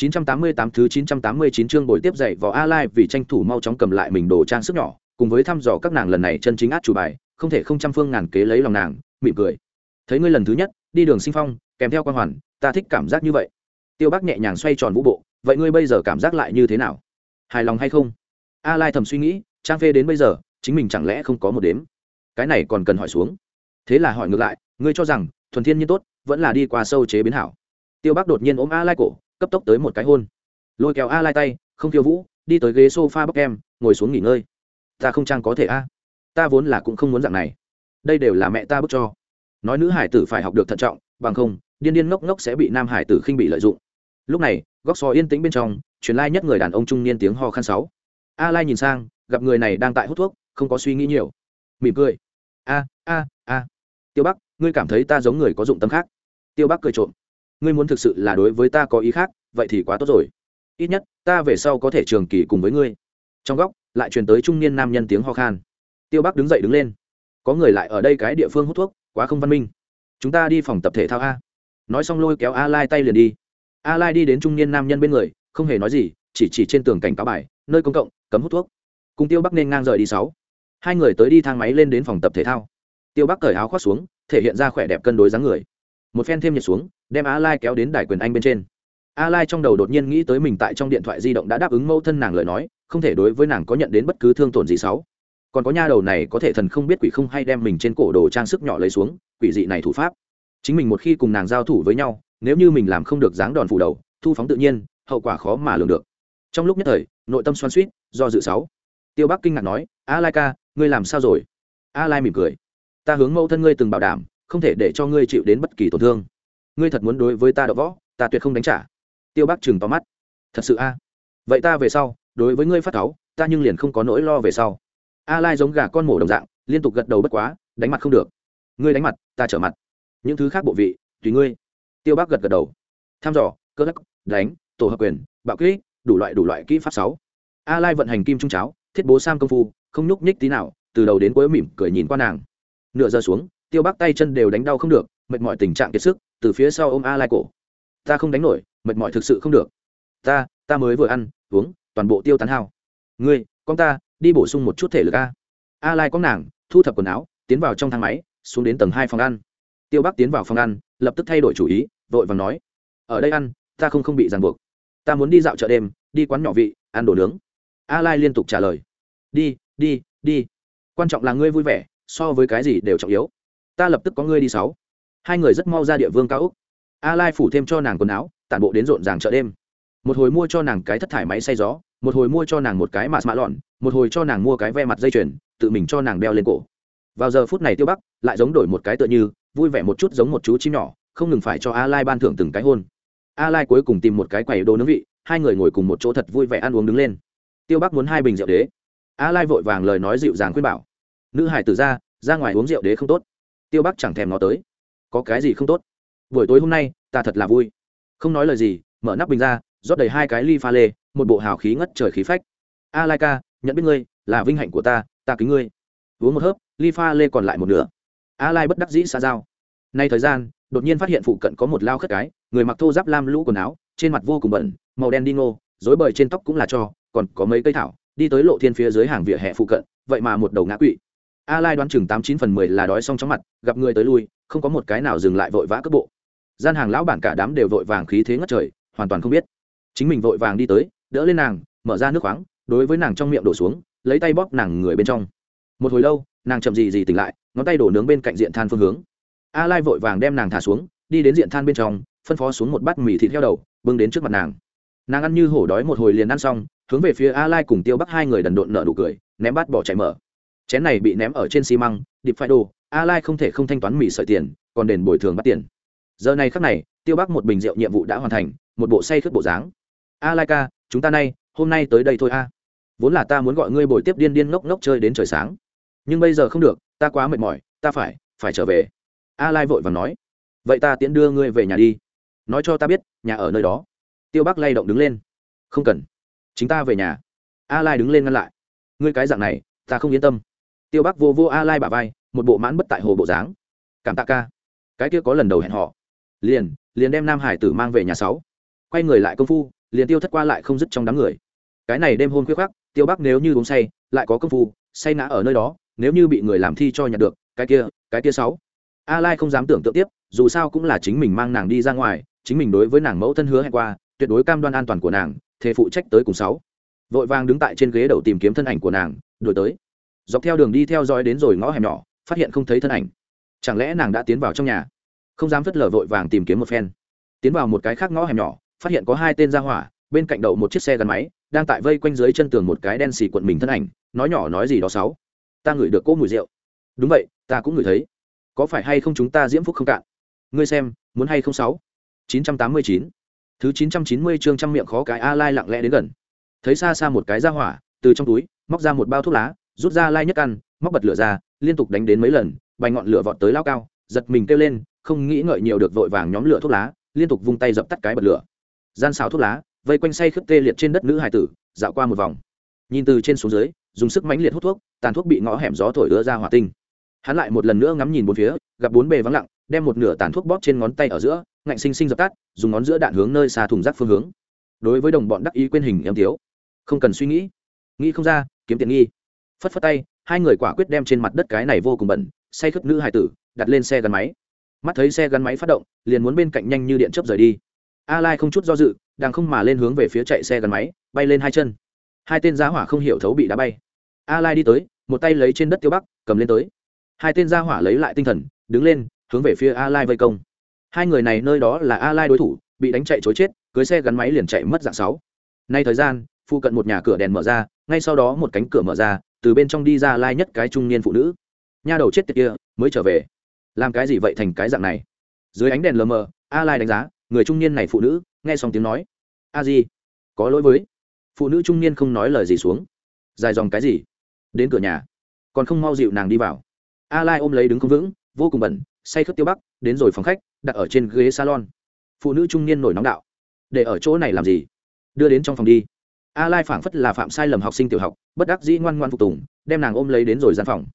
988 thứ 989 chương buổi tiếp dạy võ A Lai vì tranh thủ mau chóng cầm lại mình đồ trang sức nhỏ, cùng với thăm dò các nàng lần này chân chính át chủ bài, không thể không trăm phương ngàn kế lấy lòng nàng, mỉm cười. Thấy ngươi lần thứ nhất, đi đường sinh phong, kèm theo quan hoàn, ta thích cảm giác như vậy. Tiêu Bắc nhẹ nhàng xoay tròn vũ bộ, vậy ngươi bây giờ cảm giác lại như thế nào? Hài lòng hay không? A Lai thầm suy nghĩ, trang phê đến bây giờ, chính mình chẳng lẽ không có một đếm? Cái này còn cần hỏi xuống. Thế là hỏi ngược lại, ngươi cho rằng, thuần thiên nhiên tốt, vẫn là đi qua sâu chế biến hảo. Tiêu Bắc đột nhiên ôm A Lai cổ, cấp tốc tới một cái hôn. Lôi kéo a lai tay, không khiêu vũ, đi tới ghế sofa bóc em, ngồi xuống nghỉ ngơi. Ta không trang có thể a. Ta vốn là cũng không muốn dạng này. Đây đều là mẹ ta bức cho. Nói nữ hải tử phải học được thận trọng, bằng không, điên điên ngốc ngốc sẽ bị nam hải tử khinh bị lợi dụng. Lúc này, góc sò yên tĩnh bên trong, truyền lai nhất người đàn ông trung niên tiếng ho khan sáu. A lai nhìn sang, gặp người này đang tại hút thuốc, không có suy nghĩ nhiều. Mỉm cười. A a a. Tiêu bắc, ngươi cảm thấy ta giống người có dụng tâm khác. Tiêu bắc cười trộm ngươi muốn thực sự là đối với ta có ý khác, vậy thì quá tốt rồi. Ít nhất, ta về sau có thể trường kỳ cùng với ngươi. Trong góc, lại truyền tới trung niên nam nhân tiếng ho khan. Tiêu bắc đứng dậy đứng lên. Có người lại ở đây cái địa phương hút thuốc, quá không văn minh. Chúng ta đi phòng tập thể thao a. Nói xong lôi kéo a lai tay liền đi. A lai đi đến trung niên nam nhân bên người, không hề nói gì, chỉ chỉ trên tường cảnh cáo bài, nơi công cộng, cấm hút thuốc. Cùng tiêu bắc nên ngang rời đi sáu. Hai người tới đi thang máy lên đến phòng tập thể thao. Tiêu bắc cởi áo khoác xuống, thể hiện ra khỏe đẹp cân đối dáng người. Một phen thêm nhiệt xuống đem a lai kéo đến đài quyền anh bên trên. A lai trong đầu đột nhiên nghĩ tới mình tại trong điện thoại di động đã đáp ứng mẫu thân nàng lời nói, không thể đối với nàng có nhận đến bất cứ thương tổn gì xấu. Còn có nha đầu này có thể thần không biết quỷ không hay đem mình trên cổ đồ trang sức nhỏ lấy xuống, quỷ dị này thủ pháp. Chính mình một khi cùng nàng giao thủ với nhau, nếu như mình làm không được dáng đòn phủ đầu, thu phóng tự nhiên, hậu quả khó mà lường được. Trong lúc nhất thời, nội tâm xoan suýt do dự sáu. Tiêu bắc kinh ngạc nói, a lai ca, ngươi làm sao rồi? A lai mỉm cười, ta hướng mẫu thân ngươi từng bảo đảm, không thể để cho ngươi chịu đến bất kỳ tổn thương ngươi thật muốn đối với ta đỡ võ ta tuyệt không đánh trả. Tiêu bác chừng tóm mắt. Thật sự a? À? Vậy ta về sau đối với ngươi phát cáu ta nhưng liền không có nỗi lo về sau. A lai giống gà con mổ đồng dạng liên tục gật đầu bất quá đánh mặt không được. Ngươi đánh mặt ta trở mặt. Những thứ khác bộ vị tùy ngươi. Tiêu bác gật gật đầu. Tham dò cơ lắc, đánh tổ hợp quyền bạo kỹ đủ loại đủ loại kỹ pháp sáu. A lai vận hành kim trung cháo thiết bố sam công phu không nhúc nhích tí nào từ đầu đến cuối mỉm cười nhìn qua nàng. Nửa giờ xuống tiêu bác tay chân đều đánh đau không được mệt mỏi tình trạng kiệt sức từ phía sau ôm a lai cổ. Ta không đánh nổi, mệt mỏi thực sự không được. Ta ta mới vừa ăn, uống, toàn bộ tiêu tán hao. Ngươi, con ta, đi bổ sung một chút thể lực a. A lai có nàng, thu thập quần áo, tiến vào trong thang máy, xuống đến tầng hai phòng ăn. Tiêu bắc tiến vào phòng ăn, lập tức thay đổi chủ ý, vội vàng nói, ở đây ăn, ta không không bị ràng buộc. Ta muốn đi dạo chợ đêm, đi quán nhỏ vị, ăn đồ nướng. A lai liên tục trả lời, đi đi đi. Quan trọng là ngươi vui vẻ, so với cái gì đều trọng yếu. Ta lập tức có ngươi đi sáu hai người rất mau ra địa vương cao úc. A lai phủ thêm cho nàng quần áo, tản bộ đến rộn ràng chợ đêm. Một hồi mua cho nàng cái thất thải máy xay gió, một hồi mua cho nàng một cái mạt mã lọn, một hồi cho nàng mua cái ve mặt dây chuyền, tự mình cho nàng đeo lên cổ. Vào giờ phút này tiêu bắc lại giống đổi một cái tựa như, vui vẻ một chút giống một chú chim nhỏ, không ngừng phải cho a lai ban thưởng từng cái hôn. A lai cuối cùng tìm một cái quầy đồ nướng vị, hai người ngồi cùng một chỗ thật vui vẻ ăn uống đứng lên. Tiêu bắc muốn hai bình rượu đế. A lai vội vàng lời nói dịu dàng khuyên bảo. Nữ hải tử ra ra ngoài uống rượu đế không tốt. Tiêu bắc chẳng thèm nó tới có cái gì không tốt? Buổi tối hôm nay, ta thật là vui. Không nói lời gì, mở nắp bình ra, rót đầy hai cái ly pha lê, một bộ hào khí ngất trời khí phách. A lai ca nhận biết ngươi, là vinh hạnh của ta ta kính ngươi. Uống một hớp, ly pha lê còn lại một nửa. A lai bất đắc dĩ xa dao nay thời gian, đột nhiên phát hiện phụ cận có một lao khất cái, người mặc thô giáp lam lũ quần áo, trên mặt vô cùng bẩn, màu đen đi ngô dối bời trên tóc cũng là cho, còn có mấy cây thảo, đi tới lộ thiên phía dưới hàng vỉa hè phụ cận, vậy mà một đầu ngã quỵ. A lai đoán chừng tám chín phần mười là đói xong chóng mặt, gặp người tới lui không có một cái nào dừng lại vội vã cước bộ. Gian hàng lão bản cả đám đều vội vàng khí thế ngất trời, hoàn toàn không biết. Chính mình vội vàng đi tới, đỡ lên nàng, mở ra nước khoáng, đối với nàng trong miệng đổ xuống, lấy tay bóp nàng người bên trong. Một hồi lâu, nàng chậm gì gì tỉnh lại, ngón tay đổ nướng bên cạnh diện than phương hướng. A lai vội vàng đem nàng thả xuống, đi đến diện than bên trong, phân phó xuống một bát mì thịt heo đầu, bưng đến trước mặt nàng. Nàng ăn như hổ đói một hồi liền ăn xong, hướng về phía a lai cùng tiêu bắc hai người đần độn nợ nụ cười, ném bát bỏ chạy mở. Chén này bị ném ở trên xi măng, điệp phải đồ a lai không thể không thanh toán mì sợi tiền, còn đền bồi thường bắt tiền. Giờ này khắc này, tiêu Bác một bình rượu nhiệm vụ đã hoàn thành, một bộ say khướt bộ dáng. A lai ca, chúng ta nay, hôm nay tới đây thôi a. Vốn là ta muốn gọi ngươi bồi tiếp điên điên ngốc ngốc chơi đến trời sáng. Nhưng bây giờ không được, ta quá mệt mỏi, ta phải phải trở về. A lai vội và nói. Vậy ta tiễn đưa ngươi về nhà đi. Nói cho ta biết, nhà ở nơi đó. Tiêu Bác lay động đứng lên. Không cần. Chính ta về nhà. A lai đứng lên ngăn lại. Ngươi cái dạng này, ta không yên tâm. Tiêu Bác vô vô a lai bả vai một bộ mãn bất tại hồ bộ dáng. Cảm tạ ca. Cái kia có lần đầu hẹn họ liền liền đem nam hải tử mang về nhà sáu. Quay người lại công phu, liền tiêu thất qua lại không dứt trong đám người. Cái này đêm hôn khuya khắc tiêu bắc nếu như uống say, lại có công phu, say ngã ở nơi đó, nếu như bị người làm thi cho nhặt được, cái kia cái kia sáu. A lai không dám tưởng tượng tiếp, dù sao cũng là chính mình mang nàng đi ra ngoài, chính mình đối với nàng mẫu thân hứa hẹn qua, tuyệt đối cam đoan an toàn của nàng, thề phụ trách tới cùng sáu. Vội vàng đứng tại trên ghế đầu tìm kiếm thân ảnh của nàng, đuổi tới. Dọc theo đường đi theo dõi đến rồi ngõ hẻm nhỏ phát hiện không thấy thân ảnh. Chẳng lẽ nàng đã tiến vào trong nhà? Không dám phất lờ vội vàng tìm kiếm một phen. Tiến vào một cái khác ngõ hẻm nhỏ, phát hiện có hai tên ra hỏa, bên cạnh đậu một chiếc xe gắn máy, đang tại vây quanh dưới chân tường một cái đen xì quận mình thân ảnh, nói nhỏ nói gì đó sáu. Ta ngửi được cỗ mùi rượu. Đúng vậy, ta cũng ngửi thấy. Có phải hay không chúng ta diễm phúc không cạn? Ngươi xem, muốn hay không sáu? chín trăm tám mươi chín. Thứ chín trăm chín mươi chương trăm miệng khó cái a lai lặng lẽ đến gần. Thấy xa xa một cái ra hỏa, từ trong túi, móc ra một bao thuốc lá rút ra lai nhất ăn móc bật lửa ra, liên tục đánh đến mấy lần bành ngọn lửa vọt tới lao cao, giật mình kêu lên, không nghĩ ngợi nhiều được vội vàng nhóm lửa thuốc lá, liên tục vung tay dập tắt cái bật lửa. Gian xào thuốc lá, vây quanh say khướp tê liệt trên đất nữ hải tử, dạo qua một vòng. Nhìn từ trên xuống dưới, dùng sức mãnh liệt hút thuốc, tàn thuốc bị ngõ hẻm gió thổi đưa ra hỏa tinh. Hắn lại một lần nữa ngắm nhìn bốn phía, gặp bốn bề vắng lặng, đem một nửa tàn thuốc bóp trên ngón tay ở giữa, ngạnh sinh sinh dập tắt, dùng ngón giữa đạn hướng nơi xa thùng rác phương hướng. Đối với đồng bọn đắc ý quên hình em thiếu, không cần suy nghĩ. Nghĩ không ra, kiếm tiền nghi phất phất tay, hai người quả quyết đem trên mặt đất cái này vô cùng bẩn, say khất nữ hải tử, đặt lên xe gắn máy. Mắt thấy xe gắn máy phát động, liền muốn bên cạnh nhanh như điện chớp rời đi. A lai không chút do dự, đang không mà lên hướng về phía chạy xe gắn máy, bay lên hai chân. Hai tên giá hỏa không hiểu thấu bị đá bay. A lai đi tới, một tay lấy trên đất tiêu bắc, cầm lên tới. Hai tên gia hỏa lấy lại tinh thần, đứng lên, hướng về phía a lai vây công. Hai người này nơi đó là a lai đối thủ, bị đánh chạy chối chết, cưới xe gắn máy liền chạy mất dạng sáu. Nay thời gian, phụ cận một nhà cửa đèn mở ra, ngay sau đó một cánh cửa mở ra từ bên trong đi ra lai nhất cái trung niên phụ nữ. Nha đầu chết tiệt kia, mới trở về. Làm cái gì vậy thành cái dạng này? Dưới ánh đèn lờ mờ, a lai đánh giá, người trung niên này phụ nữ, nghe xong tiếng nói. A di, có lỗi với. Phụ nữ trung niên không nói lời gì xuống. Dài dòng cái gì? Đến cửa nhà. Còn không mau dịu nàng đi vào. A lai ôm lấy đứng không vững, vô cùng bẩn, say khướt tiêu bắc, đến rồi phòng khách, đặt ở trên ghế salon. Phụ nữ trung niên nổi nóng đạo. Để ở chỗ này làm gì? Đưa đến trong phòng đi a lai phảng phất là phạm sai lầm học sinh tiểu học, bất đắc dĩ ngoan ngoan phục tùng, đem nàng ôm lấy đến rồi gian phòng.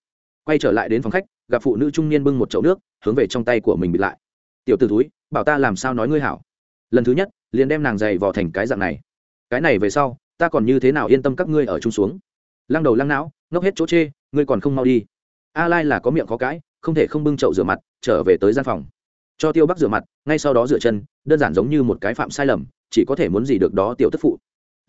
Quay trở lại đến phòng khách, gặp phụ nữ trung niên bưng một chậu nước, hướng về trong tay của mình bịt lại. Tiểu t ử túi bảo ta làm sao nói ngươi hảo? Lần thứ nhất, liền đem nàng dày vò thành cái dạng này. Cái này về sau, ta còn như thế nào yên tâm các ngươi ở chung xuống? Lăng đầu lăng não, ngốc hết chỗ chê, ngươi còn không mau đi. A lai là có miệng khó cãi, không thể không bưng chậu rửa mặt, trở về tới gian phòng. Cho tiêu bắc rửa mặt, ngay sau đó rửa chân, đơn giản giống như một cái phạm sai lầm, chỉ có thể muốn gì được đó tiểu tức phụ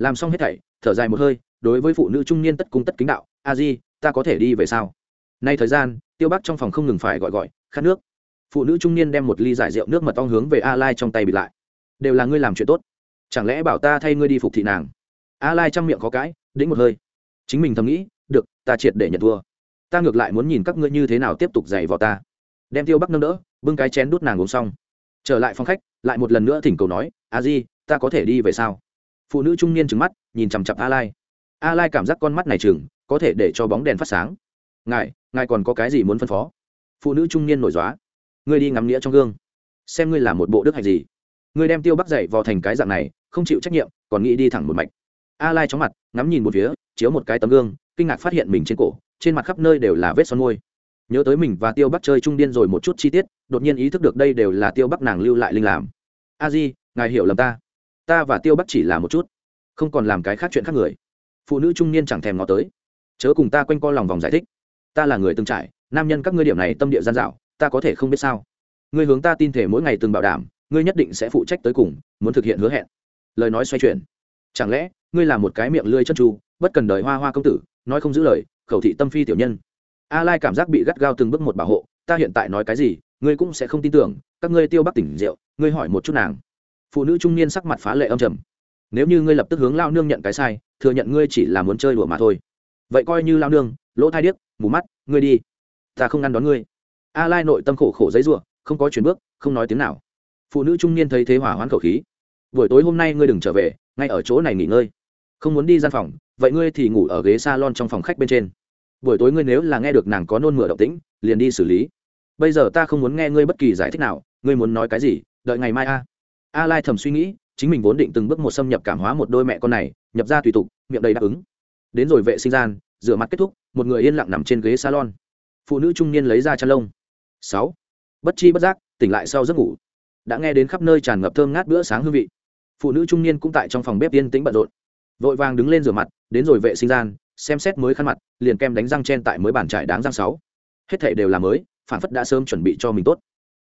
làm xong hết thảy, thở dài một hơi, đối với phụ nữ trung niên tất cung tất kính đạo, a di, ta có thể đi về sao? Nay thời gian, tiêu bắc trong phòng không ngừng phải gọi gọi, khát nước. Phụ nữ trung niên đem một ly giải rượu nước mật ong hướng về a lai trong tay bịt lại. Đều là ngươi làm chuyện tốt. Chẳng lẽ bảo ta thay ngươi đi phục thị nàng? A lai trong miệng có cãi, đĩnh một hơi. Chính mình thầm nghĩ, được, ta triệt để nhận thua. Ta ngược lại muốn nhìn các ngươi như thế nào tiếp tục dày vào ta. Đem tiêu bắc nâng đỡ, bưng cái chén đút nàng uống xong. Trở lại phòng khách, lại một lần nữa thỉnh cầu nói, a di, ta có thể đi về sao? Phụ nữ trung niên trừng mắt, nhìn chằm chặp a lai a lai cảm giác con mắt này chừng có thể để cho bóng đèn phát sáng. Ngài ngài còn có cái gì muốn phân phó? Phụ nữ trung niên nổi dóa ngươi đi ngắm nghĩa trong gương. Xem ngươi là một bộ đức hạnh gì. Ngươi đem tiêu bắc dậy vào thành cái dạng này, không chịu trách nhiệm, còn nghĩ đi thẳng một mạch. A lai chóng mặt, ngắm nhìn một phía, chiếu một cái tấm gương, kinh ngạc phát hiện mình trên cổ, trên mặt khắp nơi đều là vết son môi. Nhớ tới mình và tiêu bắc chơi trung điên rồi một chút chi tiết, đột nhiên ý thức được đây đều là tiêu bắc nàng lưu lại linh làm. A di, ngài hiểu lầm ta. Ta và tiêu bắc chỉ là một chút không còn làm cái khác chuyện khác người. Phụ nữ trung niên chẳng thèm ngó tới. Chớ cùng ta quanh co lòng vòng giải thích. Ta là người từng trải, nam nhân các ngươi điểm này tâm địa gian dạo ta có thể không biết sao. Ngươi hướng ta tin thể mỗi ngày từng bảo đảm, ngươi nhất định sẽ phụ trách tới cùng, muốn thực hiện hứa hẹn. Lời nói xoay chuyển. Chẳng lẽ, ngươi là một cái miệng lươi chân tru, bất cần đời hoa hoa công tử, nói không giữ lời, khẩu thị tâm phi tiểu nhân. A lai cảm giác bị gắt gao từng bước một bảo hộ, ta hiện tại nói cái gì, ngươi cũng sẽ không tin tưởng, các ngươi tiêu bắc tỉnh rượu, ngươi hỏi một chút nàng. Phụ nữ trung niên sắc mặt phá lệ âm trầm nếu như ngươi lập tức hướng lao nương nhận cái sai, thừa nhận ngươi chỉ là muốn chơi đùa mà thôi. Vậy coi như lao nương, lỗ thai điếc, mù mắt, ngươi đi. Ta không ngăn đón ngươi. A lai nội tâm khổ khổ giấy rủa không có chuyển bước, không nói tiếng nào. Phụ nữ trung niên thấy thế hỏa hoãn khẩu khí. Buổi tối hôm nay ngươi đừng trở về, ngay ở chỗ này nghỉ ngơi. Không muốn đi gian phòng, vậy ngươi thì ngủ ở ghế salon trong phòng khách bên trên. Buổi tối ngươi nếu là nghe được nàng có nôn mửa động tĩnh, liền đi xử lý. Bây giờ ta không muốn nghe ngươi bất kỳ giải thích nào, ngươi muốn nói cái gì, đợi ngày mai a. A lai thầm suy nghĩ chính mình vốn định từng bước một xâm nhập cảm hóa một đôi mẹ con này, nhập ra tùy tục, miệng đầy đáp ứng. Đến rồi vệ sinh gian, rửa mặt kết thúc, một người yên lặng nằm trên ghế salon. Phụ nữ trung niên lấy ra chăn lông. Sáu. Bất chi bất giác, tỉnh lại sau giấc ngủ. Đã nghe đến khắp nơi tràn ngập thơm ngát bữa sáng hương vị. Phụ nữ trung niên cũng tại trong phòng bếp yên tĩnh bận rộn. Vội vàng đứng lên rửa mặt, đến rồi vệ sinh gian, xem xét mới khăn mặt, liền kem đánh răng chen tại mới bàn trải đáng răng sáu. Hết thảy đều là mới, phản phất đã sớm chuẩn bị cho mình tốt.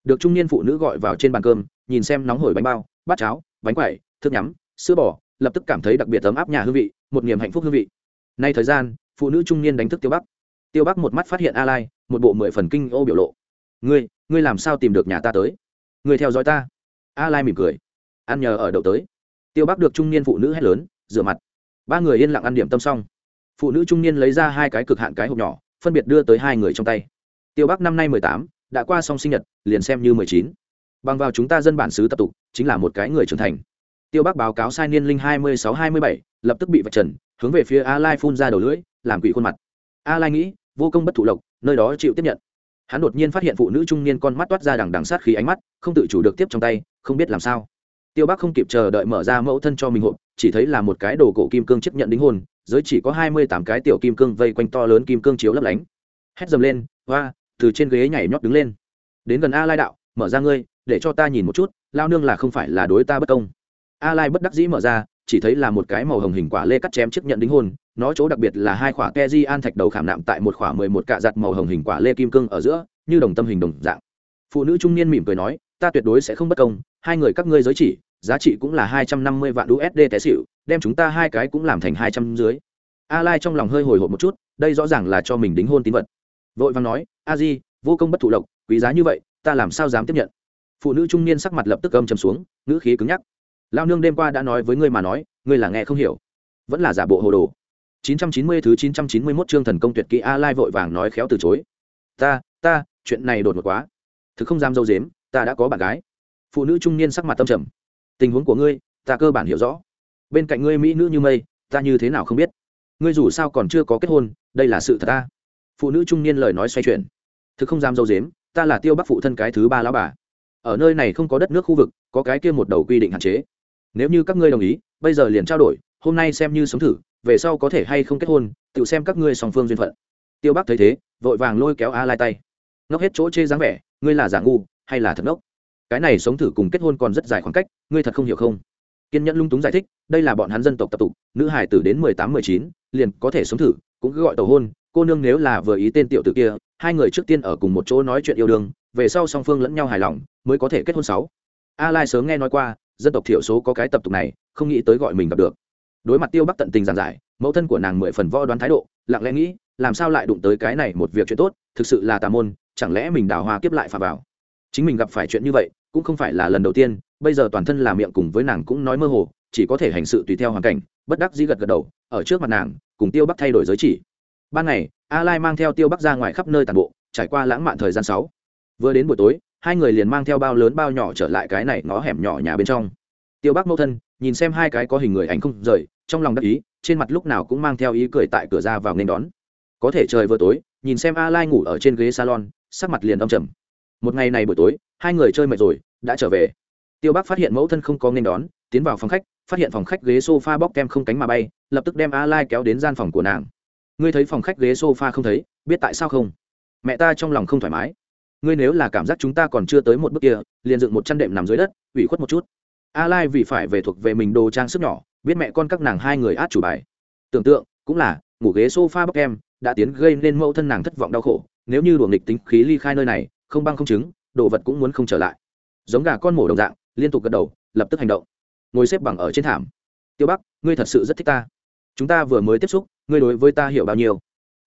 Được trung niên phụ nữ gọi vào trên bàn cơm, nhìn xem nóng hổi bánh bao bát cháo, bánh quẩy, thức nhắm, sữa bò, lập tức cảm thấy đặc biệt ấm áp nhà hương vị, một niềm hạnh phúc hương vị. Nay thời gian, phụ nữ trung niên đánh thức tiêu bắc. Tiêu bắc một mắt phát hiện a lai một bộ mười phần kinh ô biểu lộ. Ngươi ngươi làm sao tìm được nhà ta tới? Ngươi theo dõi ta? A lai mỉm cười. Ăn nhờ ở đậu tới. Tiêu bắc được trung niên phụ nữ hét lớn, rửa mặt. Ba người yên lặng ăn điểm tâm xong. Phụ nữ trung niên lấy ra hai cái cực hạn cái hộp nhỏ, phân biệt đưa tới hai người trong tay. Tiêu bắc năm nay mười tám, đã qua xong sinh nhật, liền xem như mười chín bằng vào chúng ta dân bản xứ tập tục, chính là một cái người trưởng thành. Tiêu bác báo cáo sai niên linh hai mươi sáu hai mươi bảy, lập tức bị vạch trần, hướng về phía a lai phun ra đầu lưỡi, làm quỷ khuôn mặt. A lai nghĩ, vô công bất thụ lộc, nơi đó chịu tiếp nhận. Hắn đột nhiên phát hiện phụ nữ trung niên con mắt toát ra đằng đằng sát khí ánh mắt, không tự chủ được tiếp trong tay, không biết làm sao. Tiêu bác không kịp chờ đợi mở ra mẫu thân cho mình hộp, chỉ thấy là một cái đồ cổ kim cương chấp nhận đính hôn, giới chỉ có hai mươi tám cái tiểu kim cương vây quanh to lớn kim cương chiếu lấp lánh. Hét dầm lên, hoa, từ trên ghế nhảy nhót đứng lên. Đến gần a lai đạo, mở ra ngươi để cho ta nhìn một chút, lao nương là không phải là đối ta bất công. A lai bất đắc dĩ mở ra, chỉ thấy là một cái màu hồng hình quả lê cắt chém chiếc nhận đính hôn, nó chỗ đặc biệt là hai khỏa ke di an thạch đầu khảm nạm tại một khỏa mười một cạ giặt màu hồng hình quả lê kim cương ở giữa, như đồng tâm hình đồng dạng. Phụ nữ trung niên mỉm cười nói, ta tuyệt đối sẽ không bất công, hai người các ngươi giới chỉ, giá trị cũng là hai trăm năm mươi vạn usd té xịu đem chúng ta hai cái cũng làm thành hai trăm dưới. A lai trong lòng hơi hồi hộp một chút, đây rõ ràng là cho mình đính hôn tín vật. Vội vàng nói, a di, vô công bất thụ lộc, quý giá như vậy, ta làm sao dám tiếp nhận? Phụ nữ trung niên sắc mặt lập tức âm chầm xuống ngữ khí cứng nhắc lao nương đêm qua đã nói với ngươi mà nói ngươi là nghe không hiểu vẫn là giả bộ hồ đồ 990 thứ 991 chương thần công tuyệt kỹ A Lai vội vàng nói khéo từ chối. Ta, ta, chuyện này đột ngột quá. Thực không dám dâu dếm, ta đã có bạn gái. Phụ nữ trung niên sắc mặt tâm trầm. Tình huống của ngươi, ta cơ bản hiểu rõ. Bên cạnh ngươi mỹ nữ như mây, ta như thế nào không biết. Ngươi dù sao còn chưa có kết hôn, đây là sự thật ta. Phụ nữ trung niên lời nói xoay chuyển. Thực không dám dâu dếm, ta là Tiêu Bắc phụ thân cái thứ ba lão bà. Ở nơi này không có đất nước khu vực, có cái kia một đầu quy định hạn chế. Nếu như các ngươi đồng ý, bây giờ liền trao đổi, hôm nay xem như sống thử, về sau có thể hay không kết hôn tự xem các ngươi song phương duyên phận. Tiêu bắc thấy thế vội vàng lôi kéo a lai tay. Ngốc hết chỗ chê dáng vẻ ngươi là giả ngu hay là thật ngốc? Cái này sống thử cùng kết hôn còn rất dài khoảng cách ngươi thật không hiểu không? Kiên nhẫn lung túng giải thích đây là bọn hắn dân tộc tập tục nữ hải tử đến mười tám mười chín liền có thể sống thử cũng cứ gọi tàu hôn cô nương nếu là vừa ý tên tiểu tử kia, hai người trước tiên ở cùng một chỗ nói chuyện yêu đương, về sau song phương lẫn nhau hài lòng, mới có thể kết hôn sáu. A lai sớm nghe nói qua, dân tộc thiểu số có cái tập tục này, không nghĩ tới gọi mình gặp được. Đối mặt tiêu bắc tận tình giảng giải, mẫu thân của nàng mười phần võ đoán thái độ, lặng lẽ nghĩ, làm sao lại đụng tới cái này một việc chuyện tốt, thực sự là tà môn, chẳng lẽ mình đào hoa kiếp lại phà vào? Chính mình gặp phải chuyện như vậy, cũng không phải là lần đầu tiên, bây giờ toàn thân là miệng cùng với nàng cũng nói mơ hồ, chỉ có thể hành sự tùy theo hoàn cảnh, bất đắc dĩ gật gật đầu, ở trước mặt nàng, cùng tiêu bắc thay đổi giới chỉ ban ngày, a lai mang theo tiêu bắc ra ngoài khắp nơi tàn bộ, trải qua lãng mạn thời gian sáu. Vừa đến buổi tối, hai người liền mang theo bao lớn bao nhỏ trở lại cái này ngõ hẻm nhỏ nhà bên trong. Tiêu bắc mẫu thân, nhìn xem hai cái có hình người ảnh không rời, trong lòng đắc ý, trên mặt lúc nào cũng mang theo ý cười tại cửa ra vào nên đón. Có thể trời vừa tối, nhìn xem a lai ngủ ở trên ghế salon, sắc mặt liền âm trầm. Một ngày này buổi tối, hai người chơi mệt rồi, đã trở về. Tiêu bắc phát hiện mẫu thân không có nên đón, tiến vào phòng khách, phát hiện phòng khách ghế sofa bóc kem không cánh mà bay, lập tức đem a lai kéo đến gian phòng của nàng ngươi thấy phòng khách ghế sofa không thấy, biết tại sao không? Mẹ ta trong lòng không thoải mái. Ngươi nếu là cảm giác chúng ta còn chưa tới một bước kia, liền dựng một chăn đệm nằm dưới đất, ủy khuất một chút. A lai vì phải về thuộc về mình đồ trang sức nhỏ, biết mẹ con các nàng hai người át chủ bài. Tưởng tượng, cũng là, ngủ ghế sofa bóc em, đã tiến gây nên mẫu thân nàng thất vọng đau khổ. Nếu như đuồng nghịch tính khí ly khai nơi này, không băng không chứng đồ vật cũng muốn không trở lại. Giống gà con mổ đồng dạng, liên tục gật đầu, lập tức hành động. Ngồi xếp bằng ở trên thảm. Tiêu bắc, ngươi thật sự rất thích ta. Chúng ta vừa mới tiếp xúc ngươi đối với ta hiểu bao nhiêu?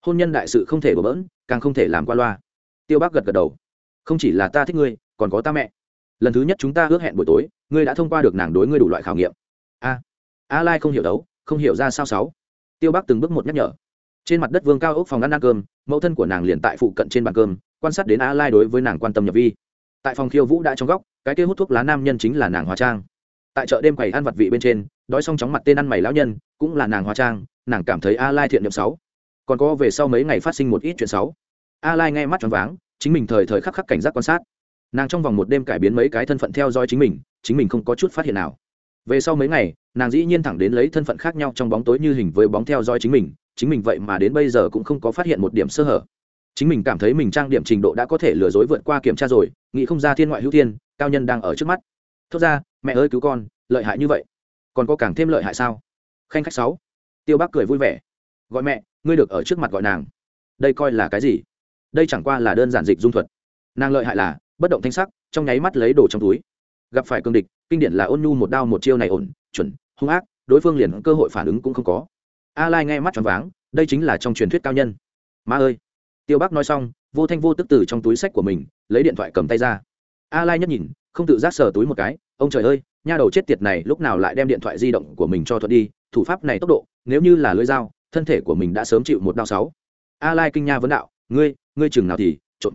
Hôn nhân đại sự không thể bỡ bỡn, càng không thể làm qua loa. Tiêu bác gật gật đầu. Không chỉ là ta thích ngươi, còn có ta mẹ. Lần thứ nhất chúng ta ước hẹn buổi tối, ngươi đã thông qua được nàng đối ngươi đủ loại khảo nghiệm. A a lai không hiểu đấu, không hiểu ra sao sáu. Tiêu bác từng bước một nhắc nhở. Trên mặt đất vương cao ốc phòng ăn ăn cơm, mẫu thân của nàng liền tại phụ cận trên bàn cơm, quan sát đến a lai đối với nàng quan tâm nhập vi. Tại phòng khiêu vũ đã trong góc, cái kia hút thuốc lá nam nhân chính là nàng hóa trang. Tại chợ đêm quầy ăn vặt vị bên trên, đói xong chóng mặt tên ăn mày lão nhân cũng là nàng hóa trang, nàng cảm thấy a lai thiện niệm sáu. Còn có về sau mấy ngày phát sinh một ít chuyện sáu. A lai nghe mắt choáng váng, chính mình thời thời khắc khắc cảnh giác quan sát. Nàng trong vòng một đêm cải biến mấy cái thân phận theo dõi chính mình chính mình không có chút phát hiện nào. Về sau mấy ngày, nàng dĩ nhiên thẳng đến lấy thân phận khác nhau trong bóng tối như hình với bóng theo dõi chính mình chính mình vậy mà đến bây giờ cũng không có phát hiện một điểm sơ hở. Chính mình cảm thấy mình trang điểm trình độ đã có thể lừa dối vượt qua kiểm tra rồi, nghĩ không ra thiên ngoại hữu thiên, cao nhân đang ở trước mắt. Thốt ra, mẹ ơi cứu con, lợi hại như vậy. Còn có càng thêm lợi hại sao? Khanh khách sáu. Tiêu bác cười vui vẻ. Gọi mẹ, ngươi được ở trước mặt gọi nàng. Đây coi là cái gì? Đây chẳng qua là đơn giản dịch dung thuật. Nàng lợi hại là, bất động thanh sắc, trong nháy mắt lấy đồ trong túi. Gặp phải cương địch, kinh điển là ôn nhu một đao một chiêu này ổn, chuẩn, hung ác, đối phương liền cơ hội phản ứng cũng không có. A lai nghe mắt tròn váng, đây chính là trong truyền thuyết cao nhân. Ma ơi! Tiêu bác nói xong, vô thanh vô tức từ trong túi sách của mình, lấy điện thoại cầm tay ra. A lai nhất nhìn, không tự giác sờ túi một cái, ông trời ơi, nha đầu chết tiệt này lúc nào lại đem điện thoại di động của mình cho thuận đi thủ pháp này tốc độ, nếu như là lưỡi dao, thân thể của mình đã sớm chịu một đau sáu. A lai kinh nha vấn đạo, ngươi ngươi chừng nào thì trộn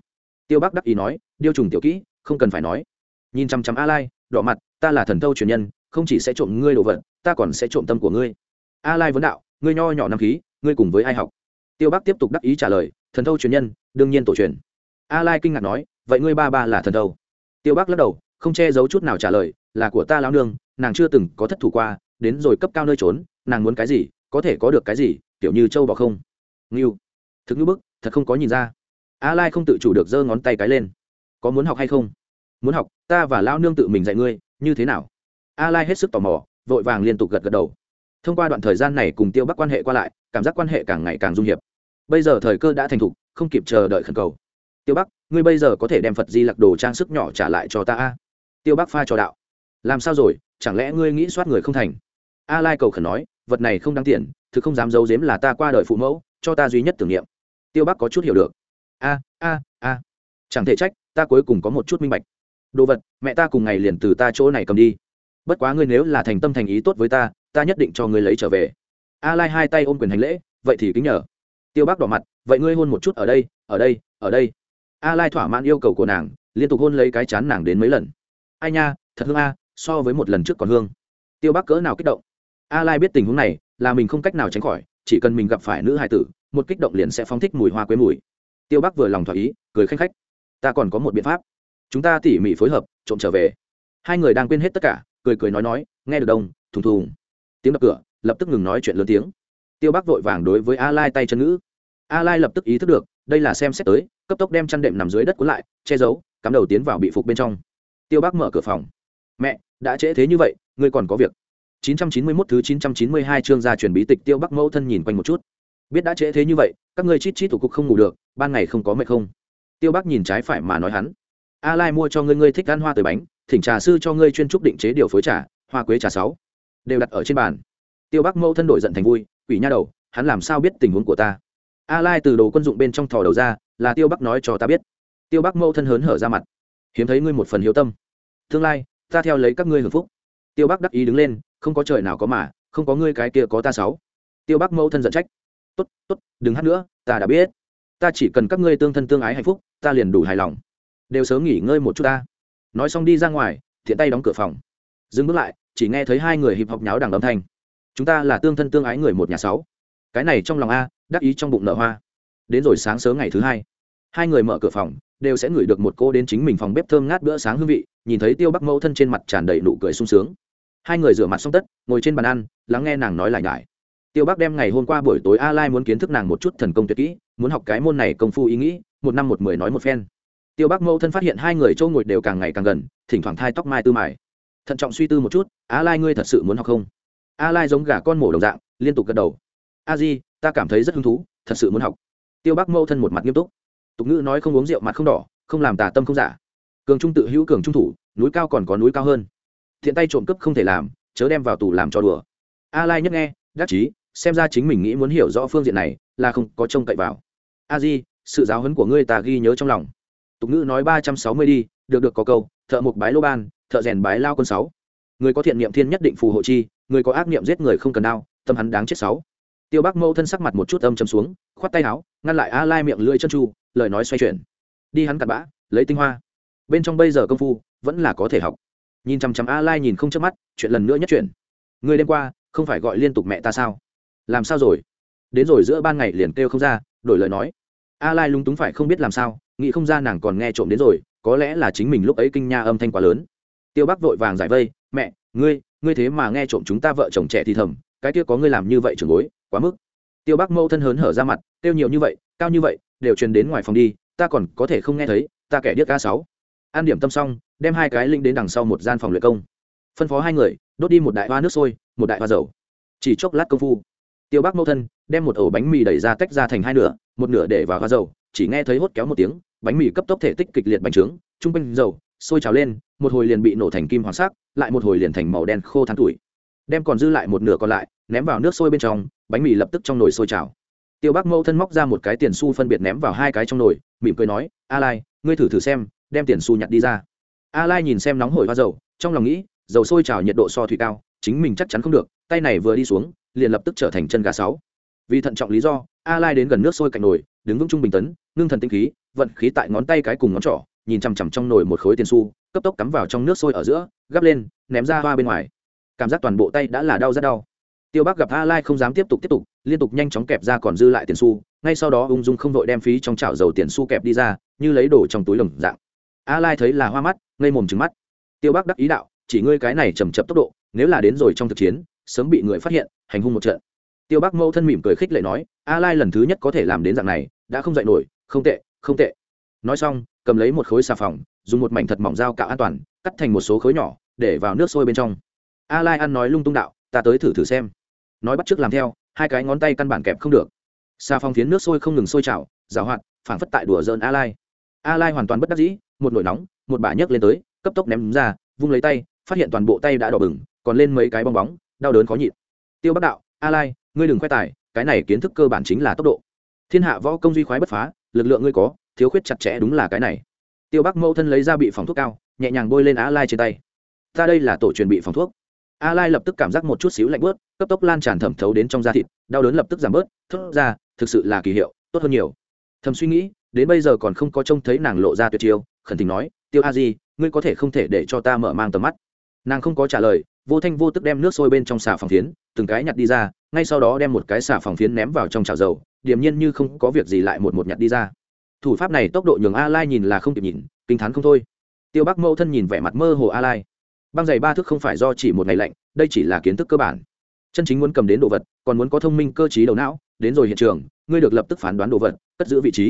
tiêu bắc đắc ý nói, điêu trùng tiểu kỹ, không cần phải nói. Nhìn chăm chăm a lai, đỏ mặt, ta là thần thâu truyền nhân, không chỉ sẽ trộm ngươi đồ vật, ta còn sẽ trộm tâm của ngươi. A lai vấn đạo, ngươi nho nhỏ năm khí, ngươi cùng với ai học? Tiêu bắc tiếp tục đắc ý trả lời, thần thâu truyền nhân, đương nhiên tổ truyền. A lai kinh ngạc nói, vậy ngươi ba ba là thần thâu? Tiêu bắc lắc đầu, không che giấu chút nào trả lời, là của ta lão nương, nàng chưa từng có thất thủ qua đến rồi cấp cao nơi trốn, nàng muốn cái gì, có thể có được cái gì, kiểu như châu bò không? Nghiêu thực như bức, thật không có nhìn ra. A lai không tự chủ được giơ ngón tay cái lên. Có muốn học hay không? Muốn học, ta và lao nương tự mình dạy ngươi, như thế nào? A lai hết sức tò mò, vội vàng liên tục gật gật đầu. Thông qua đoạn thời gian này cùng tiêu bắc quan hệ qua lại, cảm giác quan hệ càng ngày càng dung hiệp. Bây giờ thời cơ đã thành thục, không kịp chờ đợi khẩn cầu. Tiêu bắc, ngươi bây giờ có thể đem phật di lặc đồ trang sức nhỏ trả lại cho ta a? Tiêu bắc pha cho đạo. Làm sao rồi? Chẳng lẽ ngươi nghĩ soát người không thành? A lai cầu khẩn nói, vật này không đáng tiền, thực không dám giấu giếm là ta qua đời phụ mẫu, cho ta duy nhất tưởng niệm. Tiêu bắc có chút hiểu được. A a a. Chẳng thể trách, ta cuối cùng có một chút minh bạch. Đồ vật, mẹ ta cùng ngày liền từ ta chỗ này cầm đi. Bất quá ngươi nếu là thành tâm thành ý tốt với ta ta nhất định cho ngươi lấy trở về. A lai hai tay ôm quyền hành lễ, vậy thì kính nhờ. Tiêu bác đỏ mặt, vậy ngươi hôn một chút ở đây ở đây ở đây. A lai thỏa mãn yêu cầu của nàng, liên tục hôn lấy cái chán nàng đến mấy lần. Ai nha, thật hương a, so với một lần trước còn hương. Tiêu bác cỡ nào kích động a lai biết tình huống này, là mình không cách nào tránh khỏi, chỉ cần mình gặp phải nữ hài tử, một kích động liền sẽ phóng thích mùi hoa quế mùi. Tiêu bác vừa lòng thỏa ý, cười khanh khách. Ta còn có một biện pháp. Chúng ta tỉ mỉ phối hợp, trộm trở về. Hai người đang quên hết tất cả, cười cười nói nói, nghe được đông, thùng thùng. Tiếng đập cửa, lập tức ngừng nói chuyện lớn tiếng. Tiêu bắc vội vàng đối với a lai tay chân ngữ. A lai lập tức ý thức được, đây là xem xét tới, cấp tốc đem chăn đệm nằm dưới đất cuốn lại, che giấu, cắm đầu tiến vào bị phục bên trong. Tiêu bắc mở cửa phòng. Mẹ, đã trễ thế như vậy, ngươi còn có việc. 991 thứ 992 chương gia truyền bí tịch tiêu bắc mẫu thân nhìn quanh một chút. Biết đã trễ thế như vậy, các ngươi chít chít thủ cục không ngủ được, ban ngày không có mệt không? Tiêu bắc nhìn trái phải mà nói hắn. A lai mua cho ngươi ngươi thích ăn hoa tươi bánh, thỉnh trà sư cho ngươi chuyên trúc định chế điều phối trà, hoa quế trà sáu. Đều đặt ở trên bàn. Tiêu bắc mẫu thân đổi giận thành vui, quỷ nha đầu, hắn làm sao biết tình huống của ta? A lai từ đồ quân dụng bên trong thò đầu ra, là tiêu bắc nói cho ta biết. Tiêu bắc mẫu thân hớn hở ra mặt. Hiếm thấy ngươi một phần hiếu tâm. Tương lai, ta theo lấy các ngươi hưởng phúc tiêu bắc đắc ý đứng lên, không có trời nào có mà, không có ngươi cái kia có ta sáu. Tiêu bắc mẫu thân giận trách. Tốt tốt, đừng hát nữa, ta đã biết. Ta chỉ cần các ngươi tương thân tương ái hạnh phúc, ta liền đủ hài lòng. Đều sớm nghỉ ngơi một chút ta. Nói xong đi ra ngoài, thiện tay đóng cửa phòng. Dừng bước lại, chỉ nghe thấy hai người hiệp học nháo đằng âm thanh. Chúng ta là tương thân tương ái người một nhà sáu. Cái này trong lòng a, đắc ý trong bụng nợ hoa. Đến rồi sáng sớm ngày thứ hai hai người mở cửa phòng, đều sẽ ngửi được một cô đến chính mình phòng bếp thơm ngát bữa sáng hương vị, nhìn thấy tiêu bắc mẫu thân trên mặt tràn đầy nụ cười sung sướng hai người rửa mặt xong tất, ngồi trên bàn ăn, lắng nghe nàng nói lại nhải. Tiêu bác đem ngày hôm qua buổi tối a lai muốn kiến thức nàng một chút thần công tuyệt kỹ, muốn học cái môn này công phu ý nghĩ, một năm một mười nói một phen. Tiêu bác mẫu thân phát hiện hai người châu ngồi đều càng ngày càng gần, thỉnh thoảng thai tóc mai tư mải. Thận trọng suy tư một chút, a lai ngươi thật sự muốn học không? A lai giống gà con mổ đồng dạng, liên tục gật đầu. A di, ta cảm thấy rất hứng thú, thật sự muốn học. Tiêu bác mẫu thân một mặt nghiêm túc. Tục ngữ nói không uống rượu mặt không đỏ, không làm tà tâm không giả. Cường trung tự hữu cường trung thủ, núi cao còn có núi cao hơn thiện tay trộm cướp không thể làm, chớ đem vào tù làm cho đùa. A lai nhất nghe, đắc chí, xem ra chính mình nghĩ muốn hiểu rõ phương diện này, là không có trông cậy vào. A di, sự giáo huấn của ngươi ta ghi nhớ trong lòng. Tục ngữ nói ba trăm sáu mươi đi, được được có câu, thợ mục bái lô ban, thợ rèn bái lao quân sáu. Người có thiện niệm thiên nhất định phù hộ chi, người có ác niệm giết người không cần đau, tâm hắn đáng chết sáu. Tiêu bắc mâu thân sắc mặt một chút âm chấm xuống, khoát tay áo, ngăn lại a lai miệng lưỡi chân chu lời nói xoay chuyển. Đi hắn cặn bã, lấy tinh hoa. Bên trong bây giờ công phu, vẫn là có thể học nhìn chằm chằm a lai nhìn không chớp mắt, chuyện lần nữa nhất chuyển. Người đêm qua, không phải gọi liên tục mẹ ta sao? Làm sao rồi? Đến rồi giữa ban ngày liền kêu không ra, đổi lời nói. A lai lúng túng phải không biết làm sao, nghĩ không ra nàng còn nghe trộm đến rồi, có lẽ là chính mình lúc ấy kinh nha âm thanh quá lớn. Tiêu bắc vội vàng giải vây, mẹ, ngươi ngươi thế mà nghe trộm chúng ta vợ chồng trẻ thì thầm, cái kia có ngươi làm như vậy trường bối, quá mức. Tiêu bắc mâu thân hớn hở ra mặt tiêu nhiều như vậy, cao như vậy, đều truyền đến ngoài phòng đi, ta còn có thể không nghe thấy, ta kẻ điếc ca sáu. An điểm tâm xong đem hai cái linh đến đằng sau một gian phòng luyện công. Phân phó hai người, đốt đi một đại hoa nước sôi, một đại hoa dầu. Chỉ chốc lát công phu, tiêu bác mẫu thân đem một ổ bánh mì đẩy ra tách ra thành hai nửa, một nửa để vào hoa dầu, chỉ nghe thấy hốt kéo một tiếng, bánh mì cấp tốc thể tích kịch liệt bánh trướng, trung quanh dầu, sôi trào lên, một hồi liền bị nổ thành kim hoàng sắc, lại một hồi liền thành màu đen khô thán tuổi. Đem còn dư lại một nửa còn lại, ném vào nước sôi bên trong, bánh mì lập tức trong nồi sôi trào. Tiêu bác mẫu thân móc ra một cái tiền xu phân biệt ném vào hai cái trong nồi, mỉm cười nói a lai ngươi thử thử xem, đem tiền xu nhặt đi ra a lai nhìn xem nóng hổi hoa dầu, trong lòng nghĩ, dầu sôi trào nhiệt độ so thủy cao, chính mình chắc chắn không được, tay này vừa đi xuống, liền lập tức trở thành chân gà sáu. Vì thận trọng lý do, a lai đến gần nước sôi cạnh nồi, đứng vững trung bình tấn, ngưng thần tinh khí, vận khí tại ngón tay cái cùng ngón trỏ, nhìn chằm chằm trong nồi một khối tiền xu, cấp tốc cắm vào trong nước sôi ở giữa, gắp lên, ném ra hoa bên ngoài. Cảm giác toàn bộ tay đã là đau rất đau. Tiêu bắc gặp a lai không dám tiếp tục tiếp tục, liên tục nhanh chóng kẹp ra còn dư lại tiền xu, ngay sau đó ung dung không đội đem phí trong chảo dầu tiền xu kẹp đi ra, như lấy đồ trong túi lồng dạng a lai thấy là hoa mắt, ngây mồm trứng mắt. Tiêu bắc đắc ý đạo, chỉ ngươi cái này chầm chậm tốc độ, nếu là đến rồi trong thực chiến, sớm bị người phát hiện, hành hung một trận. Tiêu bắc mẫu thân mỉm cười khích lệ nói, a lai lần thứ nhất có thể làm đến dạng này, đã không dạy nổi, không tệ không tệ. Nói xong, cầm lấy một khối xà phòng, dùng một mảnh thật mỏng dao cạo an toàn, cắt thành một số khối nhỏ, để vào nước sôi bên trong. A lai ăn nói lung tung đạo, ta tới thử thử xem. Nói bắt trước làm theo, hai cái ngón tay căn bản kẹp không được. Xà phòng phiến nước sôi không ngừng sôi trào, rào hoạt, phảng phất tại đùa dơn a lai a lai hoàn toàn bất đắc dĩ, một nổi nóng, một bả nhấc lên tới, cấp tốc ném ra, vung lấy tay, phát hiện toàn bộ tay đã đỏ bừng, còn lên mấy cái bong bóng, đau đớn khó nhịn. Tiêu bắc đạo, a lai, ngươi đừng khoe tài, cái này kiến thức cơ bản chính là tốc độ. Thiên hạ võ công duy khoái bất phá, lực lượng ngươi có, thiếu khuyết chặt chẽ đúng là cái này. Tiêu bắc mẫu thân lấy ra bị phòng thuốc cao, nhẹ nhàng bôi lên a lai trên tay. Ta đây là tổ truyền bị phòng thuốc. A lai lập tức cảm giác một chút xíu lạnh bớt, cấp tốc lan tràn thẩm thấu đến trong da thịt, đau đớn lập tức giảm bớt, thốt ra, thực sự là kỳ hiệu, tốt hơn nhiều. Thầm suy nghĩ đến bây giờ còn không có trông thấy nàng lộ ra tuyệt chiêu, khẩn tình nói, tiêu a di, ngươi có thể không thể để cho ta mở mang tầm mắt? Nàng không có trả lời, vô thanh vô tức đem nước sôi bên trong xà phòng phiến, từng cái nhặt đi ra, ngay sau đó đem một cái xà phòng phiến ném vào trong chảo dầu, điềm nhiên như không có việc gì lại một một nhặt đi ra. Thủ pháp này tốc độ nhường a lai nhìn là không kịp nhìn, kinh t h á n không thôi. Tiêu bắc mẫu thân nhìn vẻ mặt mơ hồ a lai. Băng giày ba thước không phải do chỉ một ngày lạnh, đây chỉ là kiến thức cơ bản. Chân chính muốn cầm đến đồ vật, còn muốn có thông minh cơ t đầu não, đến rồi hiện trường, ngươi được lập tức phán đoán đồ vật, cất giữ vị trí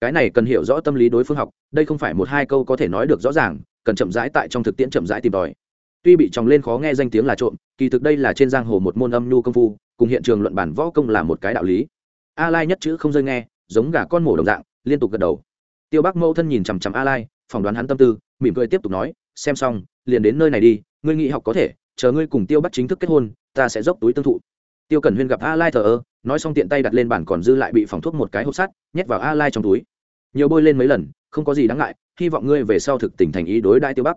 cái này cần hiểu rõ tâm lý đối phương học, đây không phải một hai câu có thể nói được rõ ràng, cần chậm rãi tại trong thực tiễn chậm rãi tìm tòi. Tuy bị chồng lên khó nghe danh tiếng là trộm, kỳ thực đây là trên giang hồ một môn âm nhu công phu, cùng hiện trường luận bản võ công là một cái đạo lý. A lai nhất chữ không rơi nghe, giống gà con mổ đồng dạng, liên tục gật đầu. Tiêu bác mẫu thân nhìn chằm chằm a lai phỏng đoán hắn tâm tư, mỉm cười tiếp tục nói, xem xong, liền đến nơi này đi, ngươi nghị học có thể, chờ ngươi cùng tiêu bắt chính thức kết hôn, ta sẽ dốc túi tương thụ. Tiêu cẩn huyên gặp a lai thờ ơ nói xong tiện tay đặt lên bàn còn dư lại bị phòng thuốc một cái hộp sắt, nhét vào a lai trong túi. Nhiều bôi lên mấy lần, không có gì đáng ngại, hy vọng ngươi về sau thực tình thành ý đối đại tiêu bắc.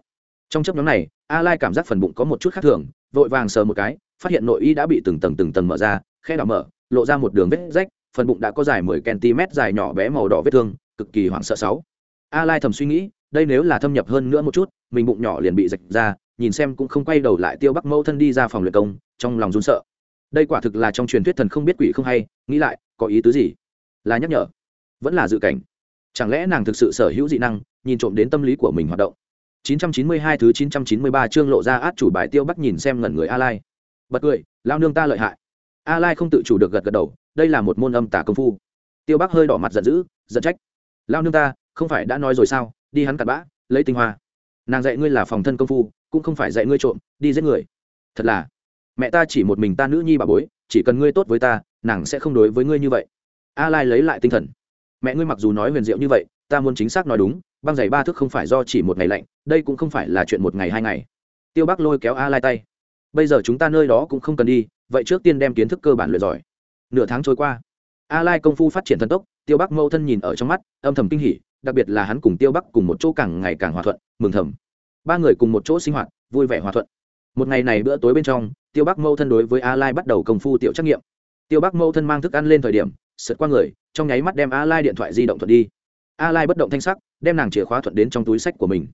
Trong chấp nhóm này, a lai cảm giác phần bụng có một chút khác thường, vội vàng sờ một cái, phát hiện nội y đã bị từng tầng từng tầng mở ra, khe đỏ mở, lộ ra một đường vết rách, phần bụng đã có dài 10 cm dài nhỏ bé màu đỏ vết thương, cực kỳ hoảng sợ sáu. A lai thầm suy nghĩ, đây nếu là thâm nhập hơn nữa một chút, mình bụng nhỏ liền bị rạch ra, nhìn xem cũng không quay đầu lại tiêu bắc mẫu thân đi ra phòng luyện công, trong lòng run sợ đây quả thực là trong truyền thuyết thần không biết quỷ không hay, nghĩ lại, có ý tứ gì? Là nhắc nhở. Vẫn là dự cảnh. Chẳng lẽ nàng thực sự sở hữu dị năng, nhìn trộm đến tâm lý của mình hoạt động? 992 thứ 993 chương lộ ra át chủ bài tiêu bắc nhìn xem ngẩn người a lai. Bật cười, lao nương ta lợi hại. A lai không tự chủ được gật gật đầu, đây là một môn âm tả công phu. Tiêu bắc hơi đỏ mặt giận dữ, giận trách, lao nương ta, không phải đã nói rồi sao? Đi hắn cặn bã, lấy tinh hoa. Nàng dạy ngươi là phòng thân công phu, cũng không phải dạy ngươi trộm, đi giết người. Thật là mẹ ta chỉ một mình ta nữ nhi bà bối, chỉ cần ngươi tốt với ta, nàng sẽ không đối với ngươi như vậy. A lai lấy lại tinh thần. Mẹ ngươi mặc dù nói huyền diệu như vậy, ta muốn chính xác nói đúng, băng giày ba thước không phải do chỉ một ngày lạnh, đây cũng không phải là chuyện một ngày hai ngày. Tiêu bắc lôi kéo a lai tay. Bây giờ chúng ta nơi đó cũng không cần đi, vậy trước tiên đem kiến thức cơ bản luyện giỏi. Nửa tháng trôi qua, a lai công phu phát triển thần tốc, tiêu bắc mâu thân nhìn ở trong mắt, âm thầm kinh hỉ, đặc biệt là hắn cùng tiêu bắc cùng một chỗ càng ngày càng hòa thuận, mừng thầm. Ba người cùng một chỗ sinh hoạt, vui vẻ hòa thuận một ngày này bữa tối bên trong, tiêu bắc mâu thân đối với a lai bắt đầu công phu tiểu trắc nghiệm. Tiêu bắc mâu thân mang thức ăn lên thời điểm, sượt qua người, trong nháy mắt đem a lai điện thoại di động thuận đi. A lai bất động thanh sắc, đem nàng chìa khóa thuận đến trong túi sách của mình.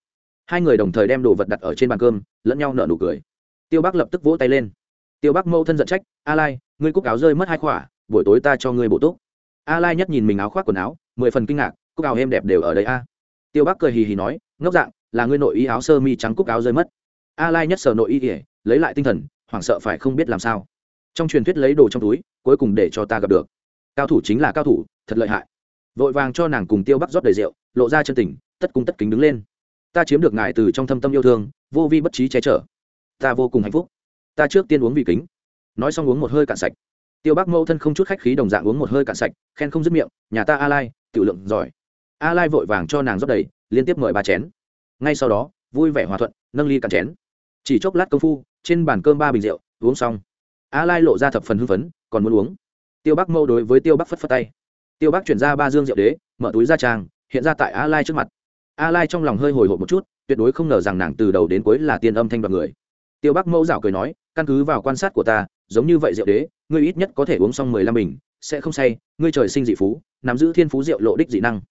Hai người đồng thời đem đồ vật đặt ở trên bàn cơm, lẫn nhau nở nụ cười. Tiêu bắc lập tức vỗ tay lên. Tiêu bắc mâu thân giận trách, a lai, ngươi cúc áo rơi mất hai khỏa, buổi tối ta cho ngươi bổ túc. A lai nhất nhìn mình áo khoác quần áo, mười phần kinh ngạc, cúc áo êm đẹp đều ở đây a. Tiêu bắc cười hì hì nói, ngốc dạng, là ngươi nội ý áo sơ mi trắng cúc áo rơi mất a lai nhất sở nội y kể lấy lại tinh thần, hoảng sợ phải không biết làm sao. Trong truyền thuyết lấy đồ trong túi, cuối cùng để cho ta gặp được. Cao thủ chính là cao thủ, thật lợi hại. Vội vàng cho nàng cùng tiêu bắc rót đầy rượu, lộ ra chân tình, tất cung tất kính đứng lên. Ta chiếm được ngài từ trong thâm tâm yêu thương, vô vi bất trí che chở. Ta vô cùng hạnh phúc. Ta trước tiên uống vị kính. Nói xong uống một hơi cạn sạch. Tiêu Bắc mẫu thân không chút khách khí đồng dạng uống một hơi cạn sạch, khen không dứt miệng, nhà ta a lai tự lượng giỏi. A lai vội vàng cho nàng rót đầy, liên tiếp mời ba chén. Ngay sau đó, vui vẻ hòa thuận, nâng ly cạn chén chỉ chốc lát công phu, trên bàn cơm ba bình rượu, uống xong. A lai lộ ra thập phần hưng phấn, còn muốn uống. Tiêu bắc mâu đối với tiêu bắc phất phất tay. Tiêu bắc chuyển ra ba dương rượu đế, mở túi ra trang hiện ra tại a lai trước mặt. A lai trong lòng hơi hồi hộp một chút, tuyệt đối không ngờ rằng nàng từ đầu đến cuối là tiên âm thanh đoàn người. Tiêu bắc mẫu rảo cười nói, căn cứ vào quan sát của ta, giống như vậy rượu đế, ngươi ít nhất có thể uống xong mười lăm bình, sẽ không say, ngươi trời sinh dị phú, nắm giữ thiên phú rượu lộ đích dị năng.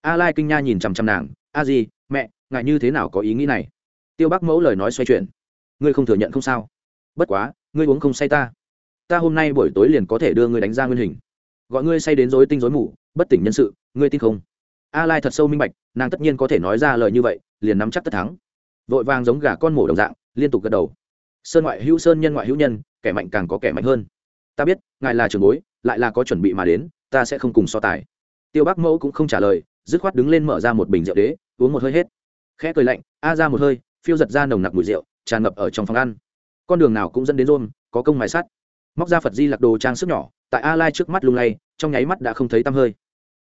A lai kinh nha nhìn chằm chằm nàng, a gì mẹ ngại như thế nào có ý nghĩ này? Tiêu bắc mẫu lời nói xoay chuyển ngươi không thừa nhận không sao. Bất quá, ngươi uống không say ta. Ta hôm nay buổi tối liền có thể đưa ngươi đánh ra nguyên hình. Gọi ngươi say đến rối tinh rối mù, bất tỉnh nhân sự, ngươi tin không? A lai thật sâu minh bạch, nàng tất nhiên có thể nói ra lời như vậy, liền nắm chắc tất thắng. Vội vàng giống gà con mổ đồng dạng, liên tục gật đầu. Sơn ngoại hữu sơn nhân ngoại hữu nhân, kẻ mạnh càng có kẻ mạnh hơn. Ta biết, ngài là trường bối, lại là có chuẩn bị mà đến, ta sẽ không cùng so tài. Tiêu bác mẫu cũng không trả lời, dứt khoát đứng lên mở ra một bình rượu đế, uống một hơi hết. Khẽ cười lạnh, a ra một hơi, phiêu giật ra nồng nặc mùi rượu tràn ngập ở trong phòng ăn. Con đường nào cũng dẫn đến rôn có công mài sắt. Móc ra phật di lặc đồ trang sức nhỏ, tại a lai trước mắt lung lay, trong nháy mắt đã không thấy tăm hơi.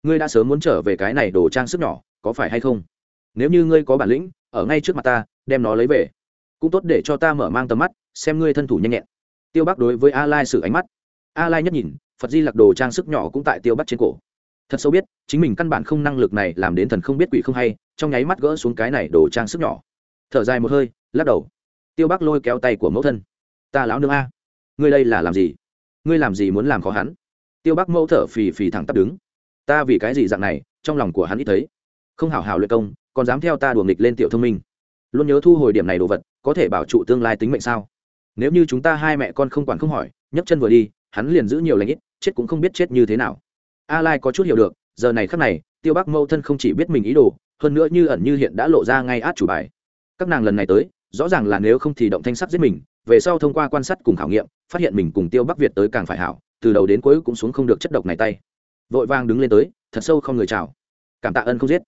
Ngươi đã sớm muốn trở về cái này đồ trang sức nhỏ, có phải hay không? Nếu như ngươi có bản lĩnh, ở ngay trước mặt ta, đem nó lấy về. Cũng tốt để cho ta mở mang tầm mắt, xem ngươi thân thủ nhanh nhẹn. Tiêu bắc đối với a lai sử ánh mắt. A lai nhất nhìn, phật di lặc đồ trang sức nhỏ cũng tại tiêu bắc trên cổ. Thật sâu biết, chính mình căn bản không năng lực này làm đến thần không biết quỷ không hay, trong nháy mắt gỡ xuống cái này đồ trang sức nhỏ. Thở dài một hơi, lắc đầu tiêu bắc lôi kéo tay của mẫu thân. Ta lão nương a, ngươi đây là làm gì? Ngươi làm gì muốn làm khó hắn? Tiêu bắc mẫu thở phì phì thẳng tắp đứng. Ta vì cái gì dạng này, trong lòng của hắn ít thấy. Không hảo hảo luyện công, còn dám theo ta đùa nghịch lên tiểu thông minh. Luôn nhớ thu hồi điểm này đồ vật, có thể bảo trụ tương lai tính mệnh sao? Nếu như chúng ta hai mẹ con không quản không hỏi, nhấc chân vừa đi, hắn liền giữ nhiều lãnh ít, chết cũng không biết chết như thế nào. A lai có chút hiểu được, giờ này khắc này, tiêu bắc mâu thân không chỉ biết mình ý đồ, hơn nữa như ẩn như hiện đã lộ ra ngay át chủ bài. Các nàng lần này tới rõ ràng là nếu không thì động thanh sắc giết mình, về sau thông qua quan sát cùng khảo nghiệm, phát hiện mình cùng tiêu bắc việt tới càng phải hảo, từ đầu đến cuối cũng xuống không được chất độc này tay. Vội vang đứng lên tới, thật sâu không người chào. Cảm tạ ân không giết.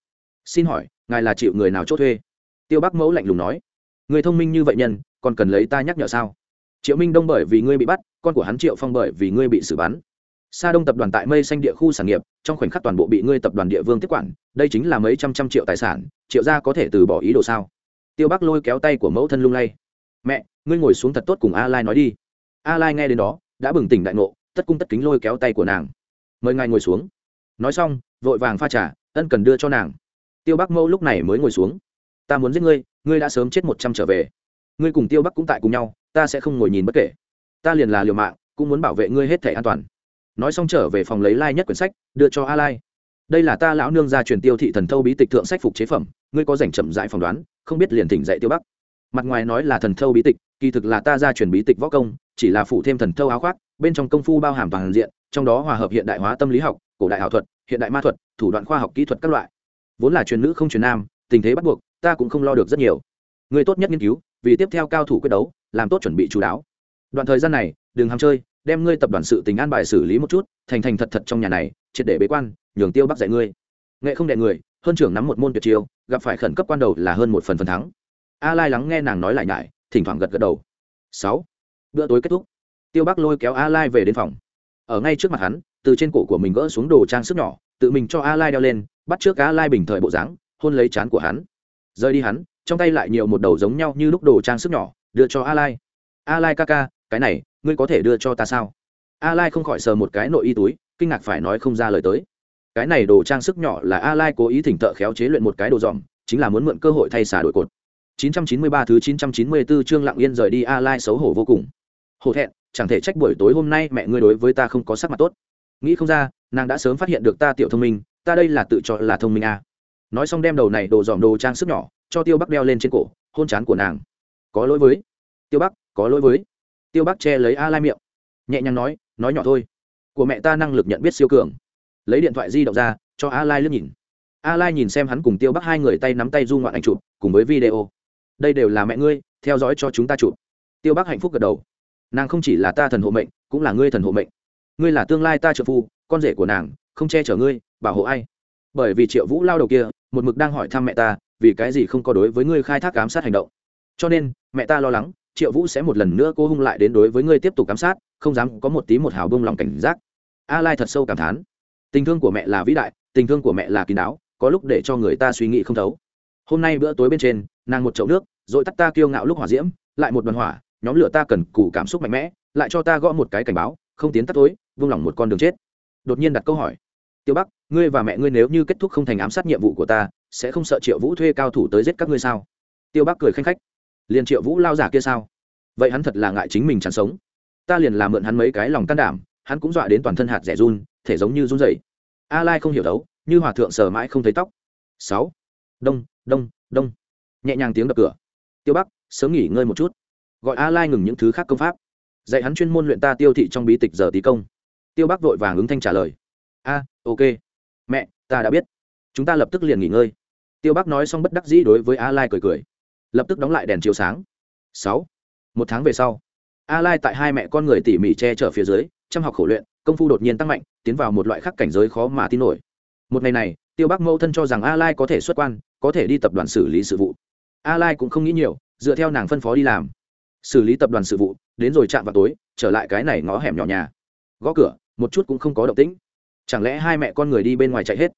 Xin hỏi, ngài là chịu người nào chốt thuê? Tiêu bắc mẫu lạnh lùng nói. Người thông minh như vậy nhân, còn cần lấy ta nhắc nhở sao? Triệu minh đông bởi vì ngươi bị bắt, con của hắn triệu phong bởi vì ngươi bị xử bắn. Sa đông tập đoàn tại mây xanh địa khu sản nghiệp, trong khoảnh khắc toàn bộ bị ngươi tập đoàn địa vương tiếp quản, đây chính là mấy trăm trăm triệu tài sản, triệu gia có thể từ bỏ ý đồ sao? Tiêu bắc lôi kéo tay của mẫu thân lung lay. Mẹ, ngươi ngồi xuống thật tốt cùng a lai nói đi. A lai nghe đến đó, đã bừng tỉnh đại ngộ, tất cung tất kính lôi kéo tay của nàng. Mời ngài ngồi xuống. Nói xong, vội vàng pha trà, ân cần đưa cho nàng. Tiêu bắc mẫu lúc này mới ngồi xuống. Ta muốn giết ngươi ngươi đã sớm chết một trăm trở về. Ngươi cùng tiêu bắc cũng tại cùng nhau, ta sẽ không ngồi nhìn bất kể. Ta liền là liều mạng, cũng muốn bảo vệ ngươi hết thể an toàn. Nói xong trở về phòng lấy lai nhất quyển sách, đưa cho a lai đây là ta lão nương gia truyền tiêu thị thần thâu bí tịch thượng sách phục chế phẩm, ngươi có rảnh chậm dại phỏng đoán, không biết liền thỉnh dạy tiêu bắc. Mặt ngoài nói là thần thâu bí tịch, kỳ thực là ta gia truyền bí tịch võ công, chỉ là phủ thêm thần thâu áo khoác, bên trong công phu bao hàm toàn diện, trong đó hòa hợp hiện đại hóa tâm lý học, cổ đại ảo thuật, hiện đại ma thuật, thủ đoạn khoa học kỹ thuật các loại. Vốn là truyền nữ không truyền nam, tình thế bắt buộc, ta cũng không lo được rất nhiều. Người tốt nhất nghiên cứu, vì tiếp theo cao thủ quyết đấu, làm tốt chuẩn bị chú đáo. Đoạn thời gian này, đừng ham chơi, đem ngươi tập đoàn sự tình an bài xử lý một chút, thành thành thật thật trong nhà này triệt để bế quan, nhường tiêu bắc dạy ngươi. Nghệ không đệ người, hơn trưởng nắm một môn tuyệt chiêu, gặp phải khẩn cấp quan đầu là hơn một phần phần thắng. A lai lắng nghe nàng nói lại nhại thỉnh thoảng gật gật đầu. Sáu. Bữa tối kết thúc. Tiêu bắc lôi kéo a lai về đến phòng. Ở ngay trước mặt hắn, từ trên cổ của mình gỡ xuống đồ trang sức nhỏ, tự mình cho a lai đeo lên, bắt trước a lai bình thời bộ dáng, hôn lấy chán của hắn. Rời đi hắn, trong tay lại nhiều một đầu giống nhau như lúc đồ trang sức nhỏ, đưa cho a lai. A lai ca ca, cái này, ngươi có thể đưa cho ta sao? A lai không khỏi sờ một cái nội y túi kinh ngạc phải nói không ra lời tới. Cái này đồ trang sức nhỏ là a lai cố ý thỉnh thợ khéo chế luyện một cái đồ dòm, chính là muốn mượn cơ hội thay xả đổi cột. 993 thứ 994 chương lặng yên rời đi a lai xấu hổ vô cùng. Hổ thẹn, chẳng thể trách buổi tối hôm nay mẹ ngươi đối với ta không có sắc mặt tốt. Nghĩ không ra, nàng đã sớm phát hiện được ta tiểu thông minh, ta đây là tự cho là thông minh a nói xong đem đầu này đồ dòm đồ trang sức nhỏ cho tiêu bắc đeo lên trên cổ, hôn chán của nàng. Có lỗi với. Tiêu bắc, có lỗi với. Tiêu bắc che lấy a lai miệng. Nhẹ nhàng nói nói nhỏ thôi của mẹ ta năng lực nhận biết siêu cường. Lấy điện thoại di động ra, cho a lai lướt nhìn. A lai nhìn xem hắn cùng tiêu bắc hai người tay nắm tay du ngoạn ảnh chụp, cùng với video. Đây đều là mẹ ngươi, theo dõi cho chúng ta chụp. Tiêu bắc hạnh phúc gật đầu. Nàng không chỉ là ta thần hộ mệnh, cũng là ngươi thần hộ mệnh. Ngươi là tương lai ta trợ phu, con rể của nàng, không che chở ngươi, bảo hộ ai? Bởi vì triệu vũ lao đầu kia, một mực đang hỏi thăm mẹ ta, vì cái gì không có đối với ngươi khai thác ám sát hành động. Cho nên, mẹ ta lo lắng, triệu vũ sẽ một lần nữa cô hung lại đến đối với ngươi tiếp tục giám sát, không dám có một tí một hào bông lòng cảnh giác a lai thật sâu cảm thán. Tình thương của mẹ là vĩ đại, tình thương của mẹ là kín đáo, có lúc để cho người ta suy nghĩ không thấu. Hôm nay bữa tối bên trên, nàng một chậu nước, rồi tắt ta kiêu ngạo lúc hỏa diễm, lại một đoàn hỏa, nhóm lửa ta cần củ cảm xúc mạnh mẽ, lại cho ta gõ một cái cảnh báo, không tiến tắt tối, vung lòng một con đường chết. Đột nhiên đặt câu hỏi. Tiêu bắc, ngươi và mẹ ngươi nếu như kết thúc không thành ám sát nhiệm vụ của ta, sẽ không sợ triệu vũ thuê cao thủ tới giết các ngươi sao? Tiêu bắc cười khanh khách. Liền triệu vũ lao giả kia sao? Vậy hắn thật là ngại chính mình chẳng sống. Ta liền làm mượn hắn mấy cái lòng can đảm hắn cũng dọa đến toàn thân hạt rẻ run, thể giống như run rẩy. A lai không hiểu đấu, như hòa thượng sờ mãi không thấy tóc. Sáu. Đông đông đông. Nhẹ nhàng tiếng đập cửa. Tiêu bắc, sớm nghỉ ngơi một chút. Gọi a lai ngừng những thứ khác công pháp. Dạy hắn chuyên môn luyện ta tiêu thị trong bí tịch giờ tí công. Tiêu bắc vội vàng ứng thanh trả lời. A, ok. Mẹ, ta đã biết. Chúng ta lập tức liền nghỉ ngơi. Tiêu bắc nói xong bất đắc dĩ đối với a lai cười cười. Lập tức đóng lại đèn chiếu sáng. Sáu. Một tháng về sau, a lai tại hai mẹ con người tỉ mỉ che chở phía dưới chăm học khổ luyện, công phu đột nhiên tăng mạnh, tiến vào một loại khác cảnh giới khó mà tin nổi. Một ngày này, tiêu bắc mẫu thân cho rằng a lai có thể xuất quan, có thể đi tập đoàn xử lý sự vụ. A lai cũng không nghĩ nhiều, dựa theo nàng phân phó đi làm. Xử lý tập đoàn sự vụ, đến rồi chạm vào tối, trở lại cái này ngõ hẻm nhỏ nhà. Gõ cửa, một chút cũng không có động tĩnh. Chẳng lẽ hai mẹ con người đi bên ngoài chạy hết?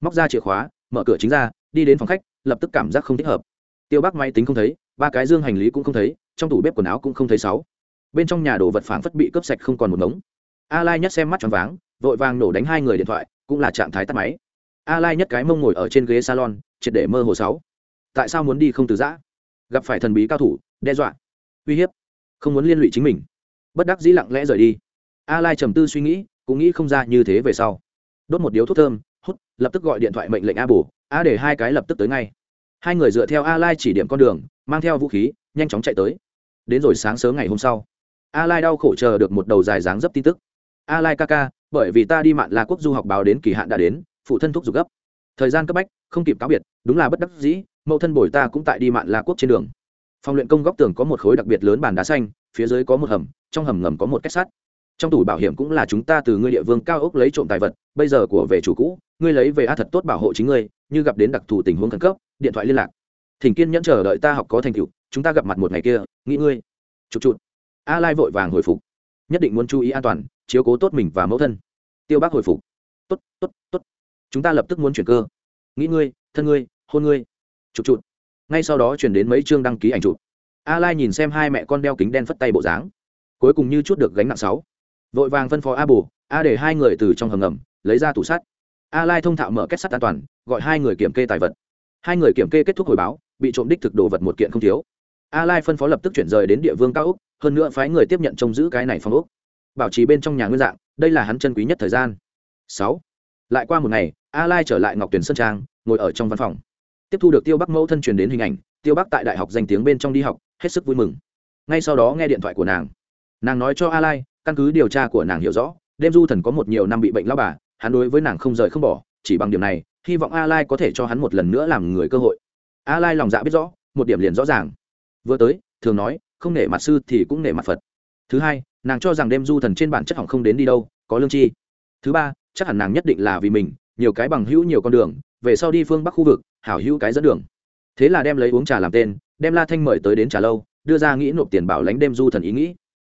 Móc ra chìa khóa, mở cửa chính ra, đi đến phòng khách, lập tức cảm giác không thích hợp. Tiêu bắc máy tính không thấy, ba cái dương hành lý cũng không thấy, trong tủ bếp quần áo cũng không thấy sáu. Bên trong nhà đồ vật phản phất bị cướp sạch không còn một ngống a lai nhất xem mắt tròn váng, vội vàng nổ đánh hai người điện thoại, cũng là trạng thái tắt máy. A lai nhất cái mông ngồi ở trên ghế salon, triệt để mơ hồ sáu. Tại sao muốn đi không từ giã? Gặp phải thần bí cao thủ, đe dọa, uy hiếp, không muốn liên lụy chính mình. Bất đắc dĩ lặng lẽ rời đi. A lai trầm tư suy nghĩ, cũng nghĩ không ra như thế về sau. Đốt một điếu thuốc thơm, hút, lập tức gọi điện thoại mệnh lệnh a bổ a để hai cái lập tức tới ngay. Hai người dựa theo a lai chỉ điểm con đường, mang theo vũ khí, nhanh chóng chạy tới. Đến rồi sáng sớm ngày hôm sau a lai đau khổ chờ được một đầu dài dáng dấp tin tức a lai ca ca, bởi vì ta đi mạn la quốc du học báo đến kỳ hạn đã đến, phụ thân thúc giục gấp. Thời gian cấp bách, không kịp cáo biệt, đúng là bất đắc dĩ, mẫu thân bồi ta cũng tại đi mạn la quốc trên đường. Phòng luyện công góc tường có một khối đặc biệt lớn bàn đá xanh, phía dưới có một hầm, trong hầm ngầm có một kết sắt. Trong tủ bảo hiểm cũng là chúng ta từ ngươi địa vương cao ốc lấy trộm tài vật, bây giờ của về chủ cũ, ngươi lấy về a thật tốt bảo hộ chính ngươi, như gặp đến đặc thù tình huống khẩn cấp, điện thoại liên lạc. Thỉnh kiên nhẫn chờ đợi ta học có thành tựu, chúng ta gặp mặt một ngày kia, nghĩ ngươi. Chụp chụp. A lai vội vàng hồi phục. Nhất định muốn chú ý an toàn chiếu cố tốt mình và mẫu thân. Tiêu bác hồi phục. Tốt tốt tốt. Chúng ta lập tức muốn chuyển cơ. Nghĩ ngươi thân ngươi hôn ngươi. Chụp chụp, ngay sau đó chuyển đến mấy chương đăng ký ảnh chụp. A lai nhìn xem hai mẹ con đeo kính đen phất tay bộ dáng. Cuối cùng như chút được gánh nặng sáu. Vội vàng phân phó a bù a để hai người từ trong hầm ngầm lấy ra tủ sắt. A lai thông thạo mở kết sắt an toàn gọi hai người kiểm kê tài vật. Hai người kiểm kê kết thúc hồi báo bị trộm đích thực đồ vật một kiện không thiếu. A lai phân phó lập tức chuyển rời đến địa vương cao úc hơn nữa phái người tiếp nhận trông giữ cái này phong úc bảo trì bên trong nhà nguyên dạng, đây là hắn chân quý nhất thời gian. Sáu. Lại qua một ngày, a lai trở lại ngọc tuyển sơn trang, ngồi ở trong văn phòng. Tiếp thu được tiêu bắc mẫu thân truyền đến hình ảnh, tiêu bắc tại đại học danh tiếng bên trong đi học, hết sức vui mừng. Ngay sau đó nghe điện thoại của nàng. Nàng nói cho a lai, căn cứ điều tra của nàng hiểu rõ, đêm du thần có một nhiều năm bị bệnh lao bà, hắn đối với nàng không rời không bỏ, chỉ bằng điểm này, hy vọng a lai có thể cho hắn một lần nữa làm người cơ hội. A lai lòng dạ biết rõ, một điểm liền rõ ràng. Vừa tới, thường nói, không nể mặt sư thì cũng nể mặt phật. Thứ hai nàng cho rằng đêm du thần trên bản chất hỏng không đến đi đâu, có lương chi. Thứ ba, chắc hẳn nàng nhất định là vì mình, nhiều cái bằng hữu, nhiều con đường, về sau đi phương bắc khu vực, hảo hữu cái dẫn đường. Thế là đem lấy uống trà làm tên, đem la thanh mời tới đến trà lâu, đưa ra nghĩ nộp tiền bảo lãnh đêm du thần ý nghĩ.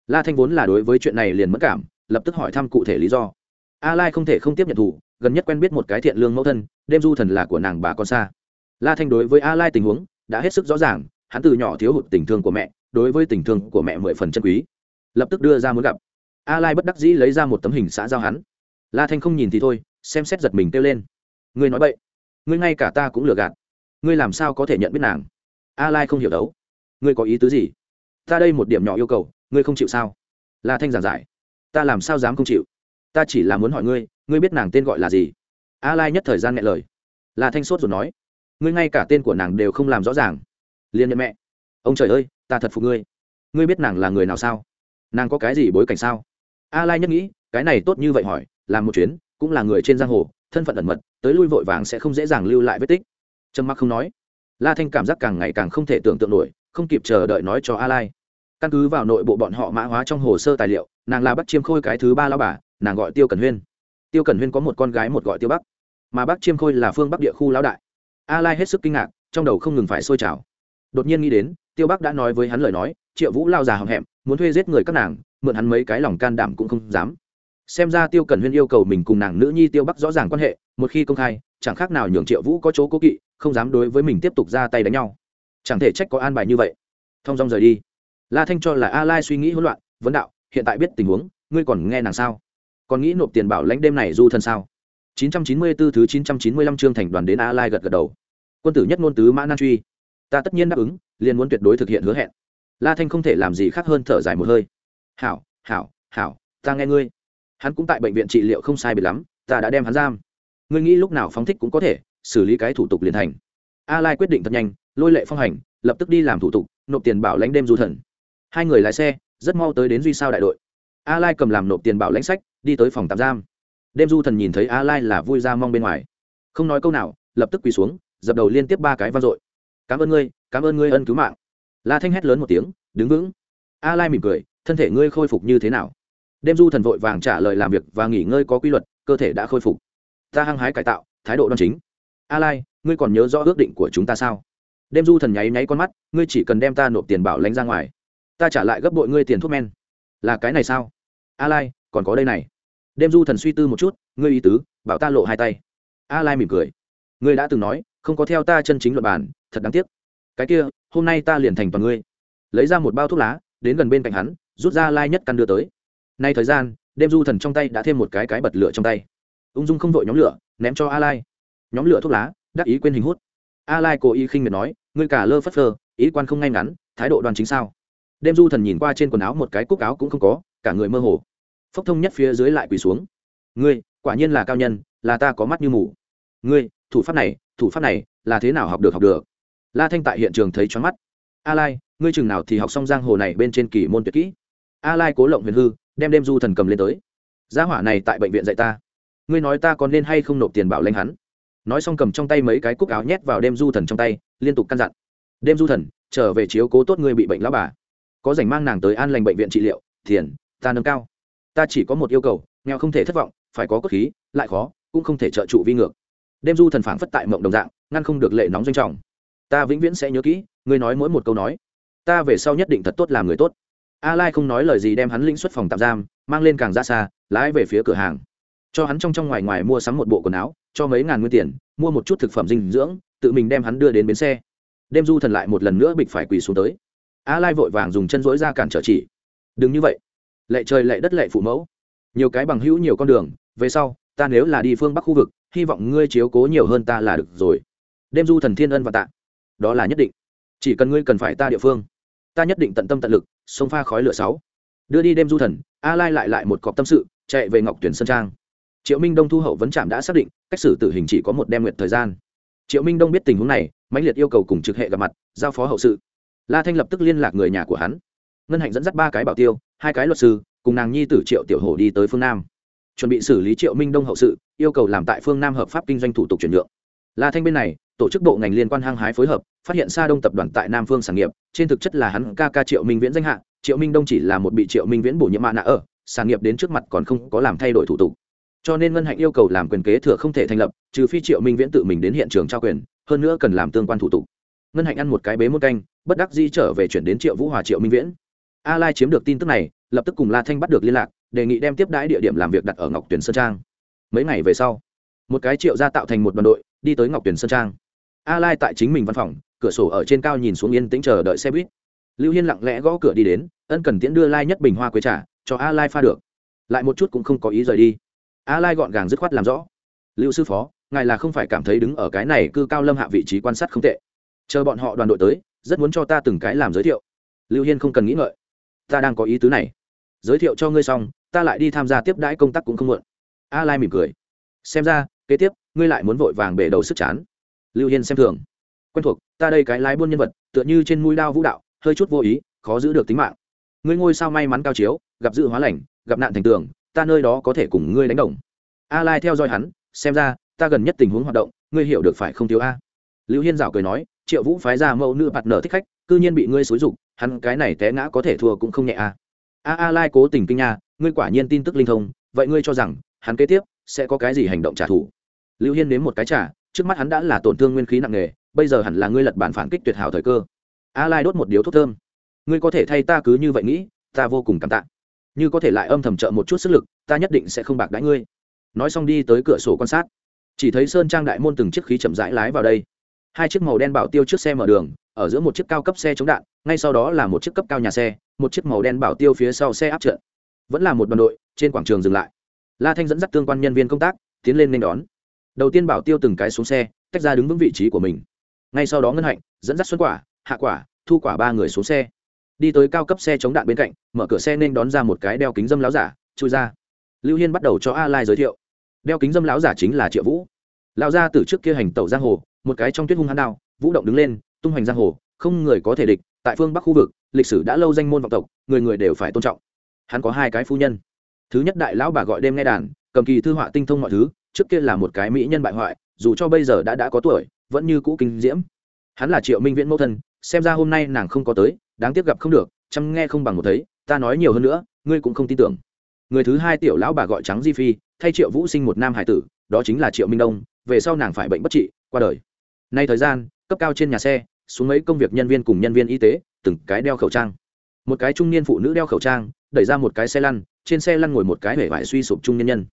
La thanh vốn là đối với chuyện này liền mất cảm, lập tức hỏi thăm cụ thể lý do. A lai không thể không tiếp nhận thủ gần nhất quen biết một cái thiện lương mẫu thân, đêm du thần là của nàng bà con xa. La thanh đối với a lai tình huống, đã hết sức rõ ràng, hắn từ nhỏ thiếu hụt tình thương của mẹ, đối với tình thương của mẹ mười phần chân quý lập tức đưa ra muốn gặp. A lai bất đắc dĩ lấy ra một tấm hình xã giao hắn. La thanh không nhìn thì thôi, xem xét giật mình kêu lên. Ngươi nói vậy ngươi ngay cả ta cũng lừa gạt. Ngươi làm sao có thể nhận biết nàng? A lai không hiểu đấu. Ngươi có ý tứ gì? Ta đây một điểm nhỏ yêu cầu, ngươi không chịu sao? La thanh giảng giải. Ta làm sao dám không chịu? Ta chỉ là muốn hỏi ngươi ngươi biết nàng tên gọi là gì? A lai nhất thời gian nghe lời. La thanh sốt rồi nói. Ngươi ngay cả tên của nàng đều không làm rõ ràng. Liên nhận mẹ. Ông trời ơi, ta thật phục ngươi. Ngươi biết nàng là người nào sao? Nàng có cái gì bối cảnh sao? A lai nhất nghĩ, cái này tốt như vậy hỏi, làm một chuyến, cũng là người trên giang hồ, thân phận ẩn mật, tới lui vội vàng sẽ không dễ dàng lưu lại vết tích. Trầm mặc không nói. La thanh cảm giác càng ngày càng không thể tưởng tượng nổi, không kịp chờ đợi nói cho a lai. Căn cứ vào nội bộ bọn họ mã hóa trong hồ sơ tài liệu, nàng là bắc chiêm khôi cái thứ ba lao bà, nàng gọi tiêu cần huyên. Tiêu cần huyên có một con gái một gọi tiêu bắc. Mà bắc chiêm khôi là phương bắc địa khu lão đại. A lai hết sức kinh ngạc, trong đầu không ngừng phải sôi trào. Đột nhiên nghĩ đến, tiêu bắc đã nói với hắn lời nói triệu vũ lao già hậm hẹm, muốn thuê giết người các nàng, mượn hắn mấy cái lòng can đảm cũng không dám. Xem ra tiêu cần huyên yêu cầu mình cùng nàng nữ nhi tiêu bắc rõ ràng quan hệ, một khi công khai, chẳng khác nào nhường triệu vũ có chỗ cố kỵ, không dám đối với mình tiếp tục ra tay đánh nhau. Chẳng thể trách có an bài như vậy. Thông dong rời đi. La thanh cho là a lai suy nghĩ hỗn loạn, vấn đạo, hiện tại biết tình huống, ngươi còn nghe nàng sao? Còn nghĩ nộp tiền bảo lãnh đêm này du thân sao? 994 thứ 995 chương thành đoàn đến a lai gật gật đầu. Quân tử nhất ngôn tứ mã nan truy. Ta tất nhiên đáp ứng, liền muốn tuyệt đối thực hiện hứa hẹn la thanh không thể làm gì khác hơn thở dài một hơi. Hảo hảo hảo, ta nghe ngươi. Hắn cũng tại bệnh viện trị liệu không sai biệt lắm, ta đã đem hắn giam. Ngươi nghĩ lúc nào phóng thích cũng có thể, xử lý cái thủ tục liền thành. A lai quyết định thật nhanh, lôi lệ phong hành, lập tức đi làm thủ tục, nộp tiền bảo lãnh đêm du thần. Hai người lái xe, rất mau tới đến duy sao đại đội. A lai cầm làm nộp tiền bảo lãnh sách, đi tới phòng tạm giam. Đêm du thần nhìn thấy a lai là vui ra mong bên ngoài. Không nói câu nào, lập tức quỳ xuống, dập đầu liên tiếp ba cái vang dội. Cảm ơn ngươi, cảm ơn ngươi ân cứu mạng la thanh hét lớn một tiếng, đứng vững. A lai mỉm cười, thân thể ngươi khôi phục như thế nào? Đêm du thần vội vàng trả lời làm việc và nghỉ ngơi có quy luật, cơ thể đã khôi phục. Ta hăng hái cải tạo, thái độ đoan chính. A lai, ngươi còn nhớ rõ ước định của chúng ta sao? Đêm du thần nháy nháy con mắt, ngươi chỉ cần đem ta nộp tiền bảo lãnh ra ngoài, ta trả lại gấp bội ngươi tiền thuốc men. Là cái này sao? A lai, còn có đây này. Đêm du thần suy tư một chút, ngươi ý tứ, bảo ta lộ hai tay. A lai mỉm cười, ngươi đã từng nói, không có theo ta chân chính luật bản thật đáng tiếc cái kia, hôm nay ta liền thành toàn ngươi. Lấy ra một bao thuốc lá, đến gần bên cạnh hắn, rút ra lai nhất căn đưa tới. Nay thời gian, đêm du thần trong tay đã thêm một cái cái bật lửa trong tay. Ung dung không vội nhóm lửa, ném cho a lai. Nhóm lửa thuốc lá, đắc ý quên hình hút. A lai cố ý khinh miệt nói, ngươi cả lơ phất phơ, ý quan không ngay ngắn, thái độ đoàn chính sao? Đêm du thần nhìn qua trên quần áo một cái cúc áo cũng không có, cả người mơ hồ. Phốc thông nhất phía dưới lại quỳ xuống. Ngươi, quả nhiên là cao nhân, là ta có mắt như mù. Ngươi, thủ pháp này, thủ pháp này là thế nào học được học được? La thanh tại hiện trường thấy choáng mắt. A lai ngươi chừng nào thì học xong giang hồ này bên trên kỳ môn tuyệt kỹ. A lai cố lộng huyền hư đem đêm du thần cầm lên tới. Gia hỏa này tại bệnh viện dạy ta. Ngươi nói ta còn nên hay không nộp tiền bảo lãnh hắn? Nói xong cầm trong tay mấy cái cúc áo nhét vào đêm du thần trong tay liên tục căn dặn. Đêm du thần trở về chiếu cố tốt người bị bệnh lão bà. Có dành mang nàng tới an lành bệnh viện trị liệu Tiền, ta nâng cao. Ta chỉ có một yêu cầu nghèo không thể thất vọng phải có cốt khí lại khó cũng không thể trợ trụ vi ngược. Đêm du thần phảng phất tại mộng đồng dạng ngăn không được lệ nóng doanh trọng ta vĩnh viễn sẽ nhớ kỹ, ngươi nói mỗi một câu nói. Ta về sau nhất định thật tốt làm người tốt. A lai không nói lời gì đem hắn lĩnh xuất phòng tạm giam, mang lên càng ra xa, lái về phía cửa hàng. Cho hắn trong trong ngoài ngoài mua sắm một bộ quần áo, cho mấy ngàn nguyên tiền, mua một chút thực phẩm dinh dưỡng, tự mình đem hắn đưa đến bến xe. Đêm du thần lại một lần nữa bịch phải quỳ xuống tới. A lai vội vàng dùng chân rỗi ra cản trở chỉ. Đừng như vậy. Lệ trời lệ đất lệ phụ mẫu. Nhiều cái bằng hữu nhiều con đường, về sau, ta nếu là đi phương bắc khu vực, hy vọng ngươi chiếu cố nhiều hơn ta là được rồi. Đêm du thần thiên ân và tạ đó là nhất định. Chỉ cần ngươi cần phải ta địa phương, ta nhất định tận tâm tận lực sông pha khói lửa sáu. Đưa đi đêm du thần, a lai lại lại một cọc tâm sự, chạy về ngọc tuyển sơn trang. Triệu minh đông thu hậu vấn trạm đã xác định, cách xử tử hình chỉ có một đem nguyện thời gian. Triệu minh đông biết tình huống này, mãnh liệt yêu cầu cùng trực hệ gặp mặt, giao phó hậu sự. La thanh lập tức liên lạc người nhà của hắn. Ngân hạnh dẫn dắt ba cái bảo tiêu, hai cái luật sư, cùng nàng nhi tử triệu tiểu hổ đi tới phương nam. Chuẩn bị xử lý triệu minh đông hậu sự, yêu cầu làm tại phương nam hợp pháp kinh doanh thủ tục chuyển nhượng. La thanh bên này tổ chức bộ ngành liên quan hăng hái phối hợp, phát hiện sa đông tập đoàn tại nam phương sản nghiệp, trên thực chất là hắn ca ca triệu minh viễn danh hạ, triệu minh đông chỉ là một bị triệu minh viễn bổ nhiệm mạ nạ ở, sản nghiệp đến trước mặt còn không có làm thay đổi thủ tục. Cho nên ngân hạnh yêu cầu làm quyền kế thừa không thể thành lập, trừ phi triệu minh viễn tự mình đến hiện trường trao quyền, hơn nữa cần làm tương quan thủ tục. Ngân hạnh ăn một cái bế một canh, bất đắc di trở về chuyển đến triệu vũ hòa triệu minh viễn. A lai chiếm được tin tức này, lập tức cùng la thanh bắt được liên lạc, đề nghị đem tiếp đãi địa điểm làm việc đặt ở ngọc tuyển sơn trang. Mấy ngày về sau, một cái triệu gia tạo thành một đoàn đội, đi tới ngọc tuyển sơn trang a lai tại chính mình văn phòng, cửa sổ ở trên cao nhìn xuống yên tĩnh chờ đợi xe buýt. Lưu hiên lặng lẽ gõ cửa đi đến, ân cần tiễn đưa lai nhất bình hoa quế trà, cho a lai pha được. Lại một chút cũng không có ý rời đi. A lai gọn gàng dứt khoát làm rõ. Lưu sư phó, ngài là không phải cảm thấy đứng ở cái này cư cao lâm hạ vị trí quan sát không tệ. Chờ bọn họ đoàn đội tới, rất muốn cho ta từng cái làm giới thiệu. Lưu hiên không cần nghĩ ngợi. Ta đang có ý tứ này. Giới thiệu cho ngươi xong, ta lại đi tham gia tiếp đãi công tác cũng không muộn. A lai mỉm cười. Xem ra, kế tiếp, ngươi lại muốn vội vàng bể đầu sức chán lưu hiên xem thường. Quen thuộc, ta đây cái lái buôn nhân vật, tựa như trên mũi đao vũ đạo, hơi chút vô ý, khó giữ được tính mạng. Ngươi ngôi sao may mắn cao chiếu, gặp dự hóa lành, gặp nạn thành tường, ta nơi đó có thể cùng ngươi đánh đồng. A lai theo dõi hắn, xem ra, ta gần nhất tình huống hoạt động, ngươi hiểu được phải không thiếu a? Lưu hiên rảo cười nói, triệu vũ phái ra mẫu nữ bạt nở thích khách, cư nhiên bị ngươi xúi dục, hắn cái này té ngã có thể thua cũng không nhẹ a. A a lai cố tình kinh nha, ngươi quả nhiên tin tức linh thông, vậy ngươi cho rằng, hắn kế tiếp sẽ có cái gì hành động trả thù? Lưu hiên nếm một cái trả trước mắt hắn đã là tổn thương nguyên khí nặng nề, bây giờ hẳn là ngươi lật bản phản kích tuyệt hảo thời cơ. A lai đốt một điếu thuốc thơm. Ngươi có thể thay ta cứ như vậy nghĩ, ta vô cùng cảm tạ. Như có thể lại âm thầm trợ một chút sức lực, ta nhất định sẽ không bạc đãi ngươi. Nói xong đi tới cửa sổ quan sát. Chỉ thấy sơn trang đại môn từng chiếc khí chậm rãi lái vào đây. Hai chiếc màu đen bảo tiêu trước xe mở đường, ở giữa một chiếc cao cấp xe chống đạn, ngay sau đó là một chiếc cấp cao nhà xe, một chiếc màu đen bảo tiêu phía sau xe áp trận vẫn là một đoàn đội, trên quảng trường dừng lại. La thanh dẫn dắt tương quan nhân viên công tác, tiến lên nên đón đầu tiên bảo tiêu từng cái xuống xe, tách ra đứng vững vị trí của mình. Ngay sau đó ngân hạnh, dẫn dắt xuân quả, hạ quả, thu quả ba người xuống xe. Đi tới cao cấp xe chống đạn bên cạnh, mở cửa xe nên đón ra một cái đeo kính dâm láo giả, chui ra. Lưu hiên bắt đầu cho a lai giới thiệu. Đeo kính dâm láo giả chính là triệu vũ. Lao ra từ trước kia hành tẩu giang hồ, một cái trong tuyết hung hãn đao, vũ động đứng lên, tung hoành giang hồ, không người có thể địch, tại phương bắc khu vực, lịch sử đã lâu danh môn vọng tộc, người người đều phải tôn trọng. Hắn có hai cái phu nhân. Thứ nhất đại lão bà gọi đêm nghe đàn, cầm kỳ thư họa tinh thông mọi thứ trước kia là một cái mỹ nhân bại hoại, dù cho bây giờ đã đã có tuổi, vẫn như cũ kinh diễm. Hắn là triệu minh viễn mẫu thân, xem ra hôm nay nàng không có tới, đáng tiếc gặp không được, chăm nghe không bằng một thấy, ta nói nhiều hơn nữa, ngươi cũng không tin tưởng. Người thứ hai tiểu lão bà gọi trắng di phi, thay triệu vũ sinh một nam hải tử, đó chính là triệu minh đông, về sau nàng phải bệnh bất trị, qua đời. Nay thời gian, cấp cao trên nhà xe, xuống mấy công việc nhân viên cùng nhân viên y tế, từng cái đeo khẩu trang. Một cái trung niên phụ nữ đeo khẩu trang, đẩy ra một cái xe lăn, trên xe lăn ngồi một cái hể vải suy sụp trung nhân nhân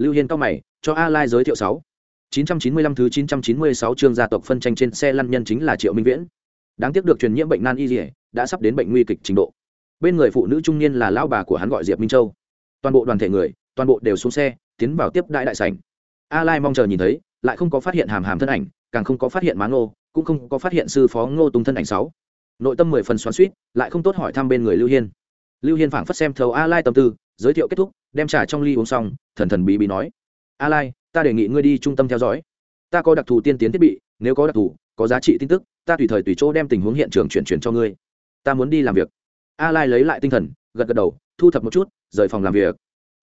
lưu hiên cao mày cho a lai giới thiệu sáu 995 thứ 996 chương gia tộc phân tranh trên xe lăn nhân chính là Triệu Minh Viễn. Đáng tiếc được truyền nhiễm bệnh nan y liễu, đã sắp đến bệnh nguy kịch trình độ. Bên người phụ nữ trung niên là lão bà của hắn gọi Diệp Minh Châu. Toàn bộ đoàn thể người, toàn bộ đều xuống xe, tiến vào tiếp đại đại sảnh. A Lai mong chờ nhìn thấy, lại không có phát hiện hàm hàm thân ảnh, càng không có phát hiện Má Ngô, cũng không có phát hiện sư phó Ngô Tùng thân ảnh sáu. Nội tâm mười phần xoắn xuýt, lại không tốt hỏi thăm bên người Lưu Hiên. Lưu Hiên phảng phất xem thấu A Lai tâm tư, giới thiệu kết thúc, đem trà trong ly uống xong, thần thần bí bí nói: "A Lai, ta đề nghị ngươi đi trung tâm theo dõi. Ta có đặc thù tiên tiến thiết bị nếu có đặc thù có giá trị tin tức ta tùy thời tùy chỗ đem tình huống hiện trường chuyển chuyển cho ngươi. Ta muốn đi làm việc. A lai lấy lại tinh thần gật gật đầu thu thập một chút rời phòng làm việc.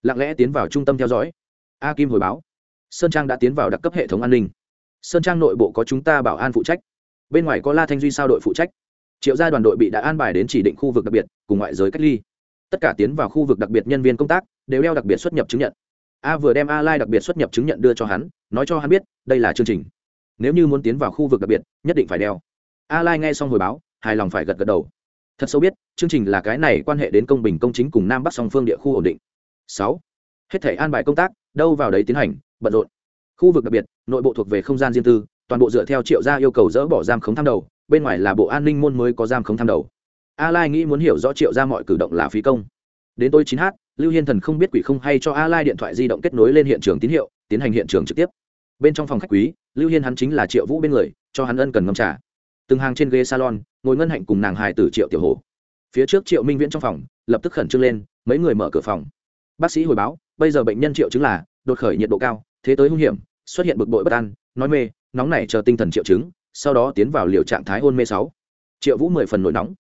Lặng lẽ tiến vào trung tâm theo dõi. A kim hồi báo. Sơn trang đã tiến vào đặc cấp hệ thống an ninh. Sơn trang nội bộ có chúng ta bảo an phụ trách. Bên ngoài có la thanh duy sao đội phụ trách. Triệu gia đoàn đội bị đã an bài đến chỉ định khu vực đặc biệt cùng ngoại giới cách ly tất cả tiến vào khu vực đặc biệt nhân viên công tác, đều đeo đặc biệt xuất nhập chứng nhận. A vừa đem a lai đặc biệt xuất nhập chứng nhận đưa cho hắn, nói cho hắn biết, đây là chương trình. Nếu như muốn tiến vào khu vực đặc biệt, nhất định phải đeo. A lai nghe xong hồi báo, hài lòng phải gật gật đầu. Thật sâu biết, chương trình là cái này quan hệ đến công bình công chính cùng nam bắc song phương địa khu ổn định. Sáu. Hết thể an bài công tác, đâu vào đấy tiến hành, bận rộn. Khu vực đặc biệt, nội bộ thuộc về không gian riêng tư, toàn bộ dựa theo triệu gia yêu cầu dỡ bỏ giam khống tham đầu, bên ngoài là bộ an ninh môn mới có giam khống tham đầu a lai nghĩ muốn hiểu rõ triệu ra mọi cử động là phí công. Đến tôi chín h lưu hiên thần không biết quỷ không hay cho a lai điện thoại di động kết nối lên hiện trường tín hiệu, tiến hành hiện trường trực tiếp. Bên trong phòng khách quý, lưu hiên hắn chính là triệu vũ bên người, cho hắn ân cần ngâm trà. Từng hàng trên ghế salon, ngồi ngân hạnh cùng nàng hài tử triệu tiểu hồ. Phía trước triệu minh viễn trong phòng, lập tức khẩn trương lên, mấy người mở cửa phòng. Bác sĩ hồi báo, bây giờ bệnh nhân triệu chứng là, đột khởi nhiệt độ cao, thế tới hung hiểm, xuất hiện bực bội bất an, nói mê, nóng này chờ tinh thần triệu chứng, sau đó tiến vào liều trạng thái hôn mê sáu. Triệu vũ mười phần nổi nóng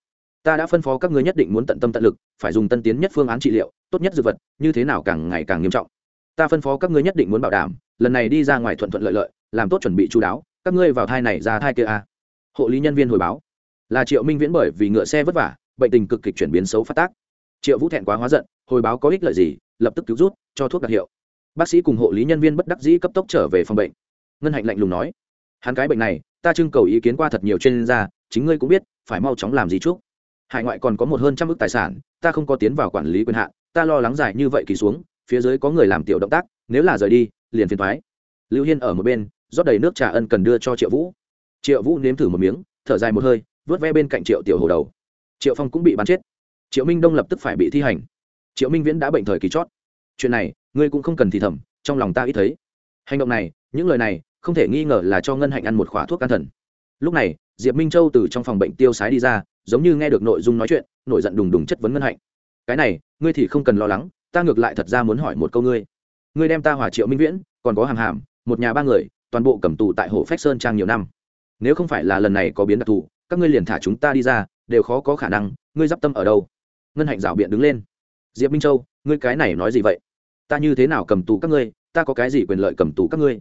ta đã phân phó các ngươi nhất định muốn tận tâm tận lực, phải dùng tân tiến nhất phương án trị liệu, tốt nhất dược vật, như thế nào càng ngày càng nghiêm trọng. Ta phân phó các ngươi nhất định muốn bảo đảm, lần này đi ra ngoài thuận thuận lợi lợi, làm tốt chuẩn bị chú đáo, các ngươi vào thai này ra thai kia a. À. hộ lý nhân viên hồi báo. Là triệu minh viễn bởi vì ngựa xe vất vả, bệnh tình cực kịch chuyển biến xấu phát tác. Triệu vũ thẹn quá hóa giận, hồi báo có ích lợi gì, lập tức cứu rút, cho thuốc đặc hiệu. Bác sĩ cùng hộ lý nhân viên bất đắc dĩ cấp tốc trở về phòng bệnh. Ngân hạnh lạnh lùng nói, hắn cái bệnh này, ta trưng cầu ý kiến qua thật nhiều chuyên gia, chính ngươi cũng biết, phải mau chóng làm gì trước hải ngoại còn có một hơn trăm ước tài sản, ta không có tiến vào quản lý quyền hạn, ta lo lắng dài như vậy kỳ xuống, phía dưới có người làm tiểu động tác, nếu là rời đi, liền phiền thoái lưu hiên ở một bên, rót đầy nước trà ân cần đưa cho triệu vũ. Triệu vũ nếm thử một miếng, thở dài một hơi, vớt ve bên cạnh triệu tiểu hồ đầu. Triệu phong cũng bị bắn chết. Triệu minh đông lập tức phải bị thi hành. Triệu minh viễn đã bệnh thời kỳ chót. Chuyện này, ngươi cũng không cần thì thầm, trong lòng ta ít thấy. Hành động này, những lời này, không thể nghi ngờ là cho ngân hạnh ăn một khóa thuốc can thần. Lúc này, diệp minh châu từ trong phòng bệnh tiêu sái đi ra giống như nghe được nội dung nói chuyện, nổi giận đùng đùng chất vấn ngân hạnh. Cái này, ngươi thì không cần lo lắng, ta ngược lại thật ra muốn hỏi một câu ngươi. Ngươi đem ta hòa triệu minh viễn, còn có hàm hàm, một nhà ba người, toàn bộ cầm tù tại hồ phách sơn trang nhiều năm. Nếu không phải là lần này có biến đặc thù, các ngươi liền thả chúng ta đi ra, đều khó có khả năng, ngươi d i p tâm ở đâu? Ngân hạnh rảo biện đứng lên. Diệp minh châu, ngươi cái này nói gì vậy? Ta như thế nào cầm tù các ngươi, ta có cái gì quyền lợi cầm tù các ngươi?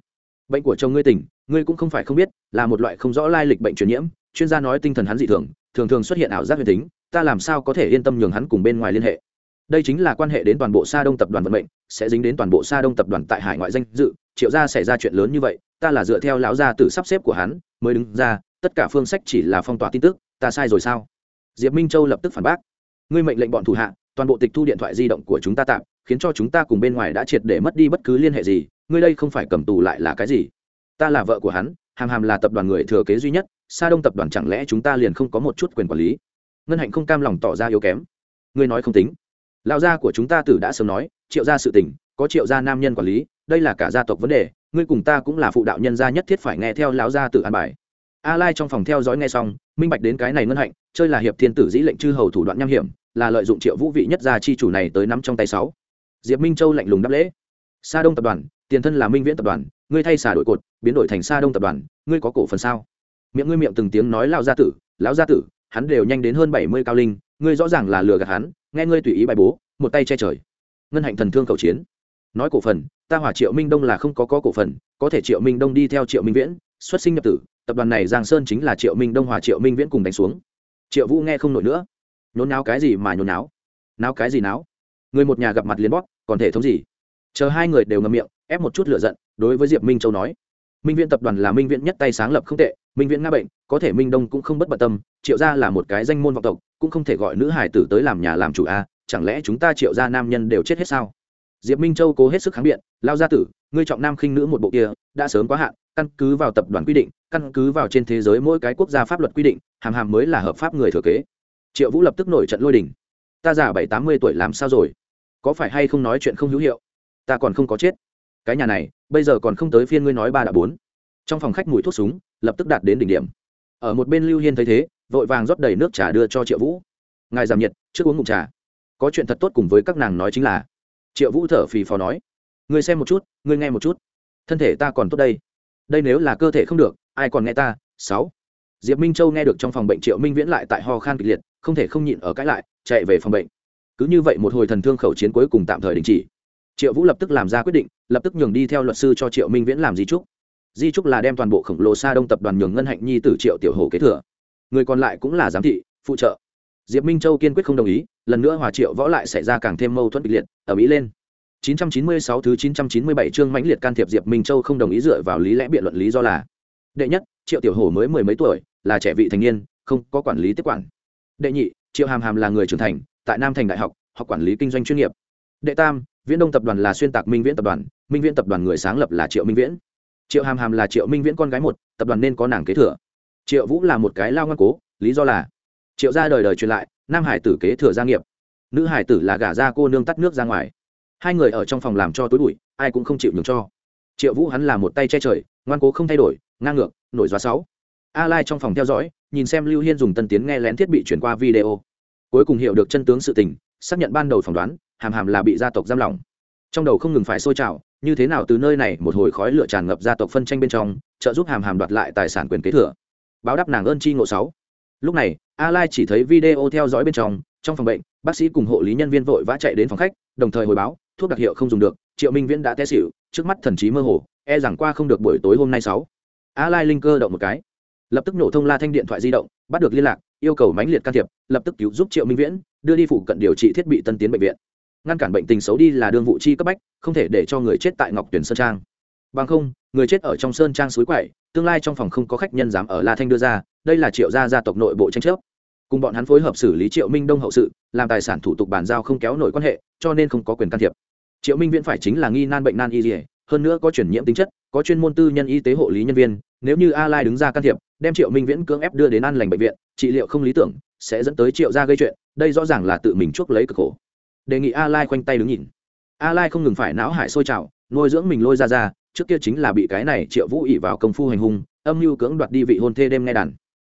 Bệnh của chồng ngươi tỉnh, ngươi cũng không phải không biết, là một loại không rõ lai lịch bệnh truyền nhiễm, chuyên gia nói tinh thần hắn dị thường thường thường xuất hiện ảo giác huyền tính, ta làm sao có thể yên tâm nhường hắn cùng bên ngoài liên hệ? Đây chính là quan hệ đến toàn bộ sa đông tập đoàn vận mệnh, sẽ dính đến toàn bộ sa đông tập đoàn tại hải ngoại danh dự, triệu gia xảy ra chuyện lớn như vậy, ta là dựa theo lão gia tử sắp xếp của hắn, mới đứng ra, tất cả phương sách chỉ là phong tỏa tin tức, ta sai rồi sao? Diệp minh châu lập tức phản bác. Ngươi mệnh lệnh bọn thủ hạ, toàn bộ tịch thu điện thoại di động của chúng ta tạm, khiến cho chúng ta cùng bên ngoài đã triệt để mất đi bất cứ liên hệ gì, ngươi đây không phải cầm tù lại là cái gì? Ta là vợ của hắn hàm hàm là tập đoàn người thừa kế duy nhất, sa đông tập đoàn chẳng lẽ chúng ta liền không có một chút quyền quản lý? Ngân hạnh không cam lòng tỏ ra yếu kém. Ngươi nói không tính. Lão gia của chúng ta tử đã sớm nói, triệu gia sự tình, có triệu gia nam nhân quản lý, đây là cả gia tộc vấn đề, ngươi cùng ta cũng là phụ đạo nhân gia nhất thiết phải nghe theo lão gia tử an bài. A lai trong phòng theo dõi nghe xong, minh bạch đến cái này ngân hạnh, chơi là hiệp thiên tử dĩ lệnh chư hầu thủ đoạn nham hiểm, là lợi dụng triệu vũ vị nhất gia chi chủ này tới nắm trong tay sáu. Diệp minh châu lạnh lùng đáp lễ. Sa đông tập đoàn, tiền thân là minh viễn tập đoàn ngươi thay xà đổi cột, biến đổi thành sa đông tập đoàn, ngươi có cổ phần sao? Miệng ngươi miệng từng tiếng nói lão gia tử, lão gia tử, hắn đều nhanh đến hơn bảy mươi cao linh, ngươi rõ ràng là lừa gạt hắn, nghe ngươi tùy ý bài bố, một tay che trời. Ngân hạnh thần thương cầu chiến. Nói cổ phần, ta hỏa triệu minh đông là không có có cổ phần, có thể triệu minh đông đi theo triệu minh viễn, xuất sinh nhập tử, tập đoàn này giang sơn chính là triệu minh đông hòa triệu minh viễn cùng đánh xuống. Triệu vũ nghe không nổi nữa. Nhốn náo cái gì mà nhốn náo náo cái gì náo người một nhà gặp mặt liền bóp, còn thể thống gì? Chờ hai người đều ngậm miệng ép một chút lựa giận, đối với diệp minh châu nói. Minh viễn tập đoàn là minh viễn nhất tay sáng lập không tệ, minh viễn nga bệnh, có thể minh đông cũng không bất bận tâm, triệu gia là một cái danh môn vọng tộc, cũng không thể gọi nữ hải tử tới làm nhà làm chủ a chẳng lẽ chúng ta triệu gia nam nhân đều chết hết sao? Diệp minh châu cố hết sức kháng biện lao gia tử, ngươi trọng nam khinh nữ một bộ kia, đã sớm quá hạn, căn cứ vào tập đoàn quy định, căn cứ vào trên thế giới mỗi cái quốc gia pháp luật quy định, hàm hàm mới là hợp pháp người thừa kế. Triệu vũ lập tức nổi trận lôi đình. Ta già bảy tám mươi tuổi làm sao rồi? Có phải hay không nói chuyện không hữu hiệu? Ta còn không có chết cái nhà này, bây giờ còn không tới phiên ngươi nói ba đã bốn. Trong phòng khách mùi thuốc súng, lập tức đạt đến đỉnh điểm. Ở một bên lưu hiên thấy thế, vội vàng rót đầy nước trà đưa cho triệu vũ. Ngài giảm nhiệt, trước uống ngụm trà. Có chuyện thật tốt cùng với các nàng nói chính là. Triệu vũ thở phì phò nói. Ngươi xem một chút, ngươi nghe một chút. Thân thể ta còn tốt đây. Đây nếu là cơ thể không được, ai còn nghe ta? Sáu. Diệp minh châu nghe được trong phòng bệnh triệu minh viễn lại tại ho khan kịch liệt, không thể không nhịn ở cãi lại, chạy về phòng bệnh. Cứ như vậy một hồi thần thương khẩu chiến cuối cùng tạm thời đình chỉ triệu vũ lập tức làm ra quyết định, lập tức nhường đi theo luật sư cho triệu minh viễn làm di trúc. Di trúc là đem toàn bộ khổng lồ sa đông tập đoàn nhường ngân hạnh nhi tử triệu tiểu hồ kế thừa. Người còn lại cũng là giám thị, phụ trợ. Diệp minh châu kiên quyết không đồng ý, lần nữa hòa triệu võ lại xảy ra càng thêm mâu thuẫn kịch liệt ở mỹ lên. 996 thứ 997 chương mãnh liệt can thiệp Diệp Minh Châu không đồng ý dựa vào lý lẽ biện luận lý do là, đệ nhất, triệu tiểu hổ mới mười mấy tuổi, là trẻ vị thành niên, không có quản lý tiếp quản. Đệ nhị, triệu hàm hàm là người trưởng thành, tại nam thành đại học học quản lý kinh doanh chuyên nghiệp đệ tam, viễn đông tập đoàn là xuyên tạc minh viễn tập đoàn, minh viễn tập đoàn người sáng lập là triệu minh viễn. Triệu hàm hàm là triệu minh viễn con gái một, tập đoàn nên có nàng kế thừa. Triệu vũ là một cái lao ngoan cố, lý do là triệu gia đời đời truyền lại, nam hải tử kế thừa gia nghiệp. Nữ hải tử là gả ra cô nương tắt nước ra ngoài. Hai người ở trong phòng làm cho tối bụi, ai cũng không chịu nhường cho. Triệu vũ hắn là một tay che trời, ngoan cố không thay đổi, ngang ngược, nổi dọa sáu. A lai trong phòng theo dõi, nhìn xem lưu hiên dùng tân tiến nghe lén thiết bị chuyển qua video. Cuối cùng hiểu được chân tướng sự tình, xác nhận ban đầu phỏng đoán hàm hàm là bị gia tộc giam lỏng. Trong đầu không ngừng phải sôi trào, như thế nào từ nơi này một hồi khói lửa tràn ngập gia tộc phân tranh bên trong, trợ giúp hàm hàm đoạt lại tài sản quyền kế thừa. Báo đáp nàng ơn chi ngộ sáu. Lúc này, a lai chỉ thấy video theo dõi bên trong trong phòng bệnh, bác sĩ cùng hộ lý nhân viên vội vã chạy đến phòng khách, đồng thời hồi báo, thuốc đặc hiệu không dùng được, triệu minh viễn đã té xỉu, trước mắt thần trí mơ hồ e rằng qua không được buổi tối hôm nay sáu. A lai linh cơ động một cái. Lập tức nổ thông la thanh điện thoại di động, bắt được liên lạc, yêu cầu mãnh liệt can thiệp, lập tức cứu giúp triệu minh viễn, đưa đi phụ cận điều trị thiết bị tân tiến bệnh viện ngăn cản bệnh tình xấu đi là đương vụ chi cấp bách, không thể để cho người chết tại ngọc tuyển sơn trang. Bằng không, người chết ở trong sơn trang suối quậy, tương lai trong phòng không có khách nhân dám ở la thanh đưa ra, đây là triệu gia gia tộc nội bộ tranh chấp. Cùng bọn hắn phối hợp xử lý triệu minh đông hậu sự, làm tài sản thủ tục bàn giao không kéo nổi quan hệ, cho nên không có quyền can thiệp. Triệu minh viễn phải chính là nghi nan bệnh nan y dỉa hơn nữa có chuyển nhiễm tính chất, có chuyên môn tư nhân y tế hộ lý nhân viên, nếu như a lai đứng ra can thiệp, đem triệu minh viễn cưỡng ép đưa đến an lành bệnh viện, trị liệu không lý tưởng, sẽ dẫn tới triệu gia gây chuyện, đây rõ ràng là tự mình chuốc lấy cực khổ đề nghị a lai khoanh tay đứng nhìn. A lai không ngừng phải não hải sôi trào, nuôi dưỡng mình lôi ra ra, trước kia chính là bị cái này triệu vũ ỉ vào công phu hành hung, âm mưu cưỡng đoạt đi vị hôn thê đêm nghe đàn.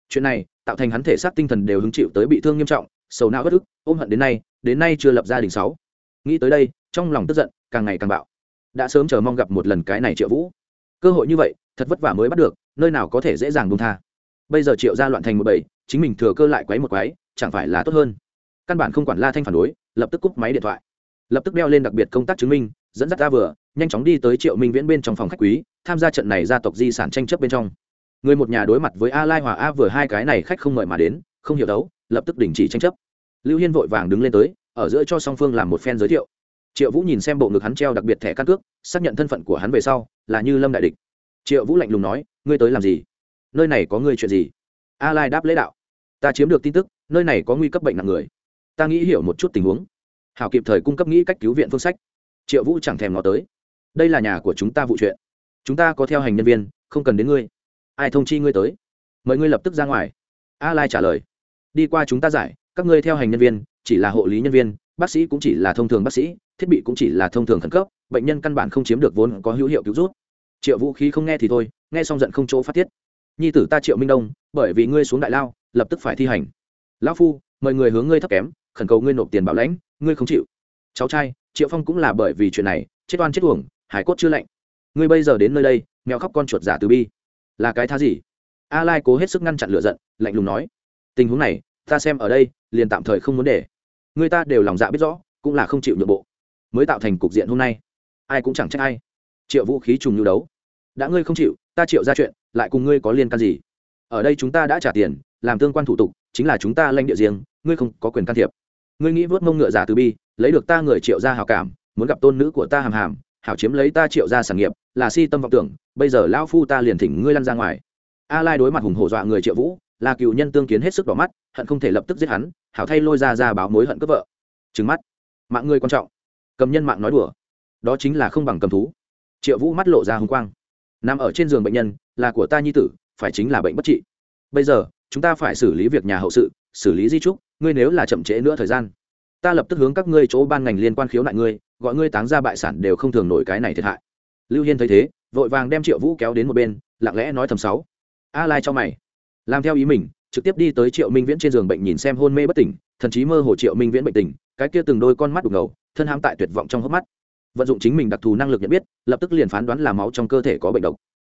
Chuyện này, tạo thành hắn thể xác tinh thần đều hứng chịu tới bị thương nghiêm trọng, sầu não bất ức, ôm hận đến nay đến nay chưa lập gia đình sáu. Nghĩ tới đây, trong lòng tức giận, càng ngày càng bạo. Đã sớm chờ mong gặp một lần cái này triệu vũ. Cơ hội như vậy, thật vất vả mới bắt được, nơi nào có thể dễ dàng buông tha. Bây giờ triệu ra loạn thành một bầy, chính mình thừa cơ lại quấy một quấy, chẳng phải là tốt hơn căn bản không quản la thanh phản đối, lập tức cúp máy điện thoại. Lập tức đeo lên đặc biệt công tác chứng minh, dẫn dắt ta vừa, nhanh chóng đi tới triệu minh viễn bên trong phòng khách quý, tham gia trận này gia tộc di sản tranh chấp bên trong. Người một nhà đối mặt với a lai hòa a vừa hai cái này khách không mời mà đến, không hiểu đấu, lập tức đình chỉ tranh chấp. Lưu hiên vội vàng đứng lên tới, ở giữa cho song phương làm một phen giới thiệu. Triệu vũ nhìn xem bộ ngực hắn treo đặc biệt thẻ căn cước, xác nhận thân phận của hắn về sau, là như lâm đại địch. Triệu vũ lạnh lùng nói, ngươi tới làm gì? Nơi này có ngươi chuyện gì? A lai đáp lễ đạo, ta chiếm được tin tức, nơi này có nguy cấp bệnh nặng người ta nghĩ hiểu một chút tình huống. Hảo kịp thời cung cấp nghĩ cách cứu viện phương sách. Triệu vũ chẳng thèm ngó tới. Đây là nhà của chúng ta vụ chuyện. Chúng ta có theo hành nhân viên, không cần đến ngươi. Ai thông chi ngươi tới? Mời ngươi lập tức ra ngoài. A lai trả lời. Đi qua chúng ta giải, các ngươi theo hành nhân viên, chỉ là hộ lý nhân viên, bác sĩ cũng chỉ là thông thường bác sĩ, thiết bị cũng chỉ là thông thường khẩn cấp, bệnh nhân căn bản không chiếm được vốn có hữu hiệu cứu rút triệu vũ khí không nghe thì thôi, nghe xong giận không chỗ phát tiết. Nhi tử ta triệu minh đông, bởi vì ngươi xuống đại lao, lập tức phải thi hành. Lão phu, mời người hướng ngươi thấp kém khẩn cầu ngươi nộp tiền bảo lãnh, ngươi không chịu. Cháu trai, triệu phong cũng là bởi vì chuyện này, chết oan chết uổng, hải cốt chưa lạnh. Ngươi bây giờ đến nơi đây, mèo khóc con chuột giả từ bi. Là cái tha gì? A lai cố hết sức ngăn chặn lửa giận, lạnh lùng nói. Tình huống này, ta xem ở đây, liền tạm thời không muốn để. Người ta đều lòng dạ biết rõ, cũng là không chịu nhượng bộ. Mới tạo thành cục diện hôm nay. Ai cũng chẳng trách ai. Triệu vũ khí trùng nhu đấu. Đã ngươi không chịu, ta triệu ra chuyện, lại cùng ngươi có liên can gì? Ở đây chúng ta đã trả tiền, làm tương quan thủ tục, chính là chúng ta lãnh địa riêng ngươi không có quyền can thiệp. Ngươi nghĩ vớt mông ngựa giả từ bi, lấy được ta người triệu ra hào cảm, muốn gặp tôn nữ của ta hàm hàm, hảo chiếm lấy ta triệu ra sản nghiệp, là si tâm vọng tưởng, bây giờ lão phu ta liền thỉnh ngươi lăn ra ngoài. A lai đối mặt hùng hổ dọa người triệu vũ, là cựu nhân tương kiến hết sức đỏ mắt, hận không thể lập tức giết hắn, hảo thay lôi ra ra báo mối hận cướp vợ. Trừng mắt. Mạng ngươi quan trọng. Cầm nhân mạng nói đùa. Đó chính là không bằng cầm thú. Triệu vũ mắt lộ ra hùng quang. Nằm ở trên giường bệnh nhân, là của ta nhi tử, phải chính là bệnh bất trị. Bây giờ, chúng ta phải xử lý việc nhà hậu sự, xử lý di trúc ngươi nếu là chậm trễ nữa thời gian, ta lập tức hướng các ngươi chỗ ban ngành liên quan khiếu nại ngươi, gọi ngươi táng ra bại sản đều không thường nổi cái này thiệt hại. Lưu hiên thấy thế, vội vàng đem triệu vũ kéo đến một bên, lặng lẽ nói thầm sáu. A lai cho mày, làm theo ý mình, trực tiếp đi tới triệu minh viễn trên giường bệnh nhìn xem hôn mê bất tỉnh, thậm chí mơ hồ triệu minh viễn bệnh tình, cái kia từng đôi con mắt đục ngầu, thân hãm tại tuyệt vọng trong hốc mắt. Vận dụng chính mình đặc thù năng lực nhận biết, lập tức liền phán đoán là máu trong cơ thể có bệnh độc.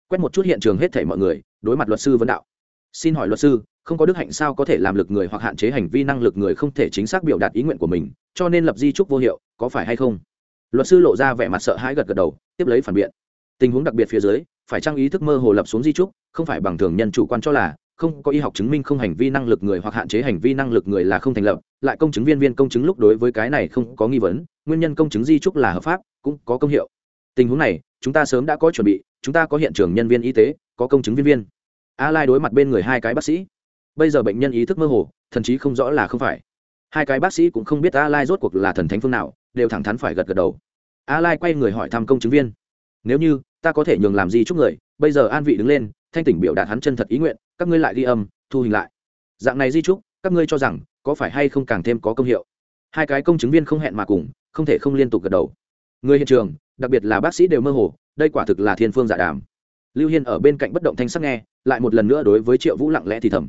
Quét một chút hiện trường hết thảy mọi người, đối mặt luật sư vấn đạo xin hỏi luật sư, không có đức hạnh sao có thể làm lực người hoặc hạn chế hành vi năng lực người không thể chính xác biểu đạt ý nguyện của mình, cho nên lập di trúc vô hiệu, có phải hay không? Luật sư lộ ra vẻ mặt sợ hãi gật gật đầu, tiếp lấy phản biện. Tình huống đặc biệt phía dưới, phải trang ý thức mơ hồ lập xuống di trúc không phải bằng thường nhân chủ quan cho là, không có y học chứng minh không hành vi năng lực người hoặc hạn chế hành vi năng lực người là không thành lập, lại công chứng viên viên công chứng lúc đối với cái này không có nghi vấn, nguyên nhân công chứng di trúc là hợp pháp, cũng có công hiệu. Tình huống này, chúng ta sớm đã có chuẩn bị, chúng ta có hiện trường nhân viên y tế, có công chứng viên viên a lai đối mặt bên người hai cái bác sĩ. Bây giờ bệnh nhân ý thức mơ hồ thậm chí không rõ là không phải. Hai cái bác sĩ cũng không biết a lai rốt cuộc là thần thánh phương nào, đều thẳng thắn phải gật gật đầu. A lai quay người hỏi thăm công chứng viên. Nếu như, ta có thể nhường làm gì chúc người, bây giờ an vị đứng lên, thanh tỉnh biểu đạt hắn chân thật ý nguyện, các ngươi lại ghi âm, thu hình lại. Dạng này di trúc các ngươi cho rằng có phải hay không càng thêm có công hiệu? Hai cái công chứng viên không hẹn mà cùng, không thể không liên tục gật đầu. Người hiện trường, đặc biệt là bác sĩ đều mơ hồ, đây quả thực là thiên phương giả đàm lưu hiên ở bên cạnh bất động thanh sắc nghe, lại một lần nữa đối với triệu vũ lặng lẽ thì thầm.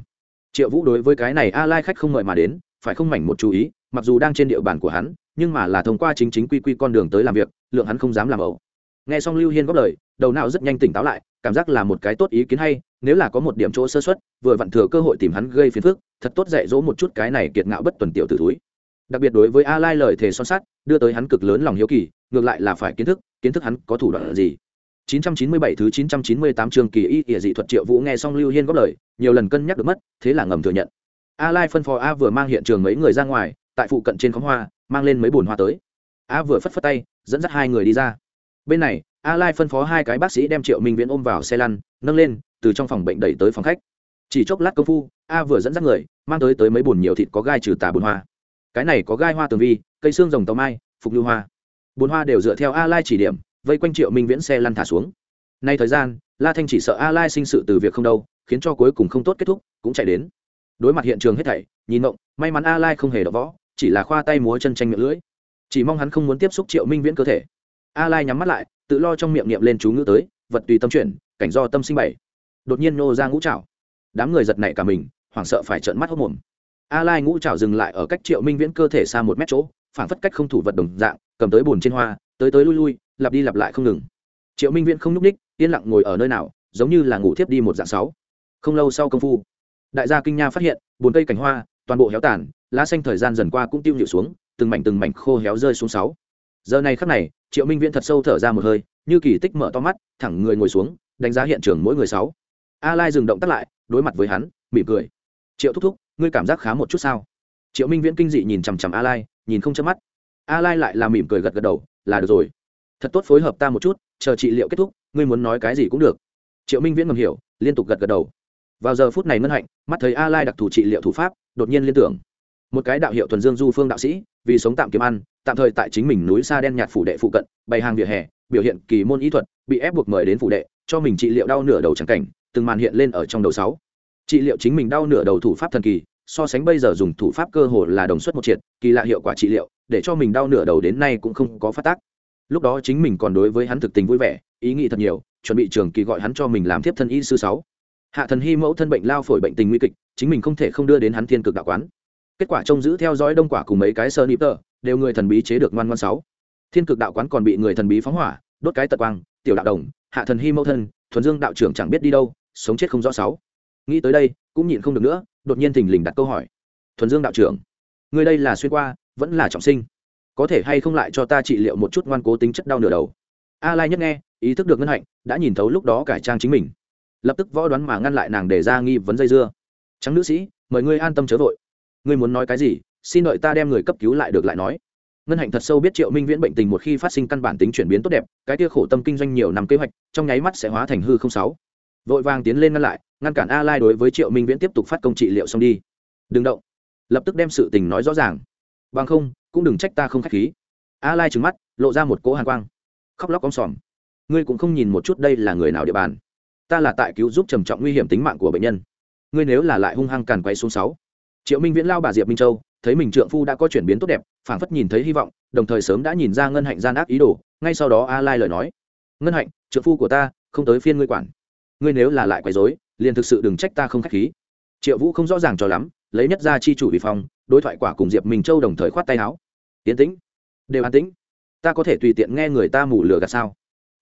Triệu vũ đối với cái này a lai khách không mời mà đến, phải không mảnh một chú ý, mặc dù đang trên địa bàn của hắn, nhưng mà là thông qua chính chính quy quy con đường tới làm việc, lượng hắn không dám làm ẩu. Nghe xong lưu hiên góp lời, đầu não rất nhanh tỉnh táo lại, cảm giác là một cái tốt ý kiến hay, nếu là có một điểm chỗ sơ xuất vừa vặn thừa cơ hội tìm hắn gây phiền phức, thật tốt dạy dỗ một chút cái này kiệt ngạo bất tuần tiểu tử thúi. Đặc biệt đối với a lai lời thề son sắt, đưa tới hắn cực lớn lòng hiếu kỳ, ngược lại là phải kiến thức kiến thức hắn có thủ đoạn gì. 997 thứ 998 chương kỳ y ỉa dị thuật Triệu Vũ nghe xong Lưu Hiên góp lời, nhiều lần cân nhắc được mất, thế là ngầm thừa nhận. A Lai phân phó A vừa mang hiện trường mấy người ra ngoài, tại phụ cận trên khóm hoa, mang lên mấy bồn hoa tới. A vừa phất phất tay, dẫn dắt hai người đi ra. Bên này, A Lai phân phó hai cái bác sĩ đem Triệu Minh Viễn ôm vào xe lăn, nâng lên, từ trong phòng bệnh đẩy tới phòng khách. Chỉ chốc lát công phu, A vừa dẫn dắt người, mang tới tới mấy bồn nhiều thịt có gai trừ tà bồn hoa. Cái này có gai hoa tường vi, cây xương rồng tàu mai, phục lưu hoa. Bồn hoa đều dựa theo A Lai chỉ điểm, vây quanh triệu minh viễn xe lăn thả xuống nay thời gian la thanh chỉ sợ a lai sinh sự từ việc không đâu khiến cho cuối cùng không tốt kết thúc cũng chạy đến đối mặt hiện trường hết thảy nhìn mộng may mắn a lai không hề đọ võ chỉ là khoa tay múa chân tranh miệng lưỡi chỉ mong hắn không muốn tiếp xúc triệu minh viễn cơ thể a lai nhắm mắt lại tự lo trong miệng niệm lên chú ngữ tới vật tùy tâm chuyển cảnh do tâm sinh bảy đột nhiên nô ra ngũ trảo đám người giật nảy cả mình hoảng sợ phải trợn mắt hốc mồm a lai ngũ trảo dừng lại ở cách triệu minh viễn cơ thể xa một mét chỗ phản phất cách không thủ vật đồng dạng, cầm tới bùn trên hoa, tới tới lui lui, lặp đi lặp lại không ngừng. Triệu minh viễn không n ú c ních yên lặng ngồi ở nơi nào, giống như là ngủ thiếp đi một dạng sáu. Không lâu sau công phu, đại gia kinh nha phát hiện, bồn cây cảnh hoa, toàn bộ héo tàn, lá xanh thời gian dần qua cũng tiêu nhịu xuống, từng mảnh từng mảnh khô héo rơi xuống sáu. Giờ này khắc này, triệu minh viễn thật sâu thở ra một hơi, như kỳ tích mở to mắt, thẳng người ngồi xuống, đánh giá hiện trường mỗi người sáu. A lai dừng động tắt lại, đối mặt với hắn, mỉm cười. Triệu thúc thúc, ngươi cảm giác khá một chút sao? Triệu minh viễn kinh dị nhìn chằm chằm a lai nhìn không chớp mắt. A lai lại là mỉm cười gật gật đầu, là được rồi. Thật tốt phối hợp ta một chút, chờ trị liệu kết thúc, ngươi muốn nói cái gì cũng được. Triệu minh viễn ngầm hiểu, liên tục gật gật đầu. Vào giờ phút này ngân hạnh, mắt thấy a lai đặc thù trị liệu thủ pháp, đột nhiên liên tưởng. Một cái đạo hiệu thuần dương du phương đạo sĩ, vì sống tạm kiếm ăn, tạm thời tại chính mình núi xa đen nhạt phủ đệ phụ cận, bày hàng vỉa hè, biểu hiện kỳ môn ý thuật, bị ép buộc mời đến phủ đệ, cho mình trị liệu đau nửa đầu trắng cảnh, từng màn hiện lên ở trong đầu sáu. Trị liệu chính mình đau nửa đầu thủ pháp thần kỳ so sánh bây giờ dùng thủ pháp cơ hồ là đồng suất một triệt, kỳ lạ hiệu quả trị liệu, để cho mình đau nửa đầu đến nay cũng không có phát tác. Lúc đó chính mình còn đối với hắn thực tình vui vẻ, ý nghĩ thật nhiều, chuẩn bị trường kỳ gọi hắn cho mình làm tiếp thân y sư sáu. Hạ thần hy mẫu thân bệnh lao phổi bệnh tình nguy kịch, chính mình không thể không đưa đến hắn thiên cực đạo quán. Kết quả trông giữ theo dõi đông quả cùng mấy cái sơ nịp tờ, đều người thần bí chế được ngoan ngoan sáu. Thiên cực đạo quán còn bị người thần bí phóng hỏa, đốt cái tật quang, tiểu đạo đồng, hạ thần hy mẫu thân, thuần dương đạo trưởng chẳng biết đi đâu, sống chết không rõ sáu. Nghĩ tới đây, cũng nhịn không được nữa đột nhiên thình lình đặt câu hỏi. Thuần dương đạo trưởng người đây là xuyên qua, vẫn là trọng sinh? Có thể hay không lại cho ta trị liệu một chút ngoan cố tính chất đau nửa đầu? A lai nhất nghe, ý thức được ngân hạnh, đã nhìn thấu lúc đó cải trang chính mình. Lập tức võ đoán mà ngăn lại nàng để ra nghi vấn dây dưa. Trắng nữ sĩ, mời ngươi an tâm chớ vội. Ngươi muốn nói cái gì, xin đợi ta đem người cấp cứu lại được lại nói. Ngân hạnh thật sâu biết triệu minh viễn bệnh tình một khi phát sinh căn bản tính chuyển biến tốt đẹp, cái kia khổ tâm kinh doanh nhiều năm kế hoạch, trong nháy mắt sẽ hóa thành hư không sáu. Vội vàng tiến lên ngăn lại ngăn cản a lai đối với triệu minh viễn tiếp tục phát công trị liệu xong đi. Đừng động. Lập tức đem sự tình nói rõ ràng. Bằng không, cũng đừng trách ta không khách khí. A lai trừng mắt, lộ ra một cỗ hàn quang. Khóc lóc cong sòm. Ngươi cũng không nhìn một chút đây là người nào địa bàn. Ta là tại cứu giúp trầm trọng nguy hiểm tính mạng của bệnh nhân. Ngươi nếu là lại hung hăng càn quay xuống sáu. Triệu minh viễn lao bà diệp minh châu, thấy mình trượng phu đã có chuyển biến tốt đẹp, phảng phất nhìn thấy hy vọng, đồng thời sớm đã nhìn ra ngân hạnh gian ác ý đồ, ngay sau đó a lai lời nói. Ngân hạnh, trượng phu của ta, không tới phiên ngươi quản. Ngươi nếu là lại quấy rối liền thực sự đừng trách ta không khách khí. Triệu vũ không rõ ràng cho lắm, lấy nhất ra chi chủ bị phong, đối thoại quả cùng diệp minh châu đồng thời khoát tay áo. Tiến tĩnh, đều an tĩnh. Ta có thể tùy tiện nghe người ta mù lửa gạt sao?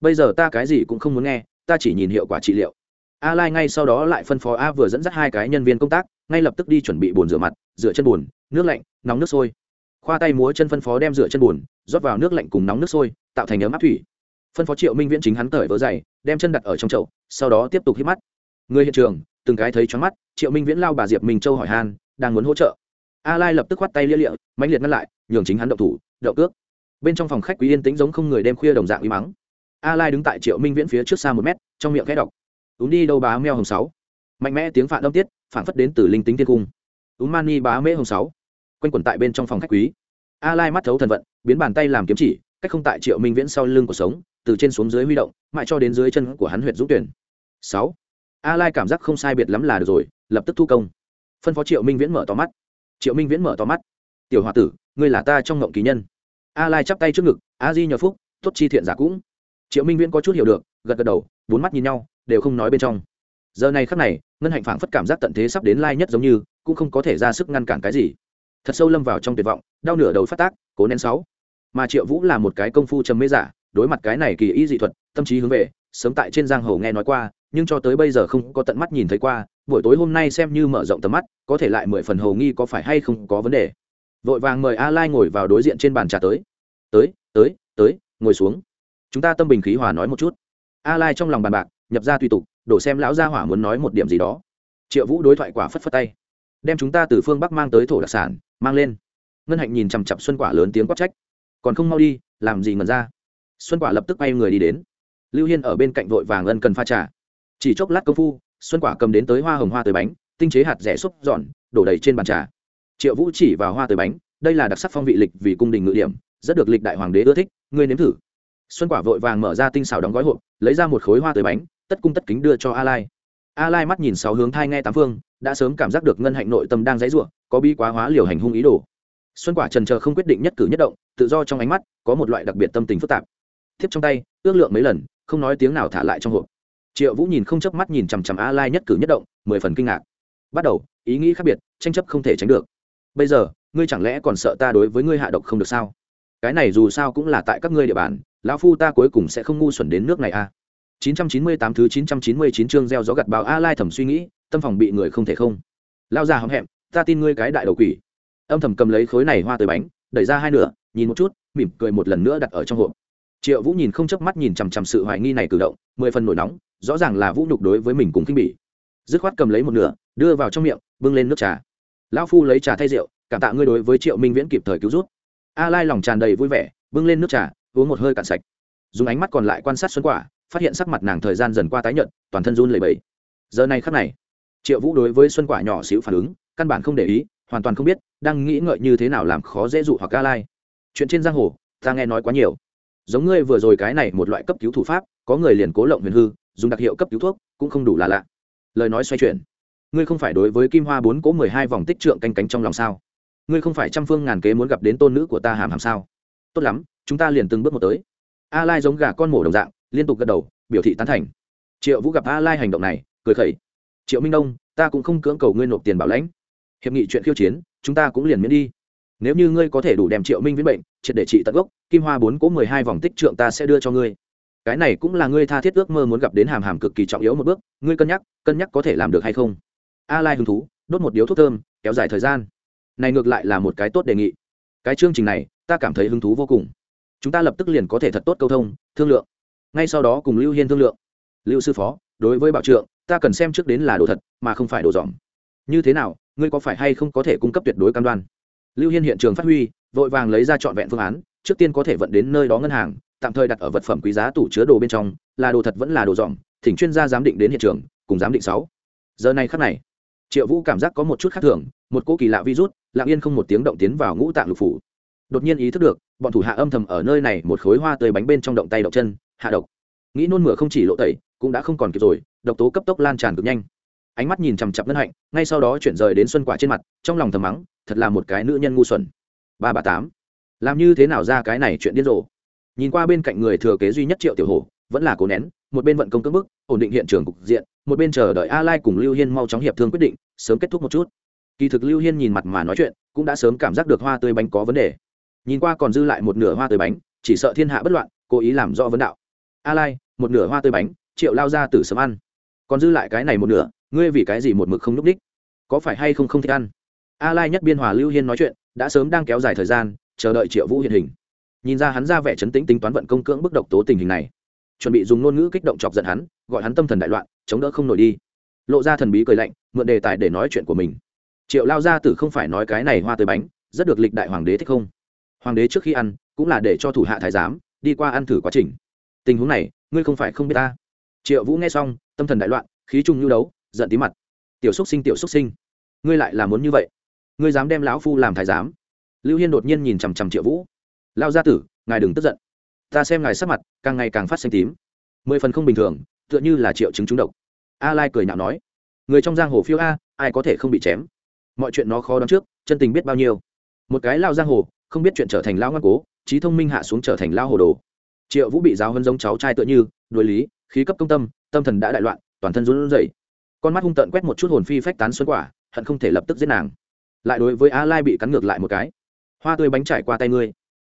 Bây giờ ta cái gì cũng không muốn nghe, ta chỉ nhìn hiệu quả trị liệu. A lai ngay sau đó lại phân phó a vừa dẫn dắt hai cái nhân viên công tác, ngay lập tức đi chuẩn bị bồn rửa mặt, rửa chân bồn nước lạnh, nóng nước sôi. Khoa tay múa chân phân phó đem rửa chân bồn rót vào nước lạnh cùng nóng nước sôi, tạo thành ấm áp thủy. Phân phó triệu minh viễn chính hắn cởi vỡ dày, đem chân đặt ở trong chậu, sau đó tiếp tục hít mắt người hiện trường, từng cái thấy choáng mắt, triệu minh viễn lao bà diệp minh châu hỏi han, đang muốn hỗ trợ. A lai lập tức khoát tay lia lịa, mãnh liệt ngăn lại, nhường chính hắn động thủ, đậu cước. Bên trong phòng khách quý yên tĩnh giống không người đêm khuya đồng dạng uy mắng a lai đứng tại triệu minh viễn phía trước xa một mét, trong miệng khẽ đọc. Úng đi đâu bá meo hồng sáu? Mạnh mẽ tiếng phạn âm tiết, phản phất đến từ linh tính thiên cung. Úng mani bá mễ hồng sáu. Quanh quẩn tại bên trong phòng khách quý. A lai mắt thấu thần vận, biến bàn tay làm kiếm chỉ, cách không tại triệu minh viễn sau lưng của sống, từ trên xuống dưới huy động, mãi cho đến dưới chân của hắn huyện dũng tuyển. Sáu a lai cảm giác không sai biệt lắm là được rồi, lập tức thu công. Phân phó triệu minh viễn mở to mắt. Triệu minh viễn mở to mắt. Tiểu h o a tử, ngươi là ta trong ngộng ký nhân. A lai chắp tay trước ngực, a di nhờ phúc, tốt chi thiện giả cũng. Triệu minh viễn có chút hiểu được, gật gật đầu, bốn mắt nhìn nhau, đều không nói bên trong. Giờ này khắc này, ngân hạnh phảng phất cảm giác tận thế sắp đến lai nhất giống như, cũng không có thể ra sức ngăn cản cái gì. Thật sâu lâm vào trong tuyệt vọng, đau nửa đầu phát tác, cố nén sáu. Mà triệu vũ là một cái công phu trầm mê giả, đối mặt cái này kỳ y dị thuật, tâm trí hướng về, sớm tại trên giang hồ nghe nói qua nhưng cho tới bây giờ không có tận mắt nhìn thấy qua, buổi tối hôm nay xem như mở rộng tầm mắt, có thể lại mười phần hồ nghi có phải hay không có vấn đề. Vội vàng mời a lai ngồi vào đối diện trên bàn trà tới. Tới tới tới, ngồi xuống. Chúng ta tâm bình khí hòa nói một chút. A lai trong lòng bàn bạc, nhập ra tùy tục, đổ xem lão gia hỏa muốn nói một điểm gì đó. Triệu vũ đối thoại quả phất phất tay. Đem chúng ta từ phương bắc mang tới thổ đặc sản, mang lên. Ngân hạnh nhìn chằm chặp xuân quả lớn tiếng quát trách. Còn không mau đi, làm gì ngần ra. Xuân quả lập tức bay người đi đến. Lưu hiên ở bên cạnh vội vàng ân cần pha trà chỉ chốc lát công phu, xuân quả cầm đến tới hoa hồng hoa tới bánh, tinh chế hạt rẻ xúc giòn, đổ đầy trên bàn trà. Triệu vũ chỉ vào hoa tới bánh, đây là đặc sắc phong vị lịch vì cung đình ngự điểm, rất được lịch đại hoàng đế ưa thích, ngươi nếm thử. Xuân quả vội vàng mở ra tinh xảo đóng gói hộp, lấy ra một khối hoa tới bánh, tất cung tất kính đưa cho a lai. A lai mắt nhìn sáu hướng thai nghe tám phương, đã sớm cảm giác được ngân hạnh nội tâm đang dãy ruộng có bi quá hóa liều hành hung ý đồ. Xuân quả trần chờ không quyết định nhất cử nhất động, tự do trong ánh mắt, có một loại đặc biệt tâm tình phức tạp. Tiếp trong tay, ước lượng mấy lần, không nói tiếng nào thả lại trong hộp triệu vũ nhìn không chớp mắt nhìn chằm chằm a lai nhất cử nhất động, mười phần kinh ngạc. Bắt đầu, ý nghĩ khác biệt, tranh chấp không thể tránh được. Bây giờ, ngươi chẳng lẽ còn sợ ta đối với ngươi hạ độc không được sao? Cái này dù sao cũng là tại các ngươi địa bàn, lão phu ta cuối cùng sẽ không ngu xuẩn đến nước này a à. 998 thứ 999 chương gieo gió gặt bão a lai thầm suy nghĩ, tâm phòng bị người không thể không. Lao ra hóm hẹm, ta tin ngươi cái đại đầu quỷ. Âm thầm cầm lấy khối này hoa tới bánh, đẩy ra hai nửa, nhìn một chút, mỉm cười một lần nữa đặt ở trong hộp. Triệu vũ nhìn không chớp mắt nhìn chằm chằm sự hoài nghi này cử động, mười phần nổi nóng rõ ràng là vũ nhục đối với mình cùng khinh bỉ. Dứt khoát cầm lấy một nửa, đưa vào trong miệng, bưng lên nước trà. Lão phu lấy trà thay rượu, cảm tạ ngươi đối với triệu minh viễn kịp thời cứu rút a lai lòng tràn đầy vui vẻ, bưng lên nước trà, uống một hơi cạn sạch. Dùng ánh mắt còn lại quan sát xuân quả, phát hiện sắc mặt nàng thời gian dần qua tái nhợt, toàn thân run lẩy bẩy. Giờ này khắc này, triệu vũ đối với xuân quả nhỏ xíu phản ứng, căn bản không để ý, hoàn toàn không biết đang nghĩ ngợi như thế nào làm khó dễ dụ hoặc a lai. Chuyện trên giang hồ, ta nghe nói quá nhiều. Giống ngươi vừa rồi cái này một loại cấp cứu thủ pháp, có người liền cố lộng huyền hư dùng đặc hiệu cấp cứu thuốc, cũng không đủ là lạ. Lời nói xoay chuyển. Ngươi không phải đối với kim hoa bốn cỗ mười hai vòng tích trượng canh cánh trong lòng sao? Ngươi không phải trăm phương ngàn kế muốn gặp đến tôn nữ của ta hàm hàm sao? Tốt lắm, chúng ta liền từng bước một tới. A lai giống gà con mổ đồng dạng, liên tục gật đầu, biểu thị tán thành. Triệu vũ gặp a lai hành động này, cười khẩy. Triệu minh đông, ta cũng không cưỡng cầu ngươi nộp tiền bảo lãnh. Hiệp nghị chuyện khiêu chiến, chúng ta cũng liền miễn đi. Nếu như ngươi có thể đủ đem triệu minh viễn bệnh, triệt để trị tận gốc, kim hoa bốn cỗ mười hai vòng tích trượng ta sẽ đưa cho ngươi cái này cũng là ngươi tha thiết ước mơ muốn gặp đến hàm hàm cực kỳ trọng yếu một bước, ngươi cân nhắc cân nhắc có thể làm được hay không? A lai hứng thú, đốt một điếu thuốc thơm, kéo dài thời gian. Này ngược lại là một cái tốt đề nghị. Cái chương trình này, ta cảm thấy hứng thú vô cùng. Chúng ta lập tức liền có thể thật tốt câu thông, thương lượng. Ngay sau đó cùng lưu hiên thương lượng. Lưu sư phó, đối với bảo trượng, ta cần xem trước đến là đồ thật, mà không phải đồ dỏm. Như thế nào, ngươi có phải hay không có thể cung cấp tuyệt đối cam đoan? Lưu hiên hiện trường phát huy, vội vàng lấy ra trọn vẹn phương án, trước tiên có thể vận đến nơi đó ngân hàng tạm thời đặt ở vật phẩm quý giá tủ chứa đồ bên trong, là đồ thật vẫn là đồ dỏm thỉnh chuyên gia giám định đến hiện trường, cùng giám định sáu. Giờ này khắc này, triệu vũ cảm giác có một chút khác thường, một cỗ kỳ lạ virus lặng yên không một tiếng động tiến vào ngũ tạng lục phủ. Đột nhiên ý thức được, bọn thủ hạ âm thầm ở nơi này một khối hoa tươi bánh bên trong động tay động chân, hạ độc. Nghĩ nôn mửa không chỉ lộ tẩy, cũng đã không còn kịp rồi, độc tố cấp tốc lan tràn cực nhanh. Ánh mắt nhìn chằm chặp ngân hạnh, ngay sau đó chuyển rời đến xuân quả trên mặt, trong lòng thầm mắng, thật là một cái nữ nhân ngu xuẩn. Ba bà tám, làm như thế nào ra cái này chuyện điên rồ? Nhìn qua bên cạnh người thừa kế duy nhất triệu tiểu hổ, vẫn là cố nén, một bên vận công cưỡng bức, ổn định hiện trường cục diện, một bên chờ đợi a lai cùng lưu hiên mau chóng hiệp thương quyết định, sớm kết thúc một chút. Kỳ thực lưu hiên nhìn mặt mà nói chuyện, cũng đã sớm cảm giác được hoa tươi bánh có vấn đề. Nhìn qua còn dư lại một nửa hoa tươi bánh, chỉ sợ thiên hạ bất loạn, cố ý làm rõ vấn đạo. A lai, một nửa hoa tươi bánh, triệu lao ra từ sớm ăn. Còn dư lại cái này một nửa, ngươi vì cái gì một mực không núp đích? Có phải hay không không thích ăn? A lai nhất biên hòa lưu hiên nói chuyện, đã sớm đang kéo dài thời gian, chờ đợi triệu vũ hiện hình nhìn ra hắn ra vẻ chấn tĩnh tính toán vận công cưỡng bức độc tố tình hình này, chuẩn bị dùng ngôn ngữ kích động chọc giận hắn, gọi hắn tâm thần đại loạn, chống đỡ không nổi đi. Lộ ra thần bí cười lạnh, mượn đề tài để nói chuyện của mình. Triệu lao gia tử không phải nói cái này hoa tươi bánh, rất được lịch đại hoàng đế thích không? Hoàng đế trước khi ăn, cũng là để cho thủ hạ thái giám, đi qua ăn thử quá trình. Tình huống này, ngươi không phải không biết ta. Triệu vũ nghe xong, tâm thần đại loạn, khí trung nhu đấu, giận tí mặt. Tiểu xúc sinh, tiểu xúc sinh. Ngươi lại là muốn như vậy? Ngươi dám đem lão phu làm thái giám? Lưu hiên đột nhiên nhìn chằm chằm triệu vũ lao gia tử, ngài đừng tức giận. Ta xem ngài sắc mặt, càng ngày càng phát xanh tím. Mười phần không bình thường, tựa như là triệu chứng trúng độc. A lai cười nhạo nói, người trong giang hồ phiêu a, ai có thể không bị chém? Mọi chuyện nó khó đoán trước, chân tình biết bao nhiêu. Một cái lao giang hồ, không biết chuyện trở thành lao ngoan cố, trí thông minh hạ xuống trở thành lao hồ đồ. Triệu vũ bị giáo hơn giống cháu trai tựa như, đối lý, khí cấp công tâm tâm thần đã đại loạn, toàn thân run rẩy. Con mắt hung tợn quét một chút hồn phi phách tán xuân quả, hận không thể lập tức giết nàng. Lại đối với a lai bị cắn ngược lại một cái. Hoa tươi bánh trải qua tay ngươi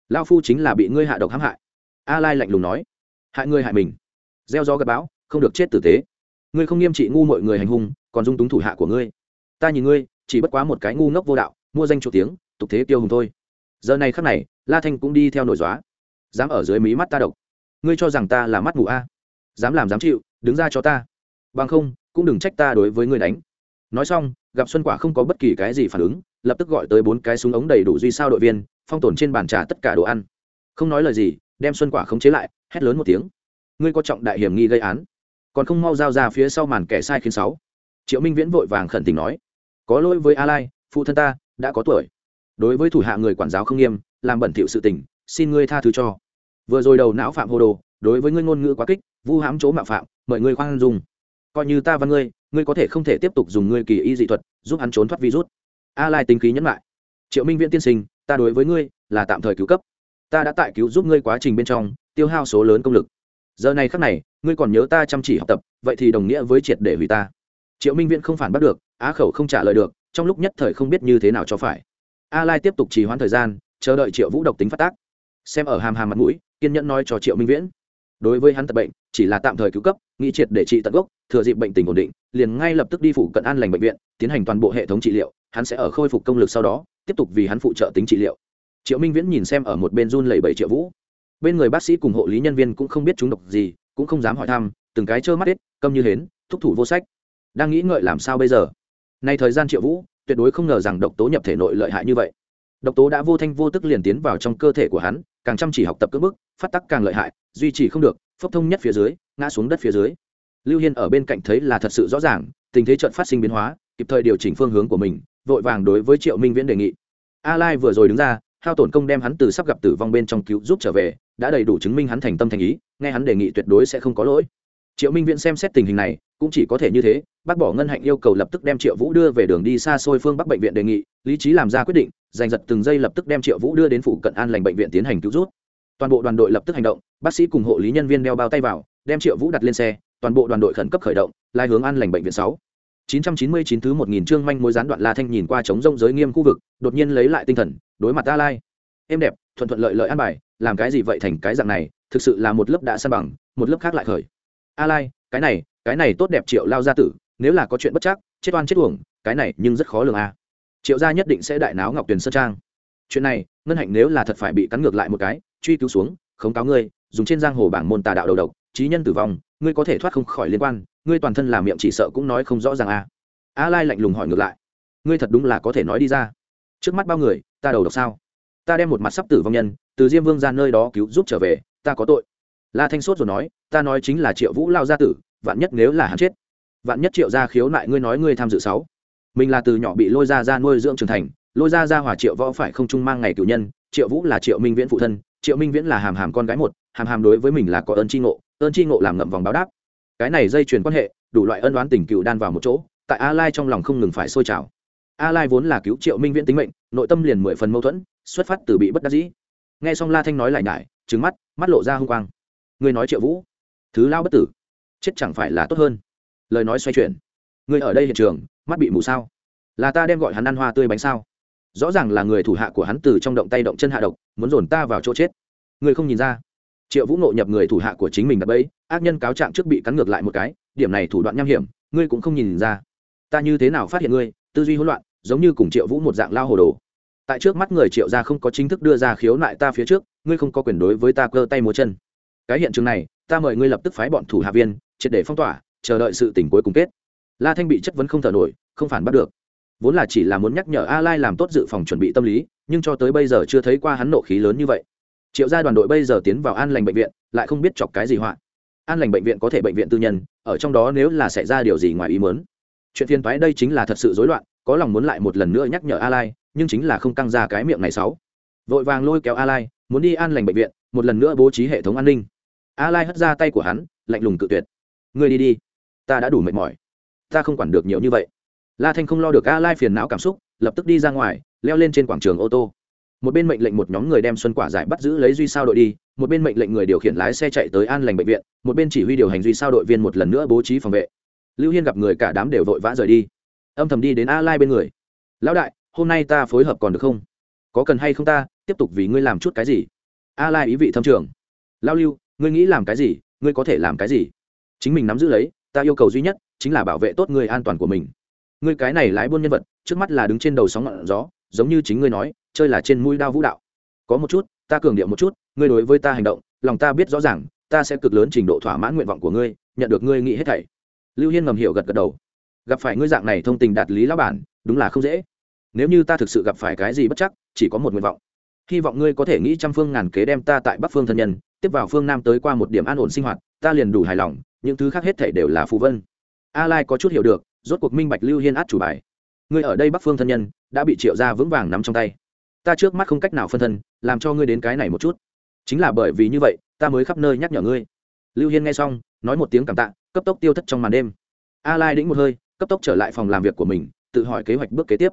lao phu chính là bị ngươi hạ độc hãm hại. A lai lạnh lùng nói. Hại ngươi hại mình. Gieo gió gặp bão, không được chết tử tế. Ngươi không nghiêm trị ngu mọi người hành hung, còn dung túng thủ hạ của ngươi. Ta nhìn ngươi, chỉ bất quá một cái ngu ngốc vô đạo, mua danh chủ tiếng, tục thế tiêu hùng thôi. Giờ này khắc này, la thanh cũng đi theo nổi dóa dám ở dưới mí mắt ta độc. Ngươi cho rằng ta là mắt mù a? Dám làm dám chịu, đứng ra cho ta. Bằng không, cũng đừng trách ta đối với ngươi đánh. Nói xong, gặp xuân quả không có bất kỳ cái gì phản ứng, lập tức gọi tới bốn cái súng ống đầy đủ duy sao đội viên phong tồn trên bàn trà tất cả đồ ăn. Không nói lời gì, đem xuân quả khống chế lại, hét lớn một tiếng. Ngươi có trọng đại hiểm nghi gây án. Còn không mau giao ra phía sau màn kẻ sai khiến sáu. Triệu minh viễn vội vàng khẩn tình nói. Có lỗi với a lai, phụ thân ta, đã có tuổi. Đối với thủ hạ người quản giáo không nghiêm, làm bẩn thỉu sự tình, xin ngươi tha thứ cho. Vừa rồi đầu não phạm hồ đồ, đối với ngươi ngôn ngữ quá kích, vu hãm chỗ mạo phạm, mời ngươi khoan dùng. coi như ta và ngươi ngươi có thể không thể tiếp tục dùng ngươi kỳ y dị thuật, giúp hắn trốn thoát virus. A lai tính khí nhẫn lại triệu minh viễn tiên sinh ta đối với ngươi là tạm thời cứu cấp. Ta đã tại cứu giúp ngươi quá trình bên trong, tiêu hao số lớn công lực. Giờ này khắc này, ngươi còn nhớ ta chăm chỉ học tập, vậy thì đồng nghĩa với triệt để hủy ta. Triệu minh viễn không phản bắt được, á khẩu không trả lời được, trong lúc nhất thời không biết như thế nào cho phải. A lai tiếp tục trì hoãn thời gian, chờ đợi triệu vũ độc tính phát tác. Xem ở hàm hàm mặt mũi, kiên nhẫn nói cho triệu minh viễn đối với hắn tật bệnh, chỉ là tạm thời cứu cấp, nghĩ triệt để trị tận gốc, thừa dịp bệnh tình ổn định, liền ngay lập tức đi phủ cận an lành bệnh viện, tiến hành toàn bộ hệ thống trị liệu, hắn sẽ ở khôi phục công lực sau đó, tiếp tục vì hắn phụ trợ tính trị liệu. Triệu minh viễn nhìn xem ở một bên run lẩy bẩy triệu vũ. Bên người bác sĩ cùng hộ lý nhân viên cũng không biết chúng độc gì, cũng không dám hỏi thăm, từng cái trơ mắt hết, câm như hến, thúc thủ vô sách. Đang nghĩ ngợi làm sao bây giờ? Nay thời gian triệu vũ, tuyệt đối không ngờ rằng độc tố nhập thể nội lợi hại như vậy. Độc tố đã vô thanh vô tức liền tiến vào trong cơ thể của hắn càng chăm chỉ học tập cưỡng bức, phát tắc càng lợi hại, duy trì không được, phốc thông nhất phía dưới, ngã xuống đất phía dưới. Lưu hiên ở bên cạnh thấy là thật sự rõ ràng, tình thế trận phát sinh biến hóa, kịp thời điều chỉnh phương hướng của mình, vội vàng đối với triệu minh viễn đề nghị. A lai vừa rồi đứng ra, hao tổn công đem hắn từ sắp gặp tử vong bên trong cứu giúp trở về, đã đầy đủ chứng minh hắn thành tâm thành ý, nghe hắn đề nghị tuyệt đối sẽ không có lỗi triệu minh viễn xem xét tình hình này cũng chỉ có thể như thế bác bỏ ngân hạnh yêu cầu lập tức đem triệu vũ đưa về đường đi xa xôi phương bắc bệnh viện đề nghị lý trí làm ra quyết định giành giật từng giây lập tức đem triệu vũ đưa đến phủ cận an lành bệnh viện tiến hành cứu rút toàn bộ đoàn đội lập tức hành động bác sĩ cùng hộ lý nhân viên đeo bao tay vào đem triệu vũ đặt lên xe toàn bộ đoàn đội khẩn cấp khởi động lai hướng an lành bệnh viện sáu 999 thứ 1000 chương manh mối gián đoạn La Thanh nhìn qua trống rông giới nghiêm khu vực, đột nhiên lấy lại tinh thần, đối mặt A Lai. Em đẹp, thuận thuận lợi lợi an bài, làm cái gì vậy thành cái dạng này, thực sự là một lớp đã san bằng, một lớp khác lại khởi. A Lai, cái này, cái này tốt đẹp Triệu lao gia tử, nếu là có chuyện bất chắc, chết oan chết uổng, cái này nhưng rất khó lường a. Triệu gia nhất định sẽ đại náo Ngọc Tuyền Sơn Trang. Chuyện này, ngân hạnh nếu là thật phải bị cắn ngược lại một cái, truy cứu xuống, khống cáo ngươi, dùng trên giang hồ bảng môn tà đạo đầu độc, trí nhân tử vong, ngươi có thể thoát không khỏi liên quan, ngươi toàn thân làm miệng chỉ sợ cũng nói không rõ ràng a. A lai lạnh lùng hỏi ngược lại. Ngươi thật đúng là có thể nói đi ra. Trước mắt bao người ta đầu độc sao? Ta đem một mặt sắp tử vong nhân từ diêm vương ra nơi đó cứu giúp trở về ta có tội la thanh sốt rồi nói, ta nói chính là triệu vũ lao gia tử, vạn nhất nếu là hắn chết, vạn nhất triệu gia khiếu nại ngươi nói ngươi tham dự sáu. Mình là từ nhỏ bị lôi ra ra nuôi dưỡng trưởng thành, lôi ra ra hòa triệu võ phải không trung mang ngày cử nhân, triệu vũ là triệu minh viễn phụ thân, triệu minh viễn là hàm hàm con gái một, hàm hàm đối với mình là có ơn tri ngộ, ơn tri ngộ làm ngậm vòng báo đáp. Cái này dây truyền quan hệ, đủ loại ân đoán tình cựu đan vào một chỗ, tại a lai trong lòng không ngừng phải sôi trào. A lai vốn là cứu triệu minh viễn tính mệnh, nội tâm liền mười phần mâu thuẫn, xuất phát từ bị bất đắc dĩ. Nghe xong la thanh nói lại nhải trứng mắt mắt lộ ra hung quang. Ngươi nói triệu vũ, thứ lao bất tử, chết chẳng phải là tốt hơn. Lời nói xoay chuyển. Ngươi ở đây hiện trường, mắt bị mù sao? Là ta đem gọi hắn ăn hoa tươi bánh sao? Rõ ràng là người thủ hạ của hắn từ trong động tay động chân hạ độc, muốn dồn ta vào chỗ chết. Ngươi không nhìn ra? Triệu vũ nộ nhập người thủ hạ của chính mình đập ấy ác nhân cáo trạng trước bị cắn ngược lại một cái, điểm này thủ đoạn nham hiểm, ngươi cũng không nhìn ra. Ta như thế nào phát hiện ngươi, tư duy hỗn loạn, giống như cùng triệu vũ một dạng lao hồ đồ. Tại trước mắt người triệu gia không có chính thức đưa ra khiếu nại ta phía trước, ngươi không có quyền đối với ta cơ tay múa chân cái hiện trường này, ta mời ngươi lập tức phái bọn thủ hạ viên, triệt để phong tỏa, chờ đợi sự tỉnh cuối cùng kết. La thanh bị chất vấn không thở nổi, không phản bắt được. Vốn là chỉ là muốn nhắc nhở a lai làm tốt dự phòng chuẩn bị tâm lý, nhưng cho tới bây giờ chưa thấy qua hắn nộ khí lớn như vậy. Triệu gia đoàn đội bây giờ tiến vào an lành bệnh viện, lại không biết chọc cái gì họa. An lành bệnh viện có thể bệnh viện tư nhân, ở trong đó nếu là xảy ra điều gì ngoài ý muốn. Chuyện thiên toái đây chính là thật sự rối loạn, có lòng muốn lại một lần nữa nhắc nhở a lai, nhưng chính là không căng ra cái miệng này sáu. Vội vàng lôi kéo a lai, muốn đi an lành bệnh viện, một lần nữa bố trí hệ thống an ninh a lai hất ra tay của hắn, lạnh lùng cự tuyệt. Ngươi đi đi, ta đã đủ mệt mỏi. Ta không quản được nhiều như vậy. La thanh không lo được a lai phiền não cảm xúc, lập tức đi ra ngoài, leo lên trên quảng trường ô tô. Một bên mệnh lệnh một nhóm người đem xuân quả giải bắt giữ lấy duy sao đội đi, một bên mệnh lệnh người điều khiển lái xe chạy tới an lành bệnh viện, một bên chỉ huy điều hành duy sao đội viên một lần nữa bố trí phòng vệ. Lưu hiên gặp người cả đám đều vội vã rời đi. Âm thầm đi đến a lai bên người. Lão đại, hôm nay ta phối hợp còn được không? Có cần hay không ta? Tiếp tục vì ngươi làm chút cái gì? A lai ý vị thâm trường. Lao lưu ngươi nghĩ làm cái gì, ngươi có thể làm cái gì? Chính mình nắm giữ lấy, ta yêu cầu duy nhất chính là bảo vệ tốt người an toàn của mình. Ngươi cái này lái buôn nhân vật, trước mắt là đứng trên đầu sóng ngọn gió, giống như chính ngươi nói, chơi là trên mũi đao vũ đạo. Có một chút, ta cường điệu một chút, ngươi đối với ta hành động, lòng ta biết rõ ràng, ta sẽ cực lớn trình độ thỏa mãn nguyện vọng của ngươi, nhận được ngươi nghĩ hết thảy. Lưu hiên ngầm hiểu gật gật đầu. Gặp phải ngươi dạng này thông tình đạt lý lão bản, đúng là không dễ. Nếu như ta thực sự gặp phải cái gì bất chắc, chỉ có một nguyện vọng. Hy vọng ngươi có thể nghĩ trăm phương ngàn kế đem ta tại bắc phương thân nhân tiếp vào phương nam tới qua một điểm an ổn sinh hoạt, ta liền đủ hài lòng, những thứ khác hết thể đều là phù vân. A lai có chút hiểu được, rốt cuộc minh bạch lưu hiên át chủ bài. Ngươi ở đây bắc phương thân nhân, đã bị triệu gia vững vàng nắm trong tay. Ta trước mắt không cách nào phân thân, làm cho ngươi đến cái này một chút. Chính là bởi vì như vậy, ta mới khắp nơi nhắc nhở ngươi. Lưu hiên nghe xong, nói một tiếng cảm tạ, cấp tốc tiêu thất trong màn đêm. A lai đĩnh một hơi, cấp tốc trở lại phòng làm việc của mình, tự hỏi kế hoạch bước kế tiếp.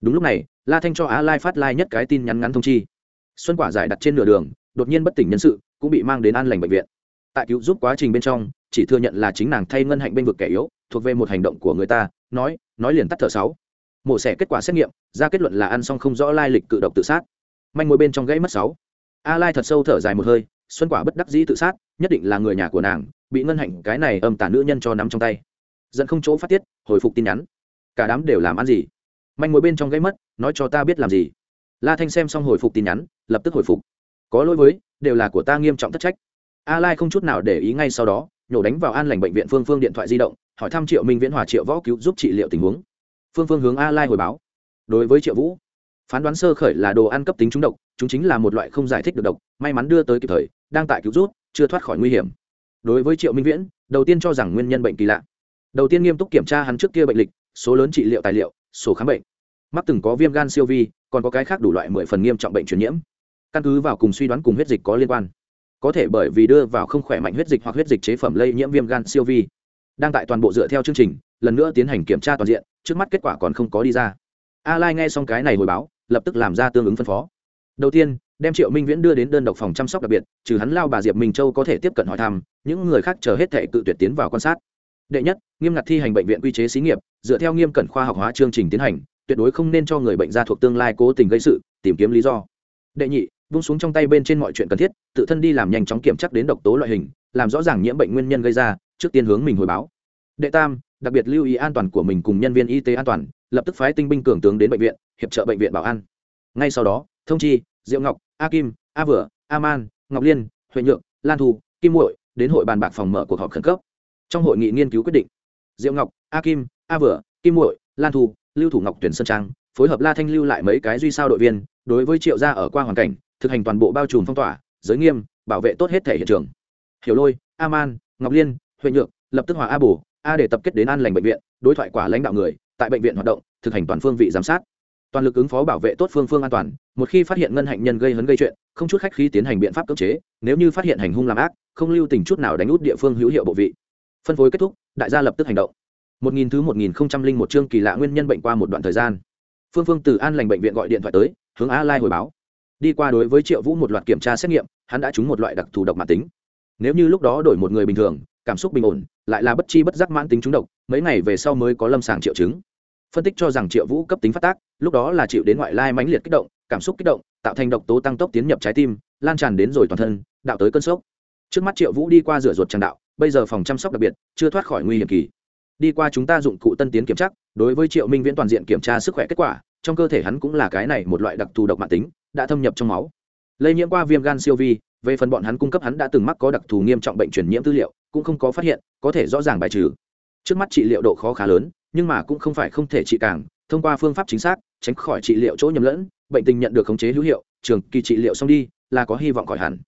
Đúng lúc này, la thanh cho a lai phát lai nhất cái tin nhắn ngắn thông chi. Xuân quả giải đặt trên nửa đường, đột nhiên bất tỉnh nhân sự cũng bị mang đến an lành bệnh viện. Tại cứu giúp quá trình bên trong, chỉ thừa nhận là chính nàng thay ngân hạnh bên vực kẻ yếu, thuộc về một hành động của người ta, nói nói liền tắt thở sáu. Mổ xẻ kết quả xét nghiệm, ra kết luận là ăn xong không rõ lai lịch cự độc tự sát. Manh mối bên trong gãy mất sáu. A lai thật sâu thở dài một hơi, xuân quả bất đắc dĩ tự sát, nhất định là người nhà của nàng, bị ngân hạnh cái này âm tả nữ nhân cho nắm trong tay. Dẫn không chỗ phát tiết, hồi phục tin nhắn. Cả đám đều làm ăn gì? Manh mối bên trong gãy mất, nói cho ta biết làm gì. La thanh xem xong hồi phục tin nhắn, lập tức hồi phục có lỗi với, đều là của ta nghiêm trọng thất trách. A lai không chút nào để ý ngay sau đó, nhổ đánh vào an lành bệnh viện phương phương điện thoại di động, hỏi thăm triệu minh viễn hòa triệu võ cứu giúp trị liệu tình huống. Phương phương hướng a lai hồi báo. Đối với triệu vũ, phán đoán sơ khởi là đồ ăn cấp tính trúng độc, chúng chính là một loại không giải thích được độc, may mắn đưa tới kịp thời, đang tại cứu rút chưa thoát khỏi nguy hiểm. Đối với triệu minh viễn, đầu tiên cho rằng nguyên nhân bệnh kỳ lạ. Đầu tiên nghiêm túc kiểm tra hắn trước kia bệnh lịch, số lớn trị liệu tài liệu sổ khám bệnh. Mắc từng có viêm gan siêu vi, còn có cái khác đủ loại mười phần nghiêm trọng bệnh truyền nhiễm căn cứ vào cùng suy đoán cùng huyết dịch có liên quan. Có thể bởi vì đưa vào không khỏe mạnh huyết dịch hoặc huyết dịch chế phẩm lây nhiễm viêm gan siêu vi. Đang tại toàn bộ dựa theo chương trình, lần nữa tiến hành kiểm tra toàn diện, trước mắt kết quả còn không có đi ra. A lai nghe xong cái này hồi báo, lập tức làm ra tương ứng phân phó. Đầu tiên, đem triệu minh viễn đưa đến đơn độc phòng chăm sóc đặc biệt, trừ hắn lao bà diệp minh châu có thể tiếp cận hỏi thăm, những người khác chờ hết thể tự tuyệt tiến vào quan sát. Đệ nhất, nghiêm ngặt thi hành bệnh viện quy chế xí nghiệp, dựa theo nghiêm cẩn khoa học hóa chương trình tiến hành, tuyệt đối không nên cho người bệnh ra thuộc tương lai cố tình gây sự, tìm kiếm lý do. Đệ nhị vung xuống trong tay bên trên mọi chuyện cần thiết, tự thân đi làm nhanh chóng kiểm tra đến độc tố loại hình, làm rõ ràng nhiễm bệnh nguyên nhân gây ra, trước tiên hướng mình hồi báo. Đệ tam, đặc biệt lưu ý an toàn của mình cùng nhân viên y tế an toàn, lập tức phái tinh binh cường tướng đến bệnh viện, hiệp trợ bệnh viện bảo an. Ngay sau đó, thông chi, diệu ngọc, a kim, a vừa, a man, ngọc liên, huệ nhượng lan thu, kim muội đến hội bàn bạc phòng mở cuộc họp khẩn cấp. Trong hội nghị nghiên cứu quyết định, diệu ngọc, a kim, a vừa, kim muội, lan thu, lưu thủ ngọc tuyển sơn trang, phối hợp la thanh lưu lại mấy cái duy sao đội viên, đối với triệu gia ở qua hoàn cảnh thực hành toàn bộ bao trùm phong tỏa, giới nghiêm, bảo vệ tốt hết thể hiện trường. Hiểu lôi a man ngọc liên, huệ nhượng lập tức hòa a bù a để tập kết đến an lành bệnh viện, đối thoại quả lãnh đạo người, tại bệnh viện hoạt động, thực hành toàn phương vị giám sát. Toàn lực ứng phó bảo vệ tốt phương phương an toàn, một khi phát hiện ngân hạnh nhân gây hấn gây chuyện, không chút khách khí tiến hành biện pháp cưỡng chế, nếu như phát hiện hành hung làm ác, không lưu tình chút nào đánh út địa phương hữu hiệu bộ vị. Phân phối kết thúc, đại gia lập tức hành động. Một nghìn thứ một nghìn không trăm linh một chương kỳ lạ nguyên nhân bệnh qua một đoạn thời gian. Phương phương từ an lành bệnh viện gọi điện thoại tới, hướng a lai hồi báo đi qua đối với triệu vũ một loạt kiểm tra xét nghiệm, hắn đã trúng một loại đặc thù độc mạng tính. Nếu như lúc đó đổi một người bình thường, cảm xúc bình ổn, lại là bất chi bất giác mãn tính trúng độc, mấy ngày về sau mới có lâm sàng triệu chứng. Phân tích cho rằng triệu vũ cấp tính phát tác, lúc đó là chịu đến ngoại lai mãnh liệt kích động, cảm xúc kích động, tạo thành độc tố tăng tốc tiến nhập trái tim, lan tràn đến rồi toàn thân, đạo tới cơn sốc. Trước mắt triệu vũ đi qua rửa ruột tràn đạo, bây giờ phòng chăm sóc đặc biệt, chưa thoát khỏi nguy hiểm kỳ. Đi qua chúng ta dụng cụ tân tiến kiểm tra, đối với triệu minh viễn toàn diện kiểm tra sức khỏe kết quả, trong cơ thể hắn cũng là cái này một loại đặc thù độc mạng tính đã thâm nhập trong máu. Lây nhiễm qua viêm gan siêu vi, về phần bọn hắn cung cấp hắn đã từng mắc có đặc thù nghiêm trọng bệnh truyền nhiễm tư liệu, cũng không có phát hiện, có thể rõ ràng bài trừ. Trước mắt trị liệu độ khó khá lớn, nhưng mà cũng không phải không thể trị càng, thông qua phương pháp chính xác, tránh khỏi trị liệu chỗ nhầm lẫn, bệnh tình nhận được khống chế hữu hiệu, trường kỳ trị liệu xong đi, là có hy vọng khỏi hẳn.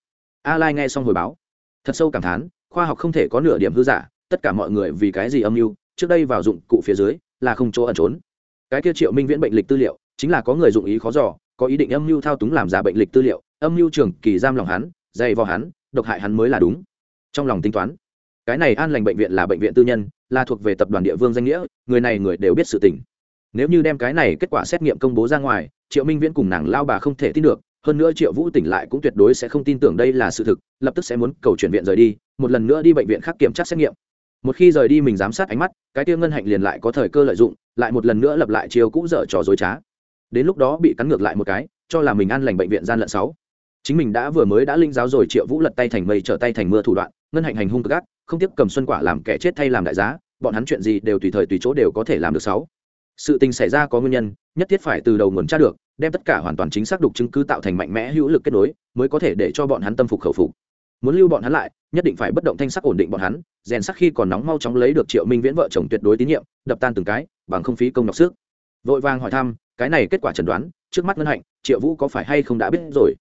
A lai nghe xong hồi báo. Thật sâu cảm thán, khoa học không thể có nửa điểm hư giả, tất cả mọi người vì cái gì âm mưu, trước đây vào dụng cụ phía dưới, là không chỗ ẩn trốn. Cái kia triệu minh viễn bệnh lịch tư liệu, chính là có người dụng ý khó dò có ý định âm mưu thao túng làm giả bệnh lịch tư liệu, âm mưu trường kỳ giam lòng hắn, dày vò hắn, độc hại hắn mới là đúng. Trong lòng tính toán, cái này an lành bệnh viện là bệnh viện tư nhân, là thuộc về tập đoàn địa vương danh nghĩa, người này người đều biết sự tình. Nếu như đem cái này kết quả xét nghiệm công bố ra ngoài, triệu minh viễn cùng nàng lao bà không thể tin được, hơn nữa triệu vũ tỉnh lại cũng tuyệt đối sẽ không tin tưởng đây là sự thực, lập tức sẽ muốn cầu chuyển viện rời đi, một lần nữa đi bệnh viện khác kiểm tra xét nghiệm. Một khi rời đi mình giám sát ánh mắt, cái tiêu ngân hạnh liền lại có thời cơ lợi dụng, lại một lần nữa lập lại chiều cũ dở trò dối trá đến lúc đó bị cắn ngược lại một cái, cho là mình ăn lành bệnh viện gian lận sáu. Chính mình đã vừa mới đã linh giáo rồi, triệu vũ lật tay thành mây, trở tay thành mưa thủ đoạn, ngân hạnh hành hung gắt không tiếp cầm xuân quả làm kẻ chết thay làm đại giá, bọn hắn chuyện gì đều tùy thời tùy chỗ đều có thể làm được sáu. Sự tình xảy ra có nguyên nhân, nhất thiết phải từ đầu nguồn tra được, đem tất cả hoàn toàn chính xác đục chứng cứ tạo thành mạnh mẽ hữu lực kết nối, mới có thể để cho bọn hắn tâm phục khẩu phục. Muốn lưu bọn hắn lại, nhất định phải bất động thanh sắc ổn định bọn hắn, rèn sắc khi còn nóng mau chóng lấy được triệu minh viễn vợ chồng tuyệt đối tín nhiệm, đập tan từng cái, bằng không phí công nhọc sức vội vàng hỏi thăm, cái này kết quả chẩn đoán, trước mắt ngân hạnh, triệu vũ có phải hay không đã biết rồi?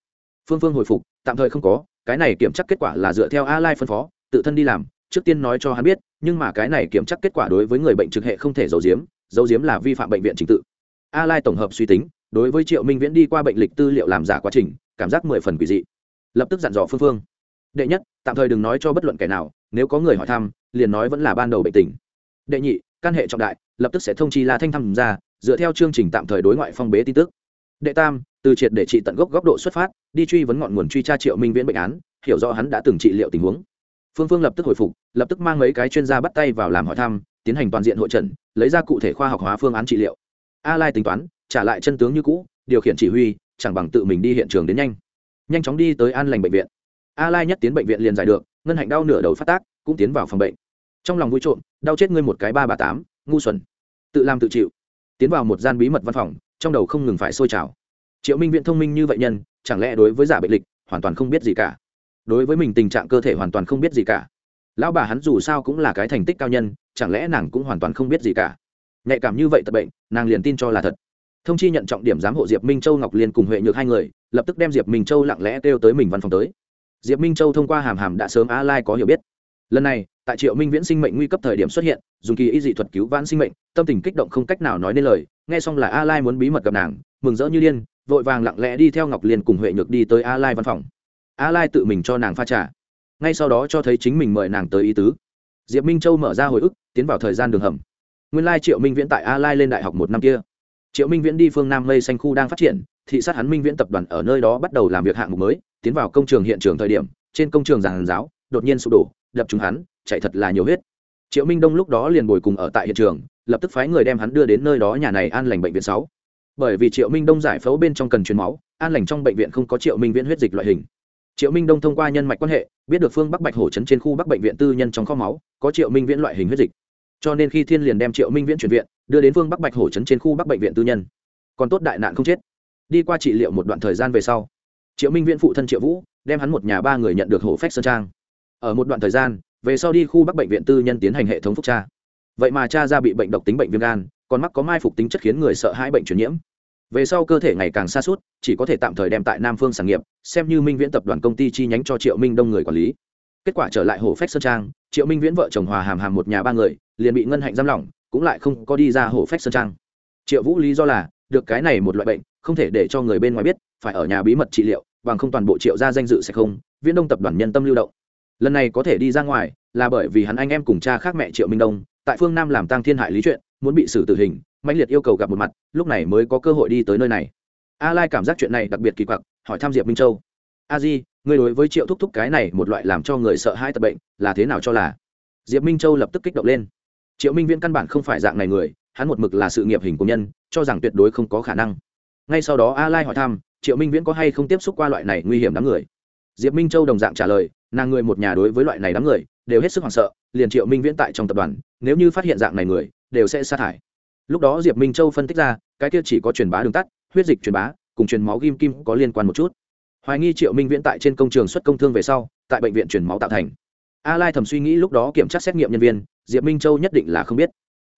Phương phương hồi phục, tạm thời không có, cái này kiểm tra kết quả là dựa theo a lai phân phó, tự thân đi làm, trước tiên nói cho hắn biết, nhưng mà cái này kiểm tra kết quả đối với người bệnh trực hệ không thể giấu giếm giấu giếm là vi phạm bệnh viện trình tự. A lai tổng hợp suy tính, đối với triệu minh viễn đi qua bệnh lịch tư liệu làm giả quá trình, cảm giác mười phần quỷ dị. Lập tức dặn dò phương phương. Đệ nhất, tạm thời đừng nói cho bất luận kẻ nào, nếu có người hỏi thăm, liền nói vẫn là ban đầu bệnh tình. Đệ nhị, căn hệ trọng đại, lập tức sẽ thông chi la thanh tham ra dựa theo chương trình tạm thời đối ngoại phong bế tin tức. Đệ tam, từ triệt để trị tận gốc góc độ xuất phát, đi truy vấn ngọn nguồn truy tra triệu minh viễn bệnh án, hiểu rõ hắn đã từng trị liệu tình huống. Phương phương lập tức hồi phục, lập tức mang mấy cái chuyên gia bắt tay vào làm hỏi thăm, tiến hành toàn diện hội trần lấy ra cụ thể khoa học hóa phương án trị liệu. A lai tính toán, trả lại chân tướng như cũ, điều khiển chỉ huy, chẳng bằng tự mình đi hiện trường đến nhanh. Nhanh chóng đi tới an lành bệnh viện. A lai nhất tiến bệnh viện liền giải được, ngân hạnh đau nửa đầu phát tác, cũng tiến vào phòng bệnh. Trong lòng vui trộm, đau chết ngươi một cái ba bà tám, ngu xuẩn. Tự làm tự chịu tiến vào một gian bí mật văn phòng, trong đầu không ngừng phải sôi trào. Triệu minh viện thông minh như vậy nhân, chẳng lẽ đối với giả bệnh lịch, hoàn toàn không biết gì cả? Đối với mình tình trạng cơ thể hoàn toàn không biết gì cả. Lão bà hắn dù sao cũng là cái thành tích cao nhân, chẳng lẽ nàng cũng hoàn toàn không biết gì cả? Nhạy cảm như vậy tật bệnh, nàng liền tin cho là thật. Thông chi nhận trọng điểm giám hộ diệp minh châu ngọc liên cùng huệ nhược hai người, lập tức đem diệp minh châu lặng lẽ kêu tới mình văn phòng tới. Diệp minh châu thông qua hàm hàm đã sớm a lai có hiểu biết. Lần này tại triệu minh viễn sinh mệnh nguy cấp thời điểm xuất hiện, dùng kỳ y dị thuật cứu vãn sinh mệnh, tâm tình kích động không cách nào nói nên lời, nghe xong là a lai muốn bí mật gặp nàng, mừng rỡ như điên, vội vàng lặng lẽ đi theo ngọc liên cùng huệ nhược đi tới a lai văn phòng. A lai tự mình cho nàng pha trà. Ngay sau đó cho thấy chính mình mời nàng tới ý tứ. Diệp minh châu mở ra hồi ức, tiến vào thời gian đường hầm. Nguyên lai triệu minh viễn tại a lai lên đại học một năm kia. Triệu minh viễn đi phương nam mây xanh khu đang phát triển, thị sát hắn minh viễn tập đoàn ở nơi đó bắt đầu làm việc hạng mục mới, tiến vào công trường hiện trường thời điểm, trên công trường giàn giáo, đột nhiên sụp đổ, đập trúng hắn chạy thật là nhiều huyết. Triệu minh đông lúc đó liền bồi cùng ở tại hiện trường, lập tức phái người đem hắn đưa đến nơi đó nhà này an lành bệnh viện sáu. Bởi vì triệu minh đông giải phẫu bên trong cần truyền máu, an lành trong bệnh viện không có triệu minh viễn huyết dịch loại hình. Triệu minh đông thông qua nhân mạch quan hệ, biết được phương bắc bạch hổ trấn trên khu bắc bệnh viện tư nhân trong kho máu, có triệu minh viễn loại hình huyết dịch. Cho nên khi thiên liền đem triệu minh viễn chuyển viện, đưa đến phương bắc bạch hổ trấn trên khu bắc bệnh viện tư nhân. Còn tốt đại nạn không chết. Đi qua trị liệu một đoạn thời gian về sau, triệu minh viễn phụ thân triệu vũ, đem hắn một nhà ba người nhận được hổ phách sơn trang. Ở một đoạn thời gian về sau đi khu bắc bệnh viện tư nhân tiến hành hệ thống phúc tra. Vậy mà cha ra bị bệnh độc tính bệnh viêm gan, còn mắc có mai phục tính chất khiến người sợ hãi bệnh truyền nhiễm. Về sau cơ thể ngày càng xa suốt chỉ có thể tạm thời đem tại nam phương sản nghiệp, xem như minh viễn tập đoàn công ty chi nhánh cho triệu minh đông người quản lý. Kết quả trở lại hồ phách sơn trang, triệu minh viễn vợ chồng hòa hàm hàm một nhà ba người, liền bị ngân hạnh giam lỏng, cũng lại không có đi ra hồ phách sơn trang. Triệu vũ lý do là, được cái này một loại bệnh, không thể để cho người bên ngoài biết, phải ở nhà bí mật trị liệu, bằng không toàn bộ triệu ra danh dự sẽ không, viễn đông tập đoàn nhân tâm lưu động lần này có thể đi ra ngoài là bởi vì hắn anh em cùng cha khác mẹ triệu minh đông, tại phương nam làm tăng thiên hại lý chuyện, muốn bị xử tử hình mạnh liệt yêu cầu gặp một mặt, lúc này mới có cơ hội đi tới nơi này. A lai cảm giác chuyện này đặc biệt kỳ quặc, hỏi thăm diệp minh châu. A di người đối với triệu thúc thúc cái này một loại làm cho người sợ hai tập bệnh, là thế nào cho là? Diệp minh châu lập tức kích động lên. Triệu minh viễn căn bản không phải dạng này người, hắn một mực là sự nghiệp hình của nhân, cho rằng tuyệt đối không có khả năng. Ngay sau đó a lai hỏi thăm, triệu minh viễn có hay không tiếp xúc qua loại này nguy hiểm đám người? Diệp minh châu đồng dạng trả lời, nàng người một nhà đối với loại này đám người, đều hết sức hoảng sợ, liền triệu minh viễn tại trong tập đoàn, nếu như phát hiện dạng này người, đều sẽ sa thải. Lúc đó diệp minh châu phân tích ra, cái kia chỉ có truyền bá đường tắt, huyết dịch truyền bá, cùng truyền máu kim kim có liên quan một chút. Hoài nghi triệu minh viễn tại trên công trường xuất công thương về sau, tại bệnh viện truyền máu tạo thành. A lai thầm suy nghĩ lúc đó kiểm tra xét nghiệm nhân viên, diệp minh châu nhất định là không biết.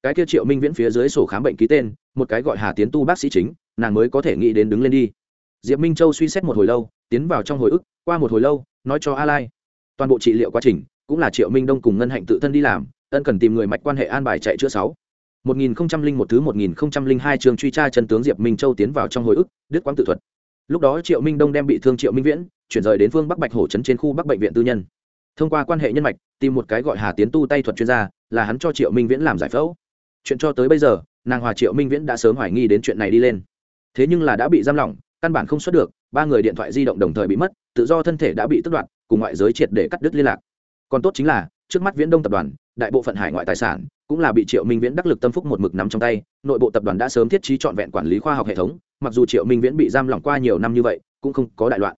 Cái kia triệu minh viễn phía dưới sổ khám bệnh ký tên, một cái gọi hà tiến tu bác sĩ chính, nàng mới có thể nghĩ đến đứng lên đi diệp minh châu suy xét một hồi lâu tiến vào trong hồi ức qua một hồi lâu nói cho a lai toàn bộ trị liệu quá trình cũng là triệu minh đông cùng ngân hạnh tự thân đi làm ân cần tìm người mạch quan hệ an bài chạy chữa sáu một nghìn một thứ một nghìn hai trường truy tra chân tướng Diệp Minh Châu tiến vào trong hồi ức, đứt quãng tự thuật. Lúc đó Triệu Minh Đông đem bị thương Triệu Minh Viễn, chuyển rời đến phương Bắc Bạch Hổ trấn trên khu Bắc bệnh viện tư nhân. Thông qua quan hệ nhân mạch, tìm một cái gọi Hà Tiến tu tay thuật chuyên gia, là hắn cho Triệu Minh Viễn làm giải phẫu. Chuyện cho tới bây giờ, nàng Hòa Triệu Minh Viễn đã sớm hoài nghi đến chuyện này đi lên. Thế nhưng là đã bị giam lỏng, căn bản không xuất được, ba người điện thoại di động đồng thời bị mất, tự do thân thể đã bị tước đoạt, cùng ngoại giới triệt để cắt đứt liên lạc. Còn tốt chính là, trước mắt Viễn Đông tập đoàn, đại bộ phận hải ngoại tài sản cũng là bị triệu minh viễn đắc lực tâm phúc một mực nắm trong tay nội bộ tập đoàn đã sớm thiết trí trọn vẹn quản lý khoa học hệ thống mặc dù triệu minh viễn bị giam lỏng qua nhiều năm như vậy cũng không có đại loạn.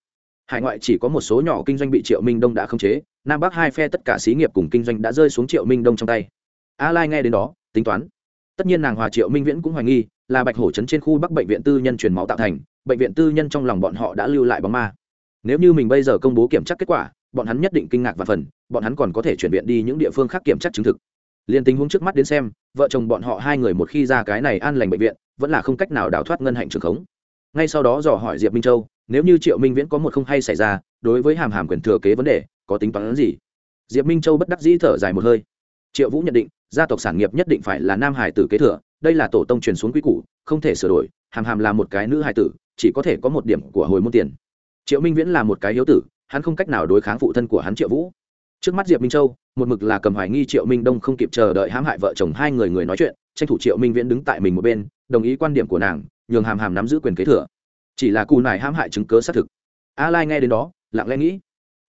Hải ngoại chỉ có một số nhỏ kinh doanh bị triệu minh đông đã khống chế nam bắc hai phe tất cả xí nghiệp cùng kinh doanh đã rơi xuống triệu minh đông trong tay. A lai nghe đến đó tính toán tất nhiên nàng hòa triệu minh viễn cũng hoài nghi, là bạch hổ trấn trên khu bắc bệnh viện tư nhân truyền máu tạo thành, bệnh viện tư nhân trong lòng bọn họ đã lưu lại bóng ma. Nếu như mình bây giờ công bố kiểm tra kết quả, bọn hắn nhất định kinh ngạc và phần, bọn hắn còn có thể chuyển viện đi những địa phương khác kiểm tra chứng thực. Liền tình huống trước mắt đến xem, vợ chồng bọn họ hai người một khi ra cái này an lành bệnh viện, vẫn là không cách nào đào thoát ngân hạnh trường khống. Ngay sau đó dò hỏi diệp minh châu, nếu như triệu minh viễn có một không hay xảy ra, đối với hàm hàm quyền thừa kế vấn đề, có tính toán gì? Diệp minh châu bất đắc dĩ thở dài một hơi. Triệu vũ nhận định gia tộc sản nghiệp nhất định phải là nam hải tử kế thừa, đây là tổ tông truyền xuống quy củ, không thể sửa đổi, hàm hàm là một cái nữ hải tử, chỉ có thể có một điểm của hồi môn tiền. Triệu minh viễn là một cái hiếu tử, hắn không cách nào đối kháng phụ thân của hắn triệu vũ. Trước mắt diệp minh châu, một mực là cầm hoài nghi triệu minh đông không kịp chờ đợi hãm hại vợ chồng hai người người nói chuyện, tranh thủ triệu minh viễn đứng tại mình một bên, đồng ý quan điểm của nàng, nhường hàm hàm nắm giữ quyền kế thừa. Chỉ là cù này hãm hại chứng cớ xác thực. A lai nghe đến đó, lặng lẽ nghĩ,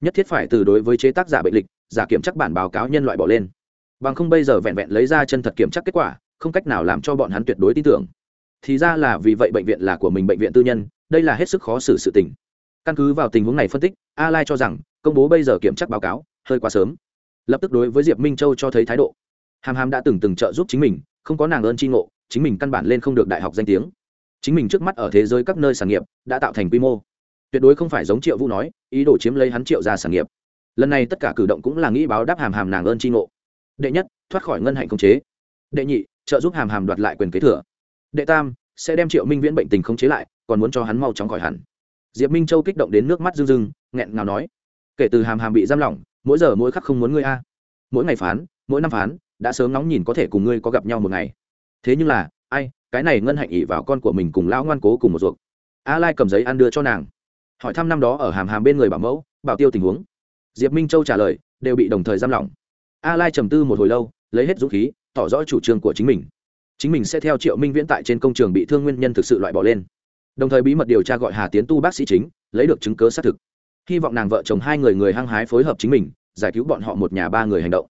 nhất thiết phải từ đối với chế tác giả bệnh lịch, giả kiểm chắc bản báo cáo nhân loại bỏ lên bằng không bây giờ vẹn vẹn lấy ra chân thật kiểm tra kết quả, không cách nào làm cho bọn hắn tuyệt đối tin tưởng. Thì ra là vì vậy bệnh viện là của mình bệnh viện tư nhân, đây là hết sức khó xử sự tình. Căn cứ vào tình huống này phân tích, a lai cho rằng, công bố bây giờ kiểm tra báo cáo, hơi quá sớm. Lập tức đối với diệp minh châu cho thấy thái độ. Hàm hàm đã từng từng trợ giúp chính mình, không có nàng ơn tri ngộ, chính mình căn bản lên không được đại học danh tiếng. Chính mình trước mắt ở thế giới các nơi sản nghiệp, đã tạo thành quy mô. Tuyệt đối không phải giống triệu vũ nói, ý đồ chiếm lấy hắn triệu ra sản nghiệp. Lần này tất cả cử động cũng là nghĩ báo đáp hàm hàm nàng ơn tri ngộ đệ nhất, thoát khỏi ngân hạnh khống chế. Đệ nhị, trợ giúp hàm hàm đoạt lại quyền kế thừa. Đệ tam, sẽ đem triệu minh viễn bệnh tình khống chế lại, còn muốn cho hắn mau chóng khỏi hẳn. Diệp minh châu kích động đến nước mắt rưng rưng, nghẹn ngào nói. Kể từ hàm hàm bị giam lỏng, mỗi giờ mỗi khắc không muốn ngươi a. Mỗi ngày phán, mỗi năm phán, đã sớm nóng nhìn có thể cùng ngươi có gặp nhau một ngày. Thế nhưng là, ai, cái này ngân hạnh ỉ vào con của mình cùng lão ngoan cố cùng một ruột. A lai cầm giấy ăn đưa cho nàng. Hỏi thăm năm đó ở hàm hàm bên người bảo mẫu, bảo tiêu tình huống. Diệp minh châu trả lời, đều bị đồng thời giam lỏng a lai trầm tư một hồi lâu, lấy hết dũng khí, tỏ rõ chủ trương của chính mình. Chính mình sẽ theo triệu minh viễn tại trên công trường bị thương nguyên nhân thực sự loại bỏ lên. Đồng thời bí mật điều tra gọi hà tiến tu bác sĩ chính, lấy được chứng cớ xác thực. Hy vọng nàng vợ chồng hai người người hăng hái phối hợp chính mình, giải cứu bọn họ một nhà ba người hành động.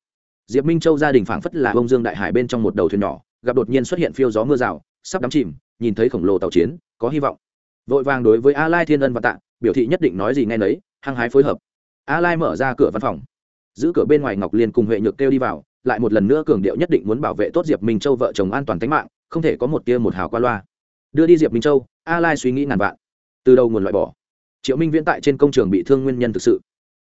Diệp minh châu gia đình phảng phất là bông dương đại hải bên trong một đầu thuyền nhỏ, gặp đột nhiên xuất hiện phiêu gió mưa rào, sắp đắm chìm, nhìn thấy khổng lồ tàu chiến, có hy vọng. Vội vàng đối với a lai thiên ân và tạ, biểu thị nhất định nói gì ngay nấy, hăng hái phối hợp. A lai mở ra cửa văn phòng giữ cửa bên ngoài ngọc liên cùng huệ nhược kêu đi vào, lại một lần nữa cường điệu nhất định muốn bảo vệ tốt diệp minh châu vợ chồng an toàn tính mạng, không thể có một tia một hào qua loa. Đưa đi diệp minh châu, a lai suy nghĩ ngàn vạn. Từ đầu nguồn loại bỏ. Triệu minh viễn tại trên công trường bị thương nguyên nhân thực sự.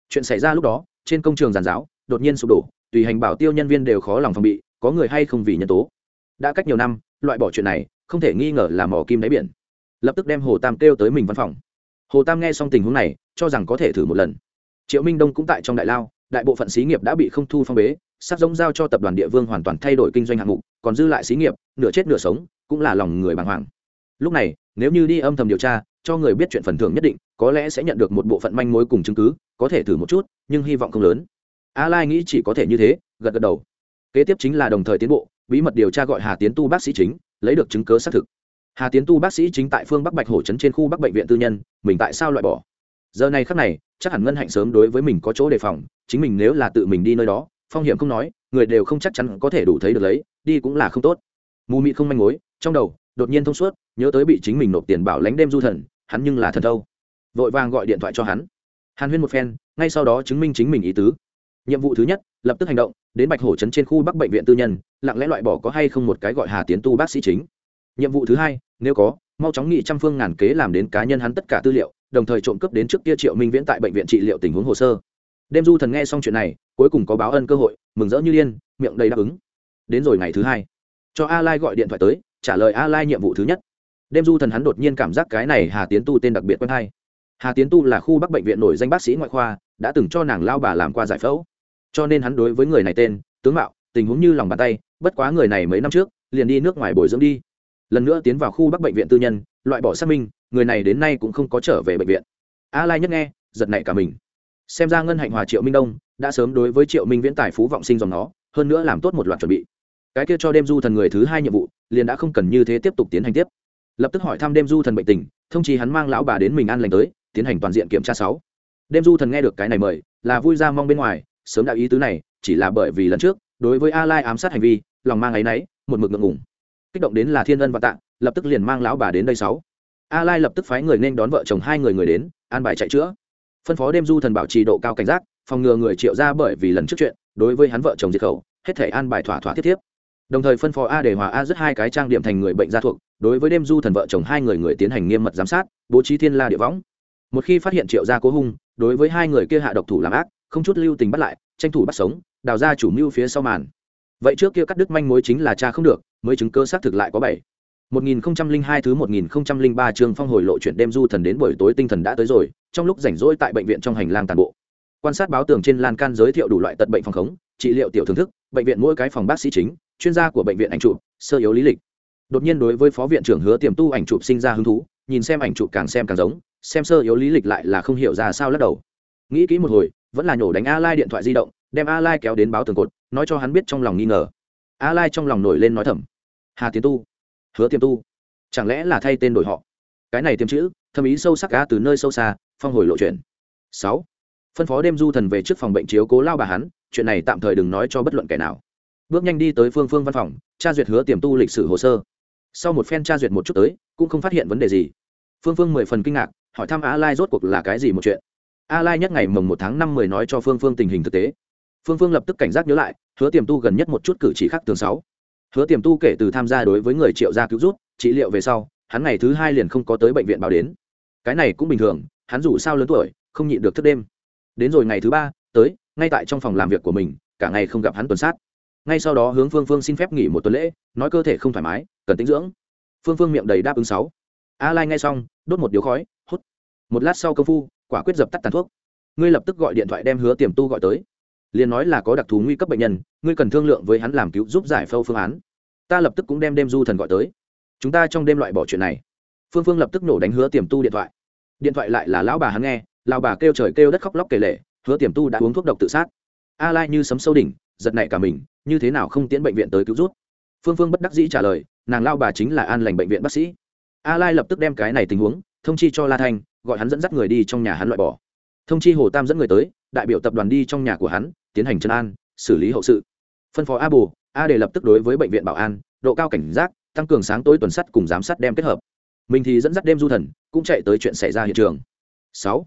Chuyện xảy ra lúc đó, trên công trường giàn giáo, đột nhiên sụp đổ, tùy hành bảo tiêu nhân viên đều khó lòng phòng bị, có người hay không vì nhân tố. Đã cách nhiều năm, loại bỏ chuyện này, không thể nghi ngờ là mỏ kim đáy biển. Lập tức đem hồ tam kêu tới mình văn phòng. Hồ tam nghe xong tình huống này, cho rằng có thể thử một lần. Triệu minh đông cũng tại trong đại lao đại bộ phận xí nghiệp đã bị không thu phong bế sắc giống giao cho tập đoàn địa vương hoàn toàn thay đổi kinh doanh hạng mục, còn dư lại xí nghiệp, nửa chết nửa sống, cũng là lòng người bàng hoàng. Lúc này, nếu như đi âm thầm điều tra, cho người biết chuyện phần thưởng nhất định, có lẽ sẽ nhận được một bộ phận manh mối cùng chứng cứ, có thể thử một chút, nhưng hy vọng không lớn. A lai nghĩ chỉ có thể như thế, gật gật đầu. Kế tiếp chính là đồng thời tiến bộ, bí mật điều tra gọi hà tiến tu bác sĩ chính, lấy được chứng cớ xác thực. Hà tiến tu bác sĩ chính tại phương bắc bạch hổ trấn trên khu bắc bệnh viện tư nhân, mình tại sao loại bỏ? Giờ này khắc này, chắc hẳn ngân hạnh sớm đối với mình có chỗ đề phòng, chính mình nếu là tự mình đi nơi đó, phong hiểm không nói, người đều không chắc chắn có thể đủ thấy được lấy, đi cũng là không tốt. Mù mị không manh mối, trong đầu, đột nhiên thông suốt, nhớ tới bị chính mình nộp tiền bảo lánh đêm du thần, hắn nhưng là thần đâu vội vàng gọi điện thoại cho hắn. Hàn huyên một phen, ngay sau đó chứng minh chính mình ý tứ. Nhiệm vụ thứ nhất, lập tức hành động, đến bạch hổ trấn trên khu bắc bệnh viện tư nhân, lặng lẽ loại bỏ có hay không một cái gọi hà tiến tu bác sĩ chính. Nhiệm vụ thứ hai, nếu có, mau chóng nghị trăm phương ngàn kế làm đến cá nhân hắn tất cả tư liệu đồng thời trộm cướp đến trước kia triệu minh viễn tại bệnh viện trị liệu tình huống hồ sơ. Đêm du thần nghe xong chuyện này, cuối cùng có báo ân cơ hội, mừng rỡ như liên miệng đầy đáp ứng. Đến rồi ngày thứ hai, cho a lai gọi điện thoại tới, trả lời a lai nhiệm vụ thứ nhất. Đêm du thần hắn đột nhiên cảm giác cái này hà tiến tu tên đặc biệt quen hay. Hà tiến tu là khu bắc bệnh viện nổi danh bác sĩ ngoại khoa, đã từng cho nàng lao bà làm qua giải phẫu. Cho nên hắn đối với người này tên, tướng mạo, tình huống như lòng bàn tay, bất quá người này mấy năm trước, liền đi nước ngoài bồi dưỡng đi lần nữa tiến vào khu bắc bệnh viện tư nhân, loại bỏ xác minh, người này đến nay cũng không có trở về bệnh viện. A lai nhất nghe, giật nảy cả mình. Xem ra ngân hạnh hòa triệu minh đông đã sớm đối với triệu minh viễn tài phú vọng sinh dòng nó, hơn nữa làm tốt một loạt chuẩn bị. Cái kia cho đêm du thần người thứ hai nhiệm vụ, liền đã không cần như thế tiếp tục tiến hành tiếp. Lập tức hỏi thăm đêm du thần bệnh tình, thông chí hắn mang lão bà đến mình an lành tới, tiến hành toàn diện kiểm tra sáu. Đêm du thần nghe được cái này mời, là vui ra mong bên ngoài, sớm đã ý tứ này, chỉ là bởi vì lần trước, đối với a lai ám sát hành vi, lòng mang ấy náy một mực ngượng ngùng kích động đến là thiên ân và tạ, lập tức liền mang lão bà đến đây sáu. A lai lập tức phái người nên đón vợ chồng hai người người đến, an bài chạy chữa. Phân phó đêm du thần bảo trì độ cao cảnh giác, phòng ngừa người triệu ra bởi vì lần trước chuyện, đối với hắn vợ chồng diệt khẩu, hết thể an bài thỏa thỏa thiết thiếp. Đồng thời phân phó a để hòa a dứt hai cái trang điểm thành người bệnh gia thuộc, đối với đêm du thần vợ chồng hai người người tiến hành nghiêm mật giám sát, bố trí thiên la địa võng. Một khi phát hiện triệu gia cố hung, đối với hai người kia hạ độc thủ làm ác, không chút lưu tình bắt lại, tranh thủ bắt sống, đào ra chủ mưu phía sau màn vậy trước kia cắt đứt manh mối chính là cha không được mới chứng cơ xác thực lại có bảy 1002 thứ 1003 chương phong hồi lộ chuyện đêm du thần đến buổi tối tinh thần đã tới rồi, trong lúc rảnh rỗi tại bệnh viện trong hành lang toàn bộ. Quan sát báo tường trên lan can giới thiệu đủ loại tật bệnh phòng khống, trị liệu tiểu thưởng thức, bệnh viện mỗi cái phòng bác sĩ chính, chuyên gia của bệnh viện ảnh chụp, sơ yếu lý lịch. Đột nhiên đối với phó viện trưởng Hứa Tiềm Tu ảnh chụp sinh ra hứng thú, nhìn xem ảnh chụp càng xem càng giống, xem sơ yếu lý lịch lại là không hiểu ra sao lắc đầu. Nghĩ kỹ một hồi, vẫn là nhổ đánh A Lai điện thoại di động, đem A Lai kéo đến báo tường cột, nói cho hắn biết trong lòng nghi ngờ. A Lai trong lòng nổi lên nói thầm: "Hà Tiến Tu, hứa tiềm tu. Chẳng lẽ là thay tên đổi họ? Cái này tiêm chữ thâm ý sâu sắc cá từ nơi sâu xa phong hồi lộ chuyện. Sáu. Phân phó đêm du thần về trước phòng bệnh chiếu cố lao bà hắn chuyện này tạm thời đừng nói cho bất luận kẻ nào. Bước nhanh đi tới phương phương văn phòng tra duyệt hứa tiềm tu lịch sử hồ sơ. Sau một phen tra duyệt một chút tới cũng không phát hiện vấn đề gì. Phương phương mười phần kinh ngạc hỏi thăm a lai rốt cuộc là cái gì một chuyện. A lai nhất ngày mồng một tháng năm mười nói cho phương phương tình hình thực tế phương phương lập tức cảnh giác nhớ lại, hứa tiềm tu gần nhất một chút cử chỉ khác tường sáu. Hứa tiềm tu kể từ tham gia đối với người triệu gia cứu rút trị liệu về sau, hắn ngày thứ hai liền không có tới bệnh viện báo đến. Cái này cũng bình thường, hắn dù sao lớn tuổi, không nhịn được thức đêm. Đến rồi ngày thứ ba, tới, ngay tại trong phòng làm việc của mình, cả ngày không gặp hắn tuần sát. Ngay sau đó hướng phương phương xin phép nghỉ một tuần lễ, nói cơ thể không thoải mái, cần tính dưỡng. Phương phương miệng đầy đáp ứng sáu. A lai ngay xong, đốt một điếu khói, hút. Một lát sau công phu, quả quyết dập tắt tàn thuốc. Ngươi lập tức gọi điện thoại đem hứa tiềm tu gọi tới liền nói là có đặc thù nguy cấp bệnh nhân ngươi cần thương lượng với hắn làm cứu giúp giải phâu phương án. Ta lập tức cũng đem đêm du thần gọi tới. Chúng ta trong đêm loại bỏ chuyện này. Phương phương lập tức nổ đánh hứa tiềm tu điện thoại. Điện thoại lại là lão bà hắn nghe lão bà kêu trời kêu đất khóc lóc kể lệ, hứa tiềm tu đã uống thuốc độc tự sát. A lai như sấm sâu đỉnh giật nảy cả mình như thế nào không tiến bệnh viện tới cứu rút phương phương bất đắc dĩ trả lời nàng lao bà chính là an lành bệnh viện bác sĩ. A lai lập tức đem cái này tình huống thông chi cho la thanh gọi hắn dẫn dắt người đi trong nhà hắn loại bỏ thông chi hồ tam dẫn người tới, đại biểu tập đoàn đi trong nhà của hắn, tiến hành chân an, xử lý hậu sự. Phân phó a bù a để lập tức đối với bệnh viện bảo an, độ cao cảnh giác, tăng cường sáng tối tuần sắt cùng giám sát đem kết hợp. Mình thì dẫn dắt đêm du thần, cũng chạy tới chuyện xảy ra hiện trường. Sáu.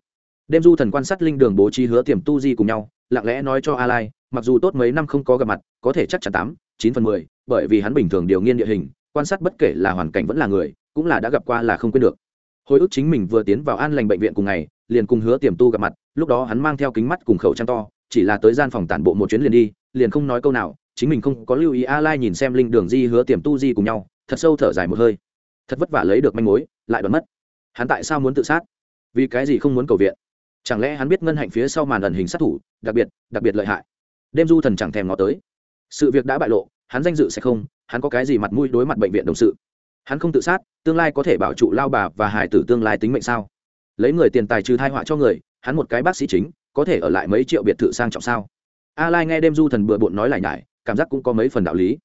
Đêm du thần quan sát linh đường bố trí hứa tiềm tu di cùng nhau, lặng lẽ nói cho a lai, mặc dù tốt mấy năm không có gặp mặt, có thể chắc chắn tám, chín phần mười, bởi vì hắn bình thường điều nghiên địa hình, quan sát bất kể là hoàn cảnh vẫn là người, cũng là đã gặp qua là không quên được. Hồi ức chính mình vừa tiến vào an lành bệnh viện cùng ngày liền cùng hứa tiềm tu gặp mặt, lúc đó hắn mang theo kính mắt cùng khẩu trang to, chỉ là tới gian phòng tản bộ một chuyến liền đi, liền không nói câu nào, chính mình không có lưu ý a lai nhìn xem linh đường di, hứa tiềm tu di cùng nhau, thật sâu thở dài một hơi. Thật vất vả lấy được manh mối, lại đoán mất. Hắn tại sao muốn tự sát? Vì cái gì không muốn cầu viện? Chẳng lẽ hắn biết ngân hạnh phía sau màn ẩn hình sát thủ, đặc biệt đặc biệt lợi hại? Đêm du thần chẳng thèm ngó tới. Sự việc đã bại lộ, hắn danh dự sẽ không, hắn có cái gì mặt mũi đối mặt bệnh viện đồng sự? Hắn không tự sát, tương lai có thể bảo trụ lao bà và hải tử tương lai tính mệnh sao? Lấy người tiền tài trừ thai họa cho người, hắn một cái bác sĩ chính, có thể ở lại mấy triệu biệt thự sang trọng sao? A lai nghe đêm du thần bừa bộn nói lại nhải, cảm giác cũng có mấy phần đạo lý.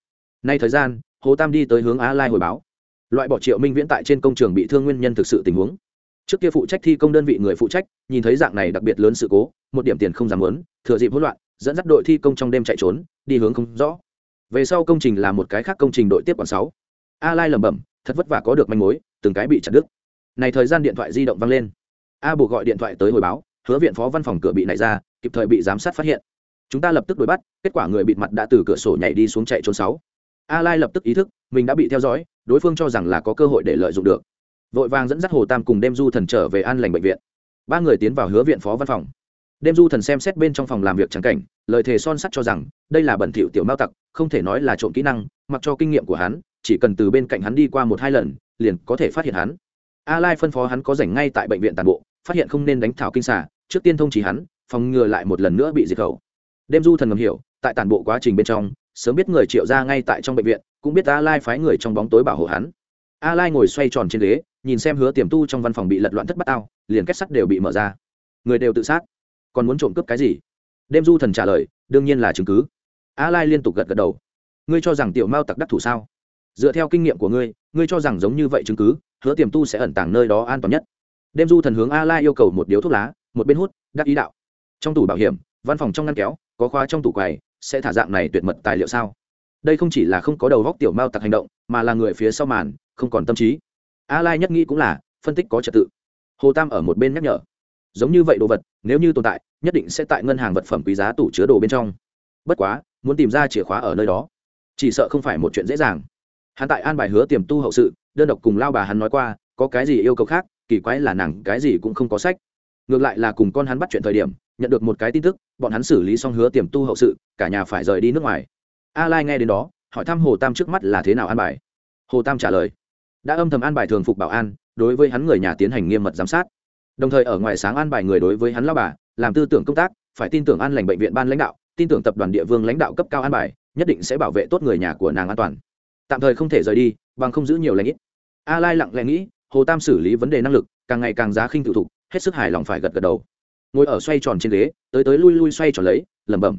Nay thời gian, hồ tam đi tới hướng a lai hồi báo. Loại bỏ triệu minh viễn tại trên công trường bị thương nguyên nhân thực sự tình huống. Trước kia phụ trách thi công đơn vị người phụ trách, nhìn thấy dạng này đặc biệt lớn sự cố, một điểm tiền không dám muốn, thừa dịp hỗn loạn, dẫn dắt đội thi công trong đêm chạy trốn, đi hướng không rõ. Về sau công trình là một cái khác công trình đội tiếp quản sáu. A lai lẩm bẩm, thật vất vả có được manh mối, từng cái bị chặt đứt. Này thời gian điện thoại di động vang lên a bộ gọi điện thoại tới hồi báo, hứa viện phó văn phòng cửa bị nảy ra, kịp thời bị giám sát phát hiện. Chúng ta lập tức đuổi bắt, kết quả người bịt mặt đã từ cửa sổ nhảy đi xuống chạy trốn sáu. A lai lập tức ý thức, mình đã bị theo dõi, đối phương cho rằng là có cơ hội để lợi dụng được. Vội vàng dẫn dắt hồ tam cùng đêm du thần trở về an lành bệnh viện. Ba người tiến vào hứa viện phó văn phòng. Đêm du thần xem xét bên trong phòng làm việc trắng cảnh, lời thề son sắt cho rằng, đây là bẩn thỉu tiểu mao tặc, không thể nói là trộm kỹ năng, mặc cho kinh nghiệm của hắn, chỉ cần từ bên cạnh hắn đi qua một hai lần, liền có thể phát hiện hắn. A lai phân phó hắn có rảnh ngay tại bệnh viện tàn bộ phát hiện không nên đánh thảo kinh xà, trước tiên thông trí hắn, phòng ngừa lại một lần nữa bị diệt khẩu. Đêm du thần ngầm hiểu, tại tản bộ quá trình bên trong, sớm biết người triệu ra ngay tại trong bệnh viện, cũng biết a lai phái người trong bóng tối bảo hộ hắn. A lai ngồi xoay tròn trên ghế, nhìn xem hứa tiềm tu trong văn phòng bị lật loạn thất bát ao, liền kết sắt đều bị mở ra. Người đều tự sát. Còn muốn trộm cướp cái gì? Đêm du thần trả lời, đương nhiên là chứng cứ. A lai liên tục gật gật đầu. Ngươi cho rằng tiểu mao tặc đắc thủ sao? Dựa theo kinh nghiệm của ngươi ngươi cho rằng giống như vậy chứng cứ, hứa tiềm tu sẽ ẩn tàng nơi đó an toàn nhất đêm du thần hướng a lai yêu cầu một điếu thuốc lá, một bên hút, đắc ý đạo. Trong tủ bảo hiểm, văn phòng trong ngăn kéo, có khóa trong tủ quầy, sẽ thả dạng này tuyệt mật tài liệu sao? Đây không chỉ là không có đầu góc tiểu mao tặc hành động, mà là người phía sau màn, không còn tâm trí. A lai nhất nghĩ cũng là, phân tích có trật tự. Hồ tam ở một bên nhắc nhở. Giống như vậy đồ vật, nếu như tồn tại, nhất định sẽ tại ngân hàng vật phẩm quý giá tủ chứa đồ bên trong. Bất quá, muốn tìm ra chìa khóa ở nơi đó, chỉ sợ không phải một chuyện dễ dàng. Hắn tại an bài hứa tiềm tu hậu sự, đơn độc cùng lao bà hắn nói qua, có cái gì yêu cầu khác kỳ quái là nàng cái gì cũng không có sách. Ngược lại là cùng con hắn bắt chuyện thời điểm, nhận được một cái tin tức, bọn hắn xử lý xong hứa tiềm tu hậu sự, cả nhà phải rời đi nước ngoài. A lai nghe đến đó, hỏi thăm hồ tam trước mắt là thế nào an bài. Hồ tam trả lời, đã âm thầm an bài thường phục bảo an, đối với hắn người nhà tiến hành nghiêm mật giám sát. Đồng thời ở ngoài sáng an bài người đối với hắn lao bà, làm tư tưởng công tác, phải tin tưởng an lành bệnh viện ban lãnh đạo, tin tưởng tập đoàn địa vương lãnh đạo cấp cao an bài, nhất định sẽ bảo vệ tốt người nhà của nàng an toàn. Tạm thời không thể rời đi, bằng không giữ nhiều lãnh ít. A lai lặng lẽ nghĩ hồ tam xử lý vấn đề năng lực, càng ngày càng giá khinh tự thục, hết sức hài lòng phải gật gật đầu. Ngồi ở xoay tròn trên ghế, tới tới lui lui xoay tròn lấy, lẩm bẩm.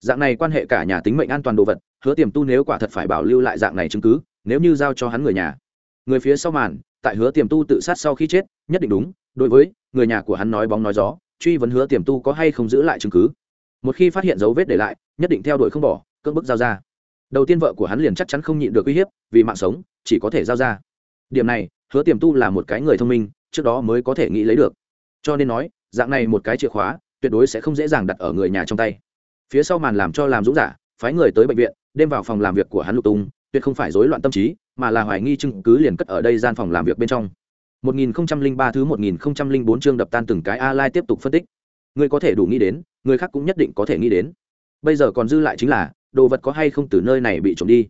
Dạng này quan hệ cả nhà tính mệnh an toàn đồ vật, hứa tiềm tu nếu quả thật phải bảo lưu lại dạng này chứng cứ, nếu như giao cho hắn người nhà. Người phía sau màn, tại hứa tiềm tu tự sát sau khi chết, nhất định đúng, đối với người nhà của hắn nói bóng nói gió, truy vấn hứa tiềm tu có hay không giữ lại chứng cứ. Một khi phát hiện dấu vết để lại, nhất định theo đuổi không bỏ, cưỡng bức giao ra. Đầu tiên vợ của hắn liền chắc chắn không nhịn được uy hiếp, vì mạng sống, chỉ có thể giao ra. Điểm này hứa tiềm tu là một cái người thông minh, trước đó mới có thể nghĩ lấy được. Cho nên nói, dạng này một cái chìa khóa, tuyệt đối sẽ không dễ dàng đặt ở người nhà trong tay. Phía sau màn làm cho làm dũng giả, phái người tới bệnh viện đem vào phòng làm việc của hắn lục tung, tuyệt không phải rối loạn tâm trí, mà là hoài nghi chứng cứ liền cất ở đây gian phòng làm việc bên trong. 1003 thứ 1004 chương đập tan từng cái a lai tiếp tục phân tích. Người có thể đủ nghĩ đến, người khác cũng nhất định có thể nghĩ đến. Bây giờ còn dư lại chính là, đồ vật có hay không từ nơi này bị trộm đi.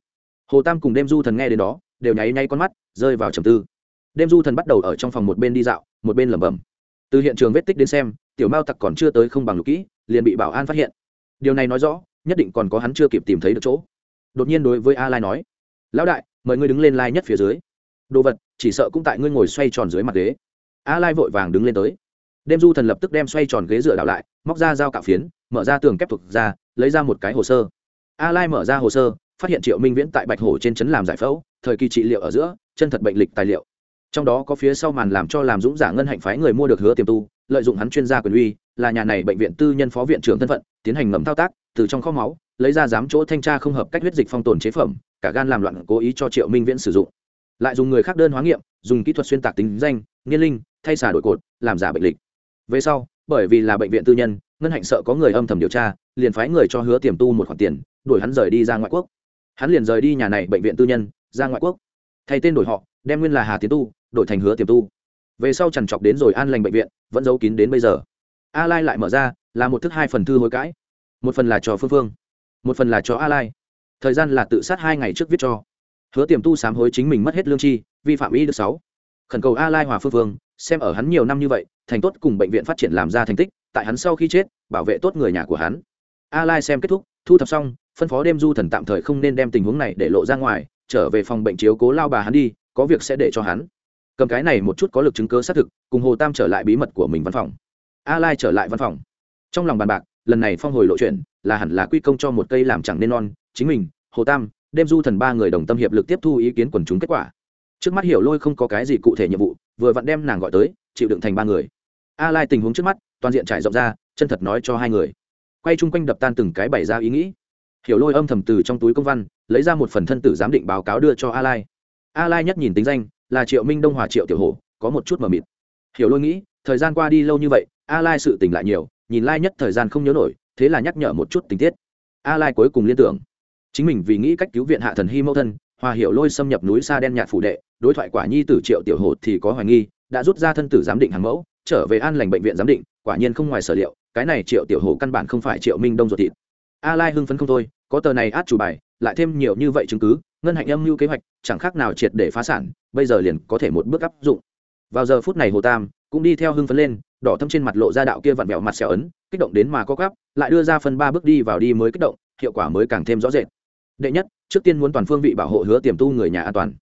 Hồ tam cùng đêm du thần nghe đến đó, đều nháy nháy con mắt, rơi vào trầm tư đêm du thần bắt đầu ở trong phòng một bên đi dạo, một bên lẩm bẩm. Từ hiện trường vết tích đến xem, tiểu mao tặc còn chưa tới không bằng lục kỹ, liền bị bảo an phát hiện. Điều này nói rõ, nhất định còn có hắn chưa kịp tìm thấy được chỗ. Đột nhiên đối với a lai nói, lão đại, mời ngươi đứng lên lai nhất phía dưới. Đồ vật, chỉ sợ cũng tại ngươi ngồi xoay tròn dưới mặt ghế. A lai vội vàng đứng lên tới. Đêm du thần lập tức đem xoay tròn ghế dựa đảo lại, móc ra dao cạo phiến, mở ra tường kép thuộc ra, lấy ra một cái hồ sơ. A lai mở ra hồ sơ, phát hiện triệu minh viễn tại bạch hổ trên trấn làm giải phẫu, thời kỳ trị liệu ở giữa, chân thật bệnh lịch tài liệu trong đó có phía sau màn làm cho làm dũng giả ngân hạnh phái người mua được hứa tiềm tu, lợi dụng hắn chuyên gia quyền uy, là nhà này bệnh viện tư nhân phó viện trưởng thân phận, tiến hành ngầm thao tác, từ trong kho máu, lấy ra giám chỗ thanh tra không hợp cách huyết dịch phong tồn chế phẩm, cả gan làm loạn cố ý cho triệu minh viễn sử dụng. Lại dùng người khác đơn hóa nghiệm, dùng kỹ thuật xuyên tạc tính danh, nghiên linh, thay xả đổi cột, làm giả bệnh lịch. Về sau, bởi vì là bệnh viện tư nhân, ngân hạnh sợ có người âm thầm điều tra, liền phái người cho hứa tiềm tu một khoản tiền, đuổi hắn rời đi ra ngoại quốc. Hắn liền rời đi nhà này bệnh viện tư nhân, ra ngoại quốc. Thay tên đổi họ đem nguyên là hà tiến tu, đổi thành hứa tiềm tu. Về sau trằn trọc đến rồi an lành bệnh viện, vẫn giấu kín đến bây giờ. A lai lại mở ra, là một thức hai phần thư hối cãi. Một phần là cho phương phương, một phần là cho a lai thời gian là tự sát hai ngày trước viết cho. Hứa tiềm tu sám hối chính mình mất hết lương chi vi phạm ý được sáu. Khẩn cầu a lai hòa phương phương, xem ở hắn nhiều năm như vậy, thành tốt cùng bệnh viện phát triển làm ra thành tích, tại hắn sau khi chết, bảo vệ tốt người nhà của hắn. A lai xem kết thúc, thu thập xong, phân phó đêm du thần tạm thời không nên đem tình huống này để lộ ra ngoài, trở về phòng bệnh chiếu cố lao bà hắn đi có việc sẽ để cho hắn. Cầm cái này một chút có lực chứng cơ xác thực, cùng hồ tam trở lại bí mật của mình văn phòng. A lai trở lại văn phòng. Trong lòng bàn bạc, lần này phong hồi lộ chuyện, là hẳn là quy công cho một cây làm chẳng nên non, chính mình, hồ tam đêm du thần ba người đồng tâm hiệp lực tiếp thu ý kiến quần chúng kết quả. Trước mắt hiểu lôi không có cái gì cụ thể nhiệm vụ, vừa vặn đem nàng gọi tới, chịu đựng thành ba người. A lai tình huống trước mắt, toàn diện trải rộng ra, chân thật nói cho hai người. Quay chung quanh đập tan từng cái bày ra ý nghĩ. Hiểu lôi âm thầm từ trong túi công văn, lấy ra một phần thân tử giám định báo cáo đưa cho a lai a lai nhất nhìn tính danh, là triệu minh đông hòa triệu tiểu hổ, có một chút mờ mịt. Hiểu lôi nghĩ, thời gian qua đi lâu như vậy, a lai sự tình lại nhiều, nhìn lai nhất thời gian không nhớ nổi, thế là nhắc nhở một chút tình tiết. A lai cuối cùng liên tưởng, chính mình vì nghĩ cách cứu viện hạ thần hy mẫu thân, hòa hiểu lôi xâm nhập núi xa đen nhạt phủ đệ, đối thoại quả nhi tử triệu tiểu hổ thì có hoài nghi, đã rút ra thân tử giám định hàng mẫu, trở về an lành bệnh viện giám định, quả nhiên không ngoài sở liệu, cái này triệu tiểu hổ căn bản không phải triệu minh đông ruột thịt. A lai hưng phấn không thôi, có tờ này át chủ bài, lại thêm nhiều như vậy chứng cứ ngân hạnh âm mưu kế hoạch chẳng khác nào triệt để phá sản, bây giờ liền có thể một bước áp dụng. Vào giờ phút này hồ tam cũng đi theo hưng phấn lên, đỏ thâm trên mặt lộ ra đạo kia vặn vẹo mặt xẻo ấn, kích động đến mà có gắp lại đưa ra phân ba bước đi vào đi mới kích động, hiệu quả mới càng thêm rõ rệt. Đệ nhất, trước tiên muốn toàn phương vị bảo hộ hứa tiềm tu người nhà an toàn.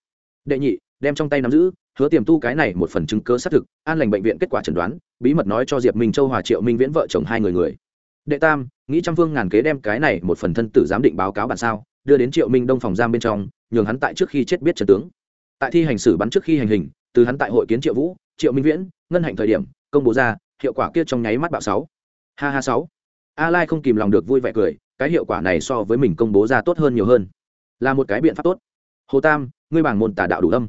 Đệ nhị, đem trong tay nắm giữ, hứa tiềm tu cái này một phần chứng cơ xác thực, an lành bệnh viện kết quả chẩn đoán, bí mật nói cho diệp minh châu hòa triệu minh viễn vợ chồng hai người người. Đệ tam, nghĩ trăm phương ngàn kế đem cái này một phần thân tử giám định báo cáo bản sao? Đưa đến triệu minh đông phòng giam bên trong, nhường hắn tại trước khi chết biết trần tướng. Tại thi hành xử bắn trước khi hành hình, từ hắn tại hội kiến triệu vũ, triệu minh viễn, ngân hạnh thời điểm, công bố ra, hiệu quả kia trong nháy mắt bạo sáu. Ha ha sáu. A lai không kìm lòng được vui vẻ cười, cái hiệu quả này so với mình công bố ra tốt hơn nhiều hơn. Là một cái biện pháp tốt. Hồ tam, ngươi bảng môn tả đạo đủ âm.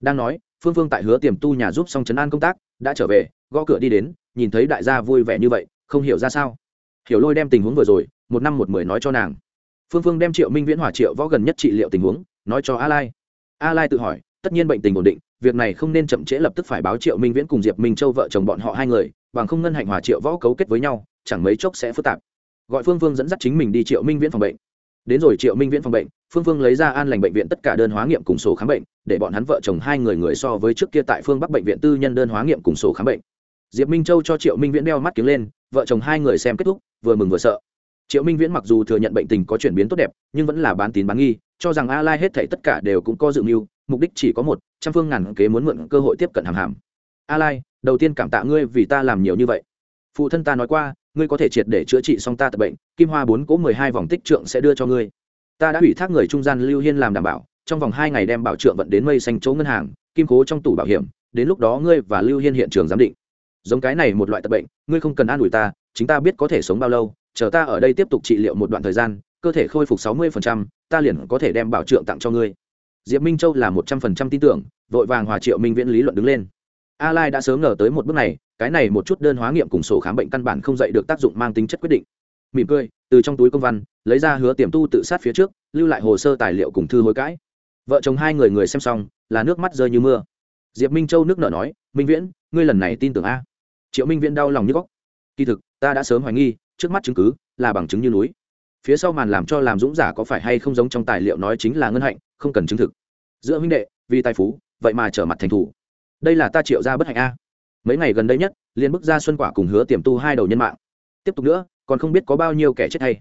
Đang nói, phương phương tại hứa tiềm tu nhà giúp xong trấn an công tác, đã trở về, gõ cửa đi đến, nhìn thấy đại gia vui vẻ như vậy, không hiểu ra sao. Hiểu lôi đem tình huống vừa rồi, một năm một mười nói cho nàng phương phương đem triệu minh viễn hỏa triệu võ gần nhất trị liệu tình huống, nói cho a lai. A lai tự hỏi, tất nhiên bệnh tình ổn định, việc này không nên chậm trễ lập tức phải báo triệu minh viễn cùng diệp minh châu vợ chồng bọn họ hai người, bằng không ngân hạnh hòa triệu võ cấu kết với nhau, chẳng mấy chốc sẽ phức tạp. Gọi phương phương dẫn dắt chính mình đi triệu minh viễn phòng bệnh. Đến rồi triệu minh viễn phòng bệnh, phương phương lấy ra an lành bệnh viện tất cả đơn hóa nghiệm cùng sổ khám bệnh, để bọn hắn vợ chồng hai người người so với trước kia tại phương bắc bệnh viện tư nhân đơn hóa nghiệm cùng sổ khám bệnh. Diệp minh châu cho triệu minh viễn đeo mắt kiếng lên, vợ chồng hai người xem kết thúc, vừa mừng vừa sợ triệu minh viễn mặc dù thừa nhận bệnh tình có chuyển biến tốt đẹp, nhưng vẫn là bán tín bán nghi, cho rằng a lai hết thảy tất cả đều cũng có dự mưu, mục đích chỉ có một, trăm phương ngàn kế muốn mượn cơ hội tiếp cận hàm hàm. A lai, đầu tiên cảm tạ ngươi vì ta làm nhiều như vậy. Phụ thân ta nói qua, ngươi có thể triệt để chữa trị xong ta tập bệnh, kim hoa bốn cố mười hai vòng tích trượng sẽ đưa cho ngươi. Ta đã ủy thác người trung gian lưu hiên làm đảm bảo, trong vòng hai ngày đem bảo trượng vận đến mây xanh chỗ ngân hàng, kim cố trong tủ bảo hiểm, đến lúc đó ngươi và lưu hiên hiện trường giám định. Giống cái này một loại tập bệnh, ngươi không cần an ủi ta, chính ta biết có thể sống bao lâu chờ ta ở đây tiếp tục trị liệu một đoạn thời gian, cơ thể khôi phục sáu mươi ta liền có thể đem bảo trượng tặng cho ngươi. Diệp minh châu là một trăm phần trăm tin tưởng, vội vàng hòa triệu minh viễn lý luận đứng lên. A lai đã sớm ngờ tới một bước này, cái này một chút đơn hóa nghiệm cùng sổ khám bệnh căn bản không dạy được tác dụng mang tính chất quyết định. Mỉm cười, từ trong túi công văn, lấy ra hứa tiềm tu tự sát phía trước, lưu lại hồ sơ tài liệu cùng thư hối cãi. Vợ chồng hai người người xem xong, là nước mắt rơi như mưa. Diệp minh châu nước nở nói, minh viễn, ngươi lần này tin tưởng a. Triệu minh viễn đau lòng như góc. Kỳ thực, ta đã sớm hoài nghi trước mắt chứng cứ là bằng chứng như núi. Phía sau màn làm cho làm dũng giả có phải hay không giống trong tài liệu nói chính là ngân hạnh, không cần chứng thực. Giữa huynh đệ, vì tài phú, vậy mà trở mặt thành thủ. Đây là ta triệu ra bất hạnh a. Mấy ngày gần đây nhất liên bức ra xuân quả cùng hứa tiềm tu hai đầu nhân mạng. Tiếp tục nữa, còn không biết có bao nhiêu kẻ chết hay.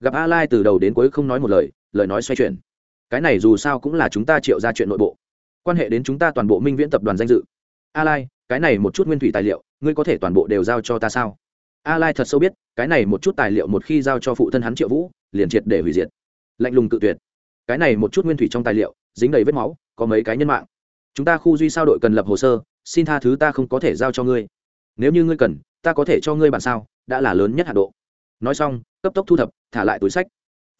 Gặp a lai từ đầu đến cuối không nói một lời lời nói xoay chuyển. Cái này dù sao cũng là chúng ta triệu ra chuyện nội bộ. Quan hệ đến chúng ta toàn bộ minh viễn tập đoàn danh dự. A lai, cái này một chút nguyên thủy tài liệu, ngươi có thể toàn bộ đều giao cho ta sao? A lai thật sâu biết, cái này một chút tài liệu một khi giao cho phụ thân hắn triệu vũ, liền triệt để hủy diệt. Lạnh lùng cự tuyệt. Cái này một chút nguyên thủy trong tài liệu, dính đầy vết máu, có mấy cái nhân mạng. Chúng ta khu duy sao đội cần lập hồ sơ, xin tha thứ ta không có thể giao cho ngươi. Nếu như ngươi cần, ta có thể cho ngươi bản sao, đã là lớn nhất hạ độ. Nói xong, cấp tốc thu thập, thả lại túi sách.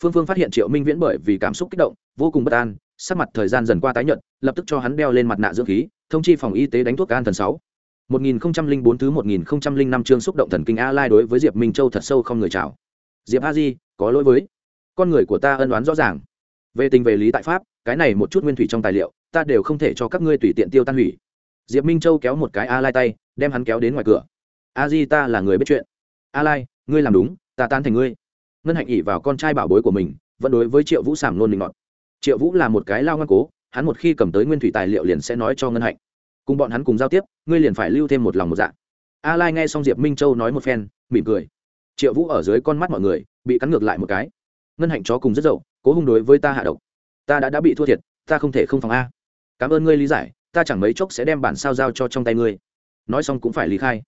Phương phương phát hiện triệu minh viễn bởi vì cảm xúc kích động, vô cùng bất an, sắc mặt thời gian dần qua tái nhận lập tức cho hắn đeo lên mặt nạ dưỡng khí, thông chi phòng y tế đánh thuốc an thần sáu. 1004 thứ 1005 chương xúc động thần kinh A Lai đối với Diệp Minh Châu thật sâu không người chào. Diệp A Di, có lỗi với con người của ta ân oán rõ ràng. Về tình về lý tại pháp, cái này một chút nguyên thủy trong tài liệu, ta đều không thể cho các ngươi tùy tiện tiêu tan hủy. Diệp Minh Châu kéo một cái A Lai tay, đem hắn kéo đến ngoài cửa. A Di ta là người biết chuyện. A Lai, ngươi làm đúng, ta tan thành ngươi. Ngân Hạnh ỷ vào con trai bảo bối của mình, vẫn đối với Triệu Vũ sảm luôn linh ngọt. Triệu Vũ là một cái lao ngoan cố, hắn một khi cầm tới nguyên thủy tài liệu liền sẽ nói cho Ngân Hạnh cùng bọn hắn cùng giao tiếp, ngươi liền phải lưu thêm một lòng một dạ. A lai nghe xong diệp minh châu nói một phen, mỉm cười. Triệu vũ ở dưới con mắt mọi người, bị cắn ngược lại một cái. Ngân hạnh chó cùng rất dậu, cố hung đối với ta hạ độc. Ta đã đã bị thua thiệt, ta không thể không phòng a. Cảm ơn ngươi lý giải, ta chẳng mấy chốc sẽ đem bản sao giao cho trong tay ngươi. Nói xong cũng phải lý khai.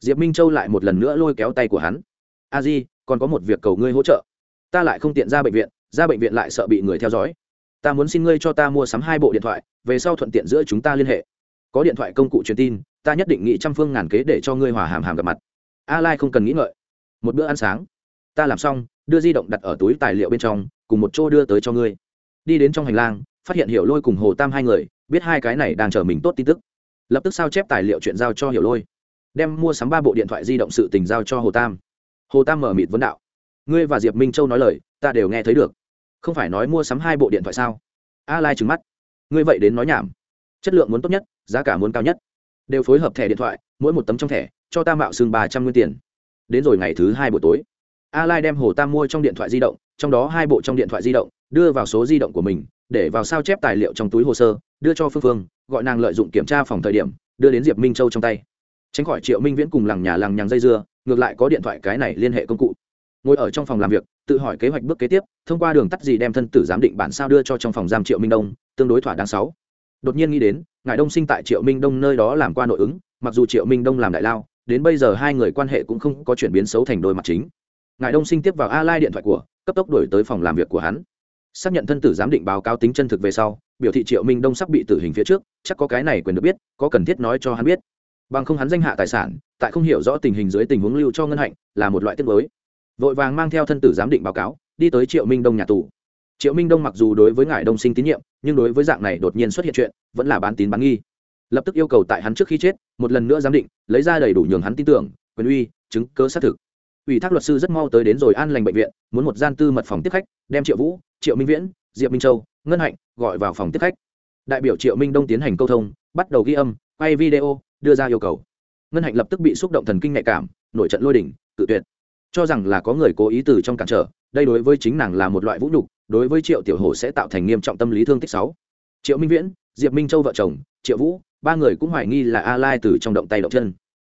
Diệp minh châu lại một lần nữa lôi kéo tay của hắn. A di, còn có một việc cầu ngươi hỗ trợ. Ta lại không tiện ra bệnh viện, ra bệnh viện lại sợ bị người theo dõi. Ta muốn xin ngươi cho ta mua sắm hai bộ điện thoại, về sau thuận tiện giữa chúng ta liên hệ có điện thoại công cụ truyền tin, ta nhất định nghĩ trăm phương ngàn kế để cho ngươi hòa hàm hàm gặp mặt. A lai không cần nghĩ ngợi. Một bữa ăn sáng, ta làm xong, đưa di động đặt ở túi tài liệu bên trong, cùng một chỗ đưa tới cho ngươi. Đi đến trong hành lang, phát hiện hiểu lôi cùng hồ tam hai người, biết hai cái này đang chờ mình tốt tin tức. Lập tức sao chép tài liệu chuyện giao cho hiểu lôi. Đem mua sắm ba bộ điện thoại di động sự tình giao cho hồ tam. Hồ tam mở mịt vấn đạo. Ngươi và diệp minh châu nói lời, ta đều nghe thấy được. Không phải nói mua sắm hai bộ điện thoại sao? A lai trừng mắt. Ngươi vậy đến nói nhảm chất lượng muốn tốt nhất, giá cả muốn cao nhất. Đều phối hợp thẻ điện thoại, mỗi một tấm trong thẻ, cho ta mạo xương ba trăm nguyên tiền. Đến rồi ngày thứ hai buổi tối a lai đem hồ tam mua trong điện thoại di động, trong đó hai bộ trong điện thoại di động, đưa vào số di động của mình, để vào sao chép tài liệu trong túi hồ sơ, đưa cho phương phương, gọi nàng lợi dụng kiểm tra phòng thời điểm, đưa đến diệp minh châu trong tay. Tránh khỏi triệu minh viễn cùng làng nhà làng nhằng dây dưa, ngược lại có điện thoại cái này liên hệ công cụ. Ngồi ở trong phòng làm việc, tự hỏi kế hoạch bước kế tiếp, thông qua đường tắt gì đem thân tử giám định bản sao đưa cho trong phòng giam triệu minh đông, tương đối thỏa đáng sáu đột nhiên nghĩ đến, ngài đông sinh tại triệu minh đông nơi đó làm qua nội ứng, mặc dù triệu minh đông làm đại lao, đến bây giờ hai người quan hệ cũng không có chuyển biến xấu thành đôi mặt chính. Ngài đông sinh tiếp vào a lai điện thoại của, cấp tốc đổi tới phòng làm việc của hắn. Xác nhận thân tử giám định báo cáo tính chân thực về sau, biểu thị triệu minh đông sắp bị tử hình phía trước, chắc có cái này quyền được biết, có cần thiết nói cho hắn biết. Bằng không hắn danh hạ tài sản, tại không hiểu rõ tình hình dưới tình huống lưu cho ngân hạnh, là một loại tiết mới vội vàng mang theo thân tử giám định báo cáo, đi tới triệu minh đông nhà tù triệu minh đông mặc dù đối với ngài đông sinh tín nhiệm, nhưng đối với dạng này đột nhiên xuất hiện chuyện, vẫn là bán tín bán nghi. Lập tức yêu cầu tại hắn trước khi chết, một lần nữa giám định, lấy ra đầy đủ nhường hắn tin tưởng, quyền uy, chứng cơ xác thực. Ủy thác luật sư rất mau tới đến rồi an lành bệnh viện, muốn một gian tư mật phòng tiếp khách, đem triệu vũ, triệu minh viễn, diệp minh châu, ngân hạnh gọi vào phòng tiếp khách. Đại biểu triệu minh đông tiến hành câu thông, bắt đầu ghi âm, quay video, đưa ra yêu cầu. Ngân hạnh lập tức bị xúc động thần kinh nhạy cảm, nổi trận lôi đỉnh, tự tuyệt. Cho rằng là có người cố ý từ trong cản trở, đây đối với chính nàng là một loại vũ nhục đối với triệu tiểu hồ sẽ tạo thành nghiêm trọng tâm lý thương tích sáu. Triệu minh viễn, diệp minh châu vợ chồng, triệu vũ, ba người cũng hoài nghi là a lai từ trong động tay động chân.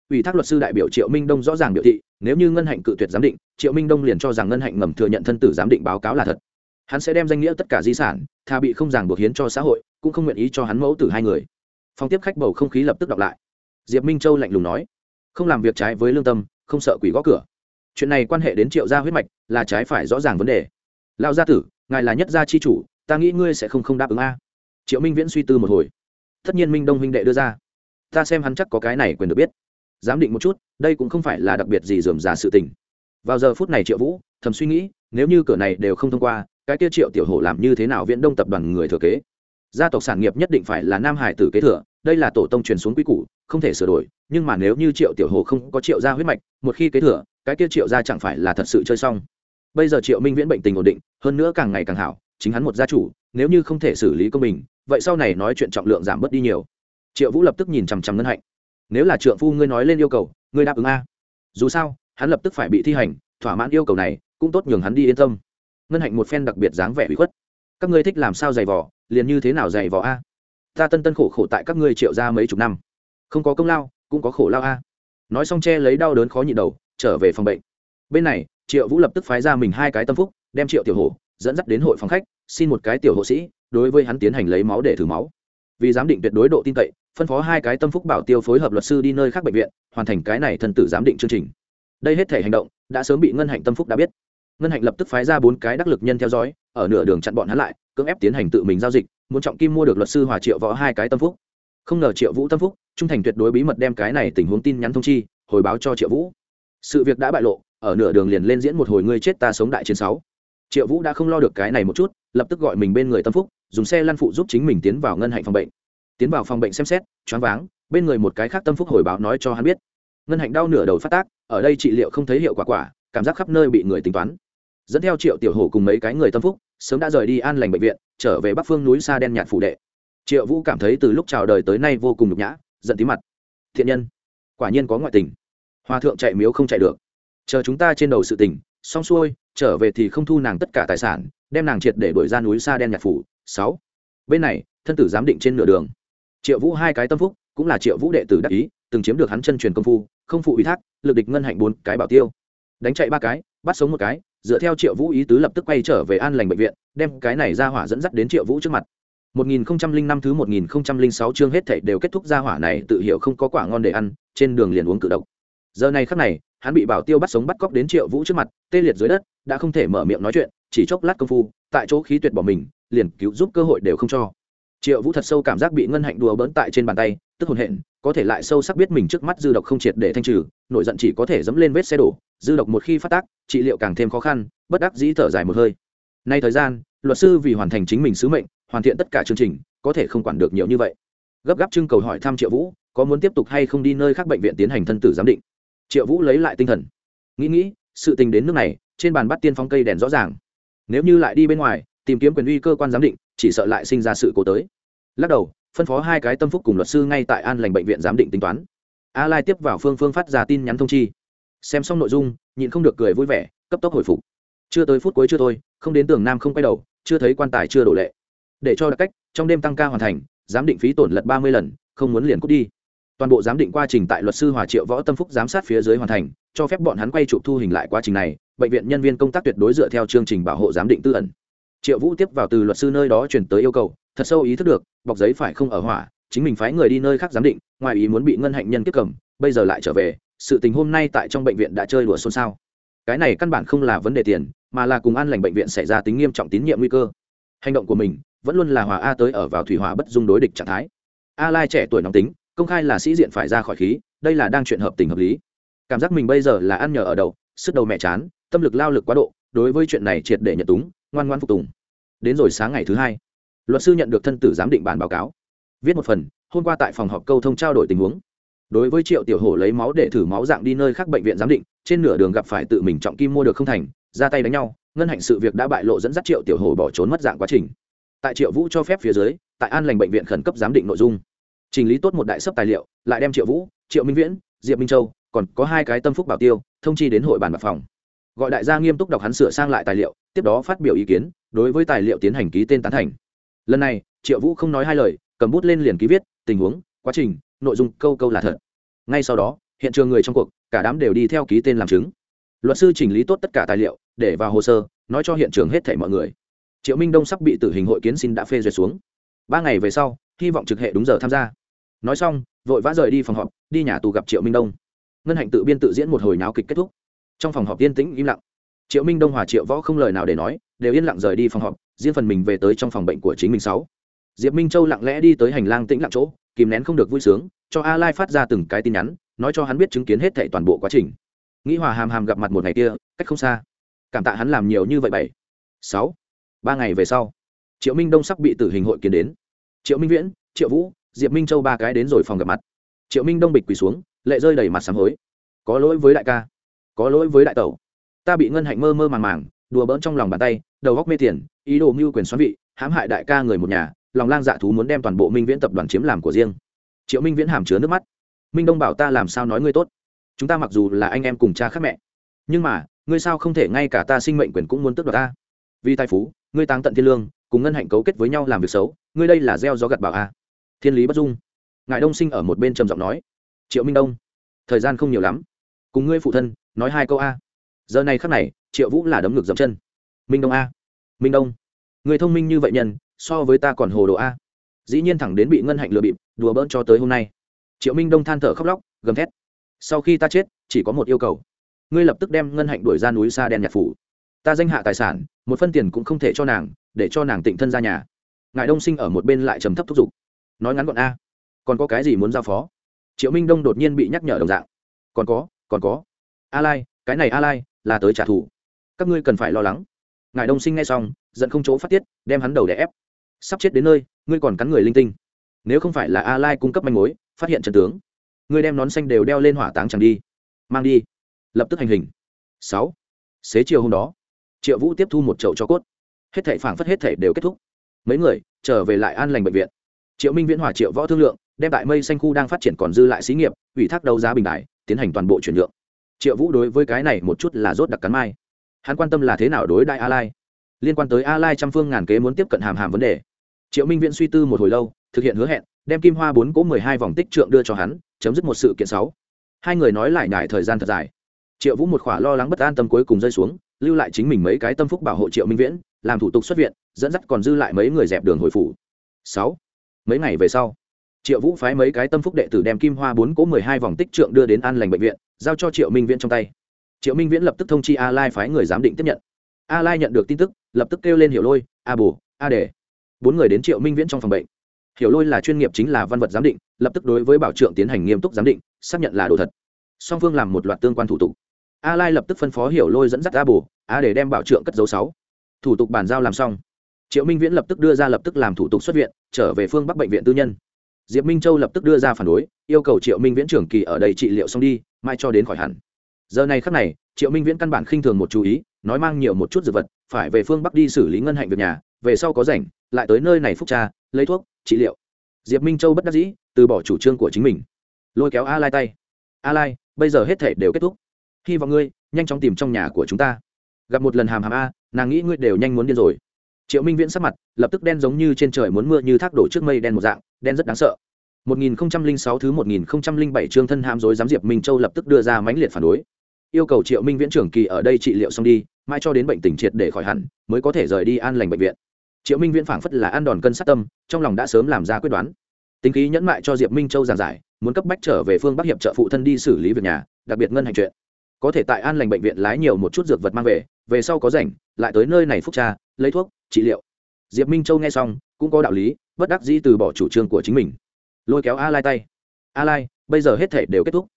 Ủy thác luật sư đại biểu triệu minh đông rõ ràng biểu thị, nếu như ngân hạnh cự tuyệt giám định, triệu minh đông liền cho rằng ngân hạnh ngầm thừa nhận thân tử giám định báo cáo là thật. Hắn sẽ đem danh nghĩa tất cả di sản, tha bị không ràng buộc hiến cho xã hội, cũng không nguyện ý cho hắn mẫu tử hai người. Phòng tiếp khách bầu không khí lập tức đọc lại. Diệp minh châu lạnh lùng nói, không làm việc trái với lương tâm, không sợ quỷ gõ cửa. Chuyện này quan hệ đến triệu gia huyết mạch là trái phải rõ ràng vấn đề. Lao gia tử ngài là nhất gia chi chủ, ta nghĩ ngươi sẽ không không đáp ứng a. Triệu minh viễn suy tư một hồi. Tất nhiên minh đông huynh đệ đưa ra. Ta xem hắn chắc có cái này quyền được biết. Giám định một chút, đây cũng không phải là đặc biệt gì dườm già sự tình. Vào giờ phút này triệu vũ, thầm suy nghĩ, nếu như cửa này đều không thông qua, cái kia triệu tiểu hổ làm như thế nào viễn đông tập đoàn người thừa kế? Gia tộc sản nghiệp nhất định phải là nam hải tử kế thừa, đây là tổ tông truyền xuống quy củ, không thể sửa đổi, nhưng mà nếu như triệu tiểu hồ không có triệu gia huyết mạch, một khi kế thừa, cái kia triệu gia chẳng phải là thật sự chơi xong bây giờ triệu minh viễn bệnh tình ổn định, hơn nữa càng ngày càng hảo, chính hắn một gia chủ, nếu như không thể xử lý công bình, vậy sau này nói chuyện trọng lượng giảm bớt đi nhiều. Triệu vũ lập tức nhìn chằm chằm ngân hạnh. Nếu là trượng phu ngươi nói lên yêu cầu, ngươi đáp ứng a. Dù sao, hắn lập tức phải bị thi hành, thỏa mãn yêu cầu này, cũng tốt nhường hắn đi yên tâm. Ngân hạnh một phen đặc biệt dáng vẻ bị khuất. Các ngươi thích làm sao giày vỏ liền như thế nào giày vỏ a? Ta tân tân khổ khổ tại các ngươi triệu ra mấy chục năm. Không có công lao, cũng có khổ lao a. Nói xong che lấy đau đớn khó nhịn đầu, trở về phòng bệnh. Bên này triệu vũ lập tức phái ra mình hai cái tâm phúc, đem triệu tiểu hổ dẫn dắt đến hội phòng khách, xin một cái tiểu hộ sĩ, đối với hắn tiến hành lấy máu để thử máu. Vì giám định tuyệt đối độ tin cậy, phân phó hai cái tâm phúc bảo tiêu phối hợp luật sư đi nơi khác bệnh viện, hoàn thành cái này thần tử giám định chương trình. Đây hết thể hành động, đã sớm bị ngân hạnh tâm phúc đã biết. Ngân hạnh lập tức phái ra bốn cái đắc lực nhân theo dõi, ở nửa đường chặn bọn hắn lại, cưỡng ép tiến hành tự mình giao dịch, muốn trọng kim mua được luật sư hòa triệu võ hai cái tâm phúc. Không ngờ triệu vũ tâm phúc, trung thành tuyệt đối bí mật đem cái này tình huống tin nhắn thông chi, hồi báo cho triệu vũ. Sự việc đã bại lộ ở nửa đường liền lên diễn một hồi ngươi chết ta sống đại chiến sáu. Triệu vũ đã không lo được cái này một chút, lập tức gọi mình bên người tâm phúc, dùng xe lăn phụ giúp chính mình tiến vào ngân hạnh phòng bệnh. Tiến vào phòng bệnh xem xét, choáng váng, bên người một cái khác tâm phúc hồi báo nói cho hắn biết. Ngân hạnh đau nửa đầu phát tác, ở đây trị liệu không thấy hiệu quả quả, cảm giác khắp nơi bị người tính toán. Dẫn theo triệu tiểu hổ cùng mấy cái người tâm phúc, sớm đã rời đi an lành bệnh viện, trở về bắc phương núi xa đen nhạt phủ đệ. Triệu vũ cảm thấy từ lúc chào đời tới nay vô cùng nhục nhã, giận tí mặt. Thiện nhân, quả nhiên có ngoại tình. Hòa thượng chạy miếu không chạy được chờ chúng ta trên đầu sự tình xong xuôi trở về thì không thu nàng tất cả tài sản đem nàng triệt để đuổi ra núi xa đen nhạt phủ. Sáu. Bên này thân tử giám định trên nửa đường. Triệu vũ hai cái tâm phúc cũng là triệu vũ đệ tử đắc ý từng chiếm được hắn chân truyền công phu không phụ ủy thác lực địch ngân hạnh bốn cái bảo tiêu. Đánh chạy ba cái bắt sống một cái dựa theo triệu vũ ý tứ lập tức quay trở về an lành bệnh viện đem cái này ra hỏa dẫn dắt đến triệu vũ trước mặt. 1005 thứ 1006 chương hết thảy đều kết thúc ra hỏa này tự hiểu không có quả ngon để ăn, trên đường liền uống cự độc. Giờ này khắc này, hắn bị bảo tiêu bắt sống bắt cóc đến Triệu Vũ trước mặt, tê liệt dưới đất, đã không thể mở miệng nói chuyện, chỉ chốc lát công phu, tại chỗ khí tuyệt bỏ mình, liền cứu giúp cơ hội đều không cho. Triệu Vũ thật sâu cảm giác bị ngân hạnh đùa bỡn tại trên bàn tay, tức hồn hện, có thể lại sâu sắc biết mình trước mắt dư độc không triệt để thanh trừ, nổi giận chỉ có thể dẫm lên vết xe đổ, dư độc một khi phát tác, trị liệu càng thêm khó khăn, bất đắc dĩ thở dài một hơi. Nay thời gian, luật sư vì hoàn thành chính mình sứ mệnh, hoàn thiện tất cả chương trình có thể không quản được nhiều như vậy gấp gáp trưng cầu hỏi thăm triệu vũ có muốn tiếp tục hay không đi nơi khác bệnh viện tiến hành thân tử giám định triệu vũ lấy lại tinh thần. Nghĩ nghĩ, sự tình đến nước này, trên bàn bắt tiên phong cây đèn rõ ràng. Nếu như lại đi bên ngoài, tìm kiếm quyền uy cơ quan giám định, chỉ sợ lại sinh ra sự cố tới. Lắc đầu, phân phó hai cái tâm phúc cùng luật sư ngay tại an lành bệnh viện giám định tính toán. A lai tiếp vào phương phương phát ra tin nhắn thông chi. Xem xong nội dung, nhịn không được cười vui vẻ, cấp tốc hồi phục. Chưa tới phút cuối chưa thôi, không đến tường nam không quay đầu, chưa thấy quan tài chưa đổ lệ. Để cho đặc cách, trong đêm tăng ca hoàn thành, giám định phí tổn lật ba mươi lần, không muốn liền cút đi toàn bộ giám định quá trình tại luật sư hòa triệu võ tâm phúc giám sát phía dưới hoàn thành, cho phép bọn hắn quay chụp thu hình lại quá trình này, bệnh viện nhân viên công tác tuyệt đối dựa theo chương trình bảo hộ giám định tư ẩn. Triệu vũ tiếp vào từ luật sư nơi đó chuyển tới yêu cầu, thật sâu ý thức được, bọc giấy phải không ở hỏa, chính mình phái người đi nơi khác giám định, ngoài ý muốn bị ngân hạnh nhân tiếp cầm, bây giờ lại trở về, sự tình hôm nay tại trong bệnh viện đã chơi đùa xôn xao. Cái này căn bản không là vấn đề tiền, mà là cùng an lành bệnh viện xảy ra tính nghiêm trọng tín nhiệm nguy cơ. Hành động của mình vẫn luôn là hòa a tới ở vào thủy hòa bất dung đối địch trạng thái. A lai trẻ tuổi nóng tính công khai là sĩ diện phải ra khỏi khí đây là đang chuyện hợp tình hợp lý. Cảm giác mình bây giờ là ăn nhờ ở đậu, sức đầu mẹ chán tâm lực lao lực quá độ đối với chuyện này triệt để nhận túng ngoan ngoan phục tùng. Đến rồi sáng ngày thứ hai luật sư nhận được thân tử giám định bản báo cáo. Viết một phần hôm qua tại phòng họp câu thông trao đổi tình huống. Đối với triệu tiểu hổ lấy máu để thử máu dạng đi nơi khác bệnh viện giám định trên nửa đường gặp phải tự mình trọng kim mua được không thành ra tay đánh nhau ngân hạnh sự việc đã bại lộ dẫn dắt triệu tiểu hổ bỏ trốn mất dạng quá trình. Tại triệu vũ cho phép phía dưới tại an lành bệnh viện khẩn cấp giám định nội dung. Chỉnh lý tốt một đại sấp tài liệu, lại đem triệu vũ, triệu minh viễn, diệp minh châu, còn có hai cái tâm phúc bảo tiêu, thông chi đến hội bàn bạc phòng. Gọi đại gia nghiêm túc đọc hắn sửa sang lại tài liệu, tiếp đó phát biểu ý kiến, đối với tài liệu tiến hành ký tên tán thành. Lần này, triệu vũ không nói hai lời, cầm bút lên liền ký viết, tình huống, quá trình, nội dung câu câu là thật. Ngay sau đó, hiện trường người trong cuộc, cả đám đều đi theo ký tên làm chứng. Luật sư chỉnh lý tốt tất cả tài liệu, để vào hồ sơ, nói cho hiện trường hết thảy mọi người. Triệu minh đông sắp bị tử hình hội kiến xin đã phê duyệt xuống. Ba ngày về sau hy vọng trực hệ đúng giờ tham gia. Nói xong, vội vã rời đi phòng họp, đi nhà tù gặp triệu minh đông. Ngân hạnh tự biên tự diễn một hồi náo kịch kết thúc. Trong phòng họp yên tĩnh im lặng. Triệu minh đông hòa triệu võ không lời nào để nói, đều yên lặng rời đi phòng họp, riêng phần mình về tới trong phòng bệnh của chính mình sáu. Diệp minh châu lặng lẽ đi tới hành lang tĩnh lặng chỗ, kìm nén không được vui sướng, cho a lai phát ra từng cái tin nhắn, nói cho hắn biết chứng kiến hết thảy toàn bộ quá trình. Nghĩ hòa hàm hàm gặp mặt một ngày kia, cách không xa. Cảm tạ hắn làm nhiều như vậy bảy. Sáu. Ba ngày về sau, triệu minh đông sắp bị tử hình hội kiến đến triệu minh viễn, triệu vũ, diệp minh châu ba cái đến rồi phòng gặp mặt. Triệu minh đông bịch quỳ xuống, lệ rơi đầy mặt sám hối. Có lỗi với đại ca. Có lỗi với đại tẩu. Ta bị ngân hạnh mơ mơ màng màng, đùa bỡn trong lòng bàn tay, đầu góc mê tiền, ý đồ mưu quyền xoắn vị, hãm hại đại ca người một nhà, lòng lang dạ thú muốn đem toàn bộ minh viễn tập đoàn chiếm làm của riêng. Triệu minh viễn hàm chứa nước mắt. Minh đông bảo ta làm sao nói ngươi tốt? Chúng ta mặc dù là anh em cùng cha khác mẹ, nhưng mà, ngươi sao không thể ngay cả ta sinh mệnh quyền cũng muốn tước đoạt ta? Vì tài phú, ngươi táng tận thiên lương, cùng ngân hạnh cấu kết với nhau làm việc xấu ngươi đây là gieo gió gặt bảo a à? thiên lý bất dung. Ngài đông sinh ở một bên trầm giọng nói. Triệu minh đông, thời gian không nhiều lắm. Cùng ngươi phụ thân nói hai câu a. Giờ này khắc này, triệu vũ là đấm ngực dậm chân. Minh đông a. Minh đông, người thông minh như vậy nhân, so với ta còn hồ đồ a. Dĩ nhiên thẳng đến bị ngân hạnh lừa bịp, đùa bỡn cho tới hôm nay. Triệu minh đông than thở khóc lóc, gầm thét. Sau khi ta chết, chỉ có một yêu cầu. Ngươi lập tức đem ngân hạnh đuổi ra núi xa đen nhạc phủ. Ta danh hạ tài sản, một phân tiền cũng không thể cho nàng, để cho nàng tịnh thân ra nhà ngài đông sinh ở một bên lại trầm thấp thúc giục. Nói ngắn gọn a, còn có cái gì muốn giao phó? Triệu minh đông đột nhiên bị nhắc nhở đồng dạng. Còn có còn có. A lai, cái này a lai, là tới trả thù. Các ngươi cần phải lo lắng. Ngài đông sinh nghe xong, giận không chỗ phát tiết, đem hắn đầu để ép. Sắp chết đến nơi, ngươi còn cắn người linh tinh. Nếu không phải là a lai cung cấp manh mối, phát hiện trận tướng, ngươi đem nón xanh đều đeo lên hỏa táng chẳng đi. Mang đi. Lập tức hành hình. Sáu. Xế chiều hôm đó, triệu vũ tiếp thu một chậu cho cốt. Hết thảy phảng phất hết thảy đều kết thúc mấy người trở về lại an lành bệnh viện. Triệu minh viễn hòa triệu võ thương lượng, đem tại mây xanh khu đang phát triển còn dư lại xí nghiệp, ủy thác đấu giá bình đại, tiến hành toàn bộ chuyển nhượng. Triệu vũ đối với cái này một chút là rốt đặc cắn mai. Hắn quan tâm là thế nào đối đại a lai liên quan tới a lai trăm phương ngàn kế muốn tiếp cận hàm hàm vấn đề. Triệu minh viễn suy tư một hồi lâu, thực hiện hứa hẹn, đem kim hoa bốn cỗ mười hai vòng tích trượng đưa cho hắn, chấm dứt một sự kiện sáu hai người nói lại nhải thời gian thật dài. Triệu vũ một khỏa lo lắng bất an tâm cuối cùng rơi xuống, lưu lại chính mình mấy cái tâm phúc bảo hộ triệu minh viễn làm thủ tục xuất viện, dẫn dắt còn dư lại mấy người dẹp đường hồi phủ. Sáu, mấy ngày về sau, triệu vũ phái mấy cái tâm phúc đệ tử đem kim hoa bốn cỗ mười hai vòng tích trượng đưa đến an lành bệnh viện, giao cho triệu minh viễn trong tay. Triệu minh viễn lập tức thông chi a lai phái người giám định tiếp nhận. A lai nhận được tin tức, lập tức kêu lên hiểu lôi, a bù a đề. Bốn người đến triệu minh viễn trong phòng bệnh. Hiểu lôi là chuyên nghiệp chính là văn vật giám định, lập tức đối với bảo trượng tiến hành nghiêm túc giám định, xác nhận là đồ thật. Song phương làm một loạt tương quan thủ tục. A lai lập tức phân phó hiểu lôi dẫn dắt a bù a để đem bảo trượng cất dấu sáu thủ tục bàn giao làm xong. Triệu minh viễn lập tức đưa ra lập tức làm thủ tục xuất viện, trở về phương bắc bệnh viện tư nhân. Diệp minh châu lập tức đưa ra phản đối, yêu cầu triệu minh viễn trưởng kỳ ở đây trị liệu xong đi, mai cho đến khỏi hẳn. Giờ này khắc này, triệu minh viễn căn bản khinh thường một chú ý, nói mang nhiều một chút dược vật, phải về phương bắc đi xử lý ngân hạnh việc nhà, về sau có rảnh, lại tới nơi này phúc tra lấy thuốc, trị liệu. Diệp minh châu bất đắc dĩ, từ bỏ chủ trương của chính mình. Lôi kéo a lai tay. A lai, bây giờ hết thể đều kết thúc. Hy vọng ngươi nhanh chóng tìm trong nhà của chúng ta gặp một lần hàm hàm a, nàng nghĩ ngươi đều nhanh muốn điên rồi. Triệu minh viễn sắc mặt, lập tức đen giống như trên trời muốn mưa như thác đổ trước mây đen một dạng, đen rất đáng sợ. 1006 thứ 1007 chương thân ham dối giám diệp minh châu lập tức đưa ra mãnh liệt phản đối. Yêu cầu triệu minh viễn trưởng kỳ ở đây trị liệu xong đi mai cho đến bệnh tình triệt để khỏi hẳn, mới có thể rời đi an lành bệnh viện. Triệu minh viễn phảng phất là ăn đòn cân sát tâm, trong lòng đã sớm làm ra quyết đoán. Tính khí nhẫn mại cho diệp minh châu giảng giải, muốn cấp bách trở về phương bắc hiệp trợ phụ thân đi xử lý việc nhà, đặc biệt ngân hành chuyện. Có thể tại an lành bệnh viện lái nhiều một chút dược vật mang về về sau có rảnh, lại tới nơi này phúc tra, lấy thuốc, trị liệu. Diệp minh châu nghe xong, cũng có đạo lý, bất đắc dĩ từ bỏ chủ trương của chính mình. Lôi kéo a lai tay. A lai, bây giờ hết thể đều kết thúc.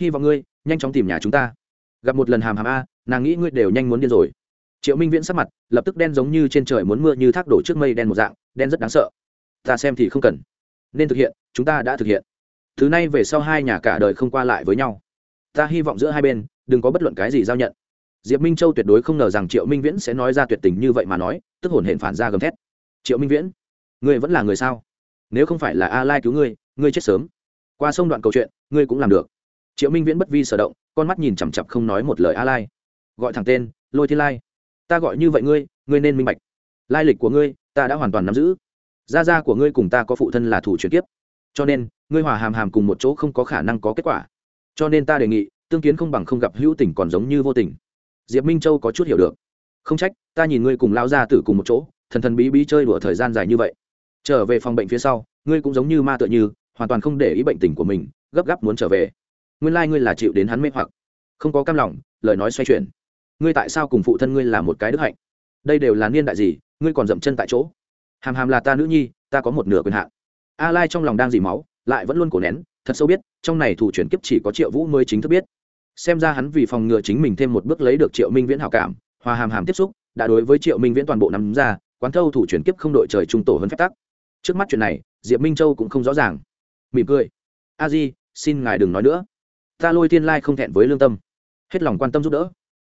Hy vọng ngươi, nhanh chóng tìm nhà chúng ta. Gặp một lần hàm hàm a, nàng nghĩ ngươi đều nhanh muốn điên rồi. Triệu minh viễn sắc mặt, lập tức đen giống như trên trời muốn mưa như thác đổ trước mây đen một dạng, đen rất đáng sợ. Ta xem thì không cần. Nên thực hiện, chúng ta đã thực hiện. Thứ này về sau hai nhà cả đời không qua lại với nhau. Ta hy vọng giữa hai bên, đừng có bất luận cái gì giao nhận diệp minh châu tuyệt đối không ngờ rằng triệu minh viễn sẽ nói ra tuyệt tình như vậy mà nói, tức hồn hển phản ra gầm thét. Triệu minh viễn, ngươi vẫn là người sao? Nếu không phải là a lai cứu ngươi ngươi chết sớm. Qua sông đoạn câu chuyện, ngươi cũng làm được. Triệu minh viễn bất vi sở động, con mắt nhìn chằm chặp không nói một lời a lai. Gọi thẳng tên, lôi thiên lai, ta gọi như vậy ngươi ngươi nên minh bạch. Lai lịch của ngươi, ta đã hoàn toàn nắm giữ. Gia gia của ngươi cùng ta có phụ thân là thủ chuyển tiếp cho nên, ngươi hòa hàm hàm cùng một chỗ không có khả năng có kết quả. Cho nên ta đề nghị, tương kiến không bằng không gặp hữu tình còn giống như vô tình diệp minh châu có chút hiểu được. Không trách, ta nhìn ngươi cùng lao ra tử cùng một chỗ, thần thần bí bí chơi đùa thời gian dài như vậy. Trở về phòng bệnh phía sau, ngươi cũng giống như ma tựa như, hoàn toàn không để ý bệnh tình của mình, gấp gáp muốn trở về. Nguyên lai、like、ngươi là chịu đến hắn mê hoặc. Không có cam lòng, lời nói xoay chuyển. Ngươi tại sao cùng phụ thân ngươi là một cái đức hạnh? Đây đều là niên đại gì, ngươi còn dậm chân tại chỗ? Hàm hàm là ta nữ nhi, ta có một nửa quyền hạn. A lai trong lòng đang dì máu, lại vẫn luôn cổ nén, thật sâu biết, trong này thủ chuyển kiếp chỉ có triệu vũ mới chính thức biết xem ra hắn vì phòng ngừa chính mình thêm một bước lấy được triệu minh viễn hảo cảm, hòa hàm hàm tiếp xúc, đã đối với triệu minh viễn toàn bộ nắm ra, quán thâu thủ chuyển kiếp không đội trời trung tổ hơn phép tắc. Trước mắt chuyện này, diệp minh châu cũng không rõ ràng. Mỉm cười. A di, xin ngài đừng nói nữa. Ta lôi thiên lai không thẹn với lương tâm. Hết lòng quan tâm giúp đỡ.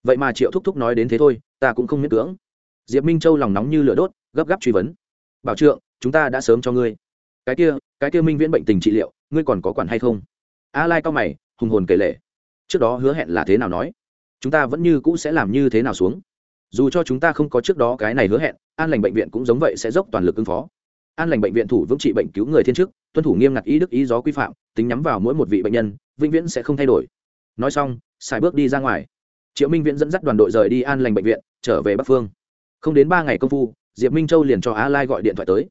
Vậy mà triệu thúc thúc nói đến thế thôi, ta cũng không miễn cưỡng. Diệp minh châu lòng nóng như lửa đốt, gấp gáp truy vấn. Bảo trượng, chúng ta đã sớm cho ngươi. Cái kia cái kia minh viễn bệnh tình trị liệu, ngươi còn có quản hay không? A lai cao mày, hùng hồn kể lệ trước đó hứa hẹn là thế nào nói, chúng ta vẫn như cũ sẽ làm như thế nào xuống. Dù cho chúng ta không có trước đó cái này hứa hẹn, an lành bệnh viện cũng giống vậy sẽ dốc toàn lực ứng phó. An lành bệnh viện thủ vững trị bệnh cứu người thiên chức, tuân thủ nghiêm ngặt ý đức ý gió quy phạm, tính nhắm vào mỗi một vị bệnh nhân, vĩnh viễn sẽ không thay đổi. Nói xong, xài bước đi ra ngoài. Triệu minh viễn dẫn dắt đoàn đội rời đi an lành bệnh viện, trở về bắc phương. Không đến ba ngày công phu, diệp minh châu liền cho a lai gọi điện thoại tới.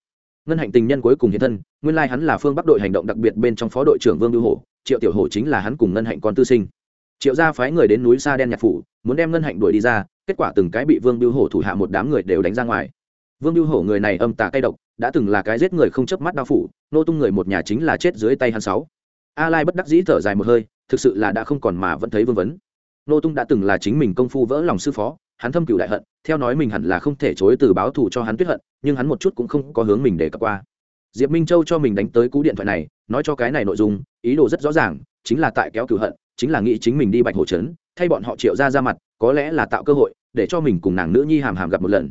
Ngân hạnh tình nhân cuối cùng hiện thân, nguyên lai hắn là phương bắc đội hành động đặc biệt bên trong phó đội trưởng vương lưu hổ, triệu tiểu hổ chính là hắn cùng ngân hạnh con tư sinh triệu gia phái người đến núi xa đen nhạc phủ, muốn đem ngân hạnh đuổi đi ra, kết quả từng cái bị vương Biêu hổ thủ hạ một đám người đều đánh ra ngoài. Vương Biêu hổ người này âm tà cay độc, đã từng là cái giết người không chớp mắt đao phủ, nô tung người một nhà chính là chết dưới tay hắn sáu. A lai bất đắc dĩ thở dài một hơi, thực sự là đã không còn mà vẫn thấy vương vấn. Nô tung đã từng là chính mình công phu vỡ lòng sư phó, hắn thâm cửu đại hận, theo nói mình hẳn là không thể chối từ báo thù cho hắn tuyết hận, nhưng hắn một chút cũng không có hướng mình để cập qua. Diệp minh châu cho mình đánh tới cú điện thoại này, nói cho cái này nội dung, ý đồ rất rõ ràng chính là tại kéo cửu hận, chính là nghĩ chính mình đi bạch hổ trấn, thay bọn họ triệu ra ra mặt, có lẽ là tạo cơ hội, để cho mình cùng nàng nữ nhi hàm hàm gặp một lần.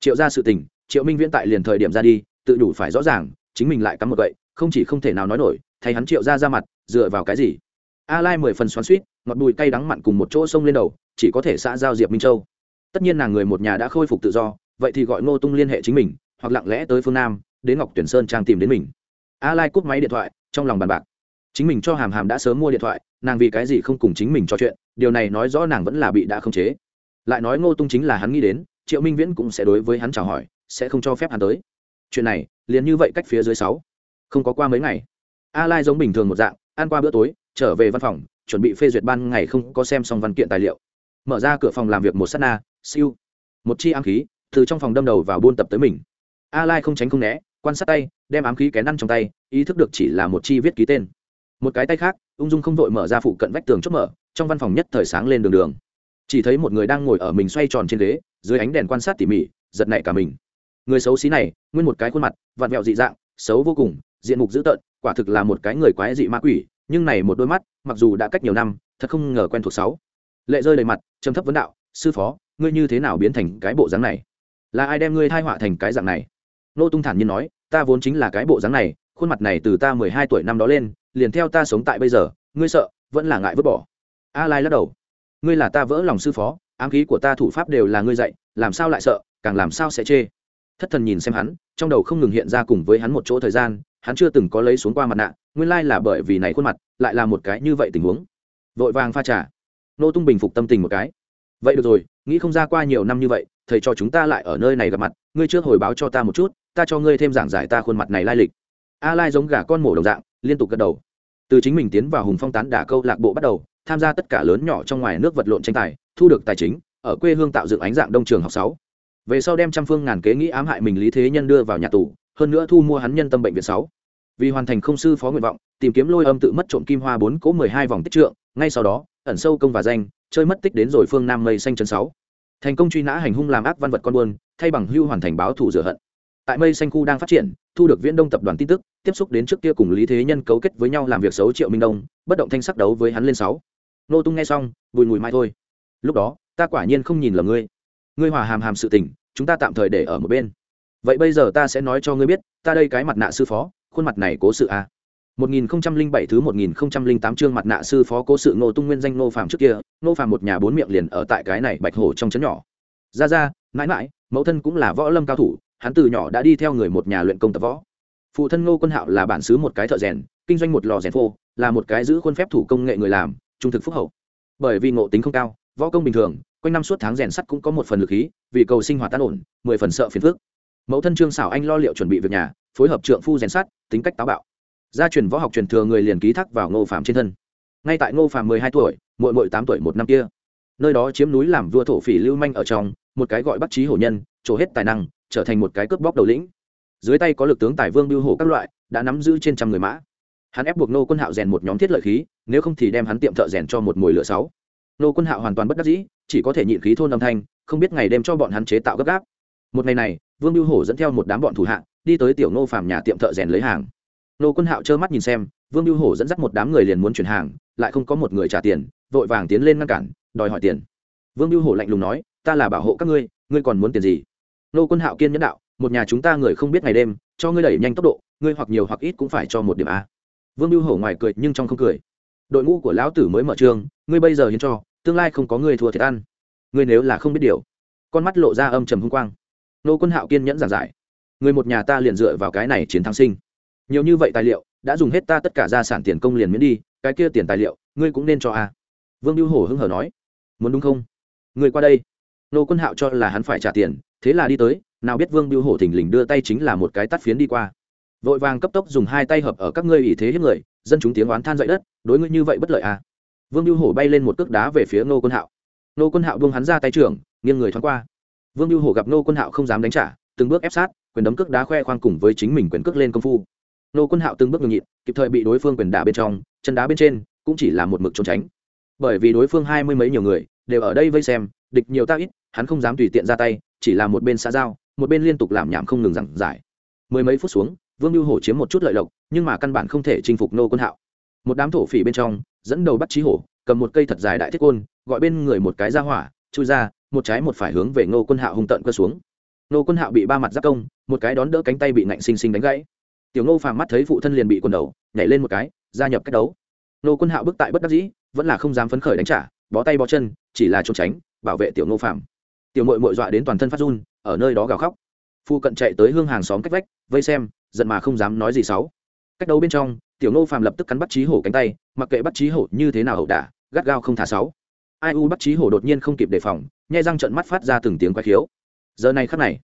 Triệu ra sự tình, triệu minh viễn tại liền thời điểm ra đi, tự đủ phải rõ ràng, chính mình lại cắm một gậy, không chỉ không thể nào nói nổi, thay hắn triệu ra ra mặt, dựa vào cái gì? A lai mười phần xoắn suýt ngọt bùi cay đắng mặn cùng một chỗ sông lên đầu, chỉ có thể xã giao diệp minh châu. Tất nhiên nàng người một nhà đã khôi phục tự do, vậy thì gọi ngô tung liên hệ chính mình, hoặc lặng lẽ tới phương nam, đến ngọc tuyển sơn trang tìm đến mình. A lai cúp máy điện thoại, trong lòng bàn bạc chính mình cho hàm hàm đã sớm mua điện thoại, nàng vì cái gì không cùng chính mình trò chuyện, điều này nói rõ nàng vẫn là bị đã khống chế. Lại nói ngô tung chính là hắn nghĩ đến, triệu minh viễn cũng sẽ đối với hắn chào hỏi, sẽ không cho phép hắn tới. Chuyện này, liền như vậy cách phía dưới sáu. Không có qua mấy ngày. A lai giống bình thường một dạng, ăn qua bữa tối, trở về văn phòng, chuẩn bị phê duyệt ban ngày không có xem xong văn kiện tài liệu. Mở ra cửa phòng làm việc một s á t na, siêu. Một chi ám khí, từ trong phòng đâm đầu vào buôn tập tới mình. A lai không tránh không né, quan sát tay, đem ám khí kén ăn trong tay, ý thức được chỉ là một chi viết ký tên một cái tay khác, ung dung không vội mở ra phụ cận vách tường chốt mở, trong văn phòng nhất thời sáng lên đường đường. Chỉ thấy một người đang ngồi ở mình xoay tròn trên ghế, dưới ánh đèn quan sát tỉ mỉ, giật nảy cả mình. Người xấu xí này, nguyên một cái khuôn mặt, vặn vẹo dị dạng, xấu vô cùng, diện mục dữ tợn, quả thực là một cái người quái dị ma quỷ, nhưng này một đôi mắt, mặc dù đã cách nhiều năm, thật không ngờ quen thuộc sáu lệ rơi đầy mặt, trầm thấp vấn đạo, sư phó, ngươi như thế nào biến thành cái bộ dáng này? Là ai đem ngươi thai họa thành cái dạng này? Nô tung thản nhiên nói, ta vốn chính là cái bộ dáng này, khuôn mặt này từ ta mười hai tuổi năm đó lên liền theo ta sống tại bây giờ, ngươi sợ, vẫn là ngại vứt bỏ. A lai lắc đầu. Ngươi là ta vỡ lòng sư phó, ám khí của ta thủ pháp đều là ngươi dạy, làm sao lại sợ, càng làm sao sẽ chê. Thất thần nhìn xem hắn, trong đầu không ngừng hiện ra cùng với hắn một chỗ thời gian, hắn chưa từng có lấy xuống qua mặt nạ, nguyên lai là bởi vì này khuôn mặt, lại là một cái như vậy tình huống. Vội vàng pha trà. Nô tung bình phục tâm tình một cái. Vậy được rồi, nghĩ không ra qua nhiều năm như vậy, thầy cho chúng ta lại ở nơi này gặp mặt, ngươi trước hồi báo cho ta một chút, ta cho ngươi thêm giảng giải ta khuôn mặt này lai lịch. A lai giống gà con mổ đồng dạng liên tục gật đầu. Từ chính mình tiến vào hùng phong tán đả câu lạc bộ bắt đầu, tham gia tất cả lớn nhỏ trong ngoài nước vật lộn tranh tài, thu được tài chính, ở quê hương tạo dựng ánh dạng đông trường học sáu. Về sau đem trăm phương ngàn kế nghĩ ám hại mình lý thế nhân đưa vào nhà tù, hơn nữa thu mua hắn nhân tâm bệnh viện sáu. Vì hoàn thành không sư phó nguyện vọng, tìm kiếm lôi âm tự mất trộm kim hoa bốn cố mười hai vòng tích trượng, ngay sau đó, ẩn sâu công và danh, chơi mất tích đến rồi phương nam mây xanh chân sáu. Thành công truy nã hành hung làm ác văn vật con buôn, thay bằng hưu hoàn thành báo thủ rửa hận tại mây xanh khu đang phát triển thu được viễn đông tập đoàn tin tức tiếp xúc đến trước kia cùng lý thế nhân cấu kết với nhau làm việc xấu triệu minh đông bất động thanh sắc đấu với hắn lên sáu nô tung nghe xong bùi mùi mai thôi lúc đó ta quả nhiên không nhìn lầm ngươi ngươi hòa hàm hàm sự tình chúng ta tạm thời để ở một bên vậy bây giờ ta sẽ nói cho ngươi biết ta đây cái mặt nạ sư phó khuôn mặt này cố sự a à. 1007 thứ 1008 chương mặt nạ sư phó cố sự Ngô Tung nguyên danh Ngô Phàm trước kia, Ngô Phàm một nhà bốn miệng liền ở tại cái này Bạch Hổ trong trấn nhỏ. Ra ra, mãi mãi, mẫu thân cũng là võ lâm cao thủ, hắn từ nhỏ đã đi theo người một nhà luyện công tập võ. Phụ thân Ngô Quân Hạo là bản xứ một cái thợ rèn, kinh doanh một lò rèn phô, là một cái giữ khuôn phép thủ công nghệ người làm, trung thực phúc hậu. Bởi vì ngộ tính không cao, võ công bình thường, quanh năm suốt tháng rèn sắt cũng có một phần lực khí, vì cầu sinh hoạt tan ổn, mười phần sợ phiền phức. Mẫu thân Trương Sảo Anh lo liệu chuẩn bị việc nhà, phối hợp trượng phu rèn sắt, tính cách táo bạo gia truyền võ học truyền thừa người liền ký thác vào ngô phạm trên thân ngay tại ngô phạm mười hai tuổi mỗi mỗi tám tuổi một năm kia nơi đó chiếm núi làm vua thổ phỉ lưu manh ở trong một cái gọi Bắc trí hổ nhân trổ hết tài năng, trở thành một cái cướp bóc đầu lĩnh. Dưới tay có lực tướng tài vương biêu hổ các loại, đã nắm giữ trên trăm người mã. Hắn ép buộc nô quân hạo rèn một nhóm thiết lợi khí, nếu không thì đem hắn tiệm thợ rèn cho một mồi lửa sáu. Nô quân hạo hoàn toàn bất đắc dĩ, chỉ có thể nhịn khí thôn âm thanh, không biết ngày đêm cho bọn hắn chế tạo gấp gáp. Một ngày này, vương biêu hổ dẫn theo một đám bọn thủ hạ, đi tới tiểu nô phàm nhà tiệm thợ rèn lấy hàng. Nô quân hạo trơ mắt nhìn xem, vương biêu hổ dẫn dắt một đám người liền muốn chuyển hàng, lại không có một người trả tiền, vội vàng tiến lên ngăn cản, đòi hỏi tiền. Vương biêu hổ lạnh lùng nói, ta là bảo hộ các ngươi ngươi còn muốn tiền gì? Nô quân hạo kiên nhẫn đạo, một nhà chúng ta người không biết ngày đêm, cho ngươi đẩy nhanh tốc độ, ngươi hoặc nhiều hoặc ít cũng phải cho một điểm a. Vương lưu hổ ngoài cười nhưng trong không cười. Đội ngũ của lão tử mới mở trường, ngươi bây giờ hiến cho, tương lai không có ngươi thua thiệt ăn. Ngươi nếu là không biết điều. Con mắt lộ ra âm trầm hung quang. Nô quân hạo kiên nhẫn giảng giải. Người một nhà ta liền dựa vào cái này chiến thắng sinh. Nhiều như vậy tài liệu, đã dùng hết ta tất cả gia sản tiền công liền miễn đi, cái kia tiền tài liệu, ngươi cũng nên cho a. Vương lưu hổ hưng hờ nói. Muốn đúng không? Người qua đây nô quân hạo cho là hắn phải trả tiền, thế là đi tới, nào biết vương biêu hổ thình lình đưa tay chính là một cái tắt phiến đi qua. Vội vàng cấp tốc dùng hai tay hợp ở các ngươi ủy thế hiếp người, dân chúng tiếng oán than dậy đất, đối ngươi như vậy bất lợi à? Vương biêu hổ bay lên một cước đá về phía nô quân hạo. Nô quân hạo buông hắn ra tay trưởng, nghiêng người thoáng qua. Vương biêu hổ gặp nô quân hạo không dám đánh trả, từng bước ép sát, quyền đấm cước đá khoe khoang cùng với chính mình quyền cước lên công phu. Nô quân hạo từng bước ngừng nhịn, kịp thời bị đối phương quyền đả bên trong, chân đá bên trên, cũng chỉ là một mực trốn tránh. Bởi vì đối phương hai mươi mấy nhiều người, đều ở đây vây xem địch nhiều ta ít, hắn không dám tùy tiện ra tay, chỉ là một bên xã giao, một bên liên tục làm nhảm không ngừng giảng giải. Mười mấy phút xuống, vương lưu hổ chiếm một chút lợi lộc, nhưng mà căn bản không thể chinh phục nô quân hạo. Một đám thổ phỉ bên trong, dẫn đầu bắt trí hổ, cầm một cây thật dài đại thiết côn, gọi bên người một cái ra hỏa, chui ra, một trái một phải hướng về nô quân hạo hung tận cơ xuống. Nô quân hạo bị ba mặt giáp công, một cái đón đỡ cánh tay bị ngạnh xinh xinh đánh gãy. Tiểu nô phàm mắt thấy phụ thân liền bị quần đầu, nhảy lên một cái, gia nhập cách đấu. Nô quân hạo bước tại bất đắc dĩ, vẫn là không dám phấn khởi đánh trả, bó tay bó chân, chỉ là trốn tránh bảo vệ tiểu nô phạm, tiểu mội mội dọa đến toàn thân phát run ở nơi đó gào khóc. Phu cận chạy tới hương hàng xóm cách vách vây xem giận mà không dám nói gì xấu. Cách đấu bên trong tiểu nô phạm lập tức cắn bắt trí hổ cánh tay mặc kệ bắt trí hổ như thế nào hậu đả gắt gao không thả sáu. Ai u bắt trí hổ đột nhiên không kịp đề phòng nhai răng trận mắt phát ra từng tiếng quay khiếu. Giờ này khắc này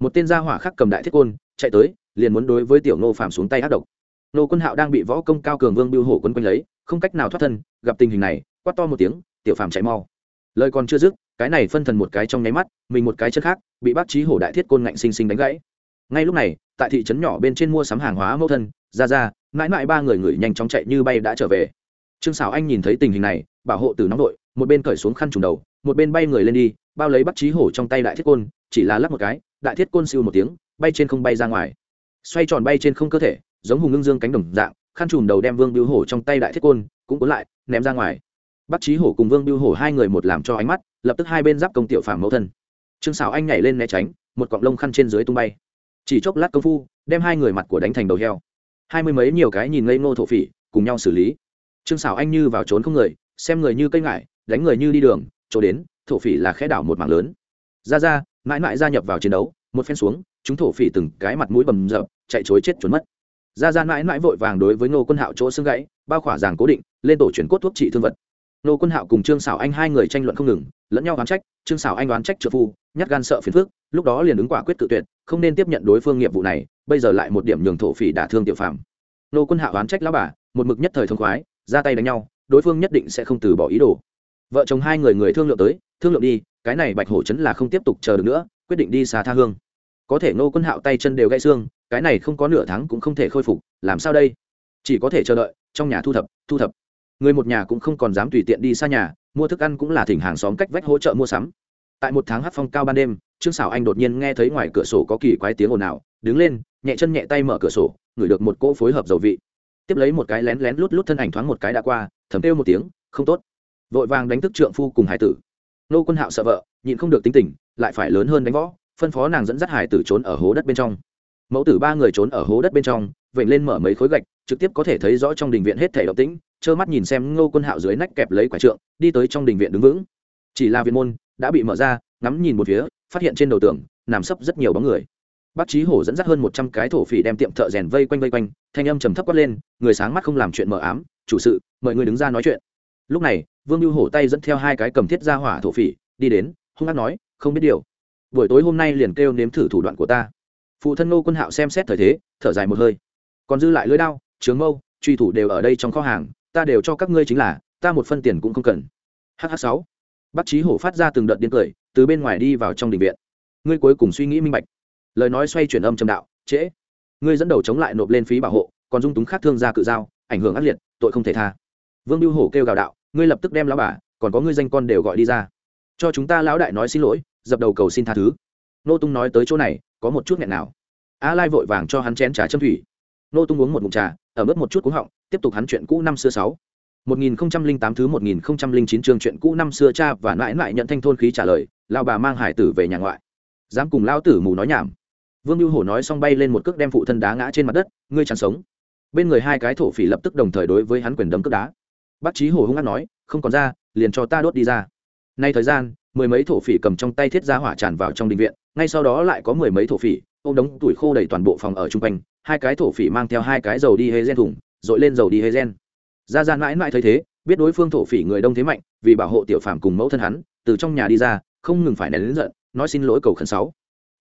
một tên gia hỏa khác cầm đại thiết côn chạy tới liền muốn đối với tiểu nô phạm xuống tay ác độc. Nô quân hạo đang bị võ công cao cường vương biêu hổ quấn quanh lấy không cách nào thoát thân gặp tình hình này quát to một tiếng tiểu phạm chạy mau lời còn chưa dứt, cái này phân thần một cái trong nháy mắt, mình một cái chân khác, bị bác chí hổ đại thiết côn ngạnh sinh sinh đánh gãy. Ngay lúc này, tại thị trấn nhỏ bên trên mua sắm hàng hóa mẫu thân, ra ra, mãi mãi ba người người nhanh chóng chạy như bay đã trở về. Trương xảo anh nhìn thấy tình hình này, bảo hộ từ nóng đội, một bên cởi xuống khăn trùng đầu, một bên bay người lên đi, bao lấy bắt chí hổ trong tay đại thiết côn, chỉ là lắp một cái, đại thiết côn siêu một tiếng, bay trên không bay ra ngoài. Xoay tròn bay trên không cơ thể, giống hùng ngưng dương cánh đồng dạng, khăn trùm đầu đem vương bưu hổ trong tay đại thiết côn, cũng cuốn lại, ném ra ngoài. Bắc Chí hổ cùng vương biêu hổ hai người một làm cho ánh mắt, lập tức hai bên giáp công tiểu phàm mẫu thân. Trương Sảo anh nhảy lên né tránh, một cọng lông khăn trên dưới tung bay. Chỉ chốc lát công phu, đem hai người mặt của đánh thành đầu heo. Hai mươi mấy nhiều cái nhìn ngây ngô thổ phỉ, cùng nhau xử lý. Trương Sảo anh như vào trốn không người, xem người như cây ngải, đánh người như đi đường, chỗ đến, thổ phỉ là khẽ đảo một mảng lớn. Ra ra, mãi mãi gia nhập vào chiến đấu, một phen xuống, chúng thổ phỉ từng cái mặt mũi bầm rợp chạy chối chết trốn mất. Ra ra mãi mãi vội vàng đối với ngô quân hạo chỗ xương gãy, bao khỏa giảng cố định, lên tổ chuyển cốt thuốc trị thương vật. Nô quân hạo cùng trương xảo anh hai người tranh luận không ngừng, lẫn nhau oán trách, trương xảo anh oán trách trợ phu, nhát gan sợ phiền phước lúc đó liền ứng quả quyết tự tuyệt, không nên tiếp nhận đối phương nghiệp vụ này, bây giờ lại một điểm nhường thổ phỉ đả thương tiểu phạm. nô quân Hạo oán trách lão bà, một mực nhất thời thông khoái, ra tay đánh nhau, đối phương nhất định sẽ không từ bỏ ý đồ. Vợ chồng hai người người thương lượng tới, thương lượng đi, cái này bạch hổ chấn là không tiếp tục chờ được nữa, quyết định đi xa tha hương. Có thể nô quân hạo tay chân đều gãy xương, cái này không có nửa tháng cũng không thể khôi phục, làm sao đây? Chỉ có thể chờ đợi, trong nhà thu thập thu thập người một nhà cũng không còn dám tùy tiện đi xa nhà, mua thức ăn cũng là thỉnh hàng xóm cách vách hỗ trợ mua sắm. Tại một tháng hát phong cao ban đêm, trương xảo anh đột nhiên nghe thấy ngoài cửa sổ có kỳ quái tiếng ồn ào, đứng lên, nhẹ chân nhẹ tay mở cửa sổ, ngửi được một cỗ phối hợp dầu vị. Tiếp lấy một cái lén lén lút lút thân ảnh thoáng một cái đã qua, thầm kêu một tiếng, không tốt. Vội vàng đánh thức trượng phu cùng hải tử. Nô quân hạo sợ vợ, nhịn không được tính tình, lại phải lớn hơn đánh võ, phân phó nàng dẫn dắt hải tử trốn ở hố đất bên trong. Mẫu tử ba người trốn ở hố đất bên trong, vểnh lên mở mấy khối gạch, trực tiếp có thể thấy rõ trong đình viện hết thể động tĩnh trơ mắt nhìn xem ngô quân hạo dưới nách kẹp lấy quả trượng, đi tới trong đình viện đứng vững. Chỉ là viện môn đã bị mở ra, ngắm nhìn một phía, phát hiện trên đầu tường nằm sấp rất nhiều bóng người. Bác chí hổ dẫn dắt hơn một trăm cái thổ phỉ đem tiệm thợ rèn vây quanh vây quanh, thanh âm trầm thấp quát lên, người sáng mắt không làm chuyện mờ ám, chủ sự, mời người đứng ra nói chuyện. Lúc này, vương lưu hổ tay dẫn theo hai cái cầm thiết ra hỏa thổ phỉ, đi đến, hung hát nói, không biết điều. Buổi tối hôm nay liền kêu nếm thử thủ đoạn của ta. Phụ thân Ngô quân hạo xem xét thời thế, thở dài một hơi. Còn dư lại lưới đao trướng mâu, truy thủ đều ở đây trong kho hàng ta đều cho các ngươi chính là, ta một phân tiền cũng không cần. Hh sáu. Bác Chí hổ phát ra từng đợt điên cười, từ bên ngoài đi vào trong đình viện. Ngươi cuối cùng suy nghĩ minh bạch. Lời nói xoay chuyển âm trầm đạo, trễ. Ngươi dẫn đầu chống lại nộp lên phí bảo hộ, còn dung túng khác thương gia cự giao, ảnh hưởng ác liệt, tội không thể tha. Vương lưu hổ kêu gào đạo, ngươi lập tức đem lão bà, còn có ngươi danh con đều gọi đi ra. Cho chúng ta lão đại nói xin lỗi, dập đầu cầu xin tha thứ. Nô tung nói tới chỗ này, có một chút nghẹn nào. A lai vội vàng cho hắn chén trà châm thủy. Nô tung uống một ngụm trà ở mức một chút cúng họng tiếp tục hắn chuyện cũ năm xưa sáu 1008 thứ 1009 chương chuyện cũ năm xưa cha và mãi mãi nhận thanh thôn khí trả lời, lão bà mang hải tử về nhà ngoại. Dám cùng lão tử mù nói nhảm. Vương Nưu Hổ nói xong bay lên một cước đem phụ thân đá ngã trên mặt đất, ngươi chẳng sống. Bên người hai cái thổ phỉ lập tức đồng thời đối với hắn quyền đấm cước đá. Bác Chí Hổ hung hăng nói, không còn ra, liền cho ta đốt đi ra. Nay thời gian, mười mấy thổ phỉ cầm trong tay thiết gia hỏa tràn vào trong đình viện, ngay sau đó lại có mười mấy thổ phỉ, ôm đống tuổi khô đầy toàn bộ phòng ở trung quanh, hai cái thổ phỉ mang theo hai cái dầu đi hê gen thùng, dội lên dầu đi hê gen. Ra ra mãi mãi thấy thế biết đối phương thổ phỉ người đông thế mạnh vì bảo hộ tiểu phàm cùng mẫu thân hắn từ trong nhà đi ra không ngừng phải nén lớn giận nói xin lỗi cầu khẩn sáu.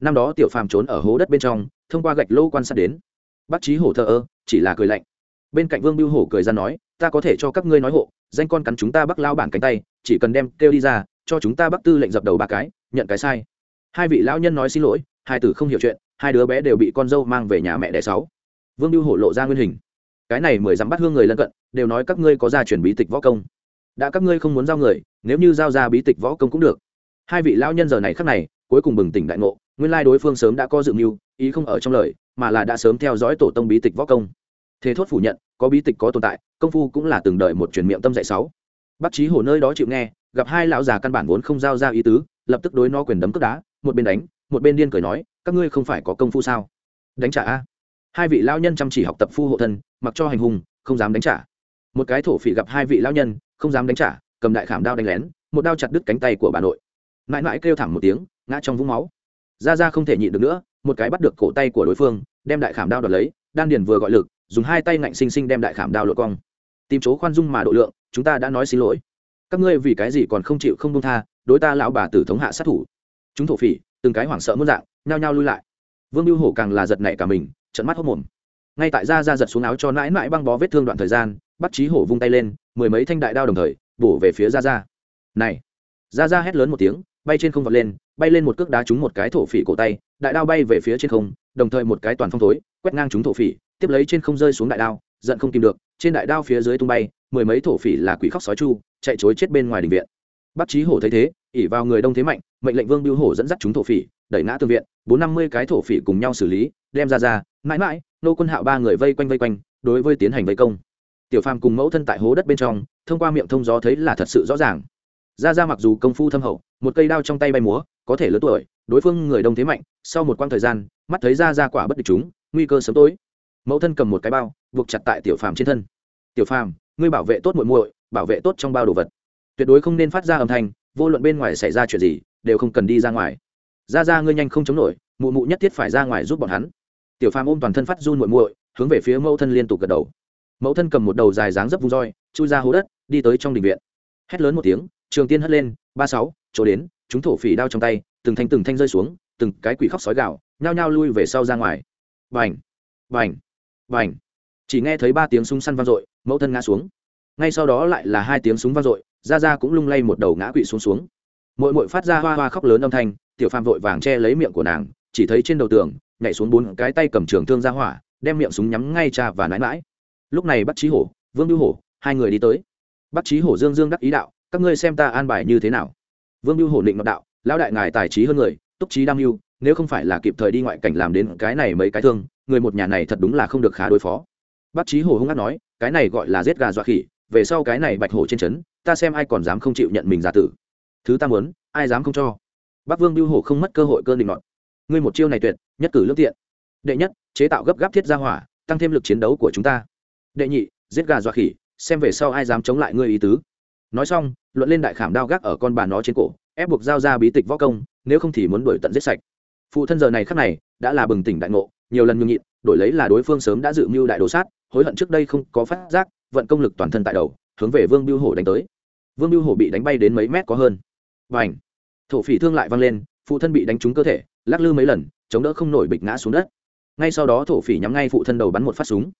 Năm đó tiểu phàm trốn ở hố đất bên trong thông qua gạch lô quan sát đến. Bác trí hổ thờ ơ chỉ là cười lạnh. Bên cạnh vương biêu hổ cười ra nói ta có thể cho các ngươi nói hộ danh con cắn chúng ta bắc lao bản cánh tay chỉ cần đem kêu đi ra cho chúng ta bắc tư lệnh dập đầu ba cái nhận cái sai. Hai vị lão nhân nói xin lỗi hai tử không hiểu chuyện hai đứa bé đều bị con dâu mang về nhà mẹ đẻ sáu. Vương Lưu hổ lộ ra nguyên hình. Cái này mười dám bắt hương người lân cận, đều nói các ngươi có gia truyền bí tịch võ công. Đã các ngươi không muốn giao người, nếu như giao ra bí tịch võ công cũng được. Hai vị lão nhân giờ này khắc này, cuối cùng bừng tỉnh đại ngộ, nguyên lai đối phương sớm đã có dự mưu, ý không ở trong lời, mà là đã sớm theo dõi tổ tông bí tịch võ công. Thế thốt phủ nhận, có bí tịch có tồn tại, công phu cũng là từng đợi một truyền miệng tâm dạy sáu. Bắt trí hồ nơi đó chịu nghe, gặp hai lão già căn bản vốn không giao ra ý tứ, lập tức đối nó quyền đấm cướp đá, một bên đánh, một bên điên cười nói các ngươi không phải có công phu sao? Đánh trả a. Hai vị lao nhân chăm chỉ học tập phu hộ thân, mặc cho hành hung, không dám đánh trả. Một cái thổ phỉ gặp hai vị lao nhân, không dám đánh trả, cầm đại khảm đao đánh lén, một đao chặt đứt cánh tay của bà nội. Mãi mãi kêu thảm một tiếng, ngã trong vũng máu. Ra ra không thể nhịn được nữa, một cái bắt được cổ tay của đối phương, đem đại khảm đao đoạt lấy, đan điền vừa gọi lực, dùng hai tay ngạnh xinh xinh đem đại khảm đao lột cong. Tìm chỗ khoan dung mà độ lượng, chúng ta đã nói xin lỗi. Các ngươi vì cái gì còn không chịu không buông tha, đối ta lão bà tử thống hạ sát thủ. Chúng thổ phỉ, từng cái hoảng sợ muốn dạng nhao nhao lui lại. Vương lưu hổ càng là giật nảy cả mình trận mắt hốc mồm. Ngay tại ra ra giật xuống áo cho nãi nãi băng bó vết thương đoạn thời gian, bắt trí hổ vung tay lên, mười mấy thanh đại đao đồng thời, bổ về phía ra ra này! Ra ra hét lớn một tiếng, bay trên không vọt lên, bay lên một cước đá trúng một cái thổ phỉ cổ tay, đại đao bay về phía trên không, đồng thời một cái toàn phong thối, quét ngang trúng thổ phỉ, tiếp lấy trên không rơi xuống đại đao, giận không tìm được, trên đại đao phía dưới tung bay, mười mấy thổ phỉ là quỷ khóc sói chu, chạy chối chết bên ngoài đình viện bắc chí hổ thấy thế ỉ vào người đông thế mạnh, mệnh lệnh vương bưu hổ dẫn dắt chúng thổ phỉ, đẩy ngã tương viện, bốn năm mươi cái thổ phỉ cùng nhau xử lý, đem ra ra, mãi mãi, nô quân hạo ba người vây quanh vây quanh, đối với tiến hành vây công. Tiểu phàm cùng mẫu thân tại hố đất bên trong, thông qua miệng thông gió thấy là thật sự rõ ràng. Ra ra mặc dù công phu thâm hậu, một cây đao trong tay bay múa, có thể lớn tuổi, đối phương người đông thế mạnh, sau một quãng thời gian, mắt thấy ra ra quả bất địch chúng, nguy cơ sớm tối. Mẫu thân cầm một cái bao, buộc chặt tại tiểu phàm trên thân. Tiểu phàm, ngươi bảo vệ tốt muội muội, bảo vệ tốt trong bao đồ vật tuyệt đối không nên phát ra âm thanh, vô luận bên ngoài xảy ra chuyện gì, đều không cần đi ra ngoài. Ra ra ngươi nhanh không chống nổi, mụ mụ nhất thiết phải ra ngoài giúp bọn hắn. Tiểu phàm ôm toàn thân phát run muội muội, hướng về phía mẫu thân liên tục gật đầu. Mẫu thân cầm một đầu dài dáng dấp vung roi, chui ra hố đất, đi tới trong đình viện. Hét lớn một tiếng, trường tiên hất lên, ba sáu, chỗ đến, chúng thổ phỉ đao trong tay, từng thanh từng thanh rơi xuống, từng cái quỷ khóc sói gạo nhao nhao lui về sau ra ngoài. Vành vành vành chỉ nghe thấy ba tiếng súng săn vang dội, mẫu thân ngã xuống. Ngay sau đó lại là hai tiếng súng vang dội ra ra cũng lung lay một đầu ngã quỵ xuống xuống. Mội mội phát ra hoa hoa khóc lớn âm thanh, tiểu phàm vội vàng che lấy miệng của nàng, chỉ thấy trên đầu tường, nhảy xuống bốn cái tay cầm trường thương ra hỏa, đem miệng súng nhắm ngay cha và nãi mãi lúc này bắt trí hổ, vương lưu hổ, hai người đi tới. Bắt trí hổ dương dương đắc ý đạo, các ngươi xem ta an bài như thế nào? Vương lưu hổ định ngọc đạo, lão đại ngài tài trí hơn người, túc trí đam mưu, nếu không phải là kịp thời đi ngoại cảnh làm đến cái này mấy cái thương, người một nhà này thật đúng là không được khá đối phó. Bác trí hồ hung hát nói, cái này gọi là giết gà dọa khỉ, về sau cái này bạch hổ trên trấn ta xem ai còn dám không chịu nhận mình giả tử. Thứ ta muốn, ai dám không cho? Bác vương biêu hổ không mất cơ hội cơn định nọt. Ngươi một chiêu này tuyệt, nhất cử lương tiện. Đệ nhất, chế tạo gấp gáp thiết gia hỏa, tăng thêm lực chiến đấu của chúng ta. Đệ nhị, giết gà dọa khỉ, xem về sau ai dám chống lại ngươi ý tứ. Nói xong, luận lên đại khảm đao gác ở con bà nó trên cổ, ép buộc giao ra bí tịch võ công, nếu không thì muốn đuổi tận giết sạch. Phụ thân giờ này khắc này, đã là bừng tỉnh đại ngộ, nhiều lần nhường nhịn, đổi lấy là đối phương sớm đã dự mưu đại đồ sát, hối hận trước đây không có phát giác, vận công lực toàn thân tại đầu, hướng về vương biêu hổ đánh tới vương lưu hổ bị đánh bay đến mấy mét có hơn. Và ảnh thổ phỉ thương lại văng lên, phụ thân bị đánh trúng cơ thể, lắc lư mấy lần, chống đỡ không nổi bịch ngã xuống đất. Ngay sau đó thổ phỉ nhắm ngay phụ thân đầu bắn một phát súng.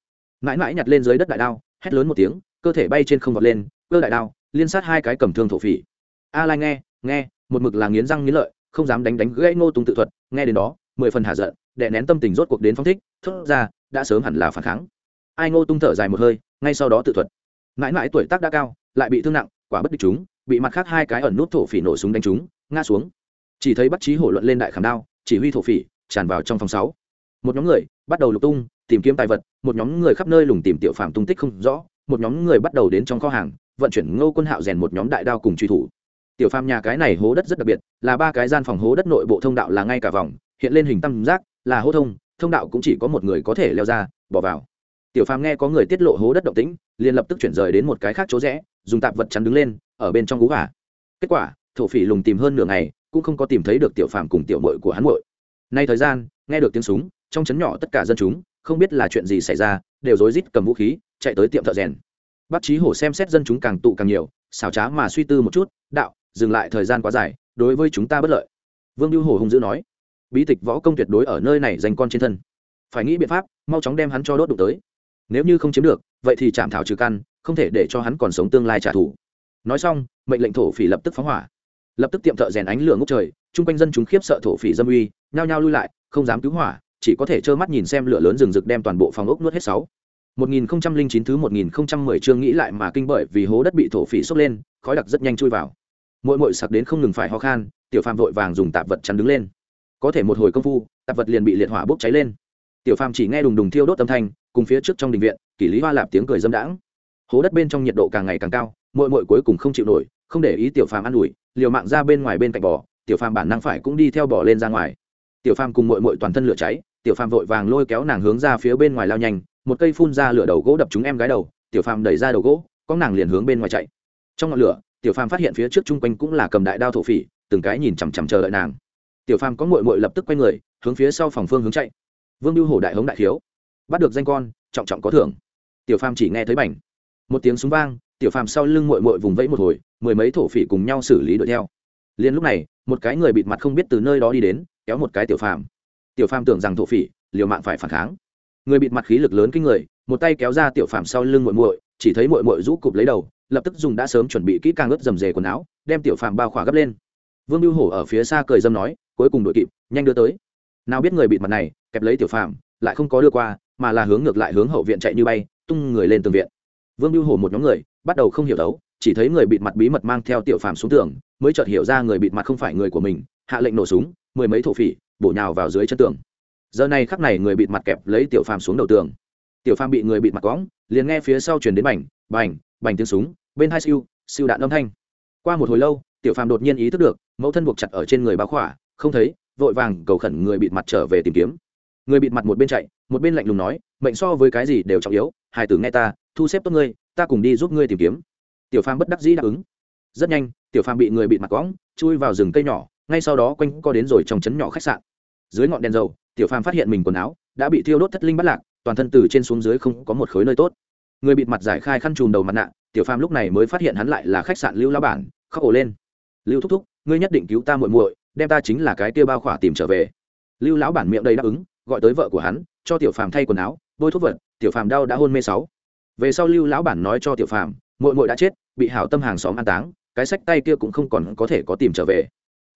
Mãi mãi nhặt lên dưới đất đại đao, hét lớn một tiếng, cơ thể bay trên không vọt lên, cơ đại đao, liên sát hai cái cầm thương thổ phỉ. A lai nghe nghe, một mực là nghiến răng nghiến lợi, không dám đánh đánh gãy ngô tung tự thuật, nghe đến đó, mười phần hạ giận, đè nén tâm tình rốt cuộc đến phong thích, thốt ra, đã sớm hẳn là phản kháng. Ai ngô tung thở dài một hơi, ngay sau đó tự thuật. Mãi mãi tuổi tác đã cao, lại bị thương nặng quả bất địch chúng, bị mặt khác hai cái ẩn nút thổ phỉ nổ súng đánh chúng, ngã xuống. Chỉ thấy bắt trí hổ luận lên đại khảm đao, chỉ huy thổ phỉ, tràn vào trong phòng sáu. Một nhóm người, bắt đầu lục tung, tìm kiếm tài vật, một nhóm người khắp nơi lùng tìm tiểu phạm tung tích không rõ, một nhóm người bắt đầu đến trong kho hàng, vận chuyển ngô quân hạo rèn một nhóm đại đao cùng truy thủ. Tiểu phàm nhà cái này hố đất rất đặc biệt, là ba cái gian phòng hố đất nội bộ thông đạo là ngay cả vòng, hiện lên hình tam giác, là hố thông thông đạo cũng chỉ có một người có thể leo ra, bỏ vào tiểu phàm nghe có người tiết lộ hố đất động tĩnh, liền lập tức chuyển rời đến một cái khác chỗ rẽ, dùng tạp vật chắn đứng lên, ở bên trong gú gà. Kết quả, thổ phỉ lùng tìm hơn nửa ngày, cũng không có tìm thấy được tiểu phàm cùng tiểu mội của hắn mội nay thời gian, nghe được tiếng súng, trong chấn nhỏ tất cả dân chúng, không biết là chuyện gì xảy ra, đều rối rít cầm vũ khí, chạy tới tiệm thợ rèn. Bác chí hổ xem xét dân chúng càng tụ càng nhiều, xảo trá mà suy tư một chút, đạo, dừng lại thời gian quá dài, đối với chúng ta bất lợi. Vương lưu hổ hung dữ nói, bí tịch võ công tuyệt đối ở nơi này dành con trên thân. Phải nghĩ biện pháp, mau chóng đem hắn cho đốt đụng tới nếu như không chiếm được vậy thì chạm thảo trừ căn không thể để cho hắn còn sống tương lai trả thù nói xong mệnh lệnh thổ phỉ lập tức phóng hỏa lập tức tiệm thợ rèn ánh lửa ngốc trời chung quanh dân chúng khiếp sợ thổ phỉ dâm uy nhao nhao lui lại không dám cứu hỏa chỉ có thể trơ mắt nhìn xem lửa lớn rừng rực đem toàn bộ phòng ốc nuốt hết sáu 1009 thứ 1010 chương nghĩ lại mà kinh bởi vì hố đất bị thổ phỉ sốc lên, khói đặc rất nhanh chui vào. Mỗi mỗi sặc đến không ngừng phải ho khan, tiểu phàm vội vàng dùng tạp vật chắn đứng lên. Có thể một hồi công phu, tạp vật liền bị liệt hỏa bốc cháy lên. Tiểu phàm chỉ nghe đùng đùng thiêu đốt âm thanh, cùng phía trước trong đình viện, kỷ lý hoa lạp tiếng cười dâm đãng. Hố đất bên trong nhiệt độ càng ngày càng cao, mội mội cuối cùng không chịu nổi, không để ý tiểu phàm ăn ủi, liều mạng ra bên ngoài bên cạnh bò, tiểu phàm bản năng phải cũng đi theo bò lên ra ngoài. Tiểu phàm cùng muội muội toàn thân lửa cháy, tiểu phàm vội vàng lôi kéo nàng hướng ra phía bên ngoài lao nhanh, một cây phun ra lửa đầu gỗ đập trúng em gái đầu tiểu phàm đẩy ra đầu gỗ con nàng liền hướng bên ngoài chạy trong ngọn lửa tiểu phàm phát hiện phía trước chung quanh cũng là cầm đại đao thổ phỉ từng cái nhìn chằm chằm chờ đợi nàng tiểu phàm có mội mội lập tức quay người hướng phía sau phòng phương hướng chạy vương lưu hổ đại hống đại thiếu bắt được danh con, trọng trọng có thưởng. Tiểu phàm chỉ nghe thấy bảnh một tiếng súng vang, tiểu phàm sau lưng mội mội vùng vẫy một hồi, mười mấy thổ phỉ cùng nhau xử lý đuổi theo. Liền lúc này, một cái người bịt mặt không biết từ nơi đó đi đến, kéo một cái tiểu phàm. Tiểu phàm tưởng rằng thổ phỉ, liều mạng phải phản kháng. Người bịt mặt khí lực lớn kinh người, một tay kéo ra tiểu phàm sau lưng muội muội, chỉ thấy muội muội rũ cụp lấy đầu, lập tức dùng đã sớm chuẩn bị kỹ càng ướt dầm dề quần áo, đem tiểu phàm bao khỏa gấp lên. Vương lưu hổ ở phía xa cười dâm nói, cuối cùng đội kịp, nhanh đưa tới. Nào biết người bịt mặt này, kẹp lấy tiểu phàm, lại không có đưa qua mà là hướng ngược lại hướng hậu viện chạy như bay, tung người lên tường viện. Vương lưu hổ một nhóm người, bắt đầu không hiểu đấu, chỉ thấy người bịt mặt bí mật mang theo tiểu phàm xuống tường, mới chợt hiểu ra người bịt mặt không phải người của mình, hạ lệnh nổ súng, mười mấy thổ phỉ, bổ nhào vào dưới chân tường. Giờ này khắc này người bịt mặt kẹp lấy tiểu phàm xuống đầu tường. Tiểu phàm bị người bịt mặt cõng liền nghe phía sau chuyển đến bành bành bành tiếng súng, bên hai siêu siêu đạn âm thanh. Qua một hồi lâu, tiểu phàm đột nhiên ý thức được, mẫu thân buộc chặt ở trên người báo khỏa, không thấy, vội vàng cầu khẩn người bịt mặt trở về tìm kiếm người bịt mặt một bên chạy, một bên lạnh lùng nói, mệnh so với cái gì đều trọng yếu hài tử nghe ta, thu xếp tốt ngươi, ta cùng đi giúp ngươi tìm kiếm. Tiểu phàm bất đắc dĩ đáp ứng. Rất nhanh, tiểu phàm bị người bịt mặt cóng chui vào rừng cây nhỏ, ngay sau đó quanh co đến rồi trong trấn nhỏ khách sạn. Dưới ngọn đèn dầu, tiểu phàm phát hiện mình quần áo đã bị thiêu đốt thất linh bắt lạc, toàn thân từ trên xuống dưới không có một khối nơi tốt. Người bịt mặt giải khai khăn chùm đầu mặt nạ, tiểu phàm lúc này mới phát hiện hắn lại là khách sạn lưu la bản, khóc ổ lên. Lưu thúc thúc, ngươi nhất định cứu ta muội muội, đem ta chính là cái kia bao khỏa tìm trở về. Lưu lão bản miệng đầy đáp ứng gọi tới vợ của hắn, cho tiểu phàm thay quần áo, bôi thuốc vật tiểu phàm đau đã hôn mê sáu. Về sau lưu lão bản nói cho tiểu phàm Mội Mội đã chết, bị hảo tâm hàng xóm an táng, cái sách tay kia cũng không còn có thể có tìm trở về.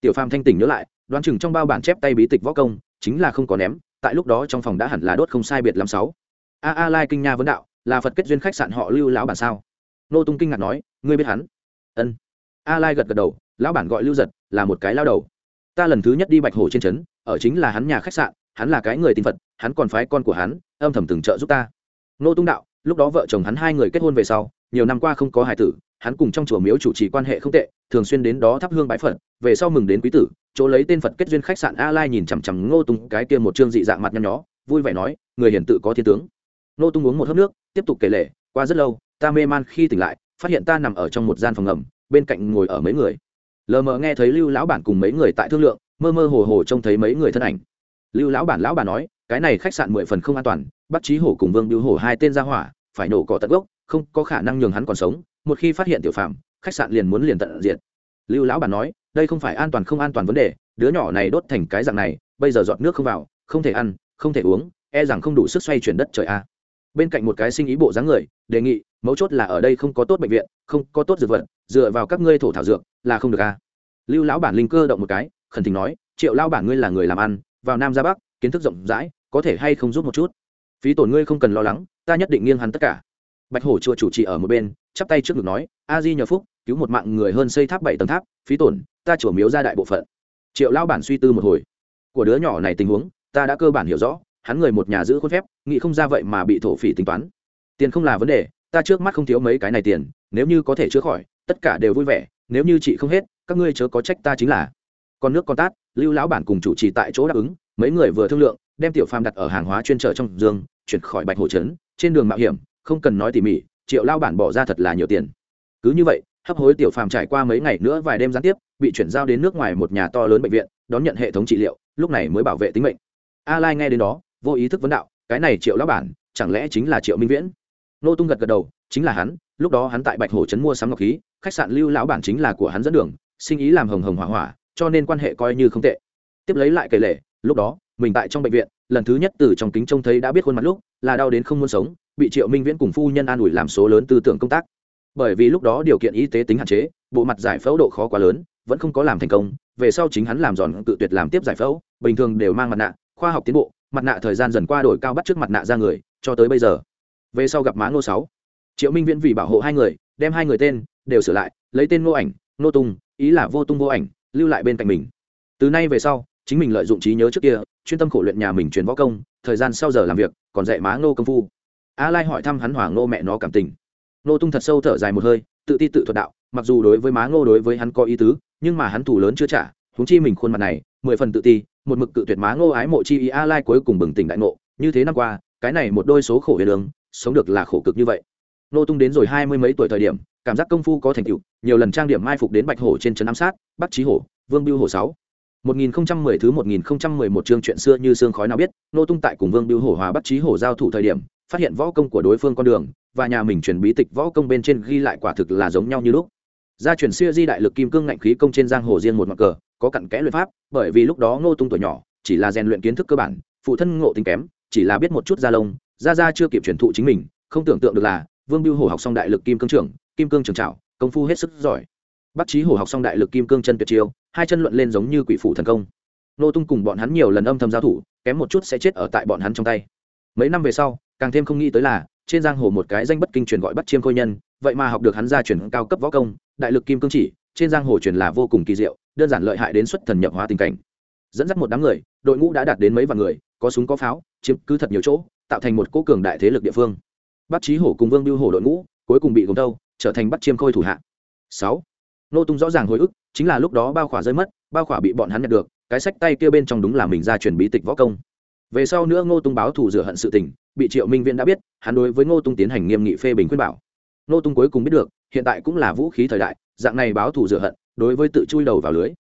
Tiểu phàm thanh tỉnh nhớ lại, đoán chừng trong bao bản chép tay bí tịch võ công, chính là không có ném, tại lúc đó trong phòng đã hẳn là đốt không sai biệt lắm sáu. A a lai kinh nha vấn đạo, là phật kết duyên khách sạn họ lưu lão bản sao? Nô tung kinh ngạc nói, ngươi biết hắn? Ân. A lai gật gật đầu, lão bản gọi lưu giật, là một cái lao đầu. Ta lần thứ nhất đi bạch hồ trên trấn, ở chính là hắn nhà khách sạn hắn là cái người tin phật, hắn còn phái con của hắn, âm thầm từng trợ giúp ta. Nô tung đạo, lúc đó vợ chồng hắn hai người kết hôn về sau, nhiều năm qua không có hài tử, hắn cùng trong chùa miếu chủ trì quan hệ không tệ, thường xuyên đến đó thắp hương bái phật, về sau mừng đến quý tử, chỗ lấy tên phật kết duyên khách sạn a lai nhìn chằm chằm ngô tung, cái kia một chương dị dạng mặt nhăn nhó, vui vẻ nói, người hiển tự có thiên tướng. Ngô tung uống một hớp nước, tiếp tục kể lể, qua rất lâu, ta mê man khi tỉnh lại, phát hiện ta nằm ở trong một gian phòng ngầm, bên cạnh ngồi ở mấy người. Lờ mờ nghe thấy lưu lão bản cùng mấy người tại thương lượng, mơ mơ hồ hồ trông thấy mấy người thân ảnh lưu lão bản lão bà nói, cái này khách sạn mười phần không an toàn bắt trí hổ cùng vương biêu hổ hai tên ra hỏa, phải nổ cỏ tận gốc, không có khả năng nhường hắn còn sống, một khi phát hiện tiểu phạm, khách sạn liền muốn liền tận diệt. Lưu lão bản nói, đây không phải an toàn không an toàn vấn đề, đứa nhỏ này đốt thành cái dạng này, bây giờ giọt nước không vào, không thể ăn, không thể uống e rằng không đủ sức xoay chuyển đất trời a. Bên cạnh một cái sinh ý bộ dáng người, đề nghị, mấu chốt là ở đây không có tốt bệnh viện, không có tốt dược vật, dựa vào các ngươi thổ thảo dược là không được a. Lưu lão bản linh cơ động một cái, khẩn tình nói, triệu lao bản ngươi là người làm ăn vào nam ra bắc, kiến thức rộng rãi, có thể hay không giúp một chút? Phí tổn ngươi không cần lo lắng, ta nhất định nghiêng hắn tất cả. Bạch hổ chùa chủ trì ở một bên, chắp tay trước ngực nói, a di nhờ phúc, cứu một mạng người hơn xây tháp bảy tầng tháp, phí tổn, ta chùa miếu ra đại bộ phận. Triệu lao bản suy tư một hồi. Của đứa nhỏ này tình huống, ta đã cơ bản hiểu rõ, hắn người một nhà giữ khuôn phép, nghĩ không ra vậy mà bị thổ phỉ tính toán. Tiền không là vấn đề, ta trước mắt không thiếu mấy cái này tiền, nếu như có thể chữa khỏi, tất cả đều vui vẻ, nếu như chị không hết, các ngươi chớ có trách ta chính là. Còn nước con tát lưu lão bản cùng chủ trì tại chỗ đáp ứng, mấy người vừa thương lượng, đem tiểu phàm đặt ở hàng hóa chuyên trở trong giường chuyển khỏi bạch hồ trấn, trên đường mạo hiểm, không cần nói tỉ mỉ, triệu lao bản bỏ ra thật là nhiều tiền. Cứ như vậy, hấp hối tiểu phàm trải qua mấy ngày nữa vài đêm gián tiếp, bị chuyển giao đến nước ngoài một nhà to lớn bệnh viện, đón nhận hệ thống trị liệu, lúc này mới bảo vệ tính mệnh. A lai nghe đến đó, vô ý thức vấn đạo, cái này triệu lão bản, chẳng lẽ chính là triệu minh viễn? Nô tung gật gật đầu, chính là hắn, lúc đó hắn tại bạch hổ trấn mua sắm ngọc khí, khách sạn lưu lão bản chính là của hắn dẫn đường, sinh ý làm hồng hồng hỏa hỏa cho nên quan hệ coi như không tệ. Tiếp lấy lại kể lể, lúc đó, mình tại trong bệnh viện, lần thứ nhất từ trong kính trông thấy đã biết khuôn mặt lúc, là đau đến không muốn sống, bị triệu minh viễn cùng phu nhân an ủi làm số lớn tư tưởng công tác. Bởi vì lúc đó điều kiện y tế tính hạn chế, bộ mặt giải phẫu độ khó quá lớn, vẫn không có làm thành công, về sau chính hắn làm giòn tự tuyệt làm tiếp giải phẫu, bình thường đều mang mặt nạ, khoa học tiến bộ, mặt nạ thời gian dần qua đổi cao bắt trước mặt nạ ra người, cho tới bây giờ. Về sau gặp má ngô sáu, triệu minh viễn vì bảo hộ hai người, đem hai người tên đều sửa lại, lấy tên ngô ảnh, ngô tung, ý là vô tung vô ảnh lưu lại bên cạnh mình. Từ nay về sau, chính mình lợi dụng trí nhớ trước kia, chuyên tâm khổ luyện nhà mình truyền võ công, thời gian sau giờ làm việc, còn dạy má ngô công phu. A lai hỏi thăm hắn hoàng ngô mẹ nó cảm tình. Ngô tung thật sâu thở dài một hơi, tự ti tự thuật đạo, mặc dù đối với má ngô đối với hắn có ý tứ, nhưng mà hắn thủ lớn chưa trả, huống chi mình khuôn mặt này, mười phần tự ti, một mực cự tuyệt má ngô ái mộ chi ý a lai cuối cùng bừng tỉnh đại ngộ, như thế năm qua, cái này một đôi số khổ huyền đường sống được là khổ cực như vậy. Nô tung đến rồi hai mươi mấy tuổi thời điểm, cảm giác công phu có thành tựu nhiều lần trang điểm mai phục đến bạch hổ trên trấn ám sát bắc trí hổ vương biêu hổ sáu 1010 thứ 1011 chương chuyện xưa như xương khói nào biết, nô tung tại cùng Vương Bưu Hổ Hòa Bắc Chí Hổ giao thủ thời điểm, phát hiện võ công của đối phương con đường, và nhà mình truyền bí tịch võ công bên trên ghi lại quả thực là giống nhau như lúc. Gia truyền xưa di đại lực kim cương ngạnh khí công trên giang hồ riêng một mặt cờ, có cặn kẽ luyện pháp, bởi vì lúc đó Ngô Tung tuổi nhỏ, chỉ là rèn luyện kiến thức cơ bản, phụ thân ngộ tính kém, chỉ là biết một chút gia lông, gia gia chưa kịp truyền thụ chính mình, không tưởng tượng được là Vương Bưu Hổ học xong đại lực kim cương trưởng, kim cương trường trảo, công phu hết sức giỏi. Bắc Chí Hổ học xong đại lực kim cương chân tuyệt chiêu, hai chân luận lên giống như quỷ phủ thần công. Nô tung cùng bọn hắn nhiều lần âm thầm giao thủ kém một chút sẽ chết ở tại bọn hắn trong tay. Mấy năm về sau càng thêm không nghĩ tới là trên giang hồ một cái danh bất kinh truyền gọi bắt chiêm khôi nhân vậy mà học được hắn ra truyền cao cấp võ công đại lực kim cương chỉ trên giang hồ truyền là vô cùng kỳ diệu đơn giản lợi hại đến xuất thần nhập hóa tình cảnh. Dẫn dắt một đám người đội ngũ đã đạt đến mấy vạn người có súng có pháo chiếm cứ thật nhiều chỗ tạo thành một cố cường đại thế lực địa phương. Bắc trí hổ cùng vương biêu hổ đội ngũ cuối cùng bị gồm đâu trở thành bắt chiêm khôi thủ hạ. Sáu, nô tung rõ ràng hồi ức, chính là lúc đó bao khỏa rơi mất, bao khỏa bị bọn hắn nhận được, cái sách tay kia bên trong đúng là mình ra truyền bí tịch võ công. Về sau nữa ngô tung báo thủ rửa hận sự tình, bị triệu minh viễn đã biết, hắn đối với ngô tung tiến hành nghiêm nghị phê bình khuyên bảo. Ngô tung cuối cùng biết được, hiện tại cũng là vũ khí thời đại, dạng này báo thủ rửa hận, đối với tự chui đầu vào lưới.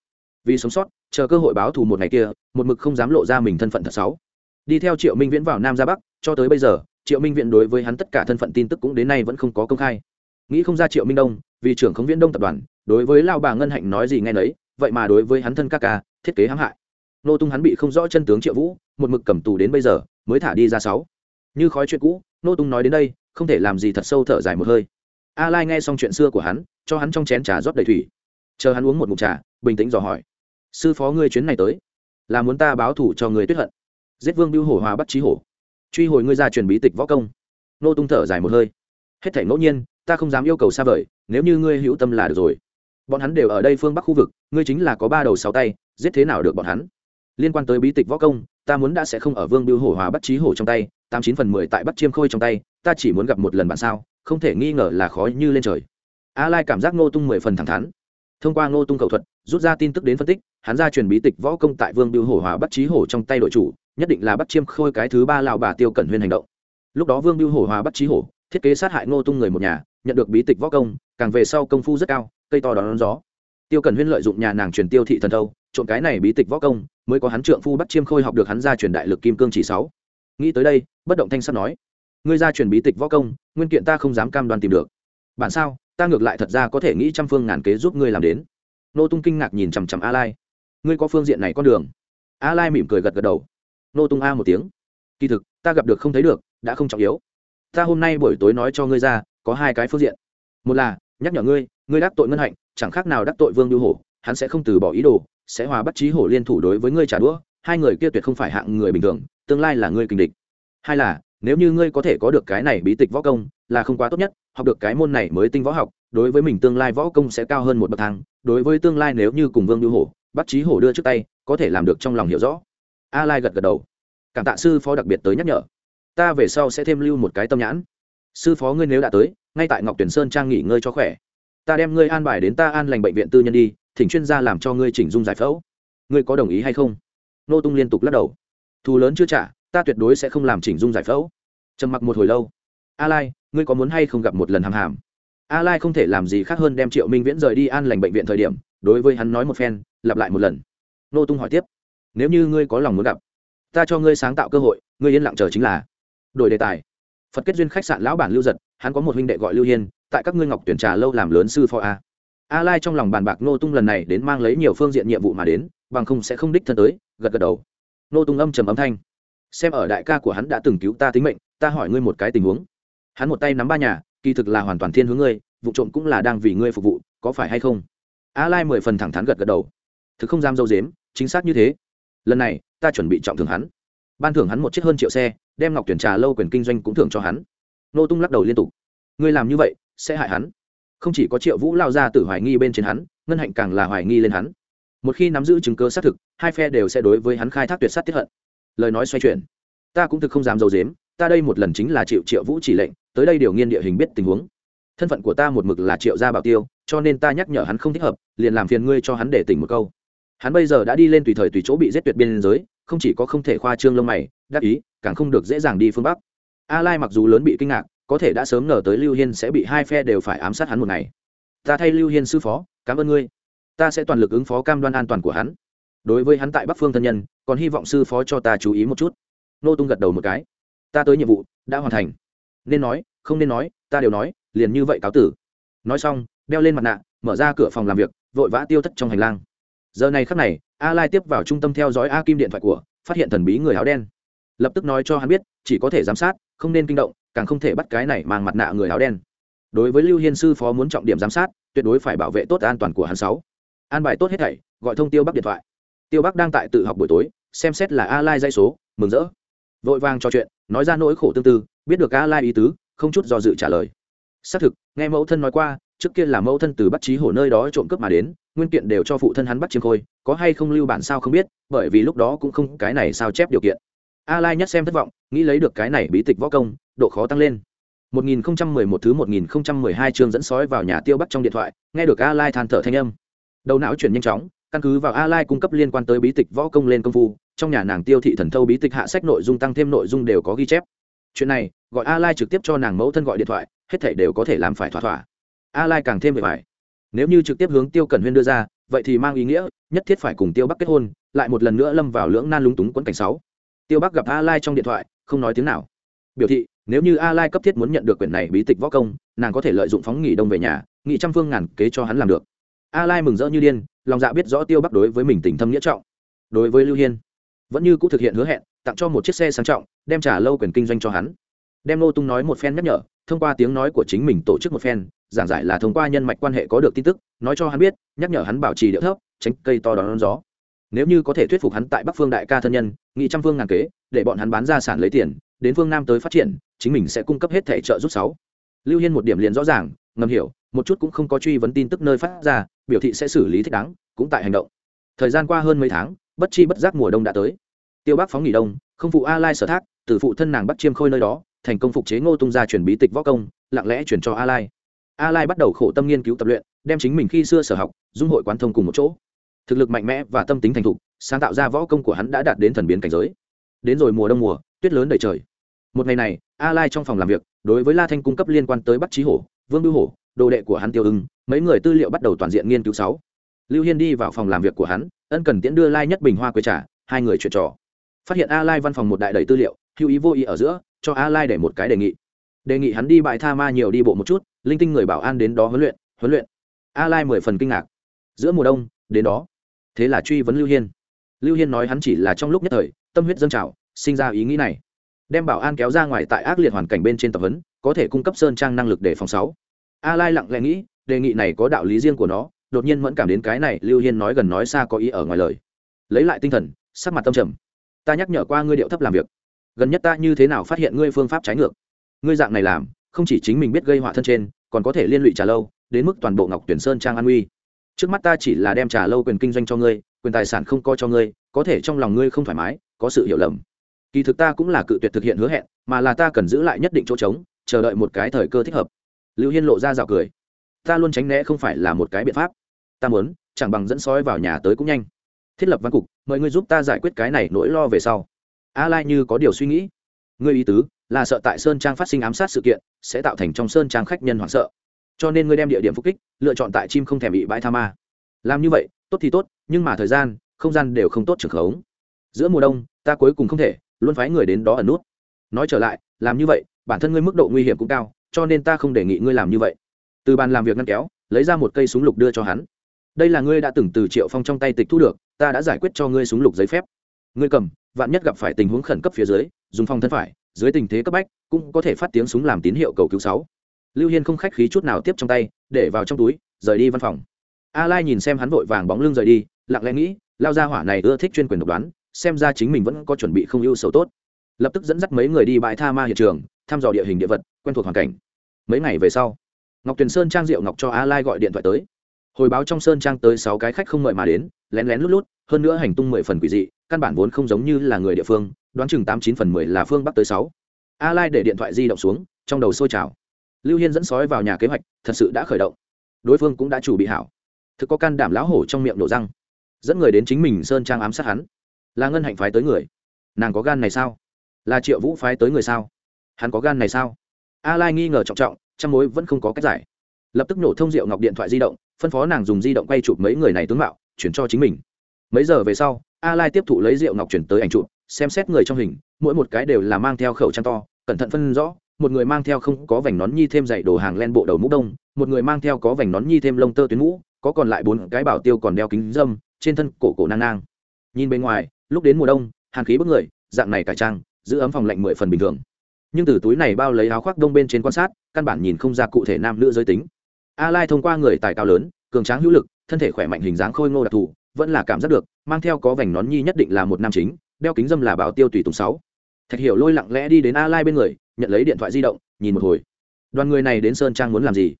Vì sống sót, chờ cơ hội báo thù một ngày kia, một mực không dám lộ ra mình thân phận thật xấu. Đi theo triệu minh viễn vào nam ra bắc, cho tới bây giờ, triệu minh viễn đối với hắn tất cả thân phận tin tức cũng đến nay vẫn không có công khai nghĩ không ra triệu minh đông, vì trưởng khống viễn đông tập đoàn, đối với lao bà ngân hạnh nói gì nghe nấy, vậy mà đối với hắn thân ca ca, thiết kế hãm hại. Nô tung hắn bị không rõ chân tướng triệu vũ, một mực cầm tù đến bây giờ, mới thả đi ra sáu. Như khói chuyện cũ, nô tung nói đến đây, không thể làm gì thật sâu thở dài một hơi. A lai nghe xong chuyện xưa của hắn, cho hắn trong chén trà rót đầy thủy. Chờ hắn uống một ngụm trà, bình tĩnh dò hỏi. Sư phó ngươi chuyến này tới, là muốn ta báo thủ cho người tuyết hận? Giết vương biêu hổ hòa bắt trí hổ. Truy hồi ngươi ra truyền bí tịch võ công. Nô tung thở dài một hơi. Hết thể ngẫu nhiên ta không dám yêu cầu xa vời, nếu như ngươi hữu tâm là được rồi. Bọn hắn đều ở đây phương bắc khu vực, ngươi chính là có ba đầu sáu tay, giết thế nào được bọn hắn? Liên quan tới bí tịch võ công, ta muốn đã sẽ không ở vương biêu hổ hòa bắt trí hổ trong tay, tám chín phần mười tại bắt chiêm khôi trong tay, ta chỉ muốn gặp một lần bạn sao, không thể nghi ngờ là khó như lên trời. A lai cảm giác ngô tung mười phần thẳng thắn. Thông qua ngô tung cầu thuật, rút ra tin tức đến phân tích, hắn ra truyền bí tịch võ công tại vương biêu hổ hòa bắt trí hổ trong tay đội chủ, nhất định là bắt chiêm khôi cái thứ ba lào bà tiêu cẩn huyên hành động. Lúc đó vương biêu hổ hòa bắt trí hổ, thiết kế sát hại ngô tung người một nhà nhận được bí tịch võ công, càng về sau công phu rất cao, cây to đón gió. Tiêu cần huyên lợi dụng nhà nàng truyền tiêu thị thần thâu, trộn cái này bí tịch võ công, mới có hắn trượng phu bắt chiêm khôi học được hắn ra truyền đại lực kim cương chỉ sáu. Nghĩ tới đây, bất động thanh sắt nói, ngươi ra truyền bí tịch võ công, nguyên kiện ta không dám cam đoan tìm được. Bản sao, ta ngược lại thật ra có thể nghĩ trăm phương ngàn kế giúp ngươi làm đến. Nô tung kinh ngạc nhìn chằm chằm a lai. Ngươi có phương diện này con đường? A lai mỉm cười gật gật đầu. Nô tung a một tiếng. Kỳ thực, ta gặp được không thấy được, đã không trọng yếu. Ta hôm nay buổi tối nói cho ngươi ra có hai cái phương diện. Một là, nhắc nhở ngươi ngươi đắc tội ngân hạnh, chẳng khác nào đắc tội vương lưu hổ, hắn sẽ không từ bỏ ý đồ, sẽ hòa bắt trí hổ liên thủ đối với ngươi trả đũa, hai người kia tuyệt không phải hạng người bình thường, tương lai là ngươi kình địch. Hai là, nếu như ngươi có thể có được cái này bí tịch võ công, là không quá tốt nhất, học được cái môn này mới tinh võ học, đối với mình tương lai võ công sẽ cao hơn một bậc thang, đối với tương lai nếu như cùng vương lưu hổ, bắt trí hổ đưa trước tay, có thể làm được trong lòng hiểu rõ. A lai gật gật đầu. Cảm tạ sư phó đặc biệt tới nhắc nhở. Ta về sau sẽ thêm lưu một cái tâm nhãn sư phó ngươi nếu đã tới, ngay tại ngọc tuyển sơn trang nghỉ ngơi cho khỏe. Ta đem ngươi an bài đến ta an lành bệnh viện tư nhân đi, thỉnh chuyên gia làm cho ngươi chỉnh dung giải phẫu. Ngươi có đồng ý hay không? Nô tung liên tục lắc đầu. Thù lớn chưa trả, ta tuyệt đối sẽ không làm chỉnh dung giải phẫu. Trầm mặc một hồi lâu. A lai ngươi có muốn hay không gặp một lần hàm hàm? A lai không thể làm gì khác hơn đem triệu minh viễn rời đi an lành bệnh viện thời điểm, đối với hắn nói một phen, lặp lại một lần. Nô tung hỏi tiếp. Nếu như ngươi có lòng muốn gặp, ta cho ngươi sáng tạo cơ hội, ngươi yên lặng chờ chính là. Đổi đề tài phật kết duyên khách sạn lão bản lưu giật, hắn có một huynh đệ gọi lưu hiên, tại các ngươi ngọc tuyển trà lâu làm lớn sư phó a. A lai trong lòng bàn bạc nô tung lần này đến mang lấy nhiều phương diện nhiệm vụ mà đến, bằng không sẽ không đích thân tới, gật gật đầu. Nô tung âm trầm âm thanh. Xem ở đại ca của hắn đã từng cứu ta tính mệnh, ta hỏi ngươi một cái tình huống. Hắn một tay nắm ba nhà, kỳ thực là hoàn toàn thiên hướng ngươi, vụ trộm cũng là đang vì ngươi phục vụ, có phải hay không? A lai mười phần thẳng thắn gật gật đầu. Thực không dám dâu dếm, chính xác như thế. Lần này, ta chuẩn bị trọng thường hắn ban thưởng hắn một chiếc hơn triệu xe, đem ngọc tuyển trà lâu quyền kinh doanh cũng thưởng cho hắn. Nô tung lắc đầu liên tục. Ngươi làm như vậy, sẽ hại hắn. Không chỉ có triệu vũ lao ra từ hoài nghi bên trên hắn, ngân hạnh càng là hoài nghi lên hắn. Một khi nắm giữ chứng cơ xác thực, hai phe đều sẽ đối với hắn khai thác tuyệt sát tiếp hận. Lời nói xoay chuyển. Ta cũng thực không dám dầu dếm ta đây một lần chính là triệu triệu vũ chỉ lệnh, tới đây điều nghiên địa hình biết tình huống. Thân phận của ta một mực là triệu gia bảo tiêu, cho nên ta nhắc nhở hắn không thích hợp, liền làm phiền ngươi cho hắn để tỉnh một câu. Hắn bây giờ đã đi lên tùy thời tùy chỗ bị giết tuyệt biên giới không chỉ có không thể khoa trương lông mày đắc ý, càng không được dễ dàng đi phương bắc. A lai mặc dù lớn bị kinh ngạc, có thể đã sớm ngờ tới lưu hiên sẽ bị hai phe đều phải ám sát hắn một ngày. Ta thay lưu hiên sư phó, cảm ơn ngươi. Ta sẽ toàn lực ứng phó cam đoan an toàn của hắn. Đối với hắn tại bắc phương thân nhân, còn hy vọng sư phó cho ta chú ý một chút. Nô tung gật đầu một cái. Ta tới nhiệm vụ, đã hoàn thành. Nên nói, không nên nói, ta đều nói, liền như vậy cáo tử. Nói xong, đeo lên mặt nạ, mở ra cửa phòng làm việc, vội vã tiêu thất trong hành lang giờ này khắc này, a lai tiếp vào trung tâm theo dõi a kim điện thoại của, phát hiện thần bí người áo đen. Lập tức nói cho hắn biết, chỉ có thể giám sát, không nên kinh động, càng không thể bắt cái này mang mặt nạ người áo đen. Đối với lưu hiên sư phó muốn trọng điểm giám sát, tuyệt đối phải bảo vệ tốt an toàn của hắn sáu. An bài tốt hết thảy, gọi thông tiêu bắc điện thoại. Tiêu bắc đang tại tự học buổi tối, xem xét là a lai dây số, mừng rỡ. Vội vàng trò chuyện, nói ra nỗi khổ tương tư, biết được a lai ý tứ, không chút do dự trả lời. Xác thực, nghe mẫu thân nói qua trước kia là mẫu thân từ bắt trí hổ nơi đó trộm cướp mà đến, nguyên kiện đều cho phụ thân hắn bắt chiếm khôi, có hay không lưu bản sao không biết, bởi vì lúc đó cũng không cái này sao chép điều kiện. A lai nhất xem thất vọng, nghĩ lấy được cái này bí tịch võ công, độ khó tăng lên. 1011 thứ 1012 chương dẫn sói vào nhà tiêu bắt trong điện thoại, nghe được a lai than thở thanh âm. Đầu não chuyển nhanh chóng, căn cứ vào a lai cung cấp liên quan tới bí tịch võ công lên công phu, trong nhà nàng tiêu thị thần thâu bí tịch hạ sách nội dung tăng thêm nội dung đều có ghi chép. Chuyện này, gọi a lai trực tiếp cho nàng mẫu thân gọi điện thoại, hết thảy đều có thể làm phải thỏa thỏa a lai càng thêm vẻ vải. nếu như trực tiếp hướng tiêu cẩn huyên đưa ra, vậy thì mang ý nghĩa, nhất thiết phải cùng tiêu bắc kết hôn, lại một lần nữa lâm vào lưỡng nan lúng túng quấn cảnh sáu. Tiêu bắc gặp a lai trong điện thoại, không nói tiếng nào. Biểu thị, nếu như a lai cấp thiết muốn nhận được quyển này bí tịch võ công, nàng có thể lợi dụng phóng nghỉ đông về nhà nghị trăm phương ngàn kế cho hắn làm được. A lai mừng rỡ như điên, lòng dạ biết rõ tiêu bắc đối với mình tình thâm nghĩa trọng. Đối với lưu hiên, vẫn như cũng thực hiện hứa hẹn, tặng cho một chiếc xe sang trọng, đem trả lâu quyền kinh doanh cho hắn. Đem nô tung nói một phen nhắc nhở, thông qua tiếng nói của chính mình tổ chức một phen giảng giải là thông qua nhân mạch quan hệ có được tin tức, nói cho hắn biết, nhắc nhở hắn bảo trì địa thấp, tránh cây to đón gió. Nếu như có thể thuyết phục hắn tại bắc phương đại ca thân nhân, nghị trăm phương ngàn kế, để bọn hắn bán ra sản lấy tiền, đến phương nam tới phát triển, chính mình sẽ cung cấp hết thể trợ giúp sáu. Lưu hiên một điểm liền rõ ràng, ngầm hiểu, một chút cũng không có truy vấn tin tức nơi phát ra, biểu thị sẽ xử lý thích đáng, cũng tại hành động. Thời gian qua hơn mấy tháng, bất chi bất giác mùa đông đã tới. Tiêu bắc phóng nghỉ đông, không phụ a lai sở thác, từ phụ thân nàng bắt chiêm khôi nơi đó, thành công phục chế ngô tung ra chuyển bí tịch võ công, lặng lẽ chuyển cho a lai a lai bắt đầu khổ tâm nghiên cứu tập luyện, đem chính mình khi xưa sở học, dung hội quán thông cùng một chỗ. Thực lực mạnh mẽ và tâm tính thành thục, sáng tạo ra võ công của hắn đã đạt đến thần biến cảnh giới. Đến rồi mùa đông mùa, tuyết lớn đầy trời. Một ngày này, a lai trong phòng làm việc, đối với la thanh cung cấp liên quan tới bắc trí hổ, vương bưu hổ, đồ đệ của hắn tiêu ưng, mấy người tư liệu bắt đầu toàn diện nghiên cứu sáu. Lưu hiên đi vào phòng làm việc của hắn, ân cần tiễn đưa lai nhất bình hoa quế trà, hai người chuyện trò. Phát hiện a lai văn phòng một đại đầy tư liệu, hữu ý vô ý ở giữa, cho a lai để một cái đề nghị đề nghị hắn đi bãi tha ma nhiều đi bộ một chút, linh tinh người bảo an đến đó huấn luyện huấn luyện. A lai mười phần kinh ngạc. Giữa mùa đông, đến đó. Thế là truy vấn lưu hiên. Lưu hiên nói hắn chỉ là trong lúc nhất thời, tâm huyết dâng trào, sinh ra ý nghĩ này. Đem bảo an kéo ra ngoài tại ác liệt hoàn cảnh bên trên tập huấn, có thể cung cấp sơn trang năng lực để phòng sáu. A lai lặng lẽ nghĩ, đề nghị này có đạo lý riêng của nó, đột nhiên mẫn cảm đến cái này, lưu hiên nói gần nói xa có ý ở ngoài lời. Lấy lại tinh thần, sắc mặt tâm trầm. Ta nhắc nhở qua ngươi điệu thấp làm việc. Gần nhất ta như thế nào phát hiện ngươi phương pháp trái ngược? Ngươi dạng này làm, không chỉ chính mình biết gây họa thân trên, còn có thể liên lụy trà lâu, đến mức toàn bộ ngọc tuyển sơn trang an uy trước mắt ta chỉ là đem trà lâu quyền kinh doanh cho ngươi, quyền tài sản không coi cho ngươi, có thể trong lòng ngươi không thoải mái, có sự hiểu lầm. Kỳ thực ta cũng là cự tuyệt thực hiện hứa hẹn, mà là ta cần giữ lại nhất định chỗ trống, chờ đợi một cái thời cơ thích hợp. Lưu hiên lộ ra rào cười. Ta luôn tránh né không phải là một cái biện pháp. Ta muốn, chẳng bằng dẫn sói vào nhà tới cũng nhanh. Thiết lập văn cục, mời ngươi giúp ta giải quyết cái này nỗi lo về sau. A lai như có điều suy nghĩ ngươi ý tứ là sợ tại sơn trang phát sinh ám sát sự kiện, sẽ tạo thành trong sơn trang khách nhân hoảng sợ. Cho nên ngươi đem địa điểm phục kích, lựa chọn tại chim không thèm bị bãi tha ma. Làm như vậy, tốt thì tốt, nhưng mà thời gian, không gian đều không tốt trường khống. Giữa mùa đông, ta cuối cùng không thể, luôn phái người đến đó ẩn nút. Nói trở lại, làm như vậy, bản thân ngươi mức độ nguy hiểm cũng cao, cho nên ta không đề nghị ngươi làm như vậy. Từ bàn làm việc ngăn kéo, lấy ra một cây súng lục đưa cho hắn. Đây là ngươi đã từng từ triệu phong trong tay tịch thu được, ta đã giải quyết cho ngươi súng lục giấy phép ngươi cầm, vạn nhất gặp phải tình huống khẩn cấp phía dưới, dùng phong thân phải, dưới tình thế cấp bách, cũng có thể phát tiếng súng làm tín hiệu cầu cứu sáu. Lưu hiên không khách khí chút nào tiếp trong tay, để vào trong túi, rời đi văn phòng. A lai nhìn xem hắn vội vàng bóng lưng rời đi, lặng lẽ nghĩ, lao ra hỏa này ưa thích chuyên quyền độc đoán, xem ra chính mình vẫn có chuẩn bị không ưu sầu tốt. Lập tức dẫn dắt mấy người đi bãi tha ma hiện trường, thăm dò địa hình địa vật, quen thuộc hoàn cảnh. Mấy ngày về sau, ngọc tuyền sơn trang diệu ngọc cho a lai gọi điện thoại tới. Hồi báo trong sơn trang tới sáu cái khách không mời mà đến, lén lén lút lút hơn nữa hành tung mười phần quỷ dị, căn bản vốn không giống như là người địa phương, đoán chừng tám chín phần mười là phương bắc tới sáu. A lai để điện thoại di động xuống, trong đầu sôi trào. Lưu hiên dẫn sói vào nhà kế hoạch, thật sự đã khởi động. Đối phương cũng đã chủ bị hảo. Thực có can đảm lão hổ trong miệng nổ răng. Dẫn người đến chính mình sơn trang ám sát hắn. Là ngân hạnh phái tới người. Nàng có gan này sao? Là triệu vũ phái tới người sao? Hắn có gan này sao? A lai nghi ngờ trọng trọng trong mối vẫn không có cách giải. Lập tức nổ thông diệu ngọc điện thoại di động, phân phó nàng dùng di động quay chụp mấy người này tướng mạo, chuyển cho chính mình mấy giờ về sau, a lai tiếp thụ lấy rượu ngọc chuyển tới ảnh chụp, xem xét người trong hình, mỗi một cái đều là mang theo khẩu trang to, cẩn thận phân rõ, một người mang theo không có vành nón nhi thêm dạy đồ hàng len bộ đầu mũ đông, một người mang theo có vành nón nhi thêm lông tơ tuyến mũ, có còn lại bốn cái bảo tiêu còn đeo kính dâm, trên thân cổ cổ nang nang. Nhìn bên ngoài, lúc đến mùa đông, hàn khí bức người, dạng này cải trang, giữ ấm phòng lạnh mười phần bình thường. Nhưng từ túi này bao lấy áo khoác đông bên trên quan sát, căn bản nhìn không ra cụ thể nam nữ giới tính. A lai thông qua người tài cao lớn, cường tráng hữu lực, thân thể khỏe mạnh hình dáng khôi ngô đặc thù vẫn là cảm giác được, mang theo có vành nón nhi nhất định là một nam chính, đeo kính dâm là bảo tiêu tùy tùng sáu. Thạch hiểu lôi lặng lẽ đi đến a lai bên người, nhận lấy điện thoại di động, nhìn một hồi. Đoàn người này đến sơn trang muốn làm gì?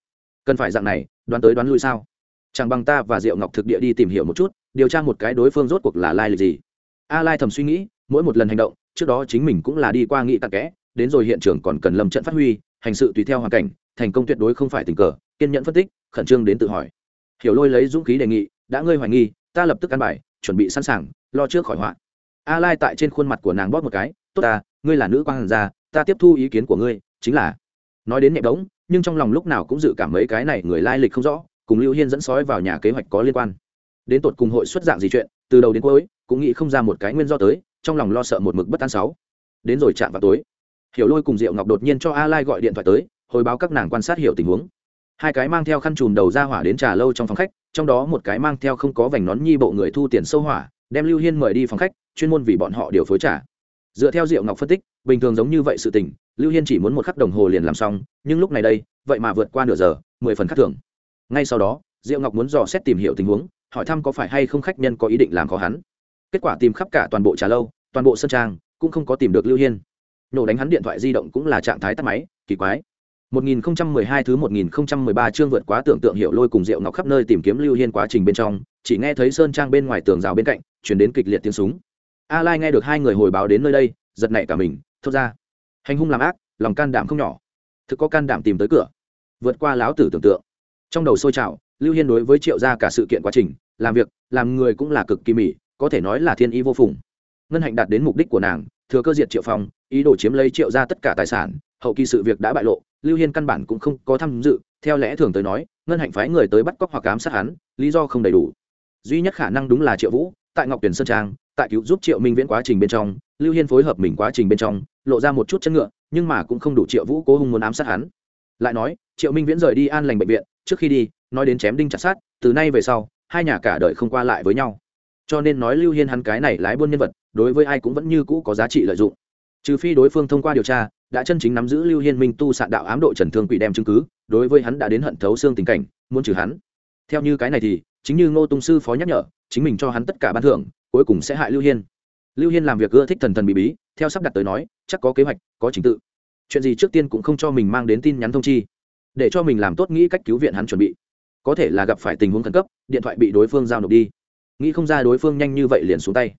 Cần phải dạng này, đoán tới đoán lui sao? Chẳng bằng ta và diệu ngọc thực địa đi tìm hiểu một chút, điều tra một cái đối phương rốt cuộc là lai lịch gì. A lai thầm suy nghĩ, mỗi một lần hành động, trước đó chính mình cũng là đi qua nghị tạc kẽ, đến rồi hiện trường còn cần lâm trận phát huy, hành sự tùy theo hoàn cảnh, thành công tuyệt đối không phải tình cờ, kiên nhẫn phân tích, khẩn trương đến tự hỏi. Hiểu lôi lấy dũng khí đề nghị, đã ngươi hoài nghi ta lập tức căn bài, chuẩn bị sẵn sàng, lo trước khỏi họa. A lai tại trên khuôn mặt của nàng bóp một cái, tốt ta, ngươi là nữ quan hàn gia, ta tiếp thu ý kiến của ngươi, chính là nói đến nhẹ đống nhưng trong lòng lúc nào cũng dự cảm mấy cái này người lai lịch không rõ, cùng lưu hiên dẫn sói vào nhà kế hoạch có liên quan. Đến tột cùng hội xuất dạng gì chuyện, từ đầu đến cuối, cũng nghĩ không ra một cái nguyên do tới, trong lòng lo sợ một mực bất an sáu. Đến rồi chạm vào tối, hiểu lôi cùng diệu ngọc đột nhiên cho a lai gọi điện thoại tới, hồi báo các nàng quan sát hiểu tình huống. Hai cái mang theo khăn chùm đầu ra hỏa đến trà lâu trong phòng khách trong đó một cái mang theo không có vành nón nhi bộ người thu tiền sâu hỏa, đem lưu hiên mời đi phòng khách, chuyên môn vì bọn họ điều phối trả dựa theo diệu ngọc phân tích, bình thường giống như vậy sự tình, lưu hiên chỉ muốn một khắc đồng hồ liền làm xong, nhưng lúc này đây, vậy mà vượt qua nửa giờ, mười phần khắc thường. Ngay sau đó, diệu ngọc muốn dò xét tìm hiểu tình huống, hỏi thăm có phải hay không khách nhân có ý định làm khó hắn. Kết quả tìm khắp cả toàn bộ trà lâu, toàn bộ sân trang, cũng không có tìm được lưu hiên. Nổ đánh hắn điện thoại di động cũng là trạng thái tắt máy, kỳ quái. 1012 thứ 1013 chương vượt quá tưởng tượng hiểu lôi cùng rượu Ngọc khắp nơi tìm kiếm Lưu Hiên quá trình bên trong, chỉ nghe thấy sơn trang bên ngoài tường rào bên cạnh, truyền đến kịch liệt tiếng súng. A Lai nghe được hai người hồi báo đến nơi đây, giật nảy cả mình, thốt ra: Hành hung làm ác, lòng can đảm không nhỏ. Thực có can đảm tìm tới cửa, vượt qua láo tử tưởng tượng. Trong đầu sôi trào, Lưu Hiên đối với Triệu gia cả sự kiện quá trình, làm việc, làm người cũng là cực kỳ mỉ, có thể nói là thiên ý vô phùng. Ngân hạnh đạt đến mục đích của nàng, thừa cơ diệt Triệu Phong, ý đồ chiếm lấy Triệu gia tất cả tài sản, hậu kỳ sự việc đã bại lộ, lưu hiên căn bản cũng không có tham dự, theo lẽ thường tới nói, ngân hạnh phái người tới bắt cóc hoặc ám sát hắn, lý do không đầy đủ. Duy nhất khả năng đúng là triệu vũ, tại ngọc tuyển sơn trang, tại cứu giúp triệu minh viễn quá trình bên trong, lưu hiên phối hợp mình quá trình bên trong, lộ ra một chút chân ngựa, nhưng mà cũng không đủ triệu vũ cố hung muốn ám sát hắn. Lại nói, triệu minh viễn rời đi an lành bệnh viện, trước khi đi, nói đến chém đinh chặt sát từ nay về sau, hai nhà cả đời không qua lại với nhau. Cho nên nói lưu hiên hắn cái này lái buôn nhân vật, đối với ai cũng vẫn như cũ có giá trị lợi dụng. Trừ phi đối phương thông qua điều tra đã chân chính nắm giữ lưu hiên minh tu sạn đạo ám độ trần thương quỷ đem chứng cứ, đối với hắn đã đến hận thấu xương tình cảnh, muốn trừ hắn. Theo như cái này thì, chính như ngô tung sư phó nhắc nhở, chính mình cho hắn tất cả ban thưởng, cuối cùng sẽ hại lưu hiên. Lưu hiên làm việc ưa thích thần thần bí bí, theo sắp đặt tới nói, chắc có kế hoạch, có trình tự. Chuyện gì trước tiên cũng không cho mình mang đến tin nhắn thông chi. Để cho mình làm tốt nghĩ cách cứu viện hắn chuẩn bị. Có thể là gặp phải tình huống khẩn cấp, điện thoại bị đối phương giao nộp đi. Nghĩ không ra đối phương nhanh như vậy liền xuống tay.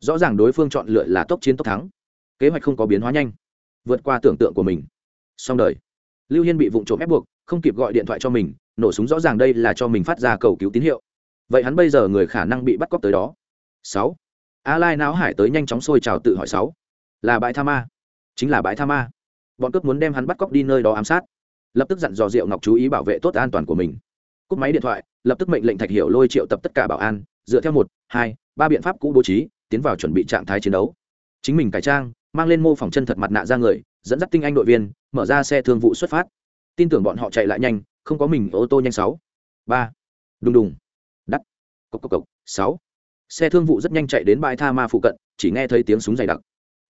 Rõ ràng đối phương chọn lựa là tốc chiến tốc thắng. Kế hoạch không có biến hóa nhanh vượt qua tưởng tượng của mình. Xong đời. Lưu hiên bị vụ trộm ép buộc, không kịp gọi điện thoại cho mình, nổ súng rõ ràng đây là cho mình phát ra cầu cứu tín hiệu. Vậy hắn bây giờ người khả năng bị bắt cóc tới đó? Sáu. A lai não hải tới nhanh chóng sôi trào tự hỏi sáu. Là bãi tha ma. Chính là bãi tha ma. Bọn cướp muốn đem hắn bắt cóc đi nơi đó ám sát. Lập tức dặn dò diệu ngọc chú ý bảo vệ tốt an toàn của mình. Cúp máy điện thoại, lập tức mệnh lệnh thạch hiểu lôi triệu tập tất cả bảo an, dựa theo một, hai, ba biện pháp cũ bố trí, tiến vào chuẩn bị trạng thái chiến đấu. Chính mình cải trang mang lên mô phỏng chân thật mặt nạ ra người, dẫn dắt tinh anh đội viên, mở ra xe thương vụ xuất phát. Tin tưởng bọn họ chạy lại nhanh, không có mình, ô tô nhanh sáu. Ba. Đùng đùng. Đắt. Cốc cốc cốc sáu. Xe thương vụ rất nhanh chạy đến bãi tha ma phụ cận, chỉ nghe thấy tiếng súng dày đặc.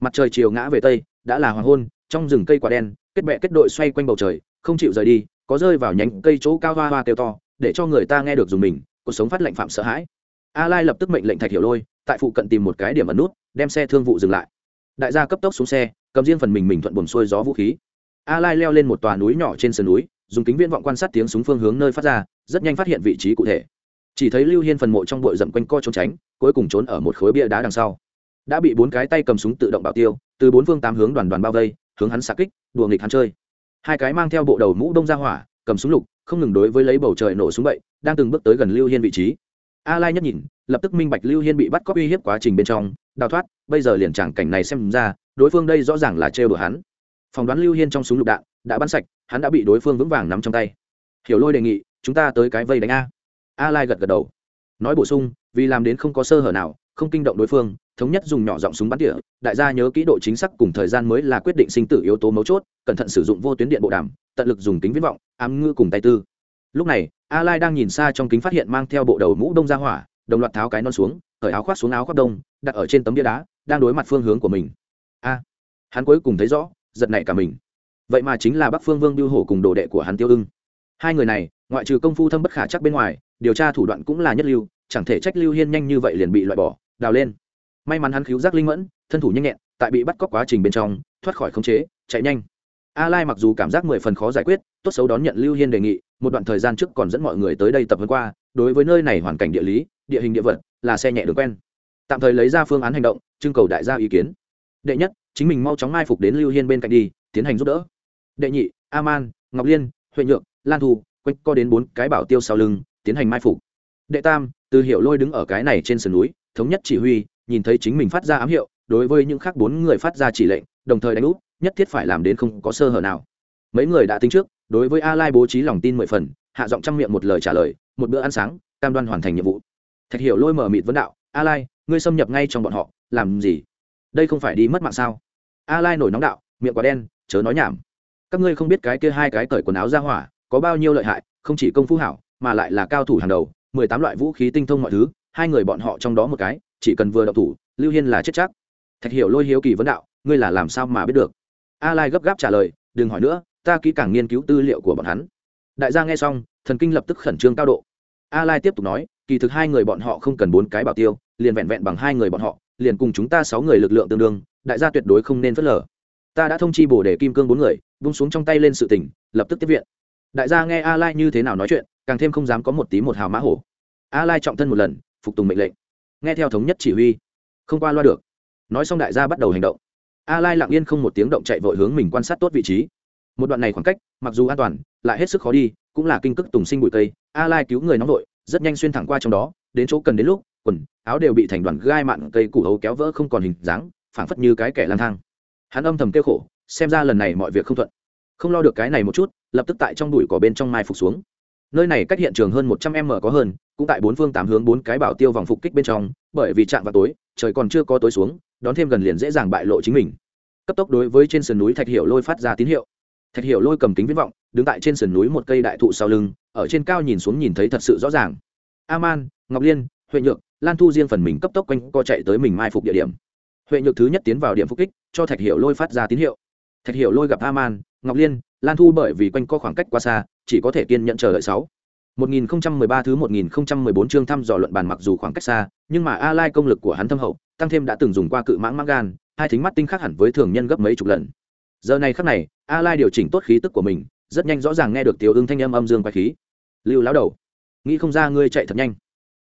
Mặt trời chiều ngã về tây, đã là hoàng hôn, trong rừng cây quả đen, kết bẹ kết đội xoay quanh bầu trời, không chịu rời đi, có rơi vào nhánh cây chỗ cao hoa hoa kêu to, để cho người ta nghe được dùng mình, cuộc sống phát lệnh phạm sợ hãi. A lai lập tức mệnh lệnh thạch hiểu lôi, tại phụ cận tìm một cái điểm ẩn nút, đem xe thương vụ dừng lại đại gia cấp tốc xuống xe, cầm riêng phần mình mình thuận buồn xuôi gió vũ khí. A lai leo lên một tòa núi nhỏ trên sườn núi, dùng kính viễn vọng quan sát tiếng súng phương hướng nơi phát ra, rất nhanh phát hiện vị trí cụ thể. Chỉ thấy lưu hiên phần mộ trong bụi rậm quanh co trốn tránh, cuối cùng trốn ở một khối bia đá đằng sau. Đã bị bốn cái tay cầm súng tự động bảo tiêu, từ bốn phương tám hướng đoàn đoàn bao vây, hướng hắn xạ kích, đùa nghịch hắn chơi. Hai cái mang theo bộ đầu mũ đông ra hỏa, cầm súng lục, không ngừng đối với lấy bầu trời nổ súng bậy, đang từng bước tới gần lưu hiên vị trí. A lai nhất nhìn, lập tức minh bạch lưu hiên bị bắt cóc uy hiếp quá trình bên trong đào thoát, bây giờ liền chẳng cảnh này xem ra, đối phương đây rõ ràng là trêu đùa hắn. Phỏng đoán lưu hiên trong súng lục đạn đã bắn sạch, hắn đã bị đối phương vững vàng nắm trong tay. Hiểu lôi đề nghị, chúng ta tới cái vây đánh a. A lai gật gật đầu. Nói bổ sung, vì làm đến không có sơ hở nào, không kinh động đối phương, thống nhất dùng nhỏ giọng súng bắn tỉa, đại gia nhớ kỹ độ chính xác cùng thời gian mới là quyết định sinh tử yếu tố mấu chốt, cẩn thận sử dụng vô tuyến điện bộ đàm, tận lực dùng kính viễn vọng, ám ngư cùng tay tư. Lúc này, a lai đang nhìn xa trong kính phát hiện mang theo bộ đầu mũ đông ra hỏa, đồng loạt tháo cái non xuống, cởi áo khoác xuống áo khoác đông đặt ở trên tấm bia đá, đang đối mặt phương hướng của mình. A, hắn cuối cùng thấy rõ, giật nảy cả mình. Vậy mà chính là bắc phương vương biêu hổ cùng đồ đệ của hắn tiêu ưng. Hai người này, ngoại trừ công phu thâm bất khả chắc bên ngoài, điều tra thủ đoạn cũng là nhất lưu, chẳng thể trách lưu hiên nhanh như vậy liền bị loại bỏ, đào lên. May mắn hắn cứu giác linh mẫn, thân thủ nhanh nhẹn, tại bị bắt cóc quá trình bên trong, thoát khỏi khống chế, chạy nhanh. A lai mặc dù cảm giác mười phần khó giải quyết, tốt xấu đón nhận lưu hiên đề nghị, một đoạn thời gian trước còn dẫn mọi người tới đây tập huấn qua, đối với nơi này hoàn cảnh địa lý, địa hình địa vật, là xe nhẹ đường quen tạm thời lấy ra phương án hành động, trưng cầu đại gia ý kiến. Đệ nhất, chính mình mau chóng mai phục đến lưu hiên bên cạnh đi, tiến hành giúp đỡ. Đệ nhị a man ngọc liên, huệ nhượng lan thu, quanh co đến bốn cái bảo tiêu sau lưng, tiến hành mai phục. Đệ tam, từ hiệu lôi đứng ở cái này trên sườn núi, thống nhất chỉ huy, nhìn thấy chính mình phát ra ám hiệu, đối với những khác bốn người phát ra chỉ lệnh, đồng thời đánh úp, nhất thiết phải làm đến không có sơ hở nào. Mấy người đã tính trước, đối với a lai bố trí lòng tin mười phần, hạ giọng trăm miệng một lời trả lời, một bữa ăn sáng, cam đoan hoàn thành nhiệm vụ. Thạch hiểu lôi mở mịt vấn đạo a lai ngươi xâm nhập ngay trong bọn họ, làm gì? Đây không phải đi mất mạng sao? A lai nổi nóng đạo, miệng quá đen, chớ nói nhảm. Các ngươi không biết cái kia hai cái cởi quần áo ra hỏa, có bao nhiêu lợi hại, không chỉ công phu hảo, mà lại là cao thủ hàng đầu, mười tám loại vũ khí tinh thông mọi thứ, hai người bọn họ trong đó một cái, chỉ cần vừa đậu thủ, lưu hiên là chết chắc. Thạch hiểu lôi hiếu kỳ vấn đạo, ngươi là làm sao mà biết được? A lai gấp gáp trả lời, đừng hỏi nữa, ta kỹ càng nghiên cứu tư liệu của bọn hắn. Đại gia nghe xong, thần kinh lập tức khẩn trương cao độ. A lai tiếp tục nói kỳ thực hai người bọn họ không cần bốn cái bảo tiêu, liền vẹn vẹn bằng hai người bọn họ, liền cùng chúng ta sáu người lực lượng tương đương, đại gia tuyệt đối không nên phớt lờ. Ta đã thông chi bổ để kim cương bốn người bung xuống trong tay lên sự tỉnh lập tức tiếp viện. Đại gia nghe a lai như thế nào nói chuyện, càng thêm không dám có một tí một hào mã hổ. A lai trọng thân một lần, phục tùng mệnh lệnh. Nghe theo thống nhất chỉ huy, không qua loa được. Nói xong đại gia bắt đầu hành động. A lai lặng yên không một tiếng động chạy vội hướng mình quan sát tốt vị trí. Một đoạn này khoảng cách, mặc dù an toàn, lại hết sức khó đi, cũng là kinh cức tùng sinh bụi cây. A lai cứu người nóng vội rất nhanh xuyên thẳng qua trong đó, đến chỗ cần đến lúc, quần, áo đều bị thành đoàn gai mạn cây củ hấu kéo vỡ không còn hình dáng, phảng phất như cái kẻ lang thang. Hắn âm thầm kêu khổ, xem ra lần này mọi việc không thuận. Không lo được cái này một chút, lập tức tại trong đùi cỏ bên trong mai phục xuống. Nơi này cách hiện trường hơn một trăm m có hơn, cũng tại bốn phương tám hướng bốn cái bảo tiêu vòng phục kích bên trong, bởi vì chạm vào tối, trời còn chưa có tối xuống, đón thêm gần liền dễ dàng bại lộ chính mình. Cấp tốc đối với trên sườn núi thạch hiệu lôi phát ra tín hiệu thạch hiệu lôi cầm kính viễn vọng đứng tại trên sườn núi một cây đại thụ sau lưng ở trên cao nhìn xuống nhìn thấy thật sự rõ ràng. Aman ngọc liên huệ nhược lan thu riêng phần mình cấp tốc quanh co chạy tới mình mai phục địa điểm. Huệ nhược thứ nhất tiến vào điểm phục kích cho thạch hiệu lôi phát ra tín hiệu. Thạch hiệu lôi gặp aman ngọc liên lan thu bởi vì quanh co khoảng cách quá xa chỉ có thể kiên nhận chờ đợi sáu. 1013 thứ 1014 chương thăm dò luận bàn mặc dù khoảng cách xa, nhưng mà A Lai công lực của hắn thâm hậu, tăng thêm đã từng dùng qua cự mãng mãng gan, hai thính mắt tinh khác hẳn với thường nhân gấp mấy chục lần. Giờ này khắc này, A Lai điều chỉnh tốt khí tức của mình, rất nhanh rõ ràng nghe được Tiểu Ưng thanh âm âm dương quái khí. Lưu lão đầu, nghĩ không ra ngươi chạy thật nhanh.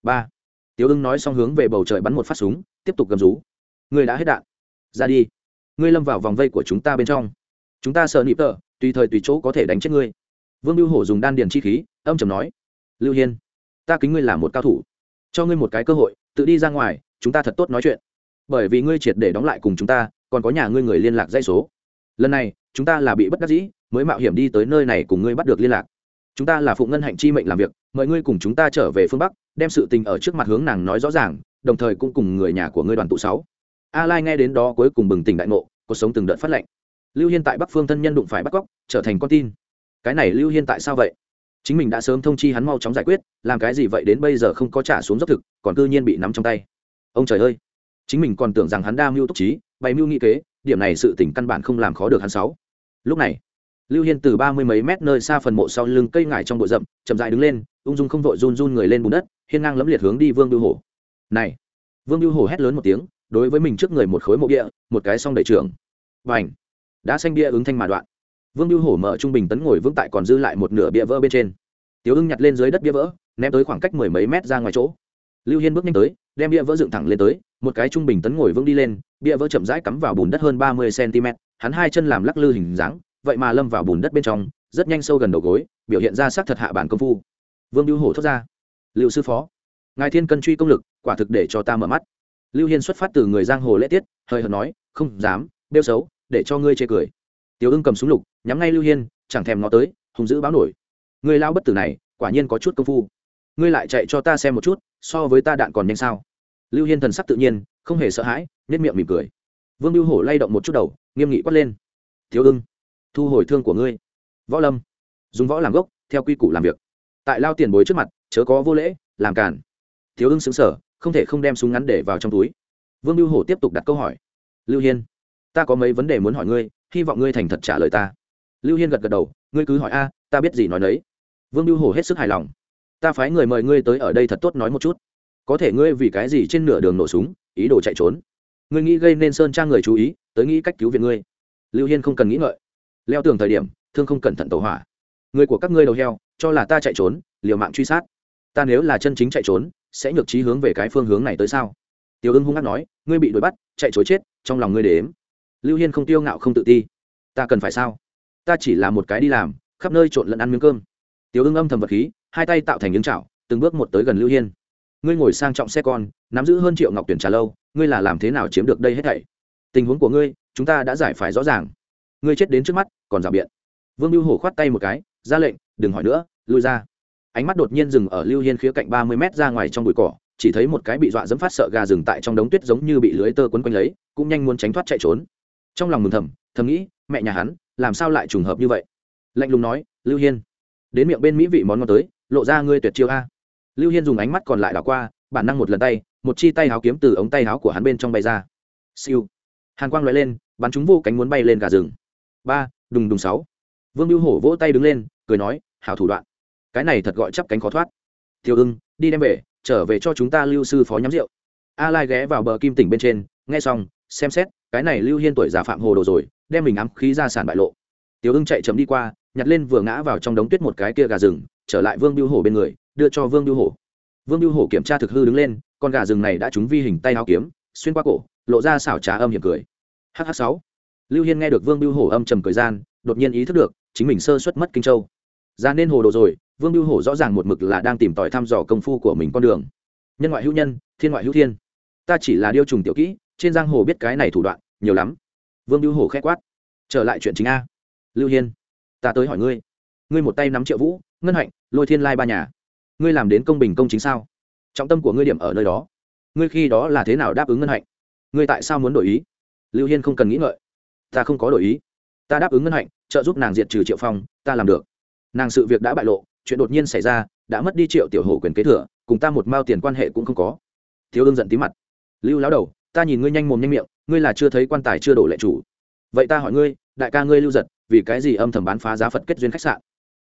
Ba. Tiểu Ưng nói xong hướng về bầu trời bắn một phát súng, tiếp tục gầm rú. Ngươi đã hết đạn, ra đi. Ngươi lâm vào vòng vây của chúng ta bên trong. Chúng ta sợ nịp tợ, tùy thời tùy chỗ có thể đánh chết ngươi. Vương lưu Hổ dùng đan điền chi khí, âm trầm nói lưu hiên ta kính ngươi là một cao thủ cho ngươi một cái cơ hội tự đi ra ngoài chúng ta thật tốt nói chuyện bởi vì ngươi triệt để đóng lại cùng chúng ta còn có nhà ngươi người liên lạc dây số lần này, chúng ta là bị bất đắc dĩ, mới mạo hiểm đi tới nơi này cùng ngươi bắt được liên lạc. Chúng ta là phụ ngân hạnh chi mệnh làm việc, mời ngươi cùng chúng ta trở về phương bắc, đem sự tình ở trước mặt hướng nàng nói rõ ràng, đồng thời cũng cùng người nhà của ngươi đoàn tụ sáu. A lai nghe đến đó cuối cùng bừng tỉnh đại ngộ cuộc sống từng đợt phát lệnh. Lưu hiên tại bắc phương thân nhân đụng phải bắt cóc, trở thành con tin. Cái này lưu hiên tại sao vậy? Chính mình đã sớm thông chi hắn mau chóng giải quyết, làm cái gì vậy đến bây giờ không có trả xuống dốc thực, còn cư nhiên bị nắm trong tay. Ông trời ơi! Chính mình còn tưởng rằng hắn đa mưu túc trí, bày mưu nghị kế điểm này sự tỉnh căn bản không làm khó được hắn sáu. Lúc này, lưu hiên từ ba mươi mấy mét nơi xa phần mộ sau lưng cây ngải trong bụi rậm, chậm dại đứng lên, ung dung không vội run run người lên bùn đất, hiên ngang lẫm liệt hướng đi vương bưu hổ. Này! Vương bưu hổ hét lớn một tiếng, đối với mình trước người một khối mộ địa một cái song đẩy trưởng. Và ảnh đã xanh bia ứng thanh mà đoạn. Vương bưu hổ mở trung bình tấn ngồi vững tại còn dư lại một nửa bia vỡ bên trên. Tiếu ưng nhặt lên dưới đất bia vỡ, ném tới khoảng cách mười mấy mét ra ngoài chỗ lưu hiên bước nhanh tới, đem bia vỡ dựng thẳng lên tới, một cái trung bình tấn ngồi vững đi lên, bia vỡ chậm rãi cắm vào bùn đất hơn ba mươi cm hắn hai chân làm lắc lư hình dáng, vậy mà lâm vào bùn đất bên trong, rất nhanh sâu gần đầu gối, biểu hiện ra sắc thật hạ bản công phu. Vương bưu hổ thốt ra liệu sư phó, ngài thiên cân truy công lực, quả thực để cho ta mở mắt. Lưu hiên xuất phát từ người giang hồ lễ tiết hơi hợt nói, không dám, bêu xấu, để cho ngươi chê cười. Tiểu ưng cầm súng lục, nhắm ngay lưu hiên, chẳng thèm nó tới hùng dữ báo nổi. Người lao bất tử này, quả nhiên có chút công phu ngươi lại chạy cho ta xem một chút, so với ta đạn còn nhanh sao? Lưu hiên thần sắc tự nhiên, không hề sợ hãi nết miệng mỉm cười. Vương lưu hổ lay động một chút đầu, nghiêm nghị quát lên. Thiếu ưng, thu hồi thương của ngươi. Võ lâm, dùng võ làm gốc, theo quy củ làm việc. Tại lao tiền bối trước mặt, chớ có vô lễ, làm cản thiếu ưng xứng sở không thể không đem súng ngắn để vào trong túi. Vương lưu hổ tiếp tục đặt câu hỏi. Lưu hiên, ta có mấy vấn đề muốn hỏi ngươi, hy vọng ngươi thành thật trả lời ta. Lưu hiên gật gật đầu, ngươi cứ hỏi a, ta biết gì nói đấy vương lưu hổ hết sức hài lòng ta phái người mời ngươi tới ở đây thật tốt nói một chút. Có thể ngươi vì cái gì trên nửa đường nổ súng, ý đồ chạy trốn? Ngươi nghĩ gây nên sơn trang người chú ý, tới nghĩ cách cứu viện ngươi. Lưu hiên không cần nghĩ ngợi. Leo tường thời điểm, thương không cẩn thận tàu hỏa. Người của các ngươi đầu heo, cho là ta chạy trốn, liều mạng truy sát. Ta nếu là chân chính chạy trốn, sẽ nhược trí hướng về cái phương hướng này tới sao? Tiểu ưng hung hát nói, ngươi bị đuổi bắt, chạy chối chết, trong lòng ngươi để ếm. Lưu hiên không tiêu ngạo không tự ti. Ta cần phải sao? Ta chỉ là một cái đi làm, khắp nơi trộn lẫn ăn miếng cơm. Tiểu ưng âm thầm vật khí hai tay tạo thành những chảo, từng bước một tới gần lưu hiên. Ngươi ngồi sang trọng xe con, nắm giữ hơn triệu ngọc tuyển trà lâu, ngươi là làm thế nào chiếm được đây hết thảy? Tình huống của ngươi, chúng ta đã giải phải rõ ràng. Ngươi chết đến trước mắt, còn rào biện. Vương lưu hổ khoát tay một cái, ra lệnh, đừng hỏi nữa, lui ra. Ánh mắt đột nhiên dừng ở lưu hiên khía cạnh ba mươi mét ra ngoài trong bụi cỏ, chỉ thấy một cái bị dọa dẫm phát sợ gà rừng tại trong đống tuyết giống như bị lưới tơ quấn quanh lấy, cũng nhanh muốn tránh thoát chạy trốn. Trong lòng mừng thầm thầm nghĩ, mẹ nhà hắn, làm sao lại trùng hợp như vậy? Lạnh lùng nói, lưu hiên, đến miệng bên mỹ vị món ngon tới lộ ra ngươi tuyệt chiêu a. Lưu hiên dùng ánh mắt còn lại đảo qua, bản năng một lần tay, một chi tay háo kiếm từ ống tay háo của hắn bên trong bay ra. Siêu. Hàn quang loại lên, bắn chúng vô cánh muốn bay lên gà rừng. Ba, đùng đùng sáu. Vương lưu hổ vỗ tay đứng lên, cười nói, hảo thủ đoạn. Cái này thật gọi chắp cánh khó thoát. Tiêu ưng, đi đem về, trở về cho chúng ta lưu sư phó nhắm rượu. A lai ghé vào bờ kim tỉnh bên trên, nghe xong, xem xét, cái này lưu hiên tuổi già phạm hồ đồ rồi, đem mình ám khí ra sản bại lộ. Tiêu ưng chạy chấm đi qua, nhặt lên vừa ngã vào trong đống tuyết một cái kia gà rừng trở lại vương biêu hổ bên người, đưa cho vương biêu hổ. Vương biêu hổ kiểm tra thực hư đứng lên, con gà rừng này đã trúng vi hình tay áo kiếm, xuyên qua cổ, lộ ra xảo trá âm hiểm cười. Hh sáu. Lưu hiên nghe được vương biêu hổ âm trầm cười gian, đột nhiên ý thức được, chính mình sơ suất mất kinh châu. Ra nên hồ đồ rồi, vương biêu hổ rõ ràng một mực là đang tìm tòi thăm dò công phu của mình con đường. Nhân ngoại hữu nhân, thiên ngoại hữu thiên. Ta chỉ là điêu trùng tiểu kỹ, trên giang hồ biết cái này thủ đoạn, nhiều lắm. Vương biêu hổ khẽ quát. Trở lại chuyện chính a. Lưu hiên, ta tới hỏi ngươi. Ngươi một tay nắm triệu vũ ngân hạnh, lôi thiên lai ba nhà. Ngươi làm đến công bình công chính sao? Trọng tâm của ngươi điểm ở nơi đó. Ngươi khi đó là thế nào đáp ứng ngân hạnh? Ngươi tại sao muốn đổi ý? Lưu hiên không cần nghĩ ngợi. Ta không có đổi ý. Ta đáp ứng ngân hạnh, trợ giúp nàng diệt trừ triệu phong, ta làm được. Nàng sự việc đã bại lộ, chuyện đột nhiên xảy ra, đã mất đi triệu tiểu hổ quyền kế thừa, cùng ta một mao tiền quan hệ cũng không có. Thiếu ương giận tí mặt. Lưu lão đầu, ta nhìn ngươi nhanh mồm nhanh miệng, ngươi là chưa thấy quan tài chưa đổ lệ chủ. Vậy ta hỏi ngươi, đại ca ngươi lưu giật, vì cái gì âm thầm bán phá giá phật kết duyên khách sạn?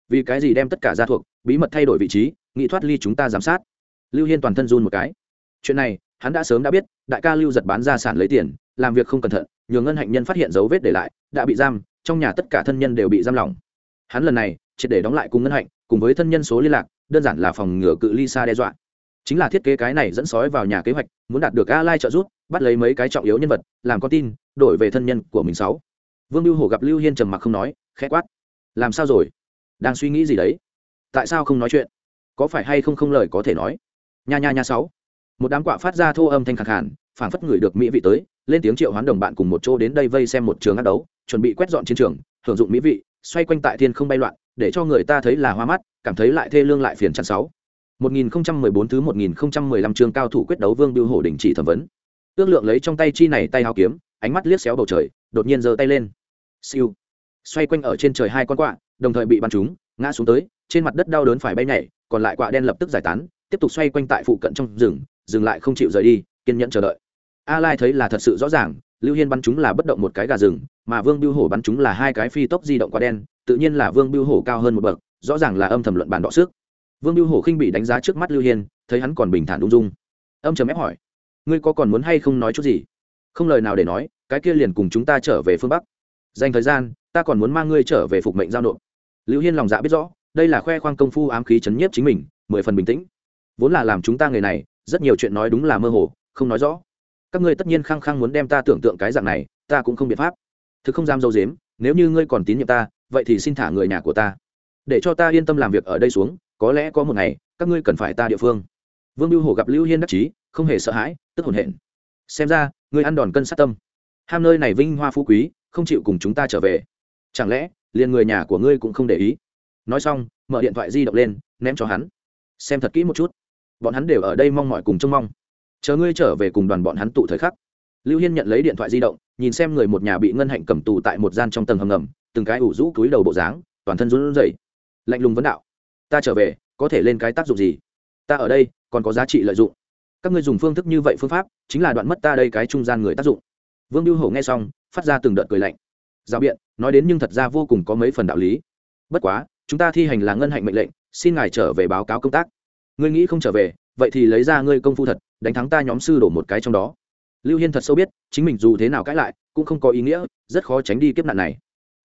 Vì cái gì đem tất cả gia thuộc, bí mật thay đổi vị trí nghĩ thoát ly chúng ta giám sát. Lưu hiên toàn thân run một cái. Chuyện này, hắn đã sớm đã biết, đại ca lưu giật bán gia sản lấy tiền, làm việc không cẩn thận, nhường ngân hạnh nhân phát hiện dấu vết để lại, đã bị giam, trong nhà tất cả thân nhân đều bị giam lỏng. Hắn lần này, triệt để đóng lại cùng ngân hạnh, cùng với thân nhân số liên lạc, đơn giản là phòng ngừa cự ly xa đe dọa. Chính là thiết kế cái này dẫn sói vào nhà kế hoạch, muốn đạt được a lai trợ giúp, bắt lấy mấy cái trọng yếu nhân vật, làm con tin, đổi về thân nhân của mình sáu. Vương lưu hổ gặp lưu hiên trầm mặc không nói, khẽ quát. Làm sao rồi? Đang suy nghĩ gì đấy tại sao không nói chuyện có phải hay không không lời có thể nói nha nha nha sáu một đám quạ phát ra thô âm thanh khẳng hẳn phảng phất người được mỹ vị tới lên tiếng triệu hoán đồng bạn cùng một chỗ đến đây vây xem một trường ác đấu chuẩn bị quét dọn chiến trường hưởng dụng mỹ vị xoay quanh tại thiên không bay loạn để cho người ta thấy là hoa mắt cảm thấy lại thê lương lại phiền chán sáu 1014 thứ 1015 chương cao thủ quyết đấu Vương Bưu Hổ đình chỉ thẩm vấn. Ước lượng lấy trong tay chi này tay hao kiếm, ánh mắt liếc xéo bầu trời, đột nhiên giơ tay lên. Siêu. Xoay quanh ở trên trời hai con quạ, đồng thời bị bắn trúng, ngã xuống tới trên mặt đất đau đớn phải bay nhảy còn lại quạ đen lập tức giải tán tiếp tục xoay quanh tại phụ cận trong rừng dừng lại không chịu rời đi kiên nhẫn chờ đợi. A lai thấy là thật sự rõ ràng lưu hiên bắn chúng là bất động một cái gà rừng mà vương biêu hổ bắn chúng là hai cái phi tốc di động quá đen tự nhiên là vương biêu hổ cao hơn một bậc rõ ràng là âm thầm luận bàn đọ sức. Vương biêu hổ khinh bị đánh giá trước mắt lưu hiên thấy hắn còn bình thản ung dung. Âm trầm ép hỏi ngươi có còn muốn hay không nói chút gì? Không lời nào để nói cái kia liền cùng chúng ta trở về phương bắc. Dành thời gian ta còn muốn mang ngươi trở về phục mệnh giao nộp lưu hiên lòng dạ biết rõ, đây là khoe khoang công phu ám khí chấn nhiếp chính mình, mười phần bình tĩnh. Vốn là làm chúng ta người này, rất nhiều chuyện nói đúng là mơ hồ, không nói rõ. Các ngươi tất nhiên khăng khăng muốn đem ta tưởng tượng cái dạng này, ta cũng không biện pháp. Thực không dám dâu dếm, nếu như ngươi còn tín nhiệm ta, vậy thì xin thả người nhà của ta. Để cho ta yên tâm làm việc ở đây xuống, có lẽ có một ngày, các ngươi cần phải ta địa phương. Vương lưu hồ gặp lưu hiên đắc chí, không hề sợ hãi, tức hồn hển. Xem ra, ngươi ăn đòn cân sát tâm. Ham nơi này vinh hoa phú quý, không chịu cùng chúng ta trở về. Chẳng lẽ liền người nhà của ngươi cũng không để ý. Nói xong, mở điện thoại di động lên, ném cho hắn. Xem thật kỹ một chút. Bọn hắn đều ở đây mong mọi cùng trông mong. Chờ ngươi trở về cùng đoàn bọn hắn tụ thời khắc. Lưu hiên nhận lấy điện thoại di động, nhìn xem người một nhà bị ngân hạnh cầm tù tại một gian trong tầng hầm ngầm, từng cái ủ rũ túi đầu bộ dáng, toàn thân run rẩy. Lạnh lùng vấn đạo, ta trở về, có thể lên cái tác dụng gì? Ta ở đây, còn có giá trị lợi dụng. Các ngươi dùng phương thức như vậy phương pháp, chính là đoạn mất ta đây cái trung gian người tác dụng. Vương lưu hổ nghe xong, phát ra từng đợt cười lạnh. Giao biện nói đến nhưng thật ra vô cùng có mấy phần đạo lý. Bất quá, chúng ta thi hành là ngân hạnh mệnh lệnh, xin ngài trở về báo cáo công tác. Ngươi nghĩ không trở về, vậy thì lấy ra ngươi công phu thật, đánh thắng ta nhóm sư đổ một cái trong đó. Lưu hiên thật sâu biết, chính mình dù thế nào cãi lại, cũng không có ý nghĩa, rất khó tránh đi kiếp nạn này.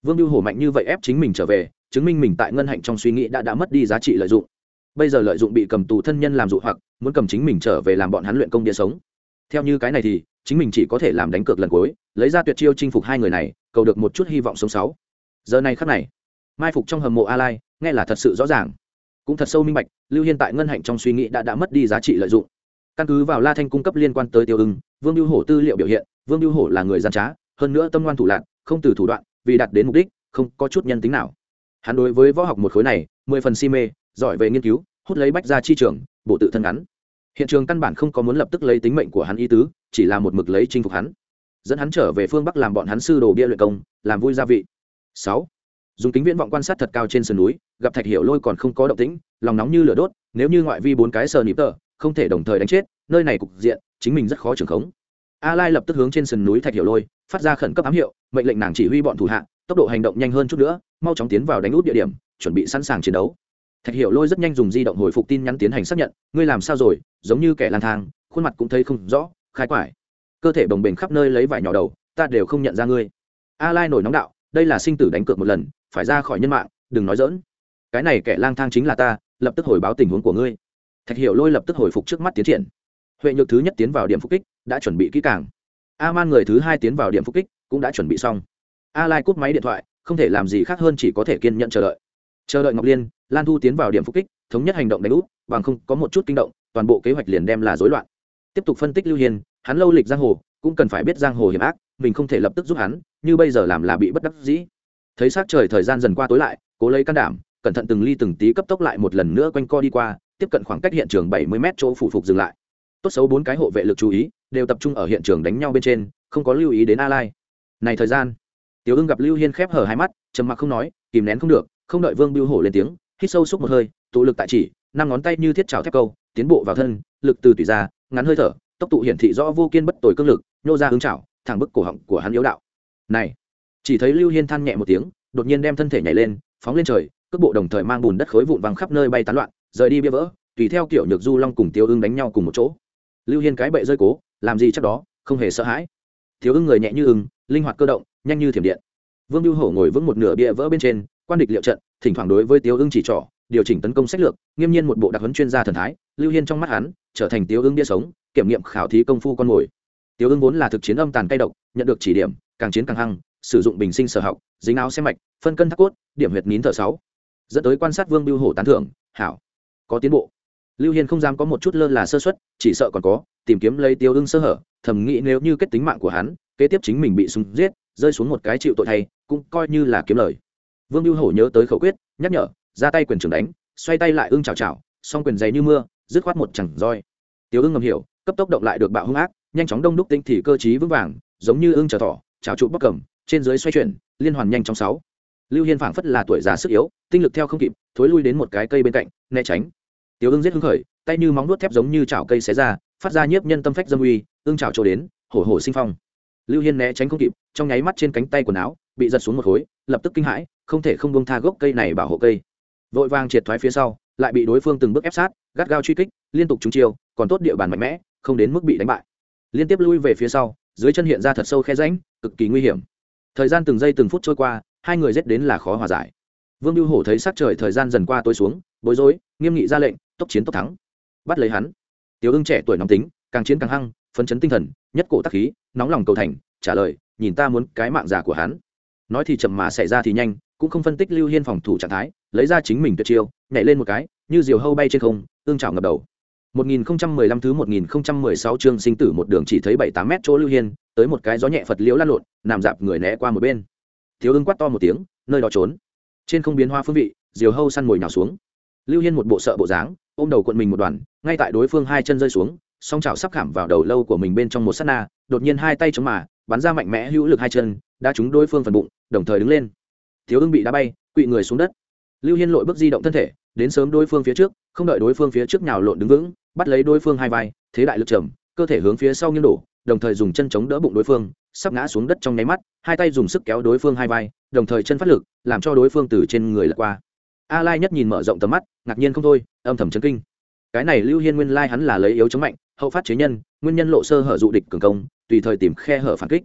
Vương lưu hổ mạnh như vậy ép chính mình trở về, chứng minh mình tại ngân hạnh trong suy nghĩ đã đã mất đi giá trị lợi dụng. Bây giờ lợi dụng bị cầm tù thân nhân làm dụ hoặc, muốn cầm chính mình trở về làm bọn hắn luyện công địa sống. Theo như cái này thì, chính mình chỉ có thể làm đánh cược lần cuối lấy ra tuyệt chiêu chinh phục hai người này, cầu được một chút hy vọng sống sáu. Giờ này khắc này, mai phục trong hầm mộ a lai nghe là thật sự rõ ràng. Cũng thật sâu minh bạch, lưu hiên tại ngân hạnh trong suy nghĩ đã đã mất đi giá trị lợi dụng. Căn cứ vào la thanh cung cấp liên quan tới tiêu ưng, vương lưu hổ tư liệu biểu hiện, vương lưu hổ là người gian trá, hơn nữa tâm ngoan thủ lạc không từ thủ đoạn, vì đạt đến mục đích, không có chút nhân tính nào. Hắn đối với võ học một khối này, mười phần si mê, giỏi về nghiên cứu, hút lấy bách ra chi trường, bộ tự thân ngắn. Hiện trường căn bản không có muốn lập tức lấy tính mệnh của hắn ý tứ, chỉ là một mực lấy chinh phục hắn dẫn hắn trở về phương bắc làm bọn hắn sư đồ bia luyện công, làm vui gia vị. Sáu, dùng kính viễn vọng quan sát thật cao trên sườn núi, gặp thạch hiểu lôi còn không có động tĩnh, lòng nóng như lửa đốt, nếu như ngoại vi bốn cái sờ nịp tờ, không thể đồng thời đánh chết, nơi này cục diện, chính mình rất khó trưởng khống. A lai lập tức hướng trên sườn núi thạch hiểu lôi, phát ra khẩn cấp ám hiệu, mệnh lệnh nàng chỉ huy bọn thủ hạ, tốc độ hành động nhanh hơn chút nữa, mau chóng tiến vào đánh út địa điểm, chuẩn bị sẵn sàng chiến đấu. Thạch hiểu lôi rất nhanh dùng di động hồi phục tin nhắn tiến hành xác nhận, ngươi làm sao rồi, giống như kẻ lang thang, khuôn mặt cũng thấy không rõ khai quải cơ thể bồng bềnh khắp nơi lấy vải nhỏ đầu, ta đều không nhận ra ngươi. A lai nổi nóng đạo, đây là sinh tử đánh cược một lần, phải ra khỏi nhân mạng, đừng nói dỡn cái này kẻ lang thang chính là ta, lập tức hồi báo tình huống của ngươi. Thạch hiểu lôi lập tức hồi phục trước mắt tiến triển. Huệ nhược thứ nhất tiến vào điểm phục kích, đã chuẩn bị kỹ càng. A man người thứ hai tiến vào điểm phục kích, cũng đã chuẩn bị xong. A lai cúp máy điện thoại, không thể làm gì khác hơn chỉ có thể kiên nhận chờ đợi. Chờ đợi ngọc liên, lan thu tiến vào điểm phục kích, thống nhất hành động đánh úp, bằng không có một chút kinh động, toàn bộ kế hoạch liền đem là rối loạn. Tiếp tục phân tích lưu hiền hắn lâu lịch giang hồ, cũng cần phải biết giang hồ hiểm ác, mình không thể lập tức giúp hắn, như bây giờ làm là bị bất đắc dĩ. Thấy s trời thời gian dần qua tối lại, cố lấy can đảm, cẩn thận từng ly từng tí cấp tốc lại một lần nữa quanh co đi qua, tiếp cận khoảng cách hiện trường bảy mươi mét chỗ phụ phục dừng lại. Tốt xấu bốn cái hộ vệ lực chú ý, đều tập trung ở hiện trường đánh nhau bên trên, không có lưu ý đến a lai. Này thời gian, tiểu ưng gặp lưu hiên khép hở hai mắt, trầm mặc không nói, kìm nén không được, không đợi vương biêu hổ lên tiếng, hít sâu xúc một hơi, tụ lực tại chỉ, năm ngón tay như thiết trào thép câu, tiến bộ vào thân, lực từ tùy ra, ngắn hơi thở tốc tụ hiển thị rõ vô kiên bất tồi cương lực, nhô ra hướng chảo, thẳng bức cổ họng của hắn yếu đạo. Này, chỉ thấy lưu hiên than nhẹ một tiếng, đột nhiên đem thân thể nhảy lên, phóng lên trời, cước bộ đồng thời mang bùn đất khối vụn văng khắp nơi bay tán loạn, rời đi bia vỡ, tùy theo kiểu nhược du long cùng tiêu ưng đánh nhau cùng một chỗ. Lưu hiên cái bệ rơi cố, làm gì chắc đó, không hề sợ hãi. Thiếu ưng người nhẹ như ưng, linh hoạt cơ động, nhanh như thiểm điện. Vương lưu hổ ngồi vững một nửa bia vỡ bên trên, quan địch liệu trận, thỉnh thoảng đối với tiêu ưng chỉ trỏ, điều chỉnh tấn công sách lược, nghiêm nhiên một bộ đặc huấn chuyên gia thần thái, lưu hiên trong mắt hắn, trở thành tiêu ưng bia sống kiểm nghiệm khảo thí công phu con mồi. Tiểu ưng vốn là thực chiến âm tàn cay độc, nhận được chỉ điểm, càng chiến càng hăng, sử dụng bình sinh sở học, dính áo xem mạch, phân cân thác cốt, điểm huyệt nín thở sáu. Dẫn tới quan sát vương biêu hổ tán thưởng, hảo. Có tiến bộ. Lưu hiên không dám có một chút lơ là sơ xuất chỉ sợ còn có, tìm kiếm lấy tiêu ưng sơ hở, thầm nghĩ nếu như kết tính mạng của hắn, kế tiếp chính mình bị súng giết, rơi xuống một cái chịu tội thay, cũng coi như là kiếm lời. Vương biêu hổ nhớ tới khẩu quyết, nhắc nhở, ra tay quyền trưởng đánh, xoay tay lại ưng chào chào song quyền dày như mưa, dứt khoát một chẳng roi. Tiêu ưng ngầm hiểu cấp tốc động lại được bạo hung ác, nhanh chóng đông đúc tinh thì cơ chí vững vàng, giống như ưng chờ thỏ, chảo trụ bắc cầm, trên dưới xoay chuyển, liên hoàn nhanh trong sáu. Lưu hiên phảng phất là tuổi già sức yếu, tinh lực theo không kịp, thối lui đến một cái cây bên cạnh, né tránh. Tiểu ưng giết hưng khởi, tay như móng nuốt thép giống như chảo cây xé ra, phát ra nhiếp nhân tâm phách dâm uy, ưng chảo trổ đến, hổ hổ sinh phong. Lưu hiên né tránh không kịp, trong nháy mắt trên cánh tay quần áo, bị giật xuống một khối, lập tức kinh hãi, không thể không bông tha gốc cây này bảo hộ cây. Vội vàng triệt thoái phía sau, lại bị đối phương từng bước ép sát, gắt gao truy kích, liên tục trúng chiêu, còn tốt địa bàn mạnh mẽ không đến mức bị đánh bại. Liên tiếp lui về phía sau, dưới chân hiện ra thật sâu khe rãnh, cực kỳ nguy hiểm. Thời gian từng giây từng phút trôi qua, hai người rét đến là khó hòa giải. Vương lưu hổ thấy sát trời thời gian dần qua tối xuống, bối rối, nghiêm nghị ra lệnh, tốc chiến tốc thắng. Bắt lấy hắn. Tiểu ưng trẻ tuổi nóng tính, càng chiến càng hăng, phấn chấn tinh thần, nhất cổ tắc khí, nóng lòng cầu thành, trả lời, nhìn ta muốn cái mạng già của hắn. Nói thì chậm mà xảy ra thì nhanh, cũng không phân tích lưu hiên phòng thủ trạng thái, lấy ra chính mình tuyệt chiêu, nhảy lên một cái, như diều hâu bay trên không, ương trào ngập đầu. 1015 thứ 1016 chương sinh tử một đường chỉ thấy 7-8 mét chỗ lưu hiên, tới một cái gió nhẹ phật liễu lăn lộn, nằm dạp người né qua một bên. Thiếu ưng quát to một tiếng, nơi đó trốn. Trên không biến hoa phương vị, diều hâu săn mồi nhào xuống. Lưu hiên một bộ sợ bộ dáng, ôm đầu cuộn mình một đoàn, ngay tại đối phương hai chân rơi xuống, song chảo sắp khảm vào đầu lâu của mình bên trong một sát na, đột nhiên hai tay chống mà, bắn ra mạnh mẽ hữu lực hai chân đã trúng đối phương phần bụng, đồng thời đứng lên. Thiếu ưng bị đá bay, quỵ người xuống đất. Lưu hiên lội bước di động thân thể, đến sớm đối phương phía trước không đợi đối phương phía trước nhào lộn đứng vững, bắt lấy đối phương hai vai, thế đại lực trầm, cơ thể hướng phía sau nghiêng đổ, đồng thời dùng chân chống đỡ bụng đối phương, sắp ngã xuống đất trong nháy mắt, hai tay dùng sức kéo đối phương hai vai, đồng thời chân phát lực, làm cho đối phương từ trên người lật qua. A lai nhất nhìn mở rộng tầm mắt, ngạc nhiên không thôi, âm thầm chấn kinh. Cái này lưu hiên nguyên lai hắn là lấy yếu chống mạnh, hậu phát chế nhân, nguyên nhân lộ sơ hở dụ địch cường công, tùy thời tìm khe hở phản kích.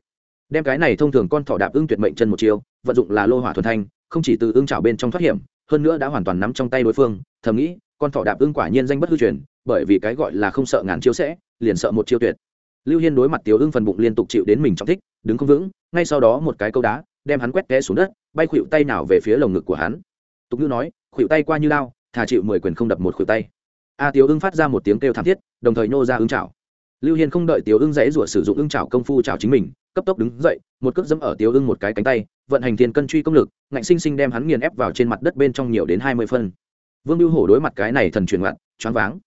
Đem cái này thông thường con thỏ đạp ưng tuyệt mệnh chân một chiều vận dụng là lô hỏa thuần thanh, không chỉ từ ưng chảo bên trong thoát hiểm, hơn nữa đã hoàn toàn nắm trong tay đối phương, thầm nghĩ con thỏ đạp ưng quả nhiên danh bất hư truyền, bởi vì cái gọi là không sợ ngàn chiêu sẽ, liền sợ một chiêu tuyệt. Lưu hiên đối mặt tiểu ưng phần bụng liên tục chịu đến mình trọng thích, đứng không vững, ngay sau đó một cái câu đá, đem hắn quét té xuống đất, bay khuỵu tay nào về phía lồng ngực của hắn. Tục ngữ nói, khuỵu tay qua như lao, thà chịu mười quyền không đập một khuỵu tay. A tiểu ưng phát ra một tiếng kêu thảm thiết, đồng thời nô ra ưng chảo. Lưu hiên không đợi tiểu ưng dãy rủa sử dụng ưng chảo công phu chảo chính mình, cấp tốc đứng dậy, một cước dẫm ở tiểu ưng một cái cánh tay, vận hành thiên cân truy công lực, ngạnh sinh sinh đem hắn nghiền ép vào trên mặt đất bên trong nhiều đến hai mươi phân vương lưu hổ đối mặt cái này thần truyền ngoạn choáng váng.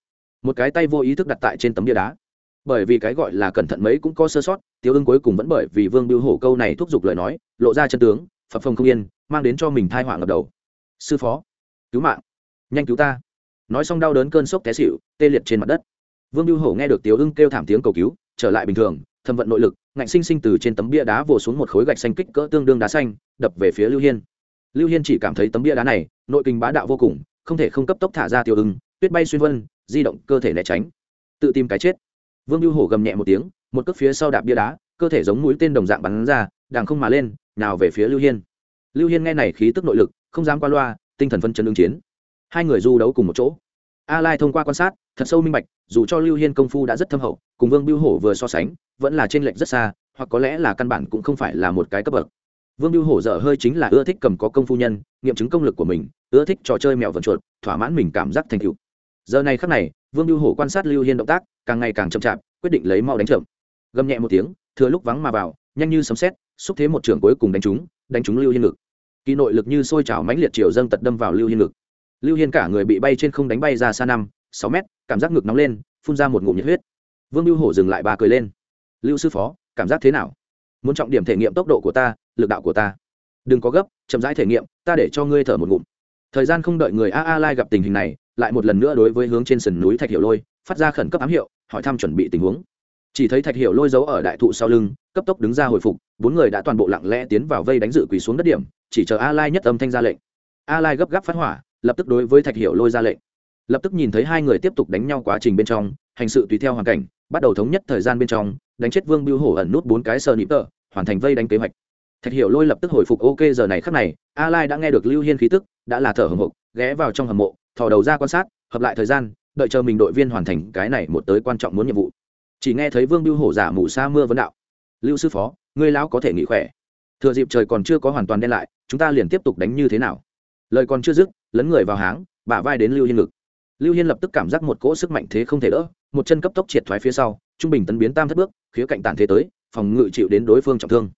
Một cái tay vô ý thức đặt tại trên tấm bia đá. Bởi vì cái gọi là cẩn thận mấy cũng có sơ sót, tiêu ưng cuối cùng vẫn bởi vì vương biêu hổ câu này thúc giục lời nói, lộ ra chân tướng, phập phồng không yên, mang đến cho mình thai họa ngập đầu. Sư phó, cứu mạng, nhanh cứu ta. Nói xong đau đớn cơn sốc té xịu tê liệt trên mặt đất. Vương biêu hổ nghe được tiêu ưng kêu thảm tiếng cầu cứu, trở lại bình thường thâm vận nội lực, ngạnh sinh sinh từ trên tấm bia đá vồ xuống một khối gạch xanh kích cỡ tương đương đá xanh, đập về phía lưu hiên. Lưu hiên chỉ cảm thấy tấm bia đá này, nội kinh bá đạo vô cùng không thể không cấp tốc thả ra tiêu ưng, tuyết bay xuyên vân, di động cơ thể né tránh. Tự tìm cái chết. Vương lưu hổ gầm nhẹ một tiếng, một cước phía sau đạp bia đá, cơ thể giống mũi tên đồng dạng bắn ra đàng không mà lên, nào về phía lưu hiên. Lưu hiên nghe này khí tức nội lực, không dám qua loa, tinh thần phân chân ứng chiến. Hai người du đấu cùng một chỗ. A lai thông qua quan sát, thật sâu minh bạch, dù cho lưu hiên công phu đã rất thâm hậu, cùng vương bưu hổ vừa so sánh, vẫn là trên lệnh rất xa, hoặc có lẽ là căn bản cũng không phải là một cái cấp bậc vương Lưu hổ dở hơi chính là ưa thích cầm có công phu nhân, nghiệm chứng công lực của mình, ưa thích trò chơi mèo vần chuột, thỏa mãn mình cảm giác thành tựu. Giờ này khắc này, vương lưu hổ quan sát lưu hiên động tác, càng ngày càng chậm chạp, quyết định lấy mau đánh chậm. Gầm nhẹ một tiếng, thừa lúc vắng mà vào, nhanh như sấm xét xúc thế một trường cuối cùng đánh trúng đánh trúng lưu hiên ngực. Kỳ nội lực như sôi trào mãnh liệt chiều dâng tật đâm vào lưu hiên ngực. Lưu hiên cả người bị bay trên không đánh bay ra xa năm, sáu mét, cảm giác ngực nóng lên, phun ra một ngụm nhiệt huyết. Vương lưu hổ dừng lại ba cười lên. Lưu sư phó, cảm giác thế nào? Muốn trọng điểm thể nghiệm tốc độ của ta lực đạo của ta. Đừng có gấp, chậm rãi thể nghiệm, ta để cho ngươi thở một ngụm. Thời gian không đợi người a a lai gặp tình hình này, lại một lần nữa đối với hướng trên sườn núi thạch Hiểu lôi, phát ra khẩn cấp ám hiệu, hỏi thăm chuẩn bị tình huống. Chỉ thấy thạch Hiểu lôi giấu ở đại thụ sau lưng, cấp tốc đứng ra hồi phục, bốn người đã toàn bộ lặng lẽ tiến vào vây đánh dự quỳ xuống đất điểm, chỉ chờ a lai nhất âm thanh ra lệnh. A lai gấp gáp phát hỏa, lập tức đối với thạch Hiểu lôi ra lệnh. Lập tức nhìn thấy hai người tiếp tục đánh nhau quá trình bên trong, hành sự tùy theo hoàn cảnh, bắt đầu thống nhất thời gian bên trong, đánh chết vương biêu hổ ẩn nút bốn cái sờ nịp tờ, hoàn thành vây đánh kế hoạch thạch hiểu lôi lập tức hồi phục ok giờ này khắc này a lai đã nghe được lưu hiên khí tức, đã là thở hồng hộc, ghé vào trong hầm mộ, thò đầu ra quan sát, hợp lại thời gian, đợi chờ mình đội viên hoàn thành cái này một tới quan trọng muốn nhiệm vụ. Chỉ nghe thấy vương biêu hổ giả mù sa mưa vấn đạo, lưu sư phó, ngươi lão có thể nghỉ khỏe. Thừa dịp trời còn chưa có hoàn toàn đen lại, chúng ta liền tiếp tục đánh như thế nào? Lời còn chưa dứt, lấn người vào háng, bả vai đến lưu hiên ngực. Lưu hiên lập tức cảm giác một cỗ sức mạnh thế không thể đỡ, một chân cấp tốc triệt thoái phía sau, trung bình tấn biến tam thất bước, khía cạnh tàn thế tới, phòng ngự chịu đến đối phương trọng thương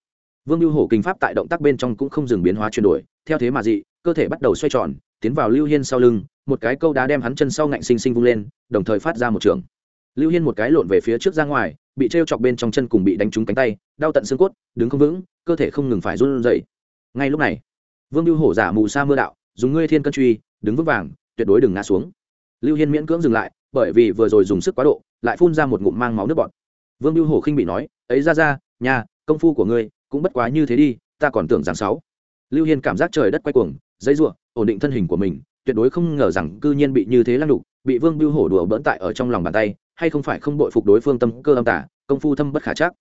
vương lưu hổ kinh pháp tại động tác bên trong cũng không dừng biến hóa chuyển đổi, theo thế mà dị, cơ thể bắt đầu xoay tròn, tiến vào lưu hiên sau lưng, một cái câu đá đem hắn chân sau ngạnh sinh sinh vung lên, đồng thời phát ra một trường. Lưu hiên một cái lộn về phía trước ra ngoài, bị t chọc bên trong chân cùng bị đánh trúng cánh tay, đau tận xương cốt, đứng không vững, cơ thể không ngừng phải run rẩy. Ngay lúc này, vương lưu hổ giả mù sa mưa đạo, dùng ngươi thiên cân truy, đứng vững vàng, tuyệt đối đừng ngã xuống. Lưu hiên miễn cưỡng dừng lại, bởi vì vừa rồi dùng sức quá độ, lại phun ra một ngụm mang máu nước bọt. Vương lưu hổ khinh bị nói, ấy ra ra nhà công phu của ngươi cũng bất quá như thế đi, ta còn tưởng rằng sáu. Lưu hiên cảm giác trời đất quay cuồng dây ruộng ổn định thân hình của mình, tuyệt đối không ngờ rằng cư nhiên bị như thế lăng đục, bị vương biêu hổ đùa bỡn tại ở trong lòng bàn tay, hay không phải không bội phục đối phương tâm cơ âm tả công phu thâm bất khả chắc.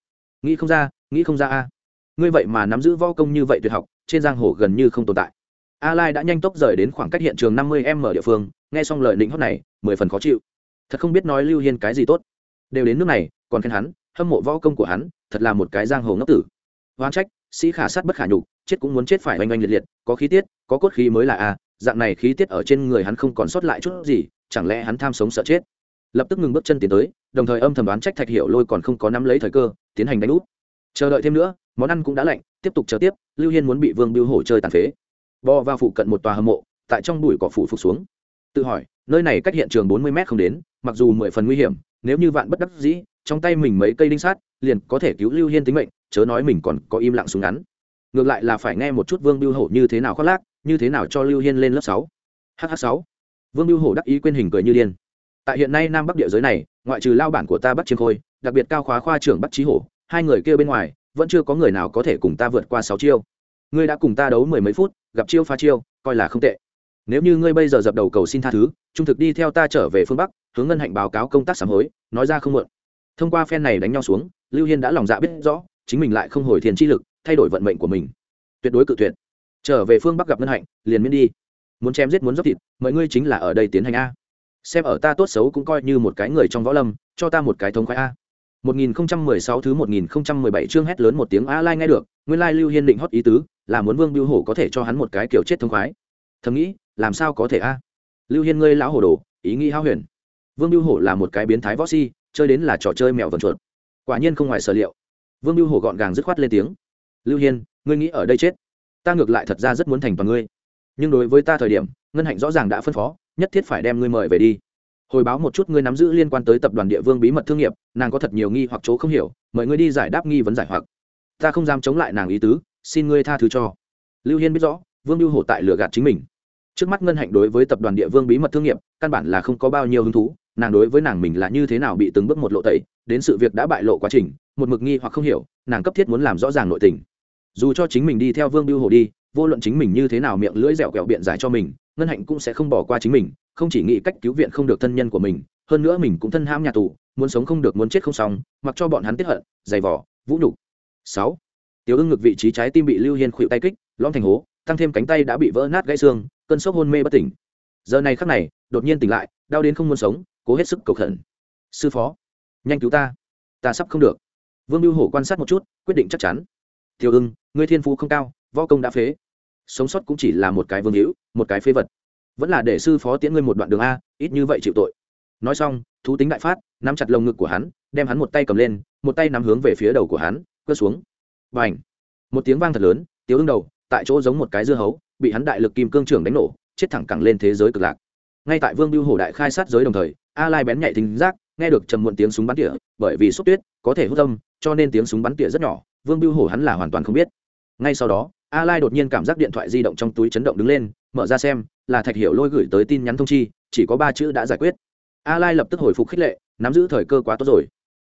Nghĩ không ra, nghĩ không ra a. Ngươi vậy mà nắm giữ võ công như vậy tuyệt học, trên giang hồ gần như không tồn tại. A lai đã nhanh tốc rời đến khoảng cách hiện trường 50 m địa phương, nghe xong lời định hót này, mười phần khó chịu. Thật không biết nói lưu hiên cái gì tốt. Đều đến nước này, còn khen hắn, hâm mộ võ công của hắn, thật là một cái giang hồ ngốc tử hoan trách, sĩ khả sát bất khả nhục, chết cũng muốn chết phải oanh oanh liệt liệt, có khí tiết, có cốt khí mới là a, dạng này khí tiết ở trên người hắn không còn sót lại chút gì, chẳng lẽ hắn tham sống sợ chết? Lập tức ngừng bước chân tiến tới, đồng thời âm thầm đoán trách thạch hiểu lôi còn không có nắm lấy thời cơ, tiến hành đánh úp. Chờ đợi thêm nữa, món ăn cũng đã lạnh, tiếp tục chờ tiếp, lưu hiên muốn bị vương biêu hổ chơi tàn phế. Bò vào phụ cận một tòa hầm mộ, tại trong bụi cỏ phủ phục xuống. Tự hỏi, nơi này cách hiện trường bốn mươi m không đến, mặc dù mười phần nguy hiểm, nếu như vạn bất đắc dĩ, trong tay mình mấy cây đinh sát, liền có thể cứu lưu hiên tính mệnh chớ nói mình còn có im lặng súng ngắn. Ngược lại là phải nghe một chút vương biêu hổ như thế nào khoác lác, như thế nào cho lưu hiên lên lớp sáu. Hh sáu. Vương biêu hổ đắc ý quên hình cười như điên. Tại hiện nay nam bắc địa giới này, ngoại trừ lao bản của ta bắt chiêm khôi, đặc biệt cao khóa khoa trưởng bắt trí hổ, hai người kia bên ngoài, vẫn chưa có người nào có thể cùng ta vượt qua sáu chiêu. Ngươi đã cùng ta đấu mười mấy phút, gặp chiêu pha chiêu, coi là không tệ. Nếu như ngươi bây giờ dập đầu cầu xin tha thứ, trung thực đi theo ta trở về phương bắc, hướng ngân hạnh báo cáo công tác sám hối, nói ra không mượn thông qua phen này đánh nhau xuống, lưu hiên đã lòng dạ biết rõ chính mình lại không hồi thiền chi lực, thay đổi vận mệnh của mình. Tuyệt đối cự tuyệt. Trở về phương bắc gặp ngân hạnh, liền miễn đi. Muốn chém giết muốn dốc thịt mọi ngươi chính là ở đây tiến hành a. Xem ở ta tốt xấu cũng coi như một cái người trong võ lâm, cho ta một cái thống khoái a. 1016 thứ 1017 chương hét lớn một tiếng a lai nghe được, nguyên lai lưu hiên định hót ý tứ, là muốn vương biêu hổ có thể cho hắn một cái kiểu chết thống khoái. Thầm nghĩ, làm sao có thể a? Lưu hiên ngươi lão hồ đồ, ý nghĩ hao huyền. Vương biêu hổ là một cái biến thái võ si, chơi đến là trò chơi mèo vần chuột. Quả nhiên không ngoài sở liệu vương lưu hổ gọn gàng dứt khoát lên tiếng. Lưu hiên, ngươi nghĩ ở đây chết? Ta ngược lại thật ra rất muốn thành toàn ngươi. Nhưng đối với ta thời điểm, ngân hạnh rõ ràng đã phân phó, nhất thiết phải đem ngươi mời về đi. Hồi báo một chút ngươi nắm giữ liên quan tới tập đoàn địa vương bí mật thương nghiệp, nàng có thật nhiều nghi hoặc chỗ không hiểu, mời ngươi đi giải đáp nghi vấn giải hoặc. Ta không dám chống lại nàng ý tứ, xin ngươi tha thứ cho. Lưu hiên biết rõ, vương lưu hổ tại lừa gạt chính mình. Trước mắt ngân hạnh đối với tập đoàn địa vương bí mật thương nghiệp, căn bản là không có bao nhiêu hứng thú nàng đối với nàng mình là như thế nào bị từng bước một lộ tẩy, đến sự việc đã bại lộ quá trình, một mực nghi hoặc không hiểu, nàng cấp thiết muốn làm rõ ràng nội tình. Dù cho chính mình đi theo vương biêu hồ đi, vô luận chính mình như thế nào miệng lưỡi dẻo kẹo biện giải cho mình, ngân hạnh cũng sẽ không bỏ qua chính mình, không chỉ nghĩ cách cứu viện không được thân nhân của mình, hơn nữa mình cũng thân ham nhà tù, muốn sống không được muốn chết không xong, mặc cho bọn hắn tiếp hận, giày vỏ vũ nhục. Sáu, tiểu ưng ngực vị trí trái tim bị lưu hiên khuỵu tay kích, lõm thành hố, tăng thêm cánh tay đã bị vỡ nát gãy xương, cơn sốc hôn mê bất tỉnh. Giờ này khắc này đột nhiên tỉnh lại, đau đến không muốn sống, cố hết sức cầu khẩn. Sư phó, nhanh cứu ta ta sắp không được. Vương lưu hổ quan sát một chút, quyết định chắc chắn. Tiểu ưng, ngươi thiên phú không cao, võ công đã phế. Sống sót cũng chỉ là một cái vương hữu, một cái phế vật. Vẫn là để sư phó tiễn ngươi một đoạn đường a, ít như vậy chịu tội. Nói xong, thú tính đại phát, nắm chặt lồng ngực của hắn, đem hắn một tay cầm lên, một tay nắm hướng về phía đầu của hắn cơ xuống. B à n h một tiếng vang thật lớn tiếu ưng đầu, tại chỗ giống một cái dưa hấu, bị hắn đại lực kim cương trưởng đánh nổ, chết thẳng cẳng lên thế giới cực lạc ngay tại vương biêu hổ đại khai sát giới đồng thời, a lai bén nhạy thính giác, nghe được trầm muộn tiếng súng bắn tỉa, bởi vì xúc tuyết, có thể hút tâm cho nên tiếng súng bắn tỉa rất nhỏ, vương biêu hổ hắn là hoàn toàn không biết. Ngay sau đó, a lai đột nhiên cảm giác điện thoại di động trong túi chấn động đứng lên, mở ra xem, là thạch hiểu lôi gửi tới tin nhắn thông chi, chỉ có ba chữ đã giải quyết. A lai lập tức hồi phục khích lệ, nắm giữ thời cơ quá tốt rồi.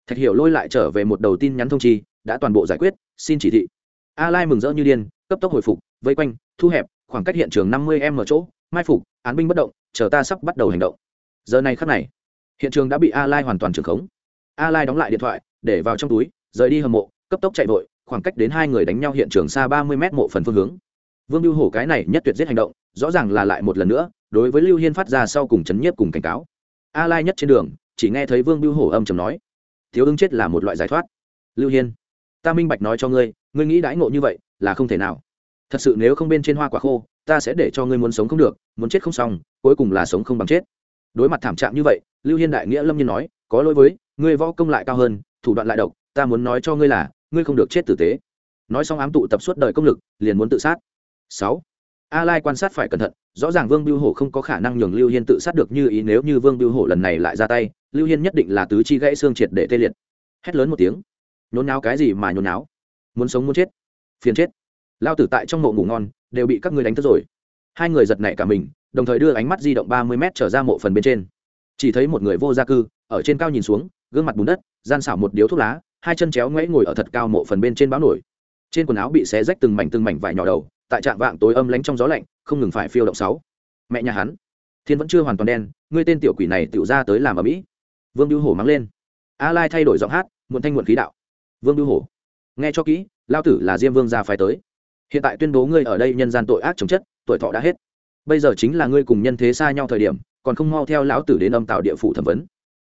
Thạch hiểu lôi lại trở về một đầu tin nhắn thông chi, đã toàn bộ giải quyết, xin chỉ thị. A lai mừng rỡ như điên, cấp tốc hồi phục, vây quanh, thu hẹp, khoảng cách hiện trường 50 m ở chỗ mai phục, án binh bất động, chờ ta sắp bắt đầu hành động. Giờ này khắc này, hiện trường đã bị a lai hoàn toàn trưởng khống. A lai đóng lại điện thoại, để vào trong túi, rời đi hầm mộ, cấp tốc chạy vội, khoảng cách đến hai người đánh nhau hiện trường xa 30 mét mộ phần phương hướng. Vương lưu hổ cái này nhất tuyệt giết hành động, rõ ràng là lại một lần nữa, đối với lưu hiên phát ra sau cùng chấn nhiếp cùng cảnh cáo. A lai nhất trên đường, chỉ nghe thấy vương lưu hổ âm trầm nói, thiếu ứng chết là một loại giải thoát. Lưu hiên, ta minh bạch nói cho ngươi ngươi nghĩ đãi ngộ như vậy là không thể nào. Thật sự nếu không bên trên hoa quả khô ta sẽ để cho ngươi muốn sống không được, muốn chết không xong, cuối cùng là sống không bằng chết. Đối mặt thảm trạng như vậy, lưu hiên đại nghĩa lâm nhiên nói, có lỗi với, ngươi võ công lại cao hơn, thủ đoạn lại độc, ta muốn nói cho ngươi là, ngươi không được chết tử tế. Nói xong ám tụ tập suốt đời công lực, liền muốn tự sát. Sáu. A lai quan sát phải cẩn thận, rõ ràng vương biêu hổ không có khả năng nhường lưu hiên tự sát được như ý nếu như vương biêu hổ lần này lại ra tay, lưu hiên nhất định là tứ chi gãy xương triệt để tê liệt. Hét lớn một tiếng. Nhốn náo cái gì mà nhốn náo muốn sống muốn chết. Phiền chết. Lao tử tại trong mộ ngủ ngon đều bị các ngươi đánh thức rồi. Hai người giật nảy cả mình, đồng thời đưa ánh mắt di động ba mươi m trở ra mộ phần bên trên. Chỉ thấy một người vô gia cư, ở trên cao nhìn xuống, gương mặt bùn đất, gian xảo một điếu thuốc lá, hai chân chéo ngoẫy ngồi ở thật cao mộ phần bên trên báo nổi. Trên quần áo bị xé rách từng mảnh từng mảnh vải nhỏ đầu, tại trạm vạng tối âm lánh trong gió lạnh, không ngừng phải phiêu động sáu. Mẹ nhà hắn, thiên vẫn chưa hoàn toàn đen, ngươi tên tiểu quỷ này tiểu ra tới làm ở mỹ. Vương bưu hổ mắng lên. A lai thay đổi giọng hát, muộn thanh muộn khí đạo. Vương bưu hổ, nghe cho kỹ lao tử là diêm vương gia phái tới hiện tại tuyên bố ngươi ở đây nhân gian tội ác chống chất, tuổi thọ đã hết. Bây giờ chính là ngươi cùng nhân thế xa nhau thời điểm, còn không mau theo lão tử đến âm tạo địa phủ thẩm vấn.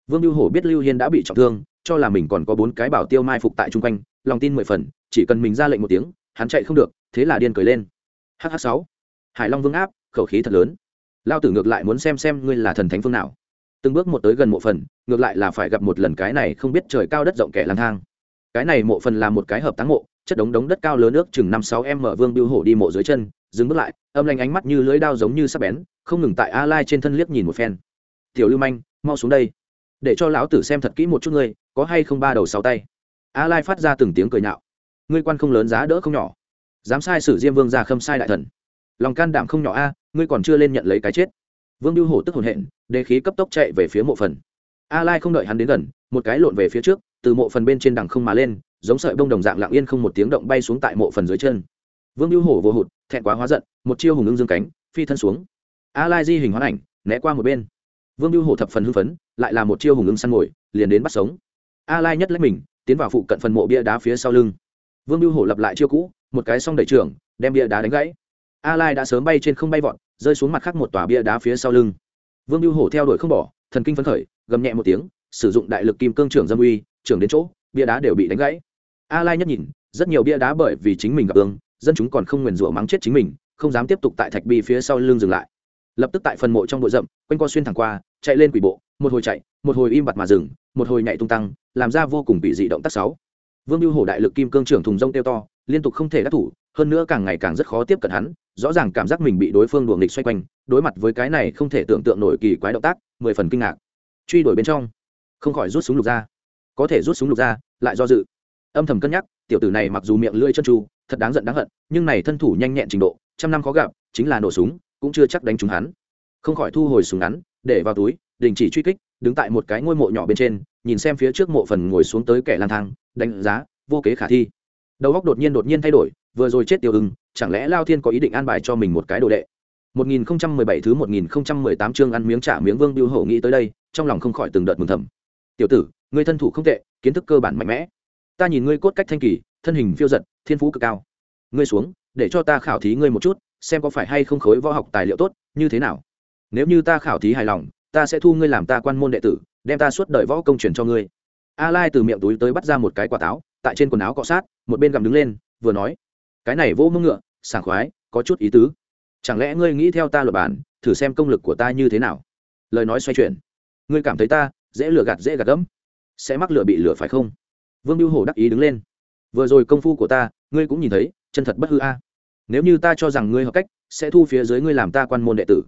Vương lưu hổ biết lưu hiên đã bị trọng thương, cho là mình còn có bốn cái bảo tiêu mai phục tại chung quanh, lòng tin mười phần, chỉ cần mình ra lệnh một tiếng, hắn chạy không được, thế là điên cười lên. Hh sáu. Hải long vương áp, khẩu khí thật lớn. Lao tử ngược lại muốn xem xem ngươi là thần thánh phương nào. Từng bước một tới gần mộ phần, ngược lại là phải gặp một lần cái này không biết trời cao đất rộng kẻ lang thang. Cái này mộ phần là một cái hợp táng mộ chất đống đống đất cao lớn nước chừng năm sáu em mở vương biêu hổ đi mộ dưới chân, dừng bước lại, âm lanh ánh mắt như lưỡi đao giống như sắc bén, không ngừng tại a lai trên thân liếc nhìn một phen. Tiểu lưu manh, mau xuống đây. Để cho lão tử xem thật kỹ một chút ngươi, có hay không ba đầu sáu tay. A lai phát ra từng tiếng cười nhạo. Ngươi quan không lớn giá đỡ không nhỏ. Dám sai sử diêm vương ra khâm sai đại thần. Lòng can đảm không nhỏ a, ngươi còn chưa lên nhận lấy cái chết. Vương biêu hổ tức hồn hện đề khí cấp tốc chạy về phía mộ phần. A lai không đợi hắn đến gần, một cái lộn về phía trước, từ mộ phần bên trên đằng không mà lên giống sợi bông đồng dạng lặng yên không một tiếng động bay xuống tại mộ phần dưới chân. Vương lưu hổ vô hụt, thẹn quá hóa giận, một chiêu hùng ưng dương cánh, phi thân xuống. A lai di hình hoán ảnh, né qua một bên. Vương lưu hổ thập phần hưng phấn, lại là một chiêu hùng ưng săn ngồi liền đến bắt sống. A lai nhất lấy mình, tiến vào phụ cận phần mộ bia đá phía sau lưng. Vương lưu hổ lập lại chiêu cũ, một cái xong đẩy trưởng, đem bia đá đánh gãy. A lai đã sớm bay trên không bay vọt, rơi xuống mặt khác một tòa bia đá phía sau lưng. Vương lưu hổ theo đuổi không bỏ, thần kinh phấn khởi, gầm nhẹ một tiếng, sử dụng đại lực kim cương trưởng dâm uy, trưởng đến chỗ, bia đá đều bị đánh gãy a lai nhất nhìn, rất nhiều bia đá bởi vì chính mình gặp ương dân chúng còn không nguyền rủa mắng chết chính mình, không dám tiếp tục tại thạch bi phía sau lưng dừng lại. Lập tức tại phần mộ trong bụi rậm, quanh co xuyên thẳng qua, chạy lên quỷ bộ, một hồi chạy, một hồi im bặt mà dừng, một hồi nhảy tung tăng, làm ra vô cùng bị dị động tác sáu. Vương lưu hổ đại lực kim cương trưởng thùng rông tiêu to, liên tục không thể đắc thủ, hơn nữa càng ngày càng rất khó tiếp cận hắn, rõ ràng cảm giác mình bị đối phương đuồng nghịch xoay quanh, đối mặt với cái này không thể tưởng tượng nổi kỳ quái động tác, mười phần kinh ngạc. Truy đuổi bên trong, không khỏi rút súng lục ra. Có thể rút súng lục ra, lại do dự âm thầm cân nhắc tiểu tử này mặc dù miệng lưỡi chân tru thật đáng giận đáng hận nhưng này thân thủ nhanh nhẹn trình độ trăm năm khó gặp chính là nổ súng cũng chưa chắc đánh trúng hắn không khỏi thu hồi súng ngắn để vào túi đình chỉ truy kích đứng tại một cái ngôi mộ nhỏ bên trên nhìn xem phía trước mộ phần ngồi xuống tới kẻ lang thang đánh giá vô kế khả thi đầu góc đột nhiên đột nhiên thay đổi vừa rồi chết tiêu ưng chẳng lẽ lao thiên có ý định an bài cho mình một cái đồ đệ 1017 thứ 1018 chương ăn miếng trả miếng Vương biêu Hổ nghĩ tới đây, trong lòng không khỏi từng đợt mừng thầm. "Tiểu tử, ngươi thân thủ không tệ, kiến thức cơ bản mạnh mẽ. Ta nhìn ngươi cốt cách thanh kỳ, thân hình phiêu dật, thiên phú cực cao. Ngươi xuống, để cho ta khảo thí ngươi một chút, xem có phải hay không khối võ học tài liệu tốt, như thế nào? Nếu như ta khảo thí hài lòng, ta sẽ thu ngươi làm ta quan môn đệ tử, đem ta suốt đời võ công truyền cho ngươi." A Lai từ miệng túi tới bắt ra một cái quả táo, tại trên quần áo cọ sát, một bên gặm đứng lên, vừa nói: "Cái này vô mưng ngựa, sảng khoái, có chút ý tứ." chẳng lẽ ngươi nghĩ theo ta luật bản thử xem công lực của ta như thế nào lời nói xoay chuyển ngươi cảm thấy ta dễ lừa gạt dễ gạt gẫm sẽ mắc lừa bị lừa phải không vương lưu hổ đắc ý đứng lên. Vừa rồi công phu của ta, ngươi cũng nhìn thấy, chân thật bất hư a. Nếu như ta cho rằng ngươi hợp cách, sẽ thu phía dưới ngươi làm ta quan môn đệ tử.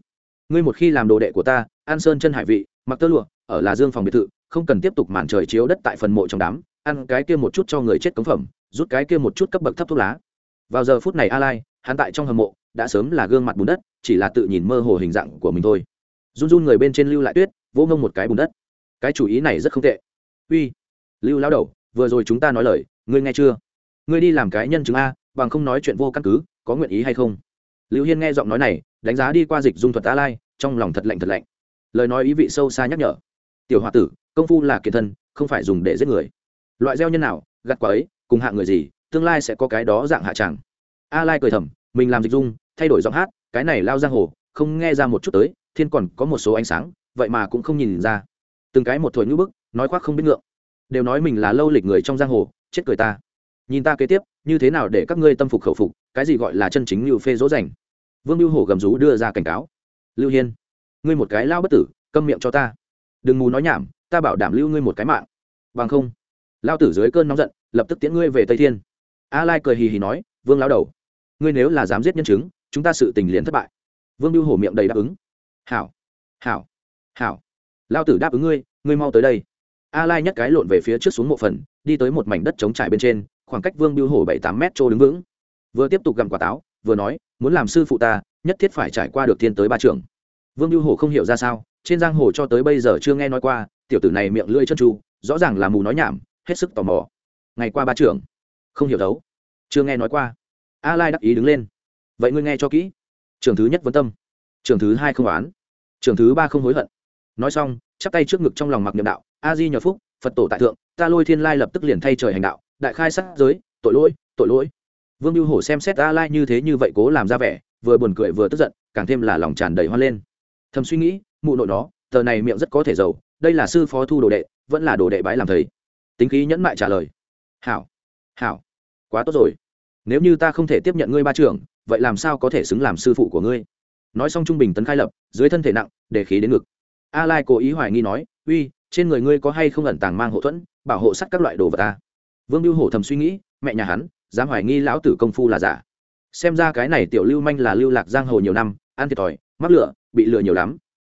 Ngươi một khi làm đồ đệ của ta, an sơn chân hải vị, mặc tơ lụa, ở là dương phòng biệt thự, không cần tiếp tục màn trời chiếu đất tại phần mộ trong đám, ăn cái kia một chút cho người chết cống phẩm, rút cái kia một chút cấp bậc thấp thuốc lá. Vào giờ phút này a lai, hắn tại trong hầm mộ, đã sớm là gương mặt bùn đất, chỉ là tự nhìn mơ hồ hình dạng của mình thôi. Run run người bên trên lưu lại tuyết, vỗ ngông một cái bùn đất. Cái chủ ý này rất không tệ. Uy, lưu lao đầu vừa rồi chúng ta nói lời, ngươi nghe chưa? Ngươi đi làm cái nhân chứng a, bằng không nói chuyện vô căn cứ, có nguyện ý hay không? Lưu hiên nghe giọng nói này, đánh giá đi qua dịch dung thuật a lai, trong lòng thật lạnh thật lạnh. Lời nói ý vị sâu xa nhắc nhở. Tiểu h tử, công phu là kiệt thân, không phải dùng để giết người. Loại gieo nhân nào, gặt quả ấy, cùng hạng người gì, tương lai sẽ có cái đó dạng hạ tràng. A lai cười thầm, mình làm dịch dung, thay đổi giọng hát, cái này lao giang hồ, không nghe ra một chút tới, thiên còn có một số ánh sáng, vậy mà cũng không nhìn ra. Từng cái một thổi ngữ bức, nói khoác không biết ngượng đều nói mình là lâu lịch người trong giang hồ, chết cười ta. Nhìn ta kế tiếp, như thế nào để các ngươi tâm phục khẩu phục, cái gì gọi là chân chính lưu phê dỗ dành? Vương lưu hổ gầm rú đưa ra cảnh cáo. Lưu hiên, ngươi một cái lao bất tử, câm miệng cho ta. Đừng mù nói nhảm, ta bảo đảm lưu ngươi một cái mạng. Bằng không, lao tử dưới cơn nóng giận, lập tức tiễn ngươi về tây thiên. A lai cười hì hì nói, vương lao đầu, ngươi nếu là dám giết nhân chứng, chúng ta sự tình liền thất bại. Vương lưu hổ miệng đầy đáp ứng. Hảo hảo hảo. Lao tử đáp ứng ngươi ngươi mau tới đây a lai nhất cái lộn về phía trước xuống mộ phần, đi tới một mảnh đất trống trải bên trên, khoảng cách vương biêu hổ bảy tám mét trô đứng vững. Vừa tiếp tục gặm quả táo, vừa nói, muốn làm sư phụ ta, nhất thiết phải trải qua được thiên tới ba trường vương biêu hổ không hiểu ra sao, trên giang hồ cho tới bây giờ chưa nghe nói qua, tiểu tử này miệng lưỡi chân tru, rõ ràng là mù nói nhảm, hết sức tò mò. Ngày qua ba trường không hiểu đấu. Chưa nghe nói qua. A lai đắc ý đứng lên. Vậy ngươi nghe cho kỹ. Trường thứ nhất vấn tâm. Trường thứ hai không oán. Trường thứ ba không hối hận. Nói xong chắp tay trước ngực trong lòng mặc niệm đạo, a di nhờ phúc, phật tổ tại thượng, ta lôi thiên lai lập tức liền thay trời hành đạo, đại khai sát giới, tội lỗi tội lỗi. Vương lưu hổ xem xét a lai như thế như vậy cố làm ra vẻ, vừa buồn cười vừa tức giận, càng thêm là lòng tràn đầy hoan lên. Thầm suy nghĩ, mụ nội nó, tờ này miệng rất có thể giàu, đây là sư phó thu đồ đệ, vẫn là đồ đệ bái làm thầy. Tính khí nhẫn mại trả lời, hảo hảo, quá tốt rồi. Nếu như ta không thể tiếp nhận ngươi ba trưởng, vậy làm sao có thể xứng làm sư phụ của ngươi? Nói xong trung bình tấn khai lập, dưới thân thể nặng, để khí đến ngực a lai cố ý hoài nghi nói, uy, trên người ngươi có hay không ẩn tàng mang hộ thuẫn, bảo hộ sắt các loại đồ vật ta? Vương lưu hổ thầm suy nghĩ, mẹ nhà hắn, dám hoài nghi lão tử công phu là giả. Xem ra cái này tiểu lưu manh là lưu lạc giang hồ nhiều năm, ăn thiệt thòi, mắc lựa bị lừa nhiều lắm.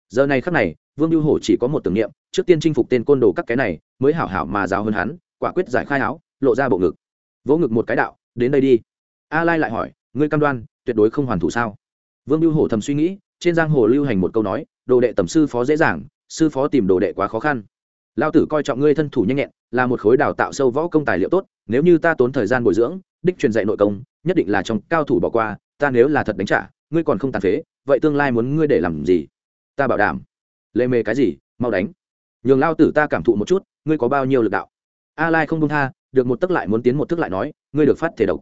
Giờ này khắc này, vương lưu hổ chỉ có một tưởng niệm, trước tiên chinh phục tên côn đồ các cái này, mới hảo hảo mà giáo hơn hắn, quả quyết giải khai áo, lộ ra bộ ngực. Vỗ ngực một cái đạo, đến đây đi. A lai lại hỏi, ngươi cam đoan, tuyệt đối không hoàn thủ sao? Vương lưu hổ thầm suy nghĩ, trên giang hồ lưu hành một câu nói đồ đệ tầm sư phó dễ dàng, sư phó tìm đồ đệ quá khó khăn. Lao tử coi trọng ngươi thân thủ nhanh nhẹn, là một khối đào tạo sâu võ công tài liệu tốt, nếu như ta tốn thời gian bồi dưỡng, đích truyền dạy nội công, nhất định là trong cao thủ bỏ qua, ta nếu là thật đánh trả, ngươi còn không tàn phế, vậy tương lai muốn ngươi để làm gì? Ta bảo đảm. Lê mê cái gì, mau đánh. Nhường lao tử ta cảm thụ một chút, ngươi có bao nhiêu lực đạo? A lai không đông tha, được một tức lại muốn tiến một tức lại nói, ngươi được phát thể độc.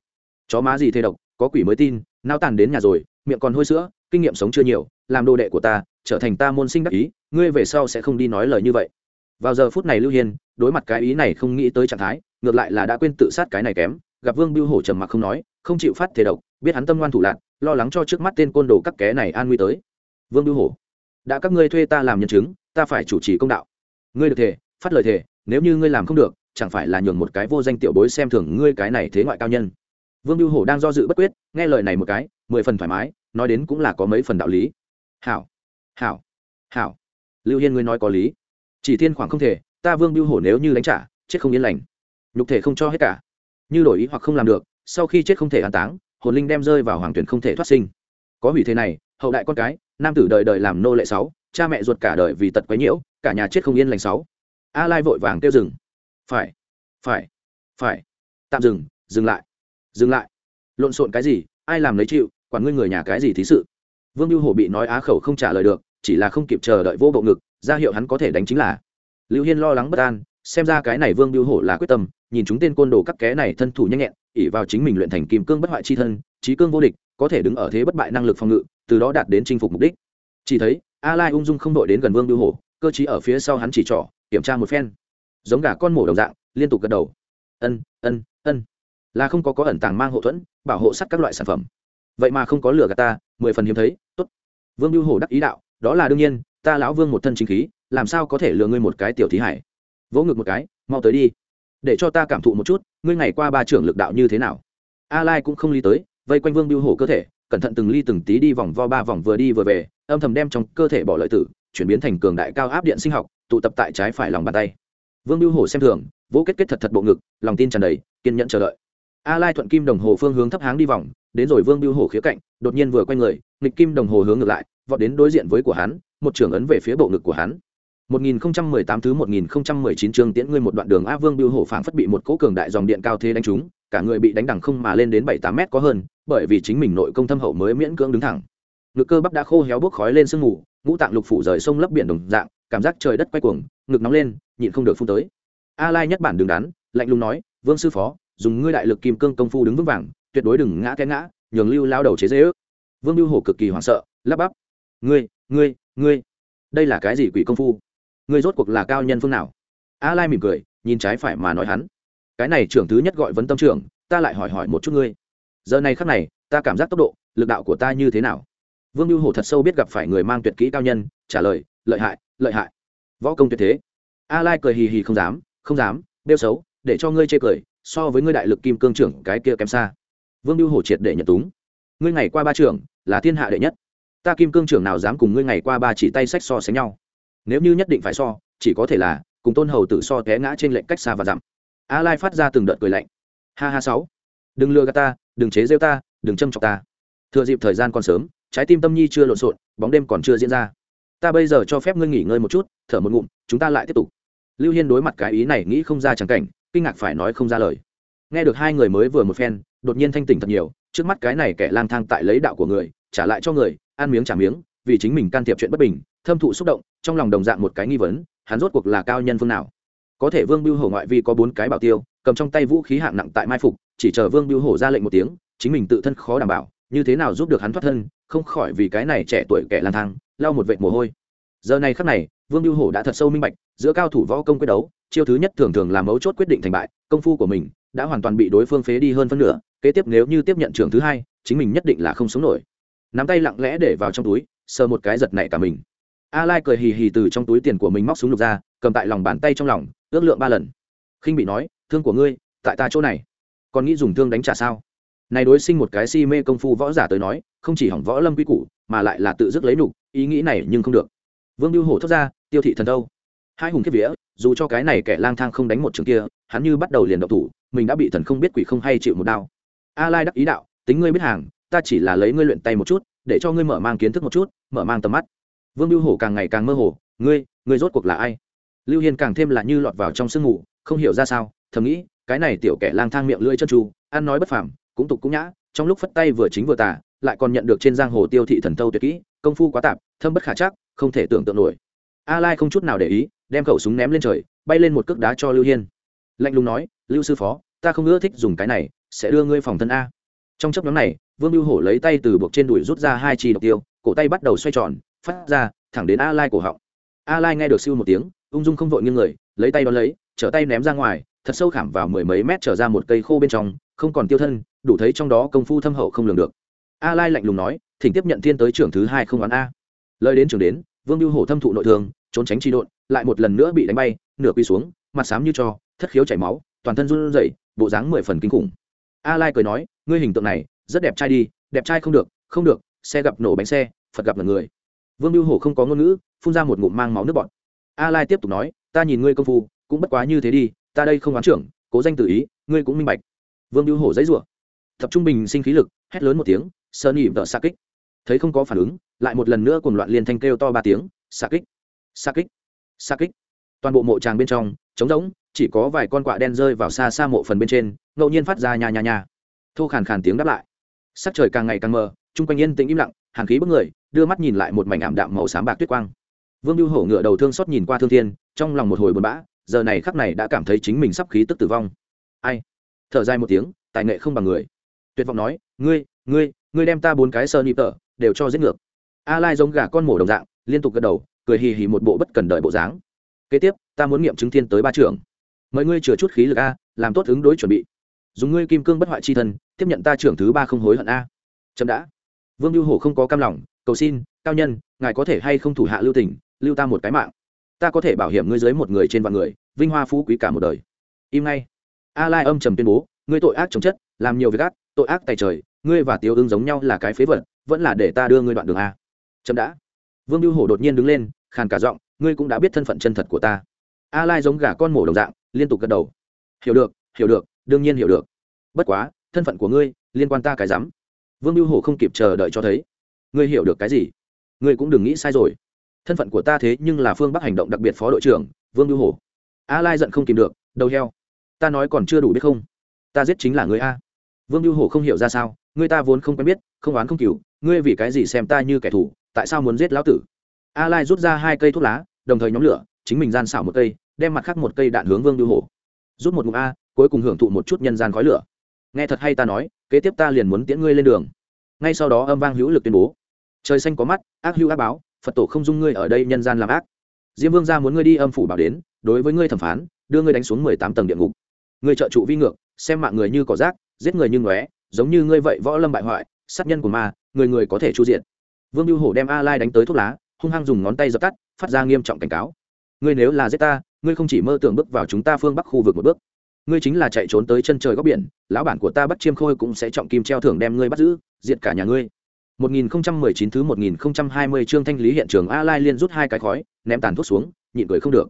Chó má gì thể độc, có quỷ mới tin, nao tàn đến nhà rồi, miệng còn hôi sữa, kinh nghiệm sống chưa nhiều, làm đồ đệ của ta trở thành ta môn sinh đắc ý, ngươi về sau sẽ không đi nói lời như vậy. Vào giờ phút này lưu hiên, đối mặt cái ý này không nghĩ tới trạng thái, ngược lại là đã quên tự sát cái này kém, gặp vương biêu hổ trầm mặc không nói, không chịu phát thể độc, biết hắn tâm ngoan thủ lạc, lo lắng cho trước mắt tên côn đồ các ké này an nguy tới. Vương biêu hổ, đã các ngươi thuê ta làm nhân chứng, ta phải chủ trì công đạo. Ngươi được thể, phát lời thể, nếu như ngươi làm không được, chẳng phải là nhường một cái vô danh tiểu bối xem thường ngươi cái này thế ngoại cao nhân. Vương biêu hổ đang do dự bất quyết, nghe lời này một cái, mười phần thoải mái, nói đến cũng là có mấy phần đạo lý. Hảo hảo hảo. Lưu hiên ngươi nói có lý. Chỉ thiên khoảng không thể, ta vương biêu hổ nếu như đánh trả, chết không yên lành. Nhục thể không cho hết cả. Như đổi ý hoặc không làm được, sau khi chết không thể an táng, hồn linh đem rơi vào hoàng tuyển không thể thoát sinh. Có hủy thế này, hậu đại con cái, nam tử đời đời làm nô lệ sáu, cha mẹ ruột cả đời vì tật quấy nhiễu, cả nhà chết không yên lành sáu. A lai vội vàng tiêu dừng. Phải phải phải. Tạm dừng dừng lại dừng lại. Lộn xộn cái gì, ai làm lấy chịu, quản ngươi người nhà cái gì thí sự vương lưu hổ bị nói á khẩu không trả lời được, chỉ là không kịp chờ đợi vô bộ ngực, ra hiệu hắn có thể đánh chính là. Lưu hiên lo lắng bất an, xem ra cái này vương lưu hổ là quyết tâm, nhìn chúng tên côn đồ các ké này thân thủ nhanh nhẹn ỉ vào chính mình luyện thành kim cương bất hoại chi thân trí cương vô địch, có thể đứng ở thế bất bại năng lực phòng ngự, từ đó đạt đến chinh phục mục đích. Chỉ thấy, a lai ung dung không đội đến gần vương lưu hổ, cơ chí ở phía sau hắn chỉ trỏ, kiểm tra một phen. Giống gà con mổ đồng dạng, liên tục gật đầu. Ân ân ân. Là không có có ẩn tàng mang hộ thuẫn, bảo hộ sắt các loại sản phẩm. Vậy mà không có lửa gà ta mười phần hiếm thấy, tốt. Vương lưu hổ đắc ý đạo, đó là đương nhiên, ta lão vương một thân chính khí, làm sao có thể lừa ngươi một cái tiểu thí hải? Vỗ ngực một cái, mau tới đi. Để cho ta cảm thụ một chút, ngươi ngày qua ba trưởng lực đạo như thế nào? A lai cũng không lý tới, vây quanh vương biêu hổ cơ thể, cẩn thận từng ly từng tí đi vòng vo ba vòng vừa đi vừa về, âm thầm đem trong cơ thể bỏ lợi tử, chuyển biến thành cường đại cao áp điện sinh học, tụ tập tại trái phải lòng bàn tay. Vương biêu hổ xem thường, vỗ kết kết thật thật bộ ngực, lòng tin tràn đầy, kiên nhẫn chờ đợi a lai thuận kim đồng hồ phương hướng thấp háng đi vòng đến rồi vương biêu hổ khía cạnh đột nhiên vừa quay người nghịch kim đồng hồ hướng ngược lại vọt đến đối diện với của hắn một trưởng ấn về phía bộ ngực của hắn 1018 thứ 1019 chương tiễn ngươi một đoạn đường A Vương Bưu Hổ phảng phất bị một cỗ cường đại dòng điện cao thế đánh trúng, cả người bị đánh đằng không mà lên đến 7-8 mét có hơn, bởi vì chính mình nội công thâm hậu mới miễn cưỡng đứng thẳng. Ngực cơ bắp đã khô héo bốc khói lên sương mù, ngũ tạng lục phủ rời sông lấp biển đồng dạng, cảm giác trời đất quay cuồng, ngực nóng lên, nhịn không được phun tới. A Lai nhất bản đường đắn, lạnh lùng nói, "Vương sư phó, dùng ngươi đại lực kim cương công phu đứng vững vàng, tuyệt đối đừng ngã té ngã, nhường Lưu lao đầu chế giễu." Vương Lưu Hổ cực kỳ hoảng sợ, lắp bắp, "Ngươi, ngươi, ngươi, đây là cái gì quỷ công phu?" ngươi rốt cuộc là cao nhân phương nào? A lai mỉm cười nhìn trái phải mà nói hắn cái này trưởng thứ nhất gọi vấn tâm trưởng ta lại hỏi hỏi một chút ngươi. Giờ này khắc này ta cảm giác tốc độ lực đạo của ta như thế nào? Vương lưu hổ thật sâu biết gặp phải người mang tuyệt kỹ cao nhân trả lời lợi hại lợi hại. Võ công tuyệt thế. A lai cười hì hì không dám không dám đeo xấu để cho ngươi chê cười so với ngươi đại lực kim cương trưởng cái kia kém xa. Vương lưu hổ triệt để nhận túng. Ngươi ngày qua ba trưởng, là thiên hạ đệ nhất. Ta kim cương trưởng nào dám cùng ngươi ngày qua ba chỉ tay sách so sánh nhau? Nếu như nhất định phải so, chỉ có thể là, cùng tôn hầu tự so té ngã trên lệnh cách xa và dặm. A lai phát ra từng đợt cười lạnh. Ha ha sáu. Đừng lừa gạt ta, đừng chế rêu ta, đừng châm chọc ta. Thừa dịp thời gian còn sớm, trái tim tâm nhi chưa lộn xộn, bóng đêm còn chưa diễn ra. Ta bây giờ cho phép ngươi nghỉ ngơi một chút, thở một ngụm, chúng ta lại tiếp tục. Lưu hiên đối mặt cái ý này nghĩ không ra chẳng cảnh kinh ngạc phải nói không ra lời. Nghe được hai người mới vừa một phen, đột nhiên thanh tỉnh thật nhiều, trước mắt cái này kẻ lang thang tại lấy đạo của người, trả lại cho người, ăn miếng trả miếng, vì chính mình can thiệp chuyện bất bình, thâm thụ xúc động, trong lòng đồng dạng một cái nghi vấn, hắn rốt cuộc là cao nhân phương nào? Có thể vương biêu hổ ngoại vi có bốn cái bảo tiêu, cầm trong tay vũ khí hạng nặng tại mai phục, chỉ chờ vương biêu hổ ra lệnh một tiếng, chính mình tự thân khó đảm bảo, như thế nào giúp được hắn thoát thân, không khỏi vì cái này trẻ tuổi kẻ lang thang, lau một vệt mồ hôi. Giờ này khắc này, vương biêu hổ đã thật sâu minh bạch, giữa cao thủ võ công quyết đấu chiêu thứ nhất thường thường là mấu chốt quyết định thành bại, công phu của mình đã hoàn toàn bị đối phương phế đi hơn phân nửa, kế tiếp nếu như tiếp nhận trường thứ hai, chính mình nhất định là không sống nổi. Nắm tay lặng lẽ để vào trong túi, sờ một cái giật nảy cả mình. A lai cười hì hì từ trong túi tiền của mình móc súng lục ra, cầm tại lòng bàn tay trong lòng, ước lượng ba lần. Khinh bị nói, thương của ngươi, tại ta chỗ này. Còn nghĩ dùng thương đánh trả sao? Này đối sinh một cái si mê công phu võ giả tới nói, không chỉ hỏng võ lâm quy củ, mà lại là tự dứt lấy nục, ý nghĩ này nhưng không được. Vương lưu hổ thốt ra, tiêu thị thần đâu? Hai hùng kiếp vía, dù cho cái này kẻ lang thang không đánh một trường kia, hắn như bắt đầu liền động thủ, mình đã bị thần không biết quỷ không hay chịu một đau. A lai đắc ý đạo, tính ngươi biết hàng, ta chỉ là lấy ngươi luyện tay một chút, để cho ngươi mở mang kiến thức một chút, mở mang tầm mắt. Vương lưu hổ càng ngày càng mơ hồ, ngươi ngươi rốt cuộc là ai? Lưu hiên càng thêm là như lọt vào trong sương ngủ không hiểu ra sao, thầm nghĩ, cái này tiểu kẻ lang thang miệng lưỡi chân tru, ăn nói bất phàm, cũng tục cũng nhã, trong lúc phất tay vừa chính vừa tả lại còn nhận được trên giang hồ tiêu thị thần tâu tuyệt kỹ, công phu quá tạp, thâm bất khả chắc, không thể tưởng tượng nổi. A lai không chút nào để ý đem khẩu súng ném lên trời, bay lên một cước đá cho lưu hiên. Lạnh lùng nói, lưu sư phó, ta không ưa thích dùng cái này, sẽ đưa ngươi phòng thân a. Trong chấp nhóm này, vương lưu hổ lấy tay từ buộc trên đùi rút ra hai chi độc tiêu, cổ tay bắt đầu xoay tròn, phát ra thẳng đến a lai cổ họng. A lai nghe được siêu một tiếng, ung dung không vội nghiêng người, lấy tay đón lấy, trở tay ném ra ngoài, thật sâu khảm vào mười mấy mét trở ra một cây khô bên trong, không còn tiêu thân, đủ thấy trong đó công phu thâm hậu không lường được. A lai lạnh lùng nói, thỉnh tiếp nhận thiên tới trưởng thứ hai không đoán a. Lời đến trường đến, vương lưu hổ thâm thụ nội thương, trốn tránh chi độn lại một lần nữa bị đánh bay, nửa quy xuống, mặt xám như cho, thất khiếu chảy máu, toàn thân run rẩy, bộ dáng mười phần kinh khủng. A lai cười nói, ngươi hình tượng này, rất đẹp trai đi, đẹp trai không được không được, xe gặp nổ bánh xe, phật gặp là người. Vương lưu hổ không có ngôn ngữ, phun ra một ngụm mang máu nước bọt. A lai tiếp tục nói, ta nhìn ngươi công phu, cũng bất quá như thế đi, ta đây không oán trưởng, cố danh tự ý, ngươi cũng minh bạch. Vương lưu hổ dãy rủa. Tập trung bình sinh khí lực, hét lớn một tiếng, sơn nhị vợ xa kích. Thấy không có phản ứng, lại một lần nữa cùng loạn liên thanh kêu to ba tiếng xa kích xa kích xa kích. Toàn bộ mộ tràng bên trong, trống rỗng, chỉ có vài con quạ đen rơi vào xa xa mộ phần bên trên, ngẫu nhiên phát ra nhà nhà nhà thô khàn khàn tiếng đáp lại. Sắc trời càng ngày càng mờ, chung quanh yên tĩnh im lặng hàn khí bức người, đưa mắt nhìn lại một mảnh ảm đạm màu xám bạc tuyết quang. Vương lưu hổ ngựa đầu thương xót nhìn qua thương thiên, trong lòng một hồi buồn bã, giờ này khắc này đã cảm thấy chính mình sắp khí tức tử vong. Ai? Thở dài một tiếng, tài nghệ không bằng người. Tuyệt vọng nói, ngươi ngươi ngươi đem ta bốn cái sơ nhị tở đều cho giết ngược. A lai giống gà con mổ đồng dạng, liên tục gật đầu cười hì hì một bộ bất cần đợi bộ dáng. Kế tiếp, ta muốn nghiệm chứng thiên tới ba trưởng. Mời ngươi chừa chút khí lực a, làm tốt ứng đối chuẩn bị. Dùng ngươi kim cương bất hoại chi thân, tiếp nhận ta trưởng thứ ba không hối hận a. Chậm đã. Vương lưu hổ không có cam lòng, cầu xin, cao nhân, ngài có thể hay không thủ hạ lưu tình lưu ta một cái mạng. Ta có thể bảo hiểm ngươi dưới một người trên vạn người, vinh hoa phú quý cả một đời. Im ngay. A lai âm trầm tuyên bố, ngươi tội ác chống chất, làm nhiều việc ác, tội ác tài trời, ngươi và tiêu ương giống nhau là cái phế vật, vẫn là để ta đưa ngươi đoạn đường a. Chậm đã vương lưu hổ đột nhiên đứng lên, khàn cả giọng, ngươi cũng đã biết thân phận chân thật của ta. A lai giống gà con mổ đồng dạng, liên tục gật đầu. Hiểu được hiểu được, đương nhiên hiểu được. Bất quá, thân phận của ngươi, liên quan ta cái rắm. Vương lưu hổ không kịp chờ đợi cho thấy. Ngươi hiểu được cái gì? Ngươi cũng đừng nghĩ sai rồi. Thân phận của ta thế nhưng là phương bắc hành động đặc biệt phó đội trưởng, vương lưu hổ. A lai giận không kìm được, đầu heo. Ta nói còn chưa đủ biết không? Ta giết chính là ngươi a. Vương lưu hổ không hiểu ra sao, ngươi ta vốn không quen biết, không oán không cừu, ngươi vì cái gì xem ta như kẻ thù? Tại sao muốn giết lão tử? A lai rút ra hai cây thuốc lá, đồng thời nhóm lửa, chính mình gian xảo một cây, đem mặt khác một cây đạn hướng vương lưu hổ. Rút một ngụm a, cuối cùng hưởng thụ một chút nhân gian khói lửa. Nghe thật hay ta nói, kế tiếp ta liền muốn tiễn ngươi lên đường. Ngay sau đó âm vang hữu lực tuyên bố. Trời xanh có mắt, ác hữu ác báo, phật tổ không dung ngươi ở đây nhân gian làm ác. Diêm vương ra muốn ngươi đi âm phủ bảo đến, đối với ngươi thẩm phán, đưa ngươi đánh xuống mười tám tầng địa ngục. Ngươi trợ trụ vi ngược, xem mạng người như cỏ rác, giết người như ngóe, giống như ngươi vậy võ lâm bại hoại, sát nhân của ma, người người có thể chu diện vương lưu hổ đem a lai đánh tới thuốc lá hung hăng dùng ngón tay dập tắt phát ra nghiêm trọng cảnh cáo ngươi nếu là giết ta ngươi không chỉ mơ tưởng bước vào chúng ta phương bắc khu vực một bước ngươi chính là chạy trốn tới chân trời góc biển lão bản của ta bắt chiêm khôi cũng sẽ trọng kim treo thưởng đem ngươi bắt giữ diệt cả nhà ngươi 1019 thứ 1020 chương thanh lý hiện trường A Lai liên rút hai cái khói, ném tàn thuốc xuống, nhịn cười không được.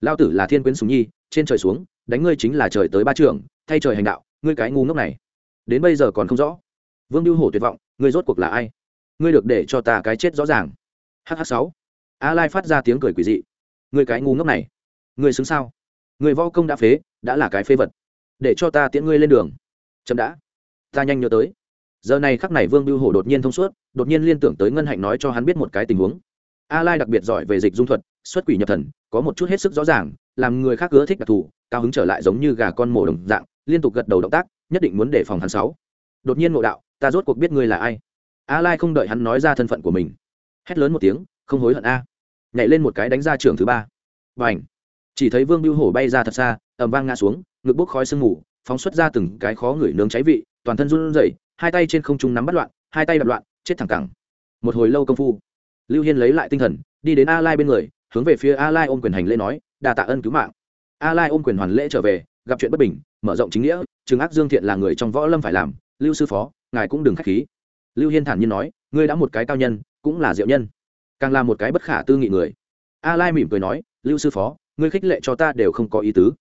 Lão tử là thiên quyến súng nhi, trên trời xuống, đánh ngươi chính là trời tới ba trường, thay trời hành đạo, ngươi cái ngu ngốc này. Đến bây giờ còn không rõ. Vương Bưu Hổ tuyệt vọng, ngươi rốt cuộc là ai ngươi được để cho ta cái chết rõ ràng. Hh sáu. A lai phát ra tiếng cười quỷ dị. Ngươi cái ngu ngốc này. Ngươi xứng sao? Người võ công đã phế, đã là cái phế vật. Để cho ta tiễn ngươi lên đường. Chậm đã. Ta nhanh nhớ tới. Giờ này khắc này vương Bưu hổ đột nhiên thông suốt, đột nhiên liên tưởng tới ngân hạnh nói cho hắn biết một cái tình huống. A lai đặc biệt giỏi về dịch dung thuật, xuất quỷ nhập thần, có một chút hết sức rõ ràng, làm người khác ưa thích đặc thù, cao hứng trở lại giống như gà con mổ đồng dạng, liên tục gật đầu động tác, nhất định muốn đề phòng hắn sáu. Đột nhiên ngộ đạo, ta rốt cuộc biết ngươi là ai a lai không đợi hắn nói ra thân phận của mình. Hét lớn một tiếng, không hối hận a. Nhảy lên một cái đánh ra trường thứ ba. Và ảnh chỉ thấy vương biêu hổ bay ra thật xa ẩm vang ngã xuống, ngực bốc khói sương mù, phóng xuất ra từng cái khó ngửi nướng cháy vị, toàn thân run rẩy, hai tay trên không trung nắm bắt loạn, hai tay đập loạn, chết thẳng cẳng. Một hồi lâu công phu, lưu hiên lấy lại tinh thần, đi đến a lai bên người, hướng về phía a lai ôm quyền hành lễ nói đà tạ ân cứu mạng. A lai ôm quyền hoàn lễ trở về, gặp chuyện bất bình, mở rộng chính nghĩa trừng ác dương thiện là người trong võ lâm phải làm, lưu sư phó, ngài cũng đừng khách khí lưu hiên thản nhiên nói, ngươi đã một cái cao nhân, cũng là diệu nhân. Càng là một cái bất khả tư nghị người. A lai mỉm cười nói, lưu sư phó, ngươi khích lệ cho ta đều không có ý tứ.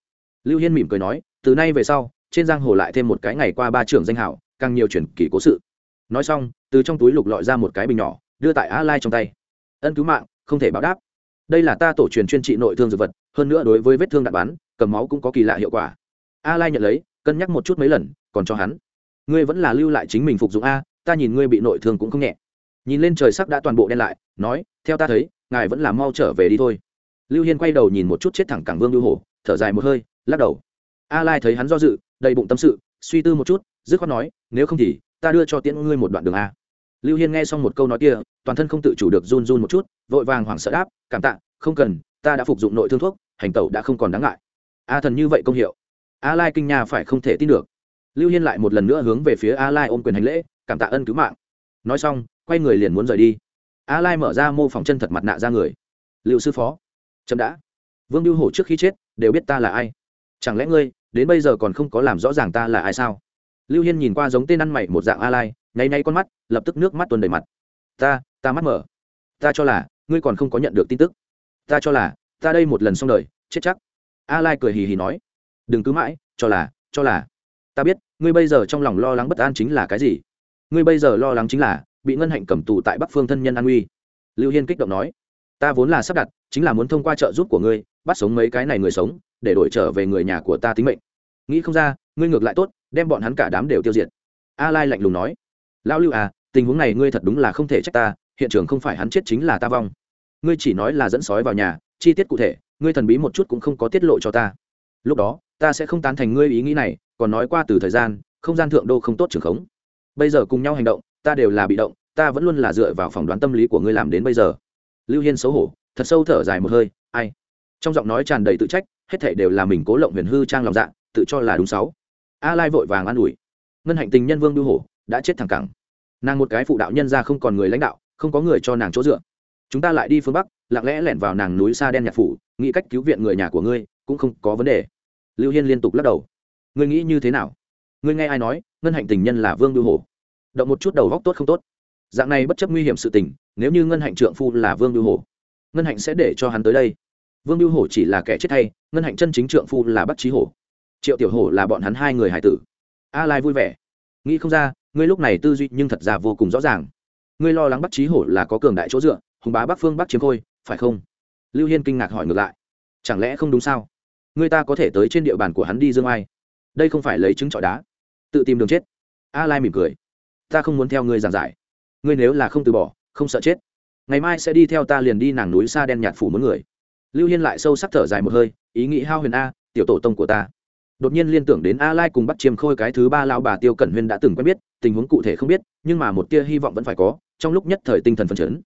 Lưu hiên mỉm cười nói, từ nay về sau, trên giang hồ lại thêm một cái ngày qua ba trưởng danh hảo, càng nhiều chuyển kỳ cố sự. Nói xong, từ trong túi lục lọi ra một cái bình nhỏ, đưa tại a lai trong tay. Ân cứu mạng, không thể báo đáp. Đây là ta tổ truyền chuyên trị nội thương dược vật, hơn nữa đối với vết thương đạn bắn, cầm máu cũng có kỳ lạ hiệu quả. A lai nhận lấy, cân nhắc một chút mấy lần, còn cho hắn. Ngươi vẫn là lưu lại chính mình phục dụng a ta nhìn ngươi bị nội thương cũng không nhẹ. Nhìn lên trời sắc đã toàn bộ đen lại, nói, theo ta thấy, ngài vẫn là mau trở về đi thôi. Lưu hiên quay đầu nhìn một chút chết thẳng cảng vương lưu hổ thở dài một hơi, lắc đầu. A lai thấy hắn do dự, đầy bụng tâm sự, suy tư một chút, dứt khoát nói, nếu không thì, ta đưa cho tiễn ngươi một đoạn đường a. Lưu hiên nghe xong một câu nói kia, toàn thân không tự chủ được run run một chút, vội vàng hoảng sợ đáp, cảm tạ, không cần, ta đã phục dụng nội thương thuốc, hành tẩu đã không còn đáng ngại. A thần như vậy công hiệu. A lai kinh nhà phải không thể tin được. Lưu hiên lại một lần nữa hướng về phía a lai ôm quyền hành lễ cảm tạ ân cứu mạng. Nói xong, quay người liền muốn rời đi. A lai mở ra mô phỏng chân thật mặt nạ ra người. Liệu sư phó, chậm đã. Vương lưu hổ trước khi chết, đều biết ta là ai. Chẳng lẽ ngươi, đến bây giờ còn không có làm rõ ràng ta là ai sao? Lưu hiên nhìn qua giống tên ăn mày một dạng a lai, nháy nháy con mắt, lập tức nước mắt tuôn đầy mặt. Ta ta mắt mở. Ta cho là, ngươi còn không có nhận được tin tức. Ta cho là, ta đây một lần xong đời, chết chắc. A lai cười hì hì nói. Đừng cứ mãi, cho là cho là. Ta biết, ngươi bây giờ trong lòng lo lắng bất an chính là cái gì? Ngươi bây giờ lo lắng chính là, bị ngân hạnh cầm tù tại bắc phương thân nhân an uy. Lưu hiên kích động nói, ta vốn là sắp đặt, chính là muốn thông qua trợ giúp của ngươi, bắt sống mấy cái này người sống, để đổi trở về người nhà của ta tính mệnh. Nghĩ không ra, ngươi ngược lại tốt, đem bọn hắn cả đám đều tiêu diệt. A lai lạnh lùng nói, lão lưu à tình huống này ngươi thật đúng là không thể trách ta, hiện trường không phải hắn chết chính là ta vong. Ngươi chỉ nói là dẫn sói vào nhà, chi tiết cụ thể, ngươi thần bí một chút cũng không có tiết lộ cho ta. Lúc đó, ta sẽ không tán thành ngươi ý nghĩ này, còn nói qua từ thời gian, không gian thượng đô không tốt trường khống bây giờ cùng nhau hành động, ta đều là bị động, ta vẫn luôn là dựa vào phỏng đoán tâm lý của ngươi làm đến bây giờ. Lưu hiên xấu hổ, thật sâu thở dài một hơi, ai? Trong giọng nói tràn đầy tự trách, hết thể đều là mình cố lộng huyền hư trang lòng dạ tự cho là đúng sáu. A lai vội vàng an ủi. Ngân hạnh tình nhân vương đưu hổ, đã chết thẳng cẳng. Nàng một cái phụ đạo nhân ra không còn người lãnh đạo, không có người cho nàng chỗ dựa. Chúng ta lại đi phương bắc, lặng lẽ lẻn vào nàng núi xa đen nhạc phủ, nghĩ cách cứu viện người nhà của ngươi, cũng không có vấn đề. Lưu hiên liên tục lắc đầu. Ngươi nghĩ như thế nào? Ngươi nghe ai nói, ngân hạnh tình nhân là vương lưu hổ? Động một chút đầu góc tốt không tốt? Dạng này bất chấp nguy hiểm sự tình, nếu như ngân hạnh trượng phu là vương lưu hổ, ngân hạnh sẽ để cho hắn tới đây. Vương lưu hổ chỉ là kẻ chết hay, ngân hạnh chân chính trượng phu là bắt trí hổ. Triệu tiểu hổ là bọn hắn hai người hải tử. A lai vui vẻ. Nghĩ không ra, ngươi lúc này tư duy nhưng thật ra vô cùng rõ ràng. Ngươi lo lắng bắt trí hổ là có cường đại chỗ dựa, hùng bá bắc phương bắc chiếm khôi, phải không? Lưu hiên kinh ngạc hỏi ngược lại. Chẳng lẽ không đúng sao? Người ta có thể tới trên địa bàn của hắn đi dương ai? Đây không phải lấy chứng trọi đá tự tìm đường chết. A lai mỉm cười. Ta không muốn theo ngươi giảng giải. Ngươi nếu là không từ bỏ, không sợ chết, ngày mai sẽ đi theo ta liền đi nàng núi xa đen nhạt phủ muốn người. Lưu hiên lại sâu sắc thở dài một hơi, ý nghĩ hao huyền a, tiểu tổ tông của ta. Đột nhiên liên tưởng đến a lai cùng bắt chiêm khôi cái thứ ba lao bà tiêu cẩn huyên đã từng quen biết, tình huống cụ thể không biết, nhưng mà một tia hy vọng vẫn phải có, trong lúc nhất thời tinh thần phấn chấn.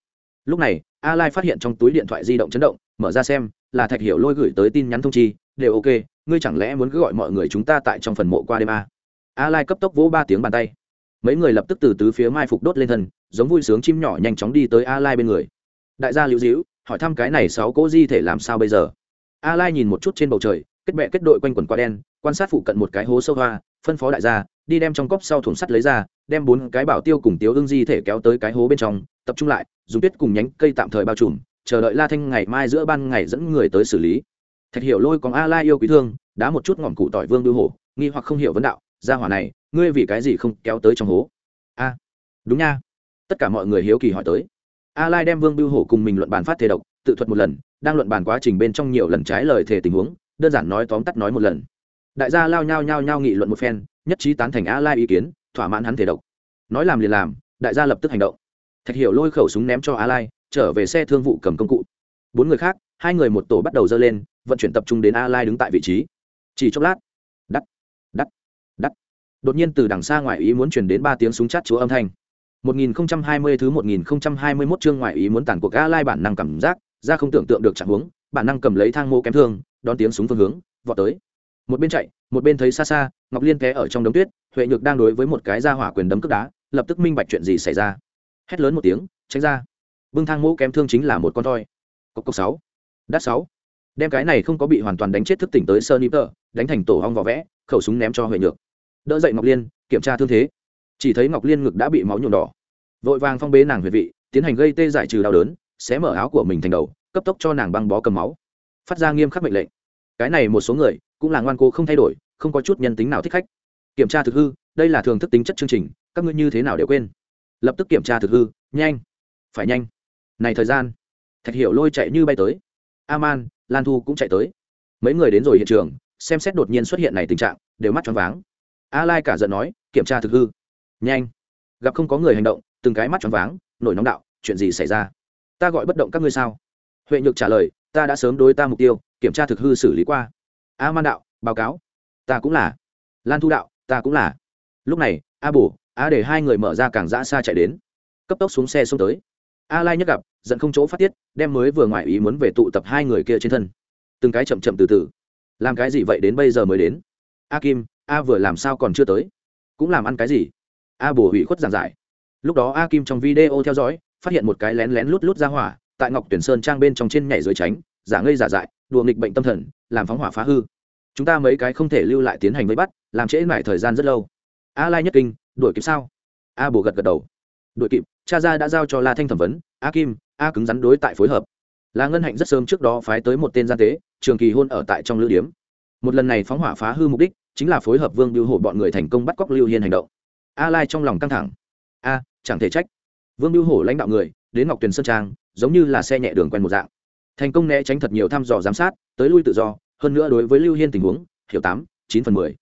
Lúc này, a lai phát hiện trong túi điện thoại di động chấn động, mở ra xem, là thạch hiểu lôi gửi tới tin nhắn thông chi, đều ok, ngươi chẳng lẽ muốn cứ gọi mọi người chúng ta tại trong phần mộ qua đêm a? A lai cấp tốc vỗ ba tiếng bàn tay. Mấy người lập tức từ tứ phía mai phục đốt lên thân, giống vui sướng chim nhỏ nhanh chóng đi tới a lai bên người. Đại gia lưu dĩu hỏi thăm cái này sáu cỗ di thể làm sao bây giờ? A lai nhìn một chút trên bầu trời, kết bệ kết đội quanh quần qua đen, quan sát phụ cận một cái hố sâu hoa, phân phó đại gia, đi đem trong cốc sau thùng sắt lấy ra, đem bốn cái bảo tiêu cùng tiếu ương di thể kéo tới cái hố bên trong, tập trung lại, dùng tuyết cùng nhánh cây tạm thời bao trùm, chờ đợi la thanh ngày mai giữa ban ngày dẫn người tới xử lý. Thạch hiểu lôi còn a lai yêu quý thương, đá một chút ngọn cụ tỏi vương đưa hổ, nghi hoặc không hiểu vấn đạo gia hỏa này, ngươi vì cái gì không kéo tới trong hố? A, đúng nha. Tất cả mọi người hiếu kỳ hỏi tới. A lai đem vương Bưu hổ cùng mình luận bàn phát thể độc, tự thuật một lần, đang luận bàn quá trình bên trong nhiều lần trái lời thể tình huống, đơn giản nói tóm tắt nói một lần. Đại gia lao nhao nhao nhao nghị luận một phen, nhất trí tán thành a lai ý kiến, thỏa mãn hắn thể độc. Nói làm liền làm, đại gia lập tức hành động. Thạch hiểu lôi khẩu súng ném cho a lai, trở về xe thương vụ cầm công cụ. Bốn người khác, hai người một tổ bắt đầu dơ lên, vận chuyển tập trung đến a lai đứng tại vị trí. Chỉ chốc lát đột nhiên từ đằng xa ngoài ý muốn truyền đến ba tiếng súng chát chúa âm thanh 1020 thứ 1021 chương ngoại ý muốn tàn cuộc A Lai bản năng cảm giác, ra không tưởng tượng được trạng huống, bản năng cầm lấy thang mô kém thương, đón tiếng súng phương hướng, vọt tới. Một bên chạy, một bên thấy xa xa, Ngọc Liên té ở trong đống tuyết, Huệ Nhược đang đối với một cái ra hỏa quyền đấm cước đá, lập tức minh bạch chuyện gì xảy ra. Hét lớn một tiếng, tránh ra. Bưng thang mô kém thương chính là một con voi. Cục cục 6. Đát 6. Đem cái này không có bị hoàn toàn đánh chết thức tỉnh tới Sơn đánh thành tổ ong vỏ vẽ, khẩu súng ném cho Huệ Nhược. Đỡ dậy Ngọc Liên, kiểm tra thương thế. Chỉ thấy ngọc liên ngực đã bị máu nhuộm đỏ. Vội vàng phong bế nàng huyệt vị tiến hành gây tê giải trừ đau đớn xé mở áo của mình thành đầu cấp tốc cho nàng băng bó cầm máu. Phát ra nghiêm khắc mệnh lệnh. Cái này một số người cũng là ngoan cố không thay đổi không có chút nhân tính nào thích khách. Kiểm tra thực hư đây là thường thức tính chất chương trình các ngươi như thế nào đều quên. Lập tức kiểm tra thực hư nhanh. Phải nhanh. Này thời gian. Thạch hiểu lôi chạy như bay tới. Aman lan thu cũng chạy tới. Mấy người đến rồi hiện trường xem xét đột nhiên xuất hiện này tình trạng đều mắt choáng váng a lai cả giận nói, kiểm tra thực hư. Nhanh. Gặp không có người hành động, từng cái mắt choáng váng, nổi nóng đạo, chuyện gì xảy ra? Ta gọi bất động các ngươi sao? Huệ nhược trả lời, ta đã sớm đối ta mục tiêu, kiểm tra thực hư xử lý qua. A man đạo, báo cáo. Ta cũng là. Lan thu đạo, ta cũng là. Lúc này, a bổ, a để hai người mở ra càng dã xa chạy đến. Cấp tốc xuống xe xuống tới. A lai nhất gặp, giận không chỗ phát tiết, đem mới vừa ngoài ý muốn về tụ tập hai người kia trên thân. Từng cái chậm chậm từ từ. Làm cái gì vậy đến bây giờ mới đến? A kim a vừa làm sao còn chưa tới? Cũng làm ăn cái gì? A bổ hủy khuất giảng giải. Lúc đó a kim trong video theo dõi, phát hiện một cái lén lén lút lút ra hỏa, tại ngọc tuyển sơn trang bên trong trên nhảy dưới tránh, giả ngây giả dại, đùa nghịch bệnh tâm thần, làm phóng hỏa phá hư. Chúng ta mấy cái không thể lưu lại tiến hành với bắt, làm trễ mải thời gian rất lâu. A lai nhất kinh, đuổi kịp sao? A bồ gật gật đầu. Đuổi kịp, cha gia đã giao cho la thanh thẩm vấn, a kim, a cứng rắn đối tại phối hợp. Là ngân hạnh rất sớm trước đó phái tới một tên gian tế, trường kỳ hôn ở tại trong lữ điếm. Một lần này phóng hỏa phá hư mục đích chính là phối hợp vương biêu hổ bọn người thành công bắt cóc lưu hiên hành động. A lai trong lòng căng thẳng. A, chẳng thể trách. Vương biêu hổ lãnh đạo người, đến ngọc tuyền sơn trang, giống như là xe nhẹ đường quen một dạng. Thành công né tránh thật nhiều thăm dò giám sát, tới lui tự do, hơn nữa đối với lưu hiên tình huống, hiểu tám, chín phần mười.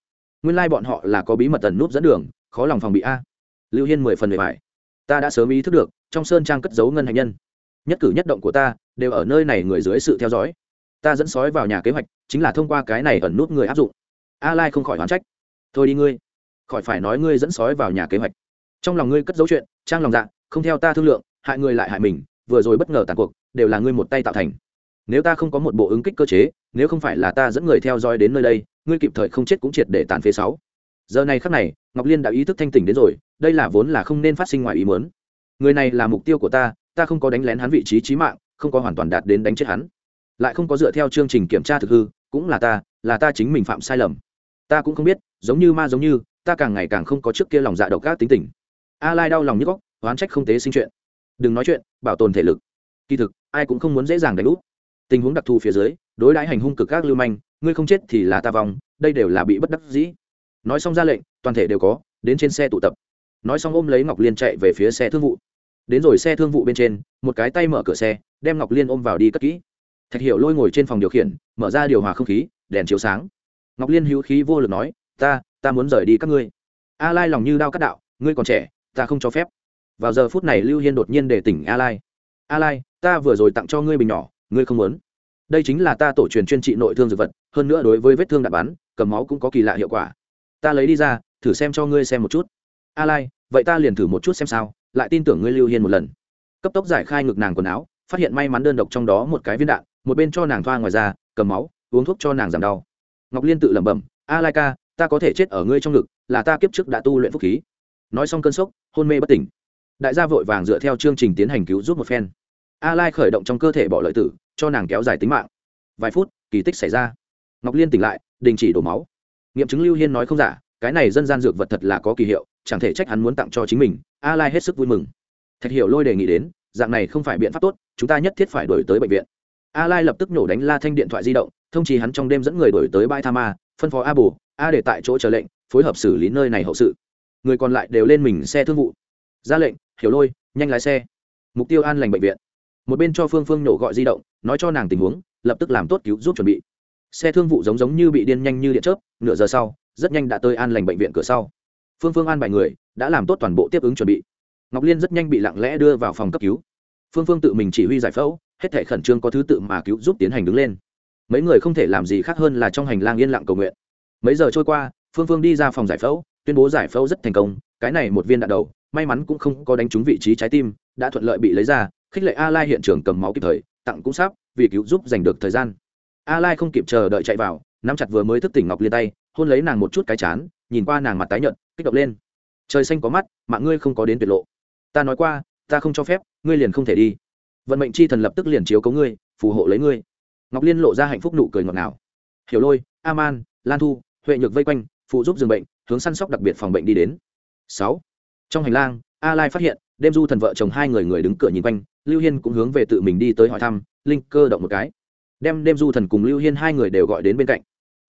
Nguyên lai bọn họ là có bí mật tần núp dẫn đường, khó lòng phòng bị a. Lưu hiên mười phần mười bài ta đã sớm ý thức được, trong sơn trang cất giấu ngân hạnh nhân. Nhất cử nhất động của ta, đều ở nơi này người dưới sự theo dõi. Ta dẫn sói vào nhà kế hoạch, chính là thông qua cái này ẩn nút người áp dụng a lai không khỏi hoán trách. Thôi đi ngươi. Khỏi phải nói ngươi dẫn sói vào nhà kế hoạch. Trong lòng ngươi cất dấu chuyện, trang lòng dạ không theo ta thương lượng, hại ngươi lại hại mình, vừa rồi bất ngờ tàn cuộc, đều là ngươi một tay tạo thành. Nếu ta không có một bộ ứng kích cơ chế, nếu không phải là ta dẫn người theo dõi đến nơi đây, ngươi kịp thời không chết cũng triệt để tàn phế sáu. Giờ này khắc này, ngọc liên đã ý thức thanh tỉnh đến rồi, đây là vốn là không nên phát sinh ngoài ý muốn. Người này là mục tiêu của ta ta không có đánh lén hắn vị trí trí mạng, không có hoàn toàn đạt đến đánh chết hắn. Lại không có dựa theo chương trình kiểm tra thực hư cũng là ta là ta chính mình phạm sai lầm. Ta cũng không biết, giống như ma giống như, ta càng ngày càng không có trước kia lòng dạ độc ác tính tình. A lai đau lòng như góc oán trách không tế sinh chuyện. Đừng nói chuyện, bảo tồn thể lực. Kỳ thực, ai cũng không muốn dễ dàng đánh úp. Tình huống đặc thù phía dưới, đối đãi hành hung cực các lưu manh, ngươi không chết thì là ta vong, đây đều là bị bất đắc dĩ. Nói xong ra lệnh, toàn thể đều có, đến trên xe tụ tập. Nói xong ôm lấy ngọc liên chạy về phía xe thương vụ. Đến rồi xe thương vụ bên trên, một cái tay mở cửa xe, đem ngọc liên ôm vào đi cất kỹ thạch hiểu lôi ngồi trên phòng điều khiển, mở ra điều hòa không khí, đèn chiếu sáng. Ngọc liên hữu khí vô lực nói, ta ta muốn rời đi các ngươi. A lai lòng như đao cắt đạo, ngươi còn trẻ, ta không cho phép. Vào giờ phút này lưu hiên đột nhiên để tỉnh a lai a lai ta vừa rồi tặng cho ngươi bình nhỏ, ngươi không muốn. Đây chính là ta tổ truyền chuyên trị nội thương dược vật, hơn nữa đối với vết thương đạn bắn, cầm máu cũng có kỳ lạ hiệu quả. Ta lấy đi ra, thử xem cho ngươi xem một chút. A lai vậy ta liền thử một chút xem sao, lại tin tưởng ngươi lưu hiên một lần. Cấp tốc giải khai ngực nàng quần áo phát hiện may mắn đơn độc trong đó một cái viên đạn, một bên cho nàng thoa ngoài ra cầm máu, uống thuốc cho nàng giảm đau. Ngọc liên tự lẩm bẩm, a lai ca, ta có thể chết ở ngươi trong ngực, là ta kiếp trước đã tu luyện phúc khí. Nói xong cơn sốc, hôn mê bất tỉnh. Đại gia vội vàng dựa theo chương trình tiến hành cứu giúp một phen. A lai khởi động trong cơ thể bỏ lợi tử, cho nàng kéo dài tính mạng. Vài phút, kỳ tích xảy ra. Ngọc liên tỉnh lại, đình chỉ đổ máu. Nghiệm chứng lưu hiên nói không giả, cái này dân gian dược vật thật là có kỳ hiệu, chẳng thể trách hắn muốn tặng cho chính mình. A lai hết sức vui mừng. Thạch hiểu lôi đề nghị đến dạng này không phải biện pháp tốt, chúng ta nhất thiết phải đổi tới bệnh viện. A lai lập tức nhổ đánh la thanh điện thoại di động, thông trì hắn trong đêm dẫn người đổi tới bãi tha ma, phân phó a bù a để tại chỗ chờ lệnh, phối hợp xử lý nơi này hậu sự. Người còn lại đều lên mình xe thương vụ. Ra lệnh, hiểu lôi, nhanh lái xe. Mục tiêu an lành bệnh viện. Một bên cho phương phương nhổ gọi di động, nói cho nàng tình huống, lập tức làm tốt cứu giúp chuẩn bị. Xe thương vụ giống giống như bị điên nhanh như điện chớp, nửa giờ sau, rất nhanh đã tới an lành bệnh viện cửa sau. Phương phương an bài người, đã làm tốt toàn bộ tiếp ứng chuẩn bị ngọc liên rất nhanh bị lặng lẽ đưa vào phòng cấp cứu. Phương phương tự mình chỉ huy giải phẫu, hết thể khẩn trương có thứ tự mà cứu giúp tiến hành đứng lên. Mấy người không thể làm gì khác hơn là trong hành lang yên lặng cầu nguyện. Mấy giờ trôi qua, phương phương đi ra phòng giải phẫu, tuyên bố giải phẫu rất thành công, cái này một viên đạn đầu, may mắn cũng không có đánh trúng vị trí trái tim, đã thuận lợi bị lấy ra, khích lệ a lai hiện trường cầm máu kịp thời, tặng cũng sắp, vì cứu giúp giành được thời gian. A lai không kịp chờ đợi chạy vào, nắm chặt vừa mới thức tỉnh ngọc liên tay, hôn lấy nàng một chút cái chán, nhìn qua nàng mặt tái nhợt, kích động lên. Trời xanh có mắt, mạng ngươi không có đến tuyệt lộ ta nói qua, ta không cho phép, ngươi liền không thể đi. Vận mệnh chi thần lập tức liền chiếu cấu ngươi, phù hộ lấy ngươi. Ngọc liên lộ ra hạnh phúc nụ cười ngọt ngào. Hiểu lôi, aman, lan thu, huệ nhược vây quanh, phụ giúp dường bệnh, hướng săn sóc đặc biệt phòng bệnh đi đến. Sáu. Trong hành lang a lai phát hiện, đêm du thần vợ chồng hai người người đứng cửa nhìn quanh, lưu hiên cũng hướng về tự mình đi tới hỏi thăm, linh cơ động một cái. Đem đêm du thần cùng lưu hiên hai người đều gọi đến bên cạnh.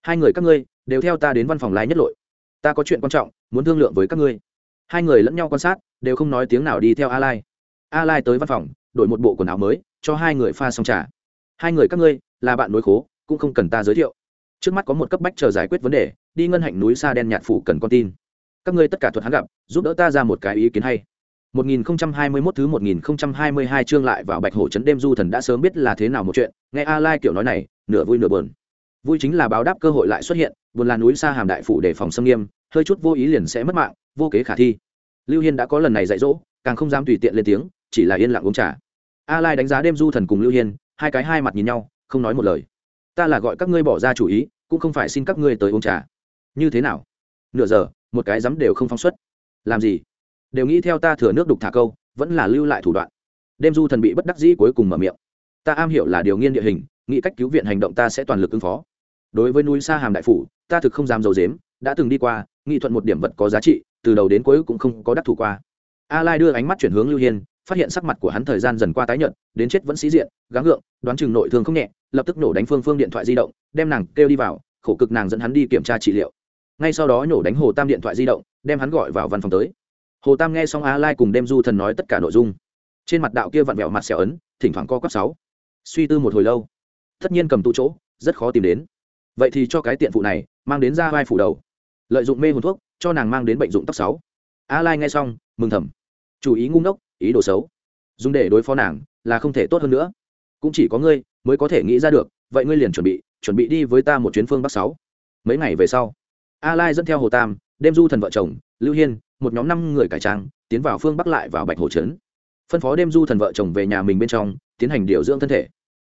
Hai người các ngươi, đều theo ta đến văn phòng lái nhất lội. Ta có chuyện quan trọng, muốn thương lượng với các ngươi hai người lẫn nhau quan sát đều không nói tiếng nào đi theo a lai. A lai tới văn phòng đổi một bộ quần áo mới cho hai người pha xong trà. Hai người các ngươi là bạn nối khố cũng không cần ta giới thiệu. Trước mắt có một cấp bách chờ giải quyết vấn đề đi ngân hạnh núi xa đen nhạt phủ cần con tin. Các ngươi tất cả thuật hắn gặp giúp đỡ ta ra một cái ý kiến hay. 1021 thứ 1022 chương lại vào Bạch Hổ trấn đêm du thần đã sớm biết là thế nào một chuyện, nghe A Lai kiểu nói này, nửa vui nửa buồn. Vui chính là báo đáp cơ hội lại xuất hiện, buồn là núi xa hàm đại phủ để phòng xâm nghiêm, hơi chút vô ý liền sẽ mất mạng, vô kế khả thi. Lưu Hiên đã có lần này dạy dỗ, càng không dám tùy tiện lên tiếng, chỉ là yên lặng uống trà. A Lai đánh giá đêm du thần cùng Lưu Hiên, hai cái hai mặt nhìn nhau, không nói một lời. Ta là gọi các ngươi bỏ ra chủ ý, cũng không phải xin các ngươi tới uống trà. Như thế nào? Nửa giờ, một cái dám đều không phóng xuất. Làm gì? đều nghĩ theo ta thừa nước đục thả câu vẫn là lưu lại thủ đoạn đêm du thần bị bất đắc dĩ cuối cùng mở miệng ta am hiểu là điều nghiên địa hình nghĩ cách cứu viện hành động ta sẽ toàn lực ứng phó đối với núi xa hàm đại phủ ta thực không dám dầu dếm đã từng đi qua nghị thuận một điểm vật có giá trị từ đầu đến cuối cũng không có đắc thủ qua. A lai đưa ánh mắt chuyển hướng lưu hiên, phát hiện sắc mặt của hắn thời gian dần qua tái nhợt, đến chết vẫn sĩ diện, gắng gượng, đoán chừng nội thương không nhẹ, lập tức nổ đánh phương phương điện thoại di động, đem nàng kêu đi vào, khổ cực nàng dẫn hắn đi kiểm tra trị liệu. Ngay sau đó nhổ đánh hồ tam điện thoại di động, đem hắn gọi vào văn phòng tới. Hồ tam nghe xong a lai cùng đem du thần nói tất cả nội dung. Trên mặt đạo kia vặn vẹo mặt xẻo ấn, thỉnh thoảng co quắp sáu. Suy tư một hồi lâu, tất nhiên cầm tụ chỗ, rất khó tìm đến. Vậy thì cho cái tiện phụ này, mang đến ra vai phủ đầu. Lợi dụng mê hồn thuốc cho nàng mang đến bệnh dụng tóc sáu. A lai nghe xong, mừng thầm. Chủ ý ngu ngốc, ý đồ xấu. Dùng để đối phó nàng là không thể tốt hơn nữa. Cũng chỉ có ngươi mới có thể nghĩ ra được, vậy ngươi liền chuẩn bị chuẩn bị đi với ta một chuyến phương bắc sáu. Mấy ngày về sau, a lai dẫn theo hồ tam đêm du thần vợ chồng, lưu hiên, một nhóm năm người cải trang, tiến vào phương bắc lại vào bạch hồ trấn. Phân phó đêm du thần vợ chồng về nhà mình bên trong, tiến hành điều dưỡng thân thể.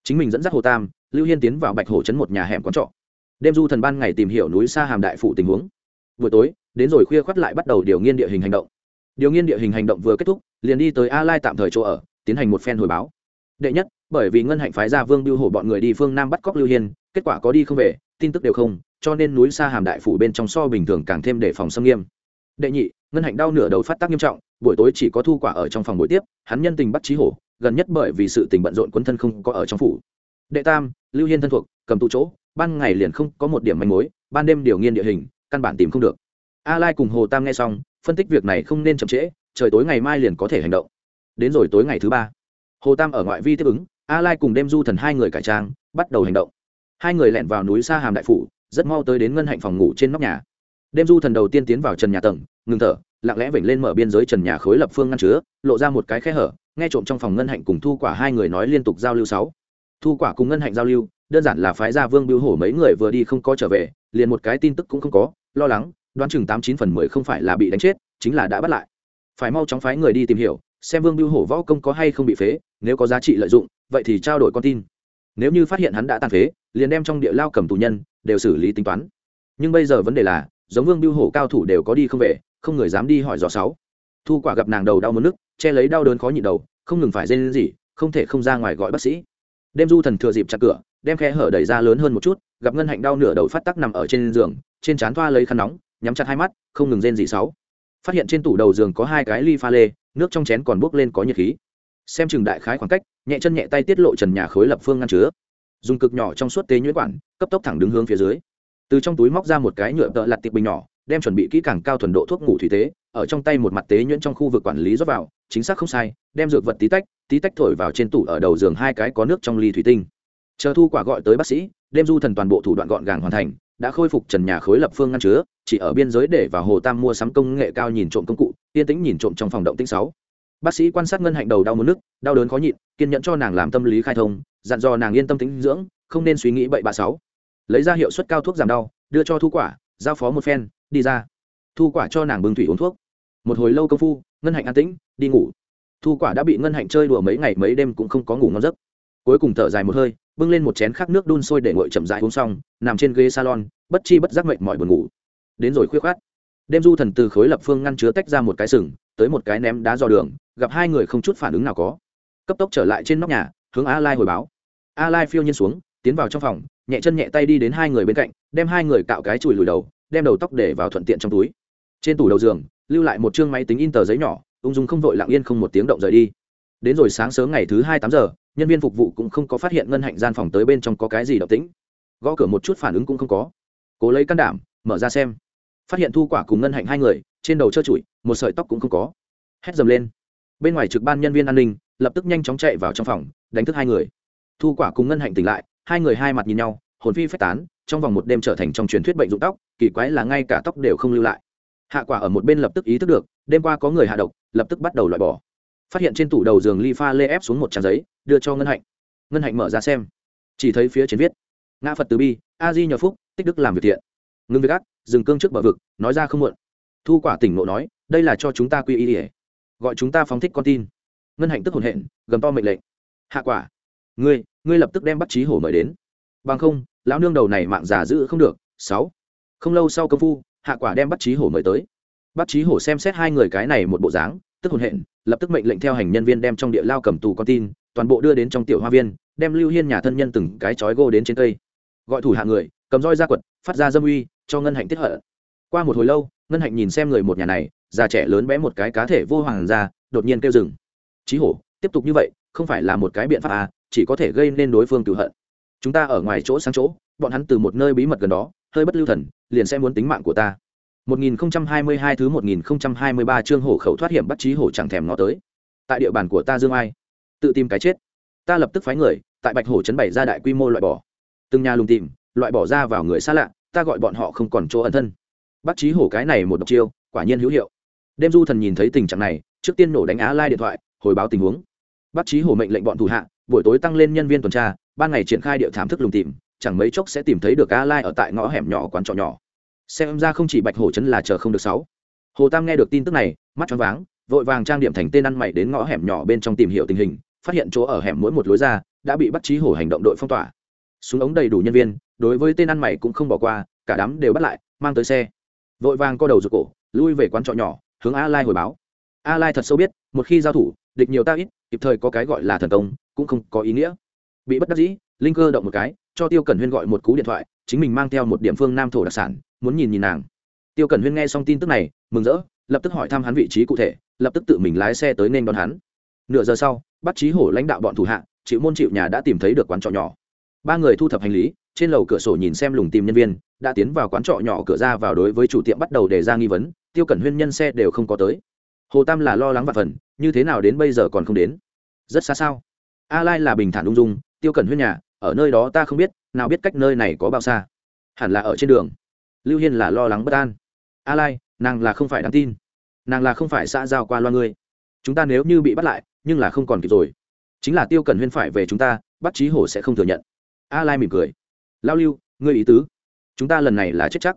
Chính mình dẫn dắt hồ tam, lưu hiên tiến vào bạch hồ trấn một nhà hẻm quán trọ. Đêm du thần ban ngày tìm hiểu núi xa hàm đại phụ tình huống buổi tối, đến rồi khuya khoắt lại bắt đầu điều nghiên địa hình hành động. Điều nghiên địa hình hành động vừa kết thúc, liền đi tới a lai tạm thời chỗ ở, tiến hành một phen hồi báo. Đệ nhất, bởi vì ngân hạnh phái ra vương biêu hổ bọn người đi phương nam bắt cóc lưu hiên, kết quả có đi không về, tin tức đều không, cho nên núi xa hàm đại phủ bên trong so bình thường càng thêm đề phòng xâm nghiêm. Đệ nhị, ngân hạnh đau nửa đầu phát tác nghiêm trọng, buổi tối chỉ có thu quả ở trong phòng buổi tiếp, hắn nhân tình bắt trí hổ, gần nhất bởi vì sự tình bận rộn quân thân không có ở trong phủ. Đệ tam, lưu hiên thân thuộc, cầm tụ chỗ, ban ngày liền không có một điểm manh mối, ban đêm điều nghiên địa hình căn bản tìm không được. A lai cùng hồ tam nghe xong, phân tích việc này không nên chậm trễ, trời tối ngày mai liền có thể hành động. Đến rồi tối ngày thứ ba, hồ tam ở ngoại vi tiếp ứng, a lai cùng đêm du thần hai người cải trang, bắt đầu hành động. Hai người lẻn vào núi xa hàm đại phủ, rất mau tới đến ngân hạnh phòng ngủ trên nóc nhà. Đêm du thần đầu tiên tiến vào trần nhà tầng, ngừng thở, lặng lẽ vểnh lên mở biên giới trần nhà khối lập phương ngăn chứa, lộ ra một cái khe hở, nghe trộm trong phòng ngân hạnh cùng thu quả hai người nói liên tục giao lưu sáu. Thu quả cùng ngân hạnh giao lưu, đơn giản là phái gia vương biêu hổ mấy người vừa đi không có trở về, liền một cái tin tức cũng không có lo lắng, đoán chừng tám chín phần mười không phải là bị đánh chết, chính là đã bắt lại. Phải mau chóng phái người đi tìm hiểu, xem vương biêu hổ võ công có hay không bị phế, nếu có giá trị lợi dụng, vậy thì trao đổi con tin. Nếu như phát hiện hắn đã tàn phế, liền đem trong địa lao cầm tù nhân, đều xử lý tính toán. Nhưng bây giờ vấn đề là, giống vương biêu hổ cao thủ đều có đi không về, không người dám đi hỏi dò sáu. Thu quả gặp nàng đầu đau mất nước che lấy đau đớn khó nhịn đầu, không ngừng phải dây lên gì không thể không ra ngoài gọi bác sĩ. Đêm du thần thừa dịp chặt cửa đem khe hở đẩy ra lớn hơn một chút, gặp ngân hạnh đau nửa đầu phát tắc nằm ở trên giường, trên trán thoa lấy khăn nóng, nhắm chặt hai mắt, không ngừng rên gì sáu. Phát hiện trên tủ đầu giường có hai cái ly pha lê, nước trong chén còn bốc lên có nhiệt khí. Xem chừng đại khái khoảng cách, nhẹ chân nhẹ tay tiết lộ trần nhà khối lập phương ngăn chứa. Dùng cực nhỏ trong suốt tế nhuyễn quản, cấp tốc thẳng đứng hướng phía dưới. Từ trong túi móc ra một cái nhựa tợ lặt tiệp bình nhỏ, đem chuẩn bị kỹ càng cao thuần độ thuốc ngủ thủy tế, ở trong tay một mặt tế nhuyễn trong khu vực quản lý rót vào, chính xác không sai, đem dược vật tí tách tí tách thổi vào trên tủ ở đầu giường hai cái có nước trong ly thủy tinh chờ thu quả gọi tới bác sĩ, đêm du thần toàn bộ thủ đoạn gọn gàng hoàn thành, đã khôi phục trần nhà khối lập phương ngăn chứa, chỉ ở biên giới để vào hồ tam mua sắm công nghệ cao nhìn trộm công cụ, yên tĩnh nhìn trộm trong phòng động tĩnh sáu. Bác sĩ quan sát ngân hạnh đầu đau muốn nước, đau đớn khó nhịn, kiên nhẫn cho nàng làm tâm lý khai thông, dặn dò nàng yên tâm tính dưỡng, không nên suy nghĩ bậy bạ sáu. Lấy ra hiệu suất cao thuốc giảm đau, đưa cho thu quả, giao phó một phen, đi ra. Thu quả cho nàng bưng thủy uống thuốc. Một hồi lâu công phu, ngân hạnh an tĩnh, đi ngủ. Thu quả đã bị ngân hạnh chơi đùa mấy ngày, mấy đêm cũng không có ngủ ngon giấc cuối cùng thở dài một hơi, bưng lên một chén khắc nước đun sôi để ngồi chậm rãi uống xong, nằm trên ghế salon, bất chi bất giác mệt mỏi buồn ngủ. Đến rồi khuya khoát, đêm du thần từ khối lập phương ngăn chứa tách ra một cái sừng, tới một cái ném đá dò đường, gặp hai người không chút phản ứng nào có. Cấp tốc trở lại trên nóc nhà, hướng a lai hồi báo. A lai phiêu nhiên xuống, tiến vào trong phòng, nhẹ chân nhẹ tay đi đến hai người bên cạnh, đem hai người cạo cái chùi lùi đầu, đem đầu tóc để vào thuận tiện trong túi. Trên tủ đầu giường, lưu lại một chương máy tính in tờ giấy nhỏ, ung dung không vội lặng yên không một tiếng động rời đi đến rồi sáng sớm ngày thứ hai tám giờ, nhân viên phục vụ cũng không có phát hiện ngân hạnh gian phòng tới bên trong có cái gì động tĩnh. Gõ cửa một chút phản ứng cũng không có. Cố lấy can đảm, mở ra xem. Phát hiện thu quả cùng ngân hạnh hai người, trên đầu trơ trụi, một sợi tóc cũng không có. Hét dầm lên. Bên ngoài trực ban nhân viên an ninh, lập tức nhanh chóng chạy vào trong phòng, đánh thức hai người. Thu quả cùng ngân hạnh tỉnh lại, hai người hai mặt nhìn nhau, hồn phi phách tán, trong vòng một đêm trở thành trong truyền thuyết bệnh dụng tóc, kỳ quái là ngay cả tóc đều không lưu lại. Hạ quả ở một bên lập tức ý thức được, đêm qua có người hạ độc, lập tức bắt đầu loại bỏ phát hiện trên tủ đầu giường ly pha lê ép xuống một trang giấy, đưa cho ngân hạnh. Ngân hạnh mở ra xem. Chỉ thấy phía trên viết, ngã phật từ bi, a di nhờ phúc, tích đức làm việc thiện. Ngưng việc ác, dừng cương trước bờ vực, nói ra không muộn. Thu quả tỉnh nộ nói, đây là cho chúng ta quy y ỉa gọi chúng ta phóng thích con tin. Ngân hạnh tức hồn hện, gầm to mệnh lệnh. Hạ quả, ngươi ngươi lập tức đem bắt trí hổ mời đến. Bằng không, lão nương đầu này mạng giả giữ không được. Sáu. Không lâu sau công phu, hạ quả đem bắt trí hổ mời tới. Bắt trí hổ xem xét hai người cái này một bộ dáng, tức hồn hện lập tức mệnh lệnh theo hành nhân viên đem trong địa lao cầm tù con tin, toàn bộ đưa đến trong tiểu hoa viên, đem lưu hiên nhà thân nhân từng cái chói gô đến trên cây. Gọi thủ hạ người, cầm roi ra quật, phát ra dâm uy, cho ngân hạnh tiết hận. Qua một hồi lâu, ngân hạnh nhìn xem người một nhà này, già trẻ lớn bé một cái cá thể vô hoàng ra, đột nhiên kêu dừng. Chí hổ, tiếp tục như vậy, không phải là một cái biện pháp à chỉ có thể gây nên đối phương cựu hận. Chúng ta ở ngoài chỗ sáng chỗ, bọn hắn từ một nơi bí mật gần đó, hơi bất lưu thần, liền sẽ muốn tính mạng của ta. 1022 thứ 1023 chương hổ khẩu thoát hiểm bắt chí hổ chẳng thèm ngó tới. Tại địa bàn của ta dương ai, tự tìm cái chết. Ta lập tức phái người, tại bạch hổ trấn bày ra đại quy mô loại bỏ. Từng nhà lùng tìm, loại bỏ ra vào người xa lạ, ta gọi bọn họ không còn chỗ ẩn thân. Bắt chí hổ cái này một độc chiêu, quả nhiên hữu hiệu. Đêm du thần nhìn thấy tình trạng này, trước tiên nổ đánh á lai điện thoại, hồi báo tình huống. Bắt chí hổ mệnh lệnh bọn thủ hạ, buổi tối tăng lên nhân viên tuần tra, ban ngày triển khai điệu thám thức lùng tìm, chẳng mấy chốc sẽ tìm thấy được a lai ở tại ngõ hẻm nhỏ quán trọ nhỏ xem ra không chỉ bạch hổ chấn là chờ không được sáu. Hồ tam nghe được tin tức này, mắt choáng váng, vội vàng trang điểm thành tên ăn mày đến ngõ hẻm nhỏ bên trong tìm hiểu tình hình, phát hiện chỗ ở hẻm mỗi một lối ra đã bị bắt trí hổ hành động đội phong tỏa. Súng ống đầy đủ nhân viên, đối với tên ăn mày cũng không bỏ qua, cả đám đều bắt lại, mang tới xe. Vội vàng co đầu rụt cổ, lui về quán trọ nhỏ, hướng a lai hồi báo. A lai thật sâu biết, một khi giao thủ, địch nhiều ta ít, kịp thời có cái gọi là thần công, cũng không có ý nghĩa. Bị bất đắc dĩ, linh cơ động một cái, cho tiêu cẩn huyên gọi một cú điện thoại, chính mình mang theo một điểm phương nam thổ đặc sản muốn nhìn nhìn nàng. Tiêu cẩn huyên nghe xong tin tức này, mừng rỡ, lập tức hỏi thăm hắn vị trí cụ thể, lập tức tự mình lái xe tới nên đón hắn. Nửa giờ sau, bắt trí hổ lãnh đạo bọn thủ hạ, chịu môn chịu nhà đã tìm thấy được quán trọ nhỏ. Ba người thu thập hành lý, trên lầu cửa sổ nhìn xem lùng tìm nhân viên, đã tiến vào quán trọ nhỏ cửa ra vào đối với chủ tiệm bắt đầu đề ra nghi vấn, tiêu cẩn huyên nhân xe đều không có tới. Hồ tam là lo lắng và phần, như thế nào đến bây giờ còn không đến? Rất xa sao? A lai là bình thản ung dung, tiêu cẩn huyên nhà, ở nơi đó ta không biết, nào biết cách nơi này có bao xa. Hẳn là ở trên đường lưu hiên là lo lắng bất an. A lai, nàng là không phải đáng tin. Nàng là không phải xã giao qua loa ngươi. Chúng ta nếu như bị bắt lại, nhưng là không còn kịp rồi. Chính là tiêu cẩn huyên phải về chúng ta, bắt trí hổ sẽ không thừa nhận. A lai mỉm cười. Lao lưu, ngươi ý tứ? Chúng ta lần này là chết chắc.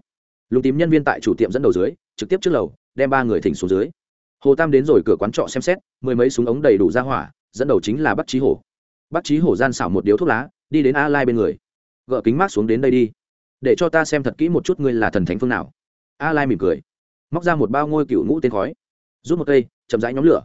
Lùng tím nhân viên tại chủ tiệm dẫn đầu dưới, trực tiếp trước lầu, đem ba người thỉnh xuống dưới. Hồ tam đến rồi cửa quán trọ xem xét, mười mấy súng ống đầy đủ ra hỏa, dẫn đầu chính là bắt trí hổ. Bắt trí hổ gian xảo một điếu thuốc lá, đi đến a lai bên người. Gỡ kính mát xuống đến đây đi để cho ta xem thật kỹ một chút ngươi là thần thánh phương nào. A lai mỉm cười, móc ra một bao ngôi cựu ngũ tên khói, rút một cây, chậm rãi nhóm lửa.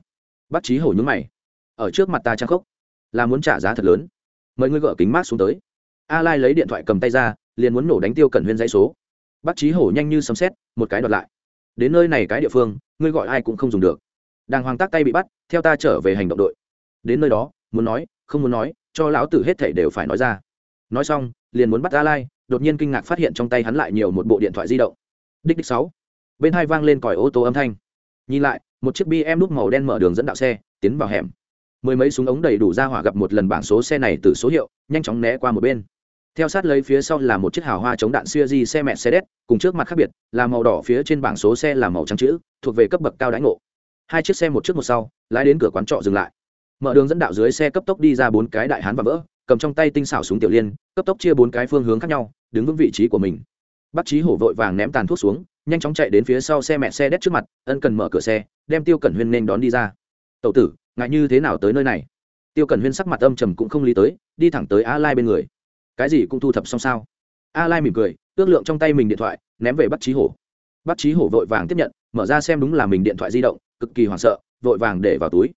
Bắt chí hổ nhúng mày, ở trước mặt ta trang khốc, là muốn trả giá thật lớn. Mời ngươi gỡ kính mát xuống tới. A lai lấy điện thoại cầm tay ra, liền muốn nổ đánh tiêu cẩn huyên dãy số. Bắt chí hổ nhanh như sấm xét một cái đoạt lại. Đến nơi này cái địa phương, ngươi gọi ai cũng không dùng được. Đàng hoàng tác tay bị bắt, theo ta trở về hành động đội. Đến nơi đó, muốn nói, không muốn nói, cho lão tử hết thể đều phải nói ra. Nói xong, liền muốn bắt a lai đột nhiên kinh ngạc phát hiện trong tay hắn lại nhiều một bộ điện thoại di động. Đích đích sáu. Bên hai vang lên còi ô tô âm thanh. Nhìn lại, một chiếc bm nút màu đen mở đường dẫn đạo xe, tiến vào hẻm. Mười mấy súng ống đầy đủ ra hỏa gặp một lần bảng số xe này từ số hiệu, nhanh chóng né qua một bên. Theo sát lấy phía sau là một chiếc hào hoa chống đạn xuya di xe mẹ xe đét cùng trước mặt khác biệt, là màu đỏ phía trên bảng số xe là màu trắng chữ, thuộc về cấp bậc cao đãi ngộ. Hai chiếc xe một trước một sau, lái đến cửa quán trọ dừng lại. Mở đường dẫn đạo dưới xe cấp tốc đi ra bốn cái đại hán và vỡ, cầm trong tay tinh xảo súng tiểu liên, cấp tốc chia bốn cái phương hướng khác nhau đứng vững vị trí của mình. Bác Chí hổ vội vàng ném tàn thuốc xuống, nhanh chóng chạy đến phía sau xe mẹ xe đét trước mặt, ân cần mở cửa xe, đem tiêu cẩn huyên nên đón đi ra. Tậu tử ngại như thế nào tới nơi này? Tiêu cẩn huyên sắc mặt âm trầm cũng không lý tới, đi thẳng tới a lai bên người. Cái gì cũng thu thập xong sao? A lai mỉm cười, ước lượng trong tay mình điện thoại, ném về bắt Chí hổ. Bắt Chí hổ vội vàng tiếp nhận, mở ra xem đúng là mình điện thoại di động, cực kỳ hoảng sợ, vội vàng để vào túi.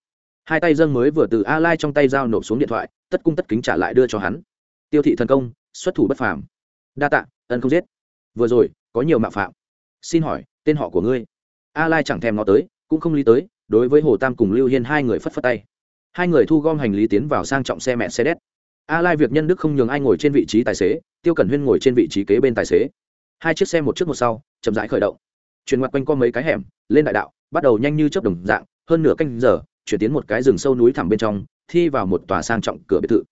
Hai tay dâng mới vừa từ a lai trong tay giao nộp xuống điện thoại, tất cung tất kính trả lại đưa cho hắn. Tiêu thị thần công, xuất thủ bất phàm đa tạ, ân không giết. Vừa rồi, có nhiều mạo phạm. Xin hỏi, tên họ của ngươi? A lai chẳng thèm ngó tới, cũng không lý tới, đối với hồ tam cùng lưu hiên hai người phất phất tay. Hai người thu gom hành lý tiến vào sang trọng xe mẹ xe đét. A lai việc nhân đức không nhường ai ngồi trên vị trí tài xế, tiêu cẩn huyên ngồi trên vị trí kế bên tài xế. Hai chiếc xe một trước một sau, chậm rãi khởi động. Chuyển ngoặt quanh qua mấy cái hẻm, lên đại đạo, bắt đầu nhanh như chớp đồng dạng, hơn nửa canh giờ, chuyển tiến một cái rừng sâu núi thẳm bên trong, thi vào một tòa sang trọng cửa biệt thự.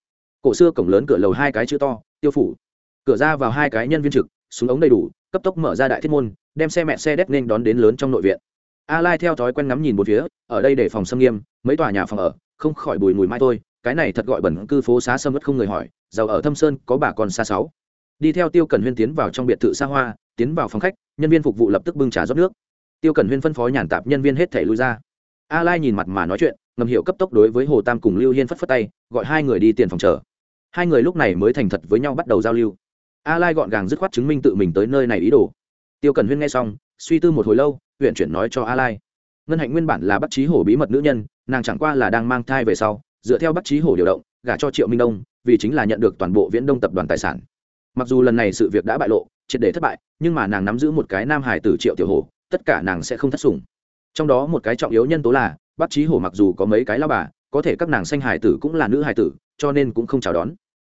Cổ xưa cổng lớn cửa lầu hai cái chữ to, tiêu phủ cửa ra vào hai cái nhân viên trực, súng ống đầy đủ, cấp tốc mở ra đại thiết môn, đem xe mẹ xe đét nên đón đến lớn trong nội viện. A lai theo thói quen ngắm nhìn một phía, ở đây để phòng xâm nghiêm, mấy tòa nhà phòng ở, không khỏi bùi mùi mai thôi, cái này thật gọi bẩn cư phố xá sâm mất không người hỏi, giàu ở thâm sơn, có bà con xa sáu. Đi theo tiêu cần huyên tiến vào trong biệt thự xa hoa, tiến vào phòng khách, nhân viên phục vụ lập tức bưng trà rót nước. Tiêu cần huyên phân phó nhàn tạp nhân viên hết thể lui ra. A lai nhìn mặt mà nói chuyện, ngầm hiểu cấp tốc đối với hồ tam cùng lưu hiên phất phất tay, gọi hai người đi tiền phòng chờ. Hai người lúc này mới thành thật với nhau bắt đầu giao lưu a lai gọn gàng dứt khoát chứng minh tự mình tới nơi này ý đồ. Tiêu cần huyên nghe xong, suy tư một hồi lâu huyện chuyển nói cho a lai. Ngân hạnh nguyên bản là bắt trí hổ bí mật nữ nhân, nàng chẳng qua là đang mang thai về sau, dựa theo bắt trí hổ điều động, gả cho triệu minh đông, vì chính là nhận được toàn bộ viễn đông tập đoàn tài sản. Mặc dù lần này sự việc đã bại lộ, triệt để thất bại, nhưng mà nàng nắm giữ một cái nam hải tử triệu tiểu hổ, tất cả nàng sẽ không thất sủng. Trong đó một cái trọng yếu nhân tố là, bắt trí hổ mặc dù có mấy cái lao bà, có thể các nàng sanh hải tử cũng là nữ hải tử, cho nên cũng không chào đón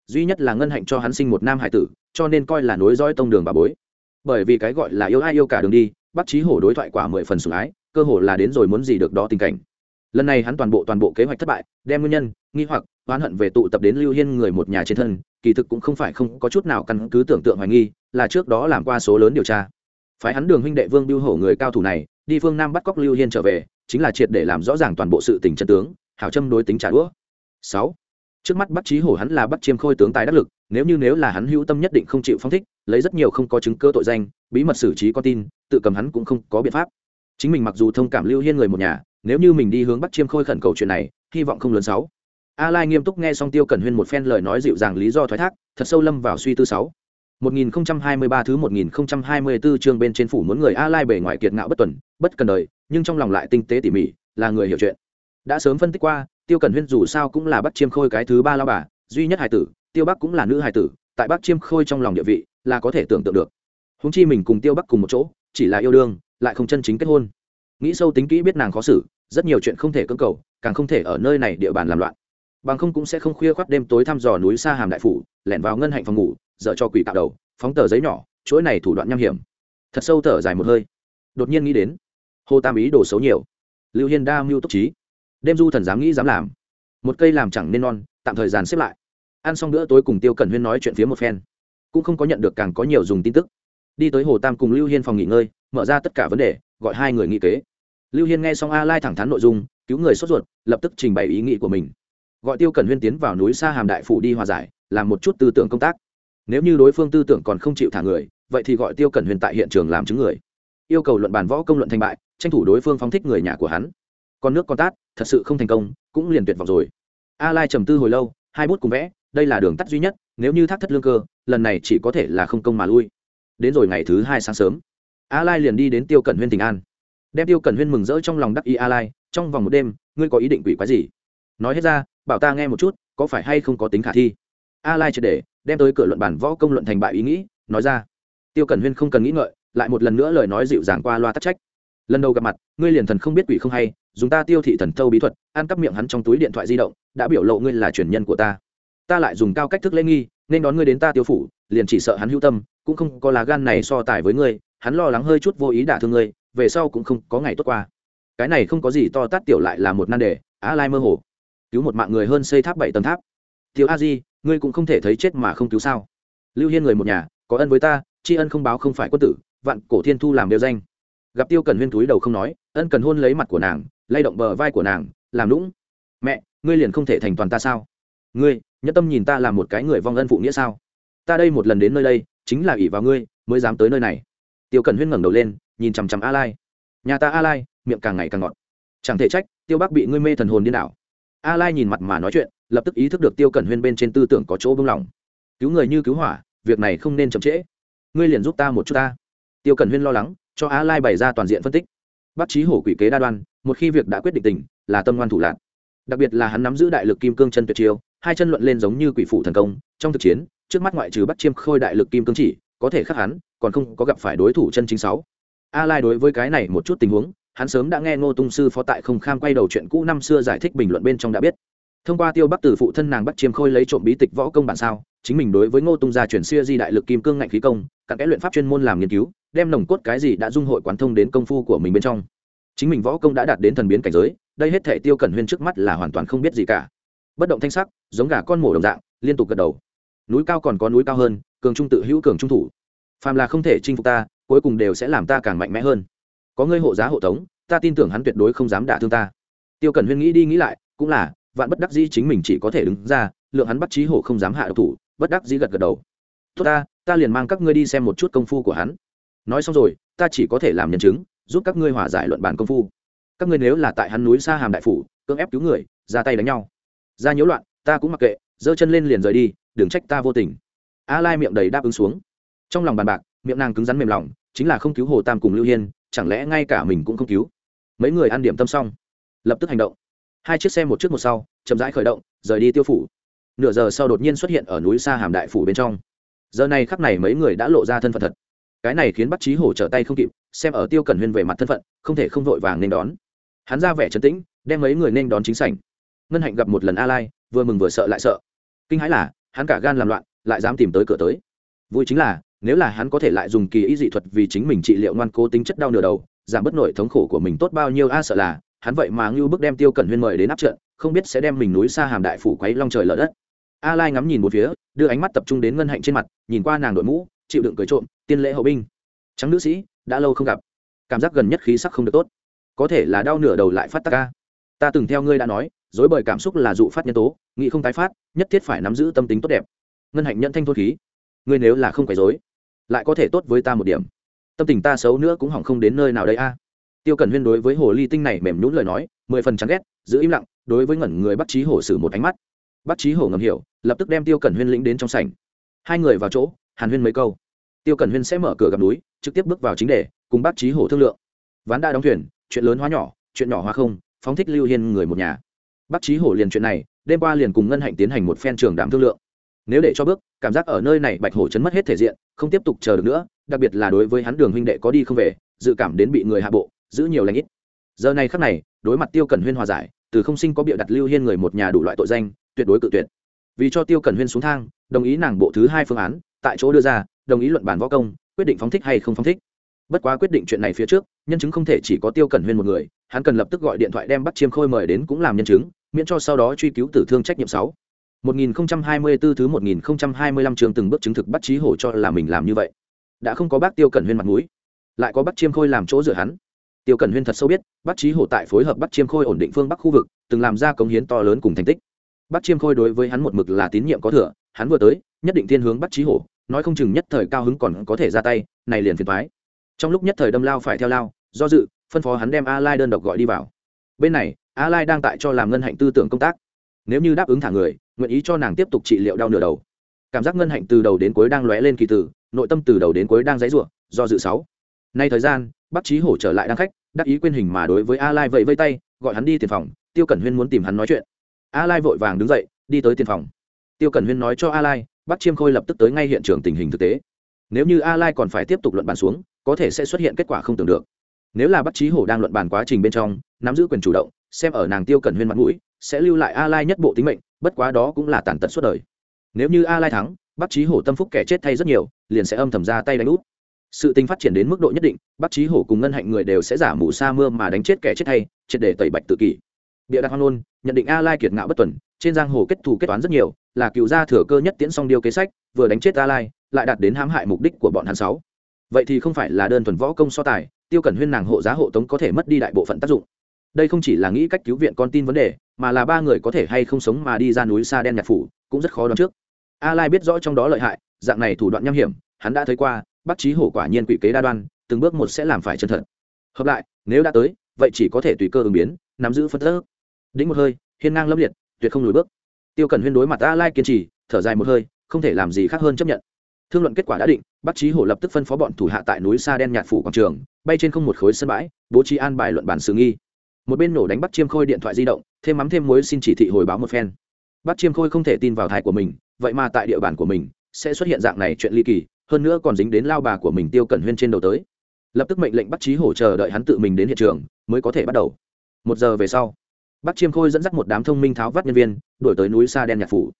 duy nhất là ngân hạnh cho hắn sinh một nam hải tử, cho nên coi là nối dõi tông đường bà bối. Bởi vì cái gọi là yêu ai yêu cả đường đi, bắt trí hổ đối thoại quả mười phần sủng ái, cơ hồ là đến rồi muốn gì được đó tình cảnh. Lần này hắn toàn bộ toàn bộ kế hoạch thất bại, đem nguyên nhân, nghi hoặc, oán hận về tụ tập đến lưu hiên người một nhà trên thân, kỳ thực cũng không phải không có chút nào căn cứ tưởng tượng hoài nghi, là trước đó làm qua số lớn điều tra. Phái hắn đường huynh đệ vương biêu hổ người cao thủ này, đi phương nam bắt cóc lưu hiên trở về, chính là triệt để làm rõ ràng toàn bộ sự tình chân tướng, hảo châm đối tính trả đũa. Sáu trước mắt bắt trí hổ hắn là bắt chiêm khôi tướng tài đắc lực nếu như nếu là hắn hữu tâm nhất định không chịu phong thích lấy rất nhiều không có chứng cơ tội danh bí mật xử trí con tin tự cầm hắn cũng không có biện pháp. Chính mình mặc dù thông cảm lưu hiên người một nhà nếu như mình đi hướng bắt chiêm khôi khẩn cầu chuyện này hy vọng không lớn sáu. A lai nghiêm túc nghe xong tiêu cẩn huyên một phen lời nói dịu dàng lý do thoái thác thật sâu lâm vào suy tư sáu. 1023 thứ 1024 chương bên trên phủ muốn người A Lai bề ngoài kiệt ngạo bất tuần, bất cần đời, nhưng trong lòng lại tinh tế tỉ mỉ, là người hiểu chuyện. Đã sớm phân tích qua, Tiêu Cẩn Huyên dù sao cũng là bắt chiêm khôi cái thứ ba lao bà, duy nhất hài tử, Tiêu Bắc cũng là nữ hài tử, tại Bắc chiêm khôi trong lòng địa vị, là có thể tưởng tượng được. Huống chi mình cùng Tiêu Bắc cùng một chỗ, chỉ là yêu đương, lại không chân chính kết hôn. Nghĩ sâu tính kỹ biết nàng khó xử, rất nhiều chuyện không thể cưỡng cầu, càng không thể ở nơi này địa bàn làm loạn. Bằng không cũng sẽ không khuya khoác đêm tối thăm dò núi xa hàm đại phủ, lẻn vào ngân hạnh phòng ngủ, dở cho quỷ tạo đầu phóng tờ giấy nhỏ chuỗi này thủ đoạn nham hiểm thật sâu thở dài một hơi đột nhiên nghĩ đến hồ tam ý đồ xấu nhiều lưu hiên đa mưu túc trí đêm du thần dám nghĩ dám làm. Một cây làm chẳng nên non, tạm thời dàn xếp lại. Ăn xong bữa tối cùng tiêu cẩn huyên nói chuyện phía một phen, cũng không có nhận được càng có nhiều dùng tin tức. Đi tới hồ tam cùng lưu hiên phòng nghỉ ngơi, mở ra tất cả vấn đề, gọi hai người nghị kế. Lưu hiên nghe xong a lai thẳng thắn nội dung, cứu người sốt ruột, lập tức trình bày ý nghĩ của mình. Gọi tiêu cẩn huyên tiến vào núi xa hàm đại phủ đi hòa giải, làm một chút tư tưởng công tác. Nếu như đối phương tư tưởng còn không chịu thả người, vậy thì gọi tiêu cẩn Huyên tại hiện trường làm chứng người. Yêu cầu luận bàn võ công luận thành bại, tranh thủ đối phương phóng thích người nhà của hắn con nước con tát, thật sự không thành công, cũng liền tuyệt vọng rồi. A lai trầm tư hồi lâu, hai bút cùng vẽ, đây là đường tắt duy nhất, nếu như thác thất lương cơ, lần này chỉ có thể là không công mà lui. Đến rồi ngày thứ hai sáng sớm, a lai liền đi đến tiêu cẩn huyên tỉnh an. Đem tiêu cẩn huyên mừng rỡ trong lòng đắc ý a lai, trong vòng một đêm, ngươi có ý định quỷ quái gì? Nói hết ra, bảo ta nghe một chút, có phải hay không có tính khả thi? A lai triệt để, đem tới cửa luận bản võ công luận thành bại ý nghĩ, nói ra. Tiêu cẩn huyên không cần nghĩ ngợi, lại một lần nữa lời nói dịu dàng qua loa tắc trách lần đầu gặp mặt, ngươi liền thần không biết quỷ không hay, dùng ta tiêu thị thần thâu bí thuật, ăn cắp miệng hắn trong túi điện thoại di động, đã biểu lộ ngươi là truyền nhân của ta. Ta lại dùng cao cách thức lễ nghi, nên đón ngươi đến ta tiêu phủ, liền chỉ sợ hắn hữu tâm, cũng không có lá gan này so tài với ngươi, hắn lo lắng hơi chút vô ý đả thương ngươi, về sau cũng không có ngày tốt qua. Cái này không có gì to tát tiểu lại là một nan đề, á lai mơ hồ. Cứu một mạng người hơn xây tháp bảy tầng tháp. Tiểu a di, ngươi cũng không thể thấy chết mà không cứu sao? Lưu hiên người một nhà, có ân với ta, tri ân không báo không phải quân tử, vạn cổ thiên thu làm đều danh gặp tiêu cần huyên túi đầu không nói, ân cần hôn lấy mặt của nàng, lay động bờ vai của nàng, làm lũng mẹ, ngươi liền không thể thành toàn ta sao? Ngươi, nhẫn tâm nhìn ta là một cái người vong ân phụ nghĩa sao? Ta đây một lần đến nơi đây, chính là ỷ vào ngươi, mới dám tới nơi này. Tiêu cần huyên ngẩng đầu lên, nhìn chằm chằm a lai. Nhà ta a lai, miệng càng ngày càng ngọt. Chẳng thể trách, tiêu bác bị ngươi mê thần hồn điên đảo. A lai nhìn mặt mà nói chuyện, lập tức ý thức được tiêu cẩn huyên bên trên tư tưởng có chỗ bưng lòng. Cứu người như cứu hỏa, việc này không nên chậm trễ. Ngươi liền giúp ta một chút ta. Tiêu cẩn huyên lo lắng cho a lai bày ra toàn diện phân tích. Bác chí hổ quỷ kế đa đoan, một khi việc đã quyết định tình, là tâm ngoan thủ lạc đặc biệt là hắn nắm giữ đại lực kim cương chân tuyệt chiêu, hai chân luận lên giống như quỷ phủ thần công, trong thực chiến, trước mắt ngoại trừ bắt chiêm khôi đại lực kim cương chỉ, có thể khắc hắn, còn không có gặp phải đối thủ chân chính sáu. A lai đối với cái này một chút tình huống, hắn sớm đã nghe ngô tung sư phó tại không kham quay đầu chuyện cũ năm xưa giải thích bình luận bên trong đã biết. Thông qua tiêu bắc từ phụ thân nàng bắt chiêm khôi lấy trộm bí tịch võ công bản sao, chính mình đối với ngô tung gia chuyển xưa di đại lực kim cương ngạnh khí công, cặn cái luyện pháp chuyên môn làm nghiên cứu đem nồng cốt cái gì đã dung hội quán thông đến công phu của mình bên trong. Chính mình võ công đã đạt đến thần biến cảnh giới, đây hết thể tiêu cẩn huyên trước mắt là hoàn toàn không biết gì cả. Bất động thanh sắc, giống gà con mổ đồng dạng, liên tục gật đầu. Núi cao còn có núi cao hơn, cường trung tự hữu cường trung thủ. Phàm là không thể chinh phục ta, cuối cùng đều sẽ làm ta càng mạnh mẽ hơn. Có ngươi hộ giá hộ tống, ta tin tưởng hắn tuyệt đối không dám đả thương ta. Tiêu cẩn huyên nghĩ đi nghĩ lại, cũng là, vạn bất đắc dĩ chính mình chỉ có thể đứng ra, lượng hắn bắt trí hổ không dám hạ độc thủ, bất đắc dĩ gật gật đầu. Tốt ta ta liền mang các ngươi đi xem một chút công phu của hắn nói xong rồi, ta chỉ có thể làm nhân chứng, giúp các ngươi hòa giải luận bản công phu. Các ngươi nếu là tại hắn núi xa hàm đại phủ, cưỡng ép cứu người, ra tay đánh nhau. Ra nhiễu loạn, ta cũng mặc kệ, giơ chân lên liền rời đi, đừng trách ta vô tình. A lai miệng đầy đáp ứng xuống. Trong lòng bàn bạc, miệng nàng cứng rắn mềm lòng, chính là không cứu hồ tam cùng lưu hiên, chẳng lẽ ngay cả mình cũng không cứu? Mấy người ăn điểm tâm xong, lập tức hành động. Hai chiếc xe một trước một sau, chậm rãi khởi động, rời đi tiêu phủ. Nửa giờ sau đột nhiên xuất hiện ở núi xa hàm đại phủ bên trong. Giờ này khắc này mấy người đã lộ ra thân phận thật cái này khiến bắt trí hổ trở tay không kịp, xem ở tiêu cẩn huyên về mặt thân phận, không thể không vội vàng nên đón. Hắn ra vẻ trấn tĩnh, đem mấy người nên đón chính sảnh. Ngân hạnh gặp một lần a lai, vừa mừng vừa sợ lại sợ. Kinh hãi là, hắn cả gan làm loạn, lại dám tìm tới cửa tới. Vui chính là, nếu là hắn có thể lại dùng kỳ ý dị thuật vì chính mình trị liệu ngoan cố tính chất đau nửa đầu, giảm bớt nổi thống khổ của mình tốt bao nhiêu, a sợ là, hắn vậy mà ngưu bức đem tiêu cẩn huyên mời đến áp trận, không biết sẽ đem mình núi xa hàm đại phủ quấy long trời lở đất. A lai ngắm nhìn một phía, đưa ánh mắt tập trung đến ngân hạnh trên mặt, nhìn qua nàng đội mũ, chịu đựng cười trộm tiên lễ hậu binh. Trắng nữ sĩ, đã lâu không gặp. Cảm giác gần nhất khí sắc không được tốt. Có thể là đau nửa đầu lại phát tắc ca. Ta từng theo ngươi đã nói, dối bởi cảm xúc là dụ phát nhân tố, nghị không tái phát, nhất thiết phải nắm giữ tâm tính tốt đẹp. Ngân hạnh nhận thanh thôn khí. Ngươi nếu là không quấy dối lại có thể tốt với ta một điểm. Tâm tình ta xấu nữa cũng hỏng không đến nơi nào đây a. Tiêu cần huyên đối với hồ ly tinh này mềm nhún lời nói, mười phần chán ghét, giữ im lặng, đối với ngẩn người bắt trí hổ xử một ánh mắt. Bắt trí hổ ngầm hiểu, lập tức đem tiêu cần huyên lĩnh đến trong sảnh. Hai người vào chỗ, hàn huyên mấy câu tiêu cần huyên sẽ mở cửa gặp núi, trực tiếp bước vào chính đề, cùng Bác trí hổ thương lượng. Ván đã đóng thuyền, chuyện lớn hóa nhỏ, chuyện nhỏ hóa không, phóng thích lưu hiên người một nhà. Bác trí hổ liền chuyện này, đêm qua liền cùng ngân hạnh tiến hành một phen trường đàm thương lượng. Nếu để cho bước, cảm giác ở nơi này bạch hổ chấn mất hết thể diện, không tiếp tục chờ được nữa, đặc biệt là đối với hắn đường huynh đệ có đi không về, dự cảm đến bị người hạ bộ, giữ nhiều lãnh ít. Giờ này khắc này, đối mặt tiêu cẩn huyên hòa giải, từ không sinh có bịa đặt lưu hiên người một nhà đủ loại tội danh, tuyệt đối cự tuyệt. Vì cho tiêu cẩn huyên xuống thang, đồng ý nàng bộ thứ hai phương án tại chỗ đưa ra, đồng ý luận bản võ công, quyết định phóng thích hay không phóng thích. Bất quá quyết định chuyện này phía trước, nhân chứng không thể chỉ có tiêu cẩn huyên một người, hắn cần lập tức gọi điện thoại đem bắt chiêm khôi mời đến cũng làm nhân chứng, miễn cho sau đó truy cứu tử thương trách nhiệm sáu. 1024 thứ 1025 trường từng bước chứng thực bắt trí hổ cho là mình làm như vậy. Đã không có bác tiêu cẩn huyên mặt mũi, lại có bắt chiêm khôi làm chỗ dựa hắn. Tiêu cẩn huyên thật sâu biết, bắt trí hổ tại phối hợp bắt chiêm khôi ổn định phương bắc khu vực, từng làm ra cống hiến to lớn cùng thành tích. Bắt chiêm khôi đối với hắn một mực là tín nhiệm có thừa, hắn vừa tới, nhất định thiên hướng bắt trí hổ nói không chừng nhất thời cao hứng còn có thể ra tay, này liền phiền thoái trong lúc nhất thời đâm lao phải theo lao, do dự, phân phó hắn đem a lai đơn độc gọi đi vào. Bên này, a lai đang tại cho làm ngân hạnh tư tưởng công tác. Nếu như đáp ứng thả người, nguyện ý cho nàng tiếp tục trị liệu đau nửa đầu. Cảm giác ngân hạnh từ đầu đến cuối đang lóe lên kỳ tử, nội tâm từ đầu đến cuối đang dãy rủa, do dự sáu. Nay thời gian, bác chí hổ trở lại đang khách, đắc ý quên hình mà đối với a lai vẫy vây tay, gọi hắn đi tiền phòng, tiêu cẩn huyên muốn tìm hắn nói chuyện. A lai vội vàng đứng dậy, đi tới tiền phòng. Tiêu cẩn huyên nói cho a lai bắc chiêm khôi lập tức tới ngay hiện trường tình hình thực tế. Nếu như a lai còn phải tiếp tục luận bàn xuống có thể sẽ xuất hiện kết quả không tưởng được. Nếu là bắc Chí hổ đang luận bàn quá trình bên trong nắm giữ quyền chủ động xem ở nàng tiêu cẩn huyên mặt mũi sẽ lưu lại a lai nhất bộ tính mệnh bất quá đó cũng là tàn tật suốt đời. Nếu như a lai thắng bắc Chí hổ tâm phúc kẻ chết thay rất nhiều liền sẽ âm thầm ra tay đánh út. Sự tình phát triển đến mức độ nhất định bắc chí hổ cùng ngân hạnh người đều sẽ giả mù sa mưa mà đánh chết kẻ chết thay, triệt để tẩy bạch tự kỷ. Bịa đặt hoan ôn nhận định a lai kiệt ngạo bất tuần trên giang hồ kết thù kết toán rất nhiều, là cựu gia thừa cơ nhất tiễn song điêu kế sách, vừa đánh chết a lai lại đạt đến hãm hại mục đích của bọn hắn sáu. Vậy thì không phải là đơn thuần võ công so tài, tiêu cẩn huyên nàng hộ giá hộ tống có thể mất đi đại bộ phận tác dụng. Đây không chỉ là nghĩ cách cứu viện con tin vấn đề, mà là ba người có thể hay không sống mà đi ra núi xa đen nhạc phủ, cũng rất khó đoán trước. A lai biết rõ trong đó lợi hại, dạng này thủ đoạn nham hiểm, hắn đã thấy qua, bắc trí hổ quả nhiên quỷ kế đa đoan, từng bước một sẽ làm phải chân thật. Hợp lại, nếu đã tới, vậy chỉ có thể tùy cơ ứng biến, nắm giữ phân tích đĩnh một hơi, hiên ngang lâm liệt tuyệt không lùi bước. Tiêu cần huyên đối mặt a lai kiên trì, thở dài một hơi, không thể làm gì khác hơn chấp nhận. Thương luận kết quả đã định, bắc trí hổ lập tức phân phó bọn thủ hạ tại núi xa đen nhạt phủ quảng trường, bay trên không một khối sân bãi, bố trí an bài luận bản sự nghi. Một bên nổ đánh bắt chiêm khôi điện thoại di động, thêm mắm thêm muối xin chỉ thị hồi báo một phen. Bắt chiêm khôi không thể tin vào thai của mình, vậy mà tại địa bàn của mình, sẽ xuất hiện dạng này chuyện ly kỳ, hơn nữa còn dính đến lao bà của mình tiêu cẩn huyên trên đầu tới. Lập tức mệnh lệnh bắt trí hổ chờ đợi hắn tự mình đến hiện trường, mới có thể bắt đầu. Một giờ về sau Bắc chiêm khôi dẫn dắt một đám thông minh tháo vắt nhân viên đổi tới núi xa đen nhạc phủ.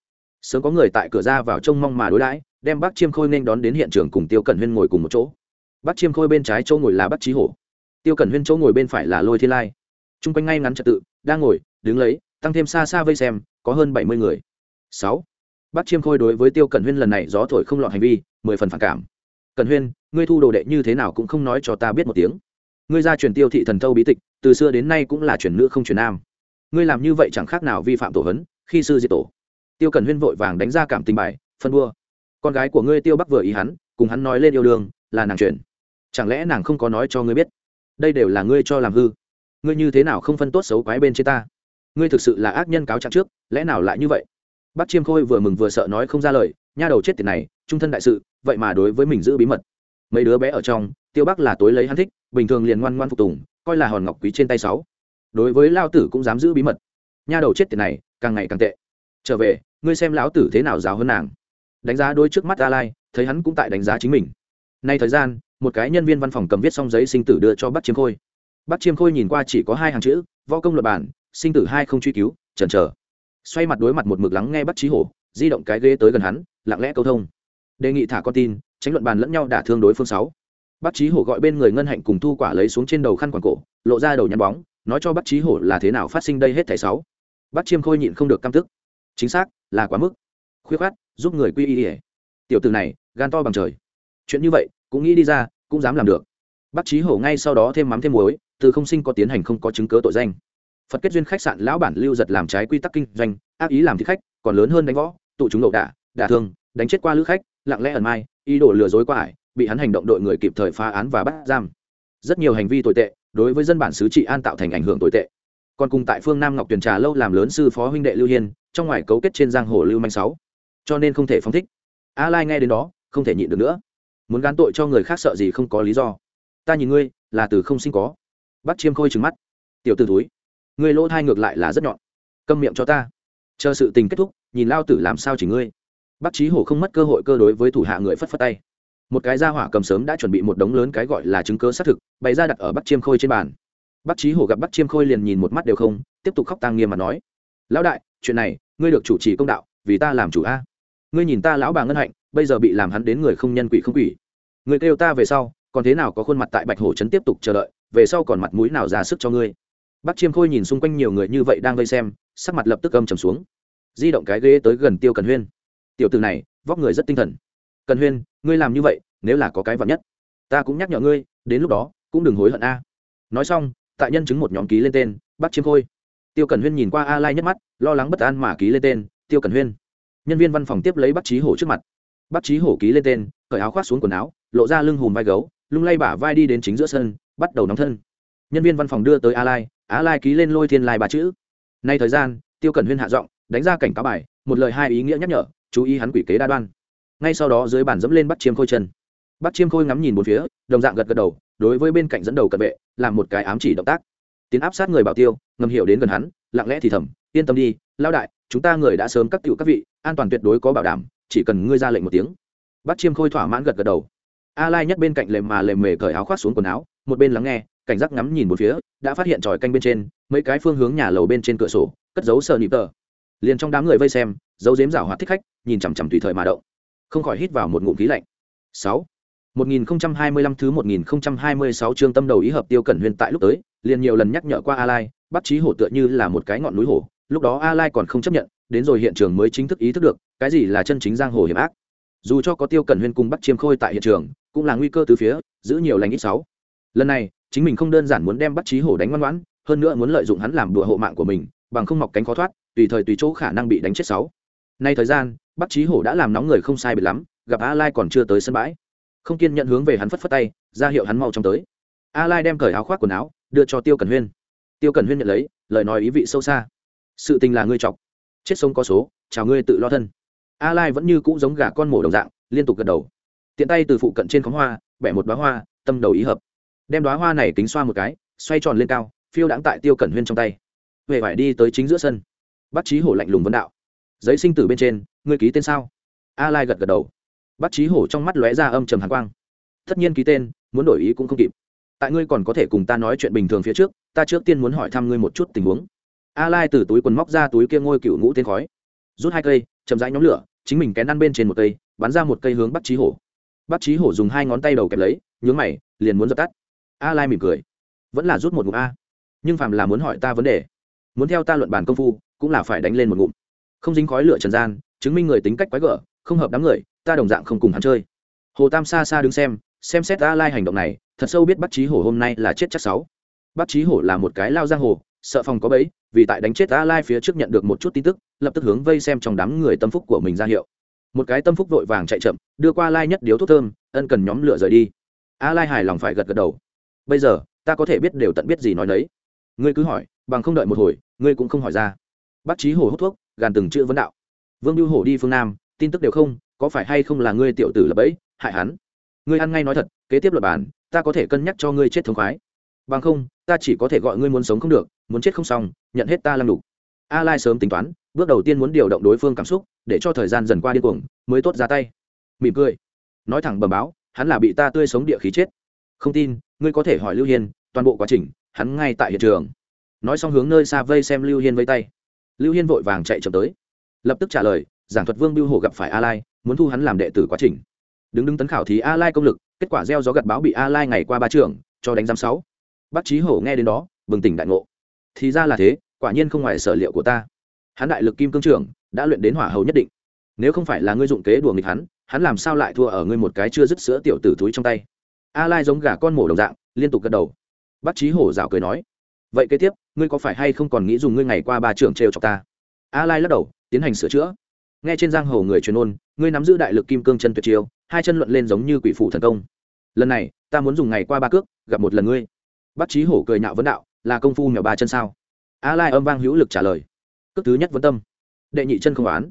Sớm có người tại cửa ra vào trông mong mà đối đãi, đem bác chiêm khôi nên đón đến hiện trường cùng tiêu cẩn huyên ngồi cùng một chỗ. Bác chiêm khôi bên trái chỗ ngồi là bác trí hổ. Tiêu cẩn huyên chỗ ngồi bên phải là lôi thiên lai. T r u n g quanh ngay ngắn trật tự, đang ngồi, đứng lấy, tăng thêm xa xa vây xem, có hơn bảy mươi người. Sáu. Bác chiêm khôi đối với tiêu cẩn huyên lần này gió thổi không lọt hành vi, mười phần phản cảm. Cẩn huyên, ngươi thu đồ đệ như thế nào cũng không nói cho ta biết một tiếng. Ngươi ra truyền tiêu thị thần thâu bí tịch, từ xưa đến nay cũng là truyền nữ không truyền nam ngươi làm như vậy chẳng khác nào vi phạm tổ hấn, khi sư diệt tổ. Tiêu Cần huyên vội vàng đánh ra cảm tình bài, phân đua con gái của ngươi tiêu bắc vừa ý hắn, cùng hắn nói lên yêu đương, là nàng chuyển. chẳng lẽ nàng không có nói cho ngươi biết? Đây đều là ngươi cho làm hư. Ngươi như thế nào không phân tốt xấu quái bên trên ta? Ngươi thực sự là ác nhân cáo trạng trước, lẽ nào lại như vậy? Bác chiêm khôi vừa mừng vừa sợ nói không ra lời, nha đầu chết tiệt này, trung thân đại sự, vậy mà đối với mình giữ bí mật. Mấy đứa bé ở trong, tiêu bắc là tối lấy hắn thích, bình thường liền ngoan ngoan phục tùng, coi là hòn ngọc quý trên tay sáu đối với lao tử cũng dám giữ bí mật. Nha đầu chết tiệt này, càng ngày càng tệ. Trở về, ngươi xem lão tử thế nào giáo hơn nàng. Đánh giá đôi trước mắt a lai, thấy hắn cũng tại đánh giá chính mình. Nay thời gian, một cái nhân viên văn phòng cầm viết xong giấy sinh tử đưa cho bắt chiêm khôi. Bắt chiêm khôi nhìn qua chỉ có hai hàng chữ, võ công luật bản, sinh tử hai không truy cứu, chần chờ. Xoay mặt đối mặt một mực lắng nghe bắt trí hổ, di động cái ghế tới gần hắn, lặng lẽ câu thông. Đề nghị thả con tin, tránh luận bàn lẫn nhau đả thương đối phương sáu. Bắt trí hổ gọi bên người ngân hạnh cùng thu quả lấy xuống trên đầu khăn quàng cổ, lộ ra đầu nhăn bóng nói cho bắt trí hổ là thế nào phát sinh đây hết thảy sáu. Bắt chiêm khôi nhịn không được căm tức. Chính xác, là quá mức. Khuyết khát giúp người quy y ỉa tiểu từ này, gan to bằng trời. Chuyện như vậy, cũng nghĩ đi ra, cũng dám làm được. Bác trí hổ ngay sau đó thêm mắm thêm muối, từ không sinh có tiến hành không có chứng cớ tội danh. Phật kết duyên khách sạn lão bản lưu giật làm trái quy tắc kinh doanh, ác ý làm thích khách, còn lớn hơn đánh võ, tụ chúng ẩu đả đả thương, đánh chết qua lữ khách, lặng lẽ ẩn mai, ý đồ lừa dối qua ải, bị hắn hành động đội người kịp thời phá án và bắt giam. Rất nhiều hành vi tồi tệ đối với dân bản xứ trị an tạo thành ảnh hưởng tồi tệ. Còn cùng tại phương nam ngọc tuyền trà lâu làm lớn sư phó huynh đệ lưu hiên, trong ngoài cấu kết trên giang hồ lưu manh sáu. Cho nên không thể phóng thích. A lai nghe đến đó, không thể nhịn được nữa. Muốn gán tội cho người khác sợ gì không có lý do. Ta nhìn ngươi, là từ không sinh có. Bắt chiêm khôi trừng mắt. Tiểu từ túi ngươi lỗ thai ngược lại là rất nhọn. Câm miệng cho ta. Chờ sự tình kết thúc, nhìn lao tử làm sao chỉ ngươi. Bắt chí hổ không mất cơ hội cơ đối với thủ hạ người phất phất tay một cái gia hỏa cầm sớm đã chuẩn bị một đống lớn cái gọi là chứng cớ xác thực, bày ra đặt ở Bắc chiêm khôi trên bàn. Bắc trí hổ gặp Bắc chiêm khôi liền nhìn một mắt đều không, tiếp tục khóc tang nghiêm mà nói, lão đại, chuyện này, ngươi được chủ trì công đạo, vì ta làm chủ a. Ngươi nhìn ta lão bà ngân hạnh, bây giờ bị làm hắn đến người không nhân quỷ không quỷ. Người kêu ta về sau, còn thế nào có khuôn mặt tại bạch hổ trấn tiếp tục chờ đợi, về sau còn mặt mũi nào ra sức cho ngươi? Bác chiêm khôi nhìn xung quanh nhiều người như vậy đang vây xem, sắc mặt lập tức âm trầm xuống. Di động cái ghế tới gần tiêu cần huyên. Tiểu từ này, vóc người rất tinh thần cần huyên, ngươi làm như vậy, nếu là có cái vật nhất, ta cũng nhắc nhở ngươi, đến lúc đó, cũng đừng hối hận a. Nói xong, tại nhân chứng một nhóm ký lên tên, bắt chiêm khôi. Tiêu cần huyên nhìn qua a lai nhất mắt, lo lắng bất an mà ký lên tên, tiêu cần huyên. Nhân viên văn phòng tiếp lấy bắt trí hổ trước mặt. Bắt trí hổ ký lên tên, cởi áo khoác xuống quần áo, lộ ra lưng hùm vai gấu, lung lay bả vai đi đến chính giữa sân, bắt đầu nóng thân. Nhân viên văn phòng đưa tới a lai a lai ký lên lôi thiên lai ba chữ. Nay thời gian, tiêu cẩn huyên hạ giọng, đánh ra cảnh cáo bài, một lời hai ý nghĩa nhắc nhở, chú ý hắn quỷ kế đa đoan ngay sau đó dưới bàn dẫm lên bắt chiêm khôi chân. Bắt chiêm khôi ngắm nhìn một phía, đồng dạng gật gật đầu, đối với bên cạnh dẫn đầu cận vệ, làm một cái ám chỉ động tác. Tiến áp sát người bảo tiêu, ngầm hiểu đến gần hắn, lặng lẽ thì thầm, yên tâm đi lao đại, chúng ta người đã sớm các cựu các vị, an toàn tuyệt đối có bảo đảm, chỉ cần ngươi ra lệnh một tiếng. Bắt chiêm khôi thỏa mãn gật gật đầu. A lai nhất bên cạnh lềm mà lềm mề cởi áo khoác xuống quần áo, một bên lắng nghe, cảnh giác ngắm nhìn một phía, đã phát hiện tròi canh bên trên, mấy cái phương hướng nhà lầu bên trên cửa sổ, cất dấu sờ nịp tờ. Liền trong đám người vây xem, dấu dếm rảo hoạt thích khách, nhìn chằm chằm tùy thời mà động không khỏi hít vào một ngụm khí lạnh sáu 1025 thứ 1026 chương tâm đầu ý hợp Tiêu Cẩn Huyên tại lúc tới, liền nhiều lần nhắc nhở qua A Lai, bắt Chí Hổ tựa như là một cái ngọn núi hổ, lúc đó A Lai còn không chấp nhận, đến rồi hiện trường mới chính thức ý thức được, cái gì là chân chính giang hồ hiểm ác. Dù cho có Tiêu Cẩn Huyên cùng bắt Chiêm Khôi tại hiện trường, cũng là nguy cơ từ phía, giữ nhiều lành ít sáu. Lần này, chính mình không đơn giản muốn đem bắt Chí Hổ đánh ngoan ngoãn, hơn nữa muốn lợi dụng hắn làm đùa hộ mạng của mình, bằng không mọc cánh khó thoát, tùy thời tùy chỗ khả năng bị đánh chết sáu. Nay thời gian, Bắc Chí Hổ đã làm nóng người không sai biệt lắm, gặp A Lai còn chưa tới sân bãi. Không kiên nhận hướng về hắn phất phất tay ra hiệu hắn mau trong tới. A lai đem cởi áo khoác quần áo đưa cho tiêu cần huyên. Tiêu cần huyên nhận lấy lời nói ý vị sâu xa. Sự tình là ngươi chọc. Chết sống có số chào ngươi tự lo thân. A lai vẫn như cũ giống gà con mổ đồng dạng liên tục gật đầu. Tiện tay từ phụ cận trên khóm hoa bẻ một đoá hoa tâm đầu ý hợp. Đem đoá hoa này kính xoa một cái xoay tròn lên cao phiêu đãng tại tiêu cẩn huyên trong tay. Huệ phải đi tới chính giữa sân. Bác trí hổ lạnh lùng vấn đạo giấy sinh tử bên trên, ngươi ký tên sao? A lai gật gật đầu. Bắt trí hổ trong mắt lóe ra âm trầm hàn quang. Tất nhiên ký tên, muốn đổi ý cũng không kịp. Tại ngươi còn có thể cùng ta nói chuyện bình thường phía trước, ta trước tiên muốn hỏi thăm ngươi một chút tình huống. A lai từ túi quần móc ra túi kia ngôi cựu ngũ tên khói, rút hai cây, chậm rãi nhóm lửa, chính mình kén ăn bên trên một cây, bắn ra một cây hướng bắt trí hổ. Bắt trí hổ dùng hai ngón tay đầu kẹp lấy, nhướng mày, liền muốn dập tắt. A lai mỉm cười. Vẫn là rút một ngụm a. Nhưng phàm là muốn hỏi ta vấn đề, muốn theo ta luận bàn công phu, cũng là phải đánh lên một ngụm không dính khói lửa trần gian, chứng minh người tính cách quái gở, không hợp đám người, ta đồng dạng không cùng hắn chơi. Hồ tam xa xa đứng xem xem xét a lai hành động này, thật sâu biết bắt chí hổ hôm nay là chết chắc sáu. Bắt chí hổ là một cái lao giang hồ, sợ phòng có bẫy, vì tại đánh chết a lai phía trước nhận được một chút tin tức, lập tức hướng vây xem trong đám người tâm phúc của mình ra hiệu. Một cái tâm phúc vội vàng chạy chậm, đưa qua lai nhất điếu thuốc thơm, ân cần nhóm lửa rời đi. A lai hài lòng phải gật gật đầu. Bây giờ, ta có thể biết đều tận biết gì nói đấy. Ngươi cứ hỏi, bằng không đợi một hồi, ngươi cũng không hỏi ra. Bác chí hổ hút thuốc gàn từng chữ vấn đạo. Vương lưu hổ đi phương nam, tin tức đều không, có phải hay không là ngươi tiểu tử lập bẫy, hại hắn? Ngươi ăn ngay nói thật, kế tiếp luật bản, ta có thể cân nhắc cho ngươi chết thống khoái. Bằng không, ta chỉ có thể gọi ngươi muốn sống không được, muốn chết không xong, nhận hết ta lăng đủ a lai sớm tính toán, bước đầu tiên muốn điều động đối phương cảm xúc, để cho thời gian dần qua điên cuồng, mới tốt ra tay. Mỉm cười. Nói thẳng bẩm báo, hắn là bị ta tươi sống địa khí chết. Không tin, ngươi có thể hỏi lưu hiên, toàn bộ quá trình, hắn ngay tại hiện trường. Nói xong hướng nơi xa vây xem lưu hiên vây tay lưu hiên vội vàng chạy chậm tới. Lập tức trả lời, giảng thuật vương biêu hồ gặp phải a lai, muốn thu hắn làm đệ tử quá trình. Đứng đứng tấn khảo thí a lai công lực, kết quả gieo gió gặt báo bị a lai ngày qua ba trường, cho đánh giam sáu. Bác chí hổ nghe đến đó, bừng tỉnh đại ngộ. Thì ra là thế, quả nhiên không ngoài sở liệu của ta. Hắn đại lực kim cương trưởng, đã luyện đến hỏa hầu nhất định. Nếu không phải là ngươi dụng kế đùa nghịch hắn hắn làm sao lại thua ở ngươi một cái chưa dứt sữa tiểu tử túi trong tay? A lai giống gà con mổ đồng dạng, liên tục gật đầu. Bác chí hổ rào cười nói vậy kế tiếp, ngươi có phải hay không còn nghĩ dùng ngươi ngày qua ba trưởng trêu cho ta? A lai lắc đầu, tiến hành sửa chữa. Nghe trên giang hồ người truyền ôn, ngươi nắm giữ đại lực kim cương chân tuyệt chiêu, hai chân luận lên giống như quỷ phủ thần công. Lần này, ta muốn dùng ngày qua ba cước, gặp một lần ngươi. Bác chí hổ cười nhạo vấn đạo, là công phu mèo ba chân sao? A lai âm vang hữu lực trả lời. Cước thứ nhất vấn tâm. Đệ nhị chân không oán.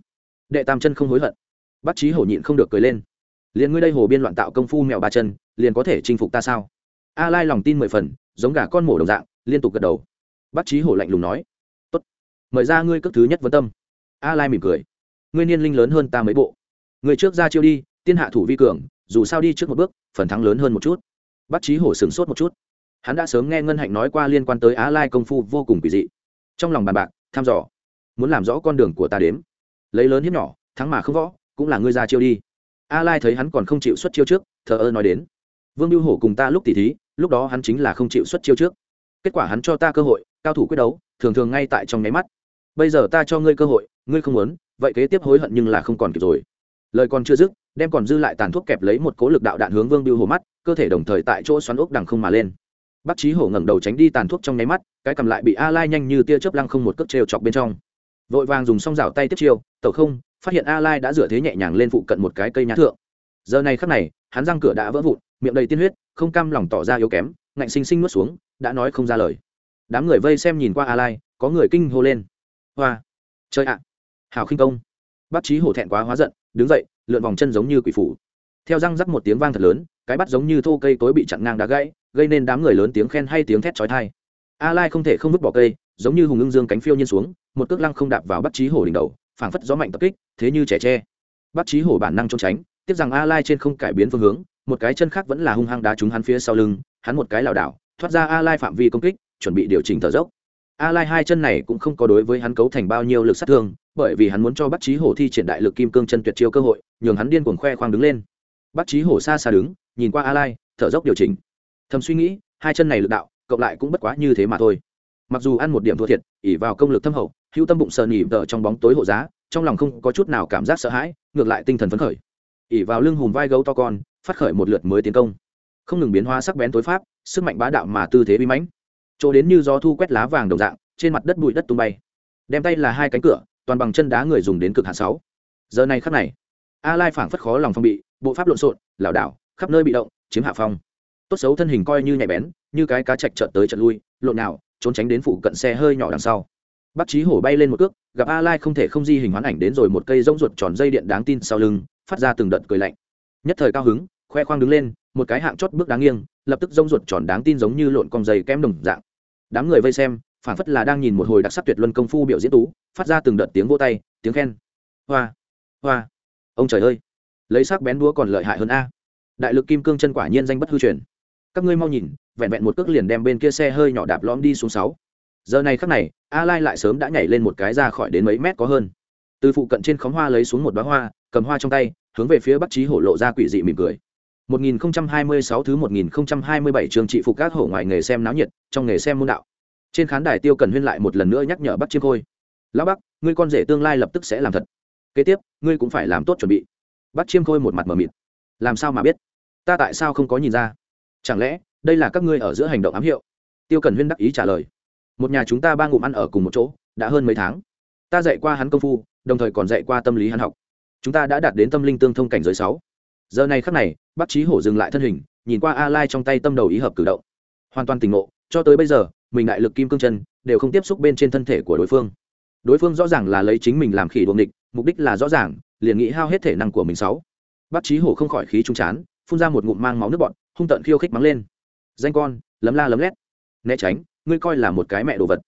Đệ tam chân không hối hận. Bác chí hổ nhịn không được cười lên. Liền ngươi đây hồ biên loạn tạo công phu mèo ba chân, liền có thể chinh phục ta sao? A lai lòng tin mười phần, giống gà con mổ đồng dạng liên tục gật đầu. Bác trí hổ lạnh lùng nói, tốt, mời ra ngươi cước thứ nhất vấn tâm. A lai mỉm cười, ngươi niên linh lớn hơn ta mấy bộ. Người trước ra chiêu đi, tiên hạ thủ vi cường, dù sao đi trước một bước, phần thắng lớn hơn một chút. Bác trí hổ sửng sốt một chút. Hắn đã sớm nghe ngân hạnh nói qua liên quan tới á lai công phu vô cùng kỳ dị. Trong lòng bàn bạc, thăm dò, muốn làm rõ con đường của ta đếm. Lấy lớn hiếp nhỏ, thắng mà không võ, cũng là ngươi ra chiêu đi. A lai thấy hắn còn không chịu xuất chiêu trước, thờ ơ nói đến, vương lưu hổ cùng ta lúc tỉ thí, lúc đó hắn chính là không chịu xuất chiêu trước kết quả hắn cho ta cơ hội, cao thủ quyết đấu, thường thường ngay tại trong nháy mắt. Bây giờ ta cho ngươi cơ hội, ngươi không muốn, vậy kế tiếp hối hận nhưng là không còn kịp rồi. Lời còn chưa dứt, đem còn dư lại tàn thuốc kẹp lấy một cố lực đạo đạn hướng vương biêu hồ mắt, cơ thể đồng thời tại chỗ xoắn ốc đằng không mà lên. Bác Chí hổ ngẩng đầu tránh đi tàn thuốc trong nháy mắt, cái cầm lại bị a lai nhanh như tia chớp lăng không một cước trêu chọc bên trong. Vội vàng dùng song rào tay tiếp chiêu, tẩu không, phát hiện a lai đã rửa thế nhẹ nhàng lên phụ cận một cái cây nhã thượng. Giờ này khắc này, hắn răng cửa đã vỡ vụn, miệng đầy tiên huyết, không cam lòng tỏ ra yếu kém, ngạnh sinh sinh nuốt xuống đã nói không ra lời. Đám người vây xem nhìn qua a lai có người kinh hô lên. Hoa! Chơi ạ! Hào khinh công! Bác trí hổ thẹn quá hóa giận, đứng dậy, lượn vòng chân giống như quỷ phủ. Theo răng rắc một tiếng vang thật lớn, cái bắt giống như thô cây tối bị chặn ngang đá gãy, gây nên đám người lớn tiếng khen hay tiếng thét chói tai. A lai không thể không vứt bỏ cây, giống như hùng ưng dương cánh phiêu nhiên xuống, một cước lăng không đạp vào bắt trí hổ đỉnh đầu, phảng phất gió mạnh tập kích, thế như trẻ tre. Bắt trí hổ bản năng trốn tránh, tiếc rằng a lai trên không cải biến phương hướng, một cái chân khác vẫn là hung hăng đá trúng hắn phía sau lưng, hắn một cái lảo đảo thoát ra a lai phạm vi công kích, chuẩn bị điều chỉnh thở dốc. A lai hai chân này cũng không có đối với hắn cấu thành bao nhiêu lực sát thương, bởi vì hắn muốn cho bắt chí hổ thi triển đại lực kim cương chân tuyệt chiêu cơ hội, nhường hắn điên cuồng khoe khoang đứng lên. Bác chí hổ xa xa đứng, nhìn qua a lai, thở dốc điều chỉnh. Thầm suy nghĩ, hai chân này lực đạo, cộng lại cũng bất quá như thế mà thôi. Mặc dù ăn một điểm thua thiệt ỉ vào công lực thâm hậu, hữu tâm bụng sờ nỉ vợ trong bóng tối hộ giá, trong lòng không có chút nào cảm giác sợ hãi, ngược lại tinh thần phấn khởi. Ỉ vào lưng hùm vai gấu to con, phát khởi một lượt mới tiến công. Không ngừng biến hóa sắc bén tối pháp sức mạnh bá đạo mà tư thế bí mãnh. Chỗ đến như gió thu quét lá vàng đồng dạng, trên mặt đất bụi đất tung bay. Đem tay là hai cánh cửa, toàn bằng chân đá người dùng đến cực hạ sáu. Giờ này khắc này, a lai phảng phất khó lòng phong bị, bộ pháp lộn xộn, lảo đảo, khắp nơi bị động, chiếm hạ phong. Tốt xấu thân hình coi như nhạy bén, như cái cá chạch trợn tới trận lui, lộn nào, trốn tránh đến phụ cận xe hơi nhỏ đằng sau. Bắc trí hổ bay lên một cước, gặp a lai không thể không di hình hoán ảnh đến rồi một cây rỗng ruột tròn dây điện đáng tin sau lưng, phát ra từng đợt cười lạnh. Nhất thời cao hứng khoe khoang đứng lên, một cái hạng chót bước đáng nghiêng, lập tức rông ruột tròn đáng tin giống như lộn con dây kém đồng dạng. Đám người vây xem, phản phất là đang nhìn một hồi đặc sắc tuyệt luân công phu biểu diễn tú, phát ra từng đợt tiếng vô tay, tiếng khen. Hoa hoa. Ông trời ơi, lấy sắc bén đúa còn lợi hại hơn a. Đại lực kim cương chân quả nhiên danh bất hư truyền. Các ngươi mau nhìn, vẹn vẹn một cước liền đem bên kia xe hơi nhỏ đạp lõm đi xuống sáu. Giờ này khắc này, a lai lại sớm đã nhảy lên một cái ra khỏi đến mấy mét có hơn. Từ phụ cận trên khóm hoa lấy xuống một bó hoa, cầm hoa trong tay, hướng về phía bắc trí hổ lộ ra quỷ dị mỉm cười. 1026 thứ 1027 trường trị phục các hổ ngoài nghề xem náo nhiệt, trong nghề xem môn đạo. Trên khán đài tiêu cần huyên lại một lần nữa nhắc nhở bắc chiêm khôi. Lão bắc ngươi con rể tương lai lập tức sẽ làm thật. Kế tiếp, ngươi cũng phải làm tốt chuẩn bị. Bắc chiêm khôi một mặt mờ mịt. Làm sao mà biết? Ta tại sao không có nhìn ra? Chẳng lẽ, đây là các ngươi ở giữa hành động ám hiệu? Tiêu cần huyên đắc ý trả lời. Một nhà chúng ta ba ngụm ăn ở cùng một chỗ, đã hơn mấy tháng. Ta dạy qua hắn công phu, đồng thời còn dạy qua tâm lý hắn học. Chúng ta đã đạt đến tâm linh tương thông cảnh giới sáu giờ này khắc này bác trí hổ dừng lại thân hình, nhìn qua a lai trong tay tâm đầu ý hợp cử động. Hoàn toàn tỉnh ngộ, cho tới bây giờ, mình đại lực kim cương chân, đều không tiếp xúc bên trên thân thể của đối phương. Đối phương rõ ràng là lấy chính mình làm khỉ đuồng địch, mục đích là rõ ràng, liền nghĩ hao hết thể năng của mình sáu. Bác trí hổ không khỏi khí trung chán, phun ra một ngụm mang máu nước bọn hung tợn khiêu khích mắng lên. Danh con, lấm la lấm lét. Né tránh, ngươi coi là một cái mẹ đồ vật.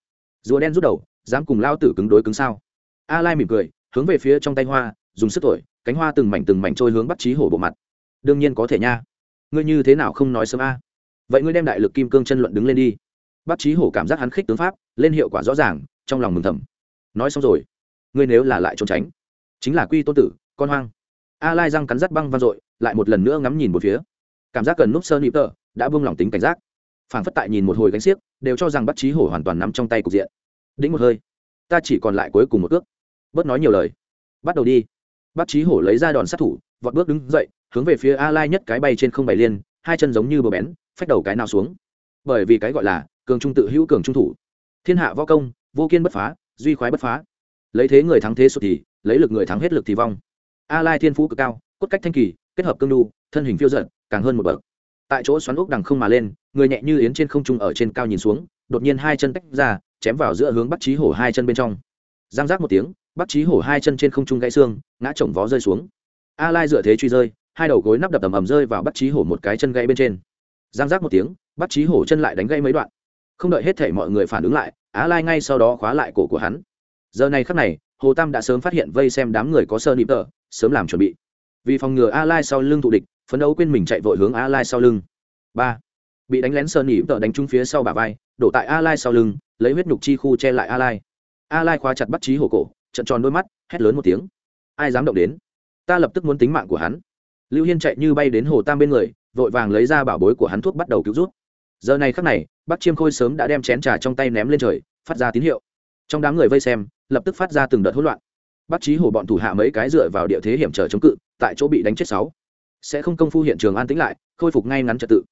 Rùa đen rút đầu, dám cùng lao tử cứng đối cứng sao? A lai mỉm cười, hướng về phía trong tay hoa, dùng sức tuổi cánh hoa từng mảnh từng mảnh trôi hướng bắt trí hổ bộ mặt. Đương nhiên có thể nha. Ngươi như thế nào không nói sớm a? Vậy ngươi đem đại lực kim cương chân luận đứng lên đi. Bắt trí hổ cảm giác hắn khích tướng pháp, lên hiệu quả rõ ràng, trong lòng mừng thầm. Nói xong rồi, ngươi nếu là lại trốn tránh, chính là quy tôn tử, con hoang. A lai răng cắn rắt băng vang dội, lại một lần nữa ngắm nhìn một phía. Cảm giác cần núp sơ nhịp tờ đã buông lỏng tính cảnh giác. Phản phất tại nhìn một hồi gánh xiếc, đều cho rằng bắt trí hổ hoàn toàn nắm trong tay cục diện. Đĩnh một hơi, ta chỉ còn lại cuối cùng một ước bớt nói nhiều lời. Bắt đầu đi bác chí hổ lấy ra đòn sát thủ, vọt bước đứng dậy, hướng về phía a lai nhất cái bay trên không bảy liên, hai chân giống như bờ bén, phách đầu cái nào xuống. Bởi vì cái gọi là cường trung tự hữu cường trung thủ. Thiên hạ võ công, vô kiên bất phá, duy khoái bất phá. Lấy thế người thắng thế sụt thì, lấy lực người thắng hết lực thì vong. A lai thiên phú cực cao, cốt cách thanh kỳ, kết hợp cương đu, thân hình phiêu giận càng hơn một bậc. Tại chỗ xoắn ốc đằng không mà lên, người nhẹ như yến trên không trung ở trên cao nhìn xuống, đột nhiên hai chân tách ra, chém vào giữa hướng bắt trí hổ hai chân bên trong. Giang giác một tiếng Bắc trí hổ hai chân trên không trung gãy xương, ngã chồng vó rơi xuống. A lai dựa thế truy rơi, hai đầu gối nắp đập ầm ầm rơi vào Bắc trí hổ một cái chân gãy bên trên. Giang giác một tiếng Bắc trí hổ chân lại đánh gãy mấy đoạn. Không đợi hết thể mọi người phản ứng lại, a lai ngay sau đó khóa lại cổ của hắn. Giờ này khắc này, hồ tam đã sớm phát hiện vây xem đám người có sơ nịp tờ sớm làm chuẩn bị. Vì phòng ngừa a lai sau lưng thụ địch, phấn đấu quên mình chạy vội hướng a lai sau lưng. Ba. Bị đánh lén sơ nỉ tờ đánh trúng phía sau bả vai, đổ tại a lai sau lưng, lấy huyết nhục chi khu che lại a lai. A lai khóa chặt bắt trí hổ cổ trận tròn đôi mắt, hét lớn một tiếng. Ai dám động đến? Ta lập tức muốn tính mạng của hắn. Lưu hiên chạy như bay đến hồ tam bên người, vội vàng lấy ra bảo bối của hắn thuốc bắt đầu cứu rút giờ này khắc này bác chiêm khôi sớm đã đem chén trà trong tay ném lên trời, phát ra tín hiệu. Trong đám người vây xem, lập tức phát ra từng đợt hỗn loạn. Bác Chí hổ bọn thủ hạ mấy cái dựa vào địa thế hiểm trở chống cự, tại chỗ bị đánh chết sáu. Sẽ không công phu hiện trường an tĩnh lại, khôi phục ngay ngắn trật tự.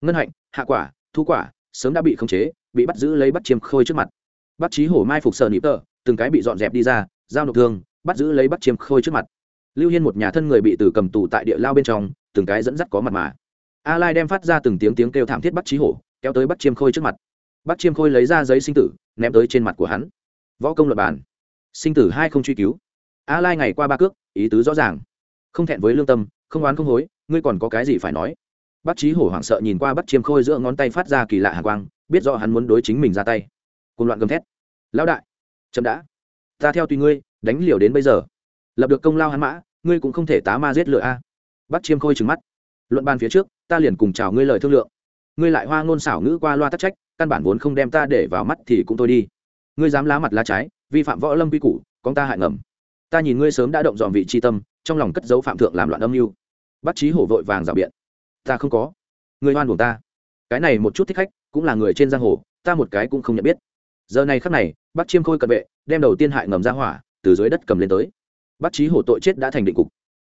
Ngân hạnh, hạ quả, thu quả, sớm đã bị khống chế, bị bắt giữ lấy bắt chiêm khôi trước mặt. Bắc Chí hổ mai phục sờ nịp tờ từng cái bị dọn dẹp đi ra, giao nộp thương, bắt giữ lấy bắt chiêm khôi trước mặt. Lưu hiên một nhà thân người bị từ cầm tù tại địa lao bên trong, từng cái dẫn dắt có mặt mà. A lai đem phát ra từng tiếng tiếng kêu thảm thiết bắt trí hổ, kéo tới bắt chiêm khôi trước mặt. Bắt chiêm khôi lấy ra giấy sinh tử, ném tới trên mặt của hắn. Võ công luật bản sinh tử hai không truy cứu. A lai ngày qua ba cước, ý tứ rõ ràng. Không thẹn với lương tâm, không oán không hối, ngươi còn có cái gì phải nói? Bác trí hổ hoảng sợ nhìn qua bắt chiêm khôi giữa ngón tay phát ra kỳ lạ hàng quang, biết rõ hắn muốn đối chính mình ra tay. Cùng loạn gầm thét. Lão đại chậm đã. Ta theo tùy ngươi, đánh liều đến bây giờ. Lập được công lao hắn mã, ngươi cũng không thể tá ma giết lựa a. Bắt chiêm khôi trừng mắt. Luận bàn phía trước, ta liền cùng chào ngươi lời thương lượng. Ngươi lại hoa ngôn xảo ngữ qua loa tắc trách, căn bản vốn không đem ta để vào mắt thì cũng thôi đi. Ngươi dám lá mặt lá trái, vi phạm võ lâm quy củ, con ta hại ngầm. Ta nhìn ngươi sớm đã động dọn vị tri tâm, trong lòng cất dấu phạm thượng làm loạn âm mưu. Bắt trí hổ vội vàng rào biện. Ta không có. Ngươi hoan buồn ta. Cái này một chút thích khách, cũng là người trên giang hồ, ta một cái cũng không nhận biết giờ này khắc này, bác chiêm khôi cận vệ, đem đầu tiên hại ngầm ra hỏa, từ dưới đất cầm lên tới. Bác trí hổ tội chết đã thành định cục.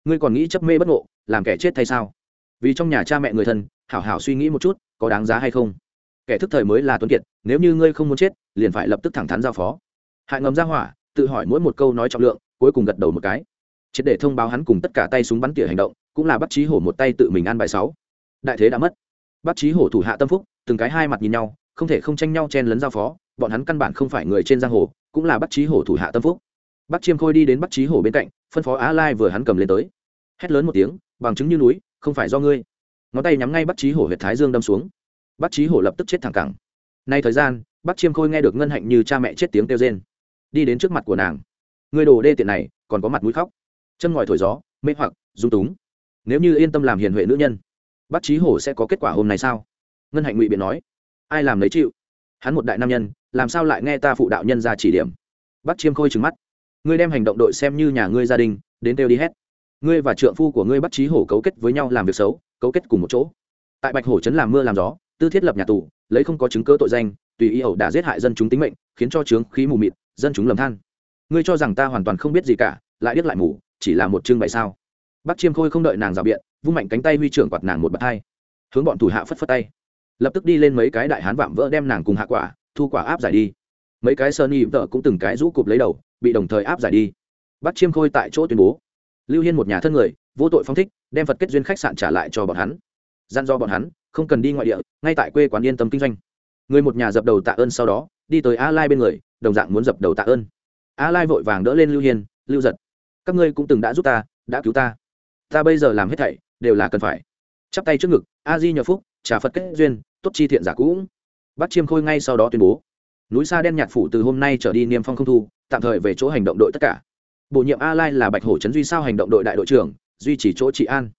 Ngươi còn nghĩ chấp mê bất ngộ, làm kẻ chết thay sao? Vì trong nhà cha mẹ người thân, hảo hảo suy nghĩ một chút, có đáng giá hay không? Kẻ thức thời mới là tuấn kiệt, nếu như ngươi không muốn chết, liền phải lập tức thẳng thắn giao phó. Hại ngầm ra hỏa, tự hỏi mỗi một câu nói trọng lượng, cuối cùng gật đầu một cái. Triệt để thông báo hắn cùng tất cả tay súng bắn tỉa hành động, cũng là bắt trí hổ một tay tự mình ăn bài sáu. Đại thế đã mất. Bắt trí hổ thủ hạ tâm phúc, từng cái hai mặt nhìn nhau không thể không tranh nhau chen lấn giao phó, bọn hắn căn bản không phải người trên giang hồ, cũng là bắt trí hổ thủ hạ tâm phúc. Bắt chiêm khôi đi đến bắt trí hổ bên cạnh, phân phó á lai vừa hắn cầm lên tới. Hét lớn một tiếng, bằng chứng như núi, không phải do ngươi. Ngón tay nhắm ngay bắt trí hổ huyệt thái dương đâm xuống. Bắt trí hổ lập tức chết thẳng cẳng. Nay thời gian, bắt chiêm khôi nghe được ngân hạnh như cha mẹ chết tiếng kêu rên. Đi đến trước mặt của nàng. Người đồ đê tiện này, còn có mặt mũi khóc. Chân ngòi thổi gió, mê hoặc, dung túng. Nếu như yên tâm làm hiền huệ nữ nhân, bắt trí hổ sẽ có kết quả hôm nay sao? Ngân hạnh ngụy biện nói ai làm lấy chịu? Hắn một đại nam nhân, làm sao lại nghe ta phụ đạo nhân ra chỉ điểm? Bắt chiêm khôi trừng mắt. Ngươi đem hành động đội xem như nhà ngươi gia đình, đến kêu đi hết. Ngươi và trượng phu của ngươi bắt trí hổ cấu kết với nhau làm việc xấu, cấu kết cùng một chỗ. Tại bạch hổ trấn làm mưa làm gió, tư thiết lập nhà tù, lấy không có chứng cớ tội danh, tùy ý ẩu đã giết hại dân chúng tính mệnh, khiến cho trướng khí mù mịt, dân chúng lầm than. Ngươi cho rằng ta hoàn toàn không biết gì cả, lại biết lại mù, chỉ là một chương bày sao. Bắc chiêm khôi không đợi nàng rào biện, vung mạnh cánh tay huy trưởng quạt nàng một bậc hai. Hướng bọn thủ hạ phất phất tay lập tức đi lên mấy cái đại hán vạm vỡ đem nàng cùng hạ quả, thu quả áp giải đi. Mấy cái sơn y vợ cũng từng cái rũ cụp lấy đầu, bị đồng thời áp giải đi. Bắt chiêm khôi tại chỗ tuyên bố, lưu hiên một nhà thân người, vô tội phong thích, đem phật kết duyên khách sạn trả lại cho bọn hắn. Gian do bọn hắn, không cần đi ngoại địa, ngay tại quê quán yên tâm kinh doanh. Người một nhà dập đầu tạ ơn sau đó, đi tới a lai bên người, đồng dạng muốn dập đầu tạ ơn. A lai vội vàng đỡ lên lưu hiên, lưu giật, các ngươi cũng từng đã giúp ta, đã cứu ta. Ta bây giờ làm hết thảy, đều là cần phải. Chắp tay trước ngực, a di nhờ phúc trà phật kết duyên, tốt chi thiện giả cũ bắt chiêm khôi ngay sau đó tuyên bố, núi xa đen nhạt phủ từ hôm nay trở đi niêm phong không thu, tạm thời về chỗ hành động đội tất cả. Bổ nhiệm a lai là bạch hổ trấn duy sao hành động đội đại đội trưởng, duy trì chỗ trị an.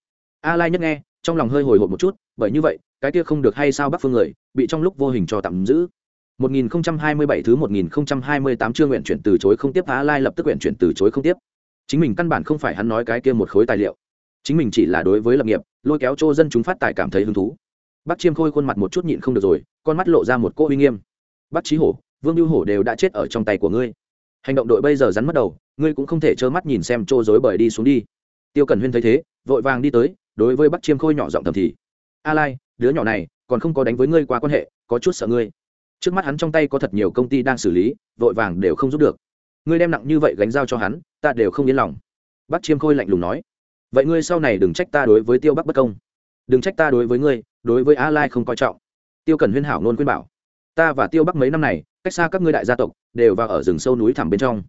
A lai nhất nghe, trong lòng hơi hồi hộp một chút, bởi như vậy, cái kia không được hay sao bắc phương người, bị trong lúc vô hình cho tạm giữ. 1027 thứ 1028 chương nguyện chuyển từ chối không tiếp, a lai lập tức nguyện chuyển từ chối không tiếp. Chính mình căn bản không phải hắn nói cái kia một khối tài liệu. Chính mình chỉ là đối với lập nghiệp, lôi kéo cho dân chúng phát tài cảm thấy hứng thú bắc chiêm khôi khuôn mặt một chút nhịn không được rồi, con mắt lộ ra một cỗ uy nghiêm. Bắc trí hổ, vương lưu hổ đều đã chết ở trong tay của ngươi. Hành động đội bây giờ rắn mất đầu, ngươi cũng không thể trơ mắt nhìn xem trô dối bởi đi xuống đi. Tiêu cần huyên thấy thế, vội vàng đi tới, đối với bắc chiêm khôi nhỏ giọng thầm thì, a lai, đứa nhỏ này còn không có đánh với ngươi qua quan hệ, có chút sợ ngươi. Trước mắt hắn trong tay có thật nhiều công ty đang xử lý, vội vàng đều không giúp được. Ngươi đem nặng như vậy gánh giao cho hắn, ta đều không yên lòng. Bắc chiêm khôi lạnh lùng nói. Vậy ngươi sau này đừng trách ta đối với tiêu bắc bất công. Đừng trách ta đối với ngươi đối với a lai không coi trọng. Tiêu cần huyên hảo nôn khuyên bảo, ta và tiêu bắc mấy năm này, cách xa các ngươi đại gia tộc, đều vào ở rừng sâu núi thẳm bên trong.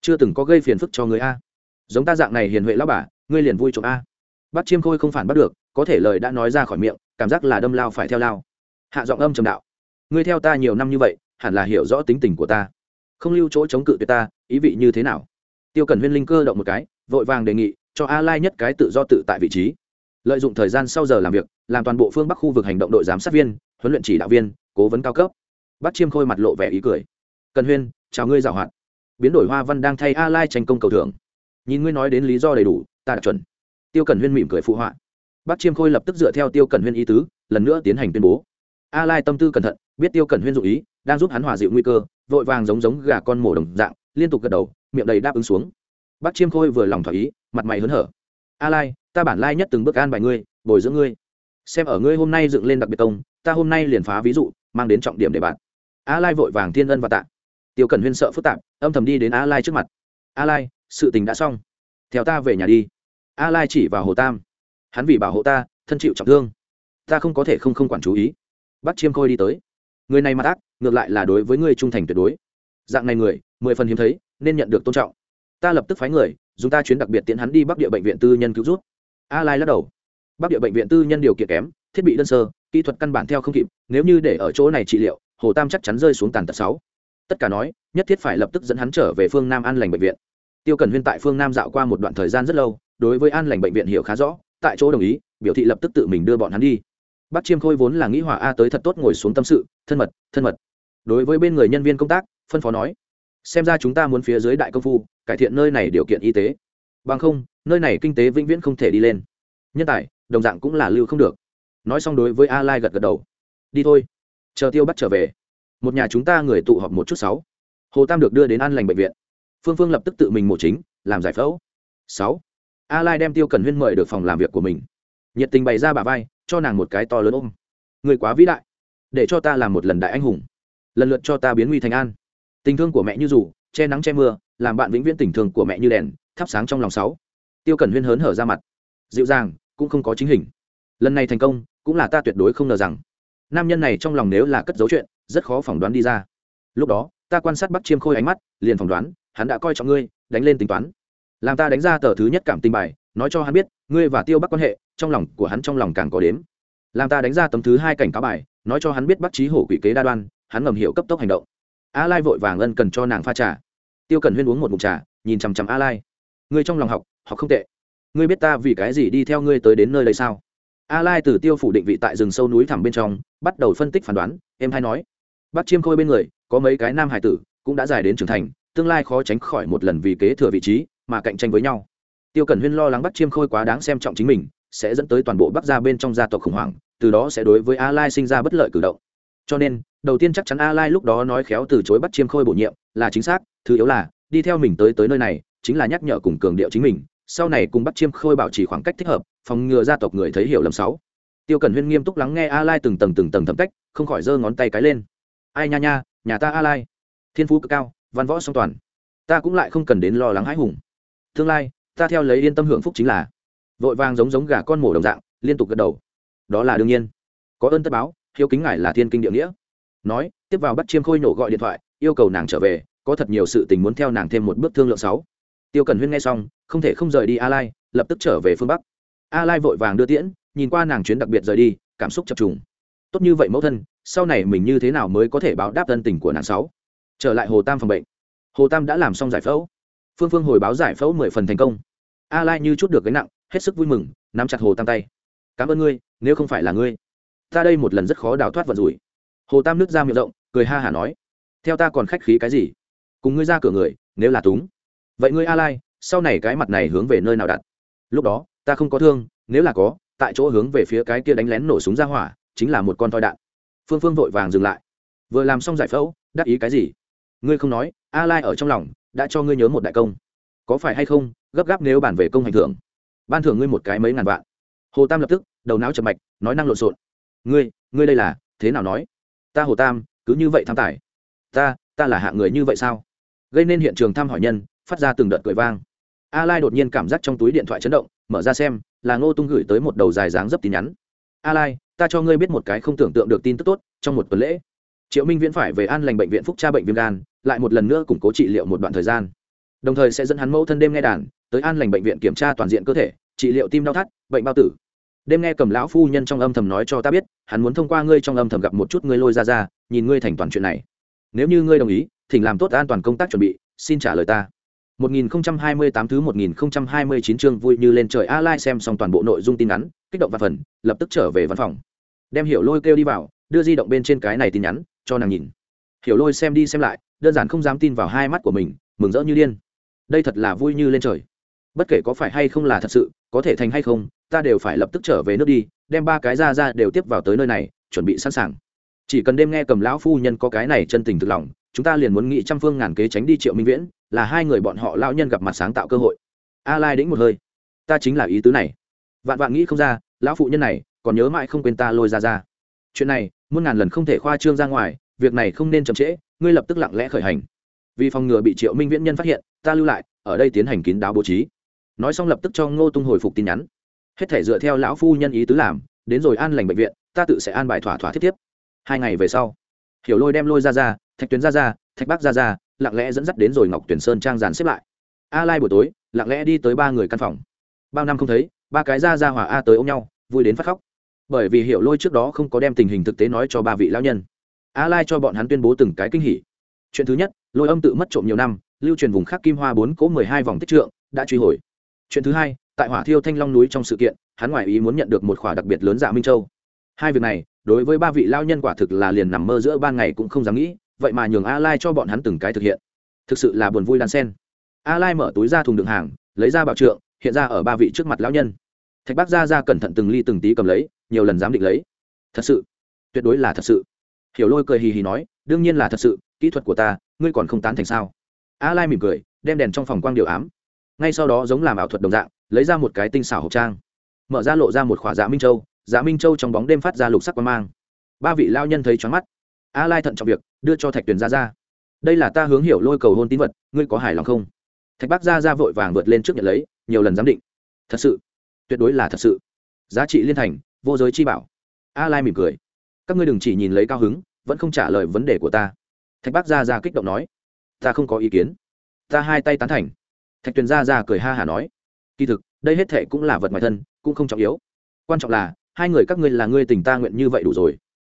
Chưa từng có gây phiền phức cho người a. Giống ta dạng này hiền huệ lao bà, ngươi liền vui trộm a. Bắt chiêm khôi không phản bắt được, có thể lời đã nói ra khỏi miệng, cảm giác là đâm lao phải theo lao. Hạ giọng âm trầm đạo, ngươi theo ta nhiều năm như vậy, hẳn là hiểu rõ tính tình của ta. Không lưu chỗ chống cự tuyệt ta, ý vị như thế nào? Tiêu cần huyên linh cơ động một cái, vội vàng đề nghị, cho a lai nhất cái tự do tự tại vị trí lợi dụng thời gian sau giờ làm việc, làm toàn bộ phương bắc khu vực hành động đội giám sát viên, huấn luyện chỉ đạo viên, cố vấn cao cấp. Bắt chiêm khôi mặt lộ vẻ ý cười. Cần huyên, chào ngươi giảo hoạt. Biến đổi hoa văn đang thay a lai tranh công cầu thưởng. Nhìn ngươi nói đến lý do đầy đủ, ta đã chuẩn. Tiêu cần huyên mỉm cười phụ họa. Bác chiêm khôi lập tức dựa theo tiêu cần huyên ý tứ, lần nữa tiến hành tuyên bố. A lai tâm tư cẩn thận, biết tiêu cần huyên dụ ý, đang giúp hắn hòa dịu nguy cơ, vội vàng giống giống gà con mổ đồng dạng, liên tục gật đầu, miệng đầy đáp ứng xuống. Bác chiêm khôi vừa lòng thỏa ý, mặt mày hớn hở. A lai ta bản lai nhất từng bước an bài ngươi, bồi dưỡng ngươi. Xem ở ngươi hôm nay dựng lên đặc biệt công, ta hôm nay liền phá ví dụ, mang đến trọng điểm để bạn. A lai vội vàng thiên ân và tạ. Tiêu cần huyên sợ phức tạp, âm thầm đi đến a lai trước mặt. A lai, sự tình đã xong. Theo ta về nhà đi. A lai chỉ vào hồ tam. Hắn vì bảo hộ ta, thân chịu trọng thương. Ta không có thể không không quản chú ý. Bắt chiêm khôi đi tới. Người này mặt ác, ngược lại là đối với ngươi trung thành tuyệt đối. Dạng này người, mười phần hiếm thấy, nên nhận được tôn trọng. Ta lập tức phái người, dùng ta chuyến đặc biệt tiễn hắn đi bắc địa bệnh viện tư nhân cứu rút a lai lắc đầu. Bắc địa bệnh viện tư nhân điều kiện kém, thiết bị đơn sơ, kỹ thuật căn bản theo không kịp, nếu như để ở chỗ này trị liệu, hồ tam chắc chắn rơi xuống tàn tật sáu. Tất cả nói, nhất thiết phải lập tức dẫn hắn trở về phương nam an lành bệnh viện. Tiêu cần huyên tại phương nam dạo qua một đoạn thời gian rất lâu, đối với an lành bệnh viện hiểu khá rõ, tại chỗ đồng ý, biểu thị lập tức tự mình đưa bọn hắn đi. Bác chiêm khôi vốn là nghĩ hòa a tới thật tốt ngồi xuống tâm sự, thân mật thân mật. Đối với bên người nhân viên công tác, phân phó nói, xem ra chúng ta muốn phía dưới đại công phu, cải thiện nơi này điều kiện y tế bằng không, nơi này kinh tế vĩnh viễn không thể đi lên. Nhân tài, đồng dạng cũng là lưu không được. Nói xong đối với a lai gật gật đầu. Đi thôi. Chờ tiêu bắt trở về. Một nhà chúng ta người tụ họp một chút sáu. Hồ tam được đưa đến an lành bệnh viện. Phương phương lập tức tự mình mổ chính, làm giải phẫu. Sáu. A lai đem tiêu cần huyên mời được phòng làm việc của mình. Nhiệt tình bày ra bà vai, cho nàng một cái to lớn ôm. Người quá vĩ đại. Để cho ta làm một lần đại anh hùng. Lần lượt cho ta biến nguy thành an. Tình thương của mẹ như rủ che nắng che mưa, làm bạn vĩnh viễn tình thương của mẹ như đèn thắp sáng trong lòng sáu. Tiêu cần huyên hớn hở ra mặt. Dịu dàng, cũng không có chính hình. Lần này thành công, cũng là ta tuyệt đối không ngờ rằng. Nam nhân này trong lòng nếu là cất dấu chuyện, rất khó phỏng đoán đi ra. Lúc đó, ta quan sát bắt chiêm khôi ánh mắt, liền phỏng đoán, hắn đã coi trọng ngươi, đánh lên tính toán. Làm ta đánh ra tờ thứ nhất cảm tình bài, nói cho hắn biết, ngươi và tiêu bắc quan hệ, trong lòng của hắn trong lòng càng có đếm. Làm ta đánh ra tấm thứ hai cảnh cáo bài, nói cho hắn biết bắt trí hổ quỷ kế đa đoan, hắn ngầm hiểu cấp tốc hành động. A lai vội vàng ân cần cho nàng pha trà. Tiêu cần huyên uống một mục trà, nhìn chằm chằm a lai ngươi trong lòng học học không tệ. Ngươi biết ta vì cái gì đi theo ngươi tới đến nơi đây sao? A lai từ tiêu phủ định vị tại rừng sâu núi thẳm bên trong, bắt đầu phân tích phán đoán, em hay nói. Bắt chiêm khôi bên người, có mấy cái nam hải tử, cũng đã dài đến trưởng thành, tương lai khó tránh khỏi một lần vì kế thừa vị trí, mà cạnh tranh với nhau. Tiêu cẩn huyên lo lắng bắt chiêm khôi quá đáng xem trọng chính mình, sẽ dẫn tới toàn bộ bắc gia bên trong gia tộc khủng hoảng, từ đó sẽ đối với a lai sinh ra bất lợi cử động. Cho nên, đầu tiên chắc chắn a lai lúc đó nói khéo từ chối bắt chiêm khôi bổ nhiệm, là chính xác, thứ yếu là, đi theo mình tới tới nơi này chính là nhắc nhở cùng cường điệu chính mình, sau này cùng bắt chiêm khôi bảo trì khoảng cách thích hợp, phòng ngừa gia tộc người thấy hiểu lầm sáu. Tiêu cẩn huyên nghiêm túc lắng nghe a lai từng tầng từng tầng thẩm cách, không khỏi giơ ngón tay cái lên. Ai nha nha, nhà ta a lai. Thiên phú cực cao, văn võ song toàn. Ta cũng lại không cần đến lo lắng hãi hùng. Tương lai, ta theo lấy yên tâm hưởng phúc chính là. Vội vàng giống giống gà con mổ đồng dạng, liên tục gật đầu. Đó là đương nhiên. Có ơn tất báo, hiếu kính ngài là thiên kinh địa nghĩa. Nói, tiếp vào bắt chiêm khôi nổ gọi điện thoại, yêu cầu nàng trở về, có thật nhiều sự tình muốn theo nàng thêm một bước thương lượng sáu tiêu cần huyên nghe xong, không thể không rời đi a lai, lập tức trở về phương bắc. A lai vội vàng đưa tiễn, nhìn qua nàng chuyến đặc biệt rời đi, cảm xúc chập trùng. Tốt như vậy mẫu thân, sau này mình như thế nào mới có thể báo đáp thân tình của nàng sáu? Trở lại hồ tam phòng bệnh. Hồ tam đã làm xong giải phẫu. Phương phương hồi báo giải phẫu mười phần thành công. A lai như chút được gánh nặng, hết sức vui mừng, nắm chặt hồ tam tay. Cảm ơn ngươi, nếu không phải là ngươi, ta đây một lần rất khó đào thoát vận rủi. Hồ tam nước ra miệng rộng, cười ha hả nói, theo ta còn khách khí cái gì? Cùng ngươi ra cửa người, nếu là túng vậy ngươi a lai, sau này cái mặt này hướng về nơi nào đặt? Lúc đó, ta không có thương, nếu là có, tại chỗ hướng về phía cái kia đánh lén nổ súng ra hỏa, chính là một con toi đạn. Phương phương vội vàng dừng lại. Vừa làm xong giải phẫu, đắc ý cái gì? Ngươi không nói, a lai ở trong lòng, đã cho ngươi nhớ một đại công. Có phải hay không, gấp gáp nếu bản về công hành thưởng? Ban thưởng ngươi một cái mấy ngàn vạn. Hồ tam lập tức, đầu não chậm mạch, nói năng lộn xộn. Ngươi ngươi đây là, thế nào nói? Ta hồ tam, cứ như vậy tham tài. Ta ta là hạng người như vậy sao? Gây nên hiện trường thăm hỏi nhân phát ra từng đợt cười vang. A lai đột nhiên cảm giác trong túi điện thoại chấn động, mở ra xem, là ngô tung gửi tới một đầu dài dáng dấp tin nhắn. A lai ta cho ngươi biết một cái không tưởng tượng được tin tức tốt, trong một tuần lễ, triệu minh viễn phải về an lành bệnh viện phúc tra bệnh viêm gan, lại một lần nữa củng cố trị liệu một đoạn thời gian. Đồng thời sẽ dẫn hắn mẫu thân đêm nghe đàn, tới an lành bệnh viện kiểm tra toàn diện cơ thể, trị liệu tim đau thắt, bệnh bao tử. Đêm nghe cầm lão phu nhân trong âm thầm nói cho ta biết, hắn muốn thông qua ngươi trong âm thầm gặp một chút ngươi lôi ra ra, nhìn ngươi thành toàn chuyện này. Nếu như ngươi đồng ý, thỉnh làm tốt an toàn công tác chuẩn bị, xin trả lời ta. 1028 thứ 1029 chương vui như lên trời A Lai xem xong toàn bộ nội dung tin nhắn, kích động và phần, lập tức trở về văn phòng. Đem Hiểu Lôi kêu đi vào, đưa di động bên trên cái này tin nhắn cho nàng nhìn. Hiểu Lôi xem đi xem lại, đơn giản không dám tin vào hai mắt của mình, mừng rỡ như điên. Đây thật là vui như lên trời. Bất kể có phải hay không là thật sự, có thể thành hay không, ta đều phải lập tức trở về nước đi, đem ba cái ra ra đều tiếp vào tới nơi này, chuẩn bị sẵn sàng. Chỉ cần đêm nghe cầm lão phu nhân có cái này chân tình thực lòng, chúng ta liền muốn nghĩ trăm phương ngàn kế tránh đi Triệu Minh Viễn, là hai người bọn họ lão nhân gặp mặt sáng tạo cơ hội. A lai đĩnh một hơi. Ta chính là ý tứ này. Vạn vạn nghĩ không ra, lão phụ nhân này còn nhớ mãi không quên ta lôi ra ra. Chuyện này, muôn ngàn lần không thể khoa trương ra ngoài, việc này không nên chậm trễ, ngươi lập tức lặng lẽ khởi hành. Vì phòng ngừa bị triệu minh viễn nhân phát hiện, ta lưu lại, ở đây tiến hành kín đáo bố trí. Nói xong lập tức cho ngô tung hồi phục tin nhắn. Hết thể dựa theo lão phu nhân ý tứ làm, đến rồi an lành bệnh viện, ta tự sẽ an bài thỏa thỏa thiết tiếp. Hai ngày về sau, hiểu lôi đem lôi ra ra, thạch tuyến ra ra, thạch bác ra ra lặng lẽ dẫn dắt đến rồi ngọc tuyển sơn trang dàn xếp lại. A lai buổi tối, lặng lẽ đi tới ba người căn phòng. Bao năm không thấy, ba cái ra ra hòa a tới ôm nhau, vui đến phát khóc. Bởi vì hiểu lôi trước đó không có đem tình hình thực tế nói cho ba vị lão nhân. A lai cho bọn hắn tuyên bố từng cái kinh hỉ. Chuyện thứ nhất, lôi âm tự mất trộm nhiều năm, lưu truyền vùng khác kim hoa bốn cỗ mười hai vòng tích trượng, đã truy hồi. Chuyện thứ hai, tại hỏa thiêu thanh long núi trong sự kiện, hắn ngoại ý muốn nhận được một khỏa đặc biệt lớn dạ minh châu. Hai việc này, đối với ba vị lao nhân quả thực là liền nằm mơ giữa ban ngày cũng không dám nghĩ vậy mà nhường a lai cho bọn hắn từng cái thực hiện. Thực sự là buồn vui đan sen. A lai mở túi ra thùng đựng hàng, lấy ra bảo trượng, hiện ra ở ba vị trước mặt lão nhân. Thạch bác ra ra cẩn thận từng ly từng tí cầm lấy, nhiều lần dám định lấy. Thật sự? Tuyệt đối là thật sự. Hiểu lôi cười hì hì nói, đương nhiên là thật sự, kỹ thuật của ta, ngươi còn không tán thành sao? A lai mỉm cười, đem đèn trong phòng quang điều ám. Ngay sau đó giống làm ảo thuật đồng dạng, lấy ra một cái tinh xảo hộp trang. Mở ra lộ ra một khỏa dạ minh châu dạ minh châu trong bóng đêm phát ra lục sắc quang mang. Ba vị lao nhân thấy choáng mắt a lai thận trọng việc, đưa cho thạch tuyền ra ra đây là ta hướng hiểu lôi cầu hôn tín vật, ngươi có hài lòng không? Thạch bác ra ra vội vàng vượt lên trước nhận lấy, nhiều lần giám định. Thật sự, tuyệt đối là thật sự. Giá trị liên thành, vô giới chi bảo. A lai mỉm cười. Các ngươi đừng chỉ nhìn lấy cao hứng, vẫn không trả lời vấn đề của ta. Thạch bác ra ra kích động nói. Ta không có ý kiến. Ta hai tay tán thành. Thạch tuyền ra ra cười ha hả nói. Kỳ thực, đây hết thệ cũng là vật ngoài thân, cũng không trọng yếu. Quan trọng là, hai người các ngươi là ngươi tình ta nguyện như vậy đủ rồi.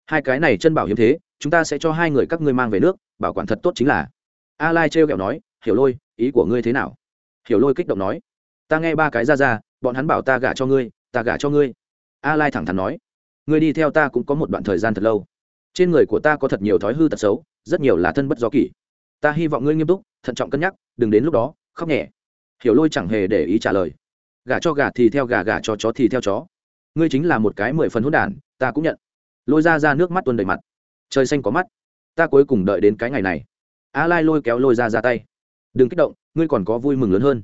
Hai cái này chân bảo hiếm thế chúng ta sẽ cho hai người các ngươi mang về nước, bảo quản thật tốt chính là. A lai trêu kẹo nói, hiểu lôi, ý của ngươi thế nào? Hiểu lôi kích động nói, ta nghe ba cái ra ra, bọn hắn bảo ta gả cho ngươi, ta gả cho ngươi. A lai thẳng thắn nói, ngươi đi theo ta cũng có một đoạn thời gian thật lâu. Trên người của ta có thật nhiều thói hư tật xấu, rất nhiều là thân bất do kỷ. Ta hy vọng ngươi nghiêm túc, thận trọng cân nhắc, đừng đến lúc đó, khóc nhẹ. Hiểu lôi chẳng hề để ý trả lời. Gả cho gà thì theo gà, gả cho chó thì theo chó. Ngươi chính là một cái mười phần hỗn đản, ta cũng nhận. Lôi ra ra nước mắt tuôn đầy mặt trời xanh có mắt. Ta cuối cùng đợi đến cái ngày này. A lai lôi kéo lôi ra ra tay. Đừng kích động, ngươi còn có vui mừng lớn hơn.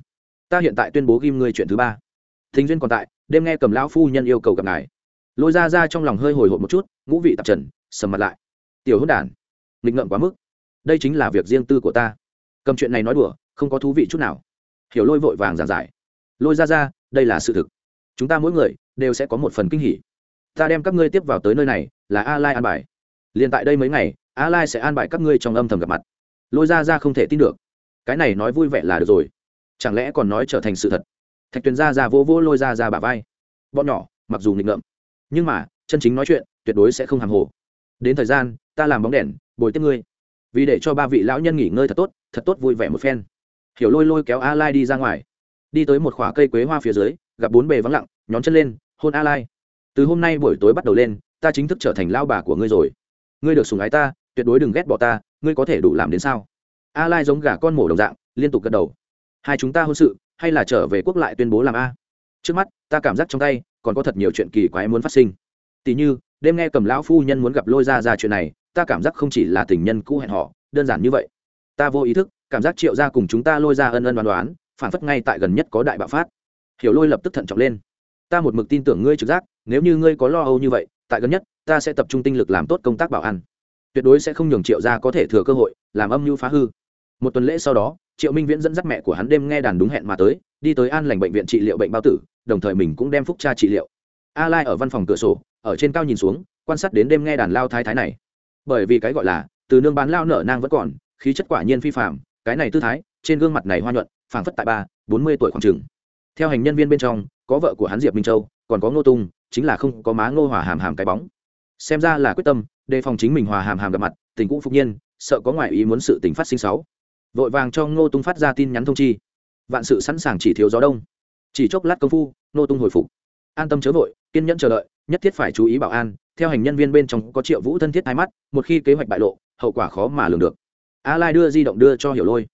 Ta hiện tại tuyên bố ghim ngươi chuyện thứ ba. Thính duyên còn tại, đêm nghe cầm lão phu nhân yêu cầu gặp ngài. Lôi ra ra trong lòng hơi hồi hộp một chút, ngũ vị tạp trần, sầm mặt lại. Tiểu hôn đản, nghịch ngợm quá mức. Đây chính là việc riêng tư của ta. Cầm chuyện này nói đùa, không có thú vị chút nào. Hiểu lôi vội vàng giảng giải. Lôi ra ra, đây là sự thực. Chúng ta mỗi người đều sẽ có một phần kinh hỉ. Ta đem các ngươi tiếp vào tới nơi này, là a lai an bài liền tại đây mấy ngày, a lai sẽ an bài các ngươi trong âm thầm gặp mặt. Lôi ra ra không thể tin được. Cái này nói vui vẻ là được rồi. Chẳng lẽ còn nói trở thành sự thật? Thạch tuyền ra ra vô vô lôi ra ra bả vai. Bọn nhỏ, mặc dù nghịch ngợm, nhưng mà, chân chính nói chuyện, tuyệt đối sẽ không hàng hồ. Đến thời gian, ta làm bóng đèn, bồi tiếp ngươi. Vì để cho ba vị lão nhân nghỉ ngơi thật tốt thật tốt vui vẻ một phen. Hiểu lôi lôi kéo a lai đi ra ngoài. Đi tới một khoả cây quế hoa phía dưới, gặp bốn bề vắng lặng, nhón chân lên, hôn a lai, từ hôm nay buổi tối bắt đầu lên, ta chính thức trở thành lao bà của ngươi rồi ngươi được sùng ái ta, tuyệt đối đừng ghét bỏ ta, ngươi có thể đủ làm đến sao? A lai giống gà con mổ đồng dạng, liên tục gật đầu. Hai chúng ta hôn sự, hay là trở về quốc lại tuyên bố làm a? Trước mắt, ta cảm giác trong tay, còn có thật nhiều chuyện kỳ quái muốn phát sinh. Tỷ như, đêm nghe cầm lão phu nhân muốn gặp lôi ra ra chuyện này, ta cảm giác không chỉ là tình nhân cũ hẹn họ đơn giản như vậy. Ta vô ý thức, cảm giác triệu ra cùng chúng ta lôi ra ân ân đoán đoán, phản phất ngay tại gần nhất có đại bạo phát. Hiểu lôi lập tức thận trọng lên. Ta một mực tin tưởng ngươi trực giác, nếu như ngươi có lo âu như vậy, tại gần nhất ta sẽ tập trung tinh lực làm tốt công tác bảo an. Tuyệt đối sẽ không nhường triệu ra có thể thừa cơ hội làm âm mưu phá hư. Một tuần lễ sau đó, triệu minh viễn dẫn dắt mẹ của hắn đêm nghe đàn đúng hẹn mà tới, đi tới an lành bệnh viện trị liệu bệnh bao tử, đồng thời mình cũng đem phúc cha trị liệu. A lai ở văn phòng cửa sổ, ở trên cao nhìn xuống, quan sát đến đêm nghe đàn lao thái thái này. Bởi vì cái gọi là, từ nương bán lao nở nang vẫn còn, khí chất quả nhiên phi phạm cái này tư thái, trên gương mặt này hoa nhuận, phảng phất tại ba, bốn mươi tuổi khoảng trường theo hành nhân viên bên trong, có vợ của hắn diệp minh châu, còn có ngô tung chính là không có má ngô hòa hàm hàm cái bóng xem ra là quyết tâm, đề phòng chính mình hòa hàm hàm gặp mặt, tình cũ phục nhiên, sợ có ngoại ý muốn sự tình phát sinh sáu vội vàng cho ngô tung phát ra tin nhắn thông chi. Vạn sự sẵn sàng chỉ thiếu gió đông. Chỉ chốc lát công phu, ngô tung hồi phục. An tâm chớ vội, kiên nhẫn chờ đợi, nhất thiết phải chú ý bảo an, theo hành nhân viên bên trong có triệu vũ thân thiết hai mắt, một khi kế hoạch bại lộ, hậu quả khó mà lường được. A lai đưa di động đưa cho hiểu lôi.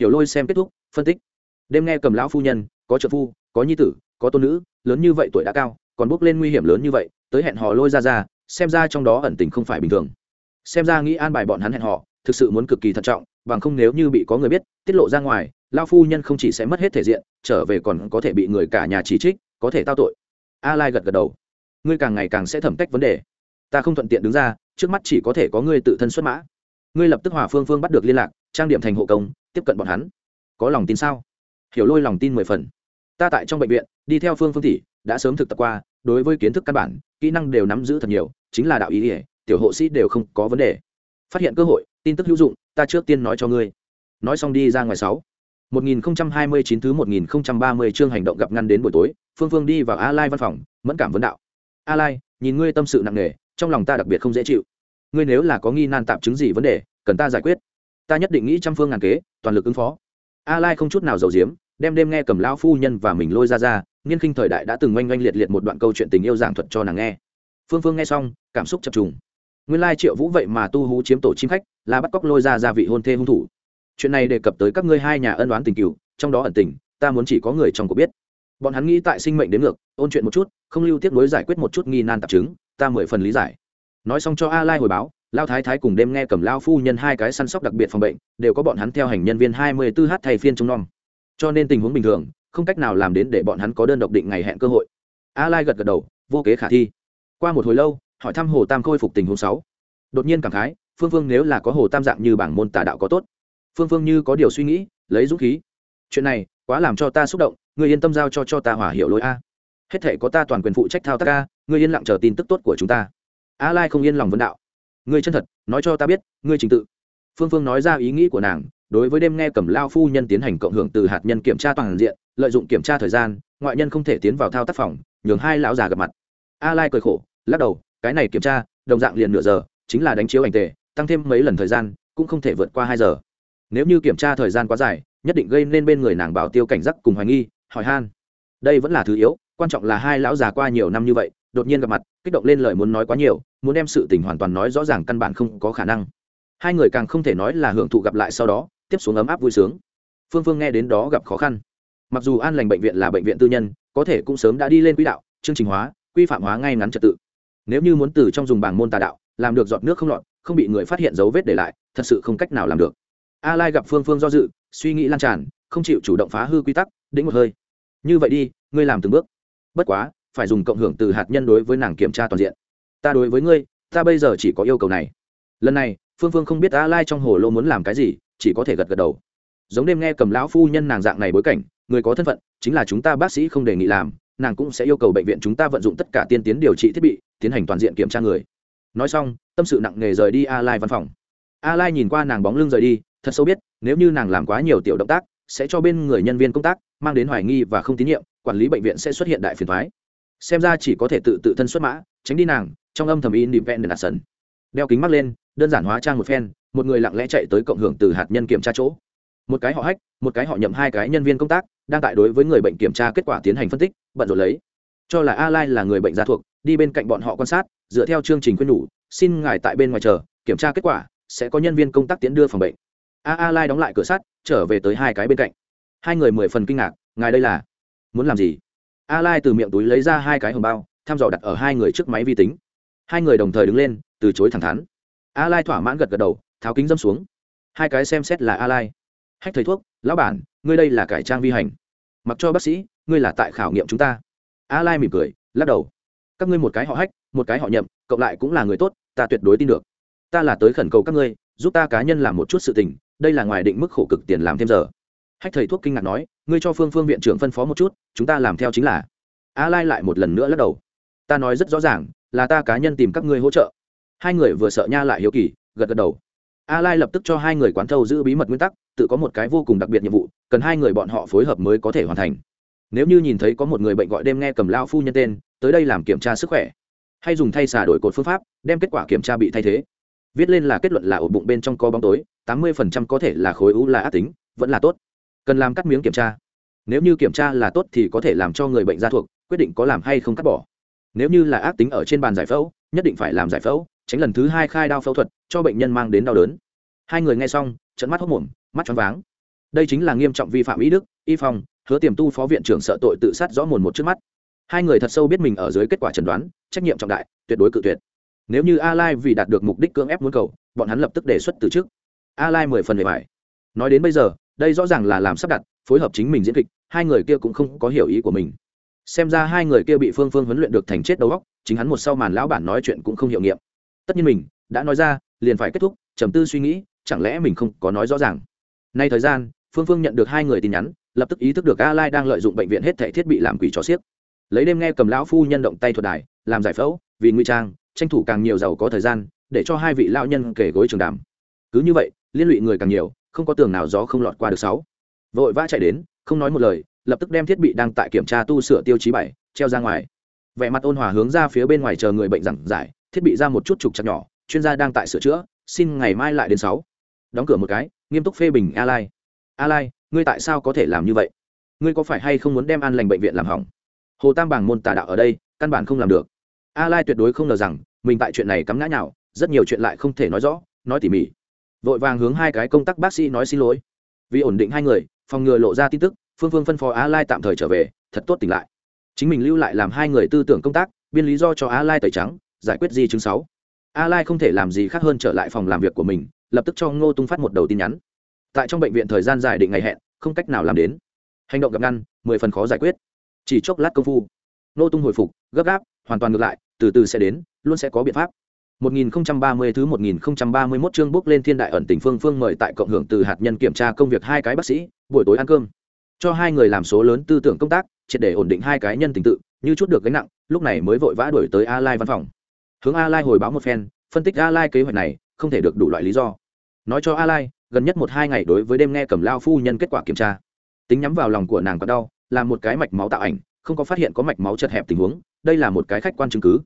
Hiểu lôi xem kết thúc, phân tích. Đêm nghe cầm lão phu nhân, có trợ phu, có nhi tử, có tôn nữ, lớn như vậy tuổi đã cao, còn bước lên nguy hiểm lớn như vậy, tới hẹn hò lôi ra ra xem ra trong đó ẩn tình không phải bình thường. Xem ra nghĩ an bài bọn hắn hẹn họ thực sự muốn cực kỳ thận trọng, bằng không nếu như bị có người biết, tiết lộ ra ngoài lao phu nhân không chỉ sẽ mất hết thể diện, trở về còn có thể bị người cả nhà chỉ trích, có thể tao tội. A lai gật gật đầu. Ngươi càng ngày càng sẽ thẩm cách vấn đề. Ta không thuận tiện đứng ra, trước mắt chỉ có thể có ngươi tự thân xuất mã. Ngươi lập tức hòa phương phương bắt được liên lạc, trang điểm thành hộ công, tiếp cận bọn hắn. Có lòng tin sao? Hiểu lôi lòng tin mười phần. Ta tại trong bệnh viện, đi theo phương phương tỷ, đã sớm thực tập qua, đối với kiến thức căn bản, kỹ năng đều nắm giữ thật nhiều chính là đạo ý ỉa tiểu hộ sĩ đều không có vấn đề phát hiện cơ hội tin tức hữu dụng ta trước tiên nói cho ngươi nói xong đi ra ngoài sáu 1029 thứ 1030 chương hành động gặp ngăn đến buổi tối, Phương Phương đi vào A Lai văn phòng, mẫn cảm vấn đạo. A Lai, nhìn ngươi tâm sự nặng nề, trong lòng ta đặc biệt không dễ chịu. Ngươi nếu là có nghi nan tạm chứng gì vấn đề, cần ta giải quyết, ta nhất định nghĩ trăm phương ngàn kế, toàn lực ứng phó. A Lai không chút nào giấu giếm, đem đêm nghe cầm lão phu nhân và mình lôi ra ra, nghiên kinh thời đại đã từng oanh oanh liệt liệt một đoạn câu chuyện tình yêu giảng thuật cho nàng nghe. Phương Phương nghe xong, cảm xúc chập trùng. Nguyên lai Triệu Vũ vậy mà tu hú chiếm tổ chim khách, là bắt cóc lôi ra ra vị hôn thê hung thủ. Chuyện này đề cập tới các ngươi hai nhà ân oán tình cựu trong đó ẩn tình ta muốn chỉ có người trong cuộc biết. Bọn hắn nghĩ tại sinh mệnh đến ngược ôn chuyện một chút không lưu tiếp nối giải quyết một chút nghi nan tạp chứng ta mười phần lý giải. Nói xong cho a lai hồi báo lao thái thái cùng đêm nghe cầm lao phu nhân hai cái săn sóc đặc biệt phòng bệnh đều có bọn hắn theo hành nhân viên hai mươi 24 h thay phiên trong nom. Cho nên tình huống bình thường không cách nào làm đến để bọn hắn có đơn độc định ngày hẹn cơ hội. A lai gật gật đầu vô kế khả thi qua một hồi lâu, hỏi thăm hồ tam khôi phục tình huống sáu. Đột nhiên cảm khái, phương phương nếu là có hồ tam dạng như bảng môn tà đạo có tốt. Phương phương như có điều suy nghĩ, lấy dũng khí. Chuyện này, quá làm cho ta xúc động người yên tâm giao cho cho ta hỏa hiệu lỗi a. Hết thể có ta toàn quyền phụ trách thao tác a người yên lặng chờ tin tức tốt của chúng ta. A lai không yên lòng vấn đạo. Ngươi chân thật, nói cho ta biết, ngươi trình tự. Phương phương nói ra ý nghĩ của nàng, đối với đêm nghe cầm lao phu nhân tiến hành cộng hưởng từ hạt nhân kiểm tra toàn diện, lợi dụng kiểm tra thời gian, ngoại nhân không thể tiến vào thao tác phòng, nhường hai lão già gặp mặt a lai cười khổ, lắc đầu, cái này kiểm tra, đồng dạng liền nửa giờ, chính là đánh chiếu ảnh tề, tăng thêm mấy lần thời gian, cũng không thể vượt qua hai giờ. Nếu như kiểm tra thời gian quá dài, nhất định gây nên bên người nàng bảo tiêu cảnh giác cùng hoài nghi, hỏi han. Đây vẫn là thứ yếu, quan trọng là hai lão già qua nhiều năm như vậy, đột nhiên gặp mặt, kích động lên lời muốn nói quá nhiều, muốn đem sự tình hoàn toàn nói rõ ràng căn bản không có khả năng. Hai người càng không thể nói là hưởng thụ gặp lại sau đó, tiếp xuống ấm áp vui sướng. Phương phương nghe đến đó gặp khó khăn. Mặc dù an lành bệnh viện là bệnh viện tư nhân, có thể cũng sớm đã đi lên quỹ đạo, chương trình hóa quy phạm hóa ngay ngắn trật tự. Nếu như muốn từ trong dùng bảng môn tà đạo, làm được giọt nước không lọt, không bị người phát hiện dấu vết để lại, thật sự không cách nào làm được. A lai gặp phương phương do dự, suy nghĩ lan tràn, không chịu chủ động phá hư quy tắc, đĩnh một hơi. Như vậy đi, ngươi làm từng bước. Bất quá, phải dùng cộng hưởng từ hạt nhân đối với nàng kiểm tra toàn diện. Ta đối với ngươi, ta bây giờ chỉ có yêu cầu này. Lần này, phương phương không biết a lai trong hồ lô muốn làm cái gì, chỉ có thể gật gật đầu. Giống đêm nghe cầm lão phu nhân nàng dạng này bối cảnh, người có thân phận, chính là chúng ta bác sĩ không đề nghị làm nàng cũng sẽ yêu cầu bệnh viện chúng ta vận dụng tất cả tiên tiến điều trị thiết bị, tiến hành toàn diện kiểm tra người. Nói xong, tâm sự nặng nề rời đi a lai văn phòng. A lai nhìn qua nàng bóng lưng rời đi, thật sâu biết, nếu như nàng làm quá nhiều tiểu động tác, sẽ cho bên người nhân viên công tác mang đến hoài nghi và không tín nhiệm, quản lý bệnh viện sẽ xuất hiện đại phiền thoái xem ra chỉ có thể tự tự thân xuất mã, tránh đi nàng, trong âm thầm independent action đeo kính mắt lên, đơn giản hóa trang một phen, một người lặng lẽ chạy tới cộng hưởng từ hạt nhân kiểm tra chỗ. Một cái họ hách, một cái họ nhậm hai cái nhân viên công tác, đang tại đối với người bệnh kiểm tra kết quả tiến hành phân tích bận rộn lấy. Cho là a lai là người bệnh gia thuộc, đi bên cạnh bọn họ quan sát, dựa theo chương trình khuyên nhủ, xin ngài tại bên ngoài chờ, kiểm tra kết quả, sẽ có nhân viên công tác tiến đưa phòng bệnh. A a lai đóng lại cửa sắt, trở về tới hai cái bên cạnh. Hai người mười phần kinh ngạc, ngài đây là muốn làm gì? A lai từ miệng túi lấy ra hai cái hồng bao, thăm dò đặt ở hai người trước máy vi tính. Hai người đồng thời đứng lên, từ chối thẳng thắn. A lai thỏa mãn gật gật đầu, tháo kính dâm xuống. Hai cái xem xét là a lai. Hách thầy thuốc, lão bản, ngươi đây là cải trang vi hành. Mặc cho bác sĩ ngươi là tại khảo nghiệm chúng ta. A lai mỉm cười, lắc đầu. Các ngươi một cái họ hách, một cái họ nhậm, cộng lại cũng là người tốt, ta tuyệt đối tin được. Ta là tới khẩn cầu các ngươi, giúp ta cá nhân làm một chút sự tình, đây là ngoài định mức khổ cực tiền làm thêm giờ. Hách thầy thuốc kinh ngạc nói, ngươi cho phương phương viện trưởng phân phó một chút, chúng ta làm theo chính là. A lai lại một lần nữa lắc đầu. Ta nói rất rõ ràng, là ta cá nhân tìm các ngươi hỗ trợ. Hai người vừa sợ nha lại hiếu kỳ, gật gật đầu. A lai lập tức cho hai người quán thâu giữ bí mật nguyên tắc, tự có một cái vô cùng đặc biệt nhiệm vụ, cần hai người bọn họ phối hợp mới có thể hoàn thành nếu như nhìn thấy có một người bệnh gọi đêm nghe cầm lao phu nhân tên, tới đây làm kiểm tra sức khỏe. Hay dùng thay xả đổi cột phương pháp, đem kết quả kiểm tra bị thay thế. Viết lên là kết luận là ổ bụng bên trong có bóng tối, tám mươi có thể là khối u là ác tính, vẫn là tốt. Cần làm cắt miếng kiểm tra. Nếu như kiểm tra là tốt thì có thể làm cho người bệnh ra thuộc, quyết định có làm hay không cắt bỏ. Nếu như là ác tính ở trên bàn giải phẫu, nhất định phải làm giải phẫu, tránh lần thứ hai khai đao phẫu thuật, cho bệnh nhân mang đến đau đớn. Hai người nghe xong trận mắt hốc mồm, mắt choáng váng. Đây chính là nghiêm trọng vi phạm ý đức, y phong hứa tiềm tu phó viện trưởng sợ tội tự sát rõ mồn một trước mắt. Hai người thật sâu biết mình ở dưới kết quả chẩn đoán, trách nhiệm trọng đại, tuyệt đối cự tuyệt. Nếu như a lai vì đạt được mục đích cưỡng ép muốn cầu, bọn hắn lập tức đề xuất từ trước a lai mười phần về bài nói đến bây giờ, đây rõ ràng là làm sắp đặt, phối hợp chính mình diễn kịch, hai người kia cũng không có hiểu ý của mình. Xem ra hai người kia bị phương phương huấn luyện được thành chết đầu óc, chính hắn một sau màn lão bản nói chuyện cũng không hiệu nghiệm. Tất nhiên mình đã nói ra, liền phải kết thúc, trầm tư suy nghĩ, chẳng lẽ mình không có nói rõ ràng? Nay thời gian phương phương nhận được hai người tin nhắn, lập tức ý thức được a lai đang lợi dụng bệnh viện hết thảy thiết bị làm quỷ trò xiếc. Lấy đêm nghe cầm lão phu nhân động tay thuật đài, làm giải phẫu, vì nguy trang, tranh thủ càng nhiều giàu có thời gian, để cho hai vị lão nhân kể gối trường đàm. Cứ như vậy, liên lụy người càng nhiều, không có tường nào gió không lọt qua được sáu. Vội vã chạy đến, không nói một lời, lập tức đem thiết bị đang tại kiểm tra tu sửa tiêu chí bảy, treo ra ngoài. Vẻ mặt ôn hòa hướng ra phía bên ngoài chờ người bệnh giảng giải, thiết bị ra một chút trục chặt nhỏ, chuyên gia đang tại sửa chữa, xin ngày mai lại đến sáu. Đóng cửa một cái, nghiêm túc phê bình a lai a lai, ngươi tại sao có thể làm như vậy? Ngươi có phải hay không muốn đem an lành bệnh viện làm hỏng? Hồ tam bảng môn tà đạo ở đây, căn bản không làm được. A lai tuyệt đối không ngờ rằng, mình tại chuyện này cắm ngã nhào, rất nhiều chuyện lại không thể nói rõ, nói tỉ mỉ. Vội vàng hướng hai cái công tác bác sĩ nói xin lỗi. Vì ổn định hai người, phòng ngừa lộ ra tin tức, phương phương phân phó a lai tạm thời trở về, thật tốt tỉnh lại. Chính mình lưu lại làm hai người tư tưởng công tác, biên lý do cho a lai tẩy trắng, giải quyết di chứng sáu. A lai không thể làm gì khác hơn trở lại phòng làm việc của mình, lập tức cho ngô tung phát một đầu tin nhắn tại trong bệnh viện thời gian dài định ngày hẹn không cách nào làm đến hành động gặp ngăn mười phần khó giải quyết chỉ chốc lát công phu nô tung hồi phục gấp gáp hoàn toàn ngược lại từ từ sẽ đến luôn sẽ có biện pháp 1030 thứ 1031 chương bước lên thiên đại ẩn tình phương phương mời tại cộng hưởng từ hạt nhân kiểm tra công việc hai cái bác sĩ, buổi tối ăn cơm. Cho hai người làm số lớn tư tưởng công tác, triệt để ổn định hai cái nhân tình tự, như chút được gánh nặng, lúc này mới vội vã đuổi tới A Lai văn phòng. Hướng A Lai hồi báo một phen, phân tích A Lai kế hoạch này, không thể được đủ loại lý do. Nói cho A Lai, gần nhất một hai ngày đối với đêm nghe cầm lao phu nhân kết quả kiểm tra. Tính nhắm vào lòng của nàng có đau, làm một cái mạch máu tạo ảnh, không có phát hiện có mạch máu chật hẹp tình huống, đây là một cái khách quan chứng cứ.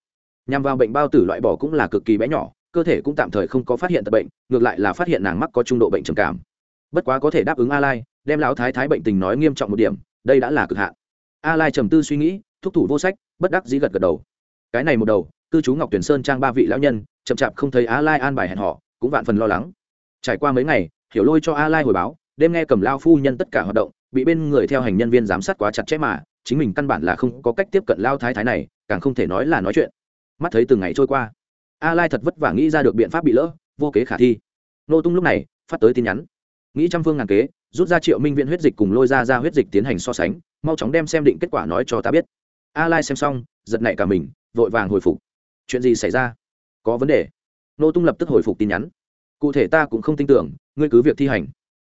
Nhằm vào bệnh bao tử loại bỏ cũng là cực kỳ bé nhỏ cơ thể cũng tạm thời không có phát hiện tật bệnh ngược lại là phát hiện nàng mắc có trung độ bệnh trầm cảm. Bất quá có thể đáp ứng a lai đem lão thái thái bệnh tình nói nghiêm trọng một điểm đây đã là cực hạn. A lai trầm tư suy nghĩ thúc thủ vô sách bất đắc dĩ gật gật đầu. Cái này một đầu cư trú ngọc tuyển sơn trang ba vị lão nhân chậm chạp không thấy a lai an bài hẹn họ cũng vạn phần lo lắng trải qua mấy ngày, hiểu lôi cho a lai hồi báo, đêm nghe cầm lao phu nhân tất cả hoạt động, bị bên người theo hành nhân viên giám sát quá chặt chẽ mà, chính mình căn bản là không có cách tiếp cận lao thái thái này, càng không thể nói là nói chuyện. Mắt thấy từng ngày trôi qua, a lai thật vất vả nghĩ ra được biện pháp bị lỡ, vô kế khả thi. Nô tung lúc này, phát tới tin nhắn. Nghĩ trăm phương ngàn kế, rút ra triệu minh viện huyết dịch cùng lôi ra ra huyết dịch tiến hành so sánh, mau chóng đem xem định kết quả nói cho ta biết. A lai xem xong, giật nảy cả mình, vội vàng hồi phục. Chuyện gì xảy ra? Có vấn đề. Nô tung lập tức hồi phục tin nhắn cụ thể ta cũng không tin tưởng, ngươi cứ việc thi hành.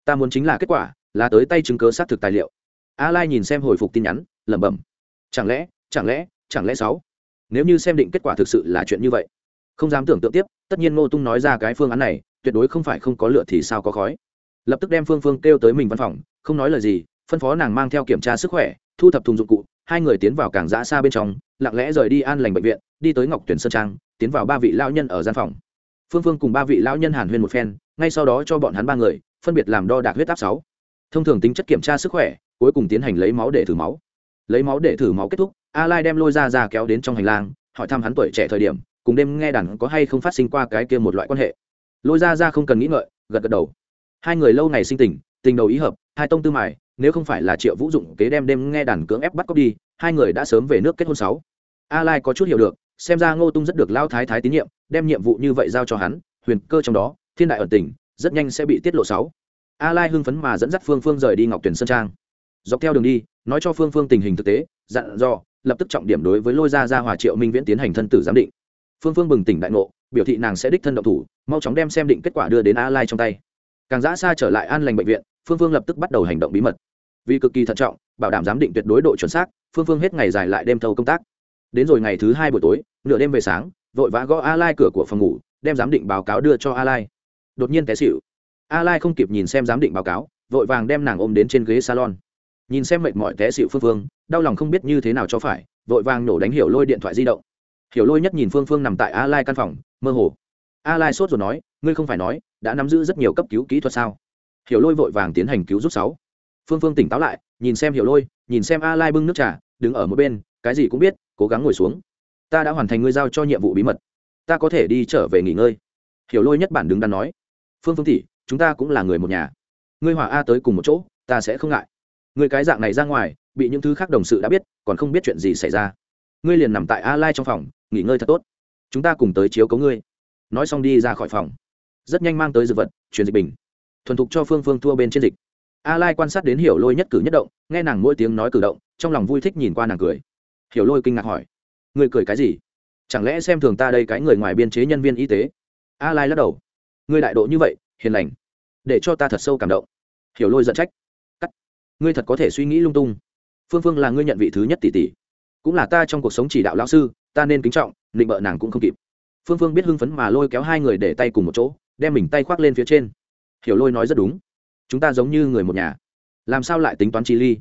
Ta muốn chính là kết quả, là tới tay chứng cớ xác thực tài liệu. A lai nhìn xem hồi phục tin nhắn, lẩm bẩm. Chẳng lẽ chẳng lẽ chẳng lẽ sáu? Nếu như xem định kết quả thực sự là chuyện như vậy, không dám tưởng tượng tiếp, tất nhiên ngô tung nói ra cái phương án này, tuyệt đối không phải không có lựa thì sao có khói. Lập tức đem phương phương kêu tới mình văn phòng, không nói lời gì, phân phó nàng mang theo kiểm tra sức khỏe, thu thập thùng dụng cụ, hai người tiến vào cảng giã xa bên trong, lặng lẽ rời đi an lành bệnh viện, đi tới ngọc tuyển sơn trang, tiến vào ba vị lao nhân ở gian phòng phương phương cùng ba vị lão nhân hàn huyên một phen, ngay sau đó cho bọn hắn ba người, phân biệt làm đo đạc huyết áp sáu. Thông thường tính chất kiểm tra sức khỏe, cuối cùng tiến hành lấy máu để thử máu. Lấy máu để thử máu kết thúc, a lai đem lôi ra ra kéo đến trong hành lang, hỏi thăm hắn tuổi trẻ thời điểm, cùng đêm nghe đàn có hay không phát sinh qua cái kia một loại quan hệ. Lôi ra ra không cần nghĩ ngợi, gật gật đầu. Hai người lâu ngày sinh tình tình đầu ý hợp, hai tông tư mài, nếu không phải là triệu vũ dụng kế đem đêm nghe đàn cưỡng ép bắt cóc đi, hai người đã sớm về nước kết hôn sáu. A lai có chút hiểu được xem ra ngô tung rất được lao thái thái tín nhiệm, đem nhiệm vụ như vậy giao cho hắn, huyền cơ trong đó, thiên đại ẩn tình, rất nhanh sẽ bị tiết lộ sáu. A lai hưng phấn mà dẫn dắt phương phương rời đi ngọc tuyển sơn trang. Dọc theo đường đi, nói cho phương phương tình hình thực tế, dặn dò, lập tức trọng điểm đối với lôi ra ra hòa triệu minh viễn tiến hành thân tử giám định. Phương phương bừng tỉnh đại ngộ, biểu thị nàng sẽ đích thân động thủ, mau chóng đem xem định kết quả đưa đến a lai trong tay. Càng giã xa trở lại an lành bệnh viện, phương phương lập tức bắt đầu hành động bí mật. Vì cực kỳ thận trọng, bảo đảm giám định tuyệt đối độ chuẩn xác, phương phương hết ngày dài lại đêm thâu công tác đến rồi ngày thứ hai buổi tối, nửa đêm về sáng, vội vã gõ a lai cửa của phòng ngủ, đem giám định báo cáo đưa cho a lai đột nhiên té xịu a lai không kịp nhìn xem giám định báo cáo, vội vàng đem nàng ôm đến trên ghế salon. Nhìn xem mệt mỏi té xịu phương phương, đau lòng không biết như thế nào cho phải, vội vàng nổ đánh hiểu lôi điện thoại di động. Hiểu lôi nhất nhìn phương phương nằm tại a lai căn phòng, mơ hồ. A lai sốt rồi nói, ngươi không phải nói, đã nắm giữ rất nhiều cấp cứu kỹ thuật sao? Hiểu lôi vội vàng tiến hành cứu giúp sáu. Phương phương tỉnh táo lại, nhìn xem hiểu lôi, nhìn xem a lai bưng nước trà, đứng ở một bên, cái gì cũng biết cố gắng ngồi xuống. Ta đã hoàn thành ngươi giao cho nhiệm vụ bí mật. Ta có thể đi trở về nghỉ ngơi. Hiểu lôi nhất bản đứng đắn nói. Phương phương tỷ, chúng ta cũng là người một nhà. Ngươi hòa a tới cùng một chỗ, ta sẽ không ngại. Người cái dạng này ra ngoài, bị những thứ khác đồng sự đã biết, còn không biết chuyện gì xảy ra. Ngươi liền nằm tại a lai trong phòng, nghỉ ngơi thật tốt. Chúng ta cùng tới chiếu cấu ngươi. Nói xong đi ra khỏi phòng. Rất nhanh mang tới dược vật, truyền dịch bình. Thuần thục cho phương phương thua bên trên dịch. A lai quan sát đến hiểu lôi nhất cử nhất động, nghe nàng mỗi tiếng nói cử động, trong lòng vui thích nhìn qua nàng cười hiểu lôi kinh ngạc hỏi ngươi cười cái gì? Chẳng lẽ xem thường ta đây cái người ngoài biên chế nhân viên y tế? A lai lắc đầu ngươi đại độ như vậy hiền lành để cho ta thật sâu cảm động. Hiểu lôi giận trách cắt, ngươi thật có thể suy nghĩ lung tung. Phương phương là ngươi nhận vị thứ nhất tỷ tỷ cũng là ta trong cuộc sống chỉ đạo lão sư ta nên kính trọng định bợ nàng cũng không kịp. Phương phương biết hưng phấn mà lôi kéo hai người để tay cùng một chỗ đem mình tay khoác lên phía trên. Hiểu lôi nói rất đúng chúng ta giống như người một nhà làm sao lại tính toán chi ly?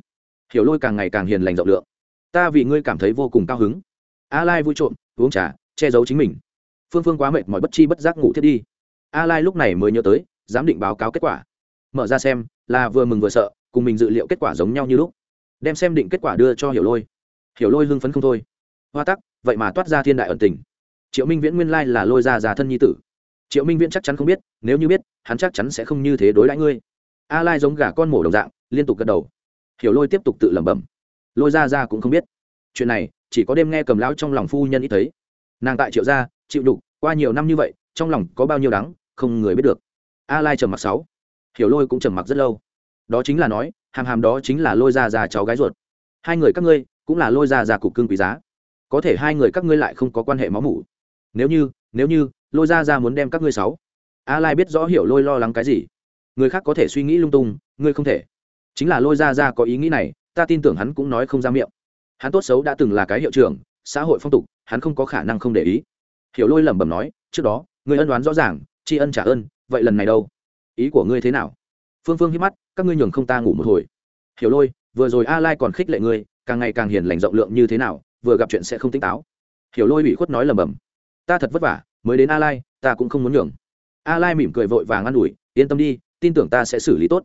Hiểu lôi càng ngày càng hiền lành rộng lượng ta vì ngươi cảm thấy vô cùng cao hứng. A lai vui trộm, uống trà, che giấu chính mình. Phương phương quá mệt mỏi bất chi bất giác ngủ thiết đi. A lai lúc này mới nhớ tới, giám định báo cáo kết quả. Mở ra xem, là vừa mừng vừa sợ, cùng mình dự liệu kết quả giống nhau như lúc. Đem xem định kết quả đưa cho hiểu lôi. Hiểu lôi hưng phấn không thôi. Hoa tắc, vậy mà toát ra thiên đại ẩn tình. Triệu minh viễn nguyên lai là lôi ra già thân nhi tử. Triệu minh viễn chắc chắn không biết, nếu như biết, hắn chắc chắn sẽ không như thế đối đãi ngươi. A lai giống gà con mổ đồng dạng, liên tục gật đầu. Hiểu lôi tiếp tục tự lẩm bẩm lôi ra ra cũng không biết. Chuyện này, chỉ có đêm nghe cầm lão trong lòng phu nhân ít thấy. Nàng tại triệu gia, chịu đục, qua nhiều năm như vậy, trong lòng có bao nhiêu đắng, không người biết được. A lai trầm mặc sáu. Hiểu lôi cũng trầm mặc rất lâu. Đó chính là nói, hàm hàm đó chính là lôi ra ra cháu gái ruột. Hai người các ngươi, cũng là lôi ra ra cục cưng quý giá. Có thể hai người các ngươi lại không có quan hệ máu mủ. Nếu như nếu như, lôi ra ra muốn đem các ngươi sáu. A lai biết rõ hiểu lôi lo lắng cái gì. Người khác có thể suy nghĩ lung tung ngươi không thể. Chính là lôi ra ra có ý nghĩ này ta tin tưởng hắn cũng nói không ra miệng. Hắn tốt xấu đã từng là cái hiệu trưởng, xã hội phong tục, hắn không có khả năng không để ý. Hiểu lôi lẩm bẩm nói, trước đó ngươi ân đoán rõ ràng, tri ân trả ơn, vậy lần này đâu? Ý của ngươi thế nào? Phương phương hít mắt, các ngươi nhường không ta ngủ một hồi. Hiểu lôi, vừa rồi a lai còn khích lệ ngươi, càng ngày càng hiền lành rộng lượng như thế nào, vừa gặp chuyện sẽ không tỉnh táo. Hiểu lôi ủy khuất nói lầm bầm ta thật vất vả, mới đến a lai, ta cũng không muốn nhường. A lai mỉm cười vội vàng an ủi, yên tâm đi, tin tưởng ta sẽ xử lý tốt.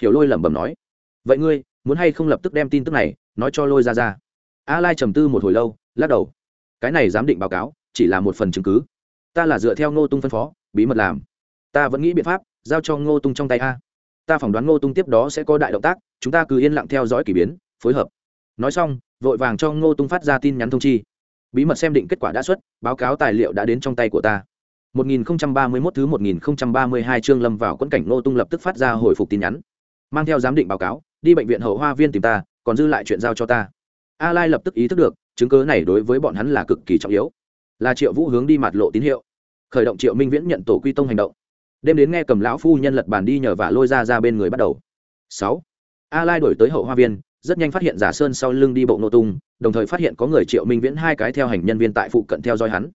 Hiểu lôi lẩm bẩm nói vậy ngươi muốn hay không lập tức đem tin tức này nói cho lôi ra ra a lai trầm tư một hồi lâu, lắc đầu. Cái này giám định báo cáo chỉ là một phần chứng cứ. Ta là dựa theo ngô tung phân phó, bí mật làm. Ta vẫn nghĩ biện pháp giao cho ngô tung trong tay a. Ta phỏng đoán ngô tung tiếp đó sẽ có đại động tác, chúng ta cứ yên lặng theo dõi k ỳ biến, phối hợp. Nói xong, vội vàng cho ngô tung phát ra tin nhắn thông chi. Bí mật xem định kết quả đã xuất, báo cáo tài liệu đã đến trong tay của ta. 1031 thứ 1032 chương lâm vào quân cảnh ngô tung lập tức phát ra hồi phục tin nhắn, mang theo giám định báo cáo đi bệnh viện hậu hoa viên tìm ta, còn dư lại chuyện giao cho ta. A lai lập tức ý thức được, chứng cứ này đối với bọn hắn là cực kỳ trọng yếu. Là triệu vũ hướng đi mặt lộ tín hiệu. Khởi động triệu minh viễn nhận tổ quy tông hành động. Đêm đến nghe cầm lão phu nhân lật bàn đi nhờ và lôi ra ra bên người bắt đầu. Sáu. A lai đổi tới hậu hoa viên, rất nhanh phát hiện giả sơn sau lưng đi bộ nô tung, đồng thời phát hiện có người triệu minh viễn hai cái theo hành nhân viên tại phụ cận theo dõi hắn.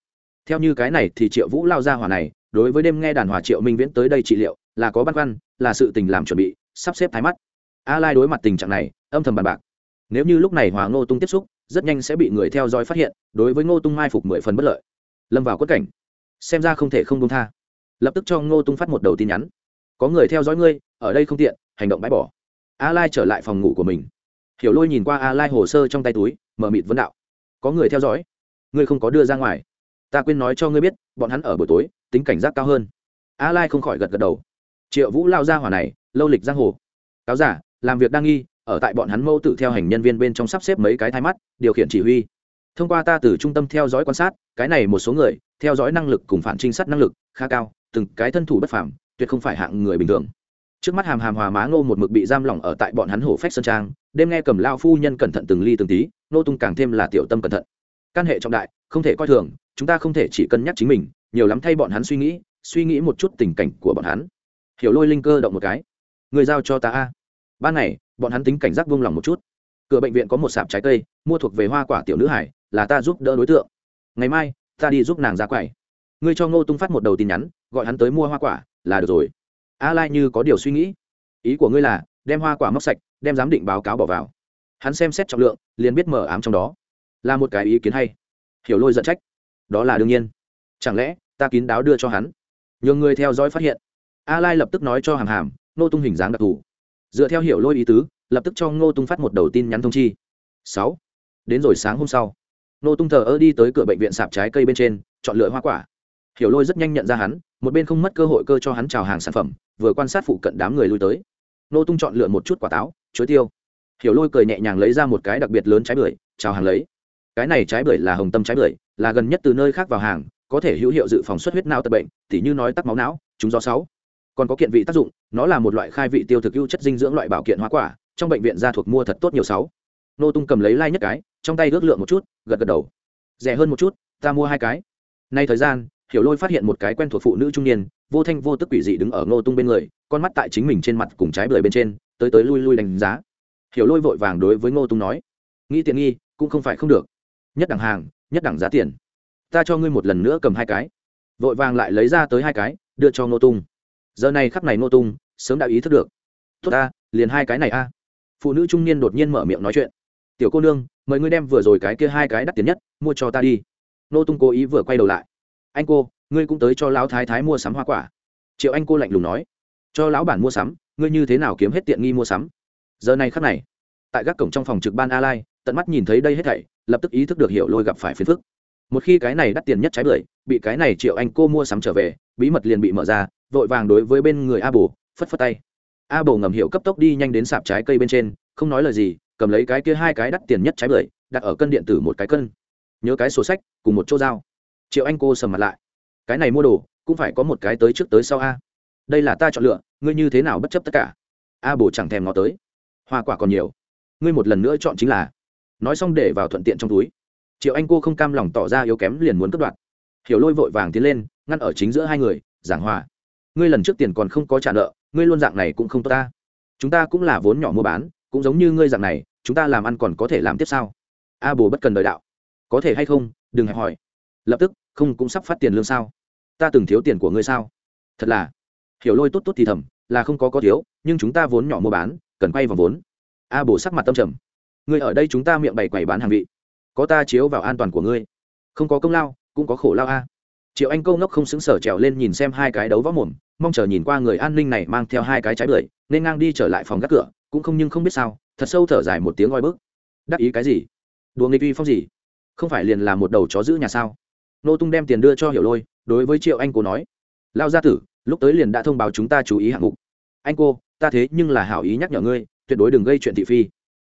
Theo như cái này thì triệu vũ lao ra hỏa này, đối với đêm nghe đàn hòa triệu minh viễn tới đây trị liệu, là có băn khoăn, là sự tình làm chuẩn bị, sắp xếp thái mắt a lai đối mặt tình trạng này, âm thầm bàn bạc. Nếu như lúc này hòa ngô tung tiếp xúc, rất nhanh sẽ bị người theo dõi phát hiện, đối với ngô tung mai phục mười phần bất lợi. Lâm vào quất cảnh. Xem ra không thể không công tha. Lập tức cho ngô tung phát một đầu tin nhắn. Có người theo dõi ngươi, ở đây không tiện, hành động bãi bỏ. A lai trở lại phòng ngủ của mình. Hiểu lôi nhìn qua a lai hồ sơ trong tay túi, mở mịt vấn đạo. Có người theo dõi? Ngươi không có đưa ra ngoài. Ta quên nói cho ngươi biết, bọn hắn ở buổi tối, tính cảnh giác cao hơn. A lai không khỏi gật gật đầu. Triệu vũ lao ra hỏa này, lâu lịch giang hồ. Cáo giả làm việc đang nghi, ở tại bọn hắn mâu tự theo hành nhân viên bên trong sắp xếp mấy cái thai mắt, điều khiển chỉ huy. Thông qua ta từ trung tâm theo dõi quan sát, cái này một số người, theo dõi năng lực cùng phản trinh sát năng lực khá cao, từng cái thân thủ bất phàm, tuyệt không phải hạng người bình thường. Trước mắt hàm hàm hòa má ngô một mực bị giam lỏng ở tại bọn hắn hổ phách sơn trang, đêm nghe cầm lao phu nhân cẩn thận từng ly từng tí nô tung càng thêm là tiểu tâm cẩn thận. Căn hệ trọng đại, không thể coi thường, chúng ta không thể chỉ cân nhắc chính mình, nhiều lắm thay bọn hắn suy nghĩ suy nghĩ một chút tình cảnh của bọn hắn. Hiểu lôi linh cơ động một cái. Người giao cho ta a ban ngày, bọn hắn tính cảnh giác vung lòng một chút. Cửa bệnh viện có một sạp trái cây, mua thuộc về hoa quả tiểu nữ hải, là ta giúp đỡ đối tượng. Ngày mai, ta đi giúp nàng ra quầy. Ngươi cho ngô tung phát một đầu tin nhắn, gọi hắn tới mua hoa quả, là được rồi. A lai như có điều suy nghĩ. Ý của ngươi là, đem hoa quả móc sạch, đem giám định báo cáo bỏ vào. Hắn xem xét trọng lượng, liền biết mở ám trong đó. Là một cái ý kiến hay. Hiểu lôi giận trách. Đó là đương nhiên. Chẳng lẽ, ta kín đáo đưa cho hắn? Nhường người theo dõi phát hiện. A lai lập tức nói cho hàm hàm nô tung hình dáng đặc thù dựa theo hiểu lôi ý tứ, lập tức cho ngô tung phát một đầu tin nhắn thông chi. Sáu. Đến rồi sáng hôm sau, ngô tung thờ ơ đi tới cửa bệnh viện sạp trái cây bên trên, chọn lựa hoa quả. Hiểu lôi rất nhanh nhận ra hắn, một bên không mất cơ hội cơ cho hắn chào hàng sản phẩm, vừa quan sát phụ cận đám người lui tới. Ngô tung chọn lựa một chút quả táo, chuối tiêu. Hiểu lôi cười nhẹ nhàng lấy ra một cái đặc biệt lớn trái bưởi, chào hàng lấy. Cái này trái bưởi là hồng tâm trái bưởi, là gần nhất từ nơi khác vào hàng, có thể hữu hiệu dự phòng xuất huyết não tật bệnh, tỉ như nói tắc máu não, chúng do sáu còn có kiện vị tác dụng, nó là một loại khai vị tiêu thực ưu chất dinh dưỡng loại bảo kiện hoa quả, trong bệnh viện gia thuộc mua thật tốt nhiều sáu. Nô tung cầm lấy lai、like、nhất cái, trong tay ước lượng một chút, gật gật đầu. Rẻ hơn một chút, ta mua hai cái. Nay thời gian, hiểu lôi phát hiện một cái quen thuộc phụ nữ trung niên, vô thanh vô tức quỷ dị đứng ở ngô tung bên người, con mắt tại chính mình trên mặt cùng trái bưởi bên trên, tới tới lui lui đánh giá. Hiểu lôi vội vàng đối với ngô tung nói, nghĩ tiện nghi, cũng không phải không được. Nhất đẳng hàng, nhất đẳng giá tiền. Ta cho ngươi một lần nữa cầm hai cái. Vội vàng lại lấy ra tới hai cái, đưa cho ngô tung giờ này khắc này ngô tung, sớm đã ý thức được. Tốt ta, liền hai cái này a. Phụ nữ trung niên đột nhiên mở miệng nói chuyện. Tiểu cô nương, mời ngươi đem vừa rồi cái kia hai cái đắt tiền nhất, mua cho ta đi. Nô tung cố ý vừa quay đầu lại. Anh cô, ngươi cũng tới cho lão thái thái mua sắm hoa quả. Triệu anh cô lạnh lùng nói. Cho lão bản mua sắm, ngươi như thế nào kiếm hết tiện nghi mua sắm? Giờ này khắc này, tại gác cổng trong phòng trực ban a lai tận mắt nhìn thấy đây hết thảy, lập tức ý thức được hiểu lôi gặp phải phiền phức. Một khi cái này đắt tiền nhất trái bưởi bị cái này triệu anh cô mua sắm trở về, bí mật liền bị mở ra, vội vàng đối với bên người a bồ phất phất tay. A bồ ngầm hiệu cấp tốc đi nhanh đến sạp trái cây bên trên, không nói lời gì, cầm lấy cái kia hai cái đắt tiền nhất trái bưởi, đặt ở cân điện tử một cái cân. Nhớ cái sổ sách, cùng một chỗ dao triệu anh cô sầm mặt lại. Cái này mua đồ, cũng phải có một cái tới trước tới sau a. Đây là ta chọn lựa, ngươi như thế nào bất chấp tất cả? A bồ chẳng thèm ngó tới. Hoa quả còn nhiều. Ngươi một lần nữa chọn chính là. Nói xong để vào thuận tiện trong túi. Triệu anh cô không cam lòng tỏ ra yếu kém liền muốn cất đoạt hiểu lôi vội vàng tiến lên, ngăn ở chính giữa hai người, giảng hòa. Ngươi lần trước tiền còn không có trả nợ, ngươi luôn dạng này cũng không tốt ta. Chúng ta cũng là vốn nhỏ mua bán, cũng giống như ngươi dạng này, chúng ta làm ăn còn có thể làm tiếp sao? A bồ bất cần đời đạo. Có thể hay không? Đừng hẹp hỏi. Lập tức, không cũng sắp phát tiền lương sao? Ta từng thiếu tiền của ngươi sao? Thật là. Hiểu lôi tốt tốt thì thầm, là không có có thiếu, nhưng chúng ta vốn nhỏ mua bán, cần quay vào vốn. A bồ sắc mặt tâm trầm. Ngươi ở đây chúng ta miệng bày quầy bán hàng vị. Có ta chiếu vào an toàn của ngươi. Không có công lao cũng có khổ lao a. Triệu anh câu ngốc không xứng sở trèo lên nhìn xem hai cái đấu võ mồm, mong chờ nhìn qua người an ninh này mang theo hai cái trái bưởi, nên ngang đi trở lại phòng gác cửa, cũng không nhưng không biết sao, thật sâu thở dài một tiếng oi bức. Đắc ý cái gì? Đùa nghịch uy phong gì? Không phải liền là một đầu chó giữ nhà sao? Nô tung đem tiền đưa cho hiểu lôi, đối với triệu anh cô nói, lao gia tử, lúc tới liền đã thông báo chúng ta chú ý hạng mục. Anh cô, ta thế nhưng là hảo ý nhắc nhở ngươi, tuyệt đối đừng gây chuyện thị phi.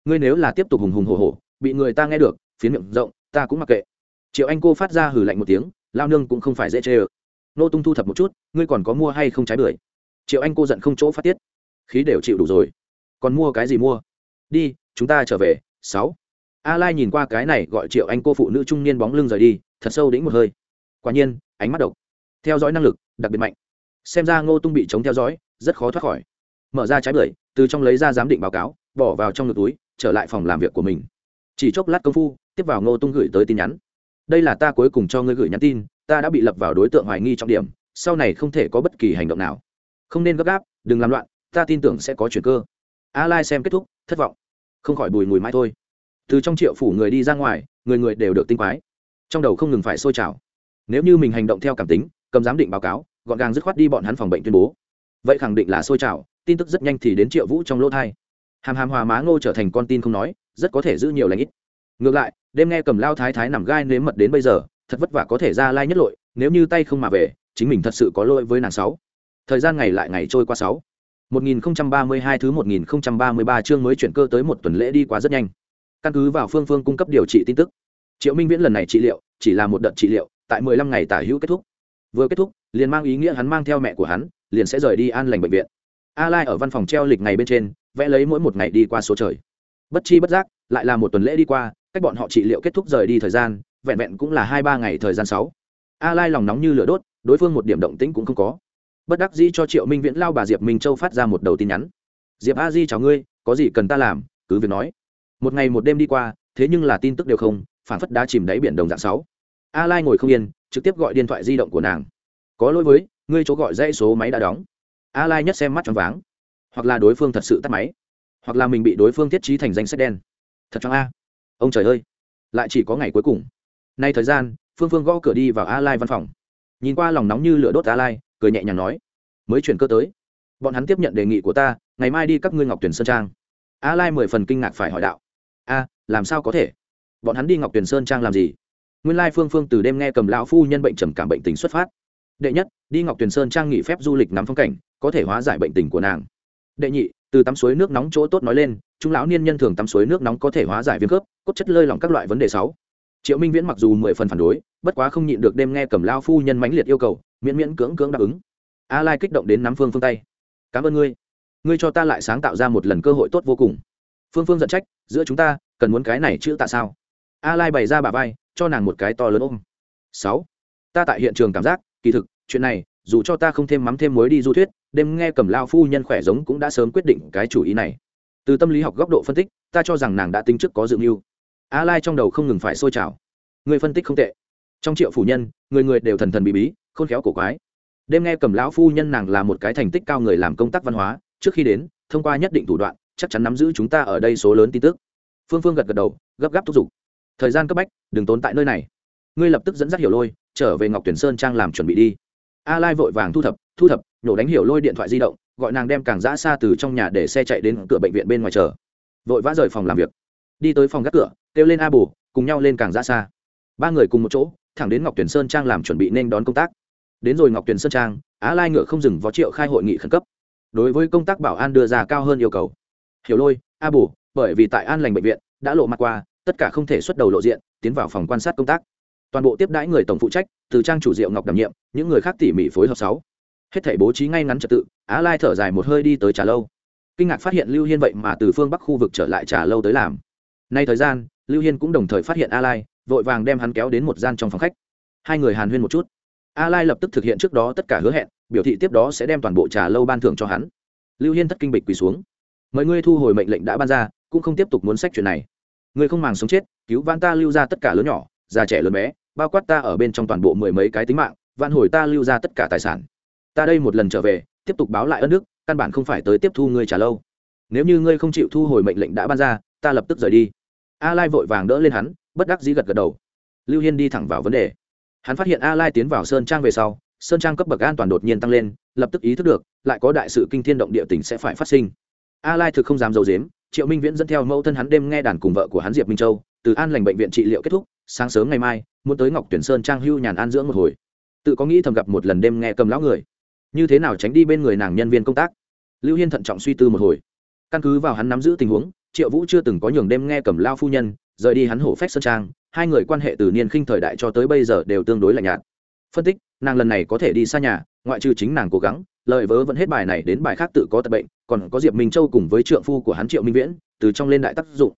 Ngươi nếu là tiếp tục hùng hùng hổ hổ, bị người ta nghe được, phiến miệng rộng, ta cũng mặc kệ triệu anh cô phát ra hừ lạnh một tiếng, lao nương cũng không phải dễ chê ơ. Nô tung thu thập một chút, ngươi còn có mua hay không trái bưởi? Triệu anh cô giận không chỗ phát tiết. Khí đều chịu đủ rồi. Còn mua cái gì mua? Đi, chúng ta trở về. Sáu. A lai nhìn qua cái này gọi triệu anh cô phụ nữ trung niên bóng lưng rời đi, thật sâu đĩnh một hơi. Quả nhiên, ánh mắt độc. Theo dõi năng lực, đặc biệt mạnh. Xem ra ngô tung bị chống theo dõi, rất khó thoát khỏi. Mở ra trái bưởi, từ trong lấy ra giám định báo cáo, bỏ vào trong ngực túi, trở lại phòng làm việc của mình. Chỉ chốc lát công phu, tiếp vào ngô tung gửi tới tin nhắn đây là ta cuối cùng cho ngươi gửi nhắn tin, ta đã bị lập vào đối tượng hoài nghi trọng điểm, sau này không thể có bất kỳ hành động nào. Không nên gấp gáp, đừng làm loạn, ta tin tưởng sẽ có chuyện cơ. A lai xem kết thúc, thất vọng. Không khỏi bùi mùi mãi thôi. Từ trong triệu phủ người đi ra ngoài, người người đều được tinh quái. Trong đầu không ngừng phải sôi trào. Nếu như mình hành động theo cảm tính, cầm giám định báo cáo, gọn gàng dứt khoát đi bọn hắn phòng bệnh tuyên bố. Vậy khẳng định là sôi trào, tin tức rất nhanh thì đến triệu vũ trong lỗ thai. Hàm hàm hòa má ngô trở thành con tin không nói, rất có thể giữ nhiều lãnh ít. Ngược lại đêm nghe cầm lao thái thái nằm gai nếm mật đến bây giờ, thật vất vả có thể ra lai nhất lội, nếu như tay không mà về, chính mình thật sự có lỗi với nàng sáu. Thời gian ngày lại ngày trôi qua sáu. 1032 thứ 1033 chương mới chuyển cơ tới một tuần lễ đi qua rất nhanh. Căn cứ vào phương phương cung cấp điều trị tin tức, triệu minh viễn lần này trị liệu, chỉ là một đợt trị liệu, tại 15 ngày tả hữu kết thúc. Vừa kết thúc, liền mang ý nghĩa hắn mang theo mẹ của hắn, liền sẽ rời đi an lành bệnh viện. A lai ở văn phòng treo lịch ngày bên trên, vẽ lấy mỗi một ngày đi qua số trời. Bất chi bất giác, lại là một tuần lễ đi qua cách bọn họ trị liệu kết thúc rời đi thời gian, vẹn vẹn cũng là hai ba ngày thời gian sáu. A lai lòng nóng như lửa đốt, đối phương một điểm động tĩnh cũng không có. Bất đắc dĩ cho triệu minh viễn lao bà diệp minh châu phát ra một đầu tin nhắn. Diệp a di chào ngươi, có gì cần ta làm, cứ việc nói. Một ngày một đêm đi qua, thế nhưng là tin tức đều không phản phất đã chìm đáy biển đồng dạng sáu. A lai ngồi không yên, trực tiếp gọi điện thoại di động của nàng. Có lỗi với, ngươi chỗ gọi dãy số máy đã đóng. A lai nhất xem mắt choáng váng. Hoặc là đối phương thật sự tắt máy. Hoặc là mình bị đối phương thiết trí thành danh sách đen. Thật choáng a? Ông trời ơi! Lại chỉ có ngày cuối cùng. Nay thời gian, phương phương gõ cửa đi vào a lai văn phòng. Nhìn qua lòng nóng như lửa đốt a lai cười nhẹ nhàng nói, mới chuyển cơ tới. Bọn hắn tiếp nhận đề nghị của ta, ngày mai đi các ngươi ngọc tuyển sơn trang. A lai mười phần kinh ngạc phải hỏi đạo, a, làm sao có thể? Bọn hắn đi ngọc tuyển sơn trang làm gì? Nguyên lai phương phương từ đêm nghe cầm lão phu nhân bệnh trầm cảm bệnh tình xuất phát. Đệ nhất, đi ngọc tuyển sơn trang nghỉ phép du lịch ngắm phong cảnh, có thể hóa giải bệnh tình của nàng. Đệ nhị, từ tắm suối nước nóng chỗ tốt nói lên chúng lão niên nhân thường tắm suối nước nóng có thể hóa giải viêm khớp, cốt chất lơi lỏng các loại vấn đề sáu. Triệu minh viễn mặc dù mười phần phản đối, bất quá không nhịn được đêm nghe cầm lao phu nhân mãnh liệt yêu cầu, miễn miễn cưỡng cưỡng đáp ứng. A lai kích động đến nắm phương phương tay. Cảm ơn ngươi. Ngươi cho ta lại sáng tạo ra một lần cơ hội tốt vô cùng. Phương phương giận trách, giữa chúng ta, cần muốn cái này chữ tại sao? A lai bày ra bà vai, cho nàng một cái to lớn ôm. Sáu. Ta tại hiện trường cảm giác, kỳ thực, chuyện này, dù cho ta không thêm mắm thêm muối đi du thuyết, đêm nghe cầm lao phu nhân khỏe giống cũng đã sớm quyết định cái chủ ý này từ tâm lý học góc độ phân tích, ta cho rằng nàng đã tính trước có dự mưu. A lai trong đầu không ngừng phải sôi trào. Người phân tích không tệ. Trong triệu phủ nhân, người người đều thần thần bí bí, khôn khéo cổ quái. Đêm nghe cầm lão phu nhân nàng là một cái thành tích cao người làm công tác văn hóa, trước khi đến, thông qua nhất định thủ đoạn, chắc chắn nắm giữ chúng ta ở đây số lớn tin tức. Phương phương gật gật đầu, gấp gáp thúc giục. Thời gian cấp bách, đừng tốn tại nơi này. Ngươi lập tức dẫn dắt hiểu lôi, trở về ngọc tuyển sơn trang làm chuẩn bị đi. A lai vội vàng thu thập thu thập nhổ đánh hiểu lôi điện thoại di động, gọi nàng đem càng giã xa từ trong nhà để xe chạy đến cửa bệnh viện bên ngoài chờ. Vội vã rời phòng làm việc. Đi tới phòng gác cửa, kêu lên a bù cùng nhau lên càng giã xa. Ba người cùng một chỗ, thẳng đến ngọc tuyển sơn trang làm chuẩn bị nên đón công tác. Đến rồi ngọc tuyển sơn trang, á lai ngựa không dừng vó triệu khai hội nghị khẩn cấp. Đối với công tác bảo an đưa ra cao hơn yêu cầu. Hiểu lôi, a bù bởi vì tại an lành bệnh viện, đã lộ mặt qua, tất cả không thể xuất đầu lộ diện, tiến vào phòng quan sát công tác. Toàn bộ tiếp đãi người tổng phụ trách, từ trang chủ diệu ngọc đảm nhiệm, những người khác tỉ mỉ phối hợp sáu hết thể bố trí ngay ngắn trật tự, á lai thở dài một hơi đi tới trà lâu. Kinh ngạc phát hiện lưu hiên vậy mà từ phương bắc khu vực trở lại trà lâu tới làm. Nay thời gian, lưu hiên cũng đồng thời phát hiện a lai, vội vàng đem hắn kéo đến một gian trong phòng khách. Hai người hàn huyên một chút. A lai lập tức thực hiện trước đó tất cả hứa hẹn, biểu thị tiếp đó sẽ đem toàn bộ trà lâu ban thưởng cho hắn. Lưu hiên thất kinh bịch quỳ xuống. Mời ngươi thu hồi mệnh lệnh đã ban ra, cũng không tiếp tục muốn sách chuyện này. Ngươi không màng sống chết, cứu van ta lưu ra tất cả lớn nhỏ, già trẻ lớn bé, bao quát ta ở bên trong toàn bộ mười mấy cái tính mạng van hồi ta lưu ra tất cả tài sản ta đây một lần trở về, tiếp tục báo lại ân đức, căn bản không phải tới tiếp thu ngươi trả lâu. Nếu như ngươi không chịu thu hồi mệnh lệnh đã ban ra, ta lập tức rời đi. A lai vội vàng đỡ lên hắn, bất đắc dĩ gật gật đầu. Lưu hiên đi thẳng vào vấn đề. Hắn phát hiện a lai tiến vào sơn trang về sau, sơn trang cấp bậc an toàn đột nhiên tăng lên, lập tức ý thức được, lại có đại sự kinh thiên động địa tình sẽ phải phát sinh. A lai thực không dám dầu dếm triệu minh viễn dẫn theo mẫu thân hắn đêm nghe đàn cùng vợ của hắn diệp minh châu, từ an lành bệnh viện trị liệu kết thúc, sáng sớm ngày mai, muốn tới ngọc tuyển sơn trang hưu nhàn an dưỡng một hồi. Tự có nghĩ thầm gặp một lần đêm nghe cầm lão người như thế nào tránh đi bên người nàng nhân viên công tác? Lưu hiên thận trọng suy tư một hồi. Căn cứ vào hắn nắm giữ tình huống, triệu vũ chưa từng có nhường đêm nghe cầm lao phu nhân, rời đi hắn hổ phách sơn trang, hai người quan hệ từ niên khinh thời đại cho tới bây giờ đều tương đối lạnh nhạt. Phân tích, nàng lần này có thể đi xa nhà, ngoại trừ chính nàng cố gắng lợi vớ vẫn hết bài này đến bài khác tự có tật bệnh, còn có diệp minh châu cùng với trượng phu của hắn triệu minh viễn, từ trong lên đại tác dụng.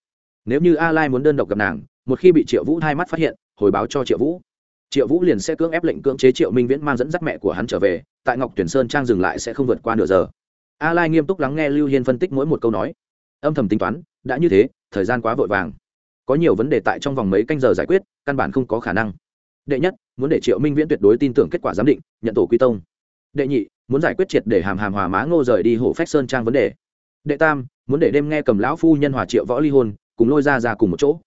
Nếu như a lai muốn đơn độc gặp nàng, một khi bị triệu vũ hai mắt phát hiện, hồi báo cho triệu vũ triệu vũ liền sẽ cưỡng ép lệnh cưỡng chế triệu minh viễn mang dẫn dắt mẹ của hắn trở về, tại ngọc tuyển sơn trang dừng lại sẽ không vượt qua nửa giờ. A lai nghiêm túc lắng nghe lưu hiên phân tích mỗi một câu nói. Âm thầm tính toán, đã như thế, thời gian quá vội vàng. Có nhiều vấn đề tại trong vòng mấy canh giờ giải quyết, căn bản không có khả năng. Đệ nhất, muốn để triệu minh viễn tuyệt đối tin tưởng kết quả giám định, nhận tổ quy tông. Đệ nhị, muốn giải quyết triệt để hàm hàm hòa má ngô rời đi hổ phách sơn trang vấn đề. Đệ tam, muốn để đêm nghe cầm lão phu nhân hòa triệu võ ly hôn, cùng lôi ra ra cùng một chỗ.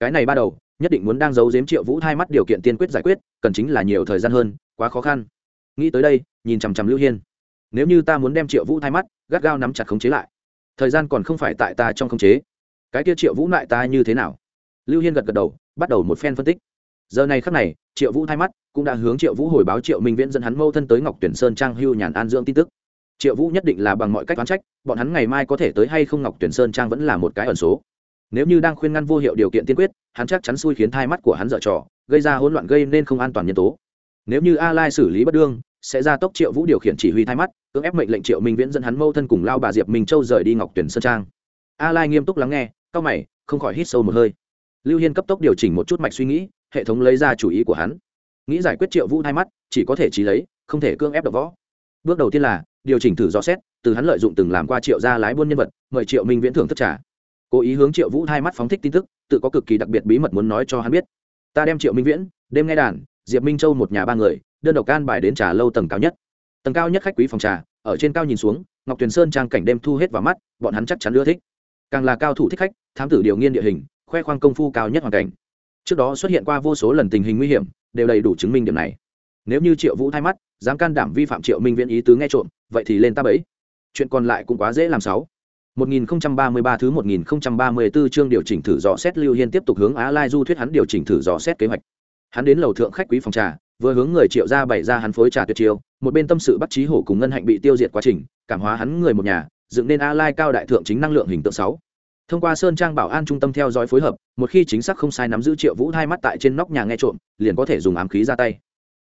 Cái này ba đầu nhất định muốn đang giấu giếm triệu vũ hai mắt điều kiện tiên quyết giải quyết, cần chính là nhiều thời gian hơn, quá khó khăn. Nghĩ tới đây, nhìn chằm chằm lưu hiên. Nếu như ta muốn đem triệu vũ thay mắt gắt gao nắm chặt khống chế lại, thời gian còn không phải tại ta trong khống chế. Cái kia triệu vũ lại ta như thế nào? Lưu hiên gật gật đầu, bắt đầu một phen phân tích. Giờ này khắc này, triệu vũ thay mắt cũng đã hướng triệu vũ hồi báo triệu minh viễn dẫn hắn mâu thân tới ngọc tuyển sơn trang hưu nhàn an dưỡng tin tức. Triệu vũ nhất định là bằng mọi cách đoán trách, bọn hắn ngày mai có thể tới hay không ngọc tuyển sơn trang vẫn là một cái ẩn số. Nếu như đang khuyên ngăn vô hiệu điều kiện tiên quyết hắn chắc chắn xui khiến thai mắt của hắn dở trò, gây ra hỗn loạn gây nên không an toàn nhân tố. Nếu như a lai xử lý bất đương, sẽ ra tốc triệu vũ điều khiển chỉ huy thai mắt, cưỡng ép mệnh lệnh triệu minh viễn dẫn hắn mâu thân cùng lao bà diệp minh châu rời đi ngọc tuyển sơn trang. A lai nghiêm túc lắng nghe cao mày, không khỏi hít sâu một hơi. Lưu hiên cấp tốc điều chỉnh một chút mạch suy nghĩ, hệ thống lấy ra chủ ý của hắn. Nghĩ giải quyết triệu vũ thai mắt, chỉ có thể trí lấy, không thể cưỡng ép đập võ. Bước đầu tiên là, điều chỉnh thử rõ xét, từ hắn lợi dụng từng làm qua triệu gia lái buôn nhân vật, mời triệu minh viễn thưởng thức trả cố ý hướng triệu vũ thai mắt phóng thích tin tức tự có cực kỳ đặc biệt bí mật muốn nói cho hắn biết. Ta đem triệu minh viễn, đêm nghe đàn, diệp minh châu một nhà ba người, đơn độc can bài đến trà lâu tầng cao nhất. Tầng cao nhất khách quý phòng trà, ở trên cao nhìn xuống, ngọc tuyền sơn trang cảnh đêm thu hết vào mắt, bọn hắn chắc chắn ưa thích. Càng là cao thủ thích khách, thám tử điều nghiên địa hình, khoe khoang công phu cao nhất hoàn cảnh. Trước đó xuất hiện qua vô số lần tình hình nguy hiểm, đều đầy đủ chứng minh điểm này. Nếu như triệu vũ thay mắt, dám can đảm vi phạm triệu minh viễn ý tứ nghe trộm, vậy thì lên ta bẫy. Chuyện còn lại cũng quá dễ làm sáu 1033 thứ 1034 chương điều chỉnh thử dò xét Lưu Hiên tiếp tục hướng Á Lai Du thuyết hắn điều chỉnh thử dò xét kế hoạch. Hắn đến lầu thượng khách quý phòng trà, vừa hướng người triệu ra bày ra hắn phối trà tuyệt chiêu, một bên tâm sự bắt trí hổ cùng ngân hạnh bị tiêu diệt quá trình, cảm hóa hắn người một nhà, dựng nên A Lai cao đại thượng chính năng lượng hình tượng 6 thông qua sơn trang bảo an trung tâm theo dõi phối hợp một khi chính xác không sai nắm giữ triệu vũ hai mắt tại trên nóc nhà nghe trộm liền có thể dùng ám khí ra tay.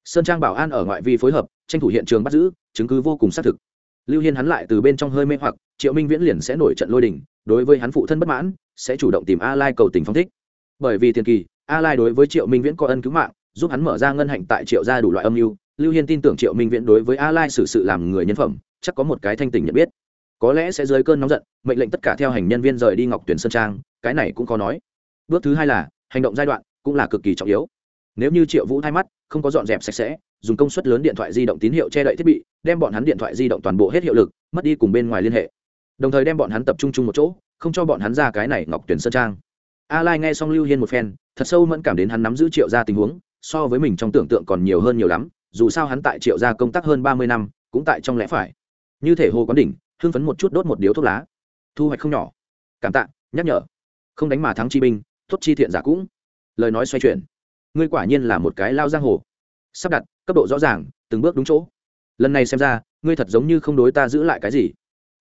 Sơn trang bảo an ở ngoại vi phối hợp tranh thủ hiện trường bắt giữ chứng cứ vô cùng xác thực lưu hiên hắn lại từ bên trong hơi mê hoặc, triệu minh viễn liền sẽ nổi trận lôi đình, đối với hắn phụ thân bất mãn, sẽ chủ động tìm a lai cầu tình phong thích. Bởi vì tiền kỳ, a lai đối với triệu minh viễn có ân cứu mạng, giúp hắn mở ra ngân hạnh tại triệu gia đủ loại âm mưu. Lưu hiên tin tưởng triệu minh viễn đối với a lai xử sự làm người nhân phẩm, chắc có một cái thanh tình nhận biết. Có lẽ sẽ dưới cơn nóng giận, mệnh lệnh tất cả theo hành nhân viên rời đi ngọc tuyển sơn trang, cái này cũng có nói. Bước thứ hai là, hành động giai đoạn cũng là cực kỳ trọng yếu. Nếu như triệu vũ thay mắt, không có dọn dẹp sạch sẽ dùng công suất lớn điện thoại di động tín hiệu che đậy thiết bị, đem bọn hắn điện thoại di động toàn bộ hết hiệu lực, mất đi cùng bên ngoài liên hệ. Đồng thời đem bọn hắn tập trung chung một chỗ, không cho bọn hắn ra cái này ngọc tuyển sơn trang. A lai nghe xong lưu hiên một phen, thật sâu mẫn cảm đến hắn nắm giữ triệu gia tình huống, so với mình trong tưởng tượng còn nhiều hơn nhiều lắm, dù sao hắn tại triệu gia công tác hơn ba mươi năm, cũng tại trong lẽ phải. Như thể hồ quán đỉnh, hưng phấn một chút đốt một điếu thuốc lá. Thu hoạch không nhỏ. Cảm tạ, nhắc nhở. Không đánh mà thắng chi binh, tốt chi thiện giả cũng. Lời nói xoay chuyển. Ngươi quả nhiên là một cái lao giang hồ sắp đặt, cấp độ rõ ràng, từng bước đúng chỗ. Lần này xem ra, ngươi thật giống như không đối ta giữ lại cái gì.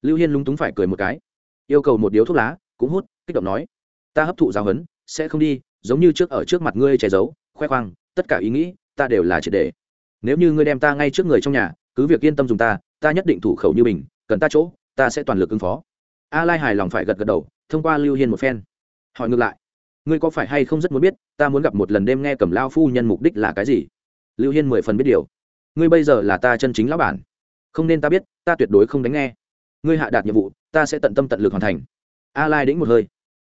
Lưu hiên lúng túng phải cười một cái. Yêu cầu một điếu thuốc lá, cũng hút, kích động nói. Ta hấp thụ giáo huấn, sẽ không đi, giống như trước ở trước mặt ngươi che giấu, khoe khoang, tất cả ý nghĩ, ta đều là triệt đề nếu như ngươi đem ta ngay trước người trong nhà, cứ việc yên tâm dùng ta ta nhất định thủ khẩu như mình, cần ta chỗ, ta sẽ toàn lực ứng phó. A lai hài lòng phải gật gật đầu, thông qua lưu hiên một phen. Hỏi ngược lại, ngươi có phải hay không rất muốn biết, ta muốn gặp một lần đêm nghe cầm lao phu nhân mục đích là cái gì? Lưu hiên mười phần biết điều. Ngươi bây giờ là ta chân chính lão bản. Không nên ta biết ta tuyệt đối không đánh nghe. Ngươi hạ đạt nhiệm vụ ta sẽ tận tâm tận lực hoàn thành. A lai đĩnh một hơi.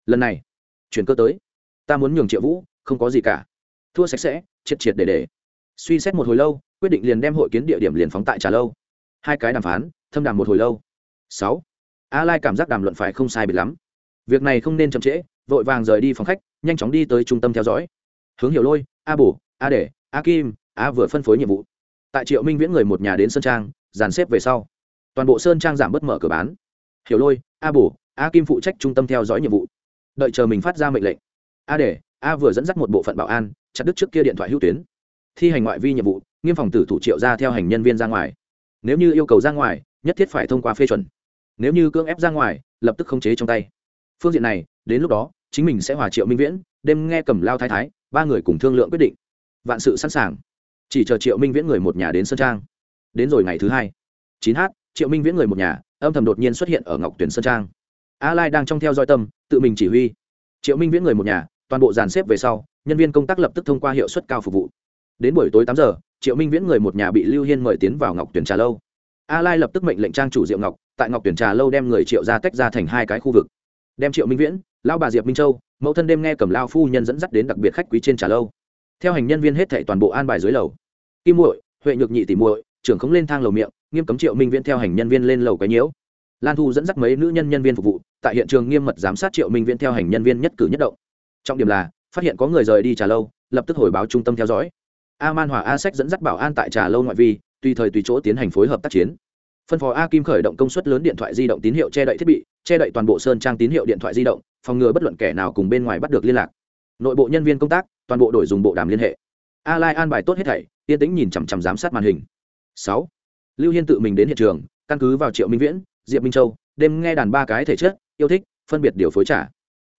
Lần này chuyển cơ tới. Ta muốn nhường triệu vũ không có gì cả. Thua sạch sẽ triệt triệt để để. Suy xét một hồi lâu quyết định liền đem hội kiến địa điểm liền phóng tại trà lâu. Hai cái đàm phán thâm đàm một hồi lâu. Sáu. A lai cảm giác đàm luận phải không sai biệt lắm. Việc này không nên chậm trễ vội vàng rời đi phòng khách nhanh chóng đi tới trung tâm theo dõi. Hướng hiểu lôi a Bù, a để a kim a vừa phân phối nhiệm vụ. Tại triệu minh viễn người một nhà đến sơn trang, dàn xếp về sau. Toàn bộ sơn trang giảm bớt mở cửa bán. Hiểu lôi, a bổ, a kim phụ trách trung tâm theo dõi nhiệm vụ. Đợi chờ mình phát ra mệnh lệnh. A để a vừa dẫn dắt một bộ phận bảo an, chặt đứt trước kia điện thoại hữu tuyến. Thi hành ngoại vi nhiệm vụ, nghiêm phòng tử thủ triệu ra theo hành nhân viên ra ngoài. Nếu như yêu cầu ra ngoài, nhất thiết phải thông qua phê chuẩn. Nếu như cưỡng ép ra ngoài, lập tức khống chế trong tay. Phương diện này, đến lúc đó, chính mình sẽ hòa triệu minh viễn, đêm nghe cầm lao thái thái, ba người cùng thương lượng quyết định. Vạn sự sẵn sàng chỉ chờ triệu minh viễn người một nhà đến sơn trang. Đến rồi ngày thứ hai. Chín h triệu minh viễn người một nhà, âm thầm đột nhiên xuất hiện ở ngọc tuyển sơn trang. A lai đang trong theo dõi tâm, tự mình chỉ huy. Triệu minh viễn người một nhà, toàn bộ dàn xếp về sau, nhân viên công tác lập tức thông qua hiệu suất cao phục vụ. Đến buổi tối tám giờ, triệu minh viễn người một nhà bị lưu hiên mời tiến vào ngọc tuyển trà lâu. A lai lập tức mệnh lệnh trang chủ diệu ngọc, tại ngọc tuyển trà lâu đem người triệu ra tách ra thành hai cái khu vực. Đem triệu minh viễn lao bà diệp minh châu, mẫu thân đêm nghe cầm lao phu nhân dẫn dắt đến đặc biệt khách quý trên trà lâu. Theo hành nhân viên hết thảy toàn bộ an bài dưới lầu kim muội, huệ nhược nhị tỷ muội, trưởng không lên thang lầu miệng, nghiêm cấm triệu minh viễn theo hành nhân viên lên lầu cái nhiễu. Lan thu dẫn dắt mấy nữ nhân nhân viên phục vụ, tại hiện trường nghiêm mật giám sát triệu minh viễn theo hành nhân viên nhất cử nhất động. Trọng điểm là, phát hiện có người rời đi trà lâu, lập tức hồi báo trung tâm theo dõi. A man hòa a sách dẫn dắt bảo an tại trà lâu ngoại vi, tùy thời tùy chỗ tiến hành phối hợp tác chiến. Phân phó a kim khởi động công suất lớn điện thoại di động tín hiệu che đậy thiết bị, che đậy toàn bộ sơn trang tín hiệu điện thoại di động, phòng ngừa bất luận kẻ nào cùng bên ngoài bắt được liên lạc. Nội bộ nhân viên công tác, toàn bộ đổi dùng bộ đàm liên hệ a lai an bài tốt hết thảy, yên tĩnh nhìn chằm chằm giám sát màn hình. Sáu. Lưu hiên tự mình đến hiện trường, căn cứ vào triệu minh viễn, diệp minh châu, đêm nghe đàn ba cái thể chất, yêu thích, phân biệt điều phối trả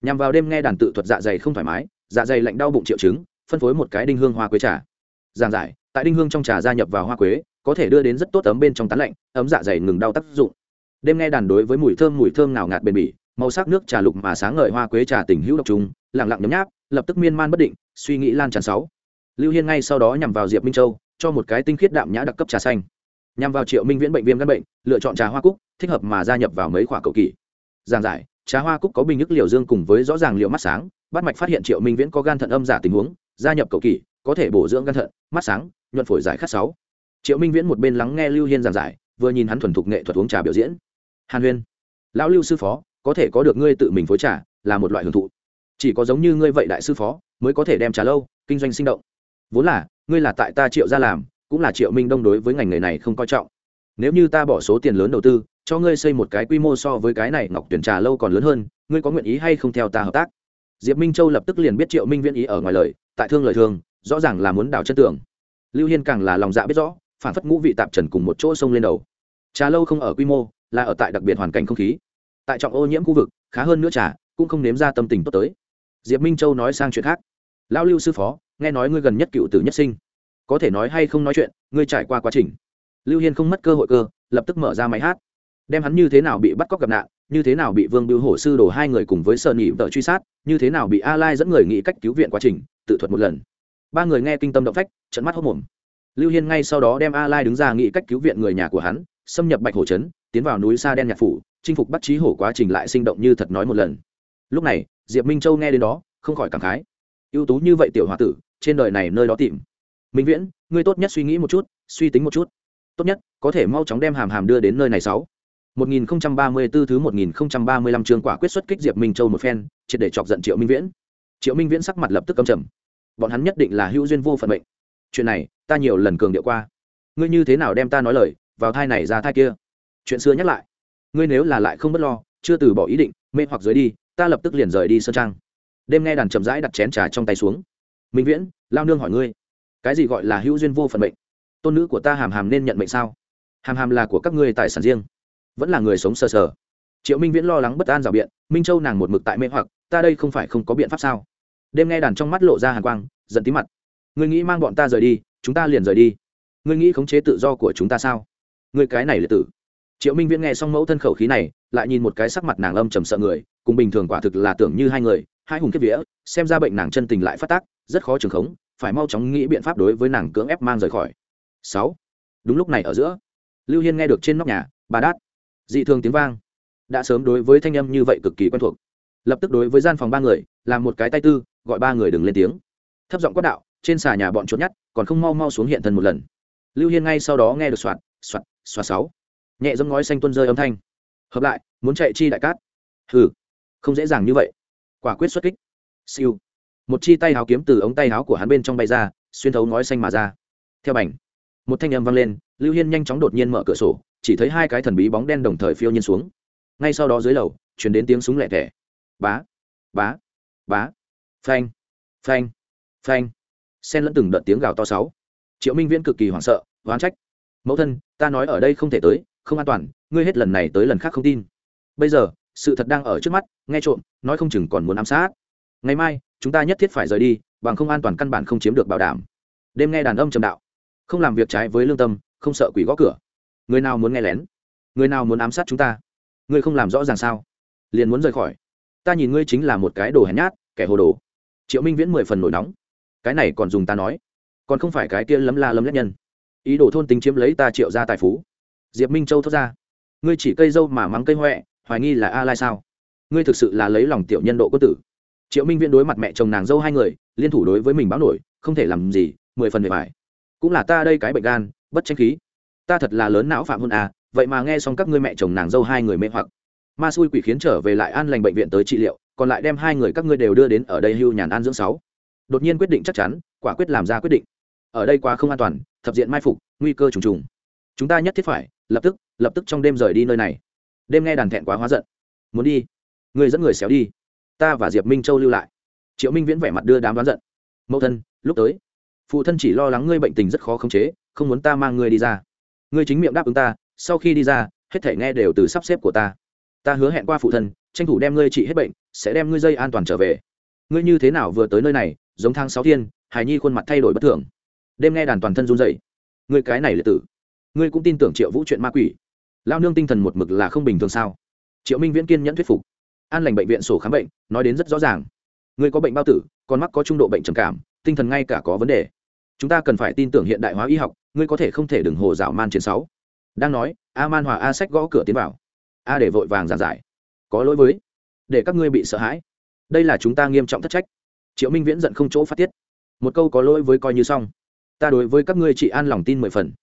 nhằm vào đêm nghe đàn tự thuật dạ dày không thoải mái dạ dày lạnh đau bụng triệu chứng, phân phối một cái đinh hương hoa quế trà. Giảng giải, tại đinh hương trong trà gia nhập vào hoa quế, có thể đưa đến rất tốt ấm bên trong tán lạnh, ấm dạ dày ngừng đau tác dụng. Đêm nghe đàn đối với mùi thơm mùi thơm nào ngạt bền bỉ, màu sắc nước trà lục mà sáng ngời hoa quế trà tình hữu độc trùng, lặng lặng nhấm nháp, lập tức miên man bất định, suy nghĩ lan tràn sáu lưu hiên ngay sau đó nhằm vào diệp minh châu, cho một cái tinh khiết đạm nhã đặc cấp trà xanh. Nhằm vào triệu minh viễn bệnh viêm gan bệnh, lựa chọn trà hoa cúc, thích hợp mà gia nhập vào mấy khoả cầu kỳ. Giảng giải, trà hoa cúc có bình nhức liều dương cùng với rõ ràng liệu mắt sáng, bắt mạch phát hiện triệu minh viễn có gan thận âm giả tình huống, gia nhập cầu kỳ, có thể bổ dưỡng gan thận, mắt sáng, nhuận phổi giải khát sáu. Triệu minh viễn một bên lắng nghe lưu hiên giảng giải, vừa nhìn hắn thuần thục nghệ thuật uống trà biểu diễn. Hàn huyên, lão lưu sư phó, có thể có được ngươi tự mình phối trà, là một loại hưởng thụ. Chỉ có giống như ngươi vậy đại sư phó, mới có thể đem trà lâu, kinh doanh sinh động vốn là, ngươi là tại ta triệu ra làm, cũng là triệu minh đông đối với ngành nghề này không coi trọng. Nếu như ta bỏ số tiền lớn đầu tư, cho ngươi xây một cái quy mô so với cái này ngọc tuyển trà lâu còn lớn hơn, ngươi có nguyện ý hay không theo ta hợp tác? Diệp minh châu lập tức liền biết triệu minh viễn ý ở ngoài lời, tại thương lời thương, rõ ràng là muốn đảo chân tường. Lưu hiên càng là lòng dạ biết rõ, phản phất ngũ vị tạp trần cùng một chỗ sông lên đầu. Trà lâu không ở quy mô, là ở tại đặc biệt hoàn cảnh không khí. Tại trọng ô nhiễm khu vực, khá hơn nữa trà, cũng không nếm ra tâm tình tốt tới. Diệp minh châu nói sang chuyện khác. Lão lưu sư phó nghe nói ngươi gần nhất cựu tử nhất sinh. Có thể nói hay không nói chuyện, ngươi trải qua quá trình. Lưu hiên không mất cơ hội cơ, lập tức mở ra máy hát. Đem hắn như thế nào bị bắt cóc gặp nạn, như thế nào bị vương biêu hổ sư đổ hai người cùng với sợ nhị vợ truy sát, như thế nào bị a lai dẫn người nghĩ cách cứu viện quá trình, tự thuật một lần. Ba người nghe kinh tâm động phách trận mắt hốc mồm lưu hiên ngay sau đó đem a lai đứng ra nghĩ cách cứu viện người nhà của hắn, xâm nhập bạch hổ trấn, tiến vào núi sa đen nhạc phủ, chinh phục bắt trí hổ quá trình lại sinh động như thật nói một lần. Lúc này, diệp minh châu nghe đến đó, không khỏi cảm khái. Ưu tú như vậy tiểu h o a tử trên đời này nơi đó tìm minh viễn ngươi tốt nhất suy nghĩ một chút suy tính một chút tốt nhất có thể mau chóng đem hàm hàm đưa đến nơi này sáu 1034 thứ 1035 chương quả quyết xuất kích Diệp Minh Châu một phen, triệt để chọc giận Triệu Minh Viễn. Triệu Minh Viễn sắc mặt lập tức căm trầm. Bọn hắn nhất định là hữu duyên vô phận mệnh. Chuyện này, ta nhiều lần cường điệu qua. Ngươi như thế nào đem ta nói lời, vào thai này ra thai kia? Chuyện xưa nhắc lại. Ngươi nếu là lại không bất lo, chưa từ bỏ ý định, mê hoặc dưới đi, ta lập tức liền rời đi sơn trang. Đêm nghe đàn chậm rãi đặt chén trà trong tay xuống. Minh Viễn, lao nương hỏi ngươi, cái gì gọi là hữu duyên vô phận mệnh? Tôn nữ của ta hàm hàm nên nhận mệnh sao? Hàm hàm là của các ngươi tài sản riêng vẫn là người sống sờ sờ. Triệu minh viễn lo lắng bất an rào biện minh châu nàng một mực tại mê hoặc ta đây không phải không có biện pháp sao? Đêm nghe đàn trong mắt lộ ra hàn quang giận tí mặt. Ngươi nghĩ mang bọn ta rời đi chúng ta liền rời đi. Ngươi nghĩ khống chế tự do của chúng ta sao? Ngươi cái này là tử. Triệu minh viễn nghe xong mẫu thân khẩu khí này lại nhìn một cái sắc mặt nàng âm trầm sợ người cùng bình thường quả thực là tưởng như hai người hai hùng kiếp vía, xem ra bệnh nàng chân tình lại phát tác, rất khó trường khống, phải mau chóng nghĩ biện pháp đối với nàng cưỡng ép mang rời khỏi. Sáu. Đúng lúc này ở giữa, lưu hiên nghe được trên nóc nhà, bà đát. Dị thường tiếng vang. Đã sớm đối với thanh âm như vậy cực kỳ quen thuộc. Lập tức đối với gian phòng ba người, làm một cái tay tư, gọi ba người đừng lên tiếng. Thấp giọng quát đạo, trên xà nhà bọn trốn nhát còn không mau mau xuống hiện thân một lần. Lưu hiên ngay sau đó nghe được soạt soạt soạt sáu. Nhẹ dâm ngói xanh tuân rơi âm thanh. Hợp lại, muốn chạy chi đại cát. Hừ, không dễ dàng như vậy quả quyết xuất kích. Siêu. Một chi tay háo kiếm từ ống tay háo của hắn bên trong bay ra, xuyên thấu ngói xanh mà ra. Theo bảnh một thanh âm vang lên, lưu hiên nhanh chóng đột nhiên mở cửa sổ, chỉ thấy hai cái thần bí bóng đen đồng thời phiêu nhiên xuống. Ngay sau đó dưới lầu chuyển đến tiếng súng lẹ thẻ bá bá bá. Phanh phanh phanh. Xen lẫn từng đợt tiếng gào to sáu. Triệu minh viễn cực kỳ hoảng sợ, oán trách. Mẫu thân, ta nói ở đây không thể tới, không an toàn, ngươi hết lần này tới lần khác không tin. Bây giờ sự thật đang ở trước mắt, nghe trộm, nói không chừng còn muốn ám sát. Ngày mai, chúng ta nhất thiết phải rời đi, bằng không an toàn căn bản không chiếm được bảo đảm. Đêm nghe đàn âm trầm đạo. Không làm việc trái với lương tâm, không sợ quỷ gõ cửa. Người nào muốn nghe lén? Người nào muốn ám sát chúng ta? Ngươi không làm rõ ràng sao? Liền muốn rời khỏi. Ta nhìn ngươi chính là một cái đồ hèn nhát, kẻ hồ đồ. Triệu minh viễn mười phần nổi nóng. Cái này còn dùng ta nói. Còn không phải cái kia lấm la lấm lét nhân. Ý đồ thôn tính chiếm lấy ta triệu ra tài phú. Diệp minh châu thốt ra. Ngươi chỉ cây dâu mà mắng cây huệ hoài nghi là a lai sao? Ngươi thực sự là lấy lòng tiểu nhân độ quân tử. Triệu minh viễn đối mặt mẹ chồng nàng dâu hai người, liên thủ đối với mình báo nổi, không thể làm gì, mười phần bề bài cũng là ta đây cái bệnh gan, bất tranh khí. Ta thật là lớn não phạm hơn à vậy mà nghe xong các ngươi mẹ chồng nàng dâu hai người mê hoặc. Ma xui quỷ khiến trở về lại an lành bệnh viện tới trị liệu, còn lại đem hai người các ngươi đều đưa đến ở đây hưu nhàn an dưỡng sáu. Đột nhiên quyết định chắc chắn, quả quyết làm ra quyết định. Ở đây quá không an toàn, thập diện mai phục, nguy cơ trùng trùng. Chúng ta nhất thiết phải, lập tức lập tức trong đêm rời đi nơi này đêm nghe đàn thẹn quá hóa giận. Muốn đi. Người dẫn người xéo đi. Ta và diệp minh châu lưu lại. Triệu minh viễn vẻ mặt đưa đám đoán giận. Mẫu thân, lúc tới. Phụ thân chỉ lo lắng ngươi bệnh tình rất khó khống chế, không muốn ta mang ngươi đi ra. Ngươi chính miệng đáp ứng ta, sau khi đi ra, hết thể nghe đều từ sắp xếp của ta. Ta hứa hẹn qua phụ thân, tranh thủ đem ngươi trị hết bệnh, sẽ đem ngươi dây an toàn trở về. Ngươi như thế nào vừa tới nơi này, giống thang sáu thiên, hài nhi khuôn mặt thay đổi bất thường. Đêm nghe đàn toàn thân run dậy ngươi cái này là tử. Ngươi cũng tin tưởng triệu vũ chuyện ma quỷ lao nương tinh thần một mực là không bình thường sao? Triệu minh viễn kiên nhẫn thuyết phục. An lành bệnh viện sổ khám bệnh, nói đến rất rõ ràng. Ngươi có bệnh bao tử còn mắc có trung độ bệnh trầm cảm, tinh thần ngay cả có vấn đề. Chúng ta cần phải tin tưởng hiện đại hóa y học, ngươi có thể không thể đừng hồ dạo man chiến sáu. Đang nói a man hòa a sách gõ cửa tiến vào. A để vội vàng giàn giải. Có lỗi với. Để các ngươi bị sợ hãi. Đây là chúng ta nghiêm trọng thất trách. Triệu minh viễn giận không chỗ phát tiết. Một câu có lỗi với coi như xong. Ta đối với các ngươi chỉ an lòng tin mười phần.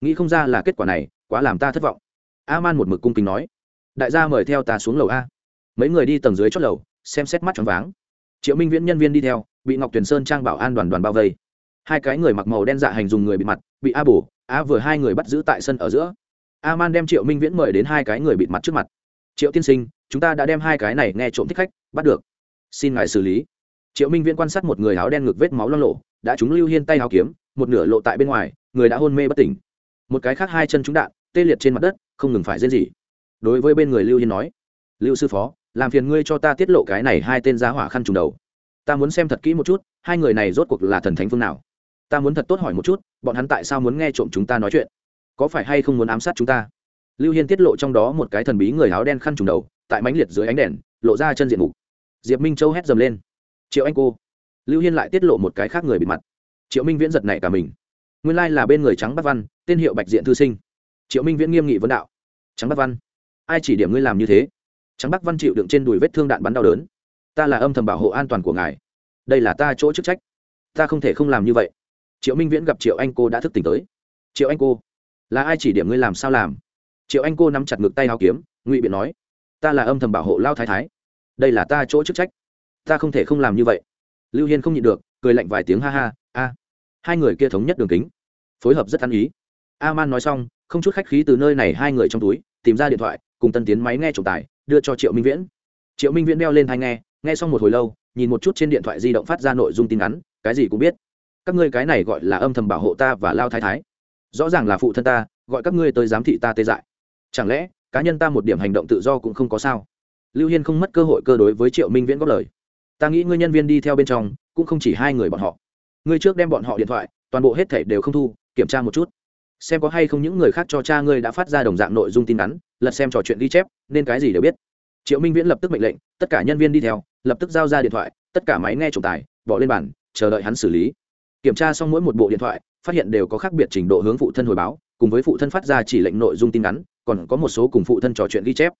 Nghĩ không ra là kết quả này, quá làm ta thất vọng a man một mực cung kính nói, đại gia mời theo ta xuống lầu a. Mấy người đi tầng dưới chót lầu, xem xét mắt choáng váng. Triệu minh viễn nhân viên đi theo, bị ngọc tuyền sơn trang bảo an đoàn đoàn bao vây. Hai cái người mặc màu đen dạ hành dùng người bị mặt, bị a bổ, a vừa hai người bắt giữ tại sân ở giữa. A man đem triệu minh viễn mời đến hai cái người bịt mặt trước mặt. Triệu tiên sinh, chúng ta đã đem hai cái này nghe trộm thích khách, bắt được. Xin ngài xử lý. Triệu minh viễn quan sát một người áo đen ngực vết máu lo lộ, đã trúng lưu hiên tay áo kiếm, một nửa lộ tại bên ngoài, người đã hôn mê bất tỉnh. Một cái khác hai chân trúng đạn, tê liệt trên mặt đất không ngừng phải dễ gì. Đối với bên người lưu hiên nói, lưu sư phó, làm phiền ngươi cho ta tiết lộ cái này hai tên giá hỏa khăn trùng đầu. Ta muốn xem thật kỹ một chút, hai người này rốt cuộc là thần thánh phương nào. Ta muốn thật tốt hỏi một chút, bọn hắn tại sao muốn nghe trộm chúng ta nói chuyện? Có phải hay không muốn ám sát chúng ta? Lưu hiên tiết lộ trong đó một cái thần bí người áo đen khăn trùng đầu, tại mánh liệt dưới ánh đèn, lộ ra chân diện mục. Diệp minh châu hét dầm lên. Triệu anh cô. Lưu hiên lại tiết lộ một cái khác người bị mặt. Triệu minh viễn giật này cả mình. Nguyên lai là bên người trắng bắc văn, tên hiệu bạch diện thư sinh triệu minh viễn nghiêm nghị vấn đạo. Trắng bắc văn, ai chỉ điểm ngươi làm như thế? Trắng bắc văn chịu đựng trên đùi vết thương đạn bắn đau đớn. Ta là âm thầm bảo hộ an toàn của ngài. Đây là ta chỗ chức trách. Ta không thể không làm như vậy. Triệu minh viễn gặp triệu anh cô đã thức tỉnh tới. Triệu anh cô, là ai chỉ điểm ngươi làm sao làm? Triệu anh cô nắm chặt ngực tay hao kiếm, ngụy biện nói. Ta là âm thầm bảo hộ lao thái thái. Đây là ta chỗ chức trách. Ta không thể không làm như vậy. Lưu hiên không nhịn được, cười lạnh vài tiếng ha ha, a, hai người kia thống nhất đường kính, phối hợp rất ăn ý. A man nói xong không chút khách khí từ nơi này hai người trong túi, tìm ra điện thoại, cùng tân tiến máy nghe trọng tài, đưa cho triệu minh viễn. Triệu minh viễn đeo lên thai nghe nghe xong một hồi lâu, nhìn một chút trên điện thoại di động phát ra nội dung tin ngắn cái gì cũng biết. Các ngươi cái này gọi là âm thầm bảo hộ ta và lao thái thái. Rõ ràng là phụ thân ta, gọi các ngươi tới giám thị ta tê dại. Chẳng lẽ, cá nhân ta một điểm hành động tự do cũng không có sao? Lưu hiên không mất cơ hội cơ đối với triệu minh viễn góp lời. Ta nghĩ ngươi nhân viên đi theo bên trong, cũng không chỉ hai người bọn họ. Ngươi trước đem bọn họ điện thoại, toàn bộ hết thảy đều không thu, kiểm tra một chút xem có hay không những người khác cho cha ngươi đã phát ra đồng dạng nội dung tin ngắn, lật xem trò chuyện ghi chép, nên cái gì đều biết. Triệu minh viễn lập tức mệnh lệnh, tất cả nhân viên đi theo, lập tức giao ra điện thoại, tất cả máy nghe trọng tài bỏ lên bàn, chờ đợi hắn xử lý. Kiểm tra xong mỗi một bộ điện thoại, phát hiện đều có khác biệt trình độ hướng phụ thân hồi báo, cùng với phụ thân phát ra chỉ lệnh nội dung tin ngắn, còn có một số cùng phụ thân trò chuyện ghi chép.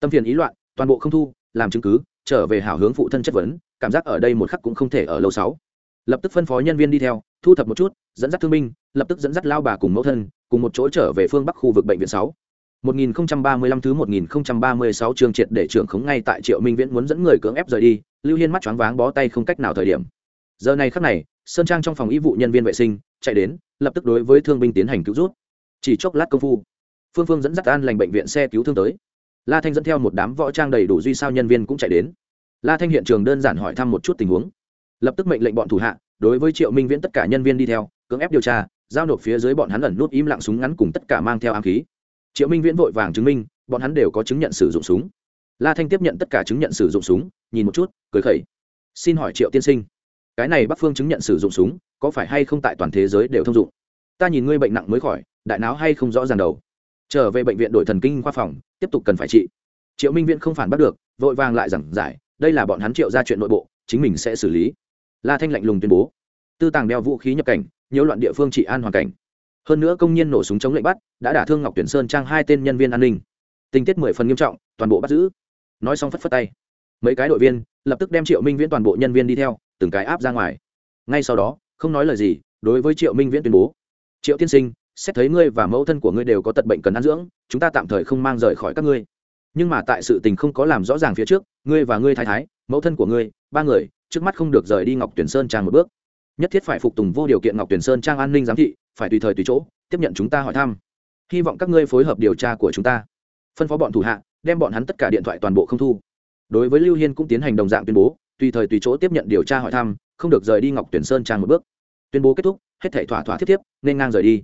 Tâm phiền ý loạn, toàn bộ không thu, làm chứng cứ, trở về hảo hướng phụ thân chất vấn, cảm giác ở đây một khắc cũng không thể ở lâu sáu lập tức phân phó nhân viên đi theo thu thập một chút dẫn dắt thương binh lập tức dẫn dắt lao bà cùng mẫu thân cùng một chỗ trở về phương bắc khu vực bệnh viện sáu 1035 thứ 1036 chương triệt để trưởng khống ngay tại Triệu Minh Viễn muốn dẫn người cưỡng ép rời đi, Lưu Hiên mắt choáng váng bó tay không cách nào thời điểm. Giờ này khắc này, Sơn Trang trong phòng y vụ nhân viên vệ sinh chạy đến, lập tức đối với thương binh tiến hành cứu rút. Chỉ chốc lát công phu, Phương Phương dẫn dắt an lành bệnh viện xe cứu thương tới. La Thanh dẫn theo một đám võ trang đầy đủ duy sao nhân viên cũng chạy đến. La Thanh hiện trường đơn giản hỏi thăm một chút tình huống, lập tức mệnh lệnh bọn thủ hạ, đối với Triệu Minh Viễn tất cả nhân viên đi theo, cưỡng ép điều tra, giao nộp phía dưới bọn hắn ẩn nút im lặng súng ngắn cùng tất cả mang theo ám khí. Triệu minh viễn vội vàng chứng minh bọn hắn đều có chứng nhận sử dụng súng. La thanh tiếp nhận tất cả chứng nhận sử dụng súng nhìn một chút cười khẩy. Xin hỏi triệu tiên sinh cái này bắc phương chứng nhận sử dụng súng có phải hay không tại toàn thế giới đều thông dụng? Ta nhìn ngươi bệnh nặng mới khỏi đại não hay không rõ ràng đầu. Trở về bệnh viện đổi thần kinh khoa phòng tiếp tục cần phải trị. Triệu minh viễn không phản bắt được vội vàng lại giảng giải đây là bọn hắn triệu ra chuyện nội bộ chính mình sẽ xử lý la thanh lạnh lùng tuyên bố. Tư tàng đeo vũ khí nhập cảnh nhiều loạn địa phương trị an hoàn cảnh. Hơn nữa công nhân nổ súng chống lệnh bắt, đã đả thương ngọc tuyển sơn trang hai tên nhân viên an ninh. Tình tiết mười phần nghiêm trọng, toàn bộ bắt giữ. Nói xong phất phất tay. Mấy cái đội viên lập tức đem triệu minh viễn toàn bộ nhân viên đi theo, từng cái áp ra ngoài. Ngay sau đó, không nói lời gì, đối với triệu minh viễn tuyên bố. Triệu tiên sinh, xét thấy ngươi và mẫu thân của ngươi đều có tật bệnh cần ăn dưỡng, chúng ta tạm thời không mang rời khỏi các ngươi. Nhưng mà tại sự tình không có làm rõ ràng phía trước, ngươi và ngươi thái thái, mẫu thân của ngươi, ba người trước mắt không được rời đi ngọc tuyển sơn trang một bước. Nhất thiết phải phục tùng vô điều kiện ngọc tuyển sơn trang an ninh giám thị, phải tùy thời tùy chỗ, tiếp nhận chúng ta hỏi thăm. Hy vọng các ngươi phối hợp điều tra của chúng ta. Phân phó bọn thủ hạ, đem bọn hắn tất cả điện thoại toàn bộ không thu. Đối với lưu hiên cũng tiến hành đồng dạng tuyên bố, tùy thời tùy chỗ tiếp nhận điều tra hỏi thăm, không được rời đi ngọc tuyển sơn trang một bước. Tuyên bố kết thúc, hết thể thỏa thỏa thiết tiếp, nên ngang rời đi.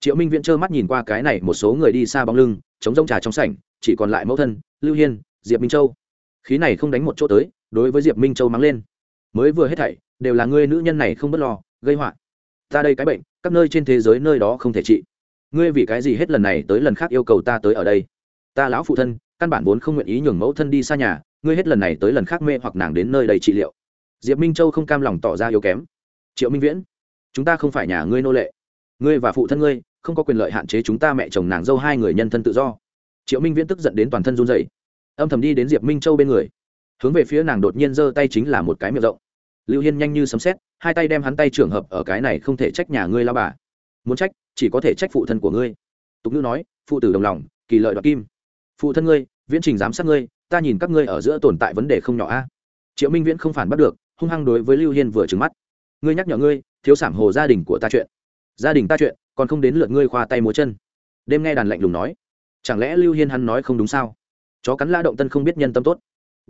Triệu minh viễn trơ mắt nhìn qua cái này một số người đi xa bóng lưng, chống rông trà trong sảnh, chỉ còn lại mẫu thân, lưu hiên, diệp minh châu. Khí này không đánh một chỗ tới, đối với diệp minh châu mắng lên mới vừa hết thảy, đều là ngươi nữ nhân này không b ấ t lo, gây họa. Ta đây cái bệnh, các nơi trên thế giới nơi đó không thể trị. Ngươi vì cái gì hết lần này tới lần khác yêu cầu ta tới ở đây? Ta lão phụ thân, căn bản vốn không nguyện ý nhường mẫu thân đi xa nhà, ngươi hết lần này tới lần khác mê hoặc nàng đến nơi đây trị liệu. Diệp minh châu không cam lòng tỏ ra yếu kém. Triệu minh viễn, chúng ta không phải nhà ngươi nô lệ. Ngươi và phụ thân ngươi, không có quyền lợi hạn chế chúng ta mẹ chồng nàng dâu hai người nhân thân tự do. Triệu minh viễn tức giận đến toàn thân run dày âm thầm đi đến diệp minh châu bên người hướng về phía nàng đột nhiên giơ tay chính là một cái miệng rộng. Lưu hiên nhanh như sấm xét hai tay đem hắn tay trường hợp ở cái này không thể trách nhà ngươi lao bà. Muốn trách, chỉ có thể trách phụ thân của ngươi. Tục ngữ nói, phụ tử đồng lòng, kỳ lợi đoạt kim. Phụ thân ngươi, viễn trình giám sát ngươi, ta nhìn các ngươi ở giữa tồn tại vấn đề không nhỏ a. Triệu minh viễn không phản bắt được, hung hăng đối với lưu hiên vừa trừng mắt. Ngươi nhắc nhở ngươi, thiếu sản hồ gia đình của ta chuyện. Gia đình ta chuyện, còn không đến lượt ngươi khoa tay múa chân. Đêm nghe đàn lạnh lùng nói. Chẳng lẽ lưu hiên hắn nói không đúng sao? Chó cắn la động tân không biết nhân tâm tốt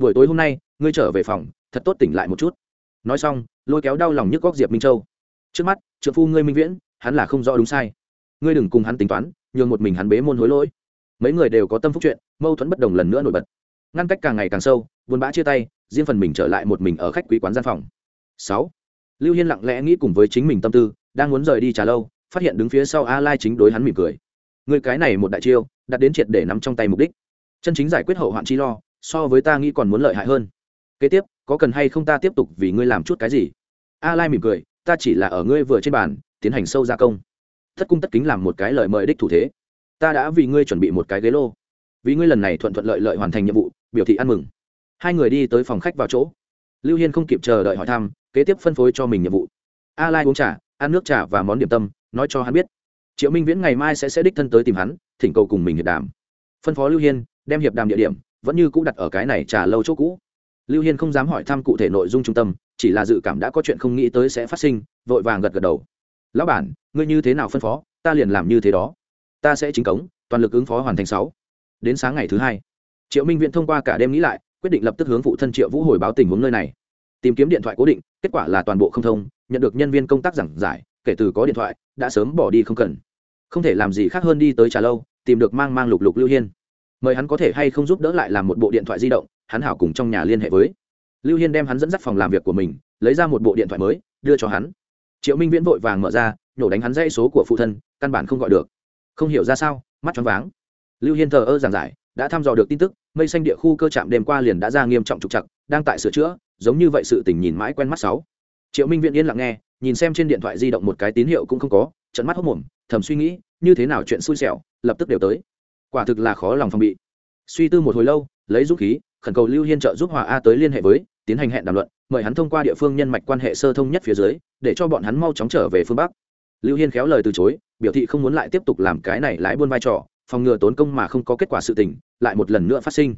buổi tối hôm nay, ngươi trở về phòng, thật tốt tỉnh lại một chút. Nói xong, lôi kéo đau lòng nhức góc diệp minh châu. Trước mắt trợ phu ngươi minh viễn, hắn là không rõ đúng sai. Ngươi đừng cùng hắn tính toán, nhường một mình hắn bế môn hối lỗi. Mấy người đều có tâm phúc chuyện, mâu thuẫn bất đồng lần nữa nổi bật. Ngăn cách càng ngày càng sâu, buồn bã chia tay, riêng phần mình trở lại một mình ở khách quý quán gian phòng. Sáu. Lưu hiên lặng lẽ nghĩ cùng với chính mình tâm tư, đang muốn rời đi trả lâu, phát hiện đứng phía sau a lai chính đối hắn mỉm cười. Người cái này một đại chiêu, đặt đến triệt để nắm trong tay mục đích. Chân chính giải quyết hậu hoạn chi lo so với ta nghĩ còn muốn lợi hại hơn. Kế tiếp, có cần hay không ta tiếp tục vì ngươi làm chút cái gì? A lai mỉm cười, ta chỉ là ở ngươi vừa trên bàn, tiến hành sâu gia công. Thất cung tất kính làm một cái lời mời đích thủ thế. Ta đã vì ngươi chuẩn bị một cái ghế lô. Vì ngươi lần này thuận thuận lợi lợi hoàn thành nhiệm vụ, biểu thị ăn mừng. Hai người đi tới phòng khách vào chỗ. Lưu hiên không kịp chờ đợi hỏi thăm, kế tiếp phân phối cho mình nhiệm vụ. A lai uống trà, ăn nước trà và món điểm tâm, nói cho hắn biết. Triệu minh viễn ngày mai sẽ sẽ đích thân tới tìm hắn, thỉnh cầu cùng mình hiệp đàm. Phân phó lưu hiên, đem hiệp đàm địa điểm vẫn như cũ đặt ở cái này trà lâu chỗ cũ. Lưu hiên không dám hỏi thăm cụ thể nội dung trung tâm, chỉ là dự cảm đã có chuyện không nghĩ tới sẽ phát sinh, vội vàng gật gật đầu. Lão bản, ngươi như thế nào phân phó? Ta liền làm như thế đó. Ta sẽ chính cống, toàn lực ứng phó hoàn thành sáu. Đến sáng ngày thứ hai, triệu minh viện thông qua cả đêm nghĩ lại, quyết định lập tức hướng phụ thân triệu vũ hồi báo tình huống nơi này. Tìm kiếm điện thoại cố định, kết quả là toàn bộ không thông, nhận được nhân viên công tác giảng giải, kể từ có điện thoại, đã sớm bỏ đi không cần. Không thể làm gì khác hơn đi tới trà lâu, tìm được mang mang lục lục lưu hiên mời hắn có thể hay không giúp đỡ lại làm một bộ điện thoại di động, hắn hảo cùng trong nhà liên hệ với. Lưu hiên đem hắn dẫn dắt phòng làm việc của mình, lấy ra một bộ điện thoại mới, đưa cho hắn. Triệu minh viễn vội vàng mở ra, nhổ đánh hắn dãy số của phụ thân, căn bản không gọi được. Không hiểu ra sao, mắt choáng váng. Lưu hiên thờ ơ giảng giải, đã thăm dò được tin tức, mây xanh địa khu cơ trạm đêm qua liền đã ra nghiêm trọng trục chặt đang tại sửa chữa, giống như vậy sự tình nhìn mãi quen mắt sáu. Triệu minh viễn yên lặng nghe, nhìn xem trên điện thoại di động một cái tín hiệu cũng không có trận mắt hốc mồm, thầm suy nghĩ, như thế nào chuyện xui xẻo, lập tức đều tới quả thực là khó lòng phòng bị. Suy tư một hồi lâu, lấy dũng khí, khẩn cầu lưu hiên trợ giúp hòa a tới liên hệ với, tiến hành hẹn đàm luận, mời hắn thông qua địa phương nhân mạch quan hệ sơ thông nhất phía dưới, để cho bọn hắn mau chóng trở về phương bắc. Lưu hiên khéo lời từ chối, biểu thị không muốn lại tiếp tục làm cái này lái buôn vai trò, phòng ngừa tốn công mà không có kết quả sự tình, lại một lần nữa phát sinh.